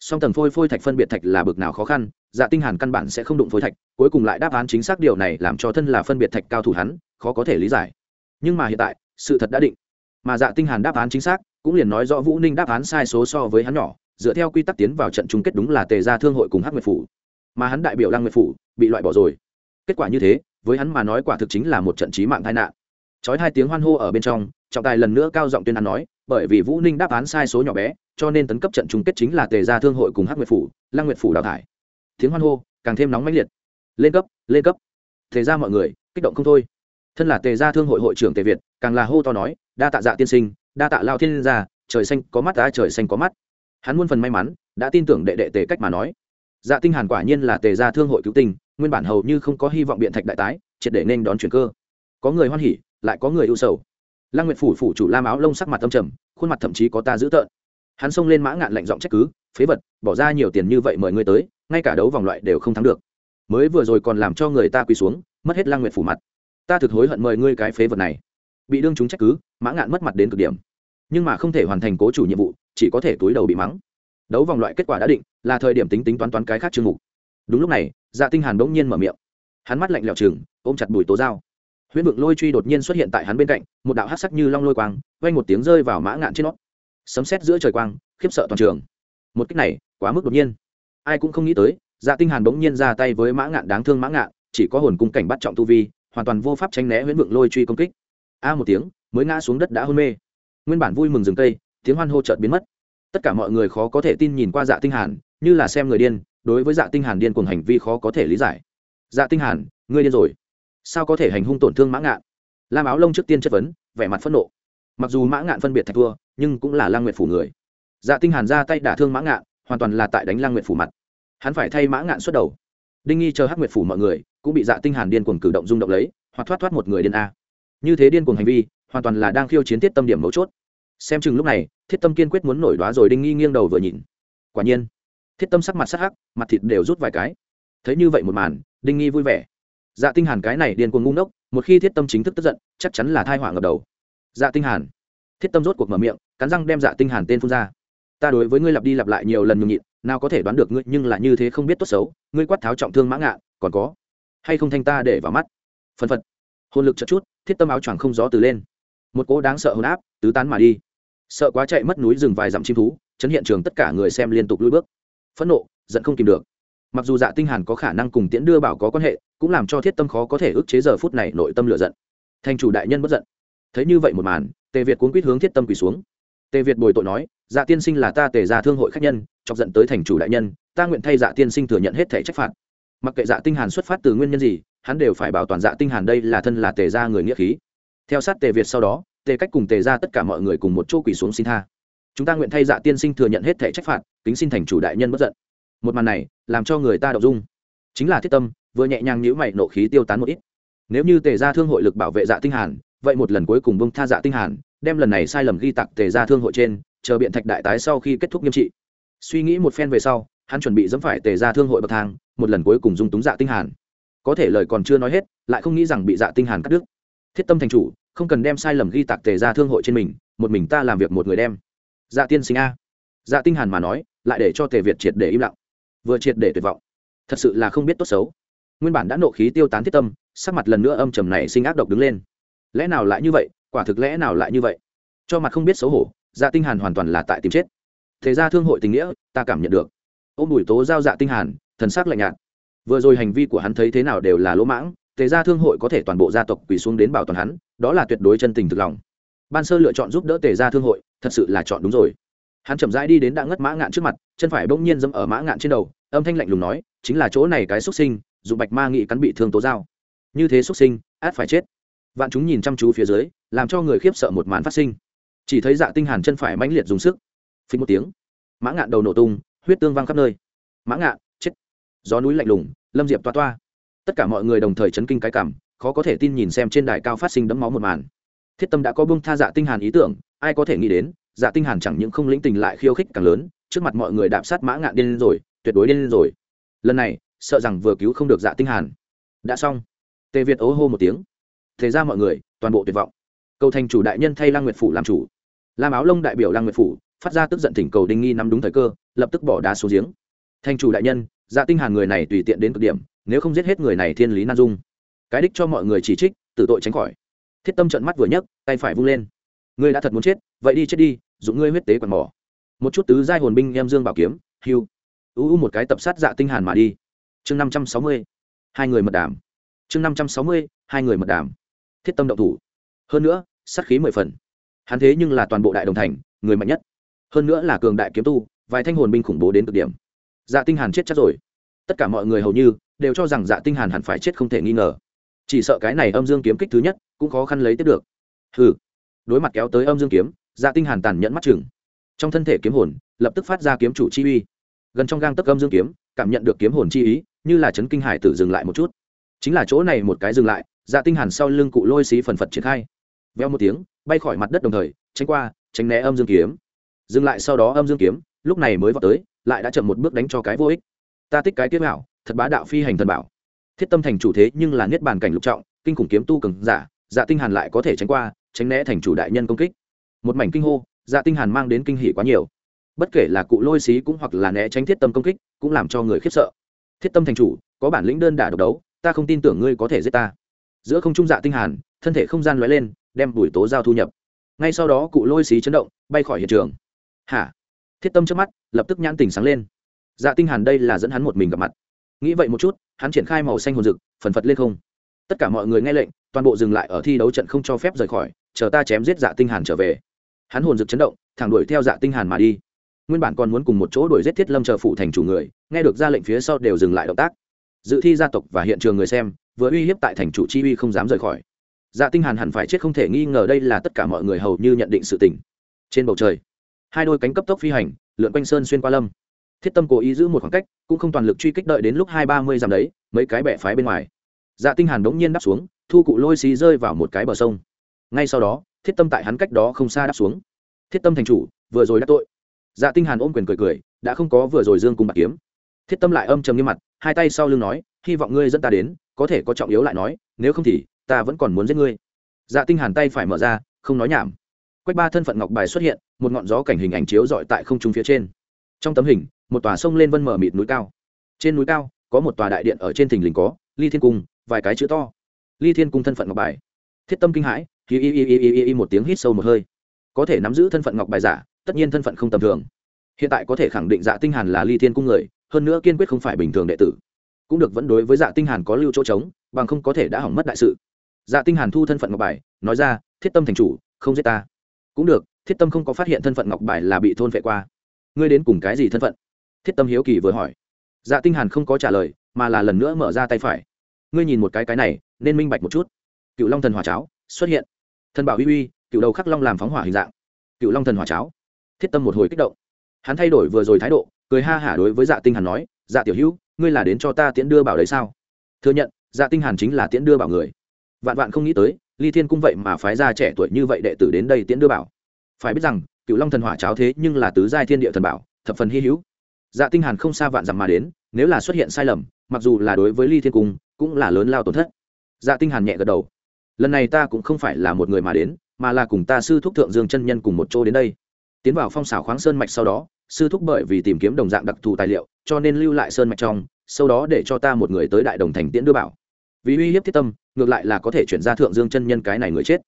Song tầng phôi phôi thạch phân biệt thạch là bực nào khó khăn dạ tinh hàn căn bản sẽ không đụng phôi thạch, cuối cùng lại đáp án chính xác điều này làm cho thân là phân biệt thạch cao thủ hắn, khó có thể lý giải. Nhưng mà hiện tại, sự thật đã định. Mà dạ tinh hàn đáp án chính xác, cũng liền nói rõ vũ ninh đáp án sai số so với hắn nhỏ, dựa theo quy tắc tiến vào trận chung kết đúng là tề gia thương hội cùng hắc nguyệt phủ. Mà hắn đại biểu lăng nguyệt phủ, bị loại bỏ rồi. Kết quả như thế, với hắn mà nói quả thực chính là một trận chí mạng tai nạn. Chói hai tiếng hoan hô ở bên trong trọng tài lần nữa cao giọng tuyên án nói, bởi vì vũ ninh đáp án sai số nhỏ bé, cho nên tấn cấp trận chung kết chính là tề gia thương hội cùng hắc nguyệt phủ, lăng nguyệt phủ đào thải. Tiếng hoan hô, càng thêm nóng mãnh liệt. Lên cấp lên cấp. Tề gia mọi người, kích động không thôi. Thân là tề gia thương hội hội trưởng tề việt, càng là hô to nói, đa tạ dạ tiên sinh, đa tạ lao thiên gia, trời xanh có mắt ta trời xanh có mắt. Hắn muôn phần may mắn, đã tin tưởng đệ đệ tề cách mà nói. Dạ tinh hàn quả nhiên là tề gia thương hội cứu tinh, nguyên bản hầu như không có hy vọng biện thạch đại tái, triệt để nên đón chuyển cơ. Có người hoan hỉ, lại có người ưu sầu lăng nguyệt phủ phủ chủ lam áo lông sắc mặt tâm trầm, khuôn mặt thậm chí có ta dữ tợn. Hắn xông lên mã ngạn lạnh giọng trách cứ, phế vật, bỏ ra nhiều tiền như vậy mời ngươi tới, ngay cả đấu vòng loại đều không thắng được. Mới vừa rồi còn làm cho người ta quỳ xuống, mất hết lăng nguyệt phủ mặt. Ta thực hối hận mời ngươi cái phế vật này. Bị đương chúng trách cứ, mã ngạn mất mặt đến cực điểm. Nhưng mà không thể hoàn thành cố chủ nhiệm vụ, chỉ có thể túi đầu bị mắng. Đấu vòng loại kết quả đã định, là thời điểm tính tính toán toán cái khác chương mục. Đúng lúc này dạ tinh hàn bỗng nhiên mở miệng. Hắn mắt lạnh lẽo chừng ôm chặt bùi tố dao huyễn vượng lôi truy đột nhiên xuất hiện tại hắn bên cạnh, một đạo hắc sắc như long lôi quang, vang một tiếng rơi vào mã ngạn trên nó. Sấm sét giữa trời quang, khiếp sợ toàn trường. Một cách này, quá mức đột nhiên. Ai cũng không nghĩ tới dạ tinh hàn bỗng nhiên ra tay với mã ngạn đáng thương mã ngạn, chỉ có hồn cung cảnh bắt trọng tu vi, hoàn toàn vô pháp tránh né huyễn vượng lôi truy công kích. A một tiếng, mới ngã xuống đất đã hôn mê. Nguyên bản vui mừng dừng cây, tiếng hoan hô chợt biến mất. Tất cả mọi người khó có thể tin nhìn qua dạ tinh hàn, như là xem người điên, đối với dạ tinh hàn điên cuồng hành vi khó có thể lý giải. Dạ tinh hàn, ngươi điên rồi sao có thể hành hung tổn thương mã ngạn? Lam áo lông trước tiên chất vấn, vẻ mặt phẫn nộ. Mặc dù mã ngạn phân biệt thạch thua, nhưng cũng là lang nguyện phủ người. Dạ tinh hàn ra tay đả thương mã ngạn, hoàn toàn là tại đánh lang nguyện phủ mặt. Hắn phải thay mã ngạn xuất đầu. Đinh nghi chờ hắc nguyệt phủ mọi người, cũng bị dạ tinh hàn điên cuồng cử động rung động lấy, hoặc thoát thoát một người điên a. Như thế điên cuồng hành vi, hoàn toàn là đang khiêu chiến thiết tâm điểm mấu chốt. Xem chừng lúc này, thiết tâm kiên quyết muốn nổi đoá rồi đinh nghi nghiêng đầu vừa nhìn. Quả nhiên, thiết tâm sắc mặt sắc hắc, mặt thịt đều rút vài cái. Thấy như vậy một màn, đinh nghi vui vẻ dạ tinh hàn cái này điên cuồng ngu ngốc, một khi thiết tâm chính thức tức giận, chắc chắn là thai họa ngập đầu. Dạ tinh hàn. Thiết tâm rốt cuộc mở miệng, cắn răng đem dạ tinh hàn tên phun ra. Ta đối với ngươi lặp đi lặp lại nhiều lần nhường nhịn, nào có thể đoán được ngươi, nhưng là như thế không biết tốt xấu, ngươi quát tháo trọng thương mã ngạ, còn có? Hay không thanh ta để vào mắt? Phân phật. Hồn lực chợt chút, thiết tâm áo choàng không gió từ lên. Một cỗ đáng sợ hồn áp, tứ tán mà đi. Sợ quá chạy mất núi rừng vài dặm chim thú, chấn hiện trường tất cả người xem liên tục lùi bước. Phẫn nộ, giận không kìm được. Mặc dù dạ tinh hàn có khả năng cùng tiễn đưa bảo có quan hệ cũng làm cho thiết tâm khó có thể ức chế giờ phút này nội tâm lửa giận. Thành chủ đại nhân bất giận. Thấy như vậy một màn, tề việt cuốn quýt hướng thiết tâm quỳ xuống. Tề việt bồi tội nói dạ tiên sinh là ta tề gia thương hội khách nhân, chọc giận tới thành chủ đại nhân, ta nguyện thay dạ tiên sinh thừa nhận hết thể trách phạt. Mặc kệ dạ tinh hàn xuất phát từ nguyên nhân gì, hắn đều phải bảo toàn dạ tinh hàn đây là thân là tề gia người nghĩa khí. Theo sát tề việt sau đó, tề cách cùng tề gia tất cả mọi người cùng một chỗ quỳ xuống xin tha. Chúng ta nguyện thay dạ tiên sinh thừa nhận hết thể trách phạt, kính xin thành chủ đại nhân bất giận. Một màn này, làm cho người ta động dung. Chính là thiết tâm vừa nhẹ nhàng nhíu mày, nộ khí tiêu tán một ít. Nếu như tề gia thương hội lực bảo vệ dạ tinh hàn, vậy một lần cuối cùng bông tha dạ tinh hàn, đem lần này sai lầm ghi tặc tề gia thương hội trên, chờ biện thạch đại tái sau khi kết thúc nghiêm trị. Suy nghĩ một phen về sau, hắn chuẩn bị dẫm phải tề gia thương hội bậc thang, một lần cuối cùng dung túng dạ tinh hàn. Có thể lời còn chưa nói hết, lại không nghĩ rằng bị dạ tinh hàn cắt đứt. Thiết tâm thành chủ, không cần đem sai lầm ghi tạc tề gia thương hội trên mình, một mình ta làm việc một người đem. Dạ tiên sinh a. Dạ tinh hàn mà nói, lại để cho tề việt triệt để im lặng. Vừa triệt để tuyệt vọng. Thật sự là không biết tốt xấu nguyên bản đã nộ khí tiêu tán thiết tâm, sắc mặt lần nữa âm trầm này sinh ác độc đứng lên. Lẽ nào lại như vậy? Quả thực lẽ nào lại như vậy? Cho mặt không biết xấu hổ dạ tinh hàn hoàn toàn là tại tìm chết. Thế ra thương hội tình nghĩa, ta cảm nhận được. Ôm bùi tố giao dạ tinh hàn, thần sắc lạnh nhạt. Vừa rồi hành vi của hắn thấy thế nào đều là lỗ mãng, thế ra thương hội có thể toàn bộ gia tộc quỳ xuống đến bảo toàn hắn, đó là tuyệt đối chân tình thực lòng. Ban sơ lựa chọn giúp đỡ tề gia thương hội, thật sự là chọn đúng rồi. Hắn chậm rãi đi đến đã ngất mã ngạn trước mặt, chân phải bỗng nhiên dẫm ở mã ngạn trên đầu, âm thanh lạnh lùng nói, chính là chỗ này cái xuất sinh Dùng bạch ma nghị cắn bị thương tố dao. Như thế xuất sinh, át phải chết. Vạn chúng nhìn chăm chú phía dưới, làm cho người khiếp sợ một màn phát sinh. Chỉ thấy dạ tinh hàn chân phải mãnh liệt dùng sức. Phình một tiếng, mã ngạn đầu nổ tung, huyết tương văng khắp nơi. Mã ngạn, chết. Gió núi lạnh lùng, lâm diệp toa toa. Tất cả mọi người đồng thời chấn kinh cái cảm, khó có thể tin nhìn xem trên đài cao phát sinh đấm máu một màn. Thiết tâm đã có bông tha dạ tinh hàn ý tưởng, ai có thể nghĩ đến dạ tinh hàn chẳng những không lĩnh tình lại khiêu khích càng lớn, trước mặt mọi người đạp sát mã ngạn điên rồi, tuyệt đối điên rồi. Lần này sợ rằng vừa cứu không được dạ tinh hàn. Đã xong. Tề việt ố hô một tiếng. Thế ra mọi người, toàn bộ tuyệt vọng. Cầu thành chủ đại nhân thay lang nguyệt phủ làm chủ. Lam áo lông đại biểu lang nguyệt phủ, phát ra tức giận thỉnh cầu đinh nghi nắm đúng thời cơ, lập tức bỏ đá xuống giếng. Thành chủ đại nhân dạ tinh hàn người này tùy tiện đến cực điểm, nếu không giết hết người này thiên lý nan dung. Cái đích cho mọi người chỉ trích tự tội tránh khỏi. Thiết tâm trận mắt vừa nhấc, tay phải vung lên. Ngươi đã thật muốn chết, vậy đi chết đi, dụng ngươi huyết tế quần mỏ. Một chút tứ giai hồn binh em dương bảo kiếm hưu u u một cái tập sát dạ tinh hàn mà đi chương năm trăm sáu mươi, hai người mật đàm. Chương năm trăm sáu mươi, hai người mật đàm. Thiết tâm động thủ. Hơn nữa, sát khí mười phần. Hắn thế nhưng là toàn bộ đại đồng thành, người mạnh nhất. Hơn nữa là cường đại kiếm tu, vài thanh hồn binh khủng bố đến cực điểm. Dạ tinh hàn chết chắc rồi. Tất cả mọi người hầu như đều cho rằng dạ tinh hàn hẳn phải chết không thể nghi ngờ. Chỉ sợ cái này âm dương kiếm kích thứ nhất cũng khó khăn lấy tiếp được. Hừ. Đối mặt kéo tới âm dương kiếm dạ tinh hàn tàn nhẫn mắt chừng. Trong thân thể kiếm hồn, lập tức phát ra kiếm chủ chi uy. Gần trong gang tấc âm dương kiếm, cảm nhận được kiếm hồn chi ý như là chấn kinh hải tử dừng lại một chút. Chính là chỗ này một cái dừng lại dạ tinh hàn sau lưng cụ lôi xí phần phật triển khai. Veo một tiếng, bay khỏi mặt đất đồng thời, tránh qua, tránh né âm dương kiếm. Dừng lại sau đó âm dương kiếm, lúc này mới vào tới, lại đã chậm một bước đánh cho cái vô ích. Ta tích cái kiếm bảo, thật bá đạo phi hành thần bảo. Thiết tâm thành chủ thế nhưng là niết bàn cảnh lục trọng, kinh khủng kiếm tu cường giả dạ tinh hàn lại có thể tránh qua, tránh né thành chủ đại nhân công kích. Một mảnh kinh hô dạ tinh hàn mang đến kinh hỉ quá nhiều. Bất kể là cụ lôi xí cũng hoặc là né tránh thiết tâm công kích, cũng làm cho người khiếp sợ thiết tâm thành chủ, có bản lĩnh đơn đả độc đấu, ta không tin tưởng ngươi có thể giết ta. Giữa không trung dạ tinh hàn, thân thể không gian lóe lên, đem bùi tố giao thu nhập. Ngay sau đó cụ lôi xí chấn động, bay khỏi hiện trường. Hả? Thiết tâm trước mắt, lập tức nhãn tình sáng lên. Dạ tinh hàn đây là dẫn hắn một mình gặp mặt. Nghĩ vậy một chút, hắn triển khai màu xanh hồn rực phần phật lên không. Tất cả mọi người nghe lệnh, toàn bộ dừng lại ở thi đấu trận không cho phép rời khỏi, chờ ta chém giết dạ tinh hàn trở về. Hắn hồn rực chấn động, thẳng đuổi theo dạ tinh hàn mà đi nguyên bản còn muốn cùng một chỗ đuổi giết thiết lâm chờ phụ thành chủ người, nghe được ra lệnh phía sau đều dừng lại động tác. Dự thi gia tộc và hiện trường người xem, vừa uy hiếp tại thành chủ chi uy không dám rời khỏi. Dạ tinh hàn hẳn phải chết không thể nghi ngờ đây là tất cả mọi người hầu như nhận định sự tình. Trên bầu trời, hai đôi cánh cấp tốc phi hành, lượn quanh sơn xuyên qua lâm. Thiết tâm cố ý giữ một khoảng cách, cũng không toàn lực truy kích đợi đến lúc hai ba mươi dặm đấy, mấy cái bẻ phái bên ngoài. Dạ tinh hàn đống nhiên đáp xuống, thu cụ lôi xí rơi vào một cái bờ sông. Ngay sau đó, thiết tâm tại hắn cách đó không xa đáp xuống. Thiết tâm thành chủ, vừa rồi đã tội dạ tinh hàn ôm quyền cười cười, đã không có vừa rồi dương cùng bạc kiếm. Thiết tâm lại âm trầm nghiêm mặt, hai tay sau lưng nói, hy vọng ngươi dẫn ta đến, có thể có trọng yếu lại nói, nếu không thì, ta vẫn còn muốn giết ngươi. Dạ tinh hàn tay phải mở ra, không nói nhảm. Quách ba thân phận ngọc bài xuất hiện, một ngọn gió cảnh hình ảnh chiếu dọi tại không trung phía trên. Trong tấm hình, một tòa sông lên vân mở mịt núi cao. Trên núi cao, có một tòa đại điện ở trên thình lình có, ly thiên cung, vài cái chữ to. Ly thiên cung thân phận ngọc bài. Thiết tâm kinh hãi y y y y y y một tiếng hít sâu một hơi. Có thể nắm giữ thân phận ngọc bài giả tất nhiên thân phận không tầm thường. Hiện tại có thể khẳng định dạ tinh hàn là ly thiên cung người, hơn nữa kiên quyết không phải bình thường đệ tử. Cũng được vẫn đối với dạ tinh hàn có lưu chỗ trống, bằng không có thể đã hỏng mất đại sự. Dạ tinh hàn thu thân phận ngọc bài, nói ra, thiết tâm thành chủ, không giết ta. Cũng được, thiết tâm không có phát hiện thân phận ngọc bài là bị thôn vệ qua. Ngươi đến cùng cái gì thân phận? Thiết tâm hiếu kỳ vừa hỏi. Dạ tinh hàn không có trả lời, mà là lần nữa mở ra tay phải. Ngươi nhìn một cái cái này, nên minh bạch một chút. Cựu long thần hỏa cháo xuất hiện. Thần bảo uy uy, cựu đầu khắc long làm phóng hỏa hình dạng. Cựu long thần hỏa cháo thiết tâm một hồi kích động. Hắn thay đổi vừa rồi thái độ, cười ha hả đối với dạ tinh hàn nói dạ tiểu hữu, ngươi là đến cho ta tiễn đưa bảo đấy sao? Thừa nhận dạ tinh hàn chính là tiễn đưa bảo người. Vạn vạn không nghĩ tới, ly thiên cung vậy mà phái ra trẻ tuổi như vậy đệ tử đến đây tiễn đưa bảo. Phải biết rằng cựu long thần hỏa cháo thế nhưng là tứ giai thiên địa thần bảo, thập phần hy hữu. Dạ tinh hàn không xa vạn dặm mà đến, nếu là xuất hiện sai lầm, mặc dù là đối với ly thiên cung, cũng là lớn lao tổn thất. Dạ tinh hàn nhẹ gật đầu. Lần này ta cũng không phải là một người mà đến, mà là cùng ta sư thúc thượng dương chân nhân cùng một chỗ đến đây tiến vào phong xảo khoáng sơn mạch sau đó, sư thúc bởi vì tìm kiếm đồng dạng đặc thù tài liệu, cho nên lưu lại sơn mạch trong, sau đó để cho ta một người tới đại đồng thành tiễn đưa bảo. Vì uy hiếp thiết tâm, ngược lại là có thể chuyển ra thượng dương chân nhân cái này người chết.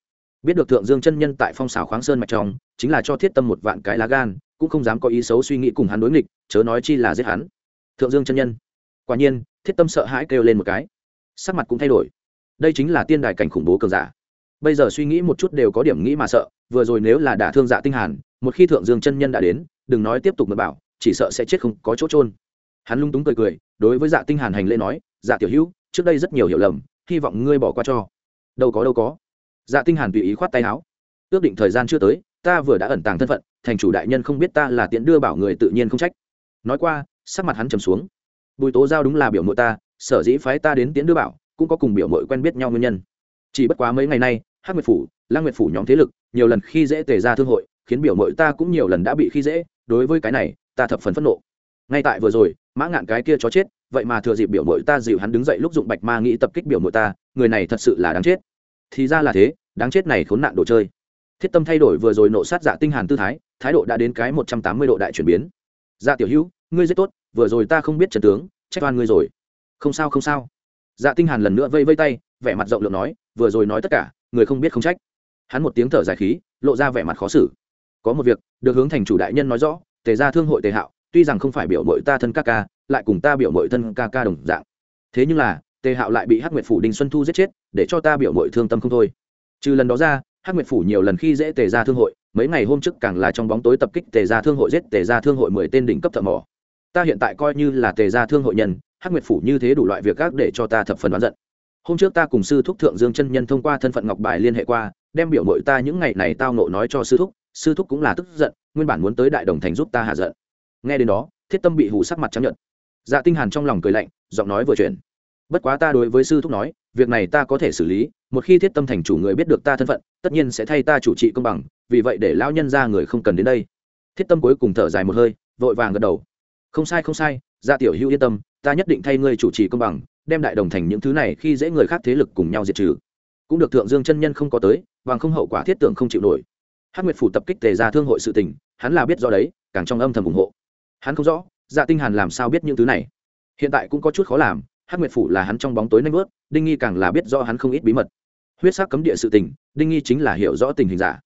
Biết được thượng dương chân nhân tại phong xảo khoáng sơn mạch trong, chính là cho thiết tâm một vạn cái lá gan, cũng không dám có ý xấu suy nghĩ cùng hắn đối nghịch, chớ nói chi là giết hắn. Thượng dương chân nhân. Quả nhiên, thiết tâm sợ hãi kêu lên một cái. Sắc mặt cũng thay đổi. Đây chính là tiên đài cảnh khủng bố cường giả. Bây giờ suy nghĩ một chút đều có điểm nghĩ mà sợ, vừa rồi nếu là đả thương dạ tinh hàn một khi thượng dương chân nhân đã đến, đừng nói tiếp tục mượn bảo, chỉ sợ sẽ chết không có chỗ trôn hắn lung túng cười cười, đối với dạ tinh hàn hành lễ nói dạ tiểu hữu, trước đây rất nhiều hiểu lầm, hy vọng ngươi bỏ qua cho. Đâu có đâu có. Dạ tinh hàn tùy ý khoát tay áo. Ước định thời gian chưa tới, ta vừa đã ẩn tàng thân phận, thành chủ đại nhân không biết ta là tiện đưa bảo người tự nhiên không trách. Nói qua, sắc mặt hắn trầm xuống. Bùi tố giao đúng là biểu mộ ta, sở dĩ phái ta đến tiễn đưa bảo, cũng có cùng biểu mội quen biết nhau nguyên nhân. Chỉ bất quá mấy ngày nay, hắc nguyệt phủ lang nguyệt phủ nhóm thế lực, nhiều lần khi dễ tề ra thương hội khiến biểu mội ta cũng nhiều lần đã bị khi dễ, đối với cái này, ta thập phần phẫn nộ. Ngay tại vừa rồi, mã ngạn cái kia chó chết, vậy mà thừa dịp biểu mội ta dịu hắn đứng dậy lúc dụng bạch ma nghĩ tập kích biểu mội ta, người này thật sự là đáng chết. Thì ra là thế, đáng chết này khốn nạn đồ chơi. Thiết tâm thay đổi vừa rồi nộ sát dạ tinh hàn tư thái thái độ đã đến cái một trăm tám mươi độ đại chuyển biến. Dạ tiểu hữu, ngươi rất tốt, vừa rồi ta không biết trần tướng, trách oan ngươi rồi. Không sao không sao. Dạ tinh hàn lần nữa vây vây tay, vẻ mặt rộng lượng nói, vừa rồi nói tất cả, người không biết không trách. Hắn một tiếng thở dài khí, lộ ra vẻ mặt khó xử có một việc, được hướng thành chủ đại nhân nói rõ, tề gia thương hội tề hạo, tuy rằng không phải biểu mội ta thân ca ca, lại cùng ta biểu mội thân ca ca đồng dạng. Thế nhưng là, tề hạo lại bị hắc nguyệt phủ đinh xuân thu giết chết, để cho ta biểu mội thương tâm không thôi. Trừ lần đó ra, hắc nguyệt phủ nhiều lần khi dễ tề gia thương hội, mấy ngày hôm trước càng là trong bóng tối tập kích tề gia thương hội giết tề gia thương hội mười tên đỉnh cấp thợ mỏ. Ta hiện tại coi như là tề gia thương hội nhân, hắc nguyệt phủ như thế đủ loại việc gác để cho ta thập phần đoán giận. Hôm trước ta cùng sư thúc thượng dương chân nhân thông qua thân phận ngọc bài liên hệ qua, đem biểu mội ta những ngày này tao nộ nói cho sư thúc sư thúc cũng là tức giận, nguyên bản muốn tới đại đồng thành giúp ta hạ giận. Nghe đến đó, thiết tâm bị hù sắc mặt chấp nhận dạ tinh hàn trong lòng cười lạnh, giọng nói vừa chuyển. Bất quá ta đối với sư thúc nói, việc này ta có thể xử lý, một khi thiết tâm thành chủ người biết được ta thân phận, tất nhiên sẽ thay ta chủ trị công bằng, vì vậy để lão nhân ra người không cần đến đây. Thiết tâm cuối cùng thở dài một hơi, vội vàng gật đầu. Không sai không sai gia tiểu hữu yên tâm, ta nhất định thay ngươi chủ trì công bằng, đem đại đồng thành những thứ này khi dễ người khác thế lực cùng nhau diệt trừ. Cũng được thượng dương chân nhân không có tới, bằng không hậu quả thiết tưởng không chịu nổi hắc nguyệt phủ tập kích tề ra thương hội sự tình, hắn là biết do đấy, càng trong âm thầm ủng hộ. Hắn không rõ dạ tinh hàn làm sao biết những thứ này. Hiện tại cũng có chút khó làm hắc nguyệt phủ là hắn trong bóng tối nanh vớt, đinh nghi càng là biết do hắn không ít bí mật. Huyết sắc cấm địa sự tình, đinh nghi chính là hiểu rõ tình hình giả.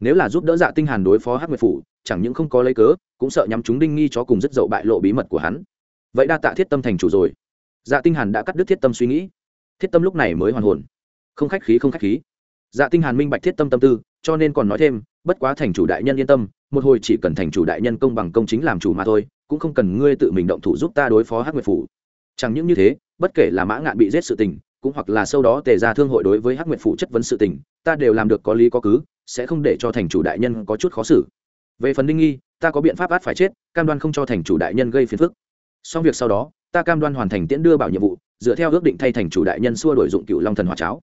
Nếu là giúp đỡ dạ tinh hàn đối phó hắc nguyệt phủ, chẳng những không có lấy cớ, cũng sợ nhắm chúng đinh nghi cho cùng rất dậu bại lộ bí mật của hắn. Vậy đa tạ thiết tâm thành chủ rồi. Dạ tinh hàn đã cắt đứt thiết tâm suy nghĩ. Thiết tâm lúc này mới hoàn hồn. Không khách khí, không khách khí. Dạ tinh hàn minh bạch thiết tâm tâm tư cho nên còn nói thêm, bất quá thành chủ đại nhân yên tâm, một hồi chỉ cần thành chủ đại nhân công bằng công chính làm chủ mà thôi, cũng không cần ngươi tự mình động thủ giúp ta đối phó hắc nguyệt phủ. Chẳng những như thế, bất kể là mã ngạn bị giết sự tình, cũng hoặc là sau đó tề ra thương hội đối với hắc nguyệt phủ chất vấn sự tình, ta đều làm được có lý có cứ, sẽ không để cho thành chủ đại nhân có chút khó xử. Về phần đinh nghi, ta có biện pháp át phải chết, cam đoan không cho thành chủ đại nhân gây phiền phức. Xong việc sau đó, ta cam đoan hoàn thành tiễn đưa bảo nhiệm vụ, dựa theo ước định thay thành chủ đại nhân xua đổi dụng cựu long thần hòa cháo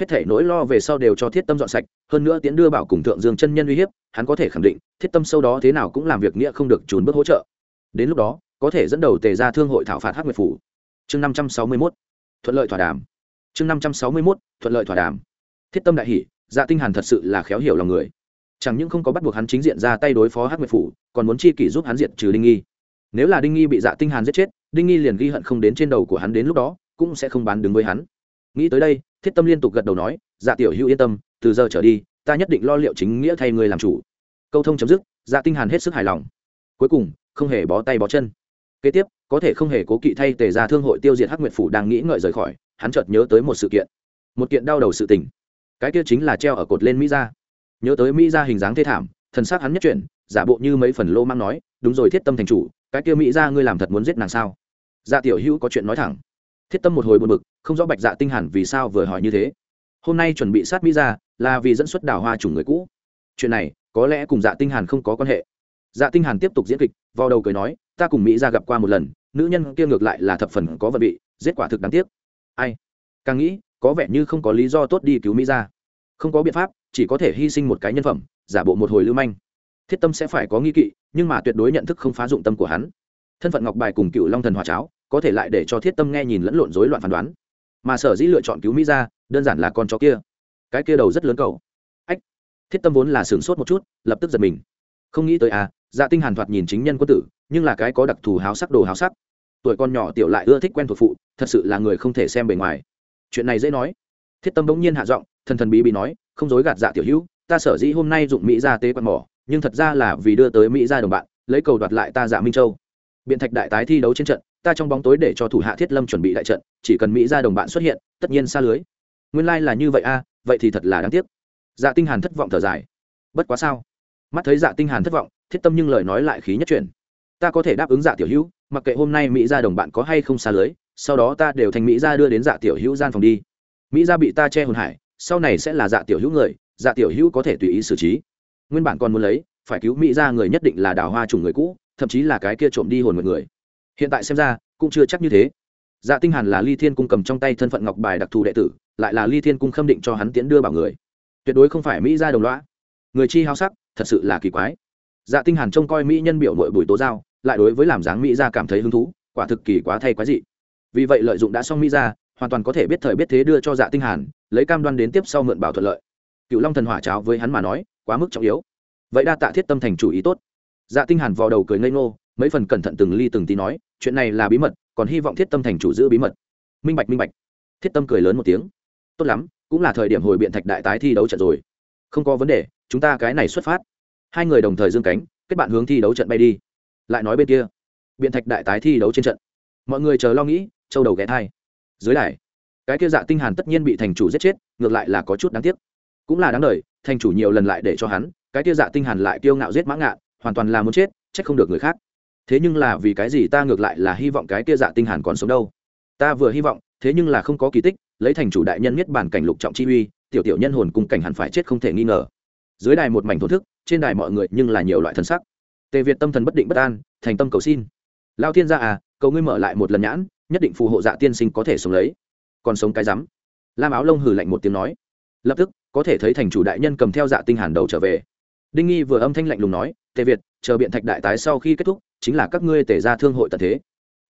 hết thể nỗi lo về sau đều cho thiết tâm dọn sạch, hơn nữa tiễn đưa bảo cùng thượng dương chân nhân uy hiếp, hắn có thể khẳng định, thiết tâm sâu đó thế nào cũng làm việc nghĩa không được trốn bước hỗ trợ. Đến lúc đó, có thể dẫn đầu tề ra thương hội thảo phạt hắc nguyệt phủ. Chương năm trăm sáu mươi mốt, thuận lợi thỏa đàm. Chương năm trăm sáu mươi mốt, thuận lợi thỏa đàm. Thiết tâm đại hỷ dạ tinh hàn thật sự là khéo hiểu lòng người. Chẳng những không có bắt buộc hắn chính diện ra tay đối phó hắc nguyệt phủ, còn muốn chi kỷ giúp hắn diện trừ đinh nghi. Nếu là đinh nghi bị dạ tinh hàn giết chết, đinh nghi liền ghi hận không đến trên đầu của hắn đến lúc đó, cũng sẽ không bán đứng với hắn. Nghĩ tới đây thiết tâm liên tục gật đầu nói dạ tiểu hữu yên tâm, từ giờ trở đi, ta nhất định lo liệu chính nghĩa thay người làm chủ. Câu thông chấm dứt dạ tinh hàn hết sức hài lòng. Cuối cùng, không hề bó tay bó chân. Kế tiếp, có thể không hề cố kỵ thay tề ra thương hội tiêu diệt hắc nguyệt phủ đang nghĩ ngợi rời khỏi, hắn chợt nhớ tới một sự kiện. Một kiện đau đầu sự tình. Cái kia chính là treo ở cột lên mỹ Gia. nhớ tới mỹ Gia hình dáng thê thảm, thần sắc hắn nhất chuyển, giả bộ như mấy phần lô mang nói, đúng rồi thiết tâm thành chủ, cái kia mỹ Gia ngươi làm thật muốn giết nàng sao? Dạ tiểu hữu có chuyện nói thẳng thiết tâm một hồi buồn bực, không rõ bạch dạ tinh hẳn vì sao vừa hỏi như thế. Hôm nay chuẩn bị sát mỹ ra, là vì dẫn xuất đào hoa chủng người cũ. Chuyện này, có lẽ cùng dạ tinh hàn không có quan hệ. Dạ tinh hàn tiếp tục diễn kịch, vào đầu cười nói, ta cùng mỹ ra gặp qua một lần, nữ nhân kia ngược lại là thập phần có vật vị, giết quả thực đáng tiếc. Ai? Càng nghĩ, có vẻ như không có lý do tốt đi cứu mỹ ra. Không có biện pháp, chỉ có thể hy sinh một cái nhân phẩm, giả bộ một hồi lưu manh. Thiết tâm sẽ phải có nghi kỵ, nhưng mà tuyệt đối nhận thức không phá dụng tâm của hắn. Thân phận ngọc bài cùng cựu long thần hòa cháo có thể lại để cho thiết tâm nghe nhìn lẫn lộn rối loạn phán đoán. Mà sở dĩ lựa chọn cứu mỹ ra, đơn giản là con chó kia. Cái kia đầu rất lớn cầu ách, thiết tâm vốn là sửng sốt một chút, lập tức giật mình. Không nghĩ tới à dạ tinh hàn thoạt nhìn chính nhân quân tử, nhưng là cái có đặc thù háo sắc đồ háo sắc. Tuổi con nhỏ tiểu lại ưa thích quen thuộc phụ, thật sự là người không thể xem bề ngoài. Chuyện này dễ nói. Thiết tâm bỗng nhiên hạ giọng, thần thần bí bí nói, không dối gạt dạ tiểu hữu, ta sở dĩ hôm nay dụng mỹ ra tế quan mỏ, nhưng thật ra là vì đưa tới mỹ ra đồng bạn, lấy cầu đoạt lại ta dạ minh châu. Biện thạch đại tái thi đấu trên trận ta trong bóng tối để cho thủ hạ thiết lâm chuẩn bị đại trận, chỉ cần mỹ ra đồng bạn xuất hiện, tất nhiên xa lưới. Nguyên lai、like、là như vậy a, vậy thì thật là đáng tiếc. Dạ tinh hàn thất vọng thở dài. Bất quá sao? Mắt thấy dạ tinh hàn thất vọng, thiết tâm nhưng lời nói lại khí nhất chuyển. Ta có thể đáp ứng dạ tiểu hữu, mặc kệ hôm nay mỹ ra đồng bạn có hay không xa lưới, sau đó ta đều thành mỹ ra đưa đến dạ tiểu hữu gian phòng đi. Mỹ ra bị ta che hồn hải, sau này sẽ là dạ tiểu hữu người dạ tiểu hữu có thể tùy ý xử trí. Nguyên bản còn muốn lấy, phải cứu mỹ ra người nhất định là đào hoa chủng người cũ, thậm chí là cái kia trộm đi hồn một người hiện tại xem ra cũng chưa chắc như thế. Dạ tinh hàn là ly thiên cung cầm trong tay thân phận ngọc bài đặc thù đệ tử lại là ly thiên cung khâm định cho hắn tiến đưa bảo người. Tuyệt đối không phải mỹ gia đồng loã người chi hao sắc thật sự là kỳ quái. Dạ tinh hàn trông coi mỹ nhân biểu nội bùi tố giao lại đối với làm dáng mỹ gia cảm thấy hứng thú quả thực kỳ quá thay quái dị. Vì vậy lợi dụng đã xong mỹ gia, hoàn toàn có thể biết thời biết thế đưa cho dạ tinh hàn lấy cam đoan đến tiếp sau mượn bảo thuận lợi. Cựu long thần hỏa cháo với hắn mà nói quá mức trọng yếu. Vậy đa tạ thiết tâm thành chủ ý tốt. Dạ tinh hàn vò đầu cười ngây ngô mấy phần cẩn thận từng ly từng tí nói chuyện này là bí mật, còn hy vọng thiết tâm thành chủ giữ bí mật. Minh bạch minh bạch. Thiết tâm cười lớn một tiếng. Tốt lắm, cũng là thời điểm hồi biện thạch đại tái thi đấu trận rồi. Không có vấn đề, chúng ta cái này xuất phát. Hai người đồng thời dương cánh, kết bạn hướng thi đấu trận bay đi. Lại nói bên kia. Biện thạch đại tái thi đấu trên trận. Mọi người chờ lo nghĩ, châu đầu ghé thai. Dưới đài, cái kia dạ tinh hàn tất nhiên bị thành chủ giết chết, ngược lại là có chút đáng tiếc. Cũng là đáng đời, thành chủ nhiều lần lại để cho hắn, cái kia dạ tinh hàn lại kiêu ngạo giết mã ngạn, hoàn toàn là muốn chết trách không được người khác thế nhưng là vì cái gì ta ngược lại là hy vọng cái kia dạ tinh hàn còn sống đâu? Ta vừa hy vọng, thế nhưng là không có kỳ tích, lấy thành chủ đại nhân nhất bản cảnh lục trọng chi uy, tiểu tiểu nhân hồn cùng cảnh hẳn phải chết không thể nghi ngờ. Dưới đài một mảnh thổ thức, trên đài mọi người nhưng là nhiều loại thân sắc. Tề việt tâm thần bất định bất an, thành tâm cầu xin. Lao thiên gia à cầu ngươi mở lại một lần nhãn, nhất định phù hộ dạ tiên sinh có thể sống lấy. Còn sống cái rắm. Lam áo lông hừ lạnh một tiếng nói. Lập tức, có thể thấy thành chủ đại nhân cầm theo dạ tinh hàn đầu trở về đinh nghi vừa âm thanh lạnh lùng nói, tề việt, chờ biện thạch đại tái sau khi kết thúc, chính là các ngươi tề ra thương hội tận thế.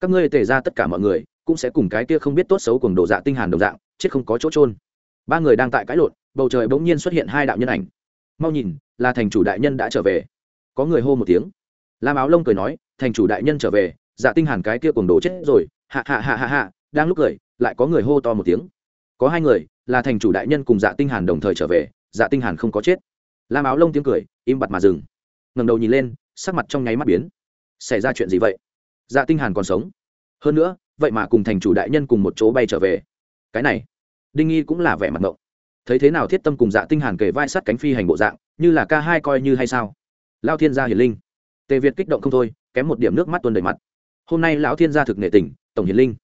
Các ngươi tề ra tất cả mọi người cũng sẽ cùng cái kia không biết tốt xấu cùng độ dạ tinh hàn đồng dạng, chết không có chỗ trôn ba người đang tại cãi lộn, bầu trời bỗng nhiên xuất hiện hai đạo nhân ảnh. Mau nhìn, là thành chủ đại nhân đã trở về. Có người hô một tiếng. Lam áo lông cười nói, thành chủ đại nhân trở về dạ tinh hàn cái kia cùng đồ chết rồi hạ hạ hạ hạ hạ đang lúc cười, lại có người hô to một tiếng. Có hai người, là thành chủ đại nhân cùng dạ tinh hàn đồng thời trở về dạ tinh hàn không có chết lam áo lông tiếng cười, im bặt mà dừng. Ngẩng đầu nhìn lên, sắc mặt trong nháy mắt biến. Xảy ra chuyện gì vậy? Dạ tinh hàn còn sống. Hơn nữa, vậy mà cùng thành chủ đại nhân cùng một chỗ bay trở về. Cái này, đinh nghi cũng là vẻ mặt ngộng. Thấy thế nào thiết tâm cùng dạ tinh hàn kề vai sát cánh phi hành bộ dạng, như là ca hai coi như hay sao? Lao thiên gia hiển linh. Tề việt kích động không thôi, kém một điểm nước mắt tuôn đầy mặt. Hôm nay lão thiên gia thực nghệ tỉnh tổng hiển linh.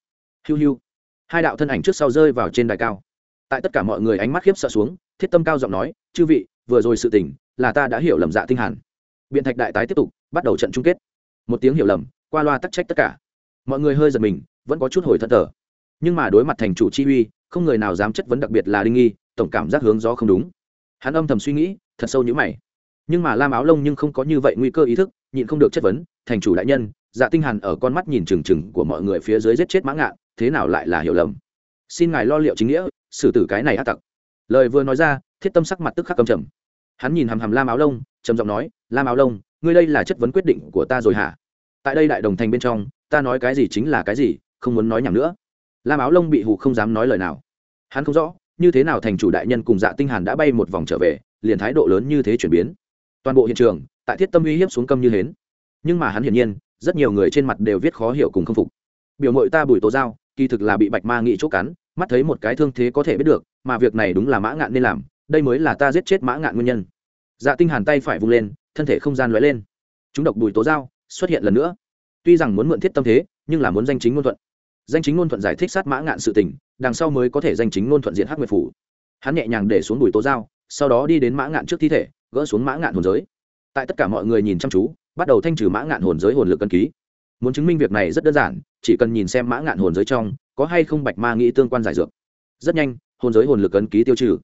Hiu hiu. Hai đạo thân ảnh trước sau rơi vào trên đài cao. Tại tất cả mọi người ánh mắt khiếp sợ xuống, thiết tâm cao giọng nói, chư vị vừa rồi sự tình, là ta đã hiểu lầm dạ tinh hàn. Biện thạch đại tái tiếp tục, bắt đầu trận chung kết. Một tiếng hiểu lầm, qua loa tắc trách tất cả. Mọi người hơi giật mình, vẫn có chút hồi thất thở nhưng mà đối mặt thành chủ chi uy, không người nào dám chất vấn đặc biệt là đinh nghi, tổng cảm giác hướng gió không đúng. Hắn âm thầm suy nghĩ, thật sâu như mày. Nhưng mà lam áo lông nhưng không có như vậy nguy cơ ý thức, nhịn không được chất vấn, thành chủ đại nhân dạ tinh hàn ở con mắt nhìn trừng trừng của mọi người phía dưới giết chết mã ngạn, thế nào lại là hiểu lầm? Xin ngài lo liệu chính nghĩa, xử tử cái này ác tặc. Lời vừa nói ra, thiết tâm sắc mặt tức khắc cầm trầm hắn nhìn hàm hàm lam áo lông, trầm giọng nói, lam áo lông, ngươi đây là chất vấn quyết định của ta rồi hả? Tại đây đại đồng thành bên trong, ta nói cái gì chính là cái gì, không muốn nói nhầm nữa. Lam áo lông bị hù không dám nói lời nào. Hắn không rõ, như thế nào thành chủ đại nhân cùng dạ tinh hàn đã bay một vòng trở về, liền thái độ lớn như thế chuyển biến. Toàn bộ hiện trường, tại thiết tâm uy hiếp xuống câm như hến. Nhưng mà hắn hiển nhiên, rất nhiều người trên mặt đều viết khó hiểu cùng không phục. Biểu mội ta bùi tố giao, kỳ thực là bị bạch ma nghị chỗ cắn, mắt thấy một cái thương thế có thể biết được, mà việc này đúng là mã ngạn nên làm đây mới là ta giết chết mã ngạn nguyên nhân. Dạ tinh hàn tay phải vung lên thân thể không gian lóe lên. Chúng độc bùi tố dao xuất hiện lần nữa. Tuy rằng muốn mượn thiết tâm thế nhưng là muốn danh chính ngôn thuận. Danh chính ngôn thuận giải thích sát mã ngạn sự tình đằng sau mới có thể danh chính ngôn thuận diện hắc nguyệt phủ. Hắn nhẹ nhàng để xuống bùi tố dao, sau đó đi đến mã ngạn trước thi thể gỡ xuống mã ngạn hồn giới. Tại tất cả mọi người nhìn chăm chú bắt đầu thanh trừ mã ngạn hồn giới hồn lực cân ký. Muốn chứng minh việc này rất đơn giản chỉ cần nhìn xem mã ngạn hồn giới trong có hay không bạch ma nghĩ tương quan giải dược. Rất nhanh hồn giới hồn lực cân ký tiêu trừ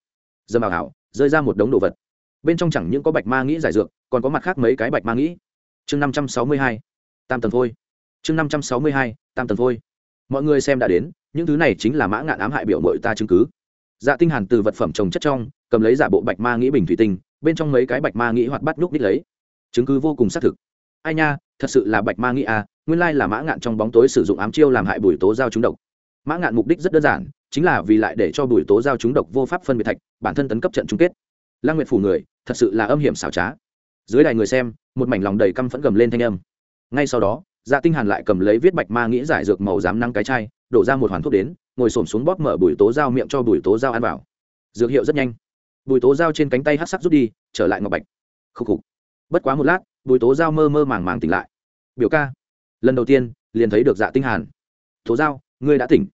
dâm ảo hảo, rơi ra một đống đồ vật. Bên trong chẳng những có bạch ma nghĩ giải dược, còn có mặt khác mấy cái bạch ma nghĩ. Chương năm trăm sáu mươi hai, tam tầng thôi chương năm trăm sáu mươi hai, tam tầng thôi mọi người xem đã đến, những thứ này chính là mã ngạn ám hại biểu mội ta chứng cứ. Dạ tinh hàn từ vật phẩm trồng chất trong, cầm lấy giả bộ bạch ma nghĩ bình thủy tinh, bên trong mấy cái bạch ma nghĩ hoạt bắt nhúc đích lấy. Chứng cứ vô cùng xác thực. Ai nha, thật sự là bạch ma nghĩ à nguyên lai là mã ngạn trong bóng tối sử dụng ám chiêu làm hại bùi tố giao trúng độc mã ngạn mục đích rất đơn giản, chính là vì lại để cho bùi tố giao chúng độc vô pháp phân biệt thạch, bản thân tấn cấp trận chung kết. Lang nguyệt phủ người, thật sự là âm hiểm xảo trá. Dưới đài người xem, một mảnh lòng đầy căm phẫn gầm lên thanh âm. Ngay sau đó dạ tinh hàn lại cầm lấy viết bạch ma nghĩ giải dược màu dám năng cái chai, đổ ra một hoàn thuốc đến, ngồi xổm xuống bóp mở bùi tố dao miệng cho bùi tố dao ăn vào. Dược hiệu rất nhanh. Bùi tố dao trên cánh tay hắc sắc rút đi, trở lại ngọc bạch. Khúc khục. Bất quá một lát, bùi tố dao mơ mơ màng màng tỉnh lại. Biểu ca. Lần đầu tiên, liền thấy được dạ tinh hàn. Tố dao ngươi đã tỉnh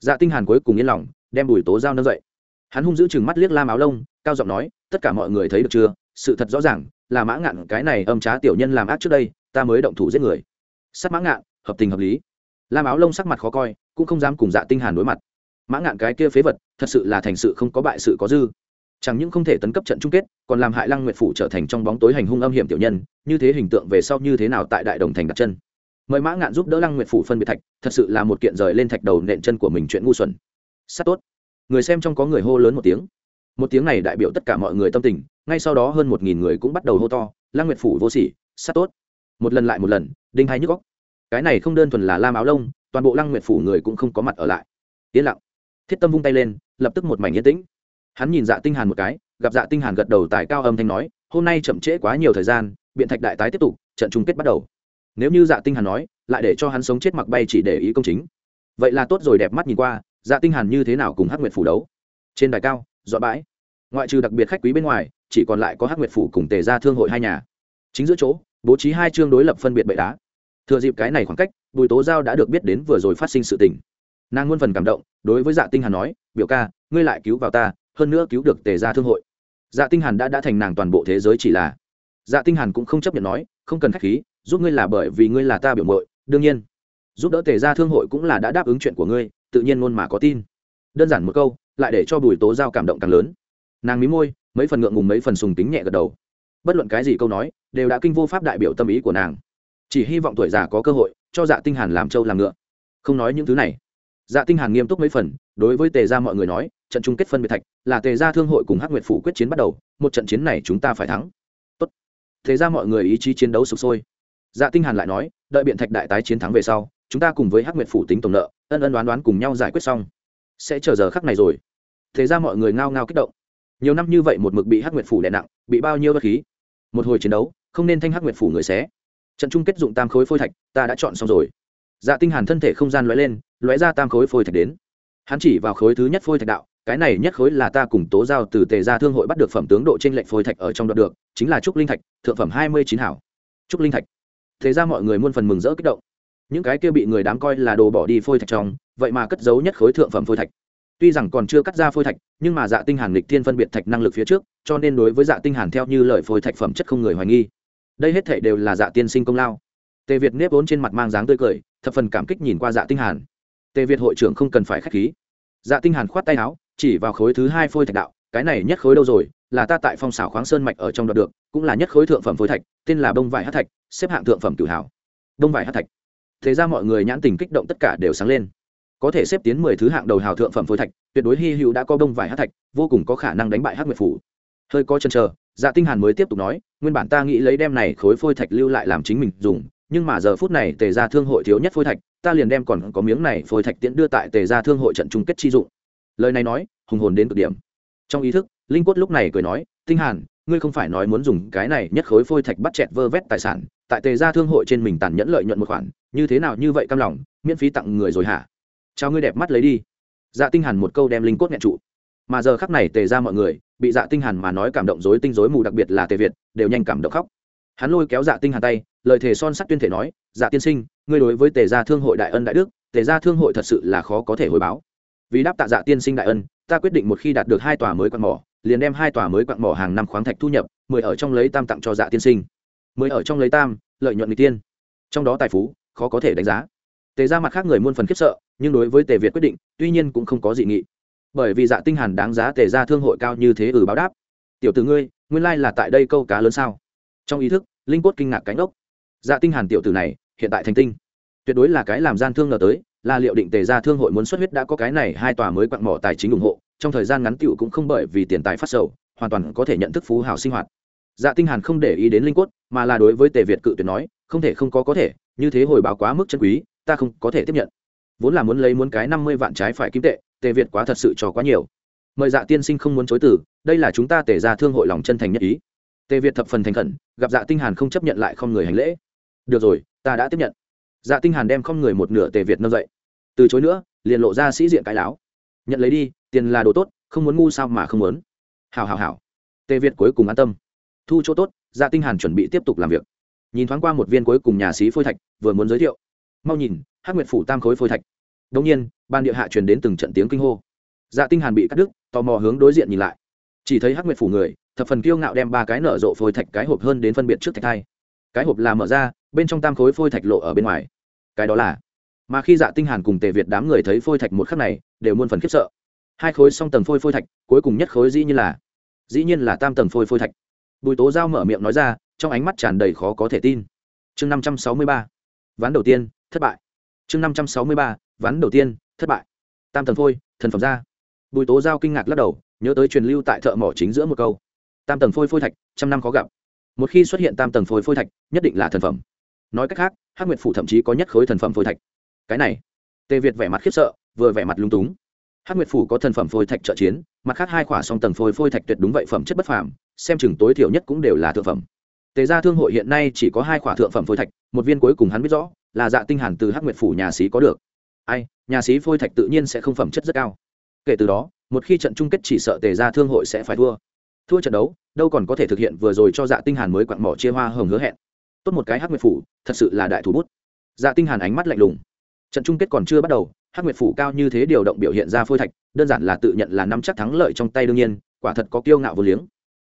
dạ tinh hàn cuối cùng yên lòng, đem bùi tố giao nâng dậy. Hắn hung dữ chừng mắt liếc lam áo lông, cao giọng nói, tất cả mọi người thấy được chưa? Sự thật rõ ràng, là mã ngạn cái này âm trá tiểu nhân làm ác trước đây, ta mới động thủ giết người. Sát mã ngạn, hợp tình hợp lý. Lam áo lông sắc mặt khó coi, cũng không dám cùng dạ tinh hàn đối mặt. Mã ngạn cái kia phế vật, thật sự là thành sự không có bại sự có dư. Chẳng những không thể tấn cấp trận chung kết, còn làm hại lăng nguyệt phủ trở thành trong bóng tối hành hung âm hiểm tiểu nhân, như thế hình tượng về sau như thế nào tại đại đồng thành đặt chân mời mã ngạn giúp đỡ lăng nguyệt phủ phân biệt thạch, thật sự là một kiện rời lên thạch đầu nện chân của mình chuyện ngu xuẩn. Sát tốt. Người xem trong có người hô lớn một tiếng. Một tiếng này đại biểu tất cả mọi người tâm tình, ngay sau đó hơn một nghìn người cũng bắt đầu hô to, lăng nguyệt phủ vô sỉ, sát tốt. Một lần lại một lần, đinh hai nhức góc cái này không đơn thuần là lam áo lông, toàn bộ lăng nguyệt phủ người cũng không có mặt ở lại. Yên lặng. Thiết tâm vung tay lên, lập tức một mảnh yên tĩnh. Hắn nhìn dạ tinh hàn một cái, gặp dạ tinh hàn gật đầu tài cao âm thanh nói, hôm nay chậm trễ quá nhiều thời gian, biện thạch đại tái tiếp tục, trận chung kết bắt đầu nếu như dạ tinh hàn nói, lại để cho hắn sống chết mặc bay chỉ để ý công chính. Vậy là tốt rồi, đẹp mắt nhìn qua dạ tinh hàn như thế nào cùng hắc nguyệt phủ đấu? Trên đài cao dọa bãi. Ngoại trừ đặc biệt khách quý bên ngoài, chỉ còn lại có hắc nguyệt phủ cùng tề gia thương hội hai nhà. Chính giữa chỗ, bố trí hai chương đối lập phân biệt bệ đá. Thừa dịp cái này khoảng cách, bùi tố giao đã được biết đến vừa rồi phát sinh sự tình. Nàng muôn phần cảm động, đối với dạ tinh hàn nói, biểu ca, ngươi lại cứu vào ta, hơn nữa cứu được tề gia thương hội. Dạ tinh hàn đã đã thành nàng toàn bộ thế giới chỉ là. Dạ tinh hàn cũng không chấp nhận nói, không cần khách khí giúp ngươi là bởi vì ngươi là ta biểu muội, đương nhiên. Giúp đỡ tề gia thương hội cũng là đã đáp ứng chuyện của ngươi, tự nhiên ngôn mà có tin. Đơn giản một câu, lại để cho bùi tố giao cảm động càng lớn. Nàng mí môi, mấy phần ngượng ngùng mấy phần sùng tính nhẹ gật đầu. Bất luận cái gì câu nói, đều đã kinh vô pháp đại biểu tâm ý của nàng. Chỉ hy vọng tuổi già có cơ hội, cho dạ tinh hàn làm trâu làm ngựa. Không nói những thứ này. Dạ tinh hàn nghiêm túc mấy phần, đối với tề gia mọi người nói, trận chung kết phân biệt thạch, là tề gia thương hội cùng hắc nguyệt phủ quyết chiến bắt đầu, một trận chiến này chúng ta phải thắng. Tốt. Thế ra mọi người ý chí chiến đấu sục sôi dạ tinh hàn lại nói, đợi biện thạch đại tái chiến thắng về sau, chúng ta cùng với hắc nguyệt phủ tính tổng nợ, ân ân đoán đoán cùng nhau giải quyết xong. Sẽ chờ giờ khắc này rồi. Thế ra mọi người ngao ngao kích động. Nhiều năm như vậy một mực bị hắc nguyệt phủ đè nặng, bị bao nhiêu bất khí. Một hồi chiến đấu, không nên thanh hắc nguyệt phủ người xé. Trận chung kết dụng tam khối phôi thạch, ta đã chọn xong rồi. Dạ tinh hàn thân thể không gian lóe lên, lóe ra tam khối phôi thạch đến. Hắn chỉ vào khối thứ nhất phôi thạch đạo, cái này nhất khối là ta cùng tố giao từ tề gia thương hội bắt được phẩm tướng độ trên lệnh phôi thạch ở trong đoạn được, chính là trúc linh thạch, thượng phẩm hai mươi chín hảo trúc linh thạch thế ra mọi người muôn phần mừng rỡ kích động. Những cái kia bị người đám coi là đồ bỏ đi phôi thạch trong, vậy mà cất giấu nhất khối thượng phẩm phôi thạch. Tuy rằng còn chưa cắt ra phôi thạch, nhưng mà dạ tinh hàn lịch thiên phân biệt thạch năng lực phía trước, cho nên đối với dạ tinh hàn theo như lời phôi thạch phẩm chất không người hoài nghi. Đây hết thảy đều là dạ tiên sinh công lao. Tề việt nếp vốn trên mặt mang dáng tươi cười, thập phần cảm kích nhìn qua dạ tinh hàn. Tề việt hội trưởng không cần phải khách khí. Dạ tinh hàn khoát tay áo, chỉ vào khối thứ hai phôi thạch đạo, cái này nhất khối đâu rồi, là ta tại phong xảo khoáng sơn mạch ở trong đoạt được, cũng là nhất khối thượng phẩm phôi thạch, tên là bông vải hắc thạch xếp hạng thượng phẩm cửu hảo. Đông vải hát thạch. Thế ra mọi người nhãn tình kích động tất cả đều sáng lên. Có thể xếp tiến mười thứ hạng đầu hào thượng phẩm phôi thạch, tuyệt đối hy hữu đã có đông vải hát thạch, vô cùng có khả năng đánh bại hát nguyệt phủ. Hơi có chân chờ dạ tinh hàn mới tiếp tục nói, nguyên bản ta nghĩ lấy đem này khối phôi thạch lưu lại làm chính mình dùng, nhưng mà giờ phút này tề gia thương hội thiếu nhất phôi thạch, ta liền đem còn có miếng này phôi thạch tiễn đưa tại tề gia thương hội trận chung kết chi dụng. Lời này nói, hùng hồn đến cực điểm. Trong ý thức, linh quất lúc này cười nói, tinh hàn, ngươi không phải nói muốn dùng cái này nhất khối phôi thạch bắt chẹt vơ vét tài sản tại tề gia thương hội trên mình tàn nhẫn lợi nhuận một khoản, như thế nào như vậy cam lòng, miễn phí tặng người rồi hả? Chào ngươi đẹp mắt lấy đi. Dạ tinh hàn một câu đem linh Cốt nghẹn trụ. Mà giờ khắc này tề ra mọi người, bị dạ tinh hàn mà nói cảm động rối tinh rối mù, đặc biệt là tề việt, đều nhanh cảm động khóc. Hắn lôi kéo dạ tinh hàn tay, lời thề son sắt tuyên thể nói dạ tiên sinh, ngươi đối với tề gia thương hội đại ân đại đức, tề gia thương hội thật sự là khó có thể hồi báo. Vì đáp tạ dạ tiên sinh đại ân, ta quyết định một khi đạt được hai tòa mới quặng mỏ, liền đem hai tòa mới quặng mỏ hàng năm khoáng thạch thu nhập mười ở trong lấy tam tặng cho dạ tiên sinh mới ở trong lấy tam, lợi nhuận người tiên. Trong đó tài phú, khó có thể đánh giá. Tề ra mặt khác người muôn phần khiếp sợ, nhưng đối với tề việt quyết định, tuy nhiên cũng không có dị nghị. Bởi vì dạ tinh hàn đáng giá tề ra thương hội cao như thế ừ báo đáp. Tiểu tử ngươi, nguyên lai là tại đây câu cá lớn sao? Trong ý thức, linh cốt kinh ngạc cánh ốc dạ tinh hàn tiểu tử này, hiện tại thành tinh. Tuyệt đối là cái làm gian thương ngờ tới, là liệu định tề ra thương hội muốn xuất huyết đã có cái này hai tòa mới quặng mỏ tài chính ủng hộ, trong thời gian ngắn tiểu cũng không bởi vì tiền tài phát sầu, hoàn toàn có thể nhận thức phú hào sinh hoạt dạ tinh hàn không để ý đến linh quất mà là đối với tề việt cự tuyệt nói, không thể, không có có thể, như thế hồi báo quá mức chân quý, ta không có thể tiếp nhận. Vốn là muốn lấy muốn cái năm mươi vạn trái phải kim tệ, tề việt quá thật sự cho quá nhiều. Mời dạ tiên sinh không muốn chối từ, đây là chúng ta tề ra thương hội lòng chân thành nhất ý. Tề việt thập phần thành khẩn, gặp dạ tinh hàn không chấp nhận lại không người hành lễ. Được rồi, ta đã tiếp nhận. Dạ tinh hàn đem không người một nửa tề việt nâng dậy. Từ chối nữa, liền lộ ra sĩ diện cái láo. Nhận lấy đi, tiền là đồ tốt, không muốn ngu sao mà không muốn. Hảo hảo hảo. Tề việt cuối cùng an tâm thu chỗ tốt dạ tinh hàn chuẩn bị tiếp tục làm việc. Nhìn thoáng qua một viên cuối cùng nhà sĩ phôi thạch, vừa muốn giới thiệu. Mau nhìn, hắc nguyệt phủ tam khối phôi thạch. Đống nhiên, ban địa hạ truyền đến từng trận tiếng kinh hô. Dạ tinh hàn bị cắt đứt, tò mò hướng đối diện nhìn lại. Chỉ thấy hắc nguyệt phủ người, thập phần kiêu ngạo đem ba cái nở rộ phôi thạch cái hộp hơn đến phân biệt trước thạch thai cái hộp là mở ra, bên trong tam khối phôi thạch lộ ở bên ngoài. Cái đó là mà khi dạ tinh hàn cùng tề việt đám người thấy phôi thạch một khắc này, đều muôn phần khiếp sợ. Hai khối song tầng phôi phôi thạch, cuối cùng nhất khối dĩ nhiên là, dĩ nhiên là tam tầng phôi phôi thạch bùi tố giao mở miệng nói ra, trong ánh mắt tràn đầy khó có thể tin. Chương năm trăm sáu mươi ba, ván đầu tiên, thất bại. Chương năm trăm sáu mươi ba, ván đầu tiên, thất bại. Tam tầng phôi, thần phẩm ra bùi tố giao kinh ngạc lắc đầu, nhớ tới truyền lưu tại thợ mỏ chính giữa một câu. Tam tầng phôi phôi thạch, trăm năm khó gặp. Một khi xuất hiện tam tầng phôi phôi thạch, nhất định là thần phẩm. Nói cách khác, hắc nguyệt phủ thậm chí có nhất khối thần phẩm phôi thạch. Cái này, tề việt vẻ mặt khiếp sợ, vừa vẻ mặt lung túng. Hắc nguyệt phủ có thần phẩm phôi thạch trợ chiến, mặt khác hai khỏa song tầng phôi phôi thạch tuyệt đúng vậy phẩm chất bất phàm xem chừng tối thiểu nhất cũng đều là thượng phẩm. Tề gia thương hội hiện nay chỉ có hai khỏa thượng phẩm phôi thạch, một viên cuối cùng hắn biết rõ, là dạ tinh hàn từ hắc nguyệt phủ nhà sĩ có được. Ai, nhà sĩ phôi thạch tự nhiên sẽ không phẩm chất rất cao. Kể từ đó, một khi trận chung kết chỉ sợ tề gia thương hội sẽ phải thua. Thua trận đấu, đâu còn có thể thực hiện vừa rồi cho dạ tinh hàn mới quặng mỏ chia hoa hồng hứa hẹn. Tốt một cái hắc nguyệt phủ, thật sự là đại thủ bút. Dạ tinh hàn ánh mắt lạnh lùng. Trận chung kết còn chưa bắt đầu, hắc nguyệt phủ cao như thế điều động biểu hiện ra phôi thạch, đơn giản là tự nhận là nắm chắc thắng lợi trong tay đương nhiên, quả thật có kiêu ngạo vô liếng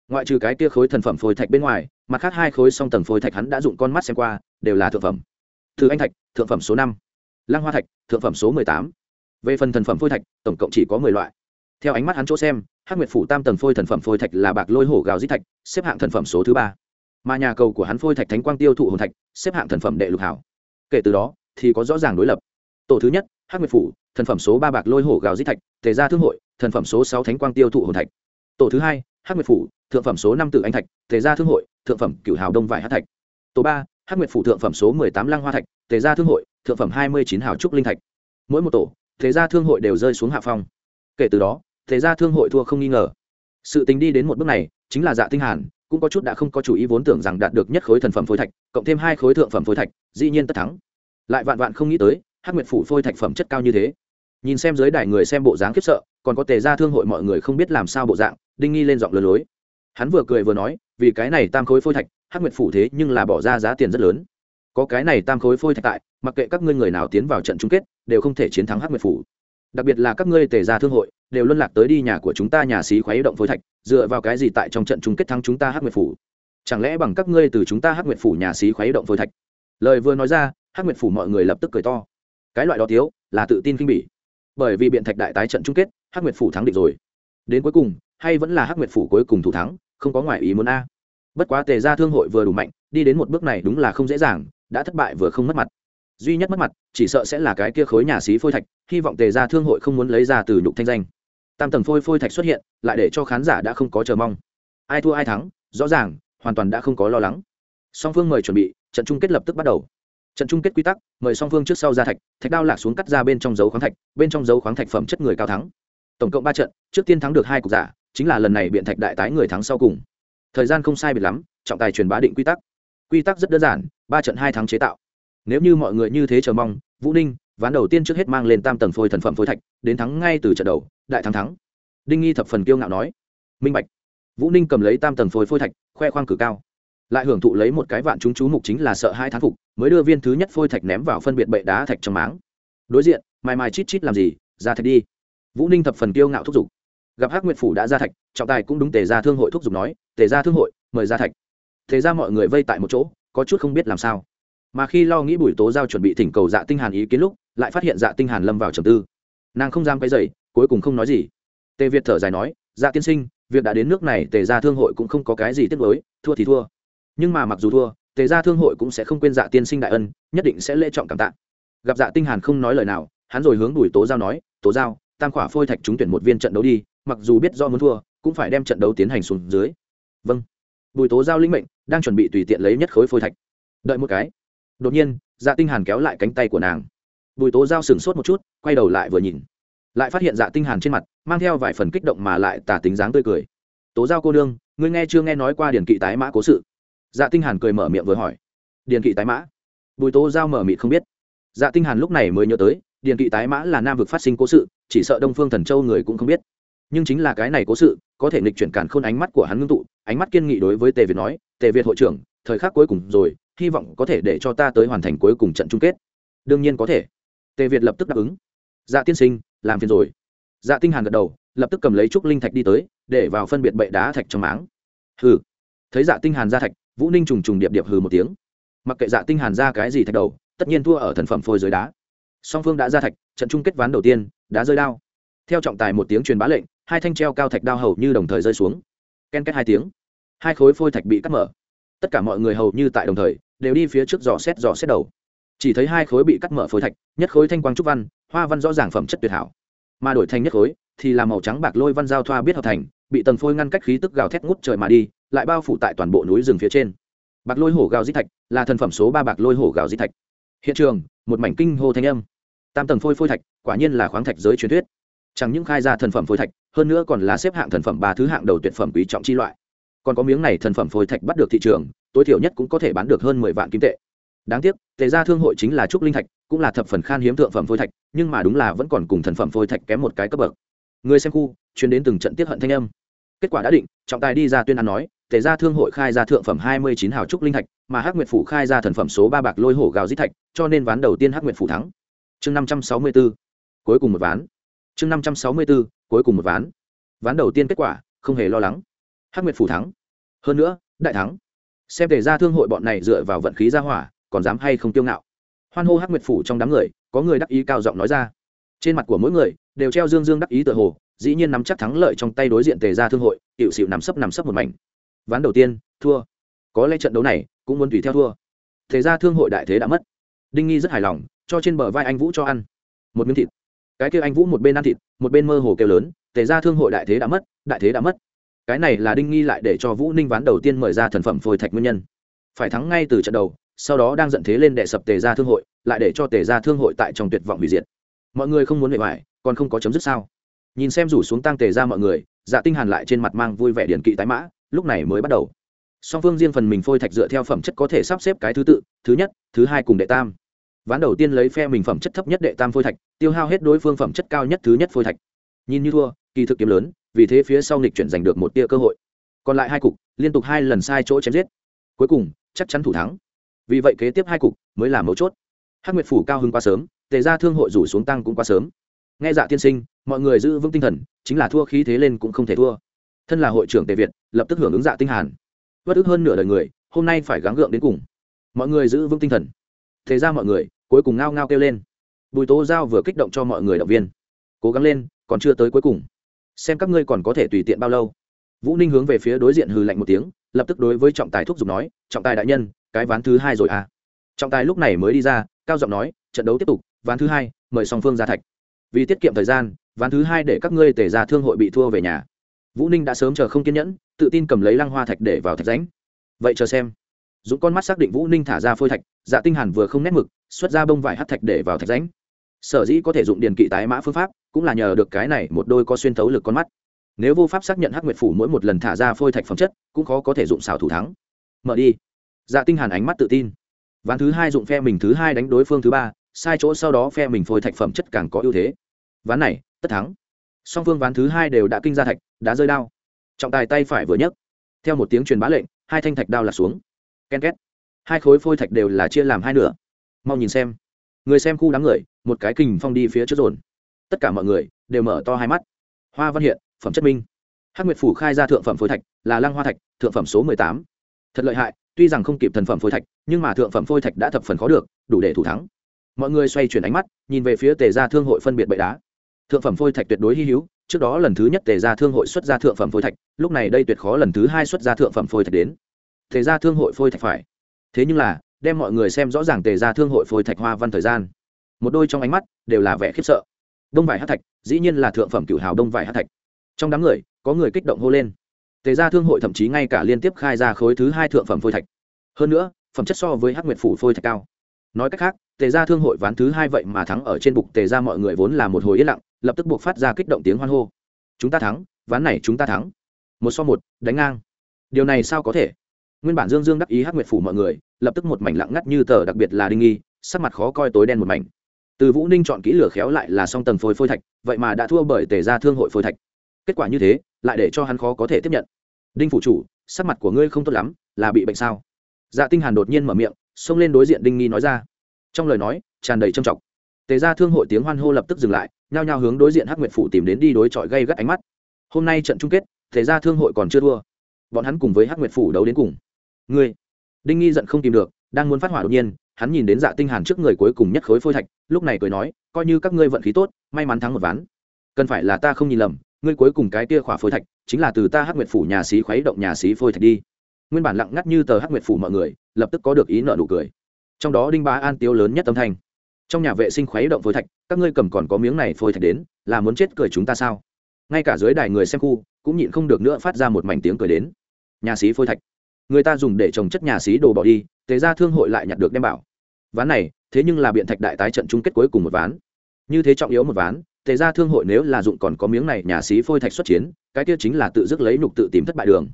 ngoại trừ cái kia khối thần phẩm phôi thạch bên ngoài, mặt khác hai khối song tầng phôi thạch hắn đã dụng con mắt xem qua, đều là thượng phẩm. Thứ anh thạch, thượng phẩm số năm. Lăng hoa thạch, thượng phẩm số mười tám. Về phần thần phẩm phôi thạch, tổng cộng chỉ có mười loại. Theo ánh mắt hắn chỗ xem, hắc nguyệt phủ tam tầng phôi thần phẩm phôi thạch là bạc lôi hổ gào di thạch, xếp hạng thần phẩm số thứ ba. Mà nhà cầu của hắn phôi thạch thánh quang tiêu thụ hồn thạch, xếp hạng thần phẩm đệ lục hảo. Kể từ đó, thì có rõ ràng đối lập. Tổ thứ nhất, hắc nguyệt phủ, thần phẩm số ba bạc lôi hổ gào di thạch, tề gia thương hội, thần phẩm số sáu thánh quang tiêu thụ hồn thạch. Tổ thứ hai hắc nguyệt phủ, thượng phẩm số năm tử anh thạch, tề gia thương hội, thượng phẩm cửu hào đông vải hát thạch. Tổ ba hắc nguyệt phủ thượng phẩm số mười tám lăng hoa thạch, tề gia thương hội, thượng phẩm hai mươi chín hào trúc linh thạch. Mỗi một tổ, tề gia thương hội đều rơi xuống hạ phong. Kể từ đó, tề gia thương hội thua không nghi ngờ. Sự tính đi đến một bước này, chính là dạ tinh hàn, cũng có chút đã không có chủ ý vốn tưởng rằng đạt được nhất khối thần phẩm phôi thạch, cộng thêm hai khối thượng phẩm phôi thạch, dĩ nhiên tất thắng. Lại vạn vạn không nghĩ tới hắc nguyệt phủ phôi thạch phẩm chất cao như thế. Nhìn xem dưới đài người xem bộ dáng khiếp sợ, còn có tề gia thương hội mọi người không biết làm sao bộ dạng đinh nghi lên giọng lừa lối. Hắn vừa cười vừa nói vì cái này tam khối phôi thạch hắc nguyệt phủ thế nhưng là bỏ ra giá tiền rất lớn. Có cái này tam khối phôi thạch tại mặc kệ các ngươi người nào tiến vào trận chung kết đều không thể chiến thắng hắc nguyệt phủ. Đặc biệt là các ngươi tề gia thương hội đều luân lạc tới đi nhà của chúng ta nhà xí khoái động phôi thạch dựa vào cái gì tại trong trận chung kết thắng chúng ta hắc nguyệt phủ? Chẳng lẽ bằng các ngươi từ chúng ta hắc nguyệt phủ nhà xí khoái động phôi thạch? Lời vừa nói ra hắc nguyệt phủ mọi người lập tức cười to. Cái loại đó thiếu, là tự tin kinh bỉ. Bởi vì biện thạch đại tái trận chung kết hắc nguyệt phủ thắng định rồi đến cuối cùng, hay vẫn là hắc nguyệt phủ cuối cùng thủ thắng, không có ngoại ý muốn a. Bất quá tề gia thương hội vừa đủ mạnh, đi đến một bước này đúng là không dễ dàng, đã thất bại vừa không mất mặt. Duy nhất mất mặt, chỉ sợ sẽ là cái kia khối nhà xí phôi thạch, hy vọng tề gia thương hội không muốn lấy ra từ nhục thanh danh. Tam tầng phôi phôi thạch xuất hiện, lại để cho khán giả đã không có chờ mong. Ai thua ai thắng, rõ ràng, hoàn toàn đã không có lo lắng. Song phương mời chuẩn bị, trận chung kết lập tức bắt đầu. Trận chung kết quy tắc, mời song phương trước sau ra thạch thạch đao lạc xuống cắt ra bên trong dấu khoáng thạch, bên trong dấu khoáng thạch phẩm chất người cao thắng tổng cộng ba trận, trước tiên thắng được hai cục giả, chính là lần này biện thạch đại tái người thắng sau cùng. Thời gian không sai biệt lắm, trọng tài truyền bá định quy tắc. Quy tắc rất đơn giản, ba trận hai thắng chế tạo. Nếu như mọi người như thế chờ mong, vũ ninh, ván đầu tiên trước hết mang lên tam tầng phôi thần phẩm phôi thạch, đến thắng ngay từ trận đầu, đại thắng thắng. Đinh nghi thập phần kiêu ngạo nói. Minh bạch. Vũ ninh cầm lấy tam tầng phôi phôi thạch, khoe khoang cử cao. Lại hưởng thụ lấy một cái vạn chúng chú mục chính là sợ hai thán phục, mới đưa viên thứ nhất phôi thạch ném vào phân biệt bệ đá thạch trong máng. Đối diện mai mai chít chít làm gì, ra thạch đi vũ ninh thập phần kiêu ngạo thúc giục. Gặp hắc nguyệt phủ đã ra thạch, trọng tài cũng đúng tề ra thương hội thúc giục nói, tề ra thương hội, mời ra thạch. Thế ra mọi người vây tại một chỗ, có chút không biết làm sao. Mà khi lo nghĩ bùi tố giao chuẩn bị thỉnh cầu dạ tinh hàn ý kiến lúc, lại phát hiện dạ tinh hàn lâm vào trầm tư. Nàng không dám cái dày cuối cùng không nói gì. Tề việt thở dài nói dạ tiên sinh, việc đã đến nước này tề ra thương hội cũng không có cái gì tiếc nuối, thua thì thua. Nhưng mà mặc dù thua, tề ra thương hội cũng sẽ không quên dạ tiên sinh đại ân, nhất định sẽ lễ trọng cảm tạ. Gặp dạ tinh hàn không nói lời nào, hắn rồi hướng bùi tố giao nói, tố giao tam khỏa phôi thạch trúng tuyển một viên trận đấu đi, mặc dù biết do muốn thua, cũng phải đem trận đấu tiến hành xuống dưới. Vâng. Bùi tố giao linh mệnh, đang chuẩn bị tùy tiện lấy nhất khối phôi thạch. Đợi một cái. Đột nhiên dạ tinh hàn kéo lại cánh tay của nàng. Bùi tố giao sừng sốt một chút, quay đầu lại vừa nhìn. Lại phát hiện dạ tinh hàn trên mặt, mang theo vài phần kích động mà lại tả tính dáng tươi cười. Tố giao cô đương ngươi nghe chưa nghe nói qua điển kỵ tái mã cố sự? Dạ tinh hàn cười mở miệng vừa hỏi. Điển kỵ tái mã? Bùi tố giao mở miệng không biết. Dạ tinh hàn lúc này mới nhớ tới điền kỵ tái mã là nam vực phát sinh cố sự, chỉ sợ đông phương thần châu người cũng không biết. Nhưng chính là cái này cố sự, có thể nghịch chuyển cản khôn ánh mắt của hắn ngưng tụ, ánh mắt kiên nghị đối với tề việt nói, tề việt hội trưởng, thời khắc cuối cùng rồi, hy vọng có thể để cho ta tới hoàn thành cuối cùng trận chung kết. Đương nhiên có thể. Tề việt lập tức đáp ứng. Dạ tiên sinh, làm phiền rồi. Dạ tinh hàn gật đầu, lập tức cầm lấy trúc linh thạch đi tới, để vào phân biệt bệ đá thạch trong máng. Hừ. Thấy dạ tinh hàn ra thạch, vũ ninh trùng trùng điệp điệp hừ một tiếng. Mặc kệ dạ tinh hàn ra cái gì thạch đầu, tất nhiên thua ở thần phẩm phôi dưới đá song phương đã ra thạch, trận chung kết ván đầu tiên đã rơi đao. Theo trọng tài một tiếng truyền bá lệnh, hai thanh treo cao thạch đao hầu như đồng thời rơi xuống. Ken kết hai tiếng. Hai khối phôi thạch bị cắt mở. Tất cả mọi người hầu như tại đồng thời, đều đi phía trước dò xét dò xét đầu. Chỉ thấy hai khối bị cắt mở phôi thạch, nhất khối thanh quang trúc văn, hoa văn rõ ràng phẩm chất tuyệt hảo. Mà đổi thành nhất khối, thì là màu trắng bạc lôi văn giao thoa biết hợp thành, bị tầng phôi ngăn cách khí tức gào thét ngút trời mà đi, lại bao phủ tại toàn bộ núi rừng phía trên. Bạc lôi hổ gào di thạch là thần phẩm số ba bạc lôi hổ gào di thạch. Hiện trường một mảnh kinh hô thanh âm. Tam tầng phôi phôi thạch, quả nhiên là khoáng thạch giới truyền thuyết. Chẳng những khai ra thần phẩm phôi thạch, hơn nữa còn là xếp hạng thần phẩm ba thứ hạng đầu tuyệt phẩm quý trọng chi loại. Còn có miếng này thần phẩm phôi thạch bắt được thị trường, tối thiểu nhất cũng có thể bán được hơn mười vạn kim tệ. Đáng tiếc, tề gia thương hội chính là trúc linh thạch, cũng là thập phần khan hiếm thượng phẩm phôi thạch, nhưng mà đúng là vẫn còn cùng thần phẩm phôi thạch kém một cái cấp bậc. Người xem khu chuyến đến từng trận tiếp hận thanh âm. Kết quả đã định, trọng tài đi ra tuyên án nói, tề gia thương hội khai ra thượng phẩm hai mươi chín hào trúc linh thạch mà hắc nguyệt phủ khai ra thần phẩm số ba bạc lôi hổ gào dít thạch, cho nên ván đầu tiên hắc nguyệt phủ thắng. Chương năm trăm sáu mươi b ố cuối cùng một ván. Chương năm trăm sáu mươi b ố cuối cùng một ván. Ván đầu tiên kết quả, không hề lo lắng. Hắc nguyệt phủ thắng. Hơn nữa, đại thắng. Xem tề gia thương hội bọn này dựa vào vận khí ra hỏa, còn dám hay không tiêu ngạo. Hoan hô hắc nguyệt phủ trong đám người, có người đắc ý cao giọng nói ra. Trên mặt của mỗi người, đều treo dương dương đắc ý tự hồ, dĩ nhiên nắm chắc thắng lợi trong tay đối diện tề gia thương hội hiệu xịu nằm sấp nằm sấp một mảnh. Ván đầu tiên, thua có lẽ trận đấu này cũng muốn tùy theo thua. Tề gia thương hội đại thế đã mất. Đinh nghi rất hài lòng, cho trên bờ vai anh vũ cho ăn. Một miếng thịt. Cái kia anh vũ một bên ăn thịt, một bên mơ hồ kêu lớn tề gia thương hội đại thế đã mất, đại thế đã mất. Cái này là đinh nghi lại để cho vũ ninh ván đầu tiên mời ra thần phẩm phôi thạch nguyên nhân. Phải thắng ngay từ trận đầu, sau đó đang dẫn thế lên đệ sập tề gia thương hội, lại để cho tề gia thương hội tại trong tuyệt vọng hủy diệt. Mọi người không muốn bề ngoài, còn không có chấm dứt sao? Nhìn xem rủ xuống tăng tề ra mọi người dạ tinh hàn lại trên mặt mang vui vẻ điển kỵ tái mã, lúc này mới bắt đầu song phương riêng phần mình phôi thạch dựa theo phẩm chất có thể sắp xếp cái thứ tự, thứ nhất, thứ hai cùng đệ tam. Ván đầu tiên lấy phe mình phẩm chất thấp nhất đệ tam phôi thạch, tiêu hao hết đối phương phẩm chất cao nhất thứ nhất phôi thạch. Nhìn như thua, kỳ thực kiếm lớn, vì thế phía sau nghịch chuyển giành được một tia cơ hội. Còn lại hai cục, liên tục hai lần sai chỗ chém giết. Cuối cùng, chắc chắn thủ thắng. Vì vậy kế tiếp hai cục mới là mấu chốt. Hắc nguyệt phủ cao hơn quá sớm, tề ra thương hội rủ xuống tăng cũng quá sớm. Nghe dạ tiên sinh, mọi người giữ vững tinh thần, chính là thua khí thế lên cũng không thể thua. Thân là hội trưởng tề việt, lập tức hưởng ứng dạ tinh hàn bất ức hơn nửa đời người, hôm nay phải gắng gượng đến cùng. Mọi người giữ vững tinh thần. Thế ra mọi người, cuối cùng ngao ngao kêu lên. Bùi tố giao vừa kích động cho mọi người động viên. Cố gắng lên, còn chưa tới cuối cùng. Xem các ngươi còn có thể tùy tiện bao lâu. Vũ ninh hướng về phía đối diện hừ lạnh một tiếng, lập tức đối với trọng tài thúc giục nói, trọng tài đại nhân, cái ván thứ hai rồi à? Trọng tài lúc này mới đi ra, cao giọng nói, trận đấu tiếp tục, ván thứ hai, mời song phương ra thạch. Vì tiết kiệm thời gian, ván thứ hai để các ngươi tể ra thương hội bị thua về nhà. Vũ ninh đã sớm chờ không kiên nhẫn tự tin cầm lấy lăng hoa thạch để vào thạch ránh vậy chờ xem. Dũng con mắt xác định vũ ninh thả ra phôi thạch dạ tinh hàn vừa không nét mực, xuất ra bông vải hắt thạch để vào thạch ránh sở dĩ có thể dụng điền kỵ tái mã phương pháp, cũng là nhờ được cái này một đôi có xuyên thấu lực con mắt. Nếu vô pháp xác nhận hắc nguyệt phủ mỗi một lần thả ra phôi thạch phẩm chất, cũng khó có thể dụng xảo thủ thắng. Mở đi. Dạ tinh hàn ánh mắt tự tin. Ván thứ hai dụng phe mình thứ hai đánh đối phương thứ ba, sai chỗ sau đó phe mình phôi thạch phẩm chất càng có ưu thế. Ván này, tất thắng. Song phương ván thứ hai đều đã kinh ra thạch, đã rơi đao trọng tài tay phải vừa nhấc. Theo một tiếng truyền bá lệnh, hai thanh thạch đao là xuống. Ken két. Hai khối phôi thạch đều là chia làm hai nửa. Mau nhìn xem. Người xem khu đám người, một cái kình phong đi phía trước dồn. Tất cả mọi người đều mở to hai mắt. Hoa văn hiện, phẩm chất minh. Hắc nguyệt phủ khai ra thượng phẩm phôi thạch, là lăng hoa thạch, thượng phẩm số mười tám. Thật lợi hại, tuy rằng không kịp thần phẩm phôi thạch, nhưng mà thượng phẩm phôi thạch đã thập phần khó được, đủ để thủ thắng. Mọi người xoay chuyển ánh mắt, nhìn về phía tề gia thương hội phân biệt bậy đá. Thượng phẩm phôi thạch tuyệt đối hy hữu trước đó lần thứ nhất tề gia thương hội xuất ra thượng phẩm phôi thạch, lúc này đây tuyệt khó lần thứ hai xuất ra thượng phẩm phôi thạch đến. Tề gia thương hội phôi thạch phải. Thế nhưng là, đem mọi người xem rõ ràng tề gia thương hội phôi thạch hoa văn thời gian. Một đôi trong ánh mắt đều là vẻ khiếp sợ. Đông vải hát thạch, dĩ nhiên là thượng phẩm cửu hào đông vải hát thạch. Trong đám người, có người kích động hô lên. Tề gia thương hội thậm chí ngay cả liên tiếp khai ra khối thứ hai thượng phẩm phôi thạch. Hơn nữa, phẩm chất so với hát nguyệt phủ phôi thạch cao. Nói cách khác tề gia thương hội ván thứ hai vậy mà thắng ở trên bục tề gia mọi người vốn là một hồi yên lặng, lập tức buộc phát ra kích động tiếng hoan hô. Chúng ta thắng, ván này chúng ta thắng. Một so một, đánh ngang. Điều này sao có thể? Nguyên bản dương dương đắc ý hát nguyệt phủ mọi người, lập tức một mảnh lặng ngắt như tờ đặc biệt là đinh nghi, sắc mặt khó coi tối đen một mảnh. Từ vũ ninh chọn kỹ lửa khéo lại là song tầng phôi phôi thạch, vậy mà đã thua bởi tề gia thương hội phôi thạch. Kết quả như thế, lại để cho hắn khó có thể tiếp nhận. Đinh phủ chủ, sắc mặt của ngươi không tốt lắm, là bị bệnh sao? Dạ tinh hàn đột nhiên mở miệng, xông lên đối diện đinh nghi nói ra trong lời nói, tràn đầy trầm trọng. Tề gia thương hội tiếng hoan hô lập tức dừng lại, nhao nhao hướng đối diện hắc nguyệt phủ tìm đến đi đối chọi gây gắt ánh mắt. Hôm nay trận chung kết, tề gia thương hội còn chưa thua. Bọn hắn cùng với hắc nguyệt phủ đấu đến cùng. Ngươi, đinh nghi giận không tìm được, đang muốn phát hỏa đột nhiên, hắn nhìn đến dạ tinh hàn trước người cuối cùng nhất khối phôi thạch, lúc này cười nói, coi như các ngươi vận khí tốt, may mắn thắng một ván. Cần phải là ta không nhìn lầm, ngươi cuối cùng cái kia khỏa phôi thạch, chính là từ ta hắc nguyệt phủ nhà sĩ khuấy động nhà sĩ phôi thạch đi. Nguyên bản lặng ngắt như tờ hắc nguyệt phủ mọi người, lập tức có được ý nợ nụ cười trong đó đinh bá an tiêu lớn nhất tâm thanh. Trong nhà vệ sinh khuấy động phôi thạch, các ngươi cầm còn có miếng này phôi thạch đến, là muốn chết cười chúng ta sao? Ngay cả dưới đài người xem khu, cũng nhịn không được nữa phát ra một mảnh tiếng cười đến. Nhà sĩ phôi thạch. Người ta dùng để trồng chất nhà sĩ đồ bỏ đi tế ra thương hội lại nhặt được đem bảo. Ván này, thế nhưng là biện thạch đại tái trận chung kết cuối cùng một ván. Như thế trọng yếu một ván, thế ra thương hội nếu là dụng còn có miếng này, nhà sĩ phôi thạch xuất chiến, cái kia chính là tự dứt lấy nhục tự tìm thất bại đường.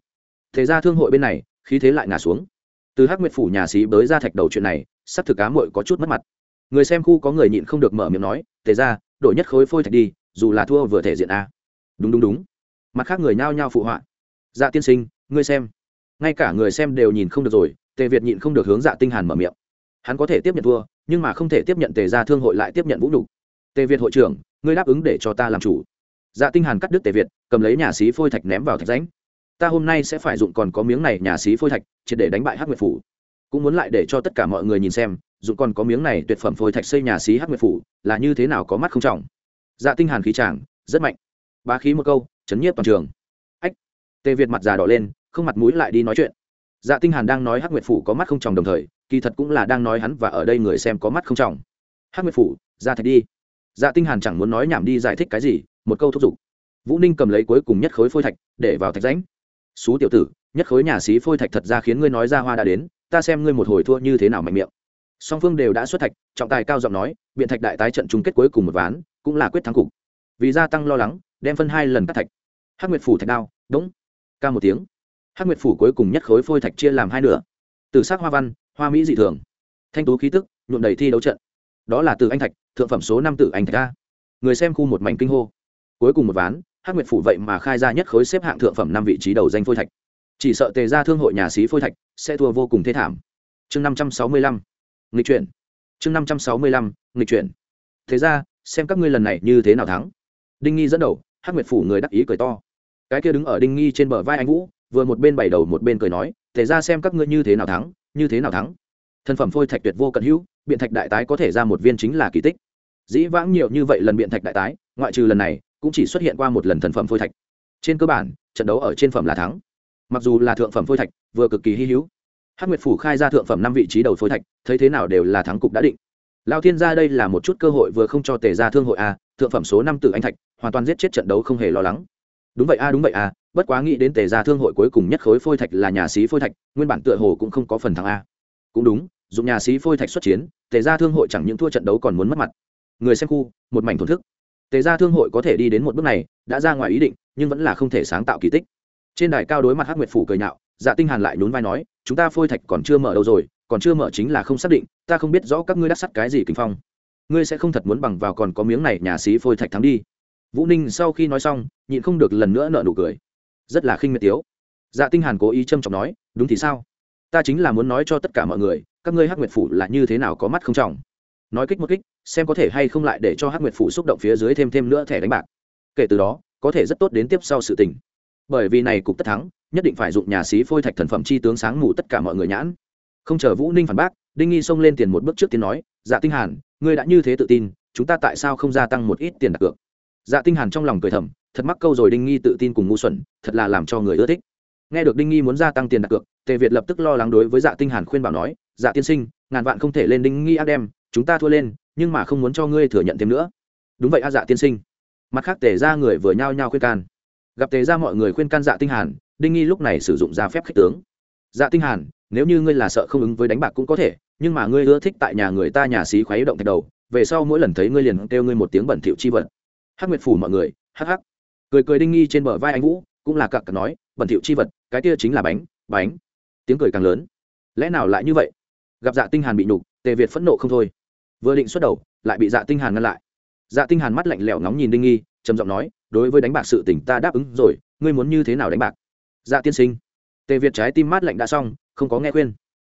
Thế ra thương hội bên này, khí thế lại ngả xuống. Từ hắc nguyệt phủ nhà sĩ bới ra thạch đầu chuyện này sắp thực cá muội có chút mất mặt. Người xem khu có người nhịn không được mở miệng nói, tề ra, đổi nhất khối phôi thạch đi, dù là thua vừa thể diện a. Đúng đúng đúng. Mặt khác người nhao nhao phụ họa. Dạ tiên sinh, ngươi xem. Ngay cả người xem đều nhìn không được rồi, tề việt nhịn không được hướng dạ tinh hàn mở miệng. Hắn có thể tiếp nhận thua, nhưng mà không thể tiếp nhận tề gia thương hội lại tiếp nhận vũ nhục. Tề việt hội trưởng, ngươi đáp ứng để cho ta làm chủ. Dạ tinh hàn cắt đứt tề việt, cầm lấy nhà xí phôi thạch ném vào thạch rãnh. Ta hôm nay sẽ phải dụng còn có miếng này nhà xí phôi thạch, triệt để đánh bại hắc nguyệt phủ cũng muốn lại để cho tất cả mọi người nhìn xem dụng còn có miếng này tuyệt phẩm phôi thạch xây nhà xí hắc nguyệt phủ, là như thế nào có mắt không trọng. Dạ tinh hàn khí chàng, rất mạnh. Bá khí một câu, chấn nhiếp toàn trường. Ách! Tề việt mặt già đỏ lên, không mặt mũi lại đi nói chuyện. Dạ tinh hàn đang nói hắc nguyệt phủ có mắt không trọng đồng thời, kỳ thật cũng là đang nói hắn và ở đây người xem có mắt không trọng. Hắc nguyệt phủ, ra thạch đi. Dạ tinh hàn chẳng muốn nói nhảm đi giải thích cái gì, một câu thúc giục. Vũ ninh cầm lấy cuối cùng nhất khối phôi thạch, để vào thạch rãnh. Xú tiểu tử, nhất khối nhà xí phôi thạch thật ra khiến ngươi nói ra hoa đã đến ta xem ngươi một hồi thua như thế nào mạnh miệng. Song phương đều đã xuất thạch, trọng tài cao giọng nói, biện thạch đại tái trận chung kết cuối cùng một ván, cũng là quyết thắng cục. Vì gia tăng lo lắng, đem phân hai lần cắt thạch. Hắc nguyệt phủ thạch đao đúng ca một tiếng. Hắc nguyệt phủ cuối cùng nhất khối phôi thạch chia làm hai nửa. Từ sắc hoa văn, hoa mỹ dị thường. Thanh tú khí tức, nhuộm đầy thi đấu trận. Đó là từ anh thạch, thượng phẩm số năm tử anh thạch ca người xem khu một mảnh kinh hô. Cuối cùng một ván, hắc nguyệt phủ vậy mà khai ra nhất khối xếp hạng thượng phẩm năm vị trí đầu danh phôi thạch chỉ sợ tề ra thương hội nhà sĩ phôi thạch sẽ thua vô cùng thế thảm. Chương năm trăm sáu mươi lăm. Nghịch chuyển. Chương năm trăm sáu mươi lăm. Nghịch chuyển. Thế ra, xem các ngươi lần này như thế nào thắng. Đinh nghi dẫn đầu, hắc nguyệt phủ người đắc ý cười to. Cái kia đứng ở đinh nghi trên bờ vai anh vũ, vừa một bên bày đầu một bên cười nói, tề ra xem các ngươi như thế nào thắng, như thế nào thắng. Thân phẩm phôi thạch tuyệt vô cận hữu, biện thạch đại tái có thể ra một viên chính là kỳ tích. Dĩ vãng nhiều như vậy lần biện thạch đại tái, ngoại trừ lần này, cũng chỉ xuất hiện qua một lần thần phẩm phôi thạch. Trên cơ bản, trận đấu ở trên phẩm là thắng mặc dù là thượng phẩm phôi thạch, vừa cực kỳ hy hữu. Hắc nguyệt phủ khai ra thượng phẩm năm vị trí đầu phôi thạch, thấy thế nào đều là thắng cục đã định. Lao thiên ra đây là một chút cơ hội vừa không cho tề ra thương hội a, thượng phẩm số năm tử anh thạch, hoàn toàn giết chết trận đấu không hề lo lắng. Đúng vậy a, đúng vậy a, bất quá nghĩ đến tề ra thương hội cuối cùng nhất khối phôi thạch là nhà sĩ phôi thạch, nguyên bản tựa hồ cũng không có phần thắng a. Cũng đúng, dùng nhà sĩ phôi thạch xuất chiến, tề ra thương hội chẳng những thua trận đấu còn muốn mất mặt. Người xem khu, một mảnh thổn thức. Tề ra thương hội có thể đi đến một bước này, đã ra ngoài ý định, nhưng vẫn là không thể sáng tạo kỳ tích trên đài cao đối mặt hắc nguyệt phủ cười nhạo dạ tinh hàn lại nhún vai nói, chúng ta phôi thạch còn chưa mở đâu rồi, còn chưa mở chính là không xác định, ta không biết rõ các ngươi đắc sắt cái gì kinh phong. Ngươi sẽ không thật muốn bằng vào còn có miếng này nhà sĩ phôi thạch thắng đi. Vũ ninh sau khi nói xong, nhịn không được lần nữa nợ nụ cười. Rất là khinh miệt tiếu. Dạ tinh hàn cố ý trâm trọng nói, đúng thì sao? Ta chính là muốn nói cho tất cả mọi người, các ngươi hắc nguyệt phủ là như thế nào có mắt không trọng. Nói kích một kích, xem có thể hay không lại để cho hắc nguyệt phủ xúc động phía dưới thêm thêm nữa thẻ đánh bạc. Kể từ đó, có thể rất tốt đến tiếp sau sự tình bởi vì này cục tất thắng, nhất định phải dụng nhà sĩ phôi thạch thần phẩm chi tướng sáng mù tất cả mọi người nhãn. Không chờ vũ ninh phản bác, đinh nghi xông lên tiền một bước trước tiên nói dạ tinh hàn, ngươi đã như thế tự tin, chúng ta tại sao không gia tăng một ít tiền đặt cược? Dạ tinh hàn trong lòng cười thầm, thật mắc câu rồi đinh nghi tự tin cùng ngu xuẩn, thật là làm cho người ưa thích. Nghe được đinh nghi muốn gia tăng tiền đặt cược, tề việt lập tức lo lắng đối với dạ tinh hàn khuyên bảo nói dạ tiên sinh, ngàn vạn không thể lên đinh nghi ác đem, chúng ta thua lên, nhưng mà không muốn cho ngươi thừa nhận thêm nữa. Đúng vậy a dạ tiên sinh. Mặt khác tề ra người vừa nhao nhao khuyên can gặp tề ra mọi người khuyên can dạ tinh hàn, đinh nghi lúc này sử dụng ra phép khích tướng. Dạ tinh hàn, nếu như ngươi là sợ không ứng với đánh bạc cũng có thể, nhưng mà ngươi ưa thích tại nhà người ta nhà xí khuấy động thạch đầu, về sau mỗi lần thấy ngươi liền kêu ngươi một tiếng bẩn thỉu chi vật. Hắc nguyệt phủ mọi người, hắc hắc. Cười cười đinh nghi trên bờ vai anh vũ, cũng là cặc cặc nói, bẩn thỉu chi vật, cái kia chính là bánh bánh. Tiếng cười càng lớn. Lẽ nào lại như vậy? Gặp dạ tinh hàn bị nhục, tề việt phẫn nộ không thôi. Vừa định xuất đầu, lại bị dạ tinh hàn ngăn lại dạ tinh hàn mắt lạnh lẽo ngóng nhìn đinh nghi, trầm giọng nói, đối với đánh bạc sự tình ta đáp ứng rồi, ngươi muốn như thế nào đánh bạc? Dạ tiên sinh. Tề việt trái tim mát lạnh đã xong, không có nghe khuyên.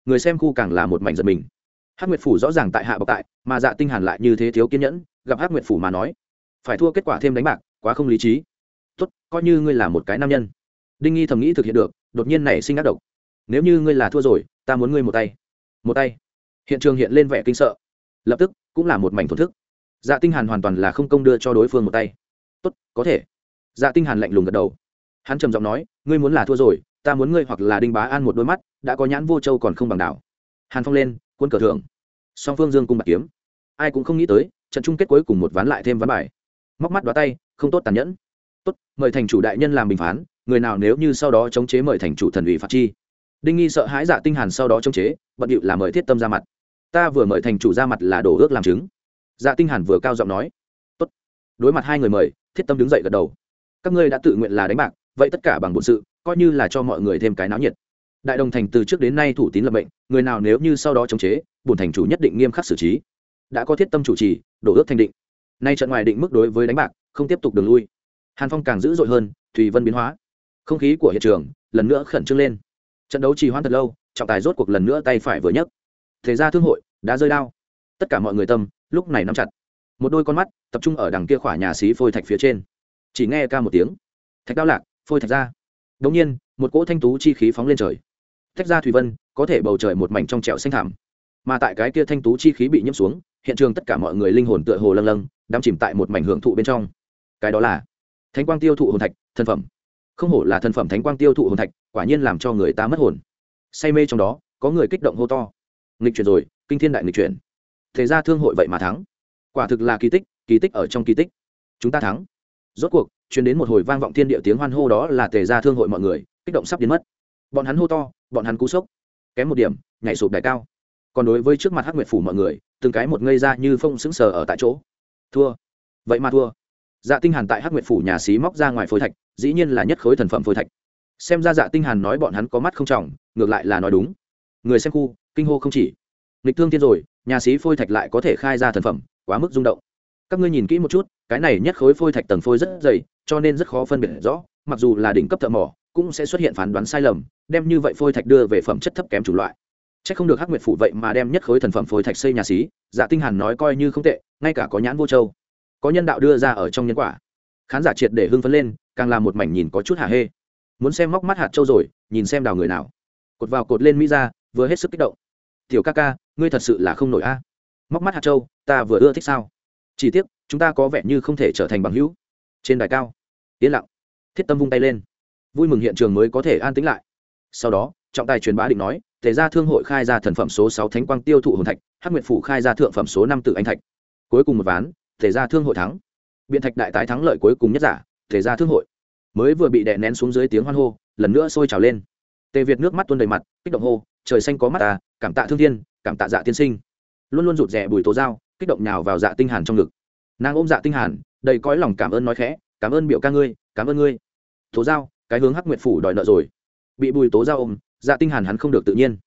Người xem khu càng là một mảnh giật mình. Hắc nguyệt phủ rõ ràng tại hạ bọc tại, mà dạ tinh hàn lại như thế thiếu kiên nhẫn, gặp hắc nguyệt phủ mà nói, phải thua kết quả thêm đánh bạc, quá không lý trí. Tốt, coi như ngươi là một cái nam nhân. Đinh nghi thầm nghĩ thực hiện được, đột nhiên nảy sinh ác độc. Nếu như ngươi là thua rồi, ta muốn ngươi một tay. Một tay? Hiện trường hiện lên vẻ kinh sợ. Lập tức, cũng là một mảnh thổn thức dạ tinh hàn hoàn toàn là không công đưa cho đối phương một tay. Tốt, có thể. Dạ tinh hàn lạnh lùng gật đầu. Hắn trầm giọng nói, ngươi muốn là thua rồi, ta muốn ngươi hoặc là đinh bá an một đôi mắt, đã có nhãn vô châu còn không bằng đảo. Hàn phong lên quân cờ thượng song phương dương cung bạc kiếm. Ai cũng không nghĩ tới, trận chung kết cuối cùng một ván lại thêm ván bài. Móc mắt đoá tay, không tốt tàn nhẫn. Tốt, mời thành chủ đại nhân làm bình phán, người nào nếu như sau đó chống chế mời thành chủ thần ủy phạt chi. Đinh nghi sợ hãi dạ tinh hàn sau đó chống chế, bận điệu là mời thiết tâm ra mặt. Ta vừa mời thành chủ ra mặt là đổ ước làm chứng dạ tinh hàn vừa cao giọng nói. Tốt. Đối mặt hai người mời, thiết tâm đứng dậy gật đầu. Các ngươi đã tự nguyện là đánh bạc, vậy tất cả bằng bổn sự, coi như là cho mọi người thêm cái náo nhiệt. Đại đồng thành từ trước đến nay thủ tín lập mệnh, người nào nếu như sau đó chống chế, bổn thành chủ nhất định nghiêm khắc xử trí. Đã có thiết tâm chủ trì, đổ ước thành định. Nay trận ngoài định mức đối với đánh bạc, không tiếp tục đường lui. Hàn phong càng dữ dội hơn, thùy vân biến hóa. Không khí của hiện trường, lần nữa khẩn trương lên. Trận đấu trì hoãn thật lâu, trọng tài rốt cuộc lần nữa tay phải vừa nhấc. Thế ra thương hội, đã rơi đao. Tất cả mọi người tâm lúc này nắm chặt. Một đôi con mắt tập trung ở đằng kia khỏa nhà xí phôi thạch phía trên. Chỉ nghe ca một tiếng. Thạch đao lạc, phôi thạch ra. Đ ỗ n g nhiên, một cỗ thanh tú chi khí phóng lên trời. Thách ra thủy vân, có thể bầu trời một mảnh trong trẹo xanh thảm mà tại cái kia thanh tú chi khí bị nhiễm xuống, hiện trường tất cả mọi người linh hồn tựa hồ lâng lâng, đắm chìm tại một mảnh hưởng thụ bên trong. Cái đó là thánh quang tiêu thụ hồn thạch, thân phẩm. Không hổ là thân phẩm thánh quang tiêu thụ hồn thạch, quả nhiên làm cho người ta mất hồn. Say mê trong đó, có người kích động hô to. Nghịch chuyển rồi, kinh thiên đại nghịch chuyển thế ra thương hội vậy mà thắng. Quả thực là kỳ tích kỳ tích ở trong kỳ tích. Chúng ta thắng. Rốt cuộc chuyển đến một hồi vang vọng thiên địa tiếng hoan hô đó là tề ra thương hội mọi người, kích động sắp biến mất. Bọn hắn hô to, bọn hắn cú sốc. Kém một điểm, nhảy sụp đại cao. Còn đối với trước mặt hắc nguyệt phủ mọi người, từng cái một ngây ra như phông sững sờ ở tại chỗ. Thua. Vậy mà thua. Dạ tinh hàn tại hắc nguyệt phủ nhà xí móc ra ngoài phôi thạch, dĩ nhiên là nhất khối thần phẩm phôi thạch. Xem ra dạ tinh hàn nói bọn hắn có mắt không trọng, ngược lại là nói đúng. Người xem khu, kinh hô không chỉ nghịch thương thiên rồi, nhà sĩ phôi thạch lại có thể khai ra thần phẩm, quá mức rung động. Các ngươi nhìn kỹ một chút, cái này nhất khối phôi thạch tầng phôi rất dày, cho nên rất khó phân biệt rõ, mặc dù là đỉnh cấp thợ mỏ, cũng sẽ xuất hiện phán đoán sai lầm, đem như vậy phôi thạch đưa về phẩm chất thấp kém chủng loại. C h ắ c không được hắc nguyệt phụ vậy mà đem nhất khối thần phẩm phôi thạch xây nhà xí dạ tinh hàn nói coi như không tệ, ngay cả có nhãn vô châu, có nhân đạo đưa ra ở trong nhân quả. Khán giả triệt để hưng phấn lên, càng là một mảnh nhìn có chút hả hê. Muốn xem móc mắt hạt châu rồi, nhìn xem đào người nào. Cột vào cột lên mỹ ra, vừa hết sức kích động tiểu ca ca, ngươi thật sự là không nổi a. Móc mắt hạt châu, ta vừa ưa thích sao? Chỉ tiếc, chúng ta có vẻ như không thể trở thành bằng hữu. Trên đài cao, yên lặng. Thiết tâm vung tay lên. Vui mừng hiện trường mới có thể an tĩnh lại. Sau đó, trọng tài truyền bá định nói thể ra thương hội khai ra thần phẩm số sáu thánh quang tiêu thụ hồn thạch, hắc nguyện phủ khai ra thượng phẩm số năm tự anh thạch. Cuối cùng một ván thể ra thương hội thắng. Biện thạch đại tái thắng lợi cuối cùng nhất giả thể ra thương hội. Mới vừa bị đè nén xuống dưới tiếng hoan hô, lần nữa sôi trào lên tề việt nước mắt tuôn đầy mặt, kích động hô, trời xanh có mắt ta cảm tạ thương thiên, cảm tạ dạ tiên sinh. Luôn luôn rụt rè bùi tố dao, kích động nhào vào dạ tinh hàn trong ngực. Nàng ôm dạ tinh hàn, đầy cõi lòng cảm ơn nói khẽ, cảm ơn biểu ca ngươi, cảm ơn ngươi. Tố dao, cái hướng hắc nguyệt phủ đòi nợ rồi. Bị bùi tố dao ôm dạ tinh hàn hắn không được tự nhiên.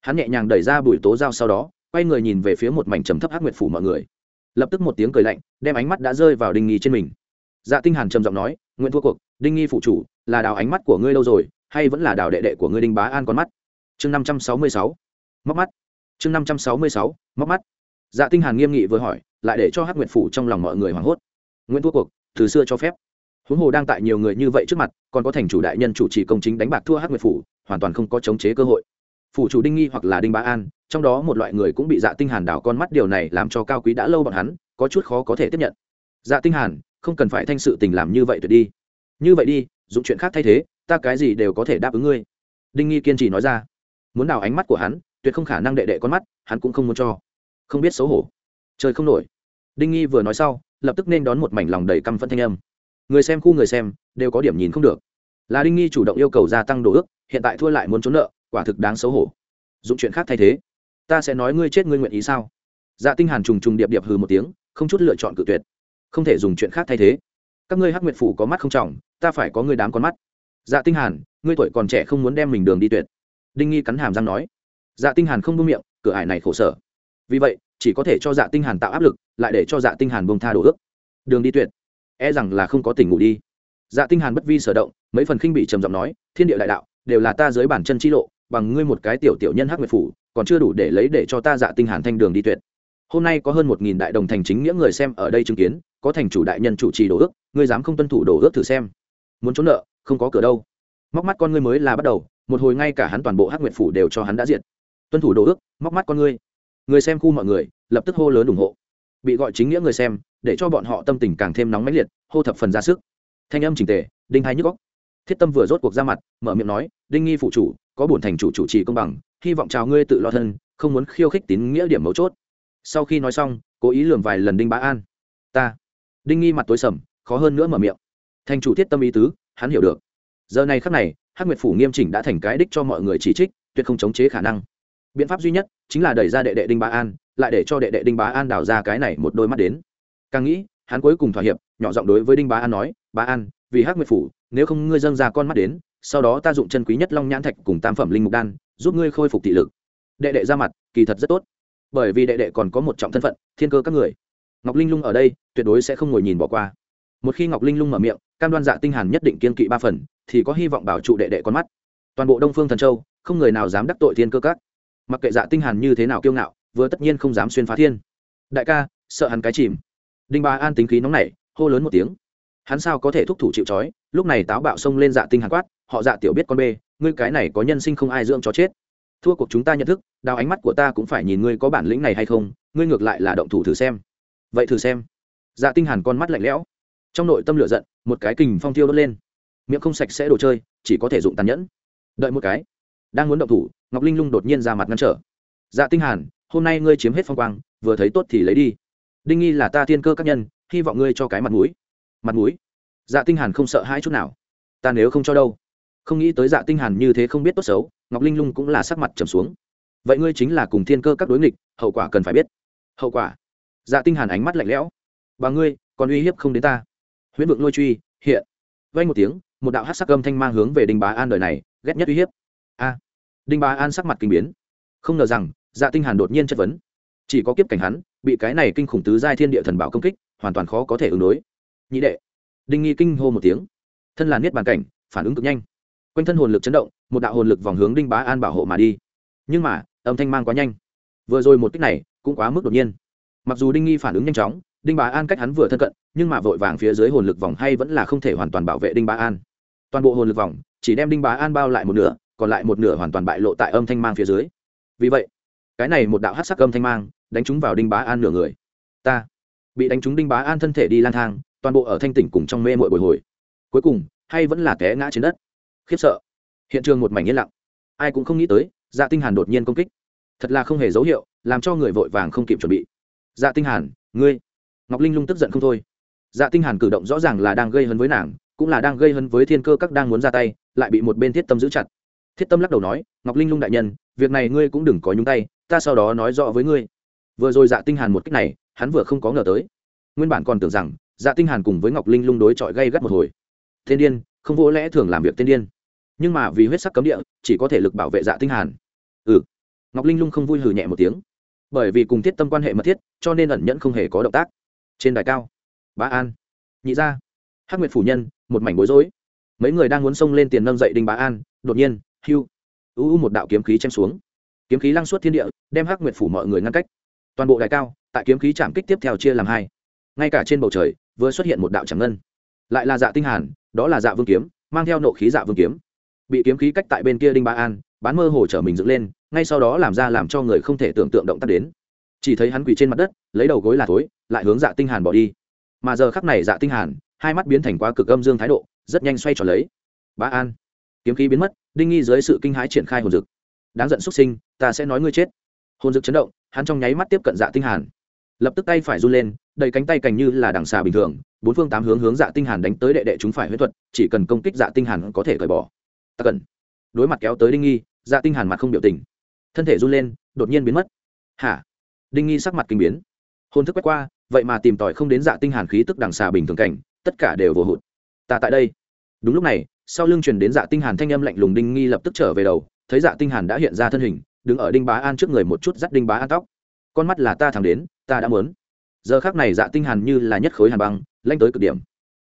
Hắn nhẹ nhàng đẩy ra bùi tố dao sau đó, quay người nhìn về phía một mảnh trầm thấp hắc nguyệt phủ mọi người. Lập tức một tiếng cười lạnh, đem ánh mắt đã rơi vào đinh nghi trên mình. Dạ tinh hàn trầm giọng nói, nguyện thua cuộc, đinh nghi phụ chủ, là đào ánh mắt của ngươi lâu rồi hay vẫn là đào đệ đệ của ngươi đinh bá an con mắt? Chương năm trăm sáu mươi sáu. Móc mắt. Chương năm trăm sáu mươi sáu. Móc mắt. Dạ tinh hàn nghiêm nghị vừa hỏi, lại để cho hắc nguyệt phủ trong lòng mọi người hoảng hốt. Nguyễn thua cuộc, từ xưa cho phép. Huống hồ đang tại nhiều người như vậy trước mặt, còn có thành chủ đại nhân chủ trì công chính đánh bạc thua hắc nguyệt phủ, hoàn toàn không có chống chế cơ hội. Phủ chủ đinh nghi hoặc là đinh bá an, trong đó một loại người cũng bị dạ tinh hàn đảo con mắt, điều này làm cho cao quý đã lâu bọn hắn, có chút khó có thể tiếp nhận. Dạ tinh hàn, không cần phải thanh sự tình làm như vậy tuyệt đi. Như vậy đi dụng chuyện khác thay thế ta cái gì đều có thể đáp ứng ngươi. Đinh nghi kiên trì nói ra. Muốn đào ánh mắt của hắn, tuyệt không khả năng đệ đệ con mắt, hắn cũng không muốn cho. Không biết xấu hổ. Trời không nổi. Đinh nghi vừa nói sau, lập tức nên đón một mảnh lòng đầy căm phẫn thanh âm. Người xem khu người xem, đều có điểm nhìn không được. Là đinh nghi chủ động yêu cầu gia tăng đồ ước, hiện tại thua lại muốn trốn nợ, quả thực đáng xấu hổ. Dụng chuyện khác thay thế. Ta sẽ nói ngươi chết ngươi nguyện ý sao? Dạ tinh hàn trùng trùng điệp điệp hừ một tiếng, không chút lựa chọn cự tuyệt. Không thể dùng chuyện khác thay thế. Các ngươi hắc nguyệt phủ có mắt không trọng, ta phải có ngươi đám con mắt dạ tinh hàn, ngươi tuổi còn trẻ không muốn đem mình đường đi tuyệt. Đinh nghi cắn hàm răng nói. Dạ tinh hàn không buông miệng, cửa ải này khổ sở. Vì vậy, chỉ có thể cho dạ tinh hàn tạo áp lực, lại để cho dạ tinh hàn buông tha đổ ước. Đường đi tuyệt e rằng là không có tỉnh ngủ đi. Dạ tinh hàn bất vi sở động, mấy phần khinh bị trầm giọng nói, thiên địa đại đạo đều là ta dưới bản chân chi lộ, bằng ngươi một cái tiểu tiểu nhân hắc nguyệt phủ, còn chưa đủ để lấy để cho ta dạ tinh hàn thanh đường đi tuyệt. Hôm nay có hơn một nghìn đại đồng thành chính nghĩa người xem ở đây chứng kiến, có thành chủ đại nhân chủ trì đổ ước, ngươi dám không tuân thủ đổ ước thử xem. Muốn trốn nợ không có cửa đâu. Móc mắt con ngươi mới là bắt đầu, một hồi ngay cả hắn toàn bộ hắc nguyệt phủ đều cho hắn đã diệt. Tuân thủ đồ ước, móc mắt con ngươi. Người xem khu mọi người, lập tức hô lớn ủng hộ. Bị gọi chính nghĩa người xem, để cho bọn họ tâm tình càng thêm nóng mãnh liệt, hô thập phần ra sức. Thanh âm trình tề, đinh hai nhức góc thiết tâm vừa rốt cuộc ra mặt, mở miệng nói, đinh nghi phụ chủ, có bổn thành chủ chủ trì công bằng, hy vọng chào ngươi tự lo thân, không muốn khiêu khích tín nghĩa điểm mấu chốt. Sau khi nói xong, cố ý lường vài lần đinh bá an. Ta. Đinh nghi mặt tối sầm, khó hơn nữa mở miệng. Thành chủ thiết tâm ý tứ hắn hiểu được. Giờ này khắc này, hắc nguyệt phủ nghiêm chỉnh đã thành cái đích cho mọi người chỉ trích, tuyệt không chống chế khả năng. Biện pháp duy nhất chính là đẩy ra đệ đệ đinh bá an, lại để cho đệ đệ đinh bá an đào ra cái này một đôi mắt đến. Càng nghĩ, hắn cuối cùng thỏa hiệp, nhỏ giọng đối với đinh bá an nói, bá an, vì hắc nguyệt phủ, nếu không ngươi dâng ra con mắt đến, sau đó ta dụng chân quý nhất long nhãn thạch cùng tam phẩm linh mục đan, giúp ngươi khôi phục thị lực. Đệ đệ ra mặt, kỳ thật rất tốt, bởi vì đệ đệ còn có một trọng thân phận, thiên cơ các người. Ngọc linh lung ở đây, tuyệt đối sẽ không ngồi nhìn bỏ qua một khi ngọc linh lung mở miệng, cam đoan dạ tinh hàn nhất định kiên kỵ ba phần, thì có hy vọng bảo trụ đệ đệ con mắt. Toàn bộ đông phương thần châu, không người nào dám đắc tội thiên cơ các. Mặc kệ dạ tinh hàn như thế nào kiêu ngạo, vừa tất nhiên không dám xuyên phá thiên. Đại ca, sợ hắn cái chìm. Đinh ba an tính khí nóng nảy, hô lớn một tiếng. Hắn sao có thể thúc thủ chịu trói? Lúc này táo bạo xông lên dạ tinh hàn quát, họ dạ tiểu biết con bê, ngươi cái này có nhân sinh không ai dưỡng cho chết. Thua cuộc chúng ta nhận thức, đào ánh mắt của ta cũng phải nhìn ngươi có bản lĩnh này hay không, ngươi ngược lại là động thủ thử xem. Vậy thử xem. Dạ tinh hàn con mắt lạnh lẽo trong nội tâm lửa giận, một cái kình phong tiêu đốt lên. Miệng không sạch sẽ đồ chơi, chỉ có thể dụng tàn nhẫn. Đợi một cái. Đang muốn động thủ, ngọc linh lung đột nhiên ra mặt ngăn trở. Dạ tinh hàn, hôm nay ngươi chiếm hết phong quang, vừa thấy tốt thì lấy đi. Đinh nghi là ta thiên cơ các nhân, hy vọng ngươi cho cái mặt mũi. Mặt mũi? Dạ tinh hàn không sợ hãi chút nào. Ta nếu không cho đâu? Không nghĩ tới dạ tinh hàn như thế không biết tốt xấu, ngọc linh lung cũng là sắc mặt trầm xuống. Vậy ngươi chính là cùng thiên cơ các đối nghịch, hậu quả cần phải biết. Hậu quả? Dạ tinh hàn ánh mắt lạnh lẽo. Bà ngươi, còn uy hiếp không đến ta huyễn vượng lôi truy, hiện. Vây một tiếng, một đạo hắc sắc âm thanh mang hướng về đinh bá an đời này, ghét nhất uy hiếp. A. Đinh bá an sắc mặt kinh biến. Không ngờ rằng dạ tinh hàn đột nhiên chất vấn. Chỉ có kiếp cảnh hắn, bị cái này kinh khủng tứ giai thiên địa thần bảo công kích, hoàn toàn khó có thể ứng đối. Nhị đệ. Đinh nghi kinh hô một tiếng. Thân là niết bàn cảnh, phản ứng cực nhanh. Quanh thân hồn lực chấn động, một đạo hồn lực vòng hướng đinh bá an bảo hộ mà đi. Nhưng mà, âm thanh mang quá nhanh. Vừa rồi một kích này, cũng quá mức đột nhiên mặc dù đinh nghi phản ứng nhanh chóng, đinh bá an cách hắn vừa thân cận, nhưng mà vội vàng phía dưới hồn lực vòng hay vẫn là không thể hoàn toàn bảo vệ đinh bá an. Toàn bộ hồn lực vòng, chỉ đem đinh bá an bao lại một nửa, còn lại một nửa hoàn toàn bại lộ tại âm thanh mang phía dưới. Vì vậy, cái này một đạo hát sắc âm thanh mang, đánh trúng vào đinh bá an nửa người. Ta bị đánh trúng đinh bá an thân thể đi lang thang, toàn bộ ở thanh tỉnh cùng trong mê mội bồi hồi. Cuối cùng, hay vẫn là té ngã trên đất. Khiếp sợ. Hiện trường một mảnh yên lặng. Ai cũng không nghĩ tới dạ tinh hàn đột nhiên công kích. Thật là không hề dấu hiệu, làm cho người vội vàng không kịp chuẩn bị dạ tinh hàn, ngươi. Ngọc linh lung tức giận không thôi. Dạ tinh hàn cử động rõ ràng là đang gây hấn với nàng, cũng là đang gây hấn với thiên cơ các đang muốn ra tay, lại bị một bên thiết tâm giữ chặt. Thiết tâm lắc đầu nói, ngọc linh lung đại nhân, việc này ngươi cũng đừng có nhúng tay, ta sau đó nói rõ với ngươi. Vừa rồi dạ tinh hàn một cách này, hắn vừa không có ngờ tới. Nguyên bản còn tưởng rằng dạ tinh hàn cùng với ngọc linh lung đối chọi gây gắt một hồi. Thiên điên, không vô lẽ thường làm việc thiên điên. Nhưng mà vì huyết sắc cấm địa, chỉ có thể lực bảo vệ dạ tinh hàn. Ừ. Ngọc linh lung không vui hừ nhẹ một tiếng bởi vì cùng thiết tâm quan hệ mật thiết, cho nên ẩn nhẫn không hề có động tác. Trên đài cao, bá an, nhị gia, hắc nguyệt phủ nhân, một mảnh bối rối. Mấy người đang muốn xông lên tiền nâng dậy đinh bá an, đột nhiên, hưu, u u một đạo kiếm khí chém xuống. Kiếm khí lăng suốt thiên địa, đem hắc nguyệt phủ mọi người ngăn cách. Toàn bộ đài cao, tại kiếm khí chạm kích tiếp theo chia làm hai. Ngay cả trên bầu trời, vừa xuất hiện một đạo chẳng ngân. Lại là dạ tinh hàn, đó là dạ vương kiếm, mang theo nộ khí dạ vương kiếm. Bị kiếm khí cách tại bên kia đinh ba an, bán mơ hồ trở mình dựng lên ngay sau đó làm ra làm cho người không thể tưởng tượng động tác đến. Chỉ thấy hắn quỳ trên mặt đất, lấy đầu gối là thối, lại hướng dạ tinh hàn bỏ đi. Mà giờ khắc này dạ tinh hàn, hai mắt biến thành quá cực âm dương thái độ, rất nhanh xoay tròn lấy. Bá an, kiếm khí biến mất, đinh nghi dưới sự kinh hãi triển khai hồn dực. Đáng giận xuất sinh, ta sẽ nói ngươi chết. Hồn dực chấn động, hắn trong nháy mắt tiếp cận dạ tinh hàn. Lập tức tay phải run lên, đầy cánh tay cành như là đằng xà bình thường, bốn phương tám hướng hướng dạ tinh hàn đánh tới đệ đệ chúng phải huyết thuật, chỉ cần công kích dạ tinh hàn có thể cởi bỏ. Ta cần. Đối mặt kéo tới đinh nghi dạ tinh hàn mặt không biểu tình thân thể run lên, đột nhiên biến mất. Hả? Đinh nghi sắc mặt kinh biến. Hôn thức quét qua, vậy mà tìm tòi không đến dạ tinh hàn khí tức đằng xà bình thường cảnh, tất cả đều vô hụt. Ta tại đây. Đúng lúc này, sau lưng truyền đến dạ tinh hàn thanh âm lạnh lùng đinh nghi lập tức trở về đầu, thấy dạ tinh hàn đã hiện ra thân hình, đứng ở đinh bá an trước người một chút dắt đinh bá an tóc. Con mắt là ta thẳng đến, ta đã muốn. Giờ khắc này dạ tinh hàn như là nhất khối hàn băng lanh tới cực điểm.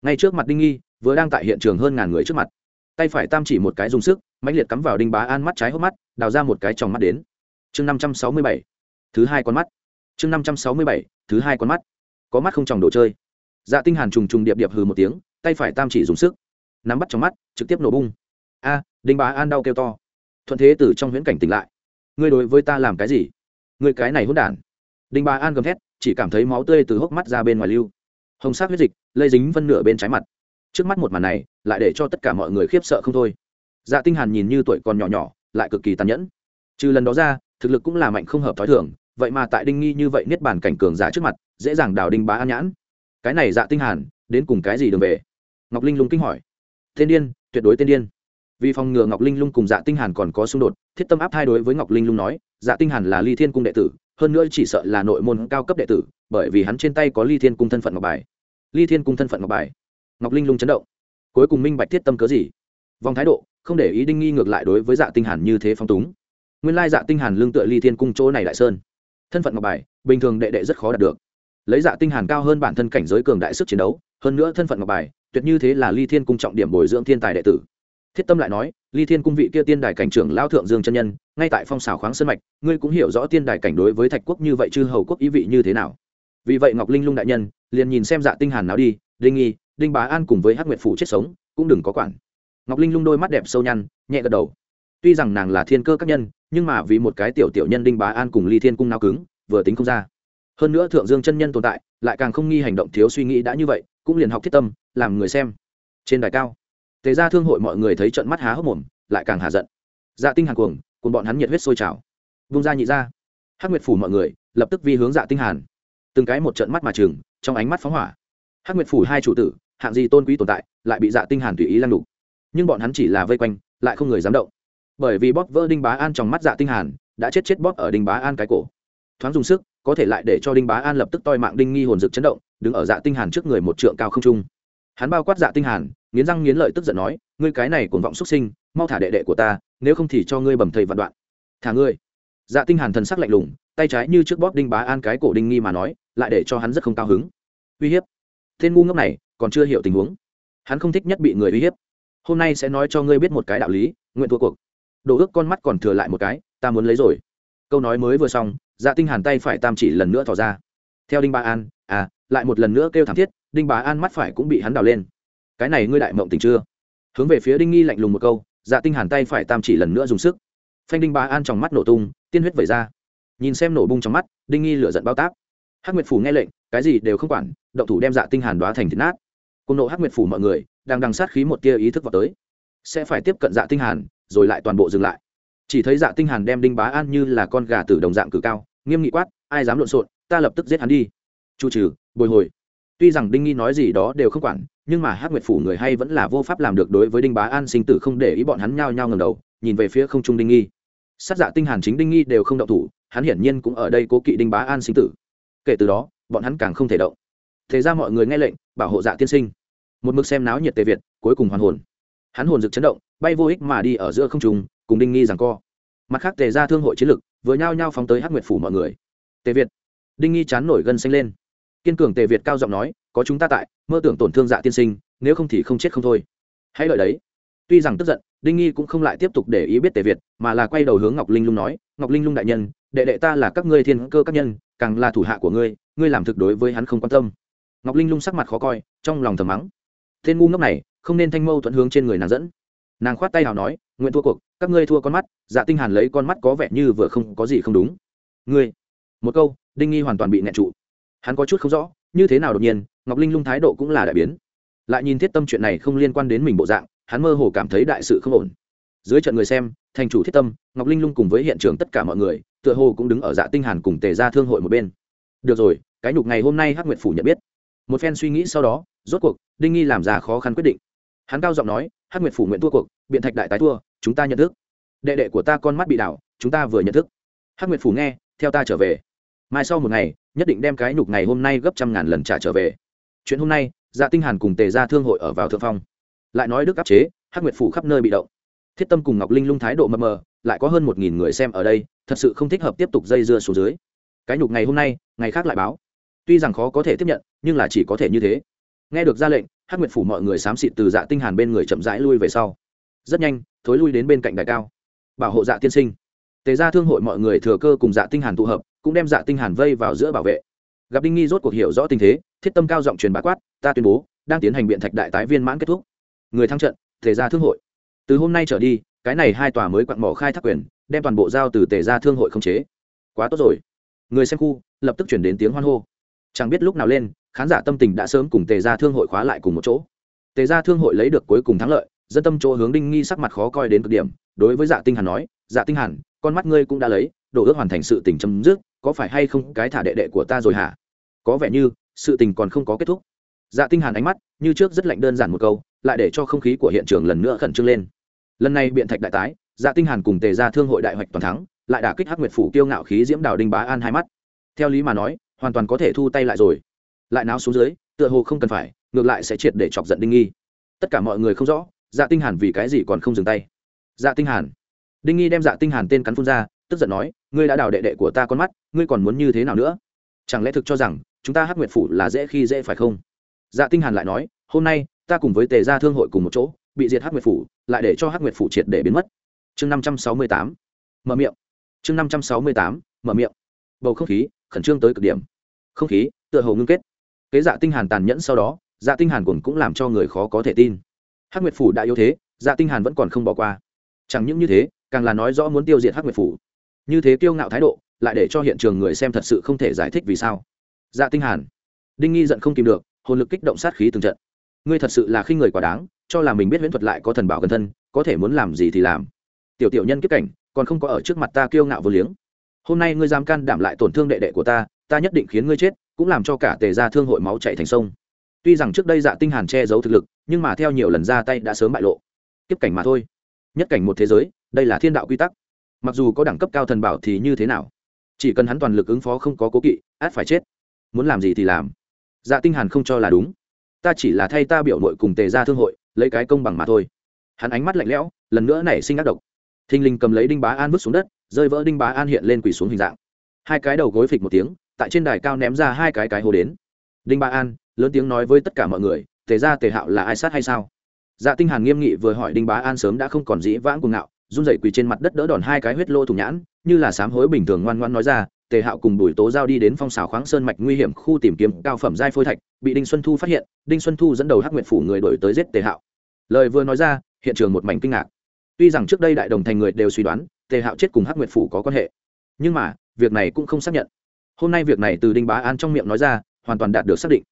Ngay trước mặt đinh nghi, vừa đang tại hiện trường hơn ngàn người trước mặt tay phải tam chỉ một cái dùng sức, mãnh liệt cắm vào đinh bá an mắt trái hốc mắt, đào ra một cái tròng mắt đến. Chương năm trăm sáu mươi bảy, thứ hai con mắt. Chương năm trăm sáu mươi bảy, thứ hai con mắt. Có mắt không tròng đồ chơi. Dạ tinh hàn trùng trùng điệp điệp hừ một tiếng, tay phải tam chỉ dùng sức. Nắm bắt trong mắt, trực tiếp nổ bung. A, đinh bá an đau kêu to. Thuận thế từ trong huyễn cảnh tỉnh lại. Ngươi đối với ta làm cái gì? Ngươi cái này hỗn đản. Đinh bá an gầm thét, chỉ cảm thấy máu tươi từ hốc mắt ra bên ngoài lưu. Hồng sắc huyết dịch, lây dính phân nửa bên trái mặt trước mắt một màn này, lại để cho tất cả mọi người khiếp sợ không thôi. Dạ tinh hàn nhìn như tuổi còn nhỏ nhỏ, lại cực kỳ tàn nhẫn. Trừ lần đó ra, thực lực cũng là mạnh không hợp thói thường, vậy mà tại đinh nghi như vậy niết bàn cảnh cường giả trước mặt, dễ dàng đào đinh bá an nhãn. Cái này dạ tinh hàn, đến cùng cái gì đường về? Ngọc linh lung kinh hỏi. Tên điên, tuyệt đối tên điên. Vì phòng ngừa ngọc linh lung cùng dạ tinh hàn còn có xung đột, thiết tâm áp thay đối với ngọc linh lung nói dạ tinh hàn là ly thiên cung đệ tử, hơn nữa chỉ sợ là nội môn cao cấp đệ tử, bởi vì hắn trên tay có ly thiên cung thân phận ngọc bài. Ly thiên cung thân phận ngọc bài ngọc linh lung chấn động. Cuối cùng minh bạch thiết tâm cớ gì? Vòng thái độ, không để ý đinh nghi ngược lại đối với dạ tinh hàn như thế phong túng. Nguyên lai dạ tinh hàn lương tựa ly thiên cung chỗ này đại sơn. Thân phận ngọc bài, bình thường đệ đệ rất khó đạt được. Lấy dạ tinh hàn cao hơn bản thân cảnh giới cường đại sức chiến đấu, hơn nữa thân phận ngọc bài, tuyệt như thế là ly thiên cung trọng điểm bồi dưỡng thiên tài đệ tử. Thiết tâm lại nói, ly thiên cung vị kia tiên đài cảnh trưởng lao thượng dương chân nhân, ngay tại phong xào khoáng sơn mạch, ngươi cũng hiểu rõ tiên đài cảnh đối với thạch quốc như vậy chư hầu quốc ý vị như thế nào. Vì vậy ngọc linh lung đại nhân, liền nhìn xem dạ tinh hàn nào đi, đinh nghi đinh bá an cùng với hắc nguyệt phủ chết sống, cũng đừng có quản. Ngọc linh lung đôi mắt đẹp sâu nhăn, nhẹ gật đầu. Tuy rằng nàng là thiên cơ các nhân, nhưng mà vì một cái tiểu tiểu nhân đinh bá an cùng ly thiên cung nao cứng, vừa tính không ra. Hơn nữa thượng dương chân nhân tồn tại, lại càng không nghi hành động thiếu suy nghĩ đã như vậy, cũng liền học thiết tâm, làm người xem. Trên đài cao, tề ra thương hội mọi người thấy trận mắt há hốc mồm, lại càng hạ giận. Dạ tinh hàn cuồng cùng bọn hắn nhiệt huyết sôi trào. Vung ra nhị ra. Hắc nguyệt phủ mọi người, lập tức vi hướng dạ tinh hàn. Từng cái một trận mắt mà trường trong ánh mắt phóng hỏa. Hắc nguyệt phủ hai chủ tử hạng gì tôn quý tồn tại, lại bị dạ tinh hàn tùy ý lăng đục. Nhưng bọn hắn chỉ là vây quanh, lại không người dám động. Bởi vì bóp vỡ đinh bá an trong mắt dạ tinh hàn, đã chết chết bóp ở đinh bá an cái cổ. Thoáng dùng sức, có thể lại để cho đinh bá an lập tức toi mạng đinh nghi hồn dực chấn động, đứng ở dạ tinh hàn trước người một trượng cao không trung. Hắn bao quát dạ tinh hàn, nghiến răng nghiến lợi tức giận nói, ngươi cái này cuồng vọng xuất sinh, mau thả đệ đệ của ta, nếu không thì cho ngươi bầm thầy vạn đoạn. Thả ngươi? Dạ tinh hàn thần sắc lạnh lùng, tay trái như trước bóp đinh bá an cái cổ đinh nghi mà nói, lại để cho hắn rất không cao hứng. Uy hiếp! Tên ngu ngốc này còn chưa hiểu tình huống. Hắn không thích nhất bị người uy hiếp. Hôm nay sẽ nói cho ngươi biết một cái đạo lý, nguyện thua cuộc. Đồ ước con mắt còn thừa lại một cái, ta muốn lấy rồi. Câu nói mới vừa xong dạ tinh hàn tay phải tam chỉ lần nữa thò ra. Theo đinh bà an à lại một lần nữa kêu thảm thiết, đinh bà an mắt phải cũng bị hắn đào lên. Cái này ngươi đại mộng tình chưa? Hướng về phía đinh nghi lạnh lùng một câu dạ tinh hàn tay phải tam chỉ lần nữa dùng sức. Phanh đinh bà an trong mắt nổ tung, tiên huyết vẩy ra. Nhìn xem nổ bung trong mắt, đinh nghi lửa giận bao tác hắc nguyệt phủ nghe lệnh, cái gì đều không quản, động thủ đem dạ tinh hàn đóa thành thịt nát cùng nộ hắc nguyệt phủ mọi người đang đằng sát khí một tia ý thức vào tới. Sẽ phải tiếp cận dạ tinh hàn, rồi lại toàn bộ dừng lại. Chỉ thấy dạ tinh hàn đem đinh bá an như là con gà tử đồng dạng cử cao, nghiêm nghị quát, ai dám lộn xộn, ta lập tức giết hắn đi. Chu trừ, bồi hồi. Tuy rằng đinh nghi nói gì đó đều không quản, nhưng mà hắc nguyệt phủ người hay vẫn là vô pháp làm được đối với đinh bá an sinh tử không để ý bọn hắn nhao nhao ngẩng đầu, nhìn về phía không trung đinh nghi. Sát dạ tinh hàn chính đinh nghi đều không động thủ, hắn hiển nhiên cũng ở đây cố kỵ đinh bá an sinh tử. Kể từ đó, bọn hắn càng không thể động thế ra mọi người nghe lệnh, bảo hộ dạ tiên sinh. Một mực xem náo nhiệt tề việt, cuối cùng hoàn hồn. Hắn hồn rực chấn động, bay vô ích mà đi ở giữa không trung, cùng đinh nghi rằng co. Mặt khác tề ra thương hội chiến lực, vừa nhao nhao phóng tới hắc nguyệt phủ mọi người. Tề việt. Đinh nghi chán nổi gân xanh lên. Kiên cường tề việt cao giọng nói, có chúng ta tại, mơ tưởng tổn thương dạ tiên sinh, nếu không thì không chết không thôi. Hãy lợi đấy. Tuy rằng tức giận, đinh nghi cũng không lại tiếp tục để ý biết tề việt, mà là quay đầu hướng ngọc linh lung nói, ngọc linh lung đại nhân, đệ đệ ta là các ngươi thiên cơ các nhân, càng là thủ hạ của ngươi ngươi làm thực đối với hắn không quan tâm ngọc linh lung sắc mặt khó coi, trong lòng thầm mắng. Tên ngu ngốc này, không nên thanh mâu thuận hướng trên người nàng dẫn. Nàng khoát tay hào nói, nguyện thua cuộc, các ngươi thua con mắt dạ tinh hàn lấy con mắt có vẻ như vừa không có gì không đúng. Ngươi? Một câu, đinh nghi hoàn toàn bị nẹt trụ. Hắn có chút không rõ, như thế nào đột nhiên, ngọc linh lung thái độ cũng là đại biến. Lại nhìn thiết tâm chuyện này không liên quan đến mình bộ dạng, hắn mơ hồ cảm thấy đại sự không ổn. Dưới trận người xem, thành chủ thiết tâm, ngọc linh lung cùng với hiện trường tất cả mọi người, tựa hồ cũng đứng ở dạ tinh hàn cùng tề gia thương hội một bên. Được rồi, cái nhục ngày hôm nay hắc nguyệt phủ nhận biết một phen suy nghĩ sau đó, rốt cuộc, đinh nghi làm ra khó khăn quyết định. Hắn cao giọng nói, hắc nguyệt phủ nguyện thua cuộc, biện thạch đại tái thua, chúng ta nhận thức. Đệ đệ của ta con mắt bị đảo, chúng ta vừa nhận thức. Hắc nguyệt phủ nghe, theo ta trở về. Mai sau một ngày, nhất định đem cái nhục ngày hôm nay gấp trăm ngàn lần trả trở về. Chuyện hôm nay dạ tinh hàn cùng tề gia thương hội ở vào thượng phong. Lại nói đức áp chế, hắc nguyệt phủ khắp nơi bị động. Thiết tâm cùng ngọc linh lung thái độ mập mờ, lại có hơn một nghìn người xem ở đây, thật sự không thích hợp tiếp tục dây dưa xuống dưới. Cái nhục ngày hôm nay, ngày khác lại báo tuy rằng khó có thể tiếp nhận, nhưng là chỉ có thể như thế. Nghe được ra lệnh, hắc nguyệt phủ mọi người xám xịt từ dạ tinh hàn bên người chậm rãi lui về sau. Rất nhanh, thối lui đến bên cạnh đại cao. Bảo hộ dạ tiên sinh. Tề gia thương hội mọi người thừa cơ cùng dạ tinh hàn tụ hợp, cũng đem dạ tinh hàn vây vào giữa bảo vệ. Gặp đinh nghi rốt cuộc hiểu rõ tình thế, thiết tâm cao giọng truyền bá quát, ta tuyên bố, đang tiến hành biện thạch đại tái viên mãn kết thúc. Người thắng trận, tề gia thương hội. Từ hôm nay trở đi, cái này hai tòa mới quặn mỏ khai thác quyền, đem toàn bộ giao từ tề gia thương hội không chế. Quá tốt rồi. Người xem khu, lập tức chuyển đến tiếng hoan hô chẳng biết lúc nào lên, khán giả tâm tình đã sớm cùng tề gia thương hội khóa lại cùng một chỗ. Tề gia thương hội lấy được cuối cùng thắng lợi, dân tâm chỗ hướng đinh nghi sắc mặt khó coi đến cực điểm, đối với dạ tinh hàn nói dạ tinh hàn, con mắt ngươi cũng đã lấy đổ ước hoàn thành sự tình chấm dứt, có phải hay không cái thả đệ đệ của ta rồi hả? Có vẻ như, sự tình còn không có kết thúc. Dạ tinh hàn ánh mắt, như trước rất lạnh đơn giản một câu, lại để cho không khí của hiện trường lần nữa khẩn trương lên. Lần này biện thạch đại tái dạ tinh hàn cùng tề gia thương hội đại hoạch toàn thắng, lại đả kích hắc nguyệt phủ kiêu ngạo khí diễm đào đinh bá an hai mắt. Theo lý mà nói hoàn toàn có thể thu tay lại rồi. Lại náo xuống dưới, tựa hồ không cần phải, ngược lại sẽ triệt để chọc giận đinh nghi. Tất cả mọi người không rõ dạ tinh hàn vì cái gì còn không dừng tay. Dạ tinh hàn. Đinh nghi đem dạ tinh hàn tên cắn phun ra, tức giận nói, ngươi đã đào đệ đệ của ta con mắt, ngươi còn muốn như thế nào nữa? Chẳng lẽ thực cho rằng, chúng ta hắc nguyệt phủ là dễ khi dễ phải không? Dạ tinh hàn lại nói, hôm nay, ta cùng với tề gia thương hội cùng một chỗ, bị diệt hắc nguyệt phủ, lại để cho hắc nguyệt phủ triệt để biến mất. Chương năm trăm sáu mươi tám. Mở miệng. Chương năm trăm sáu mươi tám. Mở miệng. Bầu không khí khẩn trương tới cực điểm. Không khí, tựa hồ ngưng kết. Kế dạ tinh hàn tàn nhẫn sau đó dạ tinh hàn cũng cũng làm cho người khó có thể tin. Hắc nguyệt phủ đã yếu thế dạ tinh hàn vẫn còn không bỏ qua. Chẳng những như thế, càng là nói rõ muốn tiêu diệt hắc nguyệt phủ. Như thế kiêu ngạo thái độ, lại để cho hiện trường người xem thật sự không thể giải thích vì sao. Dạ tinh hàn. Đinh nghi giận không kìm được, hồn lực kích động sát khí từng trận. Ngươi thật sự là khi người quá đáng, cho là mình biết huyễn thuật lại có thần bảo gần thân, có thể muốn làm gì thì làm. Tiểu tiểu nhân kiếp cảnh, còn không có ở trước mặt ta kiêu ngạo vô liếng hôm nay ngươi dám can đảm lại tổn thương đệ đệ của ta ta nhất định khiến ngươi chết, cũng làm cho cả tề gia thương hội máu chảy thành sông. Tuy rằng trước đây dạ tinh hàn che giấu thực lực, nhưng mà theo nhiều lần ra tay đã sớm bại lộ. Kiếp cảnh mà thôi. Nhất cảnh một thế giới, đây là thiên đạo quy tắc. Mặc dù có đẳng cấp cao thần bảo thì như thế nào? Chỉ cần hắn toàn lực ứng phó không có cố kỵ, át phải chết. Muốn làm gì thì làm. Dạ tinh hàn không cho là đúng. Ta chỉ là thay ta biểu nội cùng tề gia thương hội, lấy cái công bằng mà thôi. Hắn ánh mắt lạnh lẽo, lần nữa nảy sinh ác độc. Thinh linh cầm lấy đinh bá an vứt xuống đất rơi vỡ đinh bá an hiện lên quỳ xuống hình dạng. Hai cái đầu gối phịch một tiếng, tại trên đài cao ném ra hai cái cái hồ đến. Đinh bá an, lớn tiếng nói với tất cả mọi người, tề gia tề hạo là ai sát hay sao? Dạ tinh hàn nghiêm nghị vừa hỏi đinh bá an sớm đã không còn dĩ vãng cuồng ngạo, run rẩy quỳ trên mặt đất đỡ đòn hai cái huyết lô thủng nhãn, như là sám hối bình thường ngoan ngoan nói ra, tề hạo cùng bùi tố giao đi đến phong xào khoáng sơn mạch nguy hiểm khu tìm kiếm cao phẩm giai phôi thạch, bị đinh xuân thu phát hiện, đinh xuân thu dẫn đầu hắc nguyện phủ người đổi tới giết tề hạo. Lời vừa nói ra, hiện trường một mảnh kinh ngạc tuy rằng trước đây đại đồng thành người đều suy đoán, tề hạo chết cùng hắc Nguyệt phủ có quan hệ, nhưng mà, việc này cũng không xác nhận. Hôm nay việc này từ đinh bá an trong miệng nói ra, hoàn toàn đạt được xác định.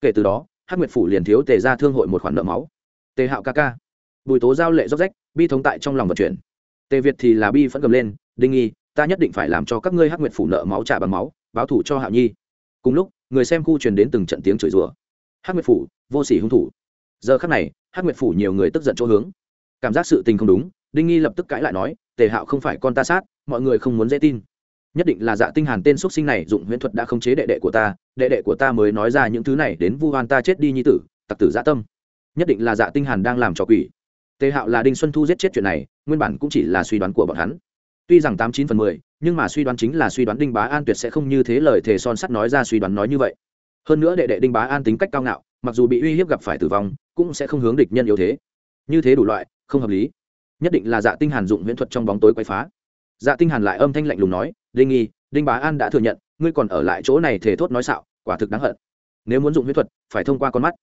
Kể từ đó, hắc nguyệt phủ liền thiếu tề ra thương hội một khoản nợ máu. Tề hạo ca ca, bùi tố giao lệ dốc rách, bi thống tại trong lòng vận chuyển. Tề việt thì là bi phẫn cầm lên, đinh nghi ta nhất định phải làm cho các ngươi hắc nguyệt phủ nợ máu trả bằng máu, báo thủ cho hạo nhi. Cùng lúc, người xem khu truyền đến từng trận tiếng chửi rủa. Hắc nguyệt phủ, vô sỉ hung thủ. Giờ khắc này, hắc nguyệt phủ nhiều người tức giận chỗ hướng. Cảm giác sự tình không đúng đinh nghi lập tức cãi lại nói, tề hạo không phải con ta sát, mọi người không muốn dễ tin. Nhất định là dạ tinh hàn tên xuất sinh này dụng huyễn thuật đã không chế đệ đệ của ta, đệ đệ của ta mới nói ra những thứ này đến vu hoan ta chết đi nhi tử, tặc tử dạ tâm. Nhất định là dạ tinh hàn đang làm trò quỷ. Tề hạo là đinh xuân thu giết chết chuyện này, nguyên bản cũng chỉ là suy đoán của bọn hắn. Tuy rằng tám chín phần mười, nhưng mà suy đoán chính là suy đoán đinh bá an tuyệt sẽ không như thế lời thề son sắt nói ra suy đoán nói như vậy. Hơn nữa đệ đệ đinh bá an tính cách cao ngạo, mặc dù bị uy hiếp gặp phải tử vong, cũng sẽ không hướng địch nhân yếu thế. Như thế đủ loại, không hợp lý nhất định là dạ tinh hàn dụng huyễn thuật trong bóng tối quay phá. Dạ tinh hàn lại âm thanh lạnh lùng nói, đinh nghi, đinh bá an đã thừa nhận, ngươi còn ở lại chỗ này thể thốt nói xạo, quả thực đáng hận. Nếu muốn dụng huyễn thuật, phải thông qua con mắt.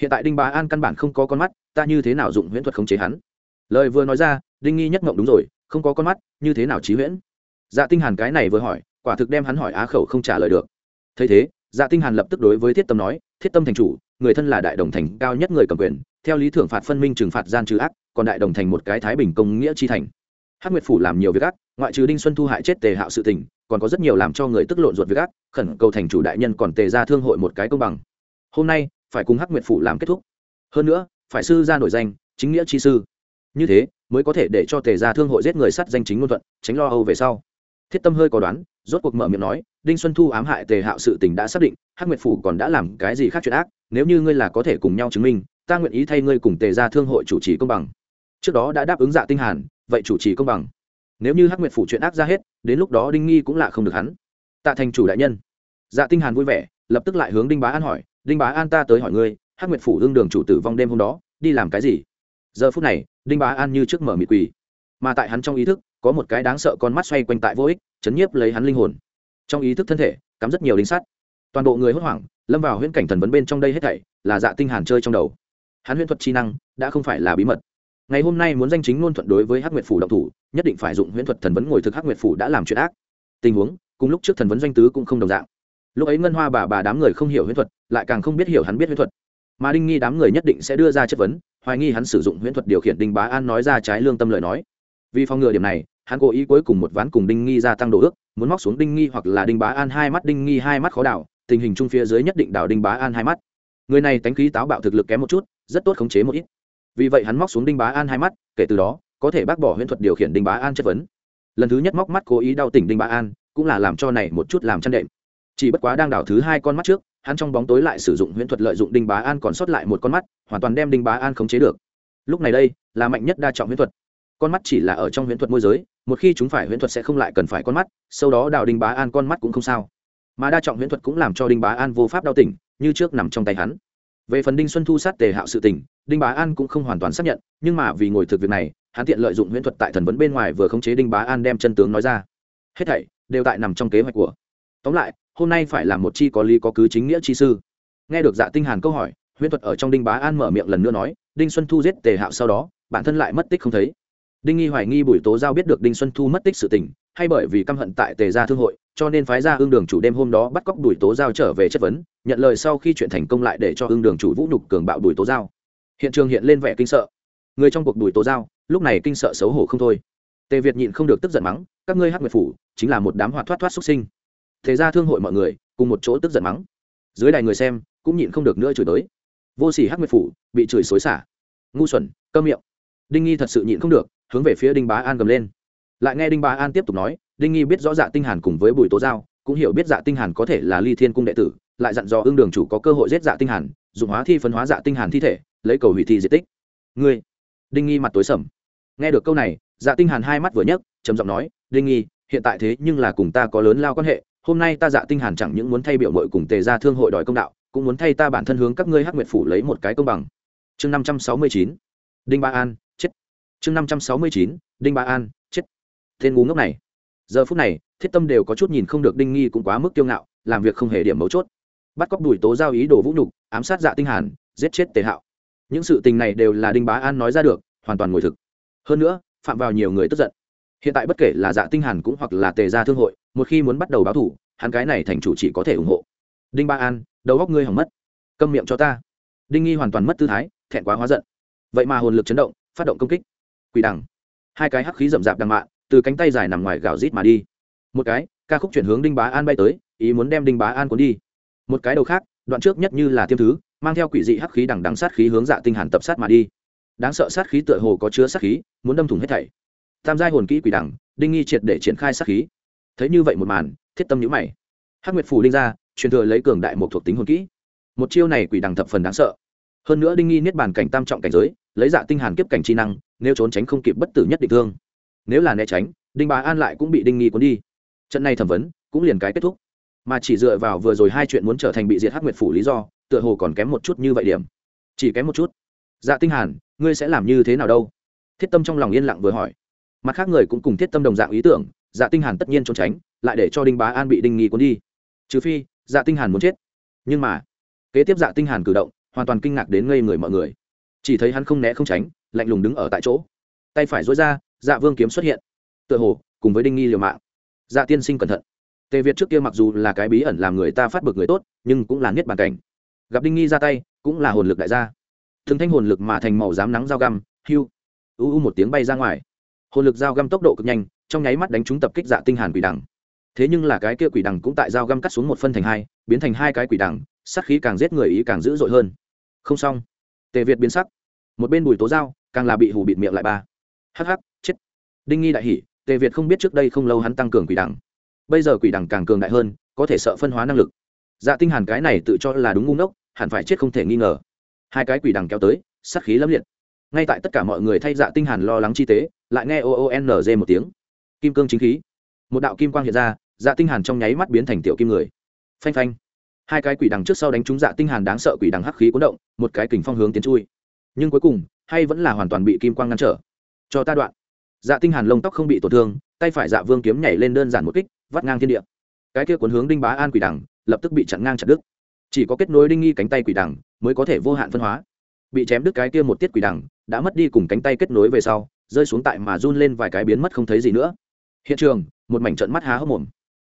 Hiện tại đinh bá an căn bản không có con mắt, ta như thế nào dụng huyễn thuật khống chế hắn? Lời vừa nói ra, đinh nghi nhất ngộng đúng rồi, không có con mắt, như thế nào trí huyễn? Dạ tinh hàn cái này vừa hỏi, quả thực đem hắn hỏi á khẩu không trả lời được. Thấy thế dạ tinh hàn lập tức đối với thiết tâm nói, thiết tâm thành chủ người thân là đại đồng thành cao nhất người cầm quyền, theo lý thưởng phạt phân minh trừng phạt gian trừ ác, còn đại đồng thành một cái thái bình công nghĩa chi thành. Hắc nguyệt phủ làm nhiều việc ác, ngoại trừ đinh xuân thu hại chết tề hạo sự tình, còn có rất nhiều làm cho người tức lộn ruột việc ác, khẩn cầu thành chủ đại nhân còn tề ra thương hội một cái công bằng. Hôm nay, phải cùng hắc nguyệt phủ làm kết thúc. Hơn nữa, phải sư ra nổi danh, chính nghĩa chi sư. Như thế, mới có thể để cho tề ra thương hội giết người sắt danh chính ngôn thuận, tránh lo âu về sau. Thiết tâm hơi có đoán, rốt cuộc mở miệng nói, đinh xuân thu ám hại tề hạo sự tình đã xác định, hắc nguyệt phủ còn đã làm cái gì khác chuyện ác nếu như ngươi là có thể cùng nhau chứng minh, ta nguyện ý thay ngươi cùng tề ra thương hội chủ trì công bằng. Trước đó đã đáp ứng dạ tinh hàn, vậy chủ trì công bằng. Nếu như hắc nguyệt phủ chuyện ác ra hết, đến lúc đó đinh nghi cũng lạ không được hắn. Tạ thành chủ đại nhân. Dạ tinh hàn vui vẻ, lập tức lại hướng đinh bá an hỏi, đinh bá an ta tới hỏi ngươi, hắc nguyệt phủ đương đường chủ tử vong đêm hôm đó, đi làm cái gì? Giờ phút này, đinh bá an như trước mở mịt quỳ. Mà tại hắn trong ý thức, có một cái đáng sợ con mắt xoay quanh tại vô ích, chấn nhiếp lấy hắn linh hồn. Trong ý thức thân thể, cắm rất nhiều đinh sắt. Toàn bộ người hốt hoảng lâm vào huyễn cảnh thần vấn bên trong đây hết thảy là dạ tinh hàn chơi trong đầu. Hắn huyễn thuật chi năng đã không phải là bí mật. Ngày hôm nay muốn danh chính ngôn thuận đối với hắc nguyệt phủ động thủ, nhất định phải dụng huyễn thuật thần vấn ngồi thực hắc nguyệt phủ đã làm chuyện ác. Tình huống, cùng lúc trước thần vấn doanh tứ cũng không đồng dạng. Lúc ấy ngân hoa bà bà đám người không hiểu huyễn thuật, lại càng không biết hiểu hắn biết huyễn thuật. Mà đinh nghi đám người nhất định sẽ đưa ra chất vấn, hoài nghi hắn sử dụng huyễn thuật điều khiển đinh bá an nói ra trái lương tâm lời nói. Vì phòng ngừa điểm này, hắn cố ý cuối cùng một ván cùng đinh nghi gia tăng độ ước, muốn móc xuống đinh nghi hoặc là đinh bá an hai mắt đinh nghi hai mắt khó đảo tình hình chung phía dưới nhất định đảo đinh bá an hai mắt. Người này tánh khí táo bạo thực lực kém một chút, rất tốt khống chế một ít. Vì vậy hắn móc xuống đinh bá an hai mắt, kể từ đó, có thể bác bỏ huyễn thuật điều khiển đinh bá an chất vấn. Lần thứ nhất móc mắt cố ý đau tỉnh đinh bá an, cũng là làm cho này một chút làm chăn đệm. Chỉ bất quá đang đảo thứ hai con mắt trước, hắn trong bóng tối lại sử dụng huyễn thuật lợi dụng đinh bá an còn sót lại một con mắt, hoàn toàn đem đinh bá an khống chế được. Lúc này đây, là mạnh nhất đa trọng huyễn thuật. Con mắt chỉ là ở trong huyễn thuật môi giới, một khi chúng phải huyễn thuật sẽ không lại cần phải con mắt, sau đó đào đinh bá an con mắt cũng không sao mà đa trọng huyễn thuật cũng làm cho đinh bá an vô pháp đau tỉnh, như trước nằm trong tay hắn. Về phần đinh xuân thu sát tề hạo sự tình, đinh bá an cũng không hoàn toàn xác nhận, nhưng mà vì ngồi thực việc này, hắn tiện lợi dụng huyễn thuật tại thần vấn bên ngoài vừa khống chế đinh bá an đem chân tướng nói ra. Hết thảy đều tại nằm trong kế hoạch của. Tóm lại, hôm nay phải là một chi có lý có cứ chính nghĩa chi sư. Nghe được dạ tinh hàn câu hỏi, huyễn thuật ở trong đinh bá an mở miệng lần nữa nói, đinh xuân thu giết tề hạo sau đó, bản thân lại mất tích không thấy. Đinh nghi hoài nghi bùi tố giao biết được đinh xuân thu mất tích sự tình, hay bởi vì căm hận tại tề gia thương hội cho nên phái ra ương đường chủ đêm hôm đó bắt cóc đuổi tố giao trở về chất vấn, nhận lời sau khi chuyện thành công lại để cho ương đường chủ vũ nhục cường bạo đuổi tố giao. Hiện trường hiện lên vẻ kinh sợ. Người trong cuộc đuổi tố giao, lúc này kinh sợ xấu hổ không thôi. Tề việt nhịn không được tức giận mắng, các ngươi hắc nguyệt phủ, chính là một đám hoạt thoát thoát xuất sinh. Thế ra thương hội mọi người, cùng một chỗ tức giận mắng. Dưới đài người xem, cũng nhịn không được nữa chửi tới. Vô sỉ hắc nguyệt phủ, bị chửi xối xả. Ngu xuẩn cơm miệng. Đinh nghi thật sự nhịn không được, hướng về phía đinh bá an gầm lên. Lại nghe đinh bá an tiếp tục nói đinh nghi biết rõ dạ tinh hàn cùng với bùi tố giao, cũng hiểu biết dạ tinh hàn có thể là ly thiên cung đệ tử, lại dặn dò ương đường chủ có cơ hội giết dạ tinh hàn, dùng hóa thi phân hóa dạ tinh hàn thi thể, lấy cầu hủy thi diệt tích. Ngươi? Đinh nghi mặt tối sầm. Nghe được câu này dạ tinh hàn hai mắt vừa nhấc, trầm giọng nói, đinh nghi, hiện tại thế nhưng là cùng ta có lớn lao quan hệ, hôm nay ta dạ tinh hàn chẳng những muốn thay biểu mội cùng tề gia thương hội đòi công đạo, cũng muốn thay ta bản thân hướng các ngươi hắc nguyệt phủ lấy một cái công bằng. Chương năm trăm sáu mươi chín. Đinh ba an, chết. Chương năm trăm sáu mươi chín. Đinh ba an, chết. Tên ngu ngốc này giờ phút này, thiết tâm đều có chút nhìn không được đinh nghi cũng quá mức kiêu ngạo, làm việc không hề điểm mấu chốt. Bắt cóc đuổi tố giao ý đồ vũ nhục, ám sát dạ tinh hàn, giết chết tề hạo. Những sự tình này đều là đinh bá an nói ra được, hoàn toàn ngồi thực. Hơn nữa, phạm vào nhiều người tức giận. Hiện tại bất kể là dạ tinh hàn cũng hoặc là tề gia thương hội, một khi muốn bắt đầu báo thủ, hắn cái này thành chủ chỉ có thể ủng hộ. Đinh ba an, đầu góc ngươi hỏng mất. Câm miệng cho ta. Đinh nghi hoàn toàn mất tư thái, thẹn quá hóa giận. Vậy mà hồn lực chấn động, phát động công kích. Quỷ đằng. Hai cái hắc khí rậm rạp đằng mạn từ cánh tay dài nằm ngoài gạo rít mà đi. Một cái, ca khúc chuyển hướng đinh bá an bay tới, ý muốn đem đinh bá an cuốn đi. Một cái đầu khác, đoạn trước nhất như là tiêm thứ, mang theo quỷ dị hắc khí đằng đằng sát khí hướng dạ tinh hàn tập sát mà đi. Đáng sợ sát khí tựa hồ có chứa sát khí, muốn đâm thủng hết thảy. Tam giai hồn kỹ quỷ đằng đinh nghi triệt để triển khai sát khí. Thấy như vậy một màn, thiết tâm nhíu mày. Hắc nguyệt phủ linh ra, truyền thừa lấy cường đại một thuộc tính hồn kỹ. Một chiêu này quỷ đằng thập phần đáng sợ. Hơn nữa đinh nghi niết bàn cảnh tam trọng cảnh giới, lấy dạ tinh hàn kiếp cảnh chi năng, nếu trốn tránh không kịp bất tử nhất định thương nếu là né tránh, đinh bá an lại cũng bị đinh nghi cuốn đi. Trận này thẩm vấn cũng liền cái kết thúc. Mà chỉ dựa vào vừa rồi hai chuyện muốn trở thành bị diệt hắc nguyệt phủ lý do, tựa hồ còn kém một chút như vậy điểm. Chỉ kém một chút. Dạ tinh hàn, ngươi sẽ làm như thế nào đâu? Thiết tâm trong lòng yên lặng vừa hỏi. Mặt khác người cũng cùng thiết tâm đồng dạng ý tưởng dạ tinh hàn tất nhiên trốn tránh, lại để cho đinh bá an bị đinh nghi cuốn đi. Trừ phi dạ tinh hàn muốn chết. Nhưng mà, kế tiếp dạ tinh hàn cử động, hoàn toàn kinh ngạc đến ngây người mọi người. Chỉ thấy hắn không né không tránh, lạnh lùng đứng ở tại chỗ. Tay phải duỗi ra dạ vương kiếm xuất hiện. Tựa hồ, cùng với đinh nghi liều mạng. Dạ tiên sinh cẩn thận. Tề việt trước kia mặc dù là cái bí ẩn làm người ta phát bực người tốt, nhưng cũng là niết bàn cảnh. Gặp đinh nghi ra tay, cũng là hồn lực đại gia. Thường thanh hồn lực mà thành màu dám nắng dao găm hưu u u một tiếng bay ra ngoài. Hồn lực dao găm tốc độ cực nhanh, trong nháy mắt đánh trúng tập kích dạ tinh hàn quỷ đằng. Thế nhưng là cái kia quỷ đằng cũng tại dao găm cắt xuống một phân thành hai, biến thành hai cái quỷ đằng, sát khí càng giết người ý càng dữ dội hơn. Không xong. Tề việt biến sắc. Một bên bùi tố dao, càng là bị hù bịt miệng lại ba. Hắc hắc đinh nghi đại hỉ tề việt không biết trước đây không lâu hắn tăng cường quỷ đẳng, bây giờ quỷ đẳng càng cường đại hơn có thể sợ phân hóa năng lực. Dạ tinh hàn cái này tự cho là đúng ngu ngốc hẳn phải chết không thể nghi ngờ. Hai cái quỷ đằng kéo tới sát khí lâm liệt. Ngay tại tất cả mọi người thay dạ tinh hàn lo lắng chi tế lại nghe o o n g một tiếng. Kim cương chính khí. Một đạo kim quang hiện ra dạ tinh hàn trong nháy mắt biến thành tiểu kim người. Phanh phanh. Hai cái quỷ đằng trước sau đánh trúng dạ tinh hàn đáng sợ quỷ đằng hắc khí cuốn động một cái kình phong hướng tiến chui. Nhưng cuối cùng hay vẫn là hoàn toàn bị kim quang ngăn trở. Cho ta đoạn dạ tinh hàn lông tóc không bị tổn thương, tay phải dạ vương kiếm nhảy lên đơn giản một kích, vắt ngang thiên địa. Cái kia cuốn hướng đinh bá an quỷ đằng, lập tức bị chặn ngang chặt đứt. Chỉ có kết nối đinh nghi cánh tay quỷ đằng, mới có thể vô hạn phân hóa. Bị chém đứt cái kia một tiết quỷ đằng, đã mất đi cùng cánh tay kết nối về sau, rơi xuống tại mà run lên vài cái biến mất không thấy gì nữa. Hiện trường, một mảnh trận mắt há hốc mồm.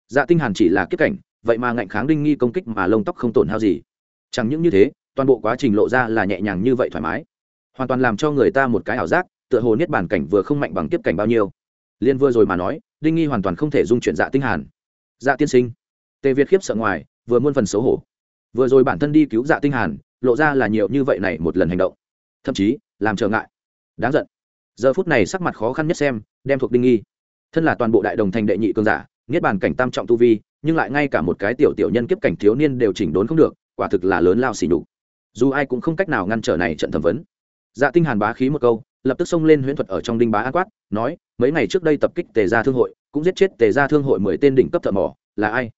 Dạ tinh hàn chỉ là kiếp cảnh, vậy mà ngạnh kháng đinh nghi công kích mà lông tóc không tổn hao gì. Chẳng những như thế, toàn bộ quá trình lộ ra là nhẹ nhàng như vậy thoải mái. Hoàn toàn làm cho người ta một cái ảo giác tựa hồ niết bàn cảnh vừa không mạnh bằng tiếp cảnh bao nhiêu. Liên vừa rồi mà nói, đinh nghi hoàn toàn không thể dung chuyển dạ tinh hàn. Dạ tiên sinh. Tề việt khiếp sợ ngoài, vừa muôn phần xấu hổ. Vừa rồi bản thân đi cứu dạ tinh hàn, lộ ra là nhiều như vậy này một lần hành động. Thậm chí, làm trở ngại. Đáng giận. Giờ phút này sắc mặt khó khăn nhất xem, đem thuộc đinh nghi. Thân là toàn bộ đại đồng thành đệ nhị cường giả, niết bàn cảnh tam trọng tu vi, nhưng lại ngay cả một cái tiểu tiểu nhân kiếp cảnh thiếu niên đều chỉnh đốn không được, quả thực là lớn lao xỉ nhục. Dù ai cũng không cách nào ngăn trở này trận thẩm vấn. Dạ tinh hàn bá khí một câu lập tức xông lên huyễn thuật ở trong đinh bá an quát, nói, mấy ngày trước đây tập kích tề gia thương hội, cũng giết chết tề gia thương hội mười tên đỉnh cấp thợ mỏ, là ai?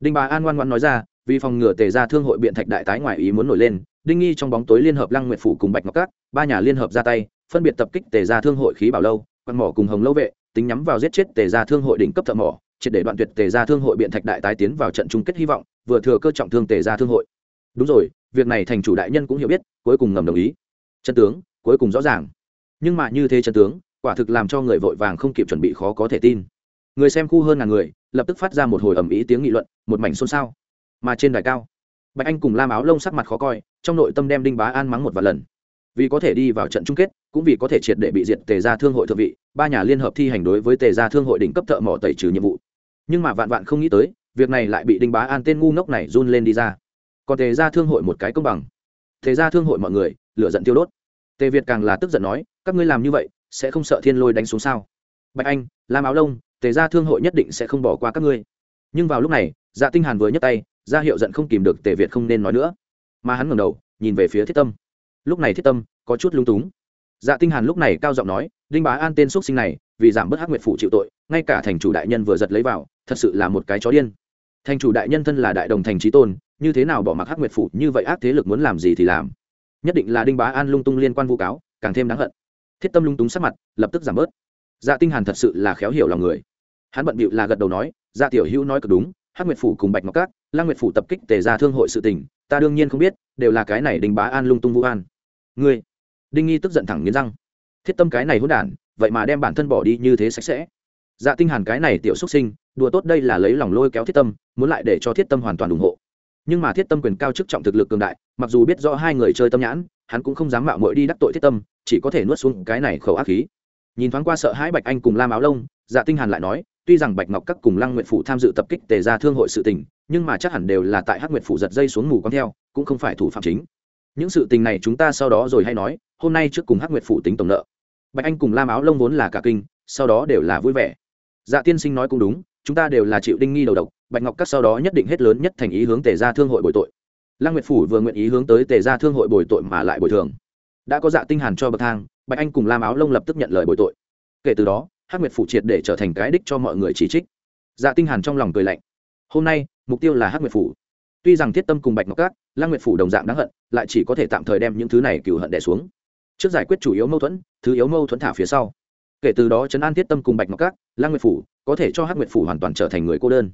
Đinh bá an ngoan ngoãn nói ra, vì phòng ngừa tề gia thương hội biện thạch đại tái ngoại ý muốn nổi lên, đinh nghi trong bóng tối liên hợp lăng nguyệt phủ cùng bạch ngọc cát ba nhà liên hợp ra tay, phân biệt tập kích tề gia thương hội khí bảo lâu, quan mỏ cùng hồng lâu vệ, tính nhắm vào giết chết tề gia thương hội đỉnh cấp thợ mỏ, triệt để đoạn tuyệt tề gia thương hội biện thạch đại tái tiến vào trận chung kết hy vọng, vừa thừa cơ trọng thương tề gia thương hội. Đúng rồi, việc này thành chủ đại nhân cũng hiểu biết, cuối cùng ngầm đồng ý. Chân tướng, cuối cùng rõ ràng nhưng mà như thế chân tướng, quả thực làm cho người vội vàng không kịp chuẩn bị khó có thể tin. Người xem khu hơn ngàn người, lập tức phát ra một hồi ầm ý tiếng nghị luận, một mảnh xôn xao. Mà trên đài cao, bạch anh cùng lam áo lông sắc mặt khó coi, trong nội tâm đem đinh bá an mắng một vài lần. Vì có thể đi vào trận chung kết, cũng vì có thể triệt để bị diệt tề gia thương hội thượng vị, ba nhà liên hợp thi hành đối với tề gia thương hội đỉnh cấp thợ mỏ tẩy trừ nhiệm vụ. Nhưng mà vạn vạn không nghĩ tới, việc này lại bị đinh bá an tên ngu ngốc này run lên đi ra. Còn tề gia thương hội một cái công bằng. Tề gia thương hội mọi người lựa giận tiêu đốt tề việt càng là tức giận nói, các ngươi làm như vậy, sẽ không sợ thiên lôi đánh xuống sao? Bạch anh, lam áo lông, tề gia thương hội nhất định sẽ không bỏ qua các ngươi. Nhưng vào lúc này dạ tinh hàn vừa nhấc tay, ra hiệu giận không kìm được tề việt không nên nói nữa. Mà hắn ngẩng đầu, nhìn về phía thiết tâm. Lúc này thiết tâm có chút lung túng. Dạ tinh hàn lúc này cao giọng nói, đinh bá an tên xuất sinh này, vì giảm bớt hắc nguyệt phụ chịu tội, ngay cả thành chủ đại nhân vừa giật lấy vào, thật sự là một cái chó điên. Thành chủ đại nhân thân là đại đồng thành trí tôn, như thế nào bỏ mặc hắc nguyệt phụ như vậy ác thế lực muốn làm gì thì làm nhất định là đinh bá an lung tung liên quan vu cáo, càng thêm đáng hận. Thiết tâm lung túng sắc mặt, lập tức giảm bớt. Dạ tinh hàn thật sự là khéo hiểu lòng người. Hắn bận bịu là gật đầu nói dạ tiểu hữu nói cực đúng, hắc nguyệt phủ cùng bạch ngọc cát lang nguyệt phủ tập kích tề ra thương hội sự tình, ta đương nhiên không biết, đều là cái này đinh bá an lung tung vu an. Ngươi? Đinh nghi tức giận thẳng nghiến răng. Thiết tâm cái này hỗn đản, vậy mà đem bản thân bỏ đi như thế sạch sẽ. Dạ tinh hàn cái này tiểu xuất sinh, đùa tốt đây là lấy lòng lôi kéo thiết tâm, muốn lại để cho thiết tâm hoàn toàn ủng hộ nhưng mà thiết tâm quyền cao chức trọng thực lực cường đại, mặc dù biết rõ hai người chơi tâm nhãn, hắn cũng không dám mạo mội đi đắc tội thiết tâm, chỉ có thể nuốt xuống cái này khẩu ác khí. Nhìn thoáng qua sợ hãi bạch anh cùng lam áo lông dạ tinh hàn lại nói, tuy rằng bạch ngọc các cùng lăng nguyện phủ tham dự tập kích tề ra thương hội sự tình, nhưng mà chắc hẳn đều là tại hắc nguyện phủ giật dây xuống mù con theo, cũng không phải thủ phạm chính. Những sự tình này chúng ta sau đó rồi hay nói, hôm nay trước cùng hắc nguyện phủ tính tổng nợ. Bạch anh cùng lam áo lông vốn là cả kinh, sau đó đều là vui vẻ. Dạ tiên sinh nói cũng đúng, chúng ta đều là chịu đinh nghi đầu độc bạch ngọc các sau đó nhất định hết lớn nhất thành ý hướng tề ra thương hội bồi tội. Lăng nguyệt phủ vừa nguyện ý hướng tới tề ra thương hội bồi tội mà lại bồi thường. Đã có dạ tinh hàn cho bậc thang, bạch anh cùng lam áo lông lập tức nhận lời bồi tội. Kể từ đó, hắc nguyệt phủ triệt để trở thành cái đích cho mọi người chỉ trích. Dạ tinh hàn trong lòng cười lạnh. Hôm nay, mục tiêu là hắc nguyệt phủ. Tuy rằng thiết tâm cùng bạch ngọc cát lăng nguyệt phủ đồng dạng đáng hận, lại chỉ có thể tạm thời đem những thứ này cừu hận đè xuống. Trước giải quyết chủ yếu mâu thuẫn, thứ yếu mâu thuẫn thả phía sau. Kể từ đó, trấn an thiết tâm cùng bạch ngọc cát lăng nguyệt phủ có thể cho hắc nguyệt phủ hoàn toàn trở thành người cô đơn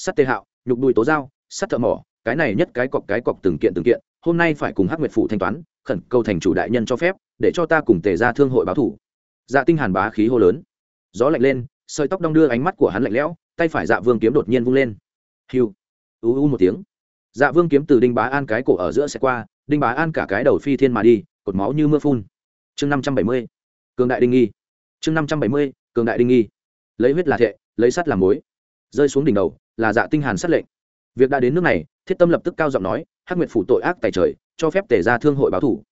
sắt tê hạo nhục đùi tố dao, sắt thợ mỏ cái này nhất cái cọc cái cọc từng kiện từng kiện hôm nay phải cùng hắc nguyệt phủ thanh toán khẩn cầu thành chủ đại nhân cho phép để cho ta cùng tề ra thương hội báo thủ. Dạ tinh hàn bá khí hô lớn. Gió lạnh lên sợi tóc đong đưa ánh mắt của hắn lạnh lẽo tay phải dạ vương kiếm đột nhiên vung lên. Hiu u u một tiếng. Dạ vương kiếm từ đinh bá an cái cổ ở giữa sẽ qua đinh bá an cả cái đầu phi thiên mà đi cột máu như mưa phun. Chương năm trăm bảy mươi. Cường đại đinh nghi. Chương năm trăm bảy mươi cường đại đinh nghi. Lấy huyết là thệ lấy sắt làm mối rơi xuống đỉnh đầu, là dạ tinh hàn sát lệnh. Việc đã đến nước này, thiết tâm lập tức cao giọng nói, hắc nguyệt phủ tội ác tài trời, cho phép tề ra thương hội báo thủ.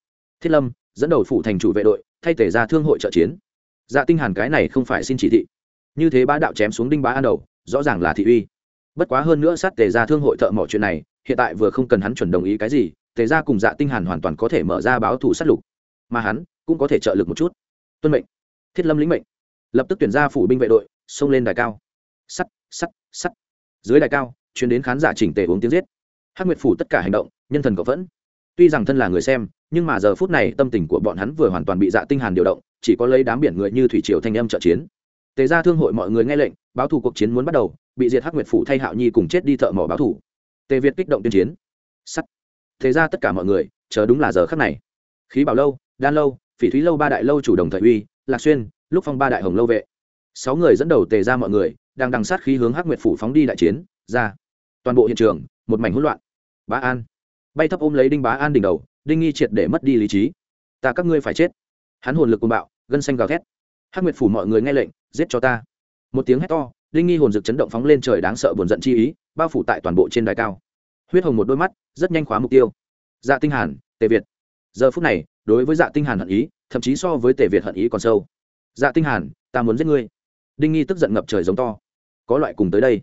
Thiết lâm, dẫn đầu phủ thành chủ vệ đội, thay tề ra thương hội trợ chiến. Dạ tinh hàn cái này không phải xin chỉ thị. Như thế bá đạo chém xuống đinh bá an đầu, rõ ràng là thị uy. Bất quá hơn nữa sát tề ra thương hội thợ mỏ chuyện này, hiện tại vừa không cần hắn chuẩn đồng ý cái gì, tề ra cùng dạ tinh hàn hoàn toàn có thể mở ra báo thủ sát lục. Mà hắn, cũng có thể trợ lực một chút. Tuân mệnh. Thiết lâm lĩnh mệnh. Lập tức tuyển ra phủ binh vệ đội, xông lên đài cao. Sắt sắt sắt. Dưới đài cao chuyến đến khán giả chỉnh tề uống tiếng giết. Hắc nguyệt phủ tất cả hành động, nhân thần cậu vẫn. Tuy rằng thân là người xem, nhưng mà giờ phút này tâm tình của bọn hắn vừa hoàn toàn bị dạ tinh hàn điều động, chỉ có lấy đám biển người như thủy triều thanh âm trợ chiến. Tề ra thương hội mọi người nghe lệnh, báo thủ cuộc chiến muốn bắt đầu, bị diệt hắc nguyệt phủ thay hạo nhi cùng chết đi thợ mỏ báo thủ tề việt kích động tuyên chiến. Sắt. Thế ra tất cả mọi người, chờ đúng là giờ khắc này. Khí bảo lâu, đan lâu, phỉ thúy lâu ba đại lâu chủ đồng thời uy, lạc xuyên, lúc phong ba đại hồng lâu vệ. Sáu người dẫn đầu tề ra mọi người đang đằng sát khí hướng hắc nguyệt phủ phóng đi đại chiến, ra. Toàn bộ hiện trường, một mảnh hỗn loạn. Bá an. Bay thấp ôm lấy đinh bá an đỉnh đầu, đinh nghi triệt để mất đi lý trí. Ta các ngươi phải chết. Hắn hồn lực cuồng bạo, gân xanh gào thét. Hắc nguyệt phủ mọi người nghe lệnh, giết cho ta. Một tiếng hét to, đinh nghi hồn rực chấn động phóng lên trời đáng sợ buồn giận chi ý, bao phủ tại toàn bộ trên đài cao. Huyết hồng một đôi mắt, rất nhanh khóa mục tiêu. Dạ tinh hàn, tề việt. Giờ phút này, đối với dạ tinh hàn hận ý, thậm chí so với tề việt hận ý còn sâu. Dạ tinh hàn, ta muốn giết ngươi. Đinh nghi tức giận ngập trời giống to có loại cùng tới đây.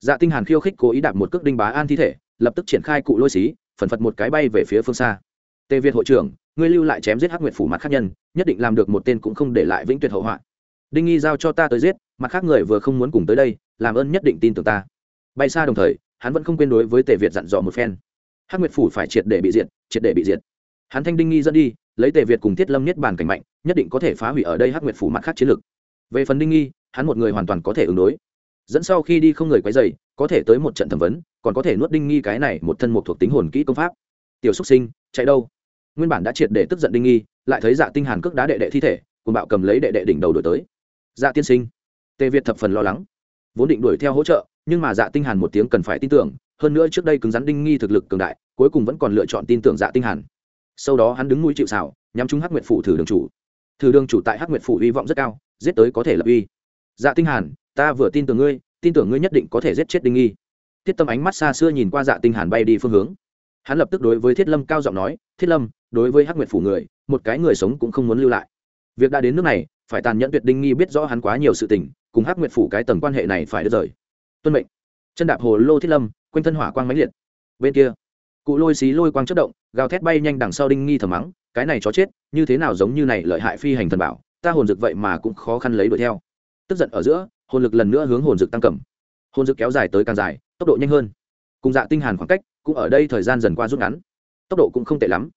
Dạ tinh hàn khiêu khích cố ý đạp một cước đinh bá an thi thể, lập tức triển khai cụ lôi xí, phần phật một cái bay về phía phương xa. Tề việt hội trưởng, ngươi lưu lại chém giết hắc nguyệt phủ mặt khác nhân, nhất định làm được một tên cũng không để lại vĩnh tuyệt hậu họa. Đinh nghi giao cho ta tới giết, mặt khác người vừa không muốn cùng tới đây, làm ơn nhất định tin tưởng ta. Bay xa đồng thời, hắn vẫn không quên đối với tề việt dặn dò một phen. Hắc nguyệt phủ phải triệt để bị diệt, triệt để bị diệt. Hắn thanh đinh nghi dẫn đi, lấy tề việt cùng thiết lâm nhất bản cảnh mạnh, nhất định có thể phá hủy ở đây hắc nguyệt phủ mặt khác chiến lược. Về phần đinh nghi, hắn một người hoàn toàn có thể ứng đối dẫn sau khi đi không người quấy dày có thể tới một trận thẩm vấn, còn có thể nuốt đinh nghi cái này một thân một thuộc tính hồn kỹ công pháp. Tiểu xúc sinh, chạy đâu? Nguyên bản đã triệt để tức giận đinh nghi, lại thấy dạ tinh hàn cước đá đệ đệ thi thể cùng bạo cầm lấy đệ đệ đỉnh đầu đổi tới. Dạ tiên sinh, tề việt thập phần lo lắng. Vốn định đuổi theo hỗ trợ, nhưng mà dạ tinh hàn một tiếng cần phải tin tưởng, hơn nữa trước đây cứng rắn đinh nghi thực lực cường đại, cuối cùng vẫn còn lựa chọn tin tưởng dạ tinh hàn. Sau đó hắn đứng mũi chịu sào, nhắm trúng hắc nguyệt phủ thử đường chủ. Thử đường chủ tại hắc nguyệt phủ uy vọng rất cao, giết tới có thể lập uy. Dạ tinh hàn ta vừa tin tưởng ngươi, tin tưởng ngươi nhất định có thể giết chết đinh nghi. Thiết tâm ánh mắt xa xưa nhìn qua dạ tinh hàn bay đi phương hướng. Hắn lập tức đối với thiết lâm cao giọng nói, thiết lâm, đối với hắc nguyệt phủ người, một cái người sống cũng không muốn lưu lại. Việc đã đến nước này, phải tàn nhẫn tuyệt đinh nghi biết rõ hắn quá nhiều sự tình, cùng hắc nguyệt phủ cái tầng quan hệ này phải đứt rời. Tuân mệnh. Chân đạp hồ lô thiết lâm, quanh thân hỏa quang mãnh liệt. Bên kia, cụ lôi xí lôi quang chất động, gào thét bay nhanh đằng sau đinh nghi thầm mắng, cái này chó chết, như thế nào giống như này lợi hại phi hành thần bảo, ta hồn dực vậy mà cũng khó khăn lấy đuổi theo. Tức giận ở giữa hồn lực lần nữa hướng hồn dực tăng cầm. Hồn dực kéo dài tới càng dài, tốc độ nhanh hơn. Cùng dạ tinh hàn khoảng cách, cũng ở đây thời gian dần qua rút ngắn. Tốc độ cũng không tệ lắm.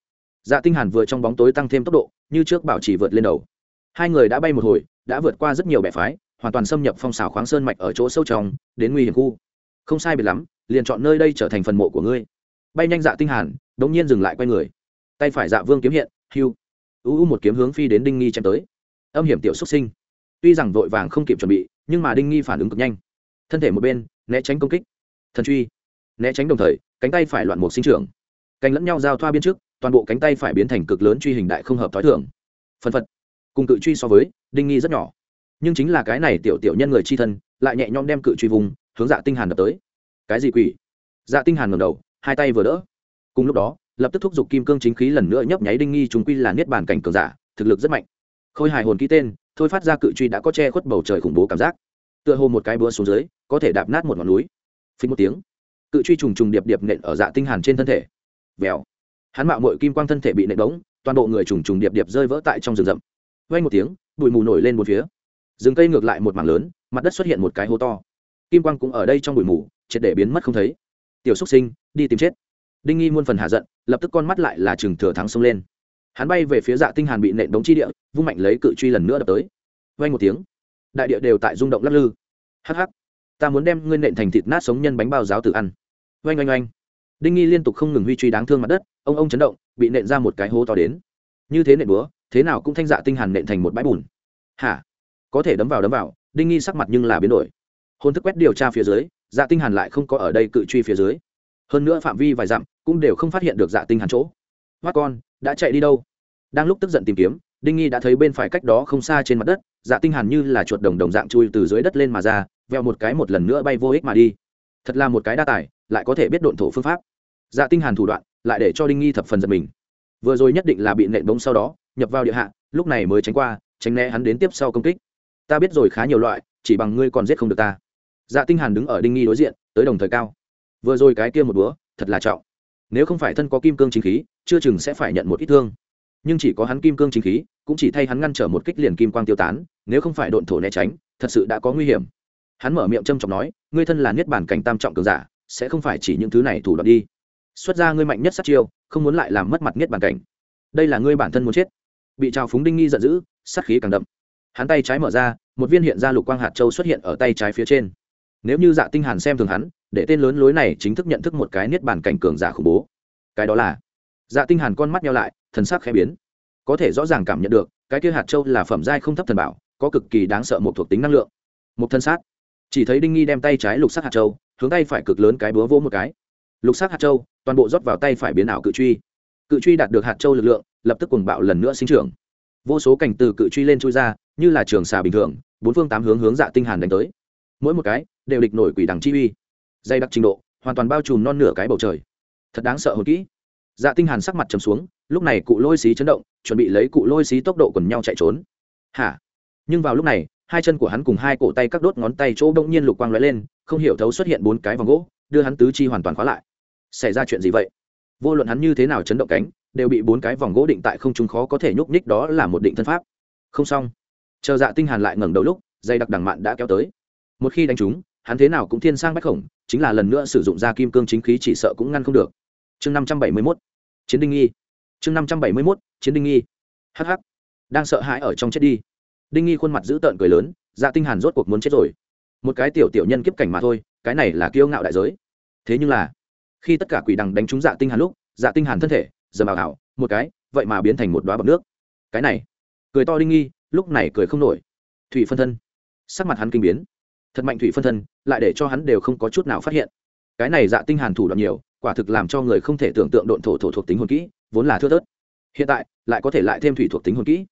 Dạ tinh hàn vừa trong bóng tối tăng thêm tốc độ, như trước bảo trì vượt lên đầu. Hai người đã bay một hồi, đã vượt qua rất nhiều bẻ phái, hoàn toàn xâm nhập phong xào khoáng sơn mạch ở chỗ sâu trong, đến nguy hiểm khu. Không sai biệt lắm, liền chọn nơi đây trở thành phần mộ của ngươi. Bay nhanh dạ tinh hàn, đống nhiên dừng lại quay người. Tay phải dạ vương kiếm hiện, hưu. U u một kiếm hướng phi đến đinh nghi chém tới. Âm hiểm tiểu xuất sinh. Tuy rằng vội vàng không kịp chuẩn bị nhưng mà đinh nghi phản ứng cực nhanh thân thể một bên né tránh công kích thần truy né tránh đồng thời cánh tay phải loạn một sinh trưởng cánh lẫn nhau giao thoa biên trước toàn bộ cánh tay phải biến thành cực lớn truy hình đại không hợp thói thường phân phật cùng cự truy so với đinh nghi rất nhỏ nhưng chính là cái này tiểu tiểu nhân người chi thân lại nhẹ nhõm đem cự truy vùng hướng dạ tinh hàn đập tới cái gì quỷ dạ tinh hàn ngẩng đầu hai tay vừa đỡ cùng lúc đó lập tức thúc giục kim cương chính khí lần nữa nhấp nháy đinh nghi chúng quy là niết bàn cảnh cường giả thực lực rất mạnh khôi hài hồn ký tên thôi phát ra cự truy đã có che khuất bầu trời khủng bố cảm giác. Tựa hồ một cái búa xuống dưới có thể đạp nát một ngọn núi. Phình một tiếng cự truy trùng trùng điệp điệp nện ở dạ tinh hàn trên thân thể. Vèo. Hắn mạo muội kim quang thân thể bị nện đống, toàn bộ người trùng trùng điệp điệp rơi vỡ tại trong rừng rậm. Vang một tiếng bụi mù nổi lên một phía. Rừng cây ngược lại một mảng lớn mặt đất xuất hiện một cái hố to. Kim quang cũng ở đây trong bụi mù triệt để biến mất không thấy. Tiểu xuất sinh đi tìm chết. Đinh nghi muôn phần hạ giận lập tức con mắt lại là chừng thừa thắng xông lên hắn bay về phía dạ tinh hàn bị nện đống chi địa, vung mạnh lấy cự truy lần nữa đập tới. Vang một tiếng, đại địa đều tại rung động lắc lư. Hắc hắc, ta muốn đem ngươi nện thành thịt nát sống nhân bánh bao giáo tử ăn. Oanh oanh oanh. Đinh nghi liên tục không ngừng huy truy đáng thương mặt đất, ông ông chấn động, bị nện ra một cái hố to đến. Như thế nện búa, thế nào cũng thanh dạ tinh hàn nện thành một bãi bùn. Hả? Có thể đấm vào đấm vào, đinh nghi sắc mặt nhưng là biến đổi. Hôn thức quét điều tra phía dưới dạ tinh hàn lại không có ở đây cự truy phía dưới. Hơn nữa phạm vi vài dặm cũng đều không phát hiện được dạ tinh hàn chỗ hoa con, đã chạy đi đâu? Đang lúc tức giận tìm kiếm, đinh nghi đã thấy bên phải cách đó không xa trên mặt đất dạ tinh hàn như là chuột đồng đồng dạng chui từ dưới đất lên mà ra, veo một cái một lần nữa bay vô ích mà đi. Thật là một cái đa tài, lại có thể biết độn thổ phương pháp. Dạ tinh hàn thủ đoạn, lại để cho đinh nghi thập phần giật mình. Vừa rồi nhất định là bị nện bóng sau đó, nhập vào địa hạ, lúc này mới tránh qua, tránh né hắn đến tiếp sau công kích. Ta biết rồi khá nhiều loại, chỉ bằng ngươi còn giết không được ta. Dạ tinh hàn đứng ở đinh nghi đối diện, tới đồng thời cao. Vừa rồi cái kia một búa, thật là trọng nếu không phải thân có kim cương chính khí, chưa chừng sẽ phải nhận một ít thương. Nhưng chỉ có hắn kim cương chính khí, cũng chỉ thay hắn ngăn trở một kích liền kim quang tiêu tán, nếu không phải độn thổ né tránh, thật sự đã có nguy hiểm. Hắn mở miệng trâm trọng nói, ngươi thân là niết bản cảnh tam trọng cường giả, sẽ không phải chỉ những thứ này thủ đoạn đi. Xuất ra ngươi mạnh nhất sát chiêu, không muốn lại làm mất mặt niết bản cảnh. Đây là ngươi bản thân muốn chết. Bị trào phúng đinh nghi giận dữ, sát khí càng đậm. Hắn tay trái mở ra, một viên hiện ra lục quang hạt châu xuất hiện ở tay trái phía trên. Nếu như dạ tinh hàn xem thường hắn để tên lớn lối này chính thức nhận thức một cái niết bàn cảnh cường giả khủng bố. Cái đó là dạ tinh hàn con mắt nhau lại, thần sắc khẽ biến. Có thể rõ ràng cảm nhận được, cái kia hạt châu là phẩm giai không thấp thần bảo, có cực kỳ đáng sợ một thuộc tính năng lượng. Một thân sát chỉ thấy đinh nghi đem tay trái lục sắc hạt châu, hướng tay phải cực lớn cái búa vỗ một cái. Lục sắc hạt châu, toàn bộ rót vào tay phải biến ảo cự truy. Cự truy đạt được hạt châu lực lượng, lập tức cuồng bạo lần nữa sinh trưởng. Vô số cảnh từ cự truy lên chui ra, như là trường xà bình thường, bốn phương tám hướng hướng dạ tinh hàn đánh tới. Mỗi một cái, đều địch nổi quỷ đằng chi uy dày đặc trình độ, hoàn toàn bao trùm non nửa cái bầu trời. Thật đáng sợ hồn kỹ. Dạ tinh hàn sắc mặt trầm xuống, lúc này cụ lôi xí chấn động, chuẩn bị lấy cụ lôi xí tốc độ quần nhau chạy trốn. Hả? Nhưng vào lúc này, hai chân của hắn cùng hai cổ tay các đốt ngón tay chỗ đông nhiên lục quang lóe lên, không hiểu thấu xuất hiện bốn cái vòng gỗ, đưa hắn tứ chi hoàn toàn khóa lại. Xảy ra chuyện gì vậy? Vô luận hắn như thế nào chấn động cánh, đều bị bốn cái vòng gỗ định tại không trung khó có thể nhúc nhích, đó là một định thân pháp. Không xong. Chờ dạ tinh hàn lại ngẩng đầu lúc, dây đặc đằng mạn đã kéo tới. Một khi đánh trúng hắn thế nào cũng thiên sang bách khổng, chính là lần nữa sử dụng ra kim cương chính khí chỉ sợ cũng ngăn không được. Chương năm trăm bảy mươi mốt, chiến đinh nghi. Chương năm trăm bảy mươi mốt, chiến đinh nghi. Hh đang sợ hãi ở trong chết đi. Đinh nghi khuôn mặt dữ tợn cười lớn dạ tinh hàn rốt cuộc muốn chết rồi. Một cái tiểu tiểu nhân kiếp cảnh mà thôi, cái này là kiêu ngạo đại giới. Thế nhưng là, khi tất cả quỷ đằng đánh trúng dạ tinh hàn lúc dạ tinh hàn thân thể, giờ bảo hảo một cái, vậy mà biến thành một đóa bọt nước. Cái này, cười to đinh nghi, lúc này cười không nổi. Thủy phân thân, sắc mặt hắn kinh biến thật mạnh thủy phân thân, lại để cho hắn đều không có chút nào phát hiện. Cái này dạ tinh hàn thủ đoạn nhiều, quả thực làm cho người không thể tưởng tượng độn thổ thổ thuộc tính hồn kỹ, vốn là thưa thớt. Hiện tại, lại có thể lại thêm thủy thuộc tính hồn kỹ.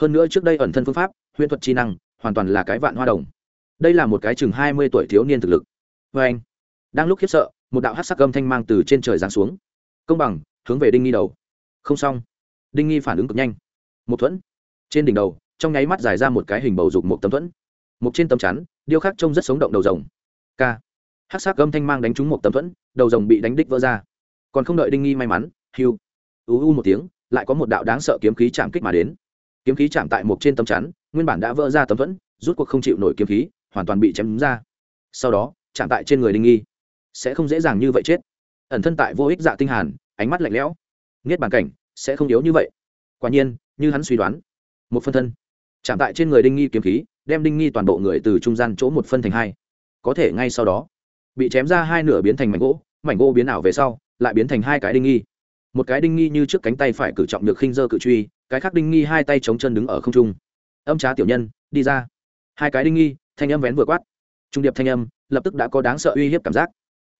Hơn nữa trước đây ẩn thân phương pháp, huyễn thuật chi năng, hoàn toàn là cái vạn hoa đồng. Đây là một cái chừng hai mươi tuổi thiếu niên thực lực. Với anh, đang lúc khiếp sợ, một đạo hắc sắc âm thanh mang từ trên trời giáng xuống. Công bằng, hướng về đinh nghi đầu. Không xong. Đinh nghi phản ứng cực nhanh. Một thuẫn. Trên đỉnh đầu, trong nháy mắt giải ra một cái hình bầu dục một tấm thuẫn. Một trên tấm chắn điêu khắc trông rất sống động đầu rồng. K. Hát sắc gâm thanh mang đánh trúng một tấm thuẫn, đầu rồng bị đánh đích vỡ ra. Còn không đợi đinh nghi may mắn hiu ú u một tiếng, lại có một đạo đáng sợ kiếm khí chạm kích mà đến. Kiếm khí chạm tại một trên tấm chắn, nguyên bản đã vỡ ra tấm thuẫn, rút cuộc không chịu nổi kiếm khí, hoàn toàn bị chém đúng ra. Sau đó, chạm tại trên người đinh nghi. Sẽ không dễ dàng như vậy chết. Ẩn thân tại vô ích dạ tinh hàn, ánh mắt lạnh lẽo. Nghiết bàn cảnh, sẽ không yếu như vậy. Quả nhiên, như hắn suy đoán, một phân thân chạm tại trên người đinh nghi kiếm khí đem đinh nghi toàn bộ người từ trung gian chỗ một phân thành hai. Có thể ngay sau đó, bị chém ra hai nửa biến thành mảnh gỗ mảnh gỗ biến ảo về sau, lại biến thành hai cái đinh nghi. Một cái đinh nghi như trước cánh tay phải cử trọng được khinh dơ cự truy, cái khác đinh nghi hai tay chống chân đứng ở không trung. Âm trá tiểu nhân, đi ra. Hai cái đinh nghi, thanh âm vén vừa quát. Trung điệp thanh âm, lập tức đã có đáng sợ uy hiếp cảm giác.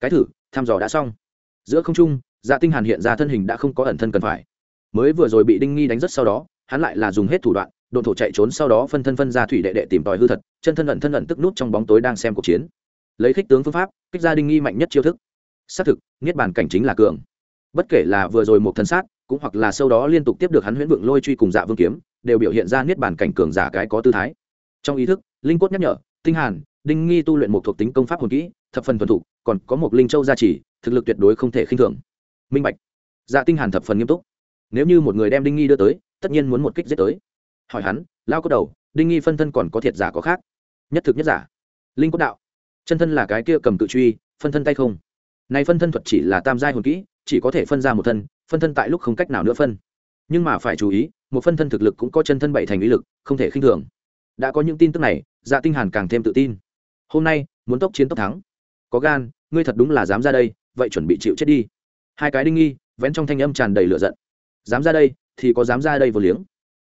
Cái thử, thăm dò đã xong. Giữa không trung dạ tinh hàn hiện ra thân hình đã không có ẩn thân cần phải. Mới vừa rồi bị đinh nghi đánh rất sau đó, hắn lại là dùng hết thủ đoạn độn thổ chạy trốn sau đó phân thân phân ra thủy đệ đệ tìm tòi hư thật, chân thân ẩn thân ẩn tức nút trong bóng tối đang xem cuộc chiến. Lấy khích tướng phương pháp, kích ra đinh nghi mạnh nhất chiêu thức. Xác thực, niết bàn cảnh chính là cường. Bất kể là vừa rồi một thân sát, cũng hoặc là sau đó liên tục tiếp được hắn huyễn vượng lôi truy cùng dạ vương kiếm, đều biểu hiện ra niết bàn cảnh cường giả cái có tư thái. Trong ý thức, linh cốt nhắc nhở, tinh hàn, đinh nghi tu luyện một thuộc tính công pháp hồn kỹ, thập phần thuần thục, còn có một linh châu gia trì, thực lực tuyệt đối không thể khinh thường. Minh bạch. Dạ tinh hàn thập phần nghiêm túc. Nếu như một người đem đinh nghi đưa tới, tất nhiên muốn một kích giết tới hỏi hắn, lao có đầu, đinh nghi phân thân còn có thiệt giả có khác? Nhất thực nhất giả. Linh cốt đạo. Chân thân là cái kia cầm cự truy, phân thân tay không. Này phân thân thuật chỉ là tam giai hồn kỹ, chỉ có thể phân ra một thân, phân thân tại lúc không cách nào nữa phân. Nhưng mà phải chú ý, một phân thân thực lực cũng có chân thân bảy thành lý lực, không thể khinh thường. Đã có những tin tức này dạ tinh hàn càng thêm tự tin. Hôm nay, muốn tốc chiến tốc thắng. Có gan, ngươi thật đúng là dám ra đây, vậy chuẩn bị chịu chết đi. Hai cái đinh nghi, vén trong thanh âm tràn đầy lửa giận. Dám ra đây, thì có dám ra đây vô liếng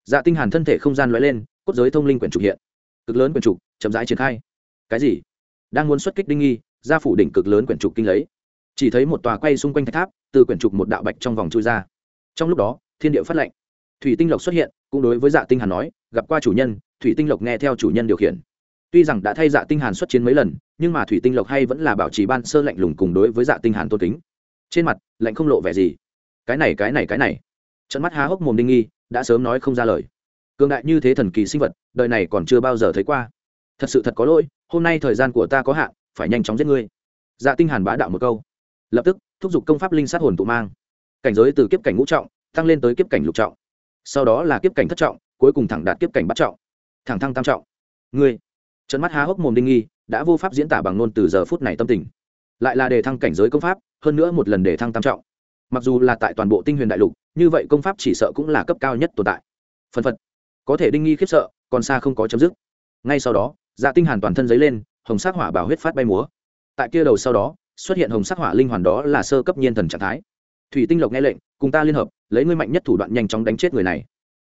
dạ tinh hàn thân thể không gian lóe lên, cốt giới thông linh quyển trục hiện. Cực lớn quyển trục, chậm rãi triển khai. Cái gì? Đang muốn xuất kích đinh nghi ra phủ đỉnh cực lớn quyển trục kinh lấy. Chỉ thấy một tòa quay xung quanh thạch tháp, từ quyển trục một đạo bạch trong vòng chui ra. Trong lúc đó, thiên địa phát lệnh. Thủy tinh lộc xuất hiện, cũng đối với dạ tinh hàn nói, gặp qua chủ nhân, thủy tinh lộc nghe theo chủ nhân điều khiển. Tuy rằng đã thay dạ tinh hàn xuất chiến mấy lần, nhưng mà thủy tinh lộc hay vẫn là bảo trì ban sơ lạnh lùng cùng đối với dạ tinh hàn tôn kính. Trên mặt, lạnh không lộ vẻ gì. Cái này cái này cái này. Trận mắt há hốc mồm đinh nghi đã sớm nói không ra lời. Cường đại như thế thần kỳ sinh vật, đời này còn chưa bao giờ thấy qua. Thật sự thật có lỗi, hôm nay thời gian của ta có hạn, phải nhanh chóng giết ngươi. Dạ tinh hàn bá đạo một câu. Lập tức, thúc giục công pháp linh sát hồn tụ mang. Cảnh giới từ kiếp cảnh ngũ trọng, tăng lên tới kiếp cảnh lục trọng. Sau đó là kiếp cảnh thất trọng, cuối cùng thẳng đạt kiếp cảnh bắt trọng. Thẳng thăng tam trọng. Ngươi trận mắt há hốc mồm đinh nghi, đã vô pháp diễn tả bằng ngôn từ giờ phút này tâm tình. Lại là đề thăng cảnh giới công pháp, hơn nữa một lần đề thăng tam trọng. Mặc dù là tại toàn bộ tinh huyền đại lục như vậy công pháp chỉ sợ cũng là cấp cao nhất tồn tại. Phân phật. Có thể đinh nghi khiếp sợ, còn xa không có chấm dứt. Ngay sau đó dạ tinh hàn toàn thân giấy lên, hồng sắc hỏa bảo huyết phát bay múa. Tại kia đầu sau đó, xuất hiện hồng sắc hỏa linh hoàn đó là sơ cấp nhiên thần trạng thái. Thủy tinh lộc nghe lệnh, cùng ta liên hợp, lấy ngươi mạnh nhất thủ đoạn nhanh chóng đánh chết người này.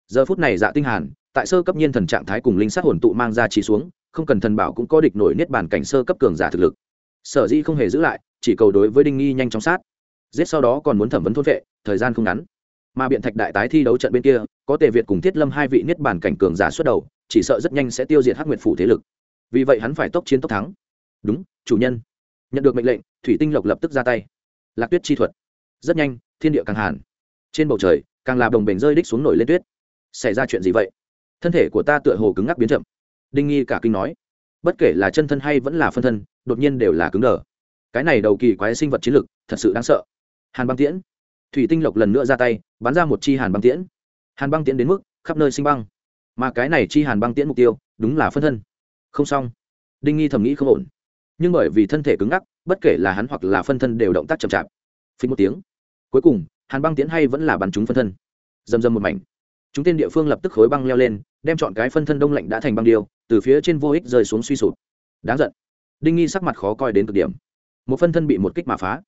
Giờ phút này dạ tinh hàn, tại sơ cấp nhiên thần trạng thái cùng linh sát hồn tụ mang ra chỉ xuống, không cần thần bảo cũng có địch nổi niết bàn cảnh sơ cấp cường giả thực lực. Sở dĩ không hề giữ lại, chỉ cầu đối với đinh nghi nhanh chóng sát. Giết sau đó còn muốn thẩm vấn thôn vệ, thời gian không ngắn mà biện thạch đại tái thi đấu trận bên kia, có tề việt cùng thiết lâm hai vị niết bàn cảnh cường giả xuất đầu, chỉ sợ rất nhanh sẽ tiêu diệt hắc nguyệt phủ thế lực. Vì vậy hắn phải tốc chiến tốc thắng. Đúng, chủ nhân. Nhận được mệnh lệnh, thủy tinh lộc lập tức ra tay. Lạc tuyết chi thuật. Rất nhanh, thiên địa càng hàn. Trên bầu trời, càng là đồng bình rơi đích xuống nổi lên tuyết. Xảy ra chuyện gì vậy? Thân thể của ta tựa hồ cứng ngắc biến chậm. Đinh nghi cả kinh nói. Bất kể là chân thân hay vẫn là phân thân, đột nhiên đều là cứng đờ. Cái này đầu kỳ quái sinh vật chiến lực, thật sự đáng sợ. Hàn băng tiễn thủy tinh lộc lần nữa ra tay, bắn ra một chi hàn băng tiễn. Hàn băng tiễn đến mức khắp nơi sinh băng. Mà cái này chi hàn băng tiễn mục tiêu, đúng là phân thân. Không xong. Đinh nghi thầm nghĩ không ổn. Nhưng bởi vì thân thể cứng ngắc, bất kể là hắn hoặc là phân thân đều động tác chậm chạp. Phí một tiếng. Cuối cùng, hàn băng tiễn hay vẫn là bắn chúng phân thân. Dầm dầm một mảnh. Chúng tên địa phương lập tức khối băng leo lên, đem chọn cái phân thân đông lạnh đã thành băng điêu, từ phía trên vô ích rơi xuống suy sụp. Đáng giận. Đinh nghi sắc mặt khó coi đến cực điểm. Một phân thân bị một kích mà phá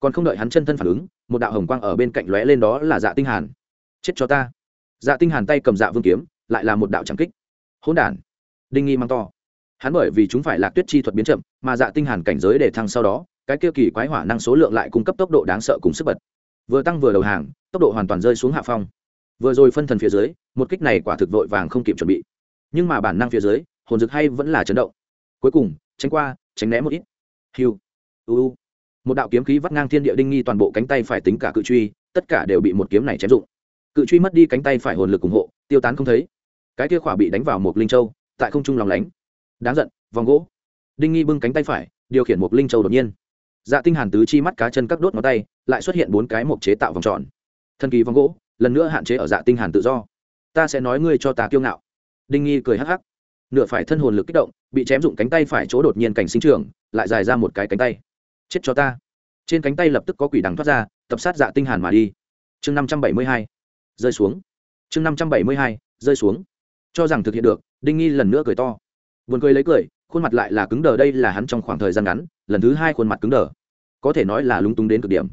còn không đợi hắn chân thân phản ứng, một đạo hồng quang ở bên cạnh lóe lên đó là dạ tinh hàn. Chết cho ta. Dạ tinh hàn tay cầm dạ vương kiếm, lại là một đạo chẳng kích. Hỗn đản. Đinh nghi mang to. Hắn bởi vì chúng phải lạc tuyết chi thuật biến chậm, mà dạ tinh hàn cảnh giới để thăng sau đó, cái kia kỳ quái hỏa năng số lượng lại cung cấp tốc độ đáng sợ cùng sức bật. Vừa tăng vừa đầu hàng, tốc độ hoàn toàn rơi xuống hạ phong. Vừa rồi phân thần phía dưới, một kích này quả thực vội vàng không kịp chuẩn bị. Nhưng mà bản năng phía dưới, hồn dực hay vẫn là chấn động. Cuối cùng, tránh qua, tránh né một ít. Hiu. Uu một đạo kiếm khí vắt ngang thiên địa đinh nghi toàn bộ cánh tay phải tính cả cự truy, tất cả đều bị một kiếm này chém dụng. Cự truy mất đi cánh tay phải hồn lực ủng hộ, tiêu tán không thấy. Cái kia khỏa bị đánh vào một linh châu, tại không trung lòng lánh. Đáng giận, vòng gỗ. Đinh nghi bưng cánh tay phải, điều khiển một linh châu đột nhiên. Dạ tinh hàn tứ chi mắt cá chân các đốt ngón tay, lại xuất hiện bốn cái mộc chế tạo vòng tròn. Thần kỳ vòng gỗ, lần nữa hạn chế ở dạ tinh hàn tự do. Ta sẽ nói ngươi cho ta kiêu ngạo. Đinh nghi cười hắc hắc. Nửa phải thân hồn lực kích động, bị chém dụng cánh tay phải chỗ đột nhiên cảnh sinh trưởng, lại dài ra một cái cánh tay chết cho ta. Trên cánh tay lập tức có quỷ đằng thoát ra, tập sát dạ tinh hàn mà đi. Chương năm trăm bảy mươi hai. Rơi xuống. Chương năm trăm bảy mươi hai, rơi xuống. Cho rằng thực hiện được, đinh nghi lần nữa cười to. Buồn cười lấy cười, khuôn mặt lại là cứng đờ đây là hắn trong khoảng thời gian ngắn, lần thứ hai khuôn mặt cứng đờ. Có thể nói là lúng túng đến cực điểm.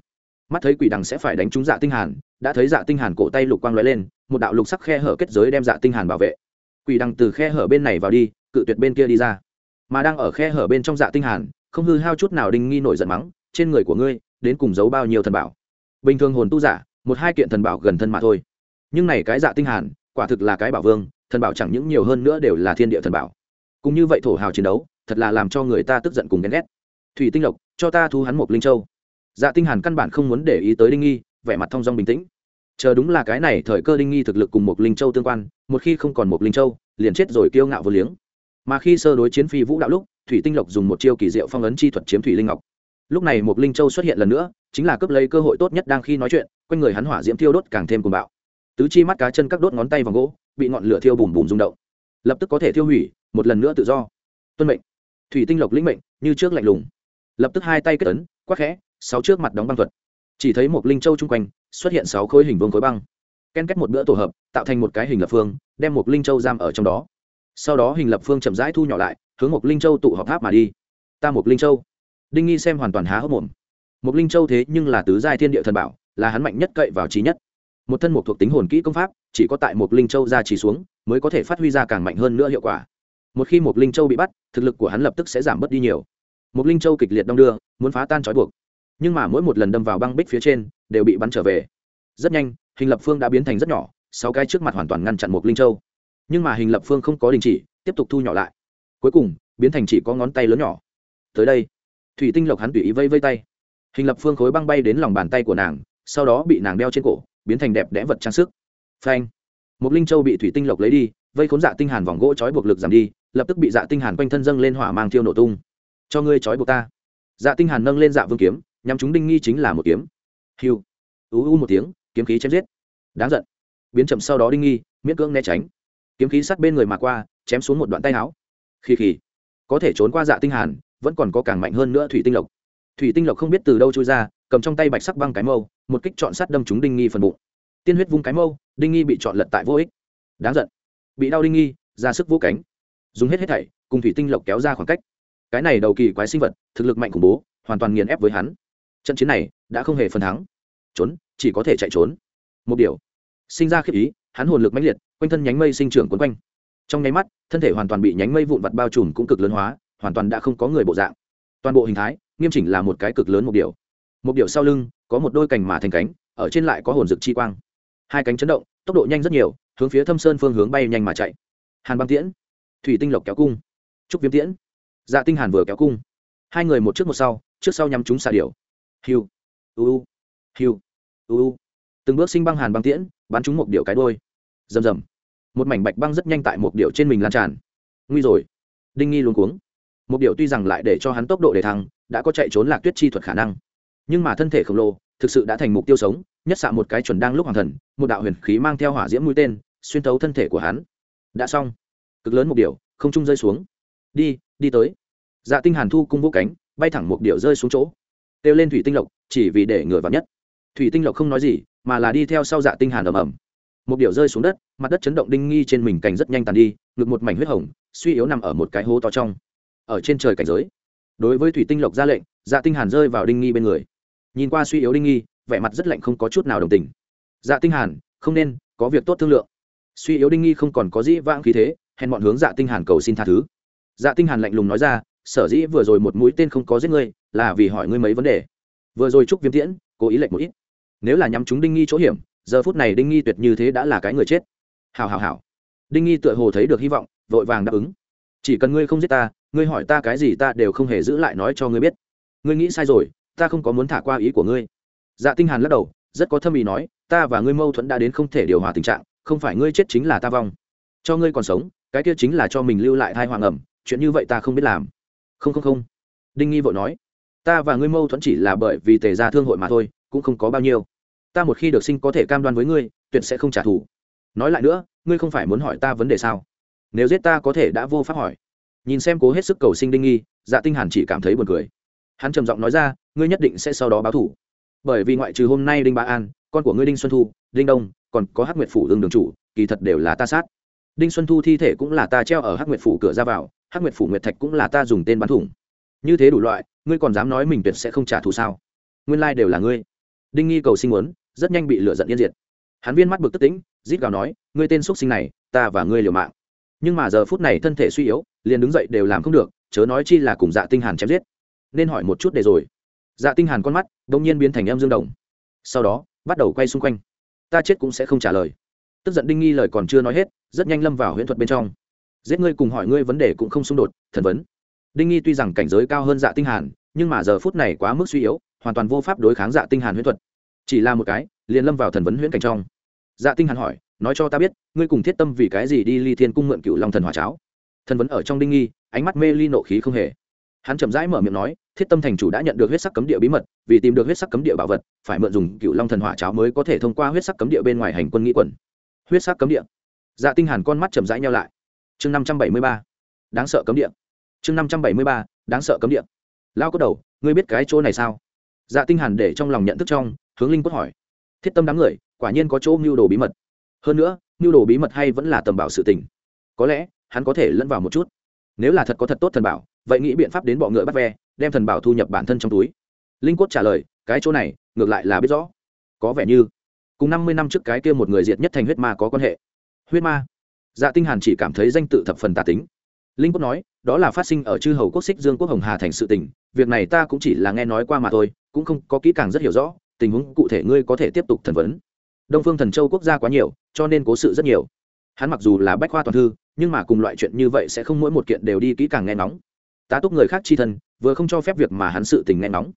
Mắt thấy quỷ đằng sẽ phải đánh trúng dạ tinh hàn, đã thấy dạ tinh hàn cổ tay lục quang lóe lên, một đạo lục sắc khe hở kết giới đem dạ tinh hàn bảo vệ. Quỷ đằng từ khe hở bên này vào đi, cự tuyệt bên kia đi ra. Mà đang ở khe hở bên trong dạ tinh hàn không hư hao chút nào đinh nghi nổi giận mắng, trên người của ngươi, đến cùng giấu bao nhiêu thần bảo? Bình thường hồn tu giả, một hai kiện thần bảo gần thân mà thôi. Nhưng này cái dạ tinh hàn, quả thực là cái bảo vương, thần bảo chẳng những nhiều hơn nữa đều là thiên địa thần bảo. Cũng như vậy thổ hào chiến đấu, thật là làm cho người ta tức giận cùng ghen ghét. Thủy tinh lộc, cho ta thu hắn một linh châu. Dạ tinh hàn căn bản không muốn để ý tới đinh nghi, vẻ mặt thông dong bình tĩnh. Chờ đúng là cái này thời cơ đinh nghi thực lực cùng một linh châu tương quan, một khi không còn một linh châu, liền chết rồi kiêu ngạo vô liếng. Mà khi sơ đối chiến phi vũ đạo lúc thủy tinh lộc dùng một chiêu kỳ diệu phong ấn chi thuật chiếm thủy linh ngọc. Lúc này một linh châu xuất hiện lần nữa, chính là cướp lấy cơ hội tốt nhất đang khi nói chuyện, quanh người hắn hỏa diễm thiêu đốt càng thêm cuồng bạo. Tứ chi mắt cá chân các đốt ngón tay vào gỗ, bị ngọn lửa thiêu bùm bùm rung động. Lập tức có thể thiêu hủy, một lần nữa tự do. Tuân mệnh. Thủy tinh lộc lĩnh mệnh, như trước lạnh lùng. Lập tức hai tay kết ấn, quắc khẽ, sáu trước mặt đóng băng thuật. Chỉ thấy một linh châu chung quanh, xuất hiện sáu khối hình vương khối băng. Ken kết một bữa tổ hợp, tạo thành một cái hình lập phương, đem một linh châu giam ở trong đó. Sau đó hình lập phương chậm rãi thu nhỏ lại hướng một linh châu tụ họp tháp mà đi. Ta một linh châu. Đinh nghi xem hoàn toàn há hốc mồm. Một linh châu thế nhưng là tứ giai thiên địa thần bảo, là hắn mạnh nhất cậy vào trí nhất. Một thân một thuộc tính hồn kỹ công pháp, chỉ có tại một linh châu ra chỉ xuống, mới có thể phát huy ra càng mạnh hơn nữa hiệu quả. Một khi một linh châu bị bắt, thực lực của hắn lập tức sẽ giảm bớt đi nhiều. Một linh châu kịch liệt đong đưa, muốn phá tan trói buộc. Nhưng mà mỗi một lần đâm vào băng bích phía trên, đều bị bắn trở về. Rất nhanh, hình lập phương đã biến thành rất nhỏ, sáu cái trước mặt hoàn toàn ngăn chặn một linh châu. Nhưng mà hình lập phương không có đình chỉ, tiếp tục thu nhỏ lại cuối cùng, biến thành chỉ có ngón tay lớn nhỏ. Tới đây, thủy tinh lộc hắn tùy ý vây vây tay. Hình lập phương khối băng bay đến lòng bàn tay của nàng, sau đó bị nàng đeo trên cổ, biến thành đẹp đẽ vật trang sức. Phanh! Một linh châu bị thủy tinh lộc lấy đi, vây khốn dạ tinh hàn vòng gỗ trói buộc lực giảm đi, lập tức bị dạ tinh hàn quanh thân dâng lên hỏa mang thiêu nổ tung. Cho ngươi trói buộc ta. Dạ tinh hàn nâng lên dạ vương kiếm, nhắm chúng đinh nghi chính là một kiếm. Hiu! Ú u một tiếng, kiếm khí chém giết. Đáng giận. Biến chậm sau đó đinh nghi, miễn cưỡng né tránh. Kiếm khí sát bên người mà qua, chém xuống một đoạn tay áo khi khi có thể trốn qua dạ tinh hàn, vẫn còn có càng mạnh hơn nữa thủy tinh lộc. Thủy tinh lộc không biết từ đâu chui ra, cầm trong tay bạch sắc băng cái mâu, một kích chọn sát đâm chúng đinh nghi phần bụng. Tiên huyết vung cái mâu, đinh nghi bị chọn lật tại vô ích. Đáng giận. Bị đau đinh nghi, ra sức vũ cánh. Dùng hết hết thảy, cùng thủy tinh lộc kéo ra khoảng cách. Cái này đầu kỳ quái sinh vật, thực lực mạnh khủng bố, hoàn toàn nghiền ép với hắn. Trận chiến này đã không hề phần thắng. Trốn, chỉ có thể chạy trốn. Một điều. Sinh ra khiếp ý, hắn hồn lực mãnh liệt, quanh thân nhánh mây sinh trưởng quấn quanh trong nháy mắt, thân thể hoàn toàn bị nhánh mây vụn vặt bao trùm cũng cực lớn hóa, hoàn toàn đã không có người bộ dạng. Toàn bộ hình thái, nghiêm chỉnh là một cái cực lớn một điều. Một điều sau lưng, có một đôi cành mà thành cánh, ở trên lại có hồn dực chi quang. Hai cánh chấn động, tốc độ nhanh rất nhiều, hướng phía thâm sơn phương hướng bay nhanh mà chạy. Hàn băng tiễn, thủy tinh lộc kéo cung, trúc viêm tiễn dạ tinh hàn vừa kéo cung. Hai người một trước một sau, trước sau nhắm chúng xạ điểu. Hiu uu hiu uu từng bước sinh băng hàn băng tiễn, bắn chúng một điệu cái đôi rầm rầm một mảnh bạch băng rất nhanh tại một điệu trên mình lan tràn. Nguy rồi. Đinh nghi luôn cuống. Một điệu tuy rằng lại để cho hắn tốc độ để thăng, đã có chạy trốn lạc tuyết chi thuật khả năng. Nhưng mà thân thể khổng lồ, thực sự đã thành mục tiêu sống, nhất xạ một cái chuẩn đang lúc hoàng thần, một đạo huyền khí mang theo hỏa diễm mũi tên, xuyên thấu thân thể của hắn. Đã xong. Cực lớn một điệu, không trung rơi xuống. Đi đi tới. Dạ tinh hàn thu cung vũ cánh, bay thẳng một điệu rơi xuống chỗ. Kêu lên thủy tinh lộc, chỉ vì để ngừa vào nhất. Thủy tinh lộc không nói gì, mà là đi theo sau dạ tinh hàn ầm ầm một điều rơi xuống đất, mặt đất chấn động đinh nghi trên mình cành rất nhanh tàn đi, ngực một mảnh huyết hồng, suy yếu nằm ở một cái hố to trong. Ở trên trời cảnh giới. Đối với thủy tinh lộc ra lệnh dạ tinh hàn rơi vào đinh nghi bên người. Nhìn qua suy yếu đinh nghi, vẻ mặt rất lạnh không có chút nào đồng tình. Dạ tinh hàn, không nên, có việc tốt thương lượng. Suy yếu đinh nghi không còn có dĩ vãng khí thế, hèn bọn hướng dạ tinh hàn cầu xin tha thứ. Dạ tinh hàn lạnh lùng nói ra, sở dĩ vừa rồi một mũi tên không có giết ngươi, là vì hỏi ngươi mấy vấn đề. Vừa rồi trúc viêm tiễn, cố ý lệnh một ít. Nếu là nhắm chúng đinh nghi chỗ hiểm giờ phút này đinh nghi tuyệt như thế đã là cái người chết. Hào hào hào đinh nghi tựa hồ thấy được hy vọng, vội vàng đáp ứng. Chỉ cần ngươi không giết ta, ngươi hỏi ta cái gì ta đều không hề giữ lại nói cho ngươi biết. Ngươi nghĩ sai rồi, ta không có muốn thả qua ý của ngươi. Dạ tinh hàn lắc đầu, rất có thâm ý nói, ta và ngươi mâu thuẫn đã đến không thể điều hòa tình trạng, không phải ngươi chết chính là ta vong. Cho ngươi còn sống, cái kia chính là cho mình lưu lại thai hoàng ẩm, chuyện như vậy ta không biết làm. Không không không. Đinh nghi vội nói, ta và ngươi mâu thuẫn chỉ là bởi vì tề gia thương hội mà thôi, cũng không có bao nhiêu ta một khi được sinh có thể cam đoan với ngươi, tuyệt sẽ không trả thù. Nói lại nữa, ngươi không phải muốn hỏi ta vấn đề sao? Nếu giết ta có thể đã vô pháp hỏi. Nhìn xem cố hết sức cầu sinh đinh nghi dạ tinh hàn chỉ cảm thấy buồn cười. Hắn trầm giọng nói ra, ngươi nhất định sẽ sau đó báo thủ bởi vì ngoại trừ hôm nay đinh ba an, con của ngươi đinh xuân thu, đinh đông, còn có hắc nguyệt phủ đương đường chủ, kỳ thật đều là ta sát. Đinh xuân thu thi thể cũng là ta treo ở hắc nguyệt phủ cửa ra vào, hắc nguyệt phủ nguyệt thạch cũng là ta dùng tên bắn thủng. Như thế đủ loại, ngươi còn dám nói mình tuyệt sẽ không trả thù sao? Nguyên lai đều là ngươi. Đinh nghi cầu sinh muốn rất nhanh bị lửa giận yên diệt. Hắn viên mắt bực tức tĩnh, rít gào nói, ngươi tên xúc sinh này, ta và ngươi liều mạng. Nhưng mà giờ phút này thân thể suy yếu, liền đứng dậy đều làm không được, chớ nói chi là cùng dạ tinh hàn chém giết. Nên hỏi một chút để rồi. Dạ tinh hàn con mắt đột nhiên biến thành em dương đồng. Sau đó, bắt đầu quay xung quanh. Ta chết cũng sẽ không trả lời. Tức giận đinh nghi lời còn chưa nói hết, rất nhanh lâm vào huyễn thuật bên trong. Giết ngươi cùng hỏi ngươi vấn đề cũng không xung đột, thần vấn. Đinh nghi tuy rằng cảnh giới cao hơn dạ tinh hàn, nhưng mà giờ phút này quá mức suy yếu, hoàn toàn vô pháp đối kháng dạ tinh hàn huyễn thuật chỉ là một cái, liền lâm vào thần vấn huyễn cảnh trong. Dạ tinh hàn hỏi, nói cho ta biết, ngươi cùng thiết tâm vì cái gì đi ly thiên cung mượn cựu long thần hỏa cháo? Thần vấn ở trong đinh nghi, ánh mắt mê ly nộ khí không hề. Hắn chậm rãi mở miệng nói, thiết tâm thành chủ đã nhận được huyết sắc cấm địa bí mật, vì tìm được huyết sắc cấm địa bảo vật, phải mượn dùng cựu long thần hỏa cháo mới có thể thông qua huyết sắc cấm địa bên ngoài hành quân nghĩ quần huyết sắc cấm địa. Dạ tinh hàn con mắt chậm rãi nhau lại. Chương năm trăm bảy mươi ba. Đáng sợ cấm địa. Chương năm trăm bảy mươi ba, đáng sợ cấm địa. Lao có đầu, ngươi biết cái chỗ này sao? Dạ tinh hàn để trong lòng nhận thức trong hướng linh Quất hỏi. Thiết tâm đám người, quả nhiên có chỗ mưu đồ bí mật. Hơn nữa, mưu đồ bí mật hay vẫn là tầm bảo sự tình. Có lẽ, hắn có thể lẫn vào một chút. Nếu là thật có thật tốt thần bảo, vậy nghĩ biện pháp đến bọ ngựa bắt ve, đem thần bảo thu nhập bản thân trong túi. Linh Quất trả lời, cái chỗ này, ngược lại là biết rõ. Có vẻ như, cùng năm mươi năm trước cái kia một người diệt nhất thành huyết ma có quan hệ. Huyết ma? Dạ tinh hàn chỉ cảm thấy danh tự thập phần tà tính. Linh quốc nói, đó là phát sinh ở chư hầu quốc xích dương quốc hồng hà thành sự tình, việc này ta cũng chỉ là nghe nói qua mà thôi, cũng không có kỹ càng rất hiểu rõ tình huống cụ thể ngươi có thể tiếp tục thần vấn. Đông phương thần châu quốc gia quá nhiều, cho nên cố sự rất nhiều. Hắn mặc dù là bách khoa toàn thư, nhưng mà cùng loại chuyện như vậy sẽ không mỗi một kiện đều đi kỹ càng nghe nóng tá túc người khác chi thân, vừa không cho phép việc mà hắn sự tình nghe nóng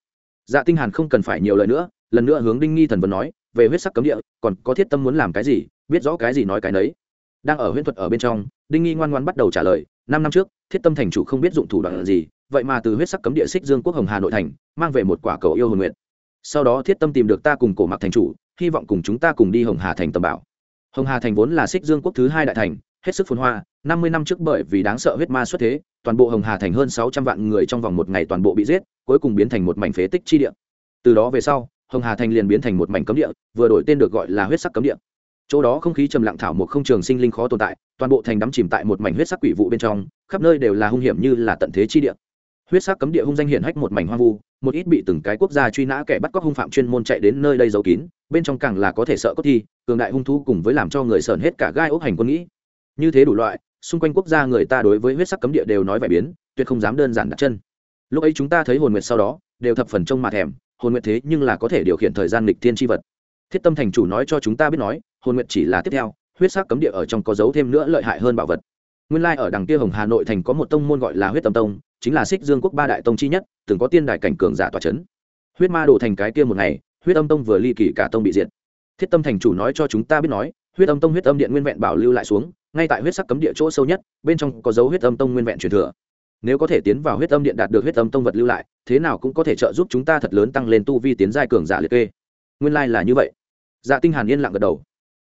dạ tinh hàn không cần phải nhiều lời nữa, lần nữa hướng đinh nghi thần vấn nói, về huyết sắc cấm địa, còn có thiết tâm muốn làm cái gì, biết rõ cái gì nói cái nấy. Đang ở huyễn thuật ở bên trong, đinh nghi ngoan ngoan bắt đầu trả lời, năm năm trước, thiết tâm thành chủ không biết dụng thủ đoạn gì, vậy mà từ huyết sắc cấm địa xích dương quốc hồng hà nội thành, mang về một quả cầu yêu hồn nguyện sau đó thiết tâm tìm được ta cùng cổ mặc thành chủ, hy vọng cùng chúng ta cùng đi hồng hà thành tầm bảo. Hồng hà thành vốn là xích dương quốc thứ hai đại thành, hết sức phồn hoa, năm mươi năm trước bởi vì đáng sợ huyết ma xuất thế, toàn bộ hồng hà thành hơn sáu trăm vạn người trong vòng một ngày toàn bộ bị giết, cuối cùng biến thành một mảnh phế tích chi địa. Từ đó về sau, hồng hà thành liền biến thành một mảnh cấm địa, vừa đổi tên được gọi là huyết sắc cấm địa. Chỗ đó không khí trầm lặng thảo một không trường sinh linh khó tồn tại, toàn bộ thành đắm chìm tại một mảnh huyết sắc quỷ vụ bên trong, khắp nơi đều là hung hiểm như là tận thế chi địa. Huyết sắc cấm địa hung danh hiển hách một mảnh hoang vu một ít bị từng cái quốc gia truy nã kẻ bắt cóc hung phạm chuyên môn chạy đến nơi đây giấu kín, bên trong càng là có thể sợ có thi, cường đại hung thú cùng với làm cho người sờn hết cả gai ốc hành quân nghĩ. Như thế đủ loại, xung quanh quốc gia người ta đối với huyết sắc cấm địa đều nói vẻ biến, tuyệt không dám đơn giản đặt chân. Lúc ấy chúng ta thấy hồn nguyệt sau đó, đều thập phần trông mà thèm, hồn nguyệt thế nhưng là có thể điều khiển thời gian lịch thiên tri vật. Thiết tâm thành chủ nói cho chúng ta biết nói, hồn nguyệt chỉ là tiếp theo, huyết sắc cấm địa ở trong có dấu thêm nữa lợi hại hơn bảo vật nguyên lai ở đằng kia hồng hà nội thành có một tông môn gọi là huyết tâm tông, chính là xích dương quốc ba đại tông chi nhất, từng có tiên đại cảnh cường giả tòa c h ấ n huyết ma đổ thành cái kia một ngày, huyết âm tông vừa ly kỳ cả tông bị diệt. Thiết tâm thành chủ nói cho chúng ta biết nói, huyết âm tông huyết âm điện nguyên vẹn bảo lưu lại xuống, ngay tại huyết sắc cấm địa chỗ sâu nhất, bên trong có dấu huyết âm tông nguyên vẹn truyền thừa. Nếu có thể tiến vào huyết âm điện đạt được huyết âm tông vật lưu lại, thế nào cũng có thể trợ giúp chúng ta thật lớn tăng lên tu vi tiến giai cường giả liệt kê. Nguyên lai、like、là như vậy. Dạ tinh hàn yên lặng gật đầu.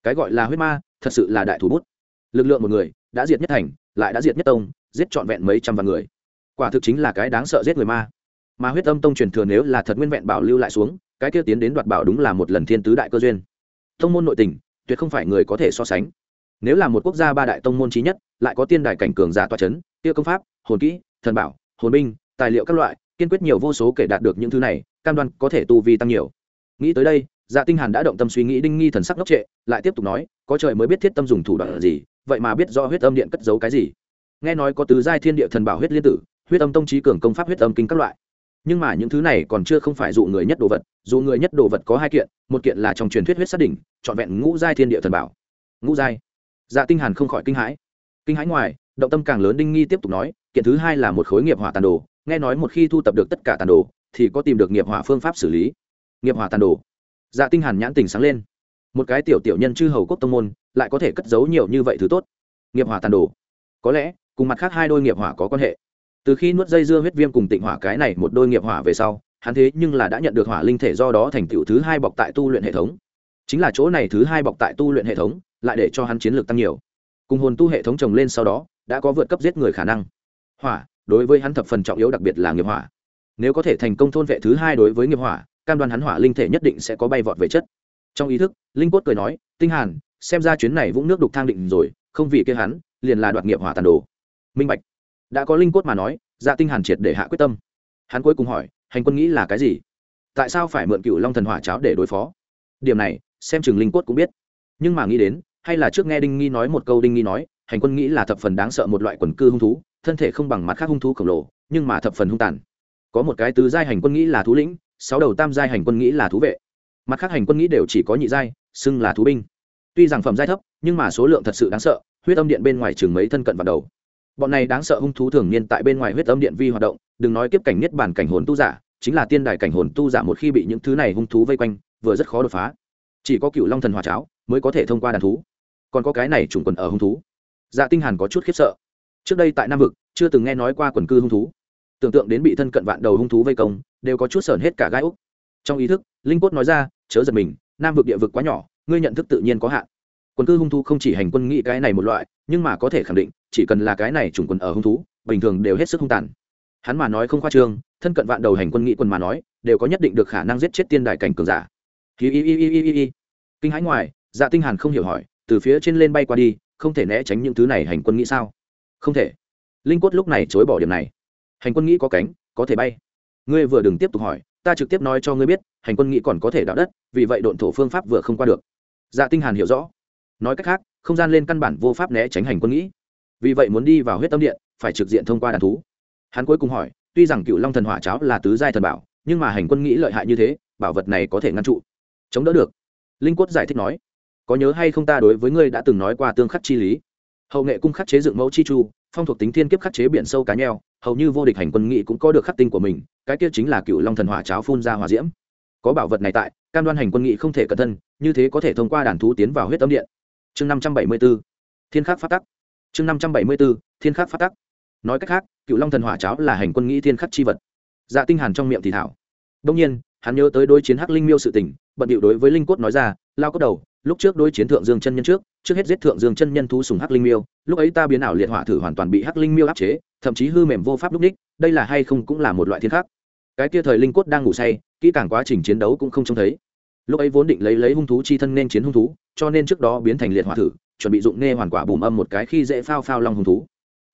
Cái gọi là huyết ma, thật sự là đại thủ bút. Lực lượng một người đã diệt nhất thành, lại đã diệt nhất tông, giết trọn vẹn mấy trăm vạn người. Quả thực chính là cái đáng sợ giết người ma. Mà huyết âm tông truyền thừa nếu là thật nguyên vẹn bảo lưu lại xuống, cái kia tiến đến đoạt bảo đúng là một lần thiên tứ đại cơ duyên. Tông môn nội tình, tuyệt không phải người có thể so sánh. Nếu là một quốc gia ba đại tông môn trí nhất, lại có tiên đại cảnh cường giả toa c h ấ n kia công pháp, hồn kỹ, thần bảo, hồn binh, tài liệu các loại, kiên quyết nhiều vô số kể đạt được những thứ này, cam đoan có thể tu vi tăng nhiều. Nghĩ tới đây dạ tinh hàn đã động tâm suy nghĩ đinh nghi thần sắc ngốc trệ, lại tiếp tục nói, có trời mới biết thiết tâm dùng thủ đoạn gì vậy mà biết do huyết âm điện cất giấu cái gì. Nghe nói có tứ giai thiên địa thần bảo huyết liên tử, huyết âm tông trí cường công pháp huyết âm kinh các loại. Nhưng mà những thứ này còn chưa không phải dụ người nhất đồ vật, dụ người nhất đồ vật có hai kiện, một kiện là trong truyền thuyết huyết sát đỉnh, trọn vẹn ngũ giai thiên địa thần bảo. Ngũ giai? Dạ tinh hàn không khỏi kinh hãi. Kinh hãi ngoài, động tâm càng lớn đinh nghi tiếp tục nói, kiện thứ hai là một khối nghiệp hỏa tàn đồ, nghe nói một khi thu tập được tất cả tàn đồ, thì có tìm được nghiệp hỏa phương pháp xử lý. Nghiệp hỏa tàn đồ. Dạ tinh hàn nhãn tình sáng lên. Một cái tiểu tiểu nhân chư hầu quốc tông môn lại có thể cất giấu nhiều như vậy thứ tốt. Nghiệp hỏa tàn đồ. Có lẽ, cùng mặt khác hai đôi nghiệp hỏa có quan hệ. Từ khi nuốt dây dưa huyết viêm cùng tịnh hỏa cái này một đôi nghiệp hỏa về sau, hắn thế nhưng là đã nhận được hỏa linh thể do đó thành tựu thứ hai bọc tại tu luyện hệ thống. Chính là chỗ này thứ hai bọc tại tu luyện hệ thống, lại để cho hắn chiến lược tăng nhiều. Cùng hồn tu hệ thống trồng lên sau đó, đã có vượt cấp giết người khả năng. Hỏa, đối với hắn thập phần trọng yếu đặc biệt là nghiệp hỏa. Nếu có thể thành công thôn vệ thứ hai đối với nghiệp hỏa, cam đoan hắn hỏa linh thể nhất định sẽ có bay vọt về chất. Trong ý thức, linh cốt cười nói, tinh hàn xem ra chuyến này vũng nước đục thang định rồi, không vì kia hắn, liền là đoạt nghiệp hỏa tàn đồ. Minh bạch, đã có linh cốt mà nói dạ tinh hàn triệt để hạ quyết tâm. Hắn cuối cùng hỏi, hành quân nghĩ là cái gì? Tại sao phải mượn cựu long thần hỏa cháo để đối phó? Điểm này, xem chừng linh cốt cũng biết. Nhưng mà nghĩ đến, hay là trước nghe đinh nghi nói một câu đinh nghi nói, hành quân nghĩ là thập phần đáng sợ một loại quần cư hung thú, thân thể không bằng mặt khác hung thú khổng lồ, nhưng mà thập phần hung tàn. Có một cái tứ giai hành quân nghĩ là thú lĩnh, sáu đầu tam giai hành quân nghĩ là thú vệ. Mặt khác hành quân nghĩ đều chỉ có nhị giai, xưng là thú binh tuy rằng phẩm giai thấp, nhưng mà số lượng thật sự đáng sợ, huyết âm điện bên ngoài chừng mấy thân cận vào đầu. Bọn này đáng sợ hung thú thường niên tại bên ngoài huyết âm điện vi hoạt động, đừng nói kiếp cảnh nhất bản cảnh hồn tu giả, chính là tiên đài cảnh hồn tu giả một khi bị những thứ này hung thú vây quanh, vừa rất khó đột phá. Chỉ có cựu long thần hòa cháo mới có thể thông qua đàn thú. Còn có cái này trùng quần ở hung thú. Dạ tinh hàn có chút khiếp sợ. Trước đây tại nam vực, chưa từng nghe nói qua quần cư hung thú. Tưởng tượng đến bị thân cận vạn đầu hung thú vây công, đều có chút sởn hết cả gai úc. Trong ý thức, linh cốt nói ra, chớ giật mình, nam vực địa vực quá nhỏ ngươi nhận thức tự nhiên có hạn. Quần cư hung thú không chỉ hành quân nghĩ cái này một loại, nhưng mà có thể khẳng định, chỉ cần là cái này trùng quần ở hung thú, bình thường đều hết sức hung tàn. Hắn mà nói không khoa trương, thân cận vạn đầu hành quân nghị quân mà nói, đều có nhất định được khả năng giết chết tiên đại cảnh cường giả. Y y y y y y kinh hãi ngoài dạ tinh hàn không hiểu hỏi, từ phía trên lên bay qua đi, không thể né tránh những thứ này hành quân nghĩ sao? Không thể. Linh quất lúc này chối bỏ điểm này. Hành quân nghĩ có cánh, có thể bay. Ngươi vừa đừng tiếp tục hỏi, ta trực tiếp nói cho ngươi biết, hành quân nghĩ còn có thể đạo đất, vì vậy độn thổ phương pháp vừa không qua được dạ tinh hàn hiểu rõ. Nói cách khác, không gian lên căn bản vô pháp né tránh hành quân nghĩ. Vì vậy muốn đi vào huyết tâm điện, phải trực diện thông qua đàn thú. Hắn cuối cùng hỏi, tuy rằng cựu long thần hỏa cháo là tứ giai thần bảo, nhưng mà hành quân nghĩ lợi hại như thế, bảo vật này có thể ngăn trụ. Chống đỡ được. Linh quất giải thích nói, có nhớ hay không ta đối với ngươi đã từng nói qua tương khắc chi lý? Hậu nghệ cung khắc chế dựng mẫu chi chu, phong thuộc tính thiên kiếp khắc chế biển sâu cá nheo, hầu như vô địch hành quân nghị cũng có được khắc tinh của mình, cái kia chính là cựu long thần hỏa cháo phun ra hỏa diễm có bảo vật này tại, cam đoan hành quân nghị không thể cẩn thân, như thế có thể thông qua đàn thú tiến vào huyết tâm điện. Chương năm trăm bảy mươi b ố thiên khắc phát tắc. Chương năm trăm bảy mươi b ố thiên khắc phát tắc. Nói cách khác, cựu long thần hỏa cháo là hành quân nghĩ thiên khắc chi vật. Dạ tinh hàn trong miệng thì thảo. Đông nhiên, hắn nhớ tới đối chiến hắc linh miêu sự tình, bận điệu đối với linh cốt nói ra, lao cốt đầu, lúc trước đối chiến thượng dương chân nhân trước trước hết giết thượng dương chân nhân thú sùng hắc linh miêu, lúc ấy ta biến ảo liệt hỏa thử hoàn toàn bị hắc linh miêu áp chế, thậm chí hư mềm vô pháp lúc ních đây là hay không cũng là một loại thiên khắc. Cái kia thời linh cốt đang ngủ say kỹ càng quá trình chiến đấu cũng không trông thấy. Lúc ấy vốn định lấy lấy hung thú chi thân nên chiến hung thú, cho nên trước đó biến thành liệt hỏa thử, chuẩn bị dụng nghe hoàn quả bùm âm một cái khi dễ phao phao long hung thú.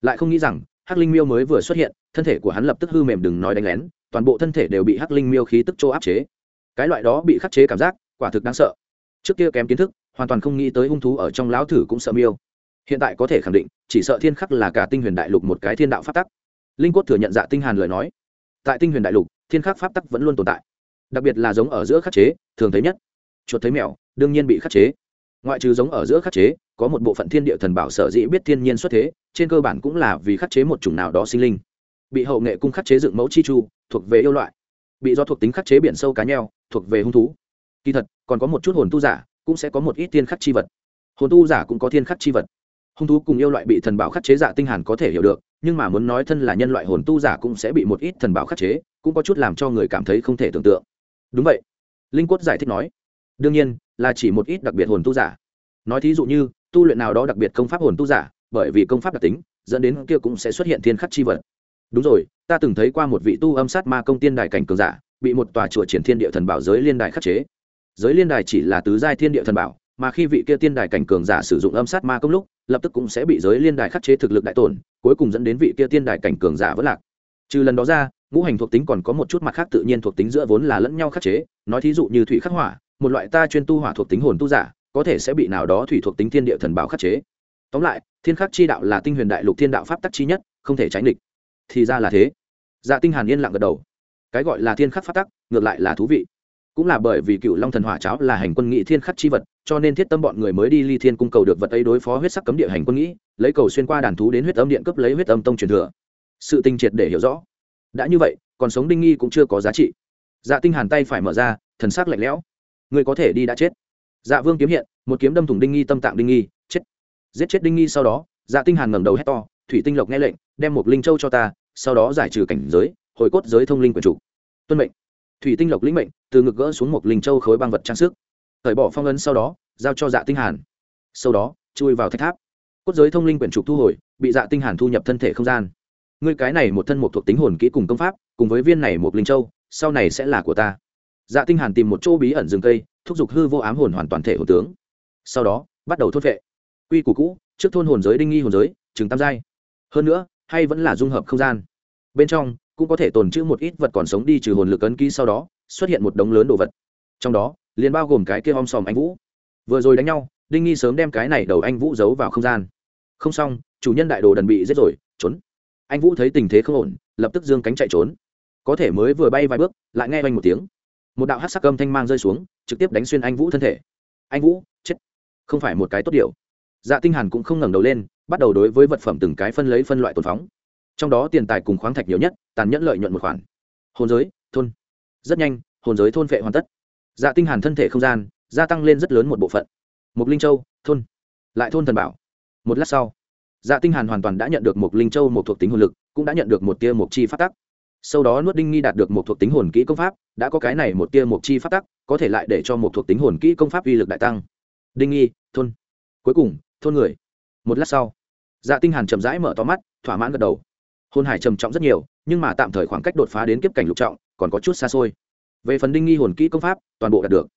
Lại không nghĩ rằng, hắc linh miêu mới vừa xuất hiện, thân thể của hắn lập tức hư mềm đừng nói đánh lén, toàn bộ thân thể đều bị hắc linh miêu khí tức chỗ áp chế. Cái loại đó bị khắc chế cảm giác, quả thực đáng sợ. Trước kia kém kiến thức, hoàn toàn không nghĩ tới hung thú ở trong lão thử cũng sợ miêu. Hiện tại có thể khẳng định, chỉ sợ thiên khắc là cả tinh huyền đại lục một cái thiên đạo pháp tắc. Linh cốt thừa nhận dạ tinh hàn lời nói. Tại tinh huyền đại lục, thiên khắc pháp tắc vẫn luôn tồn tại đặc biệt là giống ở giữa khắc chế, thường thấy nhất. Chuột thấy mèo, đương nhiên bị khắc chế. Ngoại trừ giống ở giữa khắc chế, có một bộ phận thiên địa thần bảo sở dĩ biết thiên nhiên xuất thế, trên cơ bản cũng là vì khắc chế một chủng nào đó sinh linh. Bị hậu nghệ cung khắc chế dựng mẫu chi chu, thuộc về yêu loại. Bị do thuộc tính khắc chế biển sâu cá nheo, thuộc về hung thú. Kỳ thật, còn có một chút hồn tu giả, cũng sẽ có một ít thiên khắc chi vật. Hồn tu giả cũng có thiên khắc chi vật. Hung thú cùng yêu loại bị thần bảo khắc chế giả tinh hàn có thể hiểu được, nhưng mà muốn nói thân là nhân loại hồn tu giả cũng sẽ bị một ít thần bảo khắc chế, cũng có chút làm cho người cảm thấy không thể tưởng tượng đúng vậy. Linh quất giải thích nói, đương nhiên, là chỉ một ít đặc biệt hồn tu giả. Nói thí dụ như, tu luyện nào đó đặc biệt công pháp hồn tu giả, bởi vì công pháp đặc tính, dẫn đến kia cũng sẽ xuất hiện thiên khắc chi vật. Đúng rồi, ta từng thấy qua một vị tu âm sát ma công tiên đại cảnh cường giả, bị một tòa chùa triển thiên địa thần bảo giới liên đài khắc chế. Giới liên đài chỉ là tứ giai thiên địa thần bảo, mà khi vị kia tiên đài cảnh cường giả sử dụng âm sát ma công lúc, lập tức cũng sẽ bị giới liên đài khắc chế thực lực đại tổn, cuối cùng dẫn đến vị kia tiên đài cảnh cường giả vỡ lạc trừ lần đó ra, ngũ hành thuộc tính còn có một chút mặt khác tự nhiên thuộc tính giữa vốn là lẫn nhau khắc chế, nói thí dụ như thủy khắc hỏa, một loại ta chuyên tu hỏa thuộc tính hồn tu giả, có thể sẽ bị nào đó thủy thuộc tính thiên địa thần bảo khắc chế. Tóm lại, thiên khắc chi đạo là tinh huyền đại lục thiên đạo pháp tắc chi nhất, không thể tránh địch thì ra là thế. Dạ tinh hàn yên lặng gật đầu. Cái gọi là thiên khắc pháp tắc, ngược lại là thú vị. Cũng là bởi vì cựu long thần hỏa cháo là hành quân nghị thiên khắc chi vật, cho nên thiết tâm bọn người mới đi ly thiên cung cầu được vật ấy đối phó huyết sắc cấm địa hành quân nghĩ lấy cầu xuyên qua đàn thú đến huyết âm điện cấp lấy huyết âm tông truyền thừa sự tinh triệt để hiểu rõ. Đã như vậy, còn sống đinh nghi cũng chưa có giá trị. Dạ tinh hàn tay phải mở ra, thần sắc lạnh lẽo. Người có thể đi đã chết. Dạ vương kiếm hiện, một kiếm đâm thủng đinh nghi tâm tạng đinh nghi, chết. Giết chết đinh nghi sau đó dạ tinh hàn ngẩng đầu hét to, thủy tinh lộc nghe lệnh, đem một linh châu cho ta, sau đó giải trừ cảnh giới, hồi cốt giới thông linh quyền chủ. Tuân mệnh. Thủy tinh lộc lĩnh mệnh, từ ngực gỡ xuống một linh châu khối băng vật trang sức. Thời bỏ phong ấn sau đó, giao cho dạ tinh hàn. Sau đó, chui vào thạch tháp. Cốt giới thông linh quyển trục thu hồi, bị dạ tinh hàn thu nhập thân thể không gian ngươi cái này một thân một thuộc tính hồn kỹ cùng công pháp, cùng với viên này một linh châu, sau này sẽ là của ta. Dạ tinh hàn tìm một chỗ bí ẩn rừng cây, thúc giục hư vô ám hồn hoàn toàn thể hồn tướng. Sau đó, bắt đầu thốt vệ. Quy củ cũ, trước thôn hồn giới đinh nghi hồn giới trường tam giai. Hơn nữa, hay vẫn là dung hợp không gian. Bên trong, cũng có thể tồn trữ một ít vật còn sống đi trừ hồn lực ấn ký sau đó, xuất hiện một đống lớn đồ vật. Trong đó, liền bao gồm cái kia om sòm anh vũ. Vừa rồi đánh nhau, đinh nghi sớm đem cái này đầu anh vũ giấu vào không gian. Không xong, chủ nhân đại đồ đần bị giết rồi, trốn anh vũ thấy tình thế không ổn, lập tức dương cánh chạy trốn. Có thể mới vừa bay vài bước, lại nghe vanh một tiếng. Một đạo hát sắc âm thanh mang rơi xuống, trực tiếp đánh xuyên anh vũ thân thể. Anh vũ, chết. Không phải một cái tốt điều. Dạ tinh hàn cũng không ngẩng đầu lên, bắt đầu đối với vật phẩm từng cái phân lấy phân loại tồn phóng. Trong đó tiền tài cùng khoáng thạch nhiều nhất, tàn nhẫn lợi nhuận một khoản. Hồn giới, thôn. Rất nhanh, hồn giới thôn vệ hoàn tất. Dạ tinh hàn thân thể không gian, gia tăng lên rất lớn một bộ phận. Một linh châu, thôn. Lại thôn thần bảo. Một lát sau dạ tinh hàn hoàn toàn đã nhận được một linh châu một thuộc tính hồn lực, cũng đã nhận được một tia một chi phát tắc. Sau đó nuốt đinh nghi đạt được một thuộc tính hồn kỹ công pháp, đã có cái này một tia một chi phát tắc, có thể lại để cho một thuộc tính hồn kỹ công pháp uy lực đại tăng. Đinh nghi, thôn. Cuối cùng, thôn người. Một lát sau dạ tinh hàn chậm rãi mở to mắt, thỏa mãn gật đầu. Hồn hải trầm trọng rất nhiều, nhưng mà tạm thời khoảng cách đột phá đến kiếp cảnh lục trọng, còn có chút xa xôi. Về phần đinh nghi hồn kỹ công pháp, toàn bộ đạt được.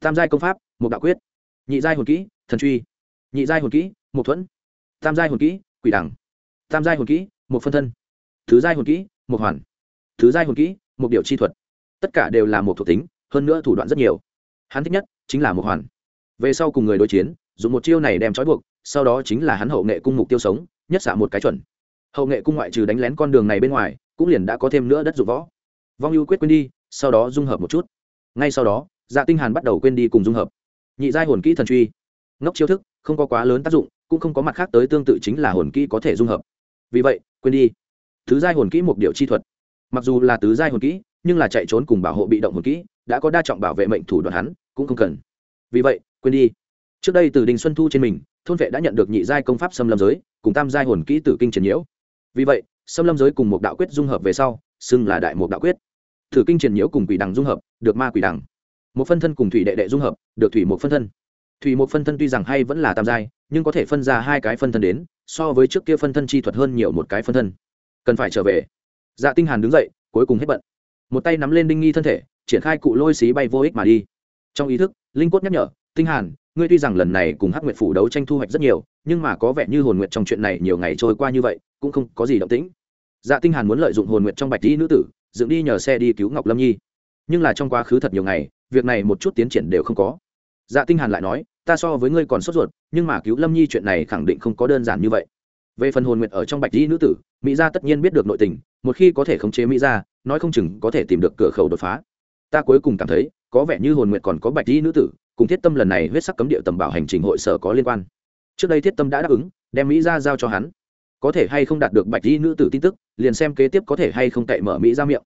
Tam giai công pháp một đạo quyết. Nhị giai hồn kỹ, thần truy. Nhị giai hồn kỹ một thuẫn tam giai hồn kỹ, quỷ đẳng. Tam giai hồn kỹ, một phân thân. Thứ giai hồn kỹ, một hoàn. Thứ giai hồn kỹ, một điều chi thuật. Tất cả đều là một thuộc tính, hơn nữa thủ đoạn rất nhiều. Hắn thích nhất chính là một hoàn. Về sau cùng người đối chiến, dùng một chiêu này đem trói buộc, sau đó chính là hắn hậu nghệ cung mục tiêu sống, nhất xả một cái chuẩn. Hậu nghệ cung ngoại trừ đánh lén con đường này bên ngoài, cũng liền đã có thêm nữa đất dụng võ. Vong ưu quyết quên đi, sau đó dung hợp một chút. Ngay sau đó dạ tinh hàn bắt đầu quên đi cùng dung hợp. Nhị giai hồn kỹ thần truy. Ngốc chiêu thức, không có quá lớn tác dụng cũng không có mặt khác tới tương tự chính là hồn kỹ có thể dung hợp. Vì vậy, quên đi. Thứ giai hồn kỹ một điều chi thuật. Mặc dù là tứ giai hồn kỹ, nhưng là chạy trốn cùng bảo hộ bị động hồn kỹ, đã có đa trọng bảo vệ mệnh thủ đoạn hắn, cũng không cần. Vì vậy, quên đi. Trước đây từ đình xuân thu trên mình, thôn vệ đã nhận được nhị giai công pháp xâm lâm giới, cùng tam giai hồn kỹ tử kinh triển nhiễu. Vì vậy, xâm lâm giới cùng một đạo quyết dung hợp về sau, xưng là đại một đạo quyết. Thử kinh triển nhiễu cùng quỷ đằng dung hợp, được ma quỷ đằng. Một phân thân cùng thủy đệ đệ dung hợp, được thủy một phân thân thủy một phân thân tuy rằng hay vẫn là tam giai, nhưng có thể phân ra hai cái phân thân đến, so với trước kia phân thân chi thuật hơn nhiều một cái phân thân. Cần phải trở về. Dạ tinh hàn đứng dậy, cuối cùng hết bận. Một tay nắm lên đinh nghi thân thể, triển khai cụ lôi xí bay vô ích mà đi. Trong ý thức, linh cốt nhắc nhở, tinh hàn, ngươi tuy rằng lần này cùng hắc nguyệt phủ đấu tranh thu hoạch rất nhiều, nhưng mà có vẻ như hồn nguyệt trong chuyện này nhiều ngày trôi qua như vậy, cũng không có gì động tĩnh. Dạ tinh hàn muốn lợi dụng hồn nguyệt trong bạch tỷ nữ tử, dựng đi nhờ xe đi cứu ngọc lâm nhi. Nhưng là trong quá khứ thật nhiều ngày, việc này một chút tiến triển đều không có dạ tinh hàn lại nói, ta so với ngươi còn sốt ruột, nhưng mà cứu lâm nhi chuyện này khẳng định không có đơn giản như vậy. Về phần hồn nguyệt ở trong bạch di nữ tử, mỹ gia tất nhiên biết được nội tình, một khi có thể khống chế mỹ gia, nói không chừng có thể tìm được cửa khẩu đột phá. Ta cuối cùng cảm thấy, có vẻ như hồn nguyệt còn có bạch di nữ tử, cùng thiết tâm lần này huyết sắc cấm địa tầm bảo hành trình hội sở có liên quan. Trước đây thiết tâm đã đáp ứng, đem mỹ gia giao cho hắn. Có thể hay không đạt được bạch di nữ tử tin tức, liền xem kế tiếp có thể hay không cậy mở mỹ ra miệng.